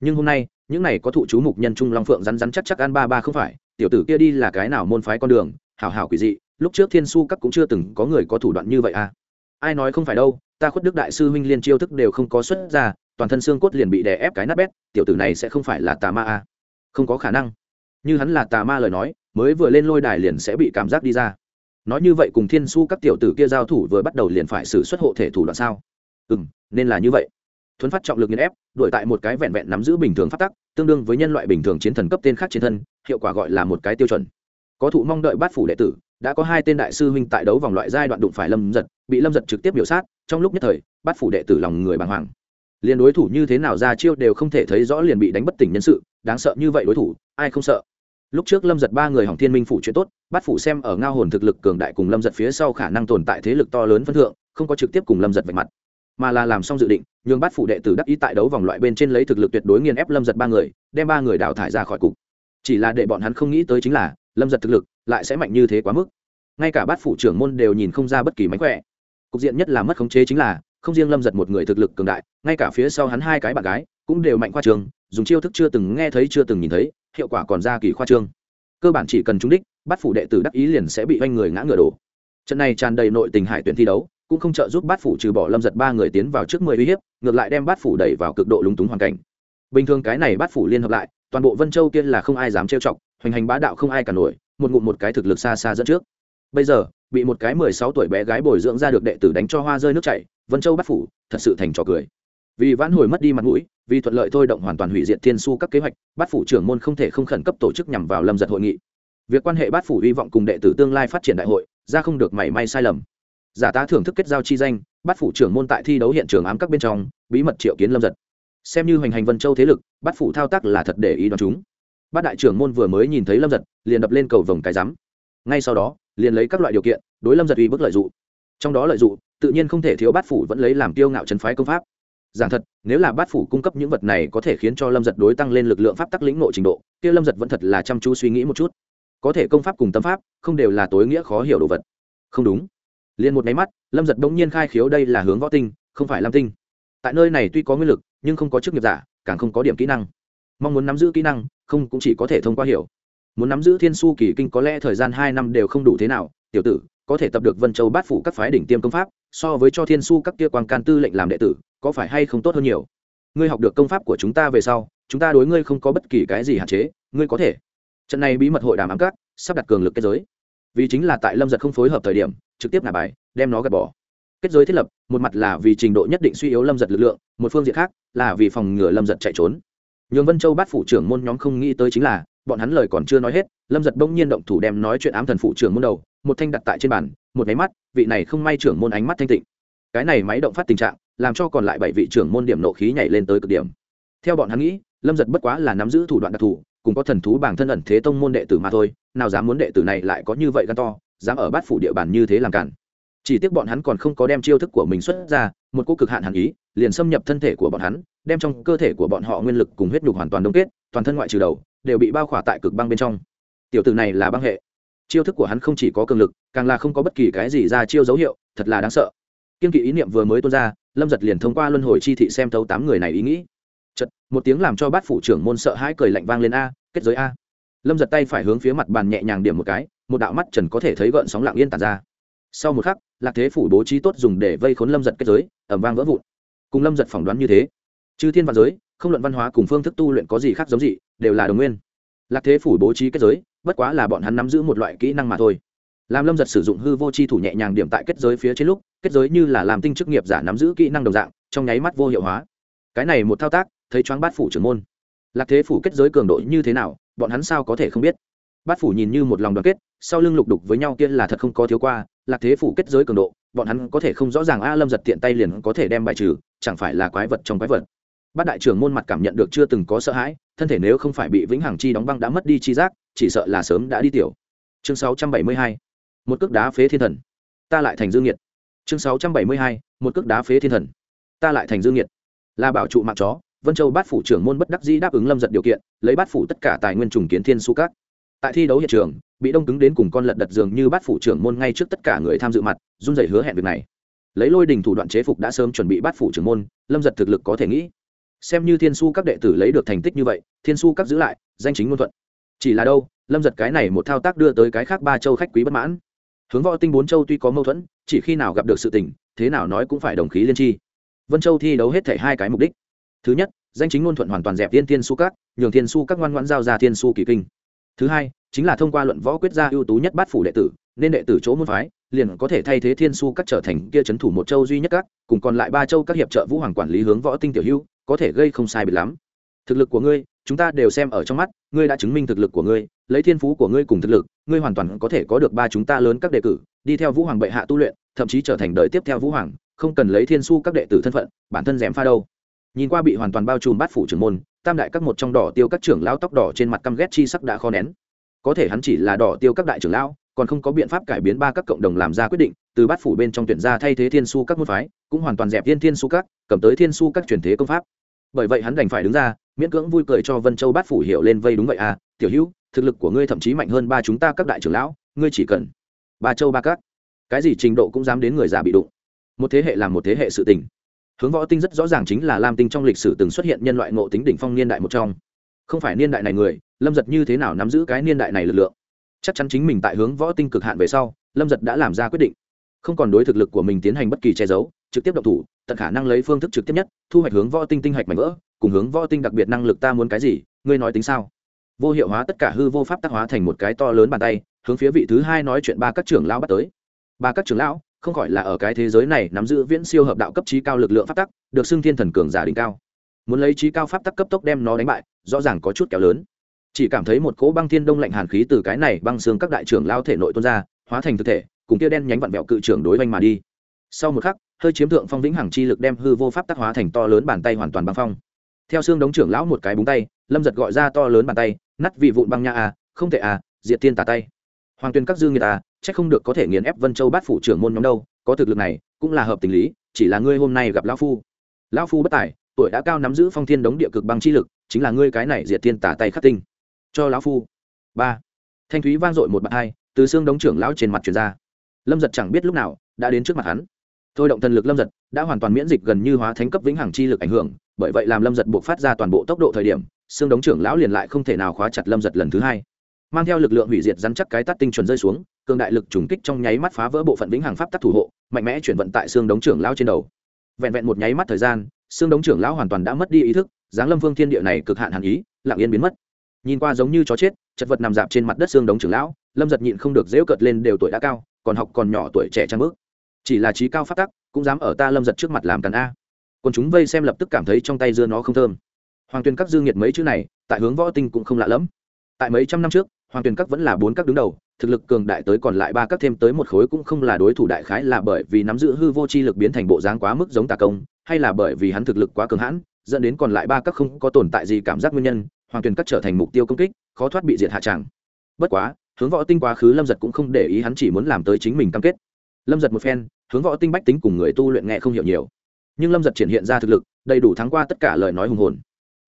Nhưng hôm nay, những này có thụ chú mục nhân trung long phượng rắn rắn chắc chắc an ba ba không phải, tiểu tử kia đi là cái nào môn phái con đường, hảo hảo quỷ dị, lúc trước thiên su các cũng chưa từng có người có thủ đoạn như vậy à. Ai nói không phải đâu, ta khuất đức đại sư huynh liên chiêu thức đều không có xuất ra, toàn thân xương cốt liền bị đè ép cái nát bét, tiểu tử này sẽ không phải là tà ma à. Không có khả năng. Như hắn là tà ma lời nói mới vừa lên lôi đài liền sẽ bị cảm giác đi ra. Nói như vậy cùng thiên su các tiểu tử kia giao thủ vừa bắt đầu liền phải xử xuất hộ thể thủ đoạn sao? Ừ m nên là như vậy. Thuấn phát trọng lực nghiên ép đổi tại một cái vẹn vẹn nắm giữ bình thường phát tắc, tương đương với nhân loại bình thường chiến thần cấp tên khác chiến thân, hiệu quả gọi là một cái tiêu chuẩn. Có thụ mong đợi bát phủ đệ tử, đã có hai tên đại sư huynh tại đấu vòng loại giai đoạn đụng phải lâm giật, bị lâm giật trực tiếp biểu sát, trong lúc nhất thời, bát phủ đệ tử lòng người bàng hoàng. Liền đối thủ như thế nào ra chiêu đều không thể thấy rõ liền bị đánh bất tỉnh nhân sự, đáng sợ như vậy đối thủ, ai không sợ? Lúc trước lâm giật ba người hỏng thiên minh phủ chuyện tốt bát phủ xem ở ngao hồn thực lực cường đại cùng lâm giật phía sau khả năng tồn tại thế lực to lớn phân thượng, không có trực tiếp cùng lâm giật vạch mặt. Mà là làm xong dự định, nhường bát phủ đệ tử đắc ý tại đấu vòng loại bên trên lấy thực lực tuyệt đối nghiền ép lâm giật ba người, đem ba người đào thải ra khỏi cục. Chỉ là để bọn hắn không nghĩ tới chính là, lâm giật thực lực lại sẽ mạnh như thế quá mức. Ngay cả bát phủ trưởng môn đều nhìn không ra bất kỳ mánh khỏe. Cục diện nhất là mất khống chế chính là, không riêng lâm giật một người thực lực cường đại, ngay cả phía sau hắn hai cái bạn gái cũng đều mạnh khoa trường, dùng chiêu thức chưa từng nghe thấy chưa từng nhìn thấy hiệu quả còn ra kỳ khoa trương. Cơ bản chỉ cần trúng đích bát phủ đệ tử đắc ý liền sẽ bị oanh người ngã ngựa đổ. Trận này tràn đầy nội tình hải tuyển thi đấu, cũng không trợ giúp bát phủ trừ bỏ lâm giật ba người tiến vào trước mười uy hiếp, ngược lại đem bát phủ đẩy vào cực độ lúng túng hoàn cảnh. Bình thường cái này bát phủ liên hợp lại, toàn bộ vân châu kia là không ai dám trêu chọc, hoành hành bá đạo không ai cả nổi, một ngụm một cái thực lực xa xa dẫn trước. Bây giờ, bị một cái mười sáu tuổi bé gái bồi dưỡng ra được đệ tử đánh cho hoa rơi nước chảy, vân châu bát phủ, thật sự thành trò cười vì vãn hồi mất đi mặt mũi, vì thuận lợi thôi động hoàn toàn hủy diệt thiên su các kế hoạch, bát phủ trưởng môn không thể không khẩn cấp tổ chức nhằm vào lâm giật hội nghị. Việc quan hệ bát phủ hy vọng cùng đệ tử tương lai phát triển đại hội, ra không được mảy may sai lầm. Giả tá thưởng thức kết giao chi danh, bát phủ trưởng môn tại thi đấu hiện trường ám các bên trong, bí mật triệu kiến lâm giật. Xem như hoành hành vân châu thế lực, bát phủ thao tác là thật để ý đoán chúng. Bát đại trưởng môn vừa mới nhìn thấy lâm giật, liền đập lên cầu vồng cái rắm. Ngay sau đó, liền lấy các loại điều kiện, đối lâm giật uy bức lợi dụng. Trong đó lợi dụng, tự nhiên không thể thiếu bát phủ vẫn lấy làm tiêu ngạo trấn phái công pháp giảng thật, nếu là bát phủ cung cấp những vật này có thể khiến cho lâm giật đối tăng lên lực lượng pháp tắc lĩnh nội trình độ, kia lâm giật vẫn thật là chăm chú suy nghĩ một chút. Có thể công pháp cùng tâm pháp, không đều là tối nghĩa khó hiểu đồ vật. Không đúng. Liền một máy mắt, lâm giật bỗng nhiên khai khiếu đây là hướng võ tinh, không phải lam tinh. Tại nơi này tuy có nguyên lực, nhưng không có chức nghiệp giả, càng không có điểm kỹ năng. Mong muốn nắm giữ kỹ năng, không cũng chỉ có thể thông qua hiểu. Muốn nắm giữ thiên su kỳ kinh có lẽ thời gian hai năm đều không đủ thế nào, tiểu tử, có thể tập được vân châu bát phủ các phái đỉnh tiêm công pháp so với cho thiên su các kia quan can tư lệnh làm đệ tử, có phải hay không tốt hơn nhiều? Ngươi học được công pháp của chúng ta về sau, chúng ta đối ngươi không có bất kỳ cái gì hạn chế, ngươi có thể. Trận này bí mật hội đàm ám cát sắp đặt cường lực kết giới. Vì chính là tại lâm giật không phối hợp thời điểm, trực tiếp ngả bài, đem nó gạt bỏ. Kết giới thiết lập, một mặt là vì trình độ nhất định suy yếu lâm giật lực lượng, một phương diện khác là vì phòng ngừa lâm giật chạy trốn. Nhường vân châu bắt phủ trưởng môn nhóm không nghĩ tới chính là bọn hắn lời còn chưa nói hết, lâm giật bỗng nhiên động thủ đem nói chuyện ám thần phụ trưởng môn đầu, một thanh đặt tại trên bàn, một máy mắt, vị này không may trưởng môn ánh mắt thanh tịnh. Cái này máy động phát tình trạng, làm cho còn lại bảy vị trưởng môn điểm nộ khí nhảy lên tới cực điểm. Theo bọn hắn nghĩ, lâm giật bất quá là nắm giữ thủ đoạn đặc thù, cùng có thần thú bảng thân ẩn thế tông môn đệ tử mà thôi, nào dám muốn đệ tử này lại có như vậy gan to, dám ở bát phủ địa bàn như thế làm cản. Chỉ tiếc bọn hắn còn không có đem chiêu thức của mình xuất ra, một cô cực hạn hàn ý, liền xâm nhập thân thể của bọn hắn, đem trong cơ thể của bọn họ nguyên lực cùng huyết nhục hoàn toàn đông kết, toàn thân ngoại trừ đầu đều bị bao khỏa tại cực băng bên trong. Tiểu tử này là băng hệ. Chiêu thức của hắn không chỉ có cường lực, càng là không có bất kỳ cái gì ra chiêu dấu hiệu, thật là đáng sợ. Kiên kỵ ý niệm vừa mới tuôn ra, lâm giật liền thông qua luân hồi chi thị xem thấu tám người này ý nghĩ. Chật một tiếng làm cho bát phủ trưởng môn sợ hãi cười lạnh vang lên a, kết giới a. Lâm giật tay phải hướng phía mặt bàn nhẹ nhàng điểm một cái, một đạo mắt trần có thể thấy gợn sóng lặng yên tàn ra. Sau một khắc, lạc thế phủ bố trí tốt dùng để vây khốn lâm giật kết giới ẩm vang vỡ vụn. Cùng lâm giật phỏng đoán như thế, chư thiên văn giới, không luận văn hóa cùng phương thức tu luyện có gì khác giống gì đều là đồng nguyên. Lạc thế phủ bố trí kết giới, bất quá là bọn hắn nắm giữ một loại kỹ năng mà thôi. Làm lâm giật sử dụng hư vô c h i thủ nhẹ nhàng điểm tại kết giới phía trên lúc, kết giới như là làm tinh chức nghiệp giả nắm giữ kỹ năng đồng dạng, trong nháy mắt vô hiệu hóa. Cái này một thao tác, thấy choáng bát phủ trưởng môn. Lạc thế phủ kết giới cường độ như thế nào, bọn hắn sao có thể không biết? Bát phủ nhìn như một lòng đoàn kết, sau lưng lục đục với nhau kia là thật không có thiếu qua, lạc thế phủ kết giới cường độ, bọn hắn có thể không rõ ràng a lâm giật tiện tay liền có thể đem bài trừ, chẳng phải là quái vật trong quái vật. Bát đại trưởng môn mặt cảm nhận được chưa từng có sợ hãi thân thể nếu không phải bị vĩnh hằng chi đóng băng đã mất đi chi giác, chỉ sợ là sớm đã đi tiểu. Chương 672. một cước đá phế thiên thần. Ta lại thành dương nhiệt chương 672. một cước đá phế thiên thần. Ta lại thành dương nhiệt là bảo trụ mạng chó, vân châu bát phủ trưởng môn bất đắc dĩ đáp ứng lâm giật điều kiện, lấy bát phủ tất cả tài nguyên trùng kiến thiên su các. Tại thi đấu hiện trường, bị đông cứng đến cùng con lật đật dường như bát phủ trưởng môn ngay trước tất cả người tham dự mặt, run rẩy hứa hẹn việc này. Lấy lôi đình thủ đoạn chế phục đã sớm chuẩn bị bát phủ trưởng môn, lâm giật thực lực có thể nghĩ xem như thiên su các đệ tử lấy được thành tích như vậy, thiên su các giữ lại, danh chính ngôn thuận. Chỉ là đâu, lâm giật cái này một thao tác đưa tới cái khác ba châu khách quý bất mãn. Hướng võ tinh bốn châu tuy có mâu thuẫn, chỉ khi nào gặp được sự tình, thế nào nói cũng phải đồng khí liên tri vân châu thi đấu hết thể hai cái mục đích. Thứ nhất, danh chính ngôn thuận hoàn toàn dẹp tiên Thiên su các, nhường Thiên su các ngoan ngoãn giao ra Thiên su kỳ kinh. Thứ hai, chính là thông qua luận võ quyết gia ưu tú nhất bát phủ đệ tử, nên đệ tử chỗ môn phái, liền có thể thay thế thiên su các trở thành kia c thủ một châu duy nhất các, cùng còn lại ba châu các hiệp trợ vũ hoàng quản lý hướng võ tinh tiểu hưu có thể gây không sai biệt lắm. Thực lực của ngươi, chúng ta đều xem ở trong mắt, ngươi đã chứng minh thực lực của ngươi, lấy thiên phú của ngươi cùng thực lực, ngươi hoàn toàn có thể có được ba chúng ta lớn các đệ tử, đi theo vũ hoàng bệ hạ tu luyện, thậm chí trở thành đời tiếp theo vũ hoàng, không cần lấy thiên su các đệ tử thân phận, bản thân rèm pha đâu. Nhìn qua bị hoàn toàn bao trùm bát phủ trưởng môn, tam đại các một trong đỏ tiêu các trưởng lão tóc đỏ trên mặt căm ghét chi sắc đã khó nén. Có thể hắn chỉ là đỏ tiêu các đại trưởng lão còn không có biện pháp cải biến ba các cộng đồng làm ra quyết định, từ bát phủ bên trong tuyển ra thay thế thiên su các môn phái, cũng hoàn toàn dẹp thiên thiên su các, cầm tới thiên su các truyền thế công pháp. Bởi vậy hắn đành phải đứng ra, miễn cưỡng vui cười cho vân châu bát phủ hiểu lên vây đúng vậy à tiểu hữu, thực lực của ngươi thậm chí mạnh hơn ba chúng ta các đại trưởng lão, ngươi chỉ cần ba châu ba các. Cái gì trình độ cũng dám đến người già bị đụng. Một thế hệ làm một thế hệ sự tình. Hướng võ tinh rất rõ ràng chính là lam tinh trong lịch sử từng xuất hiện nhân loại ngộ tính đỉnh phong niên đại một trong. Không phải niên đại này người, lâm giật như thế nào nắm giữ cái niên đại này lực lượng? Chắc chắn chính mình tại hướng võ tinh cực hạn về sau, lâm giật đã làm ra quyết định. Không còn đối thực lực của mình tiến hành bất kỳ che giấu, trực tiếp động thủ, tận khả năng lấy phương thức trực tiếp nhất, thu hoạch hướng võ tinh tinh hạch mạnh vỡ, cùng hướng võ tinh đặc biệt năng lực ta muốn cái gì, ngươi nói tính sao? Vô hiệu hóa tất cả hư vô pháp tác hóa thành một cái to lớn bàn tay, hướng phía vị thứ hai nói chuyện ba các trưởng lão bắt tới. Ba các trưởng lão, không khỏi là ở cái thế giới này nắm giữ viễn siêu hợp đạo cấp trí cao lực lượng pháp tắc, được xưng thiên thần cường giả đỉnh cao. Muốn lấy trí cao pháp tắc cấp tốc đem nó đánh bại, rõ ràng có chút kéo lớn chỉ cảm thấy một cỗ băng thiên đông lạnh hàn khí từ cái này băng xương các đại trưởng lao thể nội tuôn ra, hóa thành thực thể, cùng kia đen nhánh vặn vẹo cự trưởng đối oanh mà đi. Sau một khắc, hơi chiếm thượng phong vĩnh hằng chi lực đem hư vô pháp tác hóa thành to lớn bàn tay hoàn toàn băng phong. Theo xương đống trưởng lão một cái búng tay, lâm giật gọi ra to lớn bàn tay nắt vị vụn băng nha à không thể à diệt tiên tà tay. Hoàng tuyên các dư người ta à, chắc không được có thể nghiền ép vân châu bát phủ trưởng môn nhóm đâu, có thực lực này, cũng là hợp tình lý, chỉ là ngươi hôm nay gặp lão phu. Lão phu bất tài, tuổi đã cao nắm giữ phong thiên đống địa cực băng chi lực, chính là ngươi cái này diệt tiên tả tay khắc tinh cho lão phu. Ba. Thanh thúy vang dội một bạt hai, từ xương đống trưởng lão trên mặt truyền ra. Lâm giật chẳng biết lúc nào đã đến trước mặt hắn. Thôi động thần lực lâm giật đã hoàn toàn miễn dịch gần như hóa thánh cấp vĩnh hằng chi lực ảnh hưởng, bởi vậy làm lâm giật buộc phát ra toàn bộ tốc độ thời điểm, xương đống trưởng lão liền lại không thể nào khóa chặt lâm giật lần thứ hai. Mang theo lực lượng hủy diệt rắn chắc cái tắt tinh chuẩn rơi xuống, cường đại lực trùng kích trong nháy mắt phá vỡ bộ phận vĩnh hằng pháp tắc thủ hộ, mạnh mẽ chuyển vận tại xương đống trưởng lão trên đầu. Vẹn vẹn một nháy mắt thời gian, xương đống trưởng lão hoàn toàn đã mất đi ý thức giáng lâm vương thiên địa này cực hạn hàn ý, lặng yên biến mất nhìn qua giống như chó chết, chật vật nằm dạp trên mặt đất xương đống trưởng lão, lâm giật nhịn không được dễu cợt lên đều tuổi đã cao, còn học còn nhỏ tuổi trẻ trang bước chỉ là trí cao phát tắc, cũng dám ở ta lâm giật trước mặt làm càn a. Còn chúng vây xem lập tức cảm thấy trong tay dưa nó không thơm. Hoàng tuyên các Dương Nhiệt mấy chữ này, tại hướng võ tinh cũng không lạ lẫm. Tại mấy trăm năm trước, hoàng tuyên các vẫn là bốn các đứng đầu, thực lực cường đại tới còn lại ba các thêm tới một khối cũng không là đối thủ đại khái là bởi vì nắm giữ hư vô chi lực biến thành bộ dáng quá mức giống tà công, hay là bởi vì hắn thực lực quá cường hãn, dẫn đến còn lại ba các không có tồn tại gì cảm giác nguyên nhân hoàng tuyền cắt trở thành mục tiêu công kích, khó thoát bị diệt hạ tràng bất quá, hướng võ tinh quá khứ lâm giật cũng không để ý hắn chỉ muốn làm tới chính mình cam kết. Lâm giật một phen, hướng võ tinh bách tính cùng người tu luyện nghe không hiểu nhiều. Nhưng lâm giật triển hiện ra thực lực, đầy đủ thắng qua tất cả lời nói hùng hồn.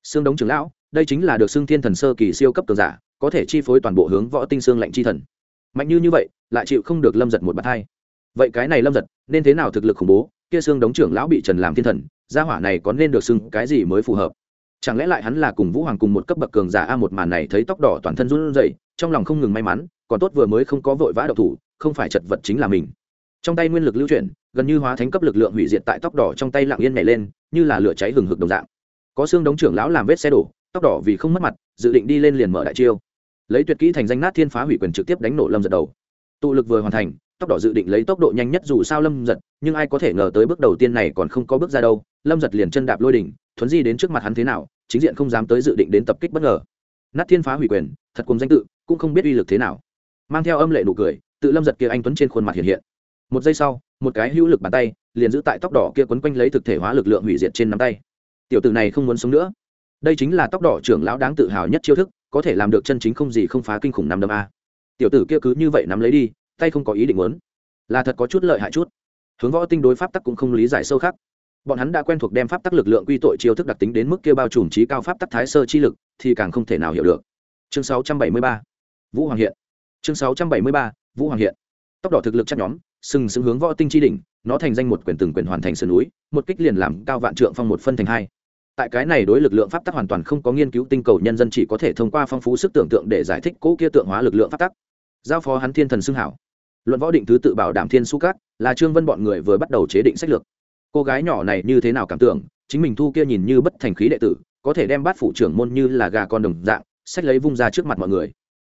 Xương đống trưởng lão, đây chính là được xương thiên thần sơ kỳ siêu cấp cường giả, có thể chi phối toàn bộ hướng võ tinh xương lạnh chi thần. Mạnh như như vậy, lại chịu không được lâm giật một bàn hai vậy cái này lâm giật, nên thế nào thực lực khủng bố? Kia xương đống trưởng lão bị trần làm thiên thần, gia hỏa này có nên được xưng cái gì mới phù hợp? Chẳng lẽ lại hắn là cùng vũ hoàng cùng một cấp bậc cường giả a một màn này thấy tóc đỏ toàn thân run rẩy, trong lòng không ngừng may mắn, còn tốt vừa mới không có vội vã độc thủ, không phải chật vật chính là mình. Trong tay nguyên lực lưu chuyển, gần như hóa thánh cấp lực lượng hủy diệt tại tóc đỏ trong tay lặng yên nhảy lên, như là lửa cháy hừng hực đồng dạng. Có xương đống trưởng lão làm vết xe đổ, tóc đỏ vì không mất mặt, dự định đi lên liền mở đại chiêu. Lấy tuyệt kỹ thành danh nát thiên phá hủy quyền trực tiếp đánh nổ lâm giật đầu. Tụ lực vừa hoàn thành, tóc đỏ dự định lấy tốc độ nhanh nhất dù sao lâm giật, nhưng ai có thể ngờ tới bước đầu tiên này còn không có bước ra đâu, lâm giật liền chân đạp lôi đỉnh thuấn di đến trước mặt hắn thế nào, chính diện không dám tới dự định đến tập kích bất ngờ. Nát thiên phá hủy quyền, thật cùng danh tự, cũng không biết uy lực thế nào. Mang theo âm lệ nụ cười, tự lâm giật kia anh tuấn trên khuôn mặt hiện hiện. Một giây sau, một cái hữu lực bàn tay, liền giữ tại tóc đỏ kia quấn quanh lấy thực thể hóa lực lượng hủy diệt trên nắm tay. Tiểu tử này không muốn sống nữa. Đây chính là tóc đỏ trưởng lão đáng tự hào nhất chiêu thức, có thể làm được chân chính không gì không phá kinh khủng năm đâm a. Tiểu tử kia cứ như vậy nắm lấy đi, tay không có ý định muốn. Là thật có chút lợi hại chút. Hướng võ tinh đối pháp tắc cũng không lý giải sâu khác bọn hắn đã quen thuộc đem pháp tắc lực lượng quy tội chiêu thức đặc tính đến mức kia bao trùm trí cao pháp tắc thái sơ chi lực, thì càng không thể nào hiểu được. Chương 673 vũ hoàng hiện. Chương 673 vũ hoàng hiện. Tốc độ thực lực chắc nhóm, sừng sững hướng võ tinh chi đỉnh, nó thành danh một quyền từng quyền hoàn thành sườn núi, một kích liền làm cao vạn trượng phong một phân thành hai. Tại cái này đối lực lượng pháp tắc hoàn toàn không có nghiên cứu tinh cầu nhân dân chỉ có thể thông qua phong phú sức tưởng tượng để giải thích cỗ kia tượng hóa lực lượng pháp tắc. Giao phó hắn thiên thần xưng hảo. Luận võ định thứ tự bảo đảm thiên su cát, là trương vân bọn người vừa bắt đầu chế định sách lược cô gái nhỏ này như thế nào cảm tưởng, chính mình thu kia nhìn như bất thành khí đệ tử, có thể đem bát phủ trưởng môn như là gà con đồng dạng sách lấy vung ra trước mặt mọi người.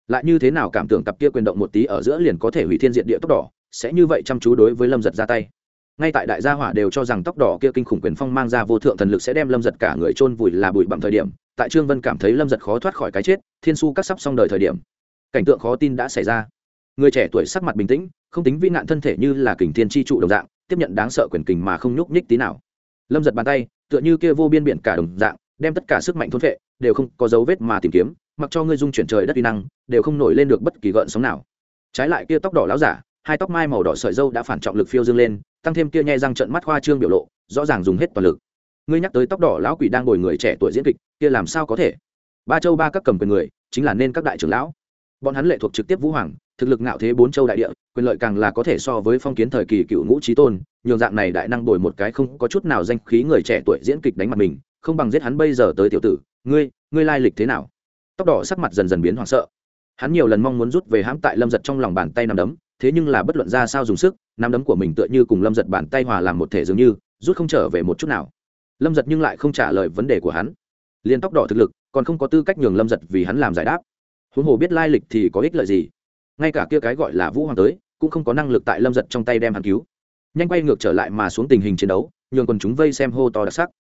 Lại như thế nào cảm tưởng cặp kia quyền động một tí ở giữa liền có thể hủy thiên diện địa tốc đỏ, sẽ như vậy chăm chú đối với lâm giật ra tay. Ngay tại đại gia hỏa đều cho rằng tóc đỏ kia kinh khủng quyền phong mang ra vô thượng thần lực sẽ đem lâm giật cả người chôn vùi là bụi bặm thời điểm, tại trương vân cảm thấy lâm giật khó thoát khỏi cái chết, thiên su cắt sắp xong đời thời điểm. Cảnh tượng khó tin đã xảy ra. Người trẻ tuổi sắc mặt bình tĩnh, không tính vi nạn thân thể như là kình thiên tri trụ đồng dạng tiếp nhận đáng sợ quyền kình mà không nhúc nhích tí nào. Lâm giật bàn tay, tựa như kia vô biên biển cả đồng dạng, đem tất cả sức mạnh thôn vệ đều không có dấu vết mà tìm kiếm, mặc cho ngươi dung chuyển trời đất uy năng, đều không nổi lên được bất kỳ gợn sóng nào. Trái lại kia tóc đỏ láo giả, hai tóc mai màu đỏ sợi dâu đã phản trọng lực phiêu dương lên, tăng thêm kia nhẹ răng trận mắt khoa trương biểu lộ, rõ ràng dùng hết toàn lực. Ngươi nhắc tới tóc đỏ lão quỷ đang ngồi người trẻ tuổi diễn kịch, kia làm sao có thể? Ba châu ba các cầm quyền người, chính là nên các đại trưởng lão. Bọn hắn lệ thuộc trực tiếp vũ hoàng thực lực ngạo thế bốn châu đại địa, quyền lợi càng là có thể so với phong kiến thời kỳ cựu ngũ trí tôn, nhường dạng này đại năng đổi một cái không có chút nào danh khí người trẻ tuổi diễn kịch đánh mặt mình, không bằng giết hắn bây giờ tới tiểu tử. Ngươi ngươi lai lịch thế nào? Tóc đỏ sắc mặt dần dần biến hoảng sợ. Hắn nhiều lần mong muốn rút về hãm tại lâm giật trong lòng bàn tay nằm đấm, thế nhưng là bất luận ra sao dùng sức, nắm đấm của mình tựa như cùng lâm giật bàn tay hòa làm một thể dường như, rút không trở về một chút nào. Lâm giật nhưng lại không trả lời vấn đề của hắn. Liền tóc đỏ thực lực, còn không có tư cách nhường lâm giật vì hắn làm giải đáp. Huống hồ biết lai lịch thì có ích lợi gì? Ngay cả kia cái gọi là vũ hoàng tới, cũng không có năng lực tại lâm giật trong tay đem hắn cứu. Nhanh quay ngược trở lại mà xuống tình hình chiến đấu, nhường quần chúng vây xem hô to đặc sắc.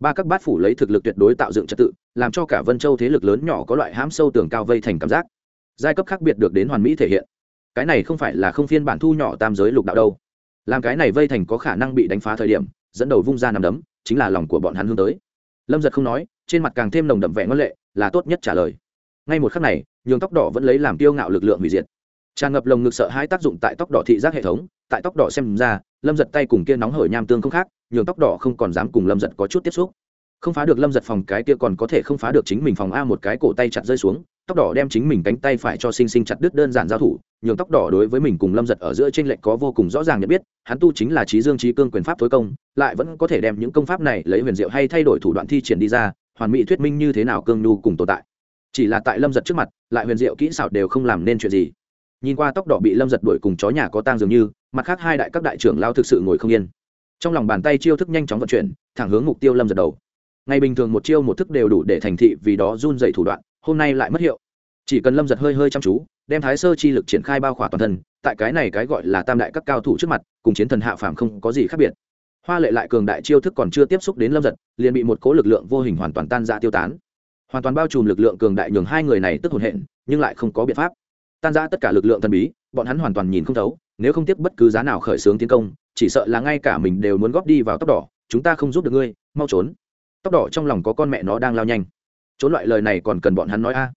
Ba các bát phủ lấy thực lực tuyệt đối tạo dựng trật tự, làm cho cả vân châu thế lực lớn nhỏ có loại hãm sâu tường cao vây thành cảm giác. Giai cấp khác biệt được đến hoàn mỹ thể hiện. Cái này không phải là không phiên bản thu nhỏ tam giới lục đạo đâu. Làm cái này vây thành có khả năng bị đánh phá thời điểm, dẫn đầu vung ra nằm đấm, chính là lòng của bọn hắn hướng tới. Lâm giật không nói, trên mặt càng thêm nồng đậm vẻ ngân lệ, là tốt nhất trả lời. Ngay một khắc này, nhường tóc đỏ vẫn lấy làm tiêu ngạo lực lượng hủy diệt tràn ngập lồng ngực sợ hai tác dụng tại tóc đỏ thị giác hệ thống, tại tóc đỏ xem ra, lâm giật tay cùng kia nóng hởi nham tương không khác, nhường tóc đỏ không còn dám cùng lâm giật có chút tiếp xúc. Không phá được lâm giật phòng cái kia còn có thể không phá được chính mình phòng a một cái cổ tay chặt rơi xuống, tóc đỏ đem chính mình cánh tay phải cho sinh sinh chặt đứt đơn giản giao thủ, nhường tóc đỏ đối với mình cùng lâm giật ở giữa t r ê n lệch có vô cùng rõ ràng nhận biết, hắn tu chính là trí dương trí cương quyền pháp thối công, lại vẫn có thể đem những công pháp này lấy huyền diệu hay thay đổi thủ đoạn thi triển đi ra, hoàn mỹ thuyết minh như thế nào cương nhu cùng tồn tại. Chỉ là tại lâm giật trước mặt, lại huyền diệu kỹ xảo đều không làm nên chuyện gì nhìn qua tóc đỏ bị lâm giật đuổi cùng chó nhà có tang dường như, mặt khác hai đại các đại trưởng lao thực sự ngồi không yên. Trong lòng bàn tay chiêu thức nhanh chóng vận chuyển, thẳng hướng mục tiêu lâm giật đầu. Ngày bình thường một chiêu một thức đều đủ để thành thị vì đó run dày thủ đoạn, hôm nay lại mất hiệu. Chỉ cần lâm giật hơi hơi chăm chú, đem thái sơ chi lực triển khai bao khỏa toàn thân, tại cái này cái gọi là tam đại các cao thủ trước mặt, cùng chiến thần hạ phàm không có gì khác biệt. Hoa lệ lại cường đại chiêu thức còn chưa tiếp xúc đến lâm giật, liền bị một cố lực lượng vô hình hoàn toàn tan ra tiêu tán. Hoàn toàn bao trùm lực lượng cường đại nhường hai người này tức hồn hện, nhưng lại không có biện pháp tan ra tất cả lực lượng thần bí, bọn hắn hoàn toàn nhìn không thấu, nếu không tiếc bất cứ giá nào khởi xướng tiến công, chỉ sợ là ngay cả mình đều muốn góp đi vào tóc đỏ, chúng ta không giúp được ngươi, mau trốn. Tóc đỏ trong lòng có con mẹ nó đang lao nhanh. Trốn loại lời này còn cần bọn hắn nói a?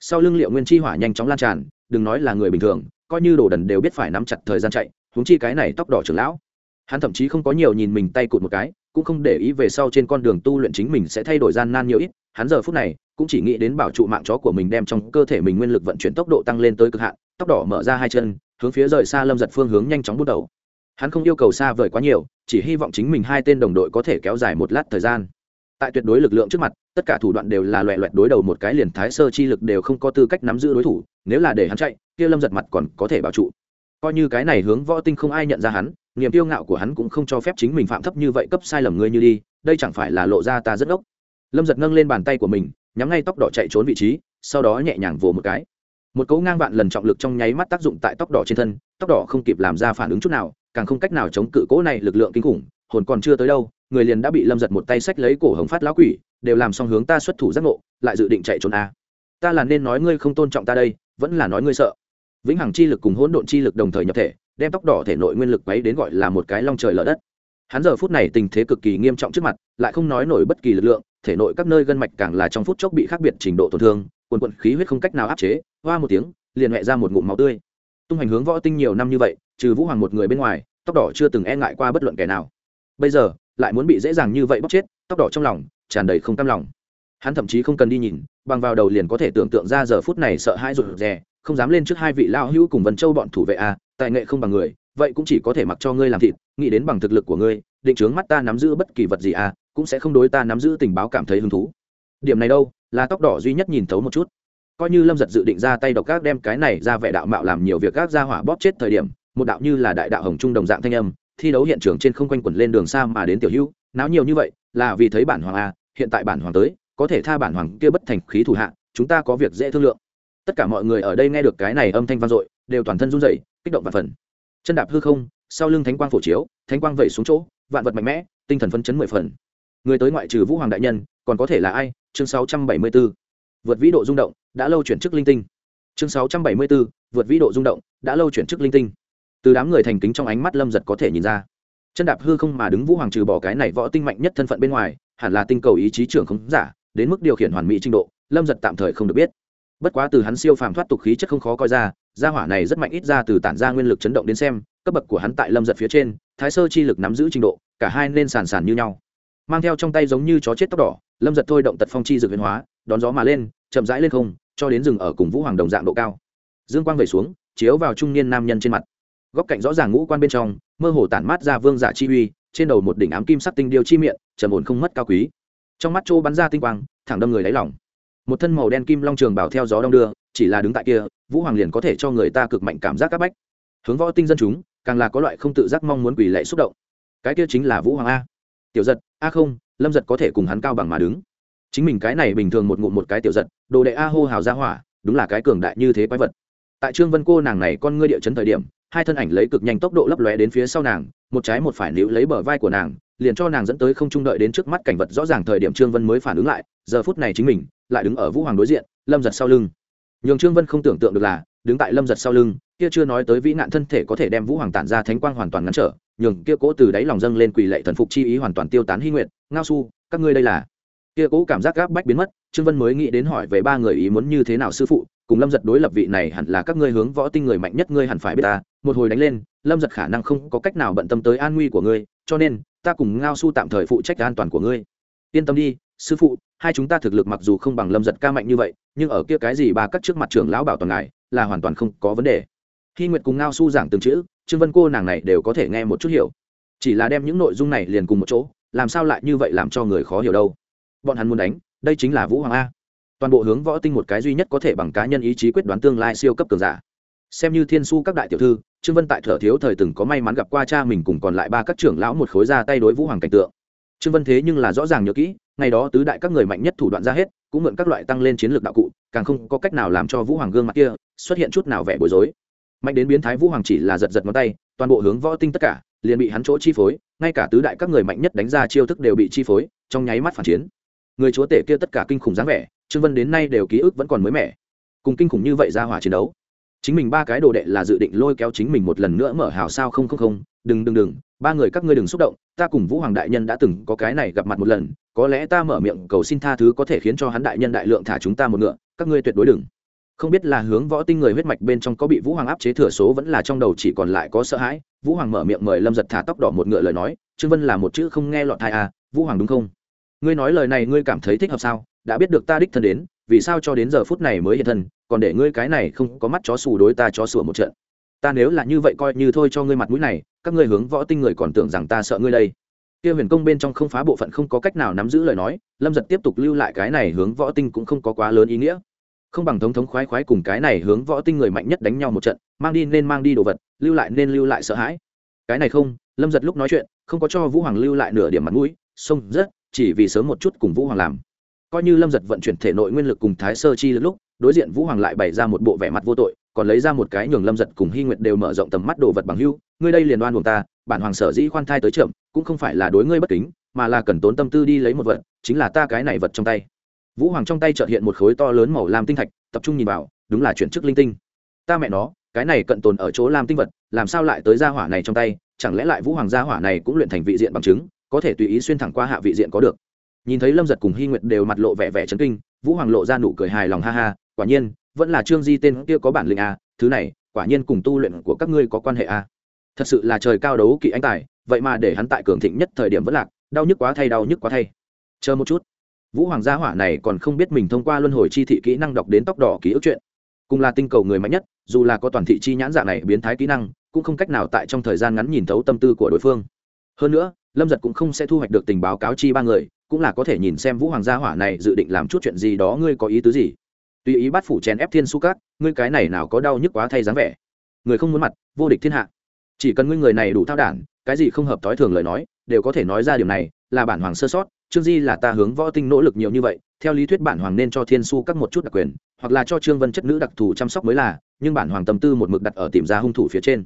Sau lưng liệu nguyên chi hỏa nhanh chóng lan tràn, đừng nói là người bình thường, coi như đồ đần đều biết phải nắm chặt thời gian chạy, huống chi cái này tóc đỏ trưởng lão. Hắn thậm chí không có nhiều nhìn mình tay cụt một cái, cũng không để ý về sau trên con đường tu luyện chính mình sẽ thay đổi gian nan nhiều ít, hắn giờ phút này cũng chỉ nghĩ đến bảo trụ mạng chó của mình đem trong cơ thể mình nguyên lực vận chuyển tốc độ tăng lên tới cực hạn, tóc đỏ mở ra hai chân, hướng phía rời xa lâm giật phương hướng nhanh chóng bút đầu. Hắn không yêu cầu xa vời quá nhiều, chỉ hy vọng chính mình hai tên đồng đội có thể kéo dài một lát thời gian. Tại tuyệt đối lực lượng trước mặt, tất cả thủ đoạn đều là loẹ loẹt đối đầu một cái liền thái sơ chi lực đều không có tư cách nắm giữ đối thủ, nếu là để hắn chạy, kia lâm giật mặt còn có thể bảo trụ. Coi như cái này hướng võ tinh không ai nhận ra hắn, niềm tiêu ngạo của hắn cũng không cho phép chính mình phạm thấp như vậy cấp sai lầm ngươi như đi, đây chẳng phải là lộ ra ta rất ốc. Lâm giật nâng lên bàn tay của mình nhắm ngay tóc đỏ chạy trốn vị trí, sau đó nhẹ nhàng vồ một cái. Một cấu ngang vạn lần trọng lực trong nháy mắt tác dụng tại tóc đỏ trên thân, tóc đỏ không kịp làm ra phản ứng chút nào, càng không cách nào chống cự cỗ này lực lượng kinh khủng, hồn còn chưa tới đâu, người liền đã bị lâm giật một tay sách lấy cổ hồng phát lão quỷ, đều làm xong hướng ta xuất thủ giác ngộ, lại dự định chạy trốn a. À. ta là nên nói ngươi không tôn trọng ta đây, vẫn là nói ngươi sợ. Vĩnh hằng chi lực cùng hỗn độn chi lực đồng thời nhập thể, đem tóc đỏ thể nội nguyên lực quấy đến gọi là một cái long trời lở đất. Hắn giờ phút này tình thế cực kỳ nghiêm trọng trước mặt, lại không nói nổi bất kỳ lực lượng thể nội các nơi gân mạch càng là trong phút chốc bị khác biệt trình độ tổn thương, quần quận khí huyết không cách nào áp chế, hoa một tiếng, liền mẹ ra một ngụm máu tươi. Tung hành hướng võ tinh nhiều năm như vậy, trừ vũ hoàng một người bên ngoài, tóc đỏ chưa từng e ngại qua bất luận kẻ nào. Bây giờ, lại muốn bị dễ dàng như vậy bóc chết, tóc đỏ trong lòng, tràn đầy không cam lòng. Hắn thậm chí không cần đi nhìn, bằng vào đầu liền có thể tưởng tượng ra giờ phút này sợ hãi rụt rè, không dám lên trước hai vị lao hữu cùng vân châu bọn thủ vệ a, tài nghệ không bằng người, vậy cũng chỉ có thể mặc cho ngươi làm thịt, nghĩ đến bằng thực lực của ngươi, định chướng mắt ta nắm giữ bất kỳ vật gì a cũng sẽ không đối ta nắm giữ tình báo cảm thấy hứng thú. Điểm này đâu, là tóc đỏ duy nhất nhìn thấu một chút. Coi như lâm giật dự định ra tay độc các đem cái này ra vẻ đạo mạo làm nhiều việc các ra hỏa bóp chết thời điểm, một đạo như là đại đạo hồng trung đồng dạng thanh âm, thi đấu hiện trường trên không quanh quẩn lên đường xa mà đến tiểu hữu, náo nhiều như vậy, là vì thấy bản hoàng a hiện tại bản hoàng tới, có thể tha bản hoàng kia bất thành khí thủ hạ, chúng ta có việc dễ thương lượng. Tất cả mọi người ở đây nghe được cái này âm thanh vang dội, đều toàn thân run rẩy, kích động và phần. Chân đạp hư không, sau lưng thánh quang phổ chiếu, thánh quang vẩy xuống chỗ, vạn vật mạnh mẽ, tinh thần phấn chấn mười phần người tới ngoại trừ vũ hoàng đại nhân còn có thể là ai? Chương 674. vượt vĩ độ rung động đã lâu chuyển chức linh tinh. Chương 674, vượt vĩ độ rung động đã lâu chuyển chức linh tinh. Từ đám người thành kính trong ánh mắt lâm giật có thể nhìn ra. Chân đạp hư không mà đứng vũ hoàng trừ bỏ cái này võ tinh mạnh nhất thân phận bên ngoài hẳn là tinh cầu ý chí trưởng không giả đến mức điều khiển hoàn mỹ trình độ lâm giật tạm thời không được biết. Bất quá từ hắn siêu phàm thoát tục khí chất không khó coi ra gia hỏa này rất mạnh ít ra từ tản ra nguyên lực chấn động đến xem cấp bậc của hắn tại lâm giật phía trên thái sơ chi lực nắm giữ trình độ cả hai nên sàn sàn như nhau mang theo trong tay giống như chó chết tóc đỏ lâm giật thôi động tật phong chi dược huyền hóa đón gió mà lên chậm rãi lên không cho đến rừng ở cùng vũ hoàng đồng dạng độ cao. Dương quang vẩy xuống chiếu vào trung niên nam nhân trên mặt. Góc cạnh rõ ràng ngũ quan bên trong mơ hồ tản mát ra vương giả chi uy trên đầu một đỉnh ám kim sắc tinh điêu chi miệng trầm ổn không mất cao quý. Trong mắt chỗ bắn ra tinh quang thẳng đâm người đáy lòng, một thân màu đen kim long trường bảo theo gió đông đưa chỉ là đứng tại kia vũ hoàng liền có thể cho người ta cực mạnh cảm giác các bách. Hướng võ tinh dân chúng càng là có loại không tự giác mong muốn quỷ lệ xúc động. Cái kia chính là vũ hoàng a. Tiểu giật a không, lâm giật có thể cùng hắn cao bằng mà đứng. Chính mình cái này bình thường một ngụm một cái tiểu giật, đồ đệ a hô hào ra hỏa, đúng là cái cường đại như thế quái vật. Tại trương vân cô nàng này con ngươi địa chấn thời điểm, hai thân ảnh lấy cực nhanh tốc độ lấp lóe đến phía sau nàng, một trái một phải níu lấy bờ vai của nàng, liền cho nàng dẫn tới không trung đợi đến trước mắt cảnh vật rõ ràng thời điểm trương vân mới phản ứng lại, giờ phút này chính mình lại đứng ở vũ hoàng đối diện, lâm giật sau lưng. Nhường trương vân không tưởng tượng được là, đứng tại lâm giật sau lưng, kia chưa nói tới vĩ nạn thân thể có thể đem vũ hoàng tản ra thánh quang hoàn toàn ngăn trở nhường kia cố từ đáy lòng dâng lên quỳ lệ thần phục chi ý hoàn toàn tiêu tán hy nguyện. Ngao su, các ngươi đây là? Kia cố cảm giác gáp bách biến mất, trương vân mới nghĩ đến hỏi về ba người ý muốn như thế nào sư phụ, cùng lâm giật đối lập vị này hẳn là các ngươi hướng võ tinh người mạnh nhất ngươi hẳn phải biết ta. Một hồi đánh lên, lâm giật khả năng không có cách nào bận tâm tới an nguy của ngươi, cho nên, ta cùng ngao su tạm thời phụ trách an toàn của ngươi. Yên tâm đi, sư phụ, hai chúng ta thực lực mặc dù không bằng lâm giật ca mạnh như vậy, nhưng ở kia cái gì ba cắt trước mặt trưởng lão bảo toàn ngài, là hoàn toàn không có vấn đề. Khi nguyệt cùng ngao su giảng từng chữ trương vân cô nàng này đều có thể nghe một chút hiểu. Chỉ là đem những nội dung này liền cùng một chỗ, làm sao lại như vậy làm cho người khó hiểu đâu. Bọn hắn muốn đánh, đây chính là vũ hoàng a. Toàn bộ hướng võ tinh một cái duy nhất có thể bằng cá nhân ý chí quyết đoán tương lai siêu cấp cường giả. Xem như thiên su các đại tiểu thư, trương vân tại thở thiếu thời từng có may mắn gặp qua cha mình cùng còn lại ba các trưởng lão một khối ra tay đối vũ hoàng cảnh tượng. Trương vân thế nhưng là rõ ràng nhớ kỹ, ngày đó tứ đại các người mạnh nhất thủ đoạn ra hết, cũng mượn các loại tăng lên chiến lược đạo cụ, càng không có cách nào làm cho vũ hoàng gương mặt kia xuất hiện chút nào vẻ bối rối mạnh đến biến thái vũ hoàng chỉ là giật giật ngón tay, toàn bộ hướng võ tinh tất cả, liền bị hắn chỗ chi phối, ngay cả tứ đại các người mạnh nhất đánh ra chiêu thức đều bị chi phối, trong nháy mắt phản chiến. Người chúa tể kia tất cả kinh khủng dáng vẻ, trương vân đến nay đều ký ức vẫn còn mới mẻ. Cùng kinh khủng như vậy ra hỏa chiến đấu. Chính mình ba cái đồ đệ là dự định lôi kéo chính mình một lần nữa mở hào sao không không không, đừng đừng đừng, ba người các ngươi đừng xúc động, ta cùng vũ hoàng đại nhân đã từng có cái này gặp mặt một lần, có lẽ ta mở miệng cầu xin tha thứ có thể khiến cho hắn đại nhân đại lượng thả chúng ta một ngựa, các ngươi tuyệt đối đừng không biết là hướng võ tinh người huyết mạch bên trong có bị vũ hoàng áp chế thừa số vẫn là trong đầu chỉ còn lại có sợ hãi, vũ hoàng mở miệng mời lâm giật thả tóc đỏ một ngựa lời nói, trương vân là một chữ không nghe lọt thai à vũ hoàng đúng không? Ngươi nói lời này ngươi cảm thấy thích hợp sao? Đã biết được ta đích thân đến, vì sao cho đến giờ phút này mới hiện thân, còn để ngươi cái này không có mắt chó xù đối ta chó sủa một trận. Ta nếu là như vậy coi như thôi cho ngươi mặt mũi này, các ngươi hướng võ tinh người còn tưởng rằng ta sợ ngươi đây. Kia huyền công bên trong không phá bộ phận không có cách nào nắm giữ lời nói, lâm giật tiếp tục lưu lại cái này hướng võ tinh cũng không có quá lớn ý nghĩa không bằng thống thống khoái khoái cùng cái này hướng võ tinh người mạnh nhất đánh nhau một trận, mang đi nên mang đi đồ vật, lưu lại nên lưu lại sợ hãi. Cái này không, lâm giật lúc nói chuyện, không có cho vũ hoàng lưu lại nửa điểm mặt mũi, sông rất, chỉ vì sớm một chút cùng vũ hoàng làm. Coi như lâm giật vận chuyển thể nội nguyên lực cùng thái sơ chi lúc, đối diện vũ hoàng lại bày ra một bộ vẻ mặt vô tội, còn lấy ra một cái nhường lâm giật cùng hy nguyệt đều mở rộng tầm mắt đồ vật bằng hưu, ngươi đây liền oan buồng ta, bản hoàng sở dĩ khoan thai tới chậm, cũng không phải là đối ngươi bất kính, mà là cần tốn tâm tư đi lấy một vật, chính là ta cái này vật trong tay vũ hoàng trong tay trợt hiện một khối to lớn màu lam tinh thạch, tập trung nhìn vào, đúng là chuyển chức linh tinh. Ta mẹ nó, cái này cận tồn ở chỗ lam tinh vật, làm sao lại tới gia hỏa này trong tay? Chẳng lẽ lại vũ hoàng gia hỏa này cũng luyện thành vị diện bằng chứng, có thể tùy ý xuyên thẳng qua hạ vị diện có được? Nhìn thấy lâm giật cùng hy nguyệt đều mặt lộ vẻ vẻ chấn kinh, vũ hoàng lộ ra nụ cười hài lòng ha ha, quả nhiên, vẫn là trương di tên kia có bản lĩnh a thứ này, quả nhiên cùng tu luyện của các ngươi có quan hệ a thật sự là trời cao đấu kỵ anh tài, vậy mà để hắn tại cường thịnh nhất thời điểm vẫn lạc, đau nhức quá thay, đau nhức quá thay. Chờ một chút vũ hoàng gia hỏa này còn không biết mình thông qua luân hồi chi thị kỹ năng đọc đến tóc đỏ ký ức chuyện. Cùng là tinh cầu người mạnh nhất, dù là có toàn thị chi nhãn dạng này biến thái kỹ năng, cũng không cách nào tại trong thời gian ngắn nhìn thấu tâm tư của đối phương. Hơn nữa, lâm giật cũng không sẽ thu hoạch được tình báo cáo chi ba người, cũng là có thể nhìn xem vũ hoàng gia hỏa này dự định làm chút chuyện gì đó, ngươi có ý tứ gì? Tùy ý bắt phủ chèn ép thiên su cát ngươi cái này nào có đau nhức quá thay dáng vẻ. Người không muốn mặt, vô địch thiên hạ. Chỉ cần ngươi người này đủ thao đản, cái gì không hợp t i thường lời nói, đều có thể nói ra điều này, là bản hoàng sơ sót trương di là ta hướng võ tinh nỗ lực nhiều như vậy, theo lý thuyết bản hoàng nên cho thiên su các một chút đặc quyền, hoặc là cho trương vân chất nữ đặc thù chăm sóc mới là, nhưng bản hoàng tâm tư một mực đặt ở tìm ra hung thủ phía trên.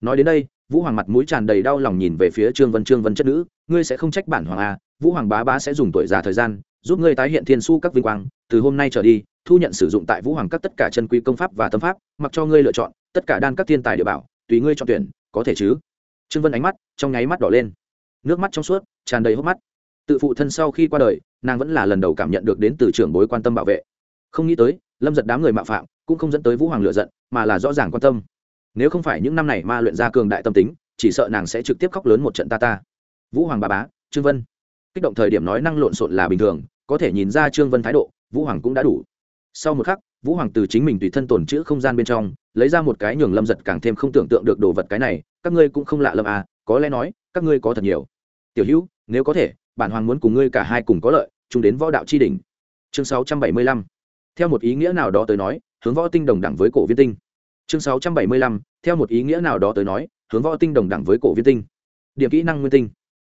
Nói đến đây, vũ hoàng mặt mũi tràn đầy đau lòng nhìn về phía trương vân trương vân chất nữ, ngươi sẽ không trách bản hoàng à vũ hoàng bá bá sẽ dùng tuổi già thời gian, giúp ngươi tái hiện thiên su các vinh quang, từ hôm nay trở đi, thu nhận sử dụng tại vũ hoàng các tất cả chân quý công pháp và tâm pháp, mặc cho ngươi lựa chọn, tất cả đan các thiên tài địa bảo, tùy ngươi chọn tuyển, có thể chứ? Trương vân ánh mắt trong nháy mắt đỏ lên. Nước mắt trong suốt, tràn đầy hốc mắt tự phụ thân sau khi qua đời, nàng vẫn là lần đầu cảm nhận được đến từ trưởng bối quan tâm bảo vệ. Không nghĩ tới, lâm giật đám người mạo phạm, cũng không dẫn tới vũ hoàng lựa giận, mà là rõ ràng quan tâm. Nếu không phải những năm này ma luyện ra cường đại tâm tính, chỉ sợ nàng sẽ trực tiếp khóc lớn một trận ta ta. Vũ hoàng bà bá, trương vân. Kích động thời điểm nói năng lộn xộn là bình thường, có thể nhìn ra trương vân thái độ, vũ hoàng cũng đã đủ. Sau một khắc, vũ hoàng từ chính mình tùy thân tồn chữ không gian bên trong, lấy ra một cái nhường lâm giật càng thêm không tưởng tượng được đồ vật cái này, các ngươi cũng không lạ lâm à có lẽ nói, các ngươi có thật nhiều. Tiểu hữu, nếu có thể bản hoàng muốn cùng ngươi cả hai cùng có lợi chúng đến võ đạo tri đỉnh. chương sáu trăm bảy mươi lăm. Theo một ý nghĩa nào đó tới nói, hướng võ tinh đồng đẳng với cổ viên tinh. Chương sáu trăm bảy mươi lăm. Theo một ý nghĩa nào đó tới nói, hướng võ tinh đồng đẳng với cổ viên tinh. Điểm kỹ năng nguyên tinh.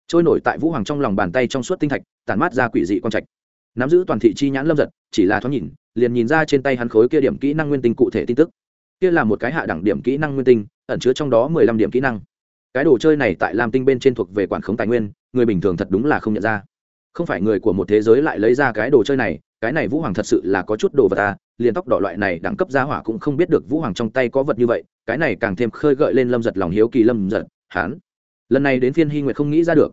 Trôi nổi tại vũ hoàng trong lòng bàn tay trong suốt tinh thạch, tản mát ra quỷ dị quang trạch. Nắm giữ toàn thị chi nhãn lâm giật, chỉ là thoáng nhìn, liền nhìn ra trên tay hắn khối kia điểm kỹ năng nguyên tinh cụ thể tin tức. Kia là một cái hạ đẳng điểm kỹ năng nguyên tinh, ẩn chứa trong đó mười lăm điểm kỹ năng. Cái đồ chơi này tại lam tinh bên trên thuộc về quản khống tài nguyên người bình thường thật đúng là không nhận ra. Không phải người của một thế giới lại lấy ra cái đồ chơi này, cái này vũ hoàng thật sự là có chút đồ vật ta liền tóc đỏ loại này đẳng cấp gia hỏa cũng không biết được vũ hoàng trong tay có vật như vậy, cái này càng thêm khơi gợi lên lâm giật lòng hiếu kỳ lâm giật hán lần này đến phiên hy nguyệt không nghĩ ra được.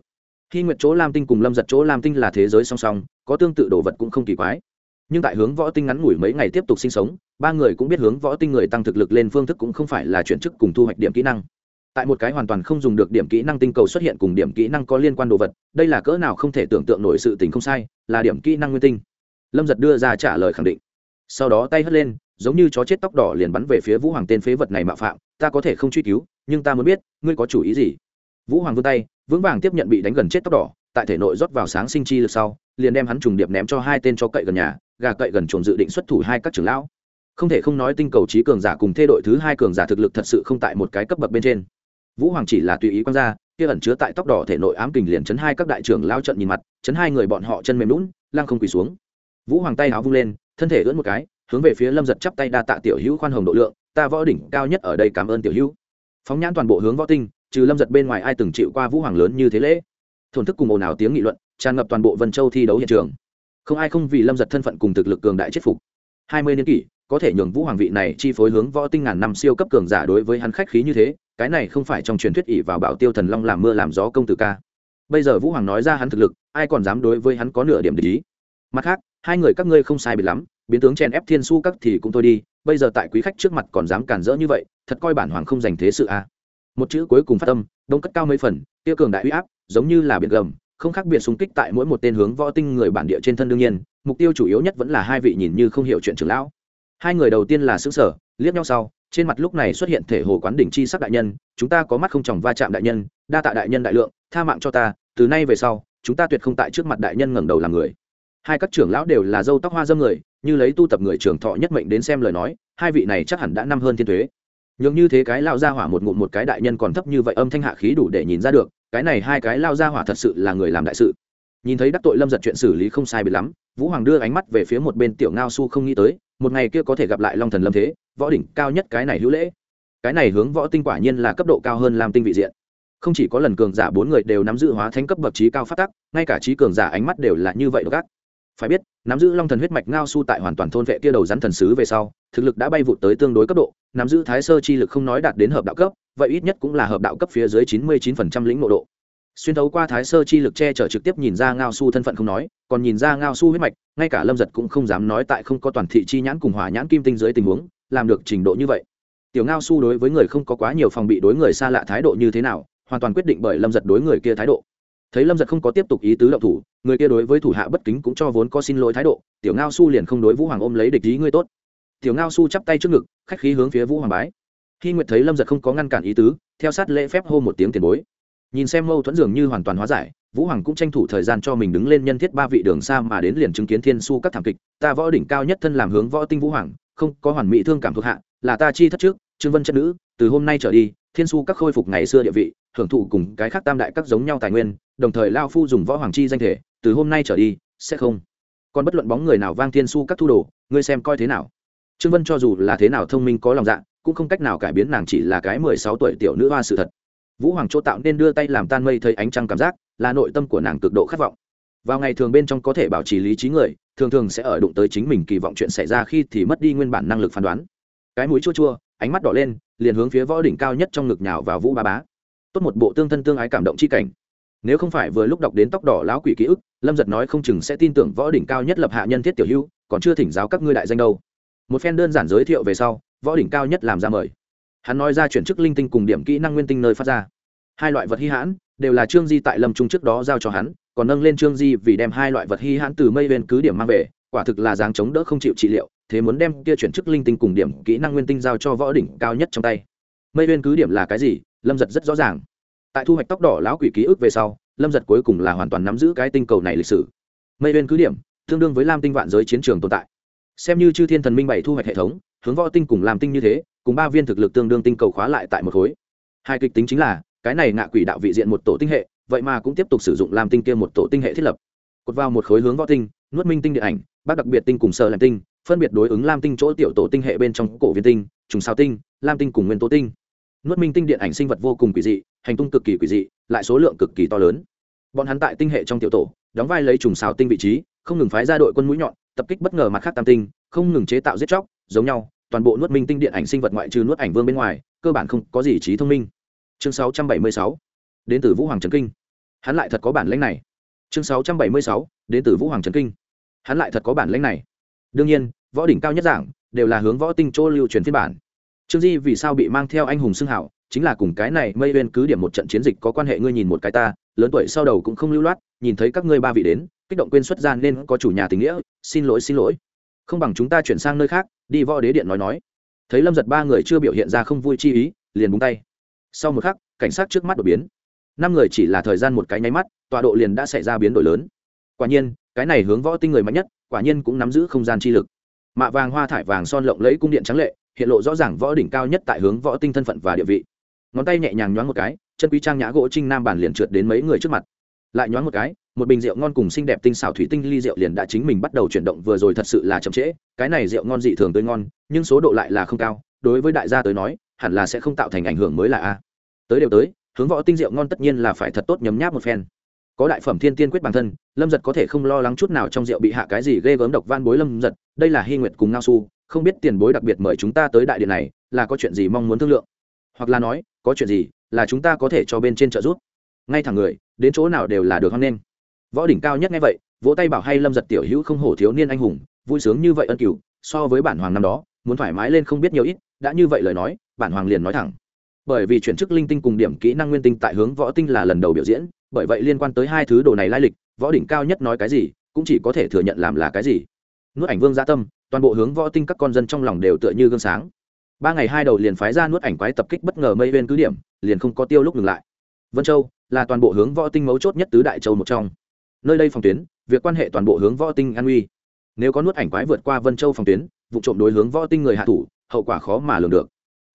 Hy nguyệt chỗ lam tinh cùng lâm giật chỗ lam tinh là thế giới song song, có tương tự đồ vật cũng không kỳ quái. Nhưng tại hướng võ tinh ngắn ngủi mấy ngày tiếp tục sinh sống, ba người cũng biết hướng võ tinh người tăng thực lực lên phương thức cũng không phải là chuyển chức cùng thu hoạch điểm kỹ năng tại một cái hoàn toàn không dùng được điểm kỹ năng tinh cầu xuất hiện cùng điểm kỹ năng có liên quan đồ vật, đây là cỡ nào không thể tưởng tượng nổi sự tình không sai, là điểm kỹ năng nguyên tinh. Lâm giật đưa ra trả lời khẳng định. Sau đó tay hất lên, giống như chó chết tóc đỏ liền bắn về phía vũ hoàng tên phế vật này mạo phạm, ta có thể không truy cứu, nhưng ta muốn biết, ngươi có chủ ý gì? Vũ hoàng vươn tay, vững vàng tiếp nhận bị đánh gần chết tóc đỏ, tại thể nội rót vào sáng sinh chi lực sau, liền đem hắn trùng điệp ném cho hai tên cho cậy gần nhà, gà cậy gần chuồng dự định xuất thủ hai các trưởng lão. Không thể không nói tinh cầu trí cường giả cùng thê đội thứ hai cường giả thực lực thật sự không tại một cái cấp bậc bên trên vũ hoàng chỉ là tùy ý quan ra, kia ẩn chứa tại tóc đỏ thể nội ám kình liền chấn hai các đại trưởng lao trận nhìn mặt, chấn hai người bọn họ chân mềm lún lăng không quỳ xuống. Vũ hoàng tay áo vung lên, thân thể ưỡn một cái, hướng về phía lâm giật chắp tay đa tạ tiểu hữu khoan hồng độ lượng, ta võ đỉnh cao nhất ở đây cảm ơn tiểu hữu. Phóng nhãn toàn bộ hướng võ tinh, trừ lâm giật bên ngoài ai từng chịu qua vũ hoàng lớn như thế lễ. Thổn thức cùng ồn ào tiếng nghị luận, tràn ngập toàn bộ vân châu thi đấu hiện trường. Không ai không vì lâm giật thân phận cùng thực lực cường đại chết phục. Hai mươi niên kỷ, có thể nhường vũ hoàng vị này chi phối hướng võ tinh ngàn năm siêu cấp cường giả đối với hắn khách khí như thế cái này không phải trong truyền thuyết ỷ vào bảo tiêu thần long làm mưa làm gió công tử ca. Bây giờ vũ hoàng nói ra hắn thực lực, ai còn dám đối với hắn có nửa điểm để ý? Mặt khác, hai người các ngươi không sai biệt lắm, biến tướng chen ép thiên su các thì cũng thôi đi, bây giờ tại quý khách trước mặt còn dám cản rỡ như vậy, thật coi bản hoàng không dành thế sự a. À. một chữ cuối cùng phát tâm đông cất cao mấy phần tiêu cường đại uy áp, giống như là biển gầm, không khác biệt xung kích tại mỗi một tên hướng võ tinh người bản địa trên thân đương nhiên, mục tiêu chủ yếu nhất vẫn là hai vị nhìn như không hiểu chuyện trưởng lão. Hai người đầu tiên là xứ sở liếc nhau sau trên mặt lúc này xuất hiện thể hồ quán đỉnh chi sắc đại nhân, chúng ta có mắt không tròng va chạm đại nhân, đa tạ đại nhân đại lượng, tha mạng cho ta, từ nay về sau, chúng ta tuyệt không tại trước mặt đại nhân ngẩng đầu làm người. Hai các trưởng lão đều là dâu tóc hoa dâm người, như lấy tu tập người trưởng thọ nhất mệnh đến xem lời nói, hai vị này chắc hẳn đã năm hơn thiên thuế nhưng như thế cái lao ra hỏa một ngụm một cái đại nhân còn thấp như vậy âm thanh hạ khí đủ để nhìn ra được, cái này hai cái lao ra hỏa thật sự là người làm đại sự. Nhìn thấy đắc tội lâm giật chuyện xử lý không sai bị lắm, vũ hoàng đưa ánh mắt về phía một bên tiểu ngao su không nghĩ tới, một ngày kia có thể gặp lại long thần lâm thế võ đỉnh cao nhất cái này hữu lễ. Cái này hướng võ tinh quả nhiên là cấp độ cao hơn làm tinh vị diện. Không chỉ có lần cường giả bốn người đều nắm giữ hóa thánh cấp bậc trí cao phát tắc, ngay cả trí cường giả ánh mắt đều là như vậy đ ộ phải biết, nắm giữ long thần huyết mạch ngao su tại hoàn toàn thôn vệ kia đầu rắn thần sứ về sau, thực lực đã bay vụt tới tương đối cấp độ, nắm giữ thái sơ chi lực không nói đạt đến hợp đạo cấp, vậy ít nhất cũng là hợp đạo cấp phía dưới chín mươi chín phần trăm lĩnh nội độ. Xuyên thấu qua thái sơ chi lực che chở trực tiếp nhìn ra ngao su thân phận không nói, còn nhìn ra ngao su huyết mạch, ngay cả lâm giật cũng không dám nói tại không có toàn thị chi nhãn cùng hỏa nhãn kim tinh dưới tình huống làm được trình độ như vậy. Tiểu ngao su đối với người không có quá nhiều phòng bị đối người xa lạ thái độ như thế nào, hoàn toàn quyết định bởi lâm giật đối người kia thái độ. Thấy lâm giật không có tiếp tục ý tứ động thủ, người kia đối với thủ hạ bất kính cũng cho vốn có xin lỗi thái độ, tiểu ngao su liền không đối vũ hoàng ôm lấy địch ý ngươi tốt. Tiểu ngao su chắp tay trước ngực, khách khí hướng phía vũ hoàng bái. Khi nguyệt thấy lâm giật không có ngăn cản ý tứ, theo sát lễ phép hô một tiếng tiền bối. Nhìn xem mâu thuẫn dường như hoàn toàn hóa giải, vũ hoàng cũng tranh thủ thời gian cho mình đứng lên nhân thiết ba vị đường xa mà đến liền chứng kiến thiên su các thảm kịch, ta võ đỉnh cao nhất thân làm hướng võ tinh vũ hoàng không có hoàn mỹ thương cảm thuộc hạ, là ta chi thất trước, trương vân chất nữ, từ hôm nay trở đi, thiên su các khôi phục ngày xưa địa vị, hưởng thụ cùng cái khác tam đại các giống nhau tài nguyên, đồng thời lao phu dùng võ hoàng chi danh thể, từ hôm nay trở đi, sẽ không. Còn bất luận bóng người nào vang thiên su các thu đồ, ngươi xem coi thế nào. Trương vân cho dù là thế nào thông minh có lòng dạ cũng không cách nào cải biến nàng chỉ là cái mười sáu tuổi tiểu nữ hoa sự thật. Vũ hoàng chỗ tạo nên đưa tay làm tan mây thấy ánh trăng cảm giác, là nội tâm của nàng cực độ khát vọng vào ngày thường bên trong có thể bảo trì lý trí người, thường thường sẽ ở đụng tới chính mình kỳ vọng chuyện xảy ra khi thì mất đi nguyên bản năng lực phán đoán. Cái mũi chua chua, ánh mắt đỏ lên, liền hướng phía võ đỉnh cao nhất trong ngực nhào vào vũ ba bá. Tốt một bộ tương thân tương ái cảm động chi cảnh. Nếu không phải vừa lúc đọc đến tóc đỏ lão quỷ ký ức, lâm giật nói không chừng sẽ tin tưởng võ đỉnh cao nhất lập hạ nhân thiết tiểu hữu, còn chưa thỉnh giáo các ngươi đại danh đâu. Một phen đơn giản giới thiệu về sau, võ đỉnh cao nhất làm ra mời. Hắn nói ra chuyển chức linh tinh cùng điểm kỹ năng nguyên tinh nơi phát ra. Hai loại vật hy hãn, đều là trương di tại lâm trung trước đó giao cho hắn còn nâng lên trương di vì đem hai loại vật hy hãn từ mây bên cứ điểm mang về, quả thực là dáng chống đỡ không chịu trị liệu, thế muốn đem kia chuyển chức linh tinh cùng điểm kỹ năng nguyên tinh giao cho võ đỉnh cao nhất trong tay. Mây bên cứ điểm là cái gì? Lâm giật rất rõ ràng. Tại thu hoạch tóc đỏ lão quỷ ký ức về sau, lâm giật cuối cùng là hoàn toàn nắm giữ cái tinh cầu này lịch sử. Mây bên cứ điểm, tương đương với lam tinh vạn giới chiến trường tồn tại. Xem như chư thiên thần minh bảy thu hoạch hệ thống, hướng võ tinh cùng làm tinh như thế, cùng ba viên thực lực tương đương tinh cầu khóa lại tại một khối. Hai kịch tính chính là, cái này ngạ quỷ đạo vị diện một tổ tinh hệ vậy mà cũng tiếp tục sử dụng làm tinh kia một tổ tinh hệ thiết lập. Cột vào một khối hướng võ tinh, nuốt minh tinh điện ảnh, bác đặc biệt tinh cùng sơ làm tinh, phân biệt đối ứng lam tinh chỗ tiểu tổ tinh hệ bên trong cổ viên tinh, trùng sao tinh, lam tinh cùng nguyên tố tinh. Nuốt minh tinh điện ảnh sinh vật vô cùng quỷ dị, hành tung cực kỳ quỷ dị, lại số lượng cực kỳ to lớn. Bọn hắn tại tinh hệ trong tiểu tổ, đóng vai lấy trùng xào tinh vị trí, không ngừng phái ra đội quân mũi nhọn, tập kích bất ngờ mặt khác tam tinh, không ngừng chế tạo giết chóc, giống nhau, toàn bộ nuốt minh tinh điện ảnh sinh vật ngoại trừ nuốt ảnh vương bên ngoài, cơ bản không có gì trí thông minh. Chương 676 đến từ vũ hoàng trần kinh hắn lại thật có bản lãnh này. Chương 676 đến từ vũ hoàng trấn kinh. Hắn lại thật có bản lãnh này. Đương nhiên, võ đỉnh cao nhất giảng đều là hướng võ tinh chỗ lưu truyền phiên bản. Trương di vì sao bị mang theo anh hùng xưng hảo, chính là cùng cái này mây bên cứ điểm một trận chiến dịch có quan hệ, ngươi nhìn một cái ta, lớn tuổi sau đầu cũng không lưu loát, nhìn thấy các ngươi ba vị đến, kích động quên xuất gian nên có chủ nhà tình nghĩa, xin lỗi xin lỗi. Không bằng chúng ta chuyển sang nơi khác, đi võ đế điện nói nói. Thấy lâm giật ba người chưa biểu hiện ra không vui chi ý, liền búng tay. Sau một khắc, cảnh sát trước mắt đột biến năm người chỉ là thời gian một cái nháy mắt, tọa độ liền đã xảy ra biến đổi lớn. Quả nhiên, cái này hướng võ tinh người mạnh nhất, quả nhiên cũng nắm giữ không gian chi lực. Mạ vàng hoa thải vàng son lộng lẫy cung điện trắng lệ, hiện lộ rõ ràng võ đỉnh cao nhất tại hướng võ tinh thân phận và địa vị. Ngón tay nhẹ nhàng nhoáng một cái, chân quý trang nhã gỗ trinh nam bản liền trượt đến mấy người trước mặt. Lại nhoáng một cái, một bình rượu ngon cùng xinh đẹp tinh xảo thủy tinh ly rượu liền đã chính mình bắt đầu chuyển động vừa rồi thật sự là chậm trễ, cái này rượu ngon dị thường tươi ngon, nhưng số độ lại là không cao, đối với đại gia tới nói, hẳn là sẽ không tạo thành ảnh hưởng mới là a. Tới đều tới hướng võ tinh rượu ngon tất nhiên là phải thật tốt nhấm nháp một phen. Có đại phẩm thiên tiên quyết bản thân, lâm giật có thể không lo lắng chút nào trong rượu bị hạ cái gì ghê gớm độc van bối lâm giật, đây là hy nguyệt cùng ngao su không biết tiền bối đặc biệt mời chúng ta tới đại điện này, là có chuyện gì mong muốn thương lượng? Hoặc là nói, có chuyện gì, là chúng ta có thể cho bên trên trợ giúp. Ngay thẳng người, đến chỗ nào đều là được hoan nghênh võ đỉnh cao nhất nghe vậy, vỗ tay bảo hay lâm giật tiểu hữu không hổ thiếu niên anh hùng, vui sướng như vậy ân cửu, so với bản hoàng năm đó, muốn thoải mái lên không biết nhiều ít, đã như vậy lời nói, bản hoàng liền nói thẳng bởi vì chuyển chức linh tinh cùng điểm kỹ năng nguyên tinh tại hướng võ tinh là lần đầu biểu diễn, bởi vậy liên quan tới hai thứ đồ này lai lịch, võ đỉnh cao nhất nói cái gì, cũng chỉ có thể thừa nhận làm là cái gì. Nuốt ảnh vương gia tâm, toàn bộ hướng võ tinh các con dân trong lòng đều tựa như gương sáng. Ba ngày hai đầu liền phái ra nuốt ảnh quái tập kích bất ngờ mây bên cứ điểm, liền không có tiêu lúc ngừng lại. Vân châu là toàn bộ hướng võ tinh mấu chốt nhất tứ đại châu một trong. Nơi đây phòng tuyến, việc quan hệ toàn bộ hướng võ tinh an uy. Nếu có nuốt ảnh quái vượt qua vân châu phòng tuyến, vụ trộm đối hướng võ tinh người hạ thủ, hậu quả khó mà lường được.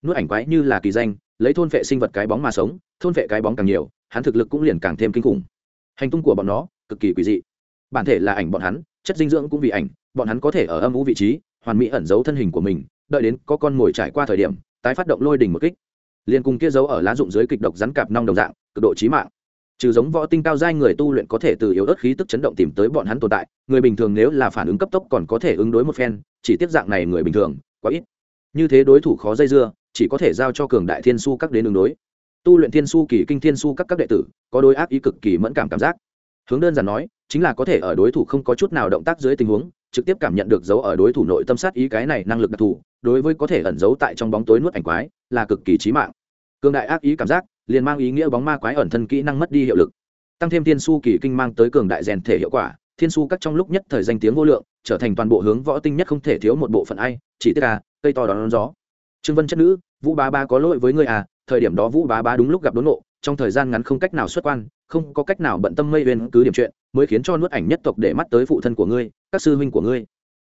Nuốt ảnh quái như là kỳ danh lấy thôn vệ sinh vật cái bóng mà sống, thôn vệ cái bóng càng nhiều, hắn thực lực cũng liền càng thêm kinh khủng. Hành tung của bọn nó, cực kỳ quỷ dị. Bản thể là ảnh bọn hắn, chất dinh dưỡng cũng vì ảnh, bọn hắn có thể ở âm ủ vị trí, hoàn mỹ ẩn giấu thân hình của mình, đợi đến có con mồi trải qua thời điểm, tái phát động lôi đỉnh một kích. Liền cùng kia giấu ở lá dụng dưới kịch độc rắn cạp nong đồng dạng, cực độ chí mạng. Trừ giống võ tinh cao giai người tu luyện có thể từ yếu ớt khí tức chấn động tìm tới bọn hắn tồn tại, người bình thường nếu là phản ứng cấp tốc còn có thể ứng đối một phen, chỉ tiếp dạng này người bình thường, quá ít. Như thế đối thủ khó dây dưa chỉ có thể giao cho cường đại thiên su các đến đường đối. Tu luyện thiên su, kỳ kinh thiên su các các đệ tử, có đối ác ý cực kỳ mẫn cảm cảm giác. Hướng đơn giản nói, chính là có thể ở đối thủ không có chút nào động tác dưới tình huống, trực tiếp cảm nhận được dấu ở đối thủ nội tâm sát ý cái này năng lực đặc thù, đối với có thể ẩn giấu tại trong bóng tối nuốt ảnh quái, là cực kỳ trí mạng. Cường đại ác ý cảm giác, liền mang ý nghĩa bóng ma quái ẩn thân kỹ năng mất đi hiệu lực. Tăng thêm thiên su, kỳ kinh mang tới cường đại rèn thể hiệu quả, thiên su các trong lúc nhất thời danh tiếng vô lượng, trở thành toàn bộ hướng võ tinh nhất không thể thiếu một bộ phận ai, chỉ tức là, cây to đón gió trương vân chất nữ, vũ bá ba có lỗi với ngươi à thời điểm đó vũ bá ba đúng lúc gặp đốn nộ, trong thời gian ngắn không cách nào xuất quan, không có cách nào bận tâm mây uyên cứ điểm chuyện, mới khiến cho nuốt ảnh nhất tộc để mắt tới phụ thân của ngươi, các sư huynh của ngươi.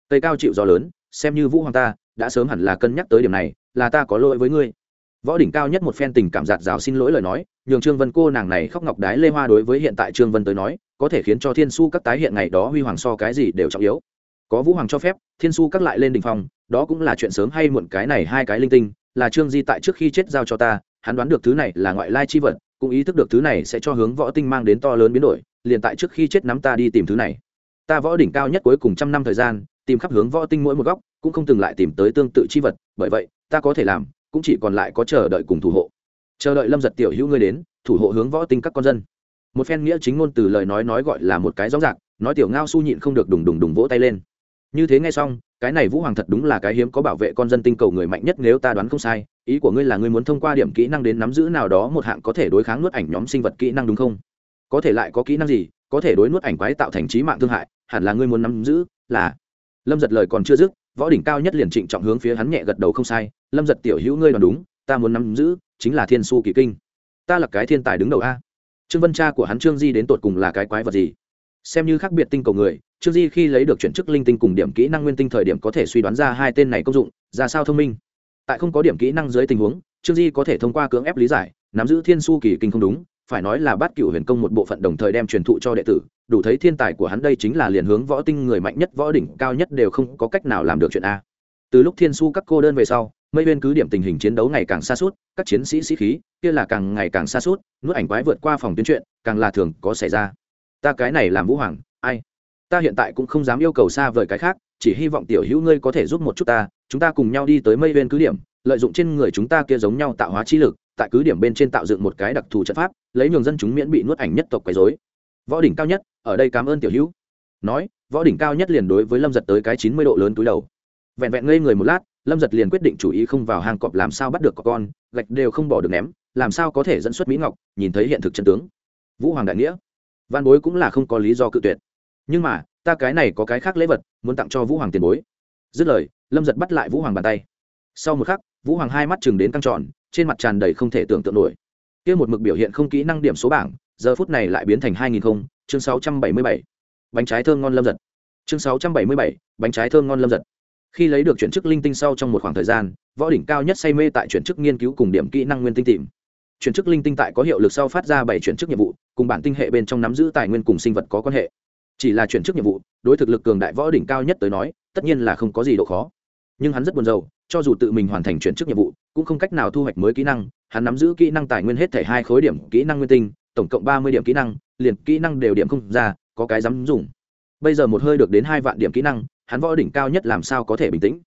Tây cao chịu gió lớn, xem như vũ hoàng ta, đã sớm hẳn là cân nhắc tới điểm này, là ta có lỗi với ngươi. Võ đỉnh cao nhất một phen tình cảm giạt rào xin lỗi lời nói, nhường trương vân cô nàng này khóc ngọc đái lê hoa đối với hiện tại trương vân tới nói, có thể khiến cho thiên su các tái hiện ngày đó huy hoàng so cái gì đều trọng yếu có vũ hoàng cho phép, thiên su các lại lên đình phong, đó cũng là chuyện sớm hay muộn cái này hai cái linh tinh, là trương di tại trước khi chết giao cho ta, hắn đoán được thứ này là ngoại lai chi vật, cũng ý thức được thứ này sẽ cho hướng võ tinh mang đến to lớn biến đổi, liền tại trước khi chết nắm ta đi tìm thứ này. Ta võ đỉnh cao nhất cuối cùng trăm năm thời gian, tìm khắp hướng võ tinh mỗi một góc, cũng không từng lại tìm tới tương tự chi vật, bởi vậy, ta có thể làm, cũng chỉ còn lại có chờ đợi cùng thủ hộ. Chờ đợi lâm giật tiểu hữu ngươi đến, thủ hộ hướng võ tinh các con dân. Một phen nghĩa chính ngôn từ lời nói nói gọi là một cái rõ rạc nói tiểu ngao su nhịn không được đùng đùng đùng vỗ tay lên như thế nghe xong, cái này vũ hoàng thật đúng là cái hiếm có bảo vệ con dân tinh cầu người mạnh nhất nếu ta đoán không sai, ý của ngươi là ngươi muốn thông qua điểm kỹ năng đến nắm giữ nào đó một hạng có thể đối kháng nuốt ảnh nhóm sinh vật kỹ năng đúng không? Có thể lại có kỹ năng gì, có thể đối nuốt ảnh quái tạo thành trí mạng thương hại, hẳn là ngươi muốn nắm giữ là lâm giật lời còn chưa dứt, võ đỉnh cao nhất liền trịnh trọng hướng phía hắn nhẹ gật đầu không sai, lâm giật tiểu hữu ngươi đoán đúng, ta muốn nắm giữ chính là thiên su kỳ kinh. Ta là cái thiên tài đứng đầu a. Trương vân cha của hắn trương di đến tột cùng là cái quái vật gì? Xem như khác biệt tinh cầu người, trương di khi lấy được chuyển chức linh tinh cùng điểm kỹ năng nguyên tinh thời điểm có thể suy đoán ra hai tên này công dụng, ra sao thông minh. Tại không có điểm kỹ năng dưới tình huống, trương di có thể thông qua cưỡng ép lý giải, nắm giữ thiên su kỳ kinh không đúng, phải nói là bắt cựu huyền công một bộ phận đồng thời đem truyền thụ cho đệ tử, đủ thấy thiên tài của hắn đây chính là liền hướng võ tinh người mạnh nhất, võ đỉnh cao nhất đều không có cách nào làm được chuyện a. Từ lúc thiên su các cô đơn về sau, mây bên cứ điểm tình hình chiến đấu ngày càng xa suốt, các chiến sĩ sĩ khí, kia là càng ngày càng xa suốt, nuốt ảnh quái vượt qua phòng tuyến chuyện, càng là thường có xảy ra ta cái này làm vũ hoàng, ai? Ta hiện tại cũng không dám yêu cầu xa vời cái khác, chỉ hy vọng tiểu hữu ngươi có thể giúp một chút ta, chúng ta cùng nhau đi tới mây bên cứ điểm, lợi dụng trên người chúng ta kia giống nhau tạo hóa chi lực, tại cứ điểm bên trên tạo dựng một cái đặc thù trận pháp, lấy nhường dân chúng miễn bị nuốt ảnh nhất tộc quấy dối võ đỉnh cao nhất, ở đây cảm ơn tiểu hữu. Nói, võ đỉnh cao nhất liền đối với lâm giật tới cái chín mươi độ lớn túi đầu. Vẹn vẹn ngây người một lát, lâm giật liền quyết định chủ ý không vào hang cọp làm sao bắt được có con, gạch đều không bỏ được ném, làm sao có thể dẫn xuất mỹ ngọc, nhìn thấy hiện thực chân tướng. Vũ hoàng đại nghĩa văn bối cũng là không có lý do cự tuyệt. Nhưng mà, ta cái này có cái khác lễ vật, muốn tặng cho vũ hoàng tiền bối. Dứt lời, lâm giật bắt lại vũ hoàng bàn tay. Sau một khắc, vũ hoàng hai mắt chừng đến căng tròn, trên mặt tràn đầy không thể tưởng tượng nổi. Kia một mực biểu hiện không kỹ năng điểm số bảng, giờ phút này lại biến thành hai nghìn không, chương sáu trăm bảy mươi bảy. Bánh trái thơm ngon lâm giật. Chương sáu trăm bảy mươi bảy, bánh trái thơm ngon lâm giật. Khi lấy được chuyển chức linh tinh sau trong một khoảng thời gian, võ đỉnh cao nhất say mê tại chuyển chức nghiên cứu cùng điểm kỹ năng nguyên tinh tìm. Chuyển chức linh tinh tại có hiệu lực sau phát ra bảy chuyển chức nhiệm vụ cùng bản tinh hệ bên trong nắm giữ tài nguyên cùng sinh vật có quan hệ. Chỉ là chuyển chức nhiệm vụ, đối thực lực cường đại võ đỉnh cao nhất tới nói, tất nhiên là không có gì độ khó. Nhưng hắn rất buồn rầu, cho dù tự mình hoàn thành chuyển chức nhiệm vụ, cũng không cách nào thu hoạch mới kỹ năng. Hắn nắm giữ kỹ năng tài nguyên hết thể hai khối điểm, kỹ năng nguyên tinh, tổng cộng ba mươi điểm kỹ năng, liền kỹ năng đều điểm không ra, có cái dám dùng. Bây giờ một hơi được đến hai vạn điểm kỹ năng, hắn võ đỉnh cao nhất làm sao có thể bình tĩnh?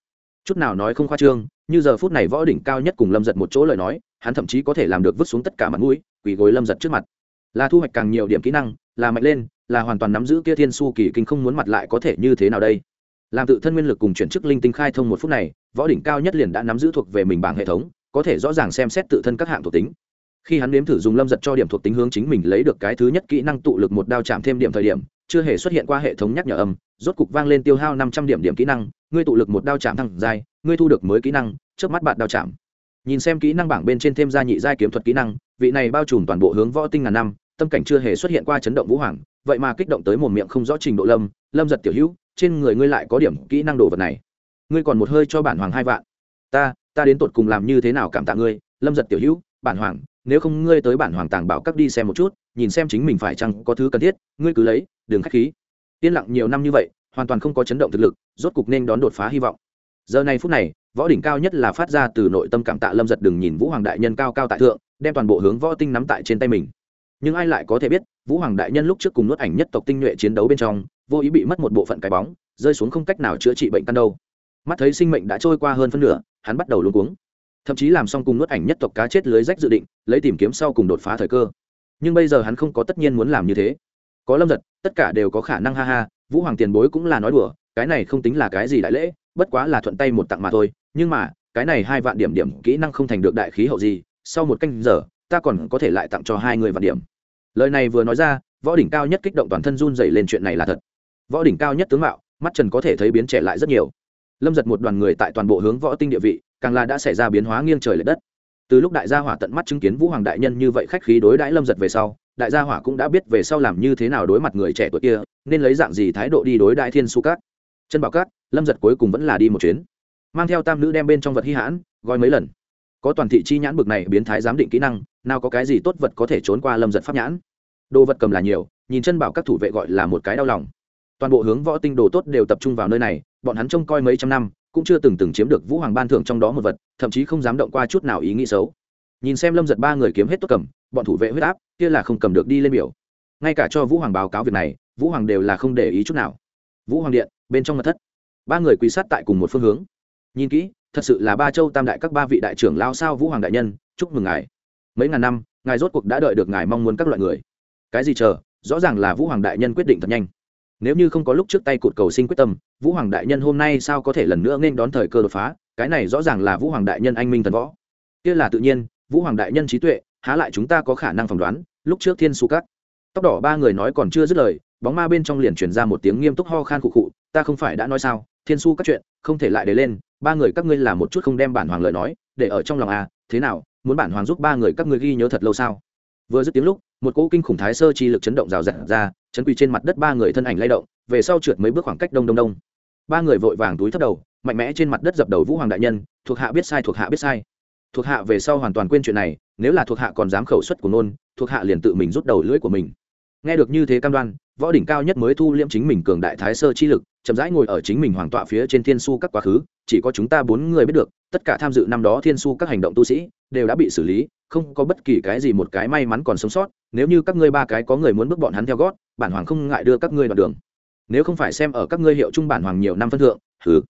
Chút nào nói không khoa trương, như giờ phút này võ đỉnh cao nhất cùng lâm giật một chỗ lời nói, hắn thậm chí có thể làm được vứt xuống tất cả mặt mũi, quỳ gối lâm giật trước mặt là thu hoạch càng nhiều điểm kỹ năng, là mạnh lên, là hoàn toàn nắm giữ kia thiên su kỳ kinh không muốn mặt lại có thể như thế nào đây? Làm tự thân nguyên lực cùng chuyển chức linh tinh khai thông một phút này, võ đỉnh cao nhất liền đã nắm giữ thuộc về mình bảng hệ thống, có thể rõ ràng xem xét tự thân các hạng thuộc tính. Khi hắn nếm thử dùng lâm giật cho điểm thuộc tính hướng chính mình lấy được cái thứ nhất kỹ năng tụ lực một đao chạm thêm điểm thời điểm, chưa hề xuất hiện qua hệ thống nhắc nhở âm, rốt cục vang lên tiêu hao năm trăm điểm điểm kỹ năng, ngươi tụ lực một đao chạm thăng dài, ngươi thu được mới kỹ năng trước mắt bạn đao chạm. Nhìn xem kỹ năng bảng bên trên thêm ra nhị giai kiếm thuật kỹ năng, vị này bao trùm toàn bộ hướng võ tinh ngàn năm tâm cảnh chưa hề xuất hiện qua chấn động vũ hoàng, vậy mà kích động tới một miệng không rõ trình độ lâm lâm giật tiểu hữu, trên người ngươi lại có điểm kỹ năng đồ vật này. Ngươi còn một hơi cho bản hoàng hai vạn. Ta ta đến tột cùng làm như thế nào cảm tạ ngươi, lâm giật tiểu hữu, bản hoàng, nếu không ngươi tới bản hoàng tàng bảo các đi xem một chút, nhìn xem chính mình phải chăng có thứ cần thiết, ngươi cứ lấy đường khách khí. Yên lặng nhiều năm như vậy, hoàn toàn không có chấn động thực lực, rốt cục nên đón đột phá hy vọng. Giờ này phút này, võ đỉnh cao nhất là phát ra từ nội tâm cảm tạ lâm giật đừng nhìn vũ hoàng đại nhân cao cao tại thượng, đem toàn bộ hướng võ tinh nắm tại trên tay mình nhưng ai lại có thể biết, vũ hoàng đại nhân lúc trước cùng nuốt ảnh nhất tộc tinh nhuệ chiến đấu bên trong, vô ý bị mất một bộ phận cái bóng, rơi xuống không cách nào chữa trị bệnh căn đâu. Mắt thấy sinh mệnh đã trôi qua hơn phân nửa, hắn bắt đầu luống cuống. Thậm chí làm xong cùng nuốt ảnh nhất tộc cá chết lưới rách dự định, lấy tìm kiếm sau cùng đột phá thời cơ. Nhưng bây giờ hắn không có tất nhiên muốn làm như thế. Có lâm giật tất cả đều có khả năng ha ha, vũ hoàng tiền bối cũng là nói đùa, cái này không tính là cái gì đại lễ, bất quá là thuận tay một tặng mà thôi. Nhưng mà, cái này hai vạn điểm điểm kỹ năng không thành được đại khí hậu gì, sau một canh giờ ta còn có thể lại tặng cho hai người vạn điểm. Lời này vừa nói ra, võ đỉnh cao nhất kích động toàn thân run dày lên chuyện này là thật. Võ đỉnh cao nhất tướng mạo, mắt trần có thể thấy biến trẻ lại rất nhiều. Lâm giật một đoàn người tại toàn bộ hướng võ tinh địa vị, càng là đã xảy ra biến hóa nghiêng trời l ệ đất. Từ lúc đại gia hỏa tận mắt chứng kiến vũ hoàng đại nhân như vậy khách khí đối đãi lâm giật về sau, đại gia hỏa cũng đã biết về sau làm như thế nào đối mặt người trẻ tuổi kia, nên lấy dạng gì thái độ đi đối đại thiên su cát chân bảo cát lâm giật cuối cùng vẫn là đi một chuyến. Mang theo tam nữ đem bên trong vật hy hãn, gói mấy lần có toàn thị chi nhãn bực này biến thái giám định kỹ năng, nào có cái gì tốt vật có thể trốn qua lâm giật pháp nhãn? Đồ vật cầm là nhiều, nhìn chân bảo các thủ vệ gọi là một cái đau lòng. Toàn bộ hướng võ tinh đồ tốt đều tập trung vào nơi này, bọn hắn trông coi mấy trăm năm, cũng chưa từng từng chiếm được vũ hoàng ban thưởng trong đó một vật, thậm chí không dám động qua chút nào ý nghĩ xấu. Nhìn xem lâm giật ba người kiếm hết tốt cầm, bọn thủ vệ huyết áp, kia là không cầm được đi lên biểu. Ngay cả cho vũ hoàng báo cáo việc này, vũ hoàng đều là không để ý chút nào. Vũ hoàng điện, bên trong mật thất. Ba người quỳ sát tại cùng một phương hướng. Nhìn kỹ thật sự là ba châu tam đại các ba vị đại trưởng lao sao vũ hoàng đại nhân, chúc mừng ngài. Mấy ngàn năm, ngài rốt cuộc đã đợi được ngài mong muốn các loại người. Cái gì chờ, rõ ràng là vũ hoàng đại nhân quyết định thật nhanh. Nếu như không có lúc trước tay cụt cầu sinh quyết tâm, vũ hoàng đại nhân hôm nay sao có thể lần nữa nên đón thời cơ đột phá? Cái này rõ ràng là vũ hoàng đại nhân anh minh thần võ. Kia là tự nhiên, vũ hoàng đại nhân trí tuệ, há lại chúng ta có khả năng phỏng đoán, lúc trước thiên su cắt tóc đỏ ba người nói còn chưa dứt lời, bóng ma bên trong liền truyền ra một tiếng nghiêm túc ho khan cụ cụ ta không phải đã nói sao, thiên su các chuyện, không thể lại để lên ba người các ngươi làm một chút không đem bản hoàng lời nói, để ở trong lòng à thế nào, muốn bản hoàng giúp ba người các ngươi ghi nhớ thật lâu sao? Vừa dứt tiếng lúc, một cỗ kinh khủng thái sơ chi lực chấn động rào rạt ra, chấn quỳ trên mặt đất ba người thân ảnh lay động, về sau trượt mấy bước khoảng cách đông đông đông. Ba người vội vàng túi thấp đầu, mạnh mẽ trên mặt đất dập đầu vũ hoàng đại nhân, thuộc hạ biết sai, thuộc hạ biết sai. Thuộc hạ về sau hoàn toàn quên chuyện này, nếu là thuộc hạ còn dám khẩu suất của nôn, thuộc hạ liền tự mình rút đầu lưỡi của mình nghe được như thế cam đoan, võ đỉnh cao nhất mới thu liễm chính mình cường đại thái sơ chi lực, chậm rãi ngồi ở chính mình hoàng tọa phía trên thiên su các quá khứ, chỉ có chúng ta bốn người biết được, tất cả tham dự năm đó thiên su các hành động tu sĩ, đều đã bị xử lý, không có bất kỳ cái gì một cái may mắn còn sống sót, nếu như các ngươi ba cái có người muốn bước bọn hắn theo gót, bản hoàng không ngại đưa các ngươi đoạn đường. Nếu không phải xem ở các ngươi hiệu trung bản hoàng nhiều năm phân thượng thứ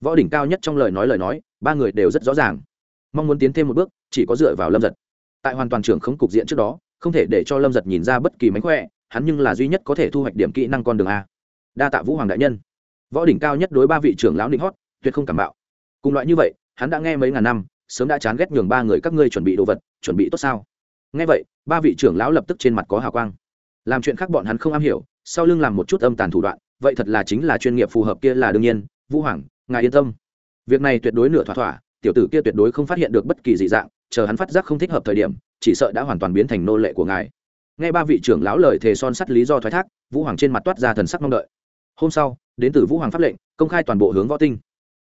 võ đỉnh cao nhất trong lời nói lời nói, ba người đều rất rõ ràng. Mong muốn tiến thêm một bước, chỉ có dựa vào lâm giật. Tại hoàn toàn trưởng không cục diện trước đó, không thể để cho lâm giật nhìn ra bất kỳ mánh khỏe hắn nhưng là duy nhất có thể thu hoạch điểm kỹ năng con đường a. Đa tạ vũ hoàng đại nhân. Võ đỉnh cao nhất đối ba vị trưởng lão định hót, tuyệt không cảm bạo. Cùng loại như vậy, hắn đã nghe mấy ngàn năm, sớm đã chán ghét nhường ba người các ngươi chuẩn bị đồ vật, chuẩn bị tốt sao? Nghe vậy, ba vị trưởng lão lập tức trên mặt có hào quang. Làm chuyện khác bọn hắn không am hiểu, sau lưng làm một chút âm tàn thủ đoạn, vậy thật là chính là chuyên nghiệp phù hợp kia là đương nhiên. Vũ hoàng, ngài yên tâm. Việc này tuyệt đối nửa thỏa thỏa, tiểu tử kia tuyệt đối không phát hiện được bất kỳ dị dạng, chờ hắn phát giác không thích hợp thời điểm, chỉ sợ đã hoàn toàn biến thành nô lệ của ngài nghe ba vị trưởng lão lời thề son sắt lý do thoái thác, vũ hoàng trên mặt toát ra thần sắc mong đợi. Hôm sau, đến từ vũ hoàng pháp lệnh, công khai toàn bộ hướng võ tinh.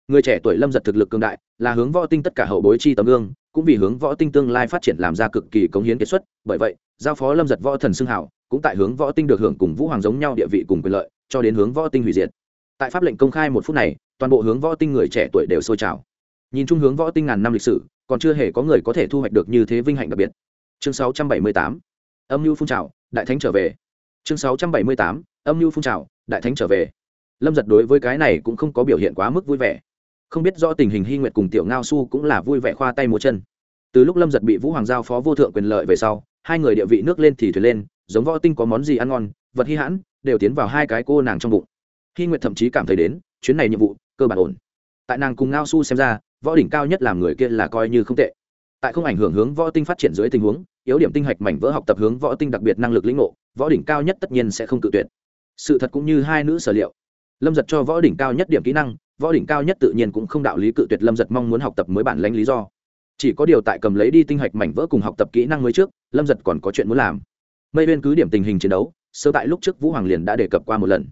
Người trẻ tuổi lâm giật thực lực cường đại, là hướng võ tinh tất cả hậu bối chi tấm gương, cũng vì hướng võ tinh tương lai phát triển làm ra cực kỳ cống hiến kiệt xuất. Bởi vậy, giao phó lâm giật võ thần xưng hảo, cũng tại hướng võ tinh được hưởng cùng vũ hoàng giống nhau địa vị cùng quyền lợi, cho đến hướng võ tinh hủy diệt. Tại pháp lệnh công khai một phút này, toàn bộ hướng võ tinh người trẻ tuổi đều sôi trào. Nhìn chung hướng võ tinh ngàn năm lịch sử, còn chưa hề có người có thể thu hoạch được như thế vinh hạnh đặc biệt. Chương 678 âm mưu phun trào, đại thánh trở về. Chương 678 âm mưu phun trào, đại thánh trở về. Lâm giật đối với cái này cũng không có biểu hiện quá mức vui vẻ. Không biết do tình hình hy nguyệt cùng tiểu ngao su cũng là vui vẻ khoa tay múa chân. Từ lúc lâm giật bị vũ hoàng giao phó vô thượng quyền lợi về sau, hai người địa vị nước lên thì thuyền lên, giống võ tinh có món gì ăn ngon, vật hy hãn, đều tiến vào hai cái cô nàng trong bụng. Hy nguyệt thậm chí cảm thấy đến, chuyến này nhiệm vụ, cơ bản ổn. Tại nàng cùng ngao su xem ra, võ đỉnh cao nhất làm người kia là coi như không tệ. Tại không ảnh hưởng hướng võ tinh phát triển dưới tình huống yếu điểm tinh hạch mảnh vỡ học tập hướng võ tinh đặc biệt năng lực lĩnh ngộ, võ đỉnh cao nhất tất nhiên sẽ không cự tuyệt. Sự thật cũng như hai nữ sở liệu. Lâm giật cho võ đỉnh cao nhất điểm kỹ năng, võ đỉnh cao nhất tự nhiên cũng không đạo lý cự tuyệt lâm giật mong muốn học tập mới bản lãnh lý do. Chỉ có điều tại cầm lấy đi tinh hạch mảnh vỡ cùng học tập kỹ năng mới trước, lâm giật còn có chuyện muốn làm. Mây bên cứ điểm tình hình chiến đấu, sơ tại lúc trước vũ hoàng liền đã đề cập qua một lần.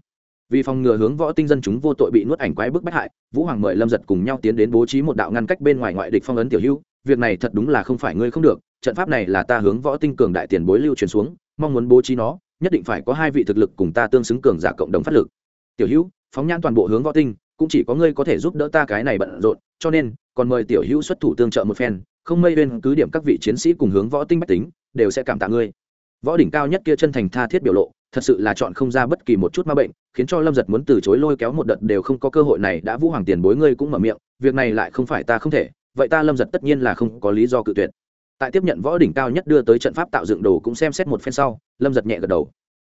Vì phòng ngừa hướng võ tinh dân chúng vô tội bị nuốt ảnh quái bức bách hại, vũ hoàng mời lâm giật cùng nhau tiến đến bố trí một đạo ngăn cách bên ngoài ngoại địch phong ấn tiểu hữu việc này thật đúng là không phải ngươi không được, trận pháp này là ta hướng võ tinh cường đại tiền bối lưu truyền xuống, mong muốn bố trí nó, nhất định phải có hai vị thực lực cùng ta tương xứng cường giả cộng đồng phát lực. Tiểu hữu, phóng nhãn toàn bộ hướng võ tinh, cũng chỉ có ngươi có thể giúp đỡ ta cái này bận rộn, cho nên, còn mời tiểu hữu xuất thủ tương trợ một phen, không mây bên cứ điểm các vị chiến sĩ cùng hướng võ tinh bách tính, đều sẽ cảm tạ ngươi. Võ đỉnh cao nhất kia chân thành tha thiết biểu lộ, thật sự là chọn không ra bất kỳ một chút ma bệnh, khiến cho lâm giật muốn từ chối lôi kéo một đợt đều không có cơ hội này, đã vũ hoàng tiền bối ngươi cũng mở miệng, việc này lại không phải ta không thể vậy ta lâm giật tất nhiên là không có lý do cự tuyệt. Tại tiếp nhận võ đỉnh cao nhất đưa tới trận pháp tạo dựng đồ cũng xem xét một phen sau, lâm giật nhẹ gật đầu.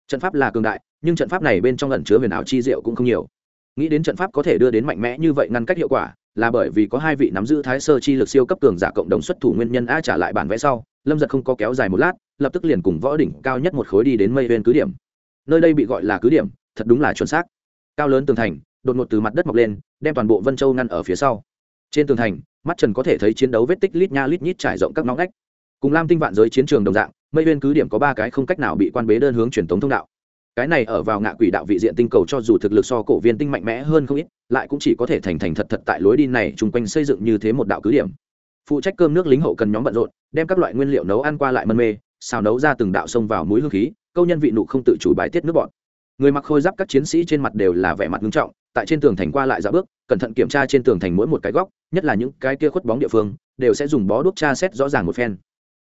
Trận pháp là cường đại, nhưng trận pháp này bên trong lần chứa huyền ảo chi diệu cũng không nhiều. Nghĩ đến trận pháp có thể đưa đến mạnh mẽ như vậy ngăn cách hiệu quả, là bởi vì có hai vị nắm giữ thái sơ chi lực siêu cấp cường giả cộng đồng xuất thủ nguyên nhân a trả lại bản vẽ sau, lâm giật không có kéo dài một lát, lập tức liền cùng võ đỉnh cao nhất một khối đi đến mây bên cứ điểm. Nơi đây bị gọi là cứ điểm, thật đúng là chuẩn xác. Cao lớn tường thành, đột ngột từ mặt đất mọc lên, đem toàn bộ vân châu ngăn ở phía sau. Trên tường thành mắt trần có thể thấy chiến đấu vết tích lít nha lít nhít trải rộng các ngõ ngách. Cùng lam tinh vạn giới chiến trường đồng dạng, mây viên cứ điểm có ba cái không cách nào bị quan bế đơn hướng truyền thống thông đạo. Cái này ở vào ngạ quỷ đạo vị diện tinh cầu cho dù thực lực so cổ viên tinh mạnh mẽ hơn không ít, lại cũng chỉ có thể thành thành thật thật tại lối đi này chung quanh xây dựng như thế một đạo cứ điểm. Phụ trách cơm nước lính hậu cần nhóm bận rộn, đem các loại nguyên liệu nấu ăn qua lại mân mê, xào nấu ra từng đạo sông vào mũi hương khí, câu nhân vị nụ không tự chủ bài tiết nước bọn người mặc khôi giáp các chiến sĩ trên mặt đều là vẻ mặt nghiêm trọng, tại trên tường thành qua lại dạo bước, cẩn thận kiểm tra trên tường thành mỗi một cái góc, nhất là những cái kia khuất bóng địa phương, đều sẽ dùng bó đuốc tra xét rõ ràng một phen.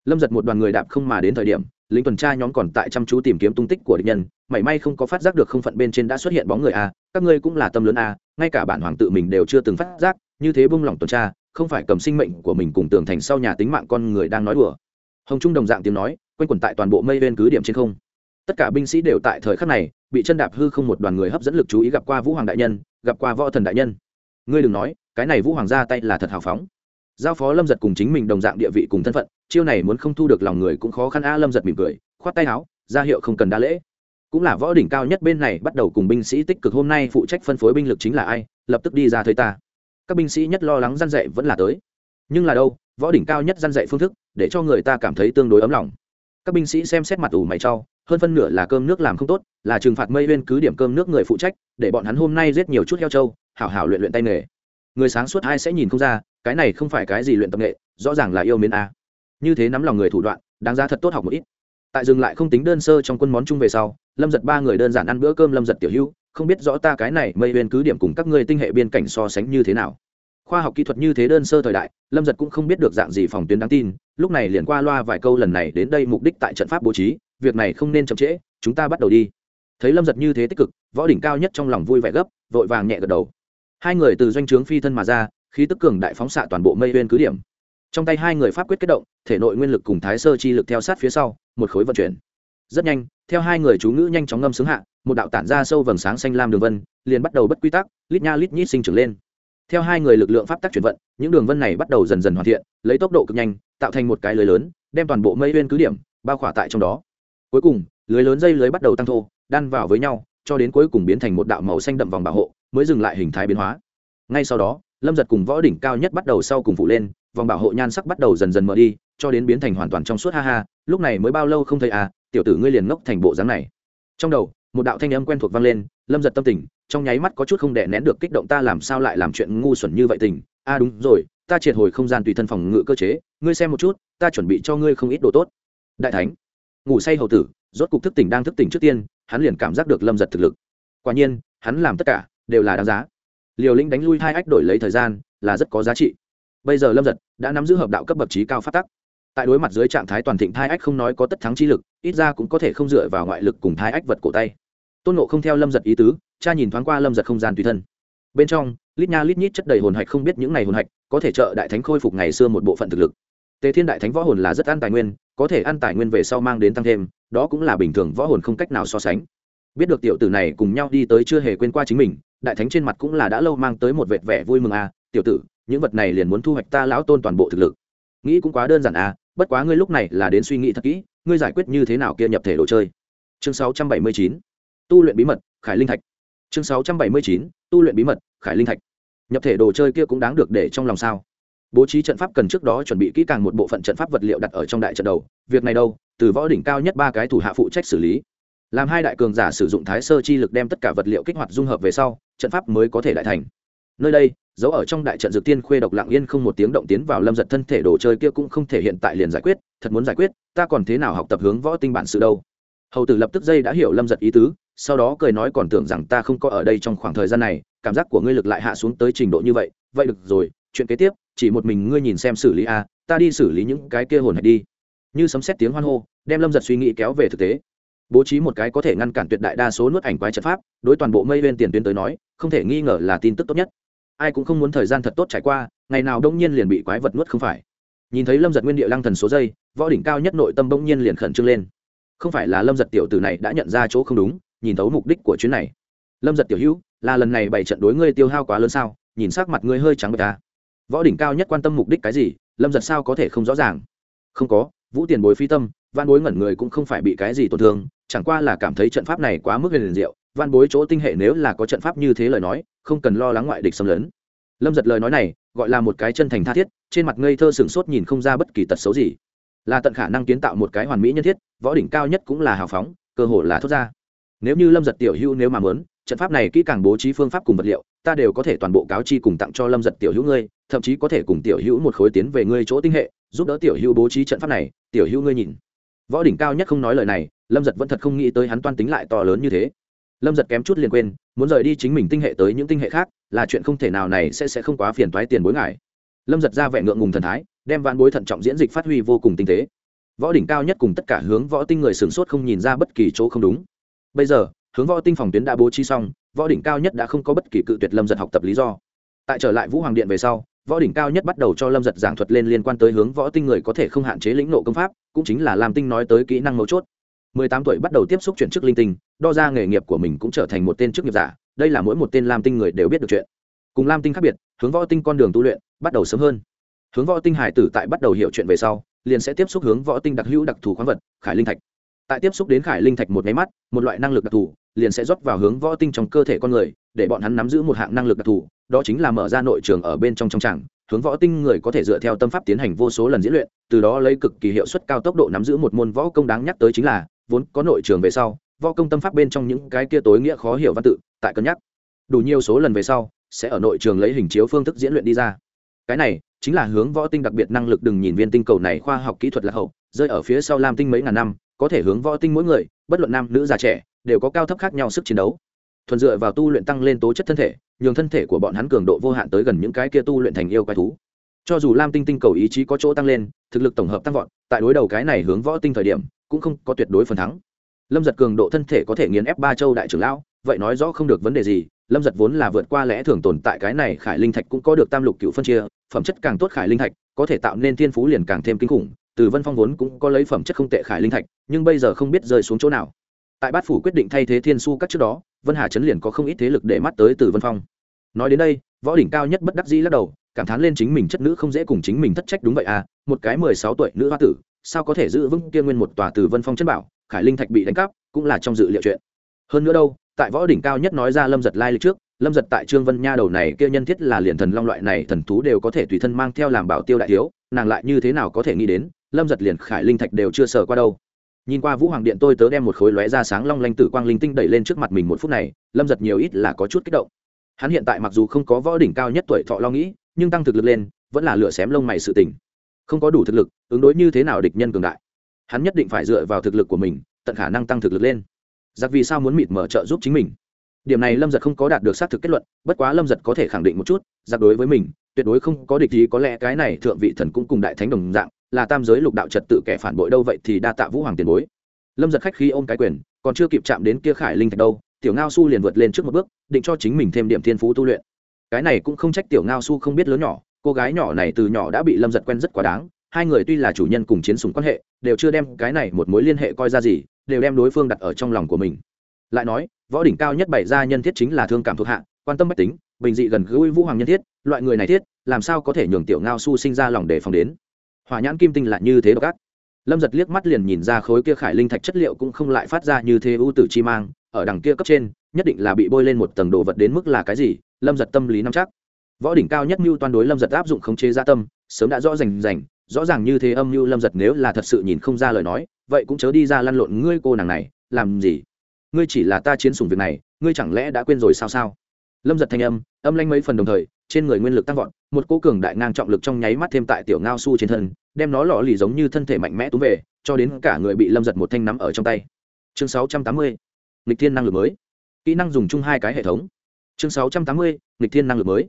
Lâm giật một đoàn người đạp không mà đến thời điểm, lính tuần tra nhóm còn tại chăm chú tìm kiếm tung tích của địch nhân, mảy may không có phát giác được không phận bên trên đã xuất hiện bóng người a, các ngươi cũng là tâm lớn a, ngay cả bản hoàng tự mình đều chưa từng phát giác, như thế bung lỏng tuần tra, không phải cầm sinh mệnh của mình cùng tường thành sau nhà tính mạng con người đang nói đùa. Hồng trung đồng dạng tiếng nói, quanh quẩn tại toàn bộ mây bên cứ điểm trên không tất cả binh sĩ đều tại thời khắc này, bị chân đạp hư không một đoàn người hấp dẫn lực chú ý gặp qua vũ hoàng đại nhân, gặp qua võ thần đại nhân. Ngươi đừng nói, cái này vũ hoàng ra tay là thật hào phóng. Giao phó lâm giật cùng chính mình đồng dạng địa vị cùng thân phận, chiêu này muốn không thu được lòng người cũng khó khăn a, lâm giật mỉm cười, khoát tay áo, ra hiệu không cần đa lễ. Cũng là võ đỉnh cao nhất bên này bắt đầu cùng binh sĩ tích cực, hôm nay phụ trách phân phối binh lực chính là ai, lập tức đi ra thấy ta. Các binh sĩ nhất lo lắng răn dậy vẫn là tới. Nhưng là đâu, võ đỉnh cao nhất răn dậy phương thức, để cho người ta cảm thấy tương đối ấm lòng. Các binh sĩ xem xét mặt ủ mày trau hơn phân nửa là cơm nước làm không tốt, là trừng phạt mây uyên cứ điểm cơm nước người phụ trách, để bọn hắn hôm nay giết nhiều chút heo trâu, hảo hảo luyện luyện tay nghề. Người sáng suốt ai sẽ nhìn không ra, cái này không phải cái gì luyện tập nghệ, rõ ràng là yêu mến a. Như thế nắm lòng người thủ đoạn, đáng ra thật tốt học một ít. Tại dừng lại không tính đơn sơ trong quân món chung về sau, lâm giật ba người đơn giản ăn bữa cơm lâm giật tiểu hữu, không biết rõ ta cái này mây uyên cứ điểm cùng các ngươi tinh hệ biên cảnh so sánh như thế nào. Khoa học kỹ thuật như thế đơn sơ thời đại, lâm giật cũng không biết được dạng gì phòng tuyến đáng tin, lúc này liền qua loa vài câu lần này đến đây mục đích tại trận pháp bố trí việc này không nên chậm trễ, chúng ta bắt đầu đi. Thấy lâm giật như thế tích cực, võ đỉnh cao nhất trong lòng vui vẻ gấp, vội vàng nhẹ gật đầu. Hai người từ doanh trướng phi thân mà ra, khí tức cường đại phóng xạ toàn bộ mây uyên cứ điểm. Trong tay hai người pháp quyết kết động, thể nội nguyên lực cùng thái sơ chi lực theo sát phía sau, một khối vận chuyển. Rất nhanh, theo hai người chú ngữ nhanh chóng ngâm xứng hạ, một đạo tản ra sâu vầng sáng xanh lam đường vân, liền bắt đầu bất quy tắc, lít nha lít nhít sinh trưởng lên. Theo hai người lực lượng pháp tắc chuyển vận, những đường vân này bắt đầu dần dần hoàn thiện, lấy tốc độ cực nhanh, tạo thành một cái lưới lớn, đem toàn bộ mây uyên cứ điểm, bao khỏa tại trong đó cuối cùng, lưới lớn dây lưới bắt đầu tăng thô, đan vào với nhau, cho đến cuối cùng biến thành một đạo màu xanh đậm vòng bảo hộ, mới dừng lại hình thái biến hóa. Ngay sau đó, lâm giật cùng võ đỉnh cao nhất bắt đầu sau cùng phụ lên, vòng bảo hộ nhan sắc bắt đầu dần dần mở đi, cho đến biến thành hoàn toàn trong suốt ha ha, lúc này mới bao lâu không thấy à tiểu tử ngươi liền ngốc thành bộ dáng này. Trong đầu, một đạo thanh âm quen thuộc vang lên, lâm giật tâm tình, trong nháy mắt có chút không đè nén được kích động ta làm sao lại làm chuyện ngu xuẩn như vậy tình. A à đúng rồi, ta triệt hồi không gian tùy thân phòng ngự cơ chế, ngươi xem một chút, ta chuẩn bị cho ngươi không ít đồ tốt. Đại thánh ngủ say hầu tử, rốt cục thức tỉnh đang thức tỉnh trước tiên, hắn liền cảm giác được lâm giật thực lực. Quả nhiên, hắn làm tất cả đều là đáng giá. Liều lĩnh đánh lui hai ách đổi lấy thời gian là rất có giá trị. Bây giờ lâm giật đã nắm giữ hợp đạo cấp bậc trí cao phát tắc. Tại đối mặt dưới trạng thái toàn thịnh thai ách không nói có tất thắng chi lực, ít ra cũng có thể không dựa vào ngoại lực cùng thai ách vật cổ tay. Tôn nộ không theo lâm giật ý tứ, cha nhìn thoáng qua lâm giật không gian tùy thân. Bên trong, lít nha lít nhít chất đầy hồn hạch không biết những n à y hồn hạch có thể trợ đại thánh khôi phục ngày xưa một bộ phận thực lực tề thiên đại thánh võ hồn là rất ăn tài nguyên, có thể ăn tài nguyên về sau mang đến tăng thêm, đó cũng là bình thường võ hồn không cách nào so sánh. Biết được tiểu tử này cùng nhau đi tới chưa hề quên qua chính mình, đại thánh trên mặt cũng là đã lâu mang tới một vệt vẻ vui mừng à tiểu tử, những vật này liền muốn thu hoạch ta lão tôn toàn bộ thực lực. Nghĩ cũng quá đơn giản à bất quá ngươi lúc này là đến suy nghĩ thật kỹ, ngươi giải quyết như thế nào kia nhập thể đồ chơi? Chương 679 tu luyện bí mật, khải linh thạch. Chương 679 tu luyện bí mật, khải linh thạch. Nhập thể đồ chơi kia cũng đáng được để trong lòng sao? Bố trí trận pháp cần trước đó chuẩn bị kỹ càng một bộ phận trận pháp vật liệu đặt ở trong đại trận đầu. Việc này đâu? Từ võ đỉnh cao nhất ba cái thủ hạ phụ trách xử lý. Làm hai đại cường giả sử dụng thái sơ chi lực đem tất cả vật liệu kích hoạt dung hợp về sau, trận pháp mới có thể đại thành. Nơi đây giấu ở trong đại trận dược tiên khuê độc lặng yên không một tiếng động tiến vào lâm giật thân thể đồ chơi kia cũng không thể hiện tại liền giải quyết. Thật muốn giải quyết, ta còn thế nào học tập hướng võ tinh bản sự đâu? Hầu tử lập tức dây đã hiểu lâm giật ý tứ, sau đó cười nói còn tưởng rằng ta không có ở đây trong khoảng thời gian này, cảm giác của ngươi lực lại hạ xuống tới trình độ như vậy. Vậy được rồi, chuyện kế tiếp chỉ một mình ngươi nhìn xem xử lý a, ta đi xử lý những cái kia hồn hạch đi. Như sấm xét tiếng hoan hô, đem lâm giật suy nghĩ kéo về thực tế. Bố trí một cái có thể ngăn cản tuyệt đại đa số nuốt ảnh quái trận pháp, đối toàn bộ mây lên tiền tuyến tới nói, không thể nghi ngờ là tin tức tốt nhất. Ai cũng không muốn thời gian thật tốt trải qua, ngày nào đông nhiên liền bị quái vật nuốt không phải. Nhìn thấy lâm giật nguyên địa lăng thần số giây, võ đỉnh cao nhất nội tâm bỗng nhiên liền khẩn trương lên. Không phải là lâm giật tiểu tử này đã nhận ra chỗ không đúng, nhìn thấu mục đích của chuyến này. Lâm giật tiểu hữu, là lần này bảy trận đối ngươi tiêu hao quá lớn sao? Nhìn sắc mặt ngươi hơi trắng bệch ta võ đỉnh cao nhất quan tâm mục đích cái gì, lâm giật sao có thể không rõ ràng? Không có, vũ tiền bối phi tâm, văn bối ngẩn người cũng không phải bị cái gì tổn thương, chẳng qua là cảm thấy trận pháp này quá mức huyền diệu, văn bối chỗ tinh hệ nếu là có trận pháp như thế lời nói, không cần lo lắng ngoại địch xâm lấn. Lâm giật lời nói này, gọi là một cái chân thành tha thiết, trên mặt ngây thơ sừng sốt nhìn không ra bất kỳ tật xấu gì. Là tận khả năng kiến tạo một cái hoàn mỹ nhân thiết, võ đỉnh cao nhất cũng là hào phóng, cơ hội là thốt ra. Nếu như lâm giật tiểu hữu nếu mà muốn trận pháp này kỹ càng bố trí phương pháp cùng vật liệu, ta đều có thể toàn bộ cáo chi cùng tặng cho lâm giật tiểu hữu ngươi, thậm chí có thể cùng tiểu hữu một khối tiến về ngươi chỗ tinh hệ, giúp đỡ tiểu hữu bố trí trận pháp này, tiểu hữu ngươi nhìn. Võ đỉnh cao nhất không nói lời này, lâm giật vẫn thật không nghĩ tới hắn toan tính lại to lớn như thế. Lâm giật kém chút liền quên, muốn rời đi chính mình tinh hệ tới những tinh hệ khác, là chuyện không thể nào này sẽ sẽ không quá phiền toái tiền bối ngài. Lâm giật ra vẻ ngượng ngùng thần thái, đem vạn bối thận trọng diễn dịch phát huy vô cùng tinh tế. Võ đỉnh cao nhất cùng tất cả hướng võ tinh người sửng sốt không nhìn ra bất kỳ chỗ không đúng. Bây giờ hướng võ tinh phòng tuyến đã bố trí xong, võ đỉnh cao nhất đã không có bất kỳ cự tuyệt lâm giật học tập lý do. Tại trở lại vũ hoàng điện về sau, võ đỉnh cao nhất bắt đầu cho lâm giật giảng thuật lên liên quan tới hướng võ tinh người có thể không hạn chế lĩnh nộ công pháp, cũng chính là làm tinh nói tới kỹ năng mấu chốt. Mười tám tuổi bắt đầu tiếp xúc chuyển chức linh tinh, đo ra nghề nghiệp của mình cũng trở thành một tên chức nghiệp giả, đây là mỗi một tên lam tinh người đều biết được chuyện. Cùng lam tinh khác biệt, hướng võ tinh con đường tu luyện bắt đầu sớm hơn. Hướng võ tinh hải tử tại bắt đầu hiểu chuyện về sau, liền sẽ tiếp xúc hướng võ tinh đặc hữu đặc thù khoáng vật, khải linh thạch. Tại tiếp xúc đến khải linh thạch một máy mắt, một loại năng lực đặc thù liền sẽ rót vào hướng võ tinh trong cơ thể con người, để bọn hắn nắm giữ một hạng năng lực đặc thù, đó chính là mở ra nội trường ở bên trong trong tràng, hướng võ tinh người có thể dựa theo tâm pháp tiến hành vô số lần diễn luyện, từ đó lấy cực kỳ hiệu suất cao tốc độ nắm giữ một môn võ công đáng nhắc tới chính là, vốn có nội trường về sau, võ công tâm pháp bên trong những cái kia tối nghĩa khó hiểu văn tự, tại cân nhắc. Đủ nhiều số lần về sau, sẽ ở nội trường lấy hình chiếu phương thức diễn luyện đi ra. Cái này chính là hướng võ tinh đặc biệt năng lực đừng nhìn viên tinh cầu này khoa học kỹ thuật là hậu, rơi ở phía sau lam tinh mấy ngàn năm, có thể hướng võ tinh mỗi người, bất luận nam, nữ, già, trẻ đều có cao thấp khác nhau sức chiến đấu. Thuần dựa vào tu luyện tăng lên tố chất thân thể, nhường thân thể của bọn hắn cường độ vô hạn tới gần những cái kia tu luyện thành yêu quái thú. Cho dù lam tinh tinh cầu ý chí có chỗ tăng lên, thực lực tổng hợp tăng vọt, tại đối đầu cái này hướng võ tinh thời điểm, cũng không có tuyệt đối phần thắng. Lâm giật cường độ thân thể có thể nghiền ép ba châu đại trưởng lão, vậy nói rõ không được vấn đề gì, lâm giật vốn là vượt qua lẽ thường tồn tại cái này khải linh thạch cũng có được tam lục cựu phân chia, phẩm chất càng tốt khải linh thạch, có thể tạo nên thiên phú liền càng thêm kinh khủng, từ vân phong vốn cũng có lấy phẩm chất không tệ khải linh thạch, nhưng bây giờ không biết rơi xuống chỗ nào tại bát phủ quyết định thay thế thiên su các trước đó, vân hà chấn liền có không ít thế lực để mắt tới từ vân phong. Nói đến đây, võ đỉnh cao nhất bất đắc dĩ lắc đầu, cảm thán lên chính mình chất nữ không dễ cùng chính mình thất trách đúng vậy à một cái mười sáu tuổi nữ hoa tử, sao có thể giữ vững kia nguyên một tòa từ vân phong chân bảo, khải linh thạch bị đánh cắp, cũng là trong dự liệu chuyện. Hơn nữa đâu, tại võ đỉnh cao nhất nói ra lâm giật lai lịch trước, lâm giật tại trương vân nha đầu này kia nhân thiết là liền thần long loại này thần thú đều có thể tùy thân mang theo làm bảo tiêu đại thiếu, nàng lại như thế nào có thể nghĩ đến, lâm giật liền khải linh thạch đều chưa sờ qua đâu nhìn qua vũ hoàng điện tôi tớ đem một khối lóe ra sáng long lanh tử quang linh tinh đẩy lên trước mặt mình một phút này, lâm giật nhiều ít là có chút kích động. Hắn hiện tại mặc dù không có võ đỉnh cao nhất tuổi thọ lo nghĩ, nhưng tăng thực lực lên, vẫn là lửa xém lông mày sự tình. Không có đủ thực lực, ứng đối như thế nào địch nhân cường đại? Hắn nhất định phải dựa vào thực lực của mình, tận khả năng tăng thực lực lên. Giặc vì sao muốn mịt mở trợ giúp chính mình? Điểm này lâm giật không có đạt được xác thực kết luận, bất quá lâm giật có thể khẳng định một chút, giặc đối với mình, tuyệt đối không có địch ý, có lẽ cái này thượng vị thần cũng cùng đại thánh đồng dạng là tam giới lục đạo trật tự kẻ phản bội đâu vậy thì đa tạ vũ hoàng tiền bối. Lâm giật khách khi ôm cái quyền, còn chưa kịp chạm đến kia khải linh thạch đâu, tiểu ngao su liền vượt lên trước một bước, định cho chính mình thêm điểm thiên phú tu luyện. Cái này cũng không trách tiểu ngao su không biết lớn nhỏ, cô gái nhỏ này từ nhỏ đã bị lâm giật quen rất quá đáng, hai người tuy là chủ nhân cùng chiến sùng quan hệ, đều chưa đem cái này một mối liên hệ coi ra gì, đều đem đối phương đặt ở trong lòng của mình. Lại nói, võ đỉnh cao nhất bày ra nhân thiết chính là thương cảm thuộc hạ, quan tâm bách tính, bình dị gần gũi vũ hoàng nhân thiết, loại người này thiết, làm sao có thể nhường tiểu ngao su sinh ra lòng để phòng đến? Hỏa nhãn kim tinh là như thế độc ác. Lâm giật liếc mắt liền nhìn ra khối kia khải linh thạch chất liệu cũng không lại phát ra như thế ưu tử chi mang, ở đằng kia cấp trên, nhất định là bị bôi lên một tầng đồ vật đến mức là cái gì, lâm giật tâm lý nắm chắc. Võ đỉnh cao nhất mưu toàn đối lâm giật áp dụng khống chế gia tâm, sớm đã rõ rành rành, rõ ràng như thế âm mưu lâm giật nếu là thật sự nhìn không ra lời nói, vậy cũng chớ đi ra lăn lộn ngươi cô nàng này, làm gì? Ngươi chỉ là ta chiến sủng việc này, ngươi chẳng lẽ đã quên rồi sao sao? Lâm giật thanh âm âm lanh mấy phần đồng thời, trên người nguyên lực tăng vọt, một cô cường đại ngang trọng lực trong nháy mắt thêm tại tiểu ngao su trên thân, đem nó lọ lì giống như thân thể mạnh mẽ túm về, cho đến cả người bị lâm giật một thanh nắm ở trong tay. Chương sáu trăm tám mươi lịch thiên năng lực mới. Kỹ năng dùng chung hai cái hệ thống. Chương sáu trăm tám mươi lịch thiên năng lực mới.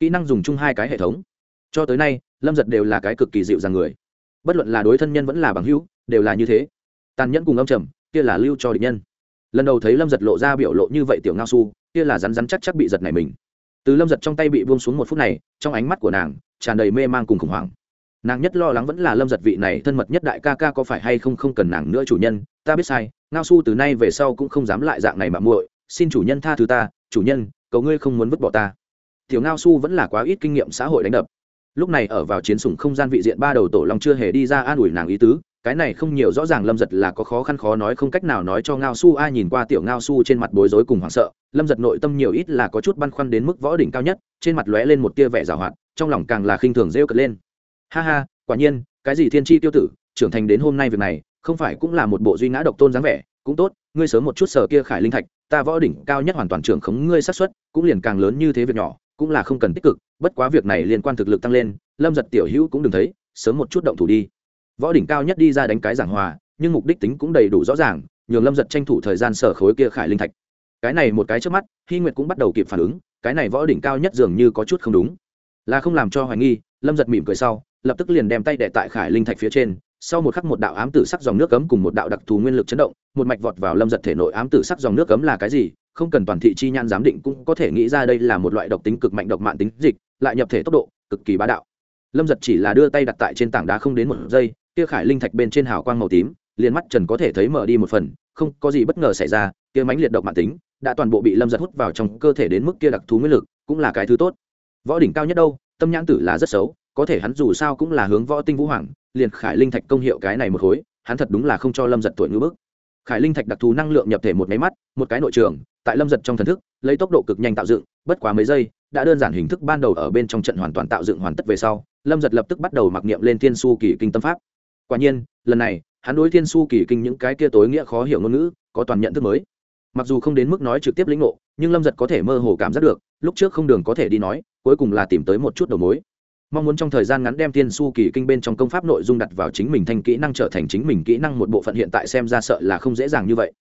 Kỹ năng dùng chung hai cái hệ thống. Cho tới nay, lâm giật đều là cái cực kỳ dịu dàng người. Bất luận là đối thân nhân vẫn là bằng hữu, đều là như thế. Tàn nhẫn cùng âm trầm, kia là lưu cho địch nhân lần đầu thấy lâm giật lộ ra biểu lộ như vậy tiểu ngao su, kia là rắn rắn chắc chắc bị giật này mình. Từ lâm giật trong tay bị buông xuống một phút này, trong ánh mắt của nàng tràn đầy mê man cùng khủng hoảng. Nàng nhất lo lắng vẫn là lâm giật vị này thân mật nhất đại ca ca có phải hay không không cần nàng nữa chủ nhân, ta biết sai, ngao su từ nay về sau cũng không dám lại dạng này mà muội, xin chủ nhân tha thứ ta, chủ nhân, cầu ngươi không muốn vứt bỏ ta. Tiểu ngao su vẫn là quá ít kinh nghiệm xã hội đánh đập lúc này ở vào chiến sủng không gian vị diện ba đầu tổ long chưa hề đi ra an ủi nàng ý tứ, cái này không nhiều rõ ràng lâm giật là có khó khăn khó nói không cách nào nói cho ngao su, ai nhìn qua tiểu ngao su trên mặt bối rối cùng hoảng sợ, lâm giật nội tâm nhiều ít là có chút băn khoăn đến mức võ đỉnh cao nhất, trên mặt lóe lên một tia vẻ g à hoạt, trong lòng càng là khinh thường rêu cật lên. Ha ha, quả nhiên, cái gì thiên tri tiêu tử, trưởng thành đến hôm nay việc này, không phải cũng là một bộ duy ngã độc tôn dáng vẻ, cũng tốt, ngươi sớm một chút sở kia khải linh thạch, ta võ đỉnh cao nhất hoàn toàn trưởng khống ngươi sát xuất cũng liền càng lớn như thế việc nhỏ cũng là không cần tích cực, bất quá việc này liên quan thực lực tăng lên, lâm giật tiểu hữu cũng đừng thấy, sớm một chút động thủ đi. Võ đỉnh cao nhất đi ra đánh cái giảng hòa, nhưng mục đích tính cũng đầy đủ rõ ràng, nhường lâm giật tranh thủ thời gian sở khối kia khải linh thạch. Cái này một cái trước mắt hy nguyệt cũng bắt đầu kịp phản ứng, cái này võ đỉnh cao nhất dường như có chút không đúng. Là không làm cho hoài nghi, lâm giật mỉm cười sau, lập tức liền đem tay đệ tại khải linh thạch phía trên, sau một khắc một đạo ám tử sắc dòng nước cấm cùng một đạo đặc thù nguyên lực chấn động, một mạch vọt vào lâm giật thể nội ám tử sắc dòng nước cấm là cái gì không cần toàn thị chi nhan giám định cũng có thể nghĩ ra đây là một loại độc tính cực mạnh độc mạng tính dịch, lại nhập thể tốc độ cực kỳ bá đạo. Lâm giật chỉ là đưa tay đặt tại trên tảng đá không đến một giây, kia khải linh thạch bên trên hào quang màu tím, liền mắt trần có thể thấy mở đi một phần, không có gì bất ngờ xảy ra, kia mãnh liệt độc mạng tính đã toàn bộ bị lâm giật hút vào trong cơ thể đến mức kia đặc thú nguyên lực cũng là cái thứ tốt. Võ đỉnh cao nhất đâu, tâm nhãn tử là rất xấu, có thể hắn dù sao cũng là hướng võ tinh vũ hoàng, liền khải linh thạch công hiệu cái này một khối, hắn thật đúng là không cho lâm giật tuổi ngữ bức khải linh thạch đặc thù năng lượng nhập thể một máy mắt, một cái nội trường, tại lâm giật trong thần thức, lấy tốc độ cực nhanh tạo dựng, bất quá mấy giây, đã đơn giản hình thức ban đầu ở bên trong trận hoàn toàn tạo dựng hoàn tất về sau, lâm giật lập tức bắt đầu mặc niệm lên thiên su kỳ kinh tâm pháp. Quả nhiên, lần này, hắn đối thiên su kỳ kinh những cái kia tối nghĩa khó hiểu ngôn ngữ, có toàn nhận thức mới. Mặc dù không đến mức nói trực tiếp lĩnh ngộ, nhưng lâm giật có thể mơ hồ cảm giác được, lúc trước không đường có thể đi nói, cuối cùng là tìm tới một chút đầu mối mong muốn trong thời gian ngắn đem thiên su kỳ kinh bên trong công pháp nội dung đặt vào chính mình thành kỹ năng trở thành chính mình kỹ năng một bộ phận hiện tại xem ra sợ là không dễ dàng như vậy.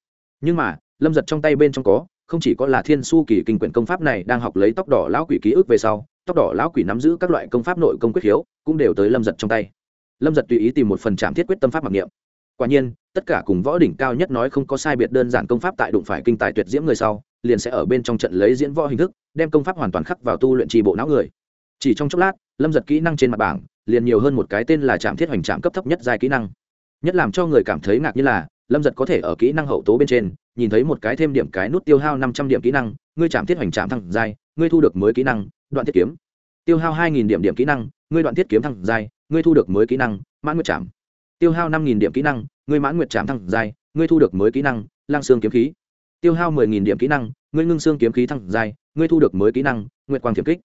Nhưng mà, lâm giật trong tay bên trong có, không chỉ có là thiên su kỳ kinh quyển công pháp này đang học lấy tóc đỏ lão quỷ ký ức về sau, tóc đỏ lão quỷ nắm giữ các loại công pháp nội công quyết hiếu cũng đều tới lâm giật trong tay. Lâm giật tùy ý tìm một phần trạm thiết quyết tâm pháp mặc niệm. Quả nhiên, tất cả cùng võ đỉnh cao nhất nói không có sai biệt đơn giản công pháp tại đụng phải kinh tài tuyệt diễm người sau, liền sẽ ở bên trong trận lấy diễn võ hình thức, đem công pháp hoàn toàn khắc vào tu luyện trì bộ não người. Chỉ trong chốc lát lâm giật kỹ năng trên mặt bảng, liền nhiều hơn một cái tên là trạm thiết hoành trạm cấp thấp nhất giai kỹ năng. Nhất làm cho người cảm thấy ngạc như là, lâm giật có thể ở kỹ năng hậu tố bên trên, nhìn thấy một cái thêm điểm cái nút tiêu hao năm trăm điểm kỹ năng, ngươi chạm thiết hoành trạm thăng giai, ngươi thu được mới kỹ năng, đoạn thiết kiếm. Tiêu hao hai nghìn điểm điểm kỹ năng, ngươi đoạn thiết kiếm thăng giai, ngươi thu được mới kỹ năng, mãn nguyệt trạm. Tiêu hao năm nghìn điểm kỹ năng, ngươi mãn nguyệt trạm thăng giai, ngươi thu được mới kỹ năng lang xương kiếm khí. Tiêu hao mười nghìn điểm kỹ năng, ngươi ngưng xương kiếm khí thăng giai, ngươi thu được mới kỹ năng, nguyệt quang thiểm kích.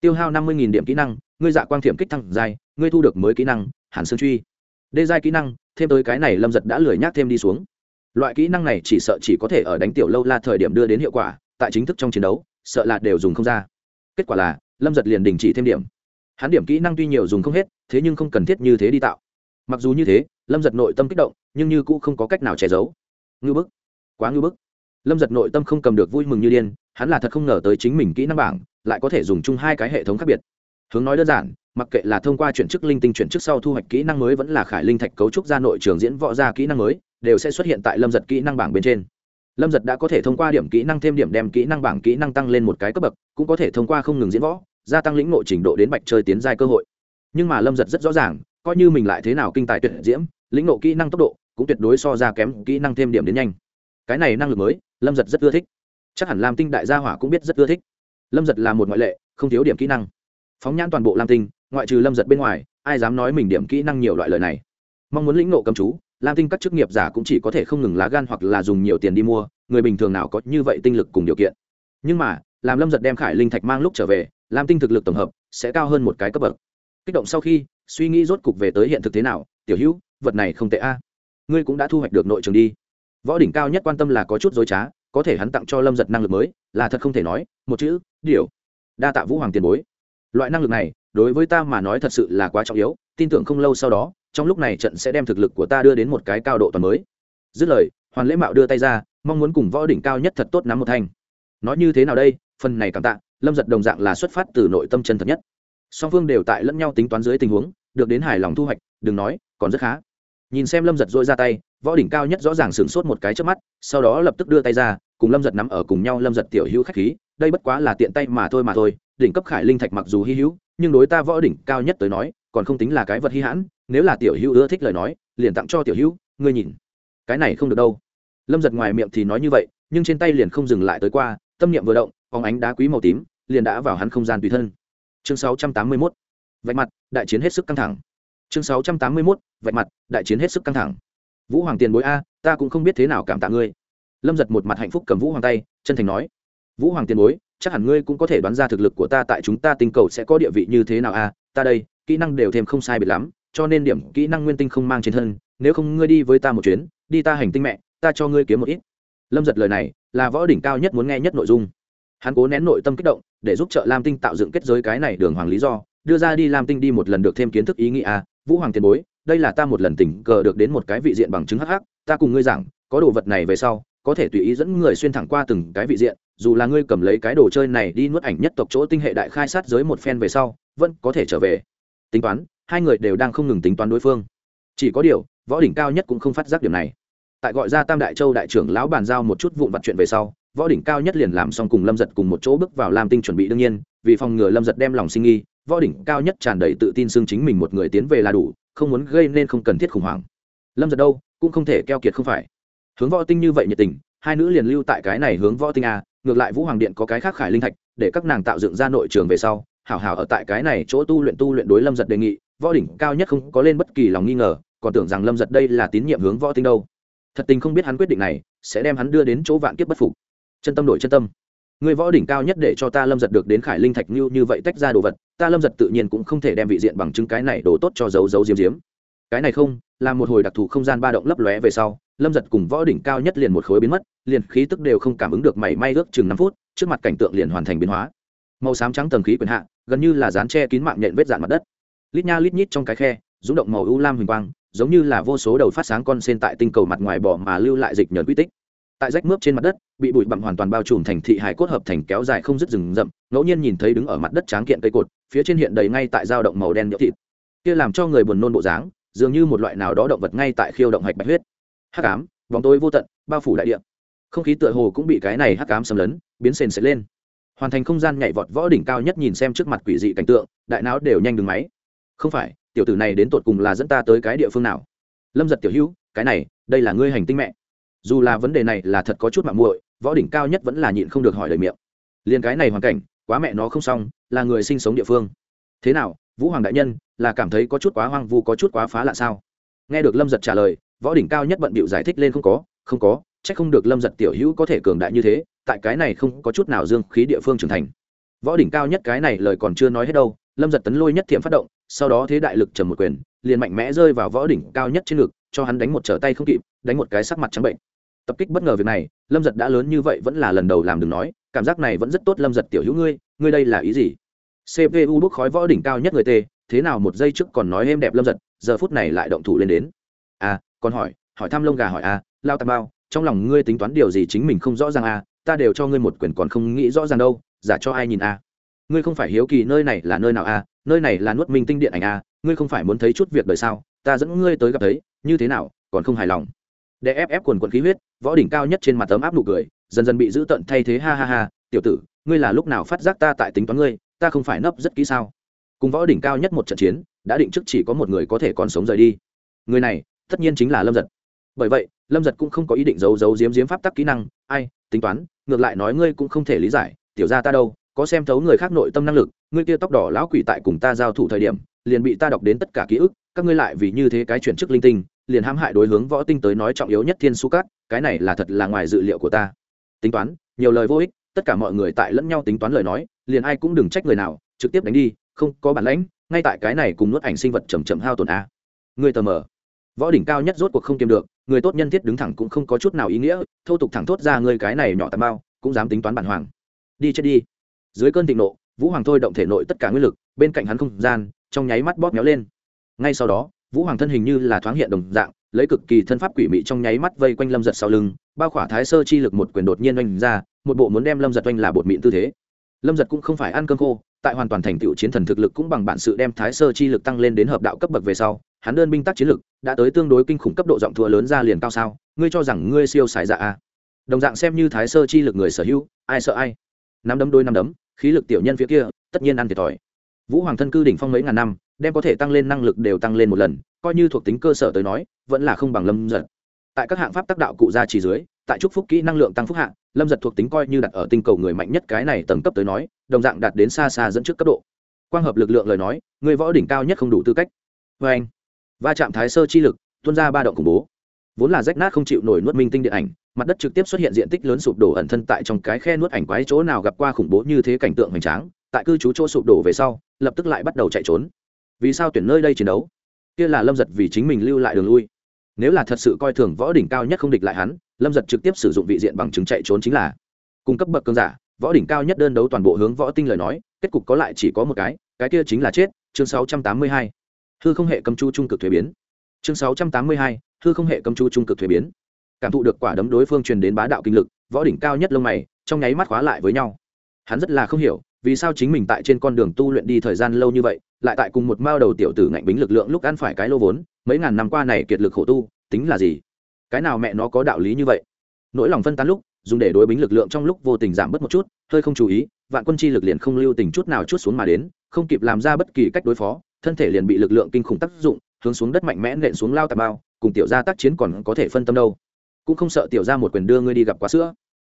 Tiêu hao năm mươi nghìn điểm kỹ năng ngươi dạ quang thiểm kích thăng giai, ngươi thu được mới kỹ năng, hàn xương truy. Đê giai kỹ năng, thêm tới cái này lâm giật đã lười nhác thêm đi xuống. Loại kỹ năng này chỉ sợ chỉ có thể ở đánh tiểu lâu la thời điểm đưa đến hiệu quả, tại chính thức trong chiến đấu, sợ là đều dùng không ra. Kết quả là, lâm giật liền đình chỉ thêm điểm. Hắn điểm kỹ năng tuy nhiều dùng không hết, thế nhưng không cần thiết như thế đi tạo. Mặc dù như thế, lâm giật nội tâm kích động, nhưng như cũ không có cách nào che giấu. Ngư bức. Quá ngư bức. Lâm giật nội tâm không cầm được vui mừng như điên, hắn là thật không ngờ tới chính mình kỹ năng bảng, lại có thể dùng chung hai cái hệ thống khác biệt hướng nói đơn giản, mặc kệ là thông qua chuyển chức linh tinh chuyển chức sau thu hoạch kỹ năng mới vẫn là khải linh thạch cấu trúc ra nội trường diễn võ ra kỹ năng mới, đều sẽ xuất hiện tại lâm giật kỹ năng bảng bên trên. Lâm giật đã có thể thông qua điểm kỹ năng thêm điểm đem kỹ năng bảng kỹ năng tăng lên một cái cấp bậc, cũng có thể thông qua không ngừng diễn võ, gia tăng lĩnh nội trình độ đến bạch chơi tiến giai cơ hội. Nhưng mà lâm giật rất rõ ràng, coi như mình lại thế nào kinh tài tuyệt diễm, lĩnh nộ kỹ năng tốc độ cũng tuyệt đối so ra kém kỹ năng thêm điểm đến nhanh. Cái này năng lực mới, lâm giật rất ưa thích. Chắc hẳn lam tinh đại gia hỏa cũng biết rất ưa thích. Lâm giật là một ngoại lệ, không thiếu điểm kỹ năng phóng nhãn toàn bộ lam tinh, ngoại trừ lâm giật bên ngoài, ai dám nói mình điểm kỹ năng nhiều loại lời này. Mong muốn lĩnh nộ cầm chú, lam tinh các chức nghiệp giả cũng chỉ có thể không ngừng lá gan hoặc là dùng nhiều tiền đi mua, người bình thường nào có như vậy tinh lực cùng điều kiện. Nhưng mà, làm lâm giật đem khải linh thạch mang lúc trở về, lam tinh thực lực tổng hợp sẽ cao hơn một cái cấp bậc. Kích động sau khi, suy nghĩ rốt cục về tới hiện thực thế nào, tiểu hữu, vật này không tệ a. Ngươi cũng đã thu hoạch được nội trường đi. Võ đỉnh cao nhất quan tâm là có chút dối trá, có thể hắn tặng cho lâm giật năng lực mới, là thật không thể nói, một chữ, điều. Đa tạ vũ hoàng tiền bối loại năng lực này, đối với ta mà nói thật sự là quá trọng yếu, tin tưởng không lâu sau đó, trong lúc này trận sẽ đem thực lực của ta đưa đến một cái cao độ toàn mới. Dứt lời, hoàn lễ mạo đưa tay ra, mong muốn cùng võ đỉnh cao nhất thật tốt nắm một thanh. Nói như thế nào đây? Phần này cảm tạ, lâm giật đồng dạng là xuất phát từ nội tâm chân thật nhất. Song phương đều tại lẫn nhau tính toán dưới tình huống, được đến hài lòng thu hoạch, đừng nói, còn rất khá. Nhìn xem lâm giật dội ra tay, võ đỉnh cao nhất rõ ràng sửng sốt một cái trước mắt, sau đó lập tức đưa tay ra, cùng lâm giật nắm ở cùng nhau lâm giật tiểu hữu k h á c h khí, đây bất quá là tiện tay mà thôi mà thôi đỉnh cấp khải linh thạch mặc dù hy hữu, nhưng đối ta võ đỉnh cao nhất tới nói, còn không tính là cái vật hy hãn, nếu là tiểu hữu ưa thích lời nói, liền tặng cho tiểu hữu, ngươi nhìn. Cái này không được đâu. Lâm giật ngoài miệng thì nói như vậy, nhưng trên tay liền không dừng lại tới qua, tâm niệm vừa động phóng ánh đá quý màu tím, liền đã vào hắn không gian tùy thân. Chương sáu trăm tám mươi mốt, vạch mặt, đại chiến hết sức căng thẳng. Chương sáu trăm tám mươi mốt, vạch mặt, đại chiến hết sức căng thẳng. Vũ hoàng tiền bối a, ta cũng không biết thế nào cảm tạ ngươi. Lâm giật một mặt hạnh phúc cầm vũ hoàng tay, chân thành nói. Vũ hoàng tiền bối chắc hẳn ngươi cũng có thể đoán ra thực lực của ta tại chúng ta tinh cầu sẽ có địa vị như thế nào a ta đây, kỹ năng đều thêm không sai biệt lắm, cho nên điểm kỹ năng nguyên tinh không mang trên thân, nếu không ngươi đi với ta một chuyến, đi ta hành tinh mẹ, ta cho ngươi kiếm một ít. Lâm giật lời này là võ đỉnh cao nhất muốn nghe nhất nội dung. Hắn cố nén nội tâm kích động, để giúp trợ lam tinh tạo dựng kết giới cái này đường hoàng lý do, đưa ra đi lam tinh đi một lần được thêm kiến thức ý nghĩa à? vũ hoàng tiền bối, đây là ta một lần tình cờ được đến một cái vị diện bằng chứng hh ta cùng ngươi giảng, có đồ vật này về sau, có thể tùy ý dẫn người xuyên thẳng qua từng cái vị diện dù là ngươi cầm lấy cái đồ chơi này đi nuốt ảnh nhất tộc chỗ tinh hệ đại khai sát giới một phen về sau, vẫn có thể trở về. Tính toán, hai người đều đang không ngừng tính toán đối phương. Chỉ có điều, võ đỉnh cao nhất cũng không phát giác điểm này. Tại gọi ra tam đại châu đại trưởng lão bàn giao một chút vụn vặt chuyện về sau, võ đỉnh cao nhất liền làm xong cùng lâm giật cùng một chỗ bước vào lam tinh chuẩn bị đương nhiên, vì phòng ngừa lâm giật đem lòng sinh nghi, võ đỉnh cao nhất tràn đầy tự tin xưng chính mình một người tiến về là đủ, không muốn gây nên không cần thiết khủng hoảng. Lâm giật đâu, cũng không thể keo kiệt không phải. Hướng võ tinh như vậy nhiệt tình, hai nữ liền lưu tại cái này hướng võ tinh a ngược lại vũ hoàng điện có cái khác khải linh thạch, để các nàng tạo dựng ra nội trường về sau, hảo hảo ở tại cái này chỗ tu luyện tu luyện đối lâm giật đề nghị, võ đỉnh cao nhất không có lên bất kỳ lòng nghi ngờ, còn tưởng rằng lâm giật đây là tín nhiệm hướng võ tinh đâu. Thật tình không biết hắn quyết định này, sẽ đem hắn đưa đến chỗ vạn kiếp bất phục. Chân tâm đổi chân tâm. Người võ đỉnh cao nhất để cho ta lâm giật được đến khải linh thạch như như vậy tách ra đồ vật, ta lâm giật tự nhiên cũng không thể đem vị diện bằng chứng cái này đồ tốt cho dấu dấu diếm diếm cái này không, là một hồi đặc thù không gian ba động lấp lóe về sau lâm giật cùng võ đỉnh cao nhất liền một khối biến mất, liền khí tức đều không cảm ứng được mảy may ước chừng năm phút, trước mặt cảnh tượng liền hoàn thành biến hóa. Màu xám trắng tầng khí quyền hạ, gần như là dán che kín mạng nhện vết dạn mặt đất. Lít nha lít nhít trong cái khe rúng động màu u lam huỳnh quang, giống như là vô số đầu phát sáng con sen tại tinh cầu mặt ngoài bỏ mà lưu lại dịch nhờn quy tích. Tại rách mướp trên mặt đất, bị bụi bặm hoàn toàn bao trùm thành thị hải cốt hợp thành kéo dài không dứt rừng rậm, ngẫu nhiên nhìn thấy đứng ở mặt đất tráng kiện cây cột, phía trên hiện đầy ngay tại dao động màu đen nhỡ thịt. Kia làm cho người buồn nôn bộ dáng, dường như một loại nào đó động vật ngay tại khiêu động hạch bạch huyết hắc ám, bóng tối vô tận, bao phủ đại địa. Không khí tựa hồ cũng bị cái này hắc ám xâm lấn, biến sền sệt lên. Hoàn thành không gian nhảy vọt võ đỉnh cao nhất nhìn xem trước mặt quỷ dị cảnh tượng, đại não đều nhanh đường máy. Không phải, tiểu tử này đến tột cùng là dẫn ta tới cái địa phương nào? Lâm giật tiểu hữu, cái này, đây là ngươi hành tinh mẹ. Dù là vấn đề này là thật có chút mạng muội, võ đỉnh cao nhất vẫn là nhịn không được hỏi lời miệng. Liền cái này hoàn cảnh, quá mẹ nó không xong, là người sinh sống địa phương. Thế nào, vũ hoàng đại nhân, là cảm thấy có chút quá hoang vu, có chút quá phá lạ sao? Nghe được lâm giật trả lời võ đỉnh cao nhất bận bịu giải thích lên không có không có c h ắ c không được lâm giật tiểu hữu có thể cường đại như thế, tại cái này không có chút nào dương khí địa phương trưởng thành. Võ đỉnh cao nhất cái này lời còn chưa nói hết đâu, lâm giật tấn lôi nhất thiệm phát động, sau đó thế đại lực trầm một quyền, liền mạnh mẽ rơi vào võ đỉnh cao nhất trên ngực, cho hắn đánh một trở tay không kịp, đánh một cái sắc mặt trắng bệnh. Tập kích bất ngờ việc này, lâm giật đã lớn như vậy vẫn là lần đầu làm đừng nói, cảm giác này vẫn rất tốt lâm giật tiểu hữu ngươi ngươi đây là ý gì? Cpu bốc khói võ đỉnh cao nhất người t thế nào một giây trước còn nói êm đẹp lâm giật, giờ phút này lại động thủ lên đến. À còn hỏi hỏi thăm lông gà hỏi à lao tà bao trong lòng ngươi tính toán điều gì chính mình không rõ ràng à ta đều cho ngươi một quyền còn không nghĩ rõ ràng đâu giả cho ai nhìn à. Ngươi không phải hiếu kỳ nơi này là nơi nào a, nơi này là nuốt minh tinh điện ảnh a, ngươi không phải muốn thấy chút việc đời sao ta dẫn ngươi tới gặp thấy như thế nào còn không hài lòng. Để ép ép quần quần khí huyết võ đỉnh cao nhất trên mặt tấm áp nụ cười dần dần bị giữ tận thay thế ha ha ha tiểu tử ngươi là lúc nào phát giác ta tại tính toán ngươi ta không phải nấp rất kỹ sao. Cùng võ đỉnh cao nhất một trận chiến đã định trước chỉ có một người có thể còn sống rời đi. Người này tất nhiên chính là lâm giật. Bởi vậy, lâm giật cũng không có ý định giấu giấu giếm diếm pháp tắc kỹ năng. Ai, tính toán, ngược lại nói ngươi cũng không thể lý giải, tiểu ra ta đâu, có xem thấu người khác nội tâm năng lực, ngươi kia tóc đỏ lão quỷ tại cùng ta giao thủ thời điểm, liền bị ta đọc đến tất cả ký ức, các ngươi lại vì như thế cái chuyển chức linh tinh, liền hãm hại đối hướng võ tinh tới nói trọng yếu nhất thiên su cát, cái này là thật là ngoài dự liệu của ta. Tính toán, nhiều lời vô ích, tất cả mọi người tại lẫn nhau tính toán lời nói, liền ai cũng đừng trách người nào, trực tiếp đánh đi, không có bản lãnh, ngay tại cái này cùng nuốt ảnh sinh vật chầm chậm hao tổn a. Người tờ mờ võ đỉnh cao nhất rốt cuộc không kiềm được, người tốt nhân thiết đứng thẳng cũng không có chút nào ý nghĩa, thô tục thẳng thốt ra người cái này nhỏ tà bao cũng dám tính toán bản hoàng. Đi chết đi. Dưới cơn thịnh nộ, vũ hoàng thôi động thể nội tất cả nguyên lực, bên cạnh hắn không gian, trong nháy mắt bóp méo lên. Ngay sau đó, vũ hoàng thân hình như là thoáng hiện đồng dạng, lấy cực kỳ thân pháp quỷ mị trong nháy mắt vây quanh lâm giật sau lưng, bao khỏa thái sơ chi lực một quyền đột nhiên oanh ra, một bộ muốn đem lâm giật oanh là bột mịn tư thế. Lâm giật cũng không phải ăn cơm khô, tại hoàn toàn thành tựu chiến thần thực lực cũng bằng bản sự đem thái sơ chi lực tăng lên đến hợp đạo cấp bậc về sau hắn đơn binh tác chiến lực, đã tới tương đối kinh khủng cấp độ giọng thua lớn ra liền cao sao, ngươi cho rằng ngươi siêu xài dạ a à. đồng dạng xem như thái sơ chi lực người sở hữu, ai sợ ai? Nắm đấm đôi nắm đấm, khí lực tiểu nhân phía kia, tất nhiên ăn thiệt thòi. Vũ hoàng thân cư đỉnh phong mấy ngàn năm, đem có thể tăng lên năng lực đều tăng lên một lần, coi như thuộc tính cơ sở tới nói, vẫn là không bằng lâm giật. Tại các hạng pháp tác đạo cụ ra chỉ dưới, tại trúc phúc kỹ năng lượng tăng phúc hạng lâm giật thuộc tính coi như đặt ở tinh cầu người mạnh nhất cái này tầng cấp tới nói, đồng dạng đạt đến xa xa dẫn trước cấp độ. Quang hợp lực lượng lời nói, người võ đỉnh cao nhất không đủ tư cách. Vê anh va chạm thái sơ chi lực, tuôn ra ba động khủng bố. Vốn là rách nát không chịu nổi nuốt minh tinh điện ảnh, mặt đất trực tiếp xuất hiện diện tích lớn sụp đổ ẩn thân tại trong cái khe nuốt ảnh quái chỗ nào gặp qua khủng bố như thế cảnh tượng hoành tráng, tại cư trú chỗ sụp đổ về sau, lập tức lại bắt đầu chạy trốn. Vì sao tuyển nơi đây chiến đấu? Kia là lâm giật vì chính mình lưu lại đường lui. Nếu là thật sự coi thường võ đỉnh cao nhất không địch lại hắn, lâm giật trực tiếp sử dụng vị diện bằng chứng chạy trốn chính là cung cấp bậc cơn giả, võ đỉnh cao nhất đơn đấu toàn bộ hướng võ tinh lời nói, kết cục có lại chỉ có một cái cái kia chính là chết, chương 682 hư không hệ cầm chu trung cực thuế biến. Chương 682. hư không hệ cầm chu trung cực thuế biến. Cảm thụ được quả đấm đối phương truyền đến bá đạo kinh lực, võ đỉnh cao nhất lông mày, trong nháy mắt khóa lại với nhau. Hắn rất là không hiểu, vì sao chính mình tại trên con đường tu luyện đi thời gian lâu như vậy, lại tại cùng một mao đầu tiểu tử ngạnh bính lực lượng lúc ăn phải cái lô vốn, mấy ngàn năm qua này kiệt lực khổ tu, tính là gì? Cái nào mẹ nó có đạo lý như vậy? Nỗi lòng phân tán lúc, dùng để đối bính lực lượng trong lúc vô tình giảm bớt một chút, hơi không chú ý, vạn quân chi lực liền không lưu tình chút nào chút xuống mà đến, không kịp làm ra bất kỳ cách đối phó thân thể liền bị lực lượng kinh khủng tác dụng, hướng xuống đất mạnh mẽ nện xuống lao tà bao, cùng tiểu gia tác chiến còn có thể phân tâm đâu. Cũng không sợ tiểu gia một quyền đưa ngươi đi gặp quá sữa.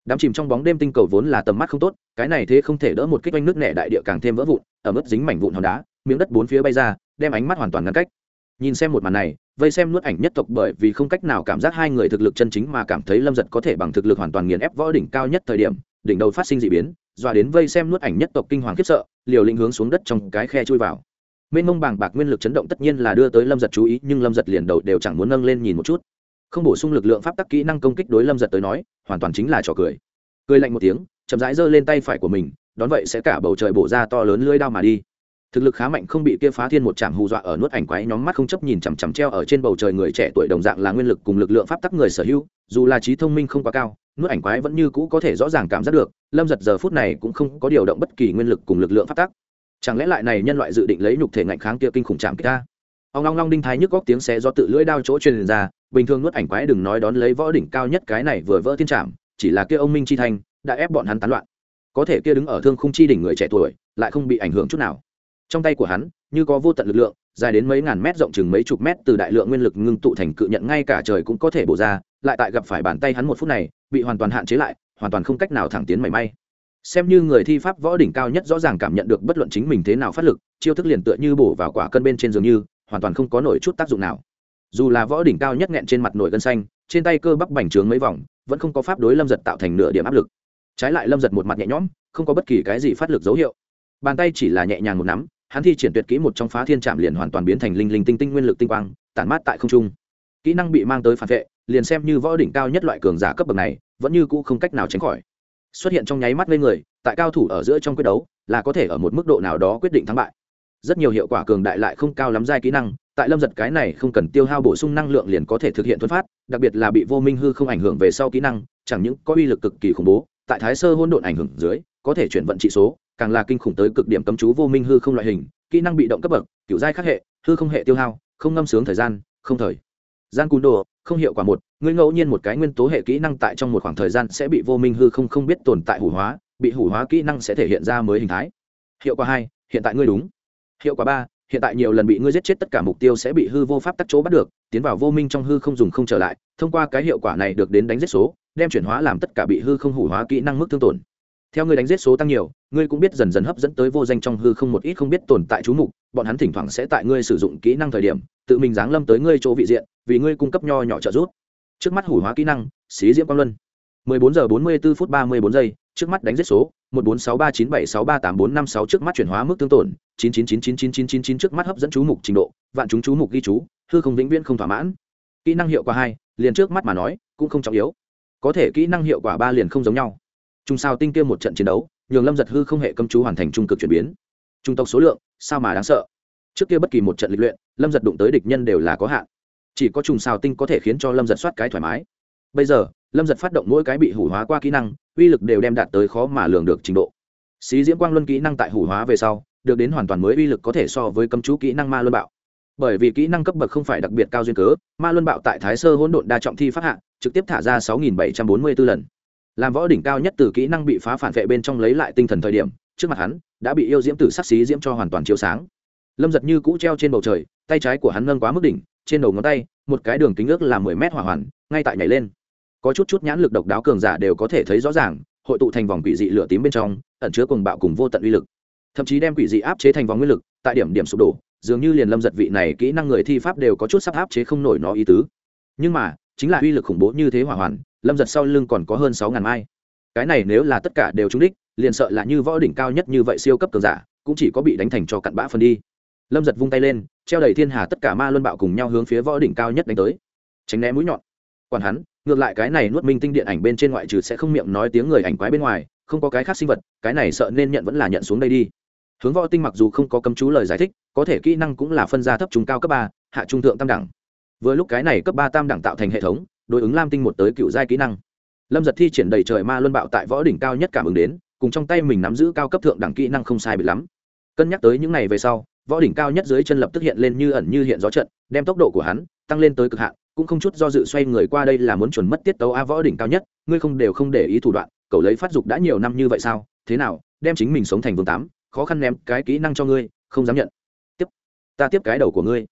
Đám chìm trong bóng đêm tinh cầu vốn là tầm mắt không tốt, cái này thế không thể đỡ một kích oanh nước nẻ đại địa càng thêm vỡ vụn ở mức dính mảnh vụn hòn đá, miếng đất bốn phía bay ra, đem ánh mắt hoàn toàn ngăn cách. Nhìn xem một màn này, vây xem nuốt ảnh nhất tộc bởi vì không cách nào cảm giác hai người thực lực chân chính mà cảm thấy lâm giật có thể bằng thực lực hoàn toàn nghiền ép võ đỉnh cao nhất thời điểm, đỉnh đầu phát sinh d ị biến dọa đến vây xem nuốt ảnh nhất tộc kinh hoàng khiếp sợ, liều lĩnh hướng xuống đất trong cái khe chui vào mênh mông bàng bạc nguyên lực chấn động tất nhiên là đưa tới lâm giật chú ý, nhưng lâm giật liền đầu đều chẳng muốn nâng lên nhìn một chút. Không bổ sung lực lượng pháp tắc kỹ năng công kích đối lâm giật tới nói, hoàn toàn chính là trò cười. Cười lạnh một tiếng, chậm rãi giơ lên tay phải của mình, đón vậy sẽ cả bầu trời bổ ra to lớn lưỡi đao mà đi. Thực lực khá mạnh không bị kia phá thiên một trạm hù dọa ở nuốt ảnh quái nhóm mắt không chấp nhìn chằm chằm treo ở trên bầu trời người trẻ tuổi đồng dạng là nguyên lực cùng lực lượng pháp tắc người sở hữu, dù là trí thông minh không quá cao, nuốt ảnh quái vẫn như cũ có thể rõ ràng cảm giác được, lâm giật giờ phút này cũng không có điều động bất kỳ nguyên lực cùng lực lượng pháp tắc chẳng lẽ lại này nhân loại dự định lấy nhục thể ngạnh kháng kia kinh khủng chạm kích ta? Ông long long đinh thái nhức góc tiếng xé do tự lưỡi đao chỗ truyền ra, bình thường nuốt ảnh quái đừng nói đón lấy võ đỉnh cao nhất cái này vừa vỡ thiên trạm chỉ là kia ông minh chi thanh đã ép bọn hắn tán loạn. Có thể kia đứng ở thương khung chi đỉnh người trẻ tuổi lại không bị ảnh hưởng chút nào. Trong tay của hắn, như có vô tận lực lượng, dài đến mấy ngàn mét rộng chừng mấy chục mét, từ đại lượng nguyên lực ngưng tụ thành cự nhận ngay cả trời cũng có thể bổ ra, lại tại gặp phải bàn tay hắn một phút này, bị hoàn toàn hạn chế lại, hoàn toàn không cách nào thẳng tiến mảy may xem như người thi pháp võ đỉnh cao nhất rõ ràng cảm nhận được bất luận chính mình thế nào phát lực, chiêu thức liền tựa như bổ vào quả cân bên trên giường như, hoàn toàn không có nổi chút tác dụng nào. Dù là võ đỉnh cao nhất nghẹn trên mặt nổi gân xanh, trên tay cơ bắp bành trướng mấy vòng, vẫn không có pháp đối lâm giật tạo thành nửa điểm áp lực. Trái lại lâm giật một mặt nhẹ nhõm, không có bất kỳ cái gì phát lực dấu hiệu. Bàn tay chỉ là nhẹ nhàng một nắm, hắn thi triển tuyệt kỹ một trong phá thiên trạm liền hoàn toàn biến thành linh linh tinh tinh nguyên lực tinh quang, tản mát tại không trung. Kỹ năng bị mang tới phản vệ, liền xem như võ đỉnh cao nhất loại cường giả cấp bậc này, vẫn như cũ không cách nào tránh khỏi xuất hiện trong nháy mắt lên người, tại cao thủ ở giữa trong quyết đấu, là có thể ở một mức độ nào đó quyết định thắng bại. Rất nhiều hiệu quả cường đại lại không cao lắm giai kỹ năng, tại lâm giật cái này không cần tiêu hao bổ sung năng lượng liền có thể thực hiện thuấn phát, đặc biệt là bị vô minh hư không ảnh hưởng về sau kỹ năng, chẳng những có uy lực cực kỳ khủng bố, tại thái sơ hôn độn ảnh hưởng dưới, có thể chuyển vận trị số, càng là kinh khủng tới cực điểm cấm chú vô minh hư không loại hình, kỹ năng bị động cấp bậc, kiểu giai khắc hệ, hư không hệ tiêu hao, không ngâm sướng thời gian, không thời. Gian cún đồ không hiệu quả một, ngươi ngẫu nhiên một cái nguyên tố hệ kỹ năng tại trong một khoảng thời gian sẽ bị vô minh hư không không biết tồn tại hủ hóa, bị hủ hóa kỹ năng sẽ thể hiện ra mới hình thái. Hiệu quả hai, hiện tại ngươi đúng. Hiệu quả ba, hiện tại nhiều lần bị ngươi giết chết tất cả mục tiêu sẽ bị hư vô pháp tắc chỗ bắt được, tiến vào vô minh trong hư không dùng không trở lại, thông qua cái hiệu quả này được đến đánh giết số, đem chuyển hóa làm tất cả bị hư không hủ hóa kỹ năng mức thương tổn. Theo ngươi đánh giết số tăng nhiều, ngươi cũng biết dần dần hấp dẫn tới vô danh trong hư không một ít không biết tồn tại chú mục, bọn hắn thỉnh thoảng sẽ tại ngươi sử dụng kỹ năng thời điểm, tự mình giáng lâm tới ngươi chỗ vị diện vì ngươi cung cấp nho nhỏ trợ giúp. Trước mắt hủ hóa kỹ năng, xí diễm quang luân. 14 giờ 44 phút 34 giây, trước mắt đánh giết số 1463976384456 trước mắt chuyển hóa mức tương tổn 9999999 trước mắt hấp dẫn chú mục trình độ, vạn chúng chú mục ghi chú, hư không vĩnh viễn không thỏa mãn. Kỹ năng hiệu quả hai, liền trước mắt mà nói, cũng không trọng yếu. Có thể kỹ năng hiệu quả ba liền không giống nhau. Trung sao tinh kia một trận chiến đấu, nhường lâm giật hư không hệ cấm chú hoàn thành trung cực chuyển biến. Trung tộc số lượng, sao mà đáng sợ? Trước kia bất kỳ một trận lịch luyện, lâm giật đụng tới địch nhân đều là có hạn chỉ có trùng sao tinh có thể khiến cho lâm giật soát cái thoải mái. Bây giờ, lâm giật phát động mỗi cái bị hủ hóa qua kỹ năng, uy lực đều đem đạt tới khó mà lường được trình độ. Xí diễm quang luân kỹ năng tại hủ hóa về sau, được đến hoàn toàn mới uy lực có thể so với cấm chú kỹ năng ma luân bạo. Bởi vì kỹ năng cấp bậc không phải đặc biệt cao duyên cớ, ma luân bạo tại thái sơ hỗn độn đa trọng thi phát hạ, trực tiếp thả ra sáu nghìn bảy trăm bốn mươi 6.744 lần. Làm võ đỉnh cao nhất từ kỹ năng bị phá phản vệ bên trong lấy lại tinh thần thời điểm, trước mặt hắn, đã bị yêu diễm tử sắc xí diễm cho hoàn toàn chiếu sáng. Lâm giật như cũ treo trên bầu trời, tay trái của hắn nâng quá mức đỉnh trên đầu ngón tay, một cái đường kính ước là mười mét hỏa hoàn, ngay tại nhảy lên. Có chút chút nhãn lực độc đáo cường giả đều có thể thấy rõ ràng, hội tụ thành vòng quỷ dị lửa tím bên trong, ẩn chứa cùng bạo cùng vô tận uy lực. Thậm chí đem quỷ dị áp chế thành vòng nguyên lực, tại điểm điểm sụp đổ, dường như liền lâm giật vị này kỹ năng người thi pháp đều có chút sắp áp chế không nổi nó ý tứ. Nhưng mà, chính là uy lực khủng bố như thế hỏa hoàn, lâm giật sau lưng còn có hơn sáu ngàn mai. Cái này nếu là tất cả đều trúng đích, liền sợ là như võ đỉnh cao nhất như vậy siêu cấp cường giả, cũng chỉ có bị đánh thành cho cặn bã phân đi. Lâm giật vung tay lên treo đầy thiên hà tất cả ma luân bạo cùng nhau hướng phía võ đỉnh cao nhất đánh tới. Tránh né mũi nhọn. Quản hắn, ngược lại cái này nuốt minh tinh điện ảnh bên trên ngoại trừ sẽ không miệng nói tiếng người ảnh quái bên ngoài, không có cái khác sinh vật, cái này sợ nên nhận vẫn là nhận xuống đây đi. Hướng võ tinh mặc dù không có cấm chú lời giải thích, có thể kỹ năng cũng là phân ra thấp trung cao cấp ba, hạ trung thượng tam đẳng. Vừa lúc cái này cấp ba tam đẳng tạo thành hệ thống, đối ứng lam tinh một tới cựu giai kỹ năng. Lâm giật thi triển đầy trời ma luân bạo tại võ đỉnh cao nhất cảm ứng đến, cùng trong tay mình nắm giữ cao cấp thượng đẳng kỹ năng không sai bị lắm. Cân nhắc tới những này về sau võ đỉnh cao nhất dưới chân lập tức hiện lên như ẩn như hiện gió trận, đem tốc độ của hắn tăng lên tới cực hạn, cũng không chút do dự xoay người qua đây là muốn chuẩn mất tiết tấu a võ đỉnh cao nhất, ngươi không đều không để ý thủ đoạn, cậu lấy phát dục đã nhiều năm như vậy sao, thế nào, đem chính mình sống thành vương tám, khó khăn ném cái kỹ năng cho ngươi, không dám nhận. Tiếp, ta tiếp cái đầu của ngươi.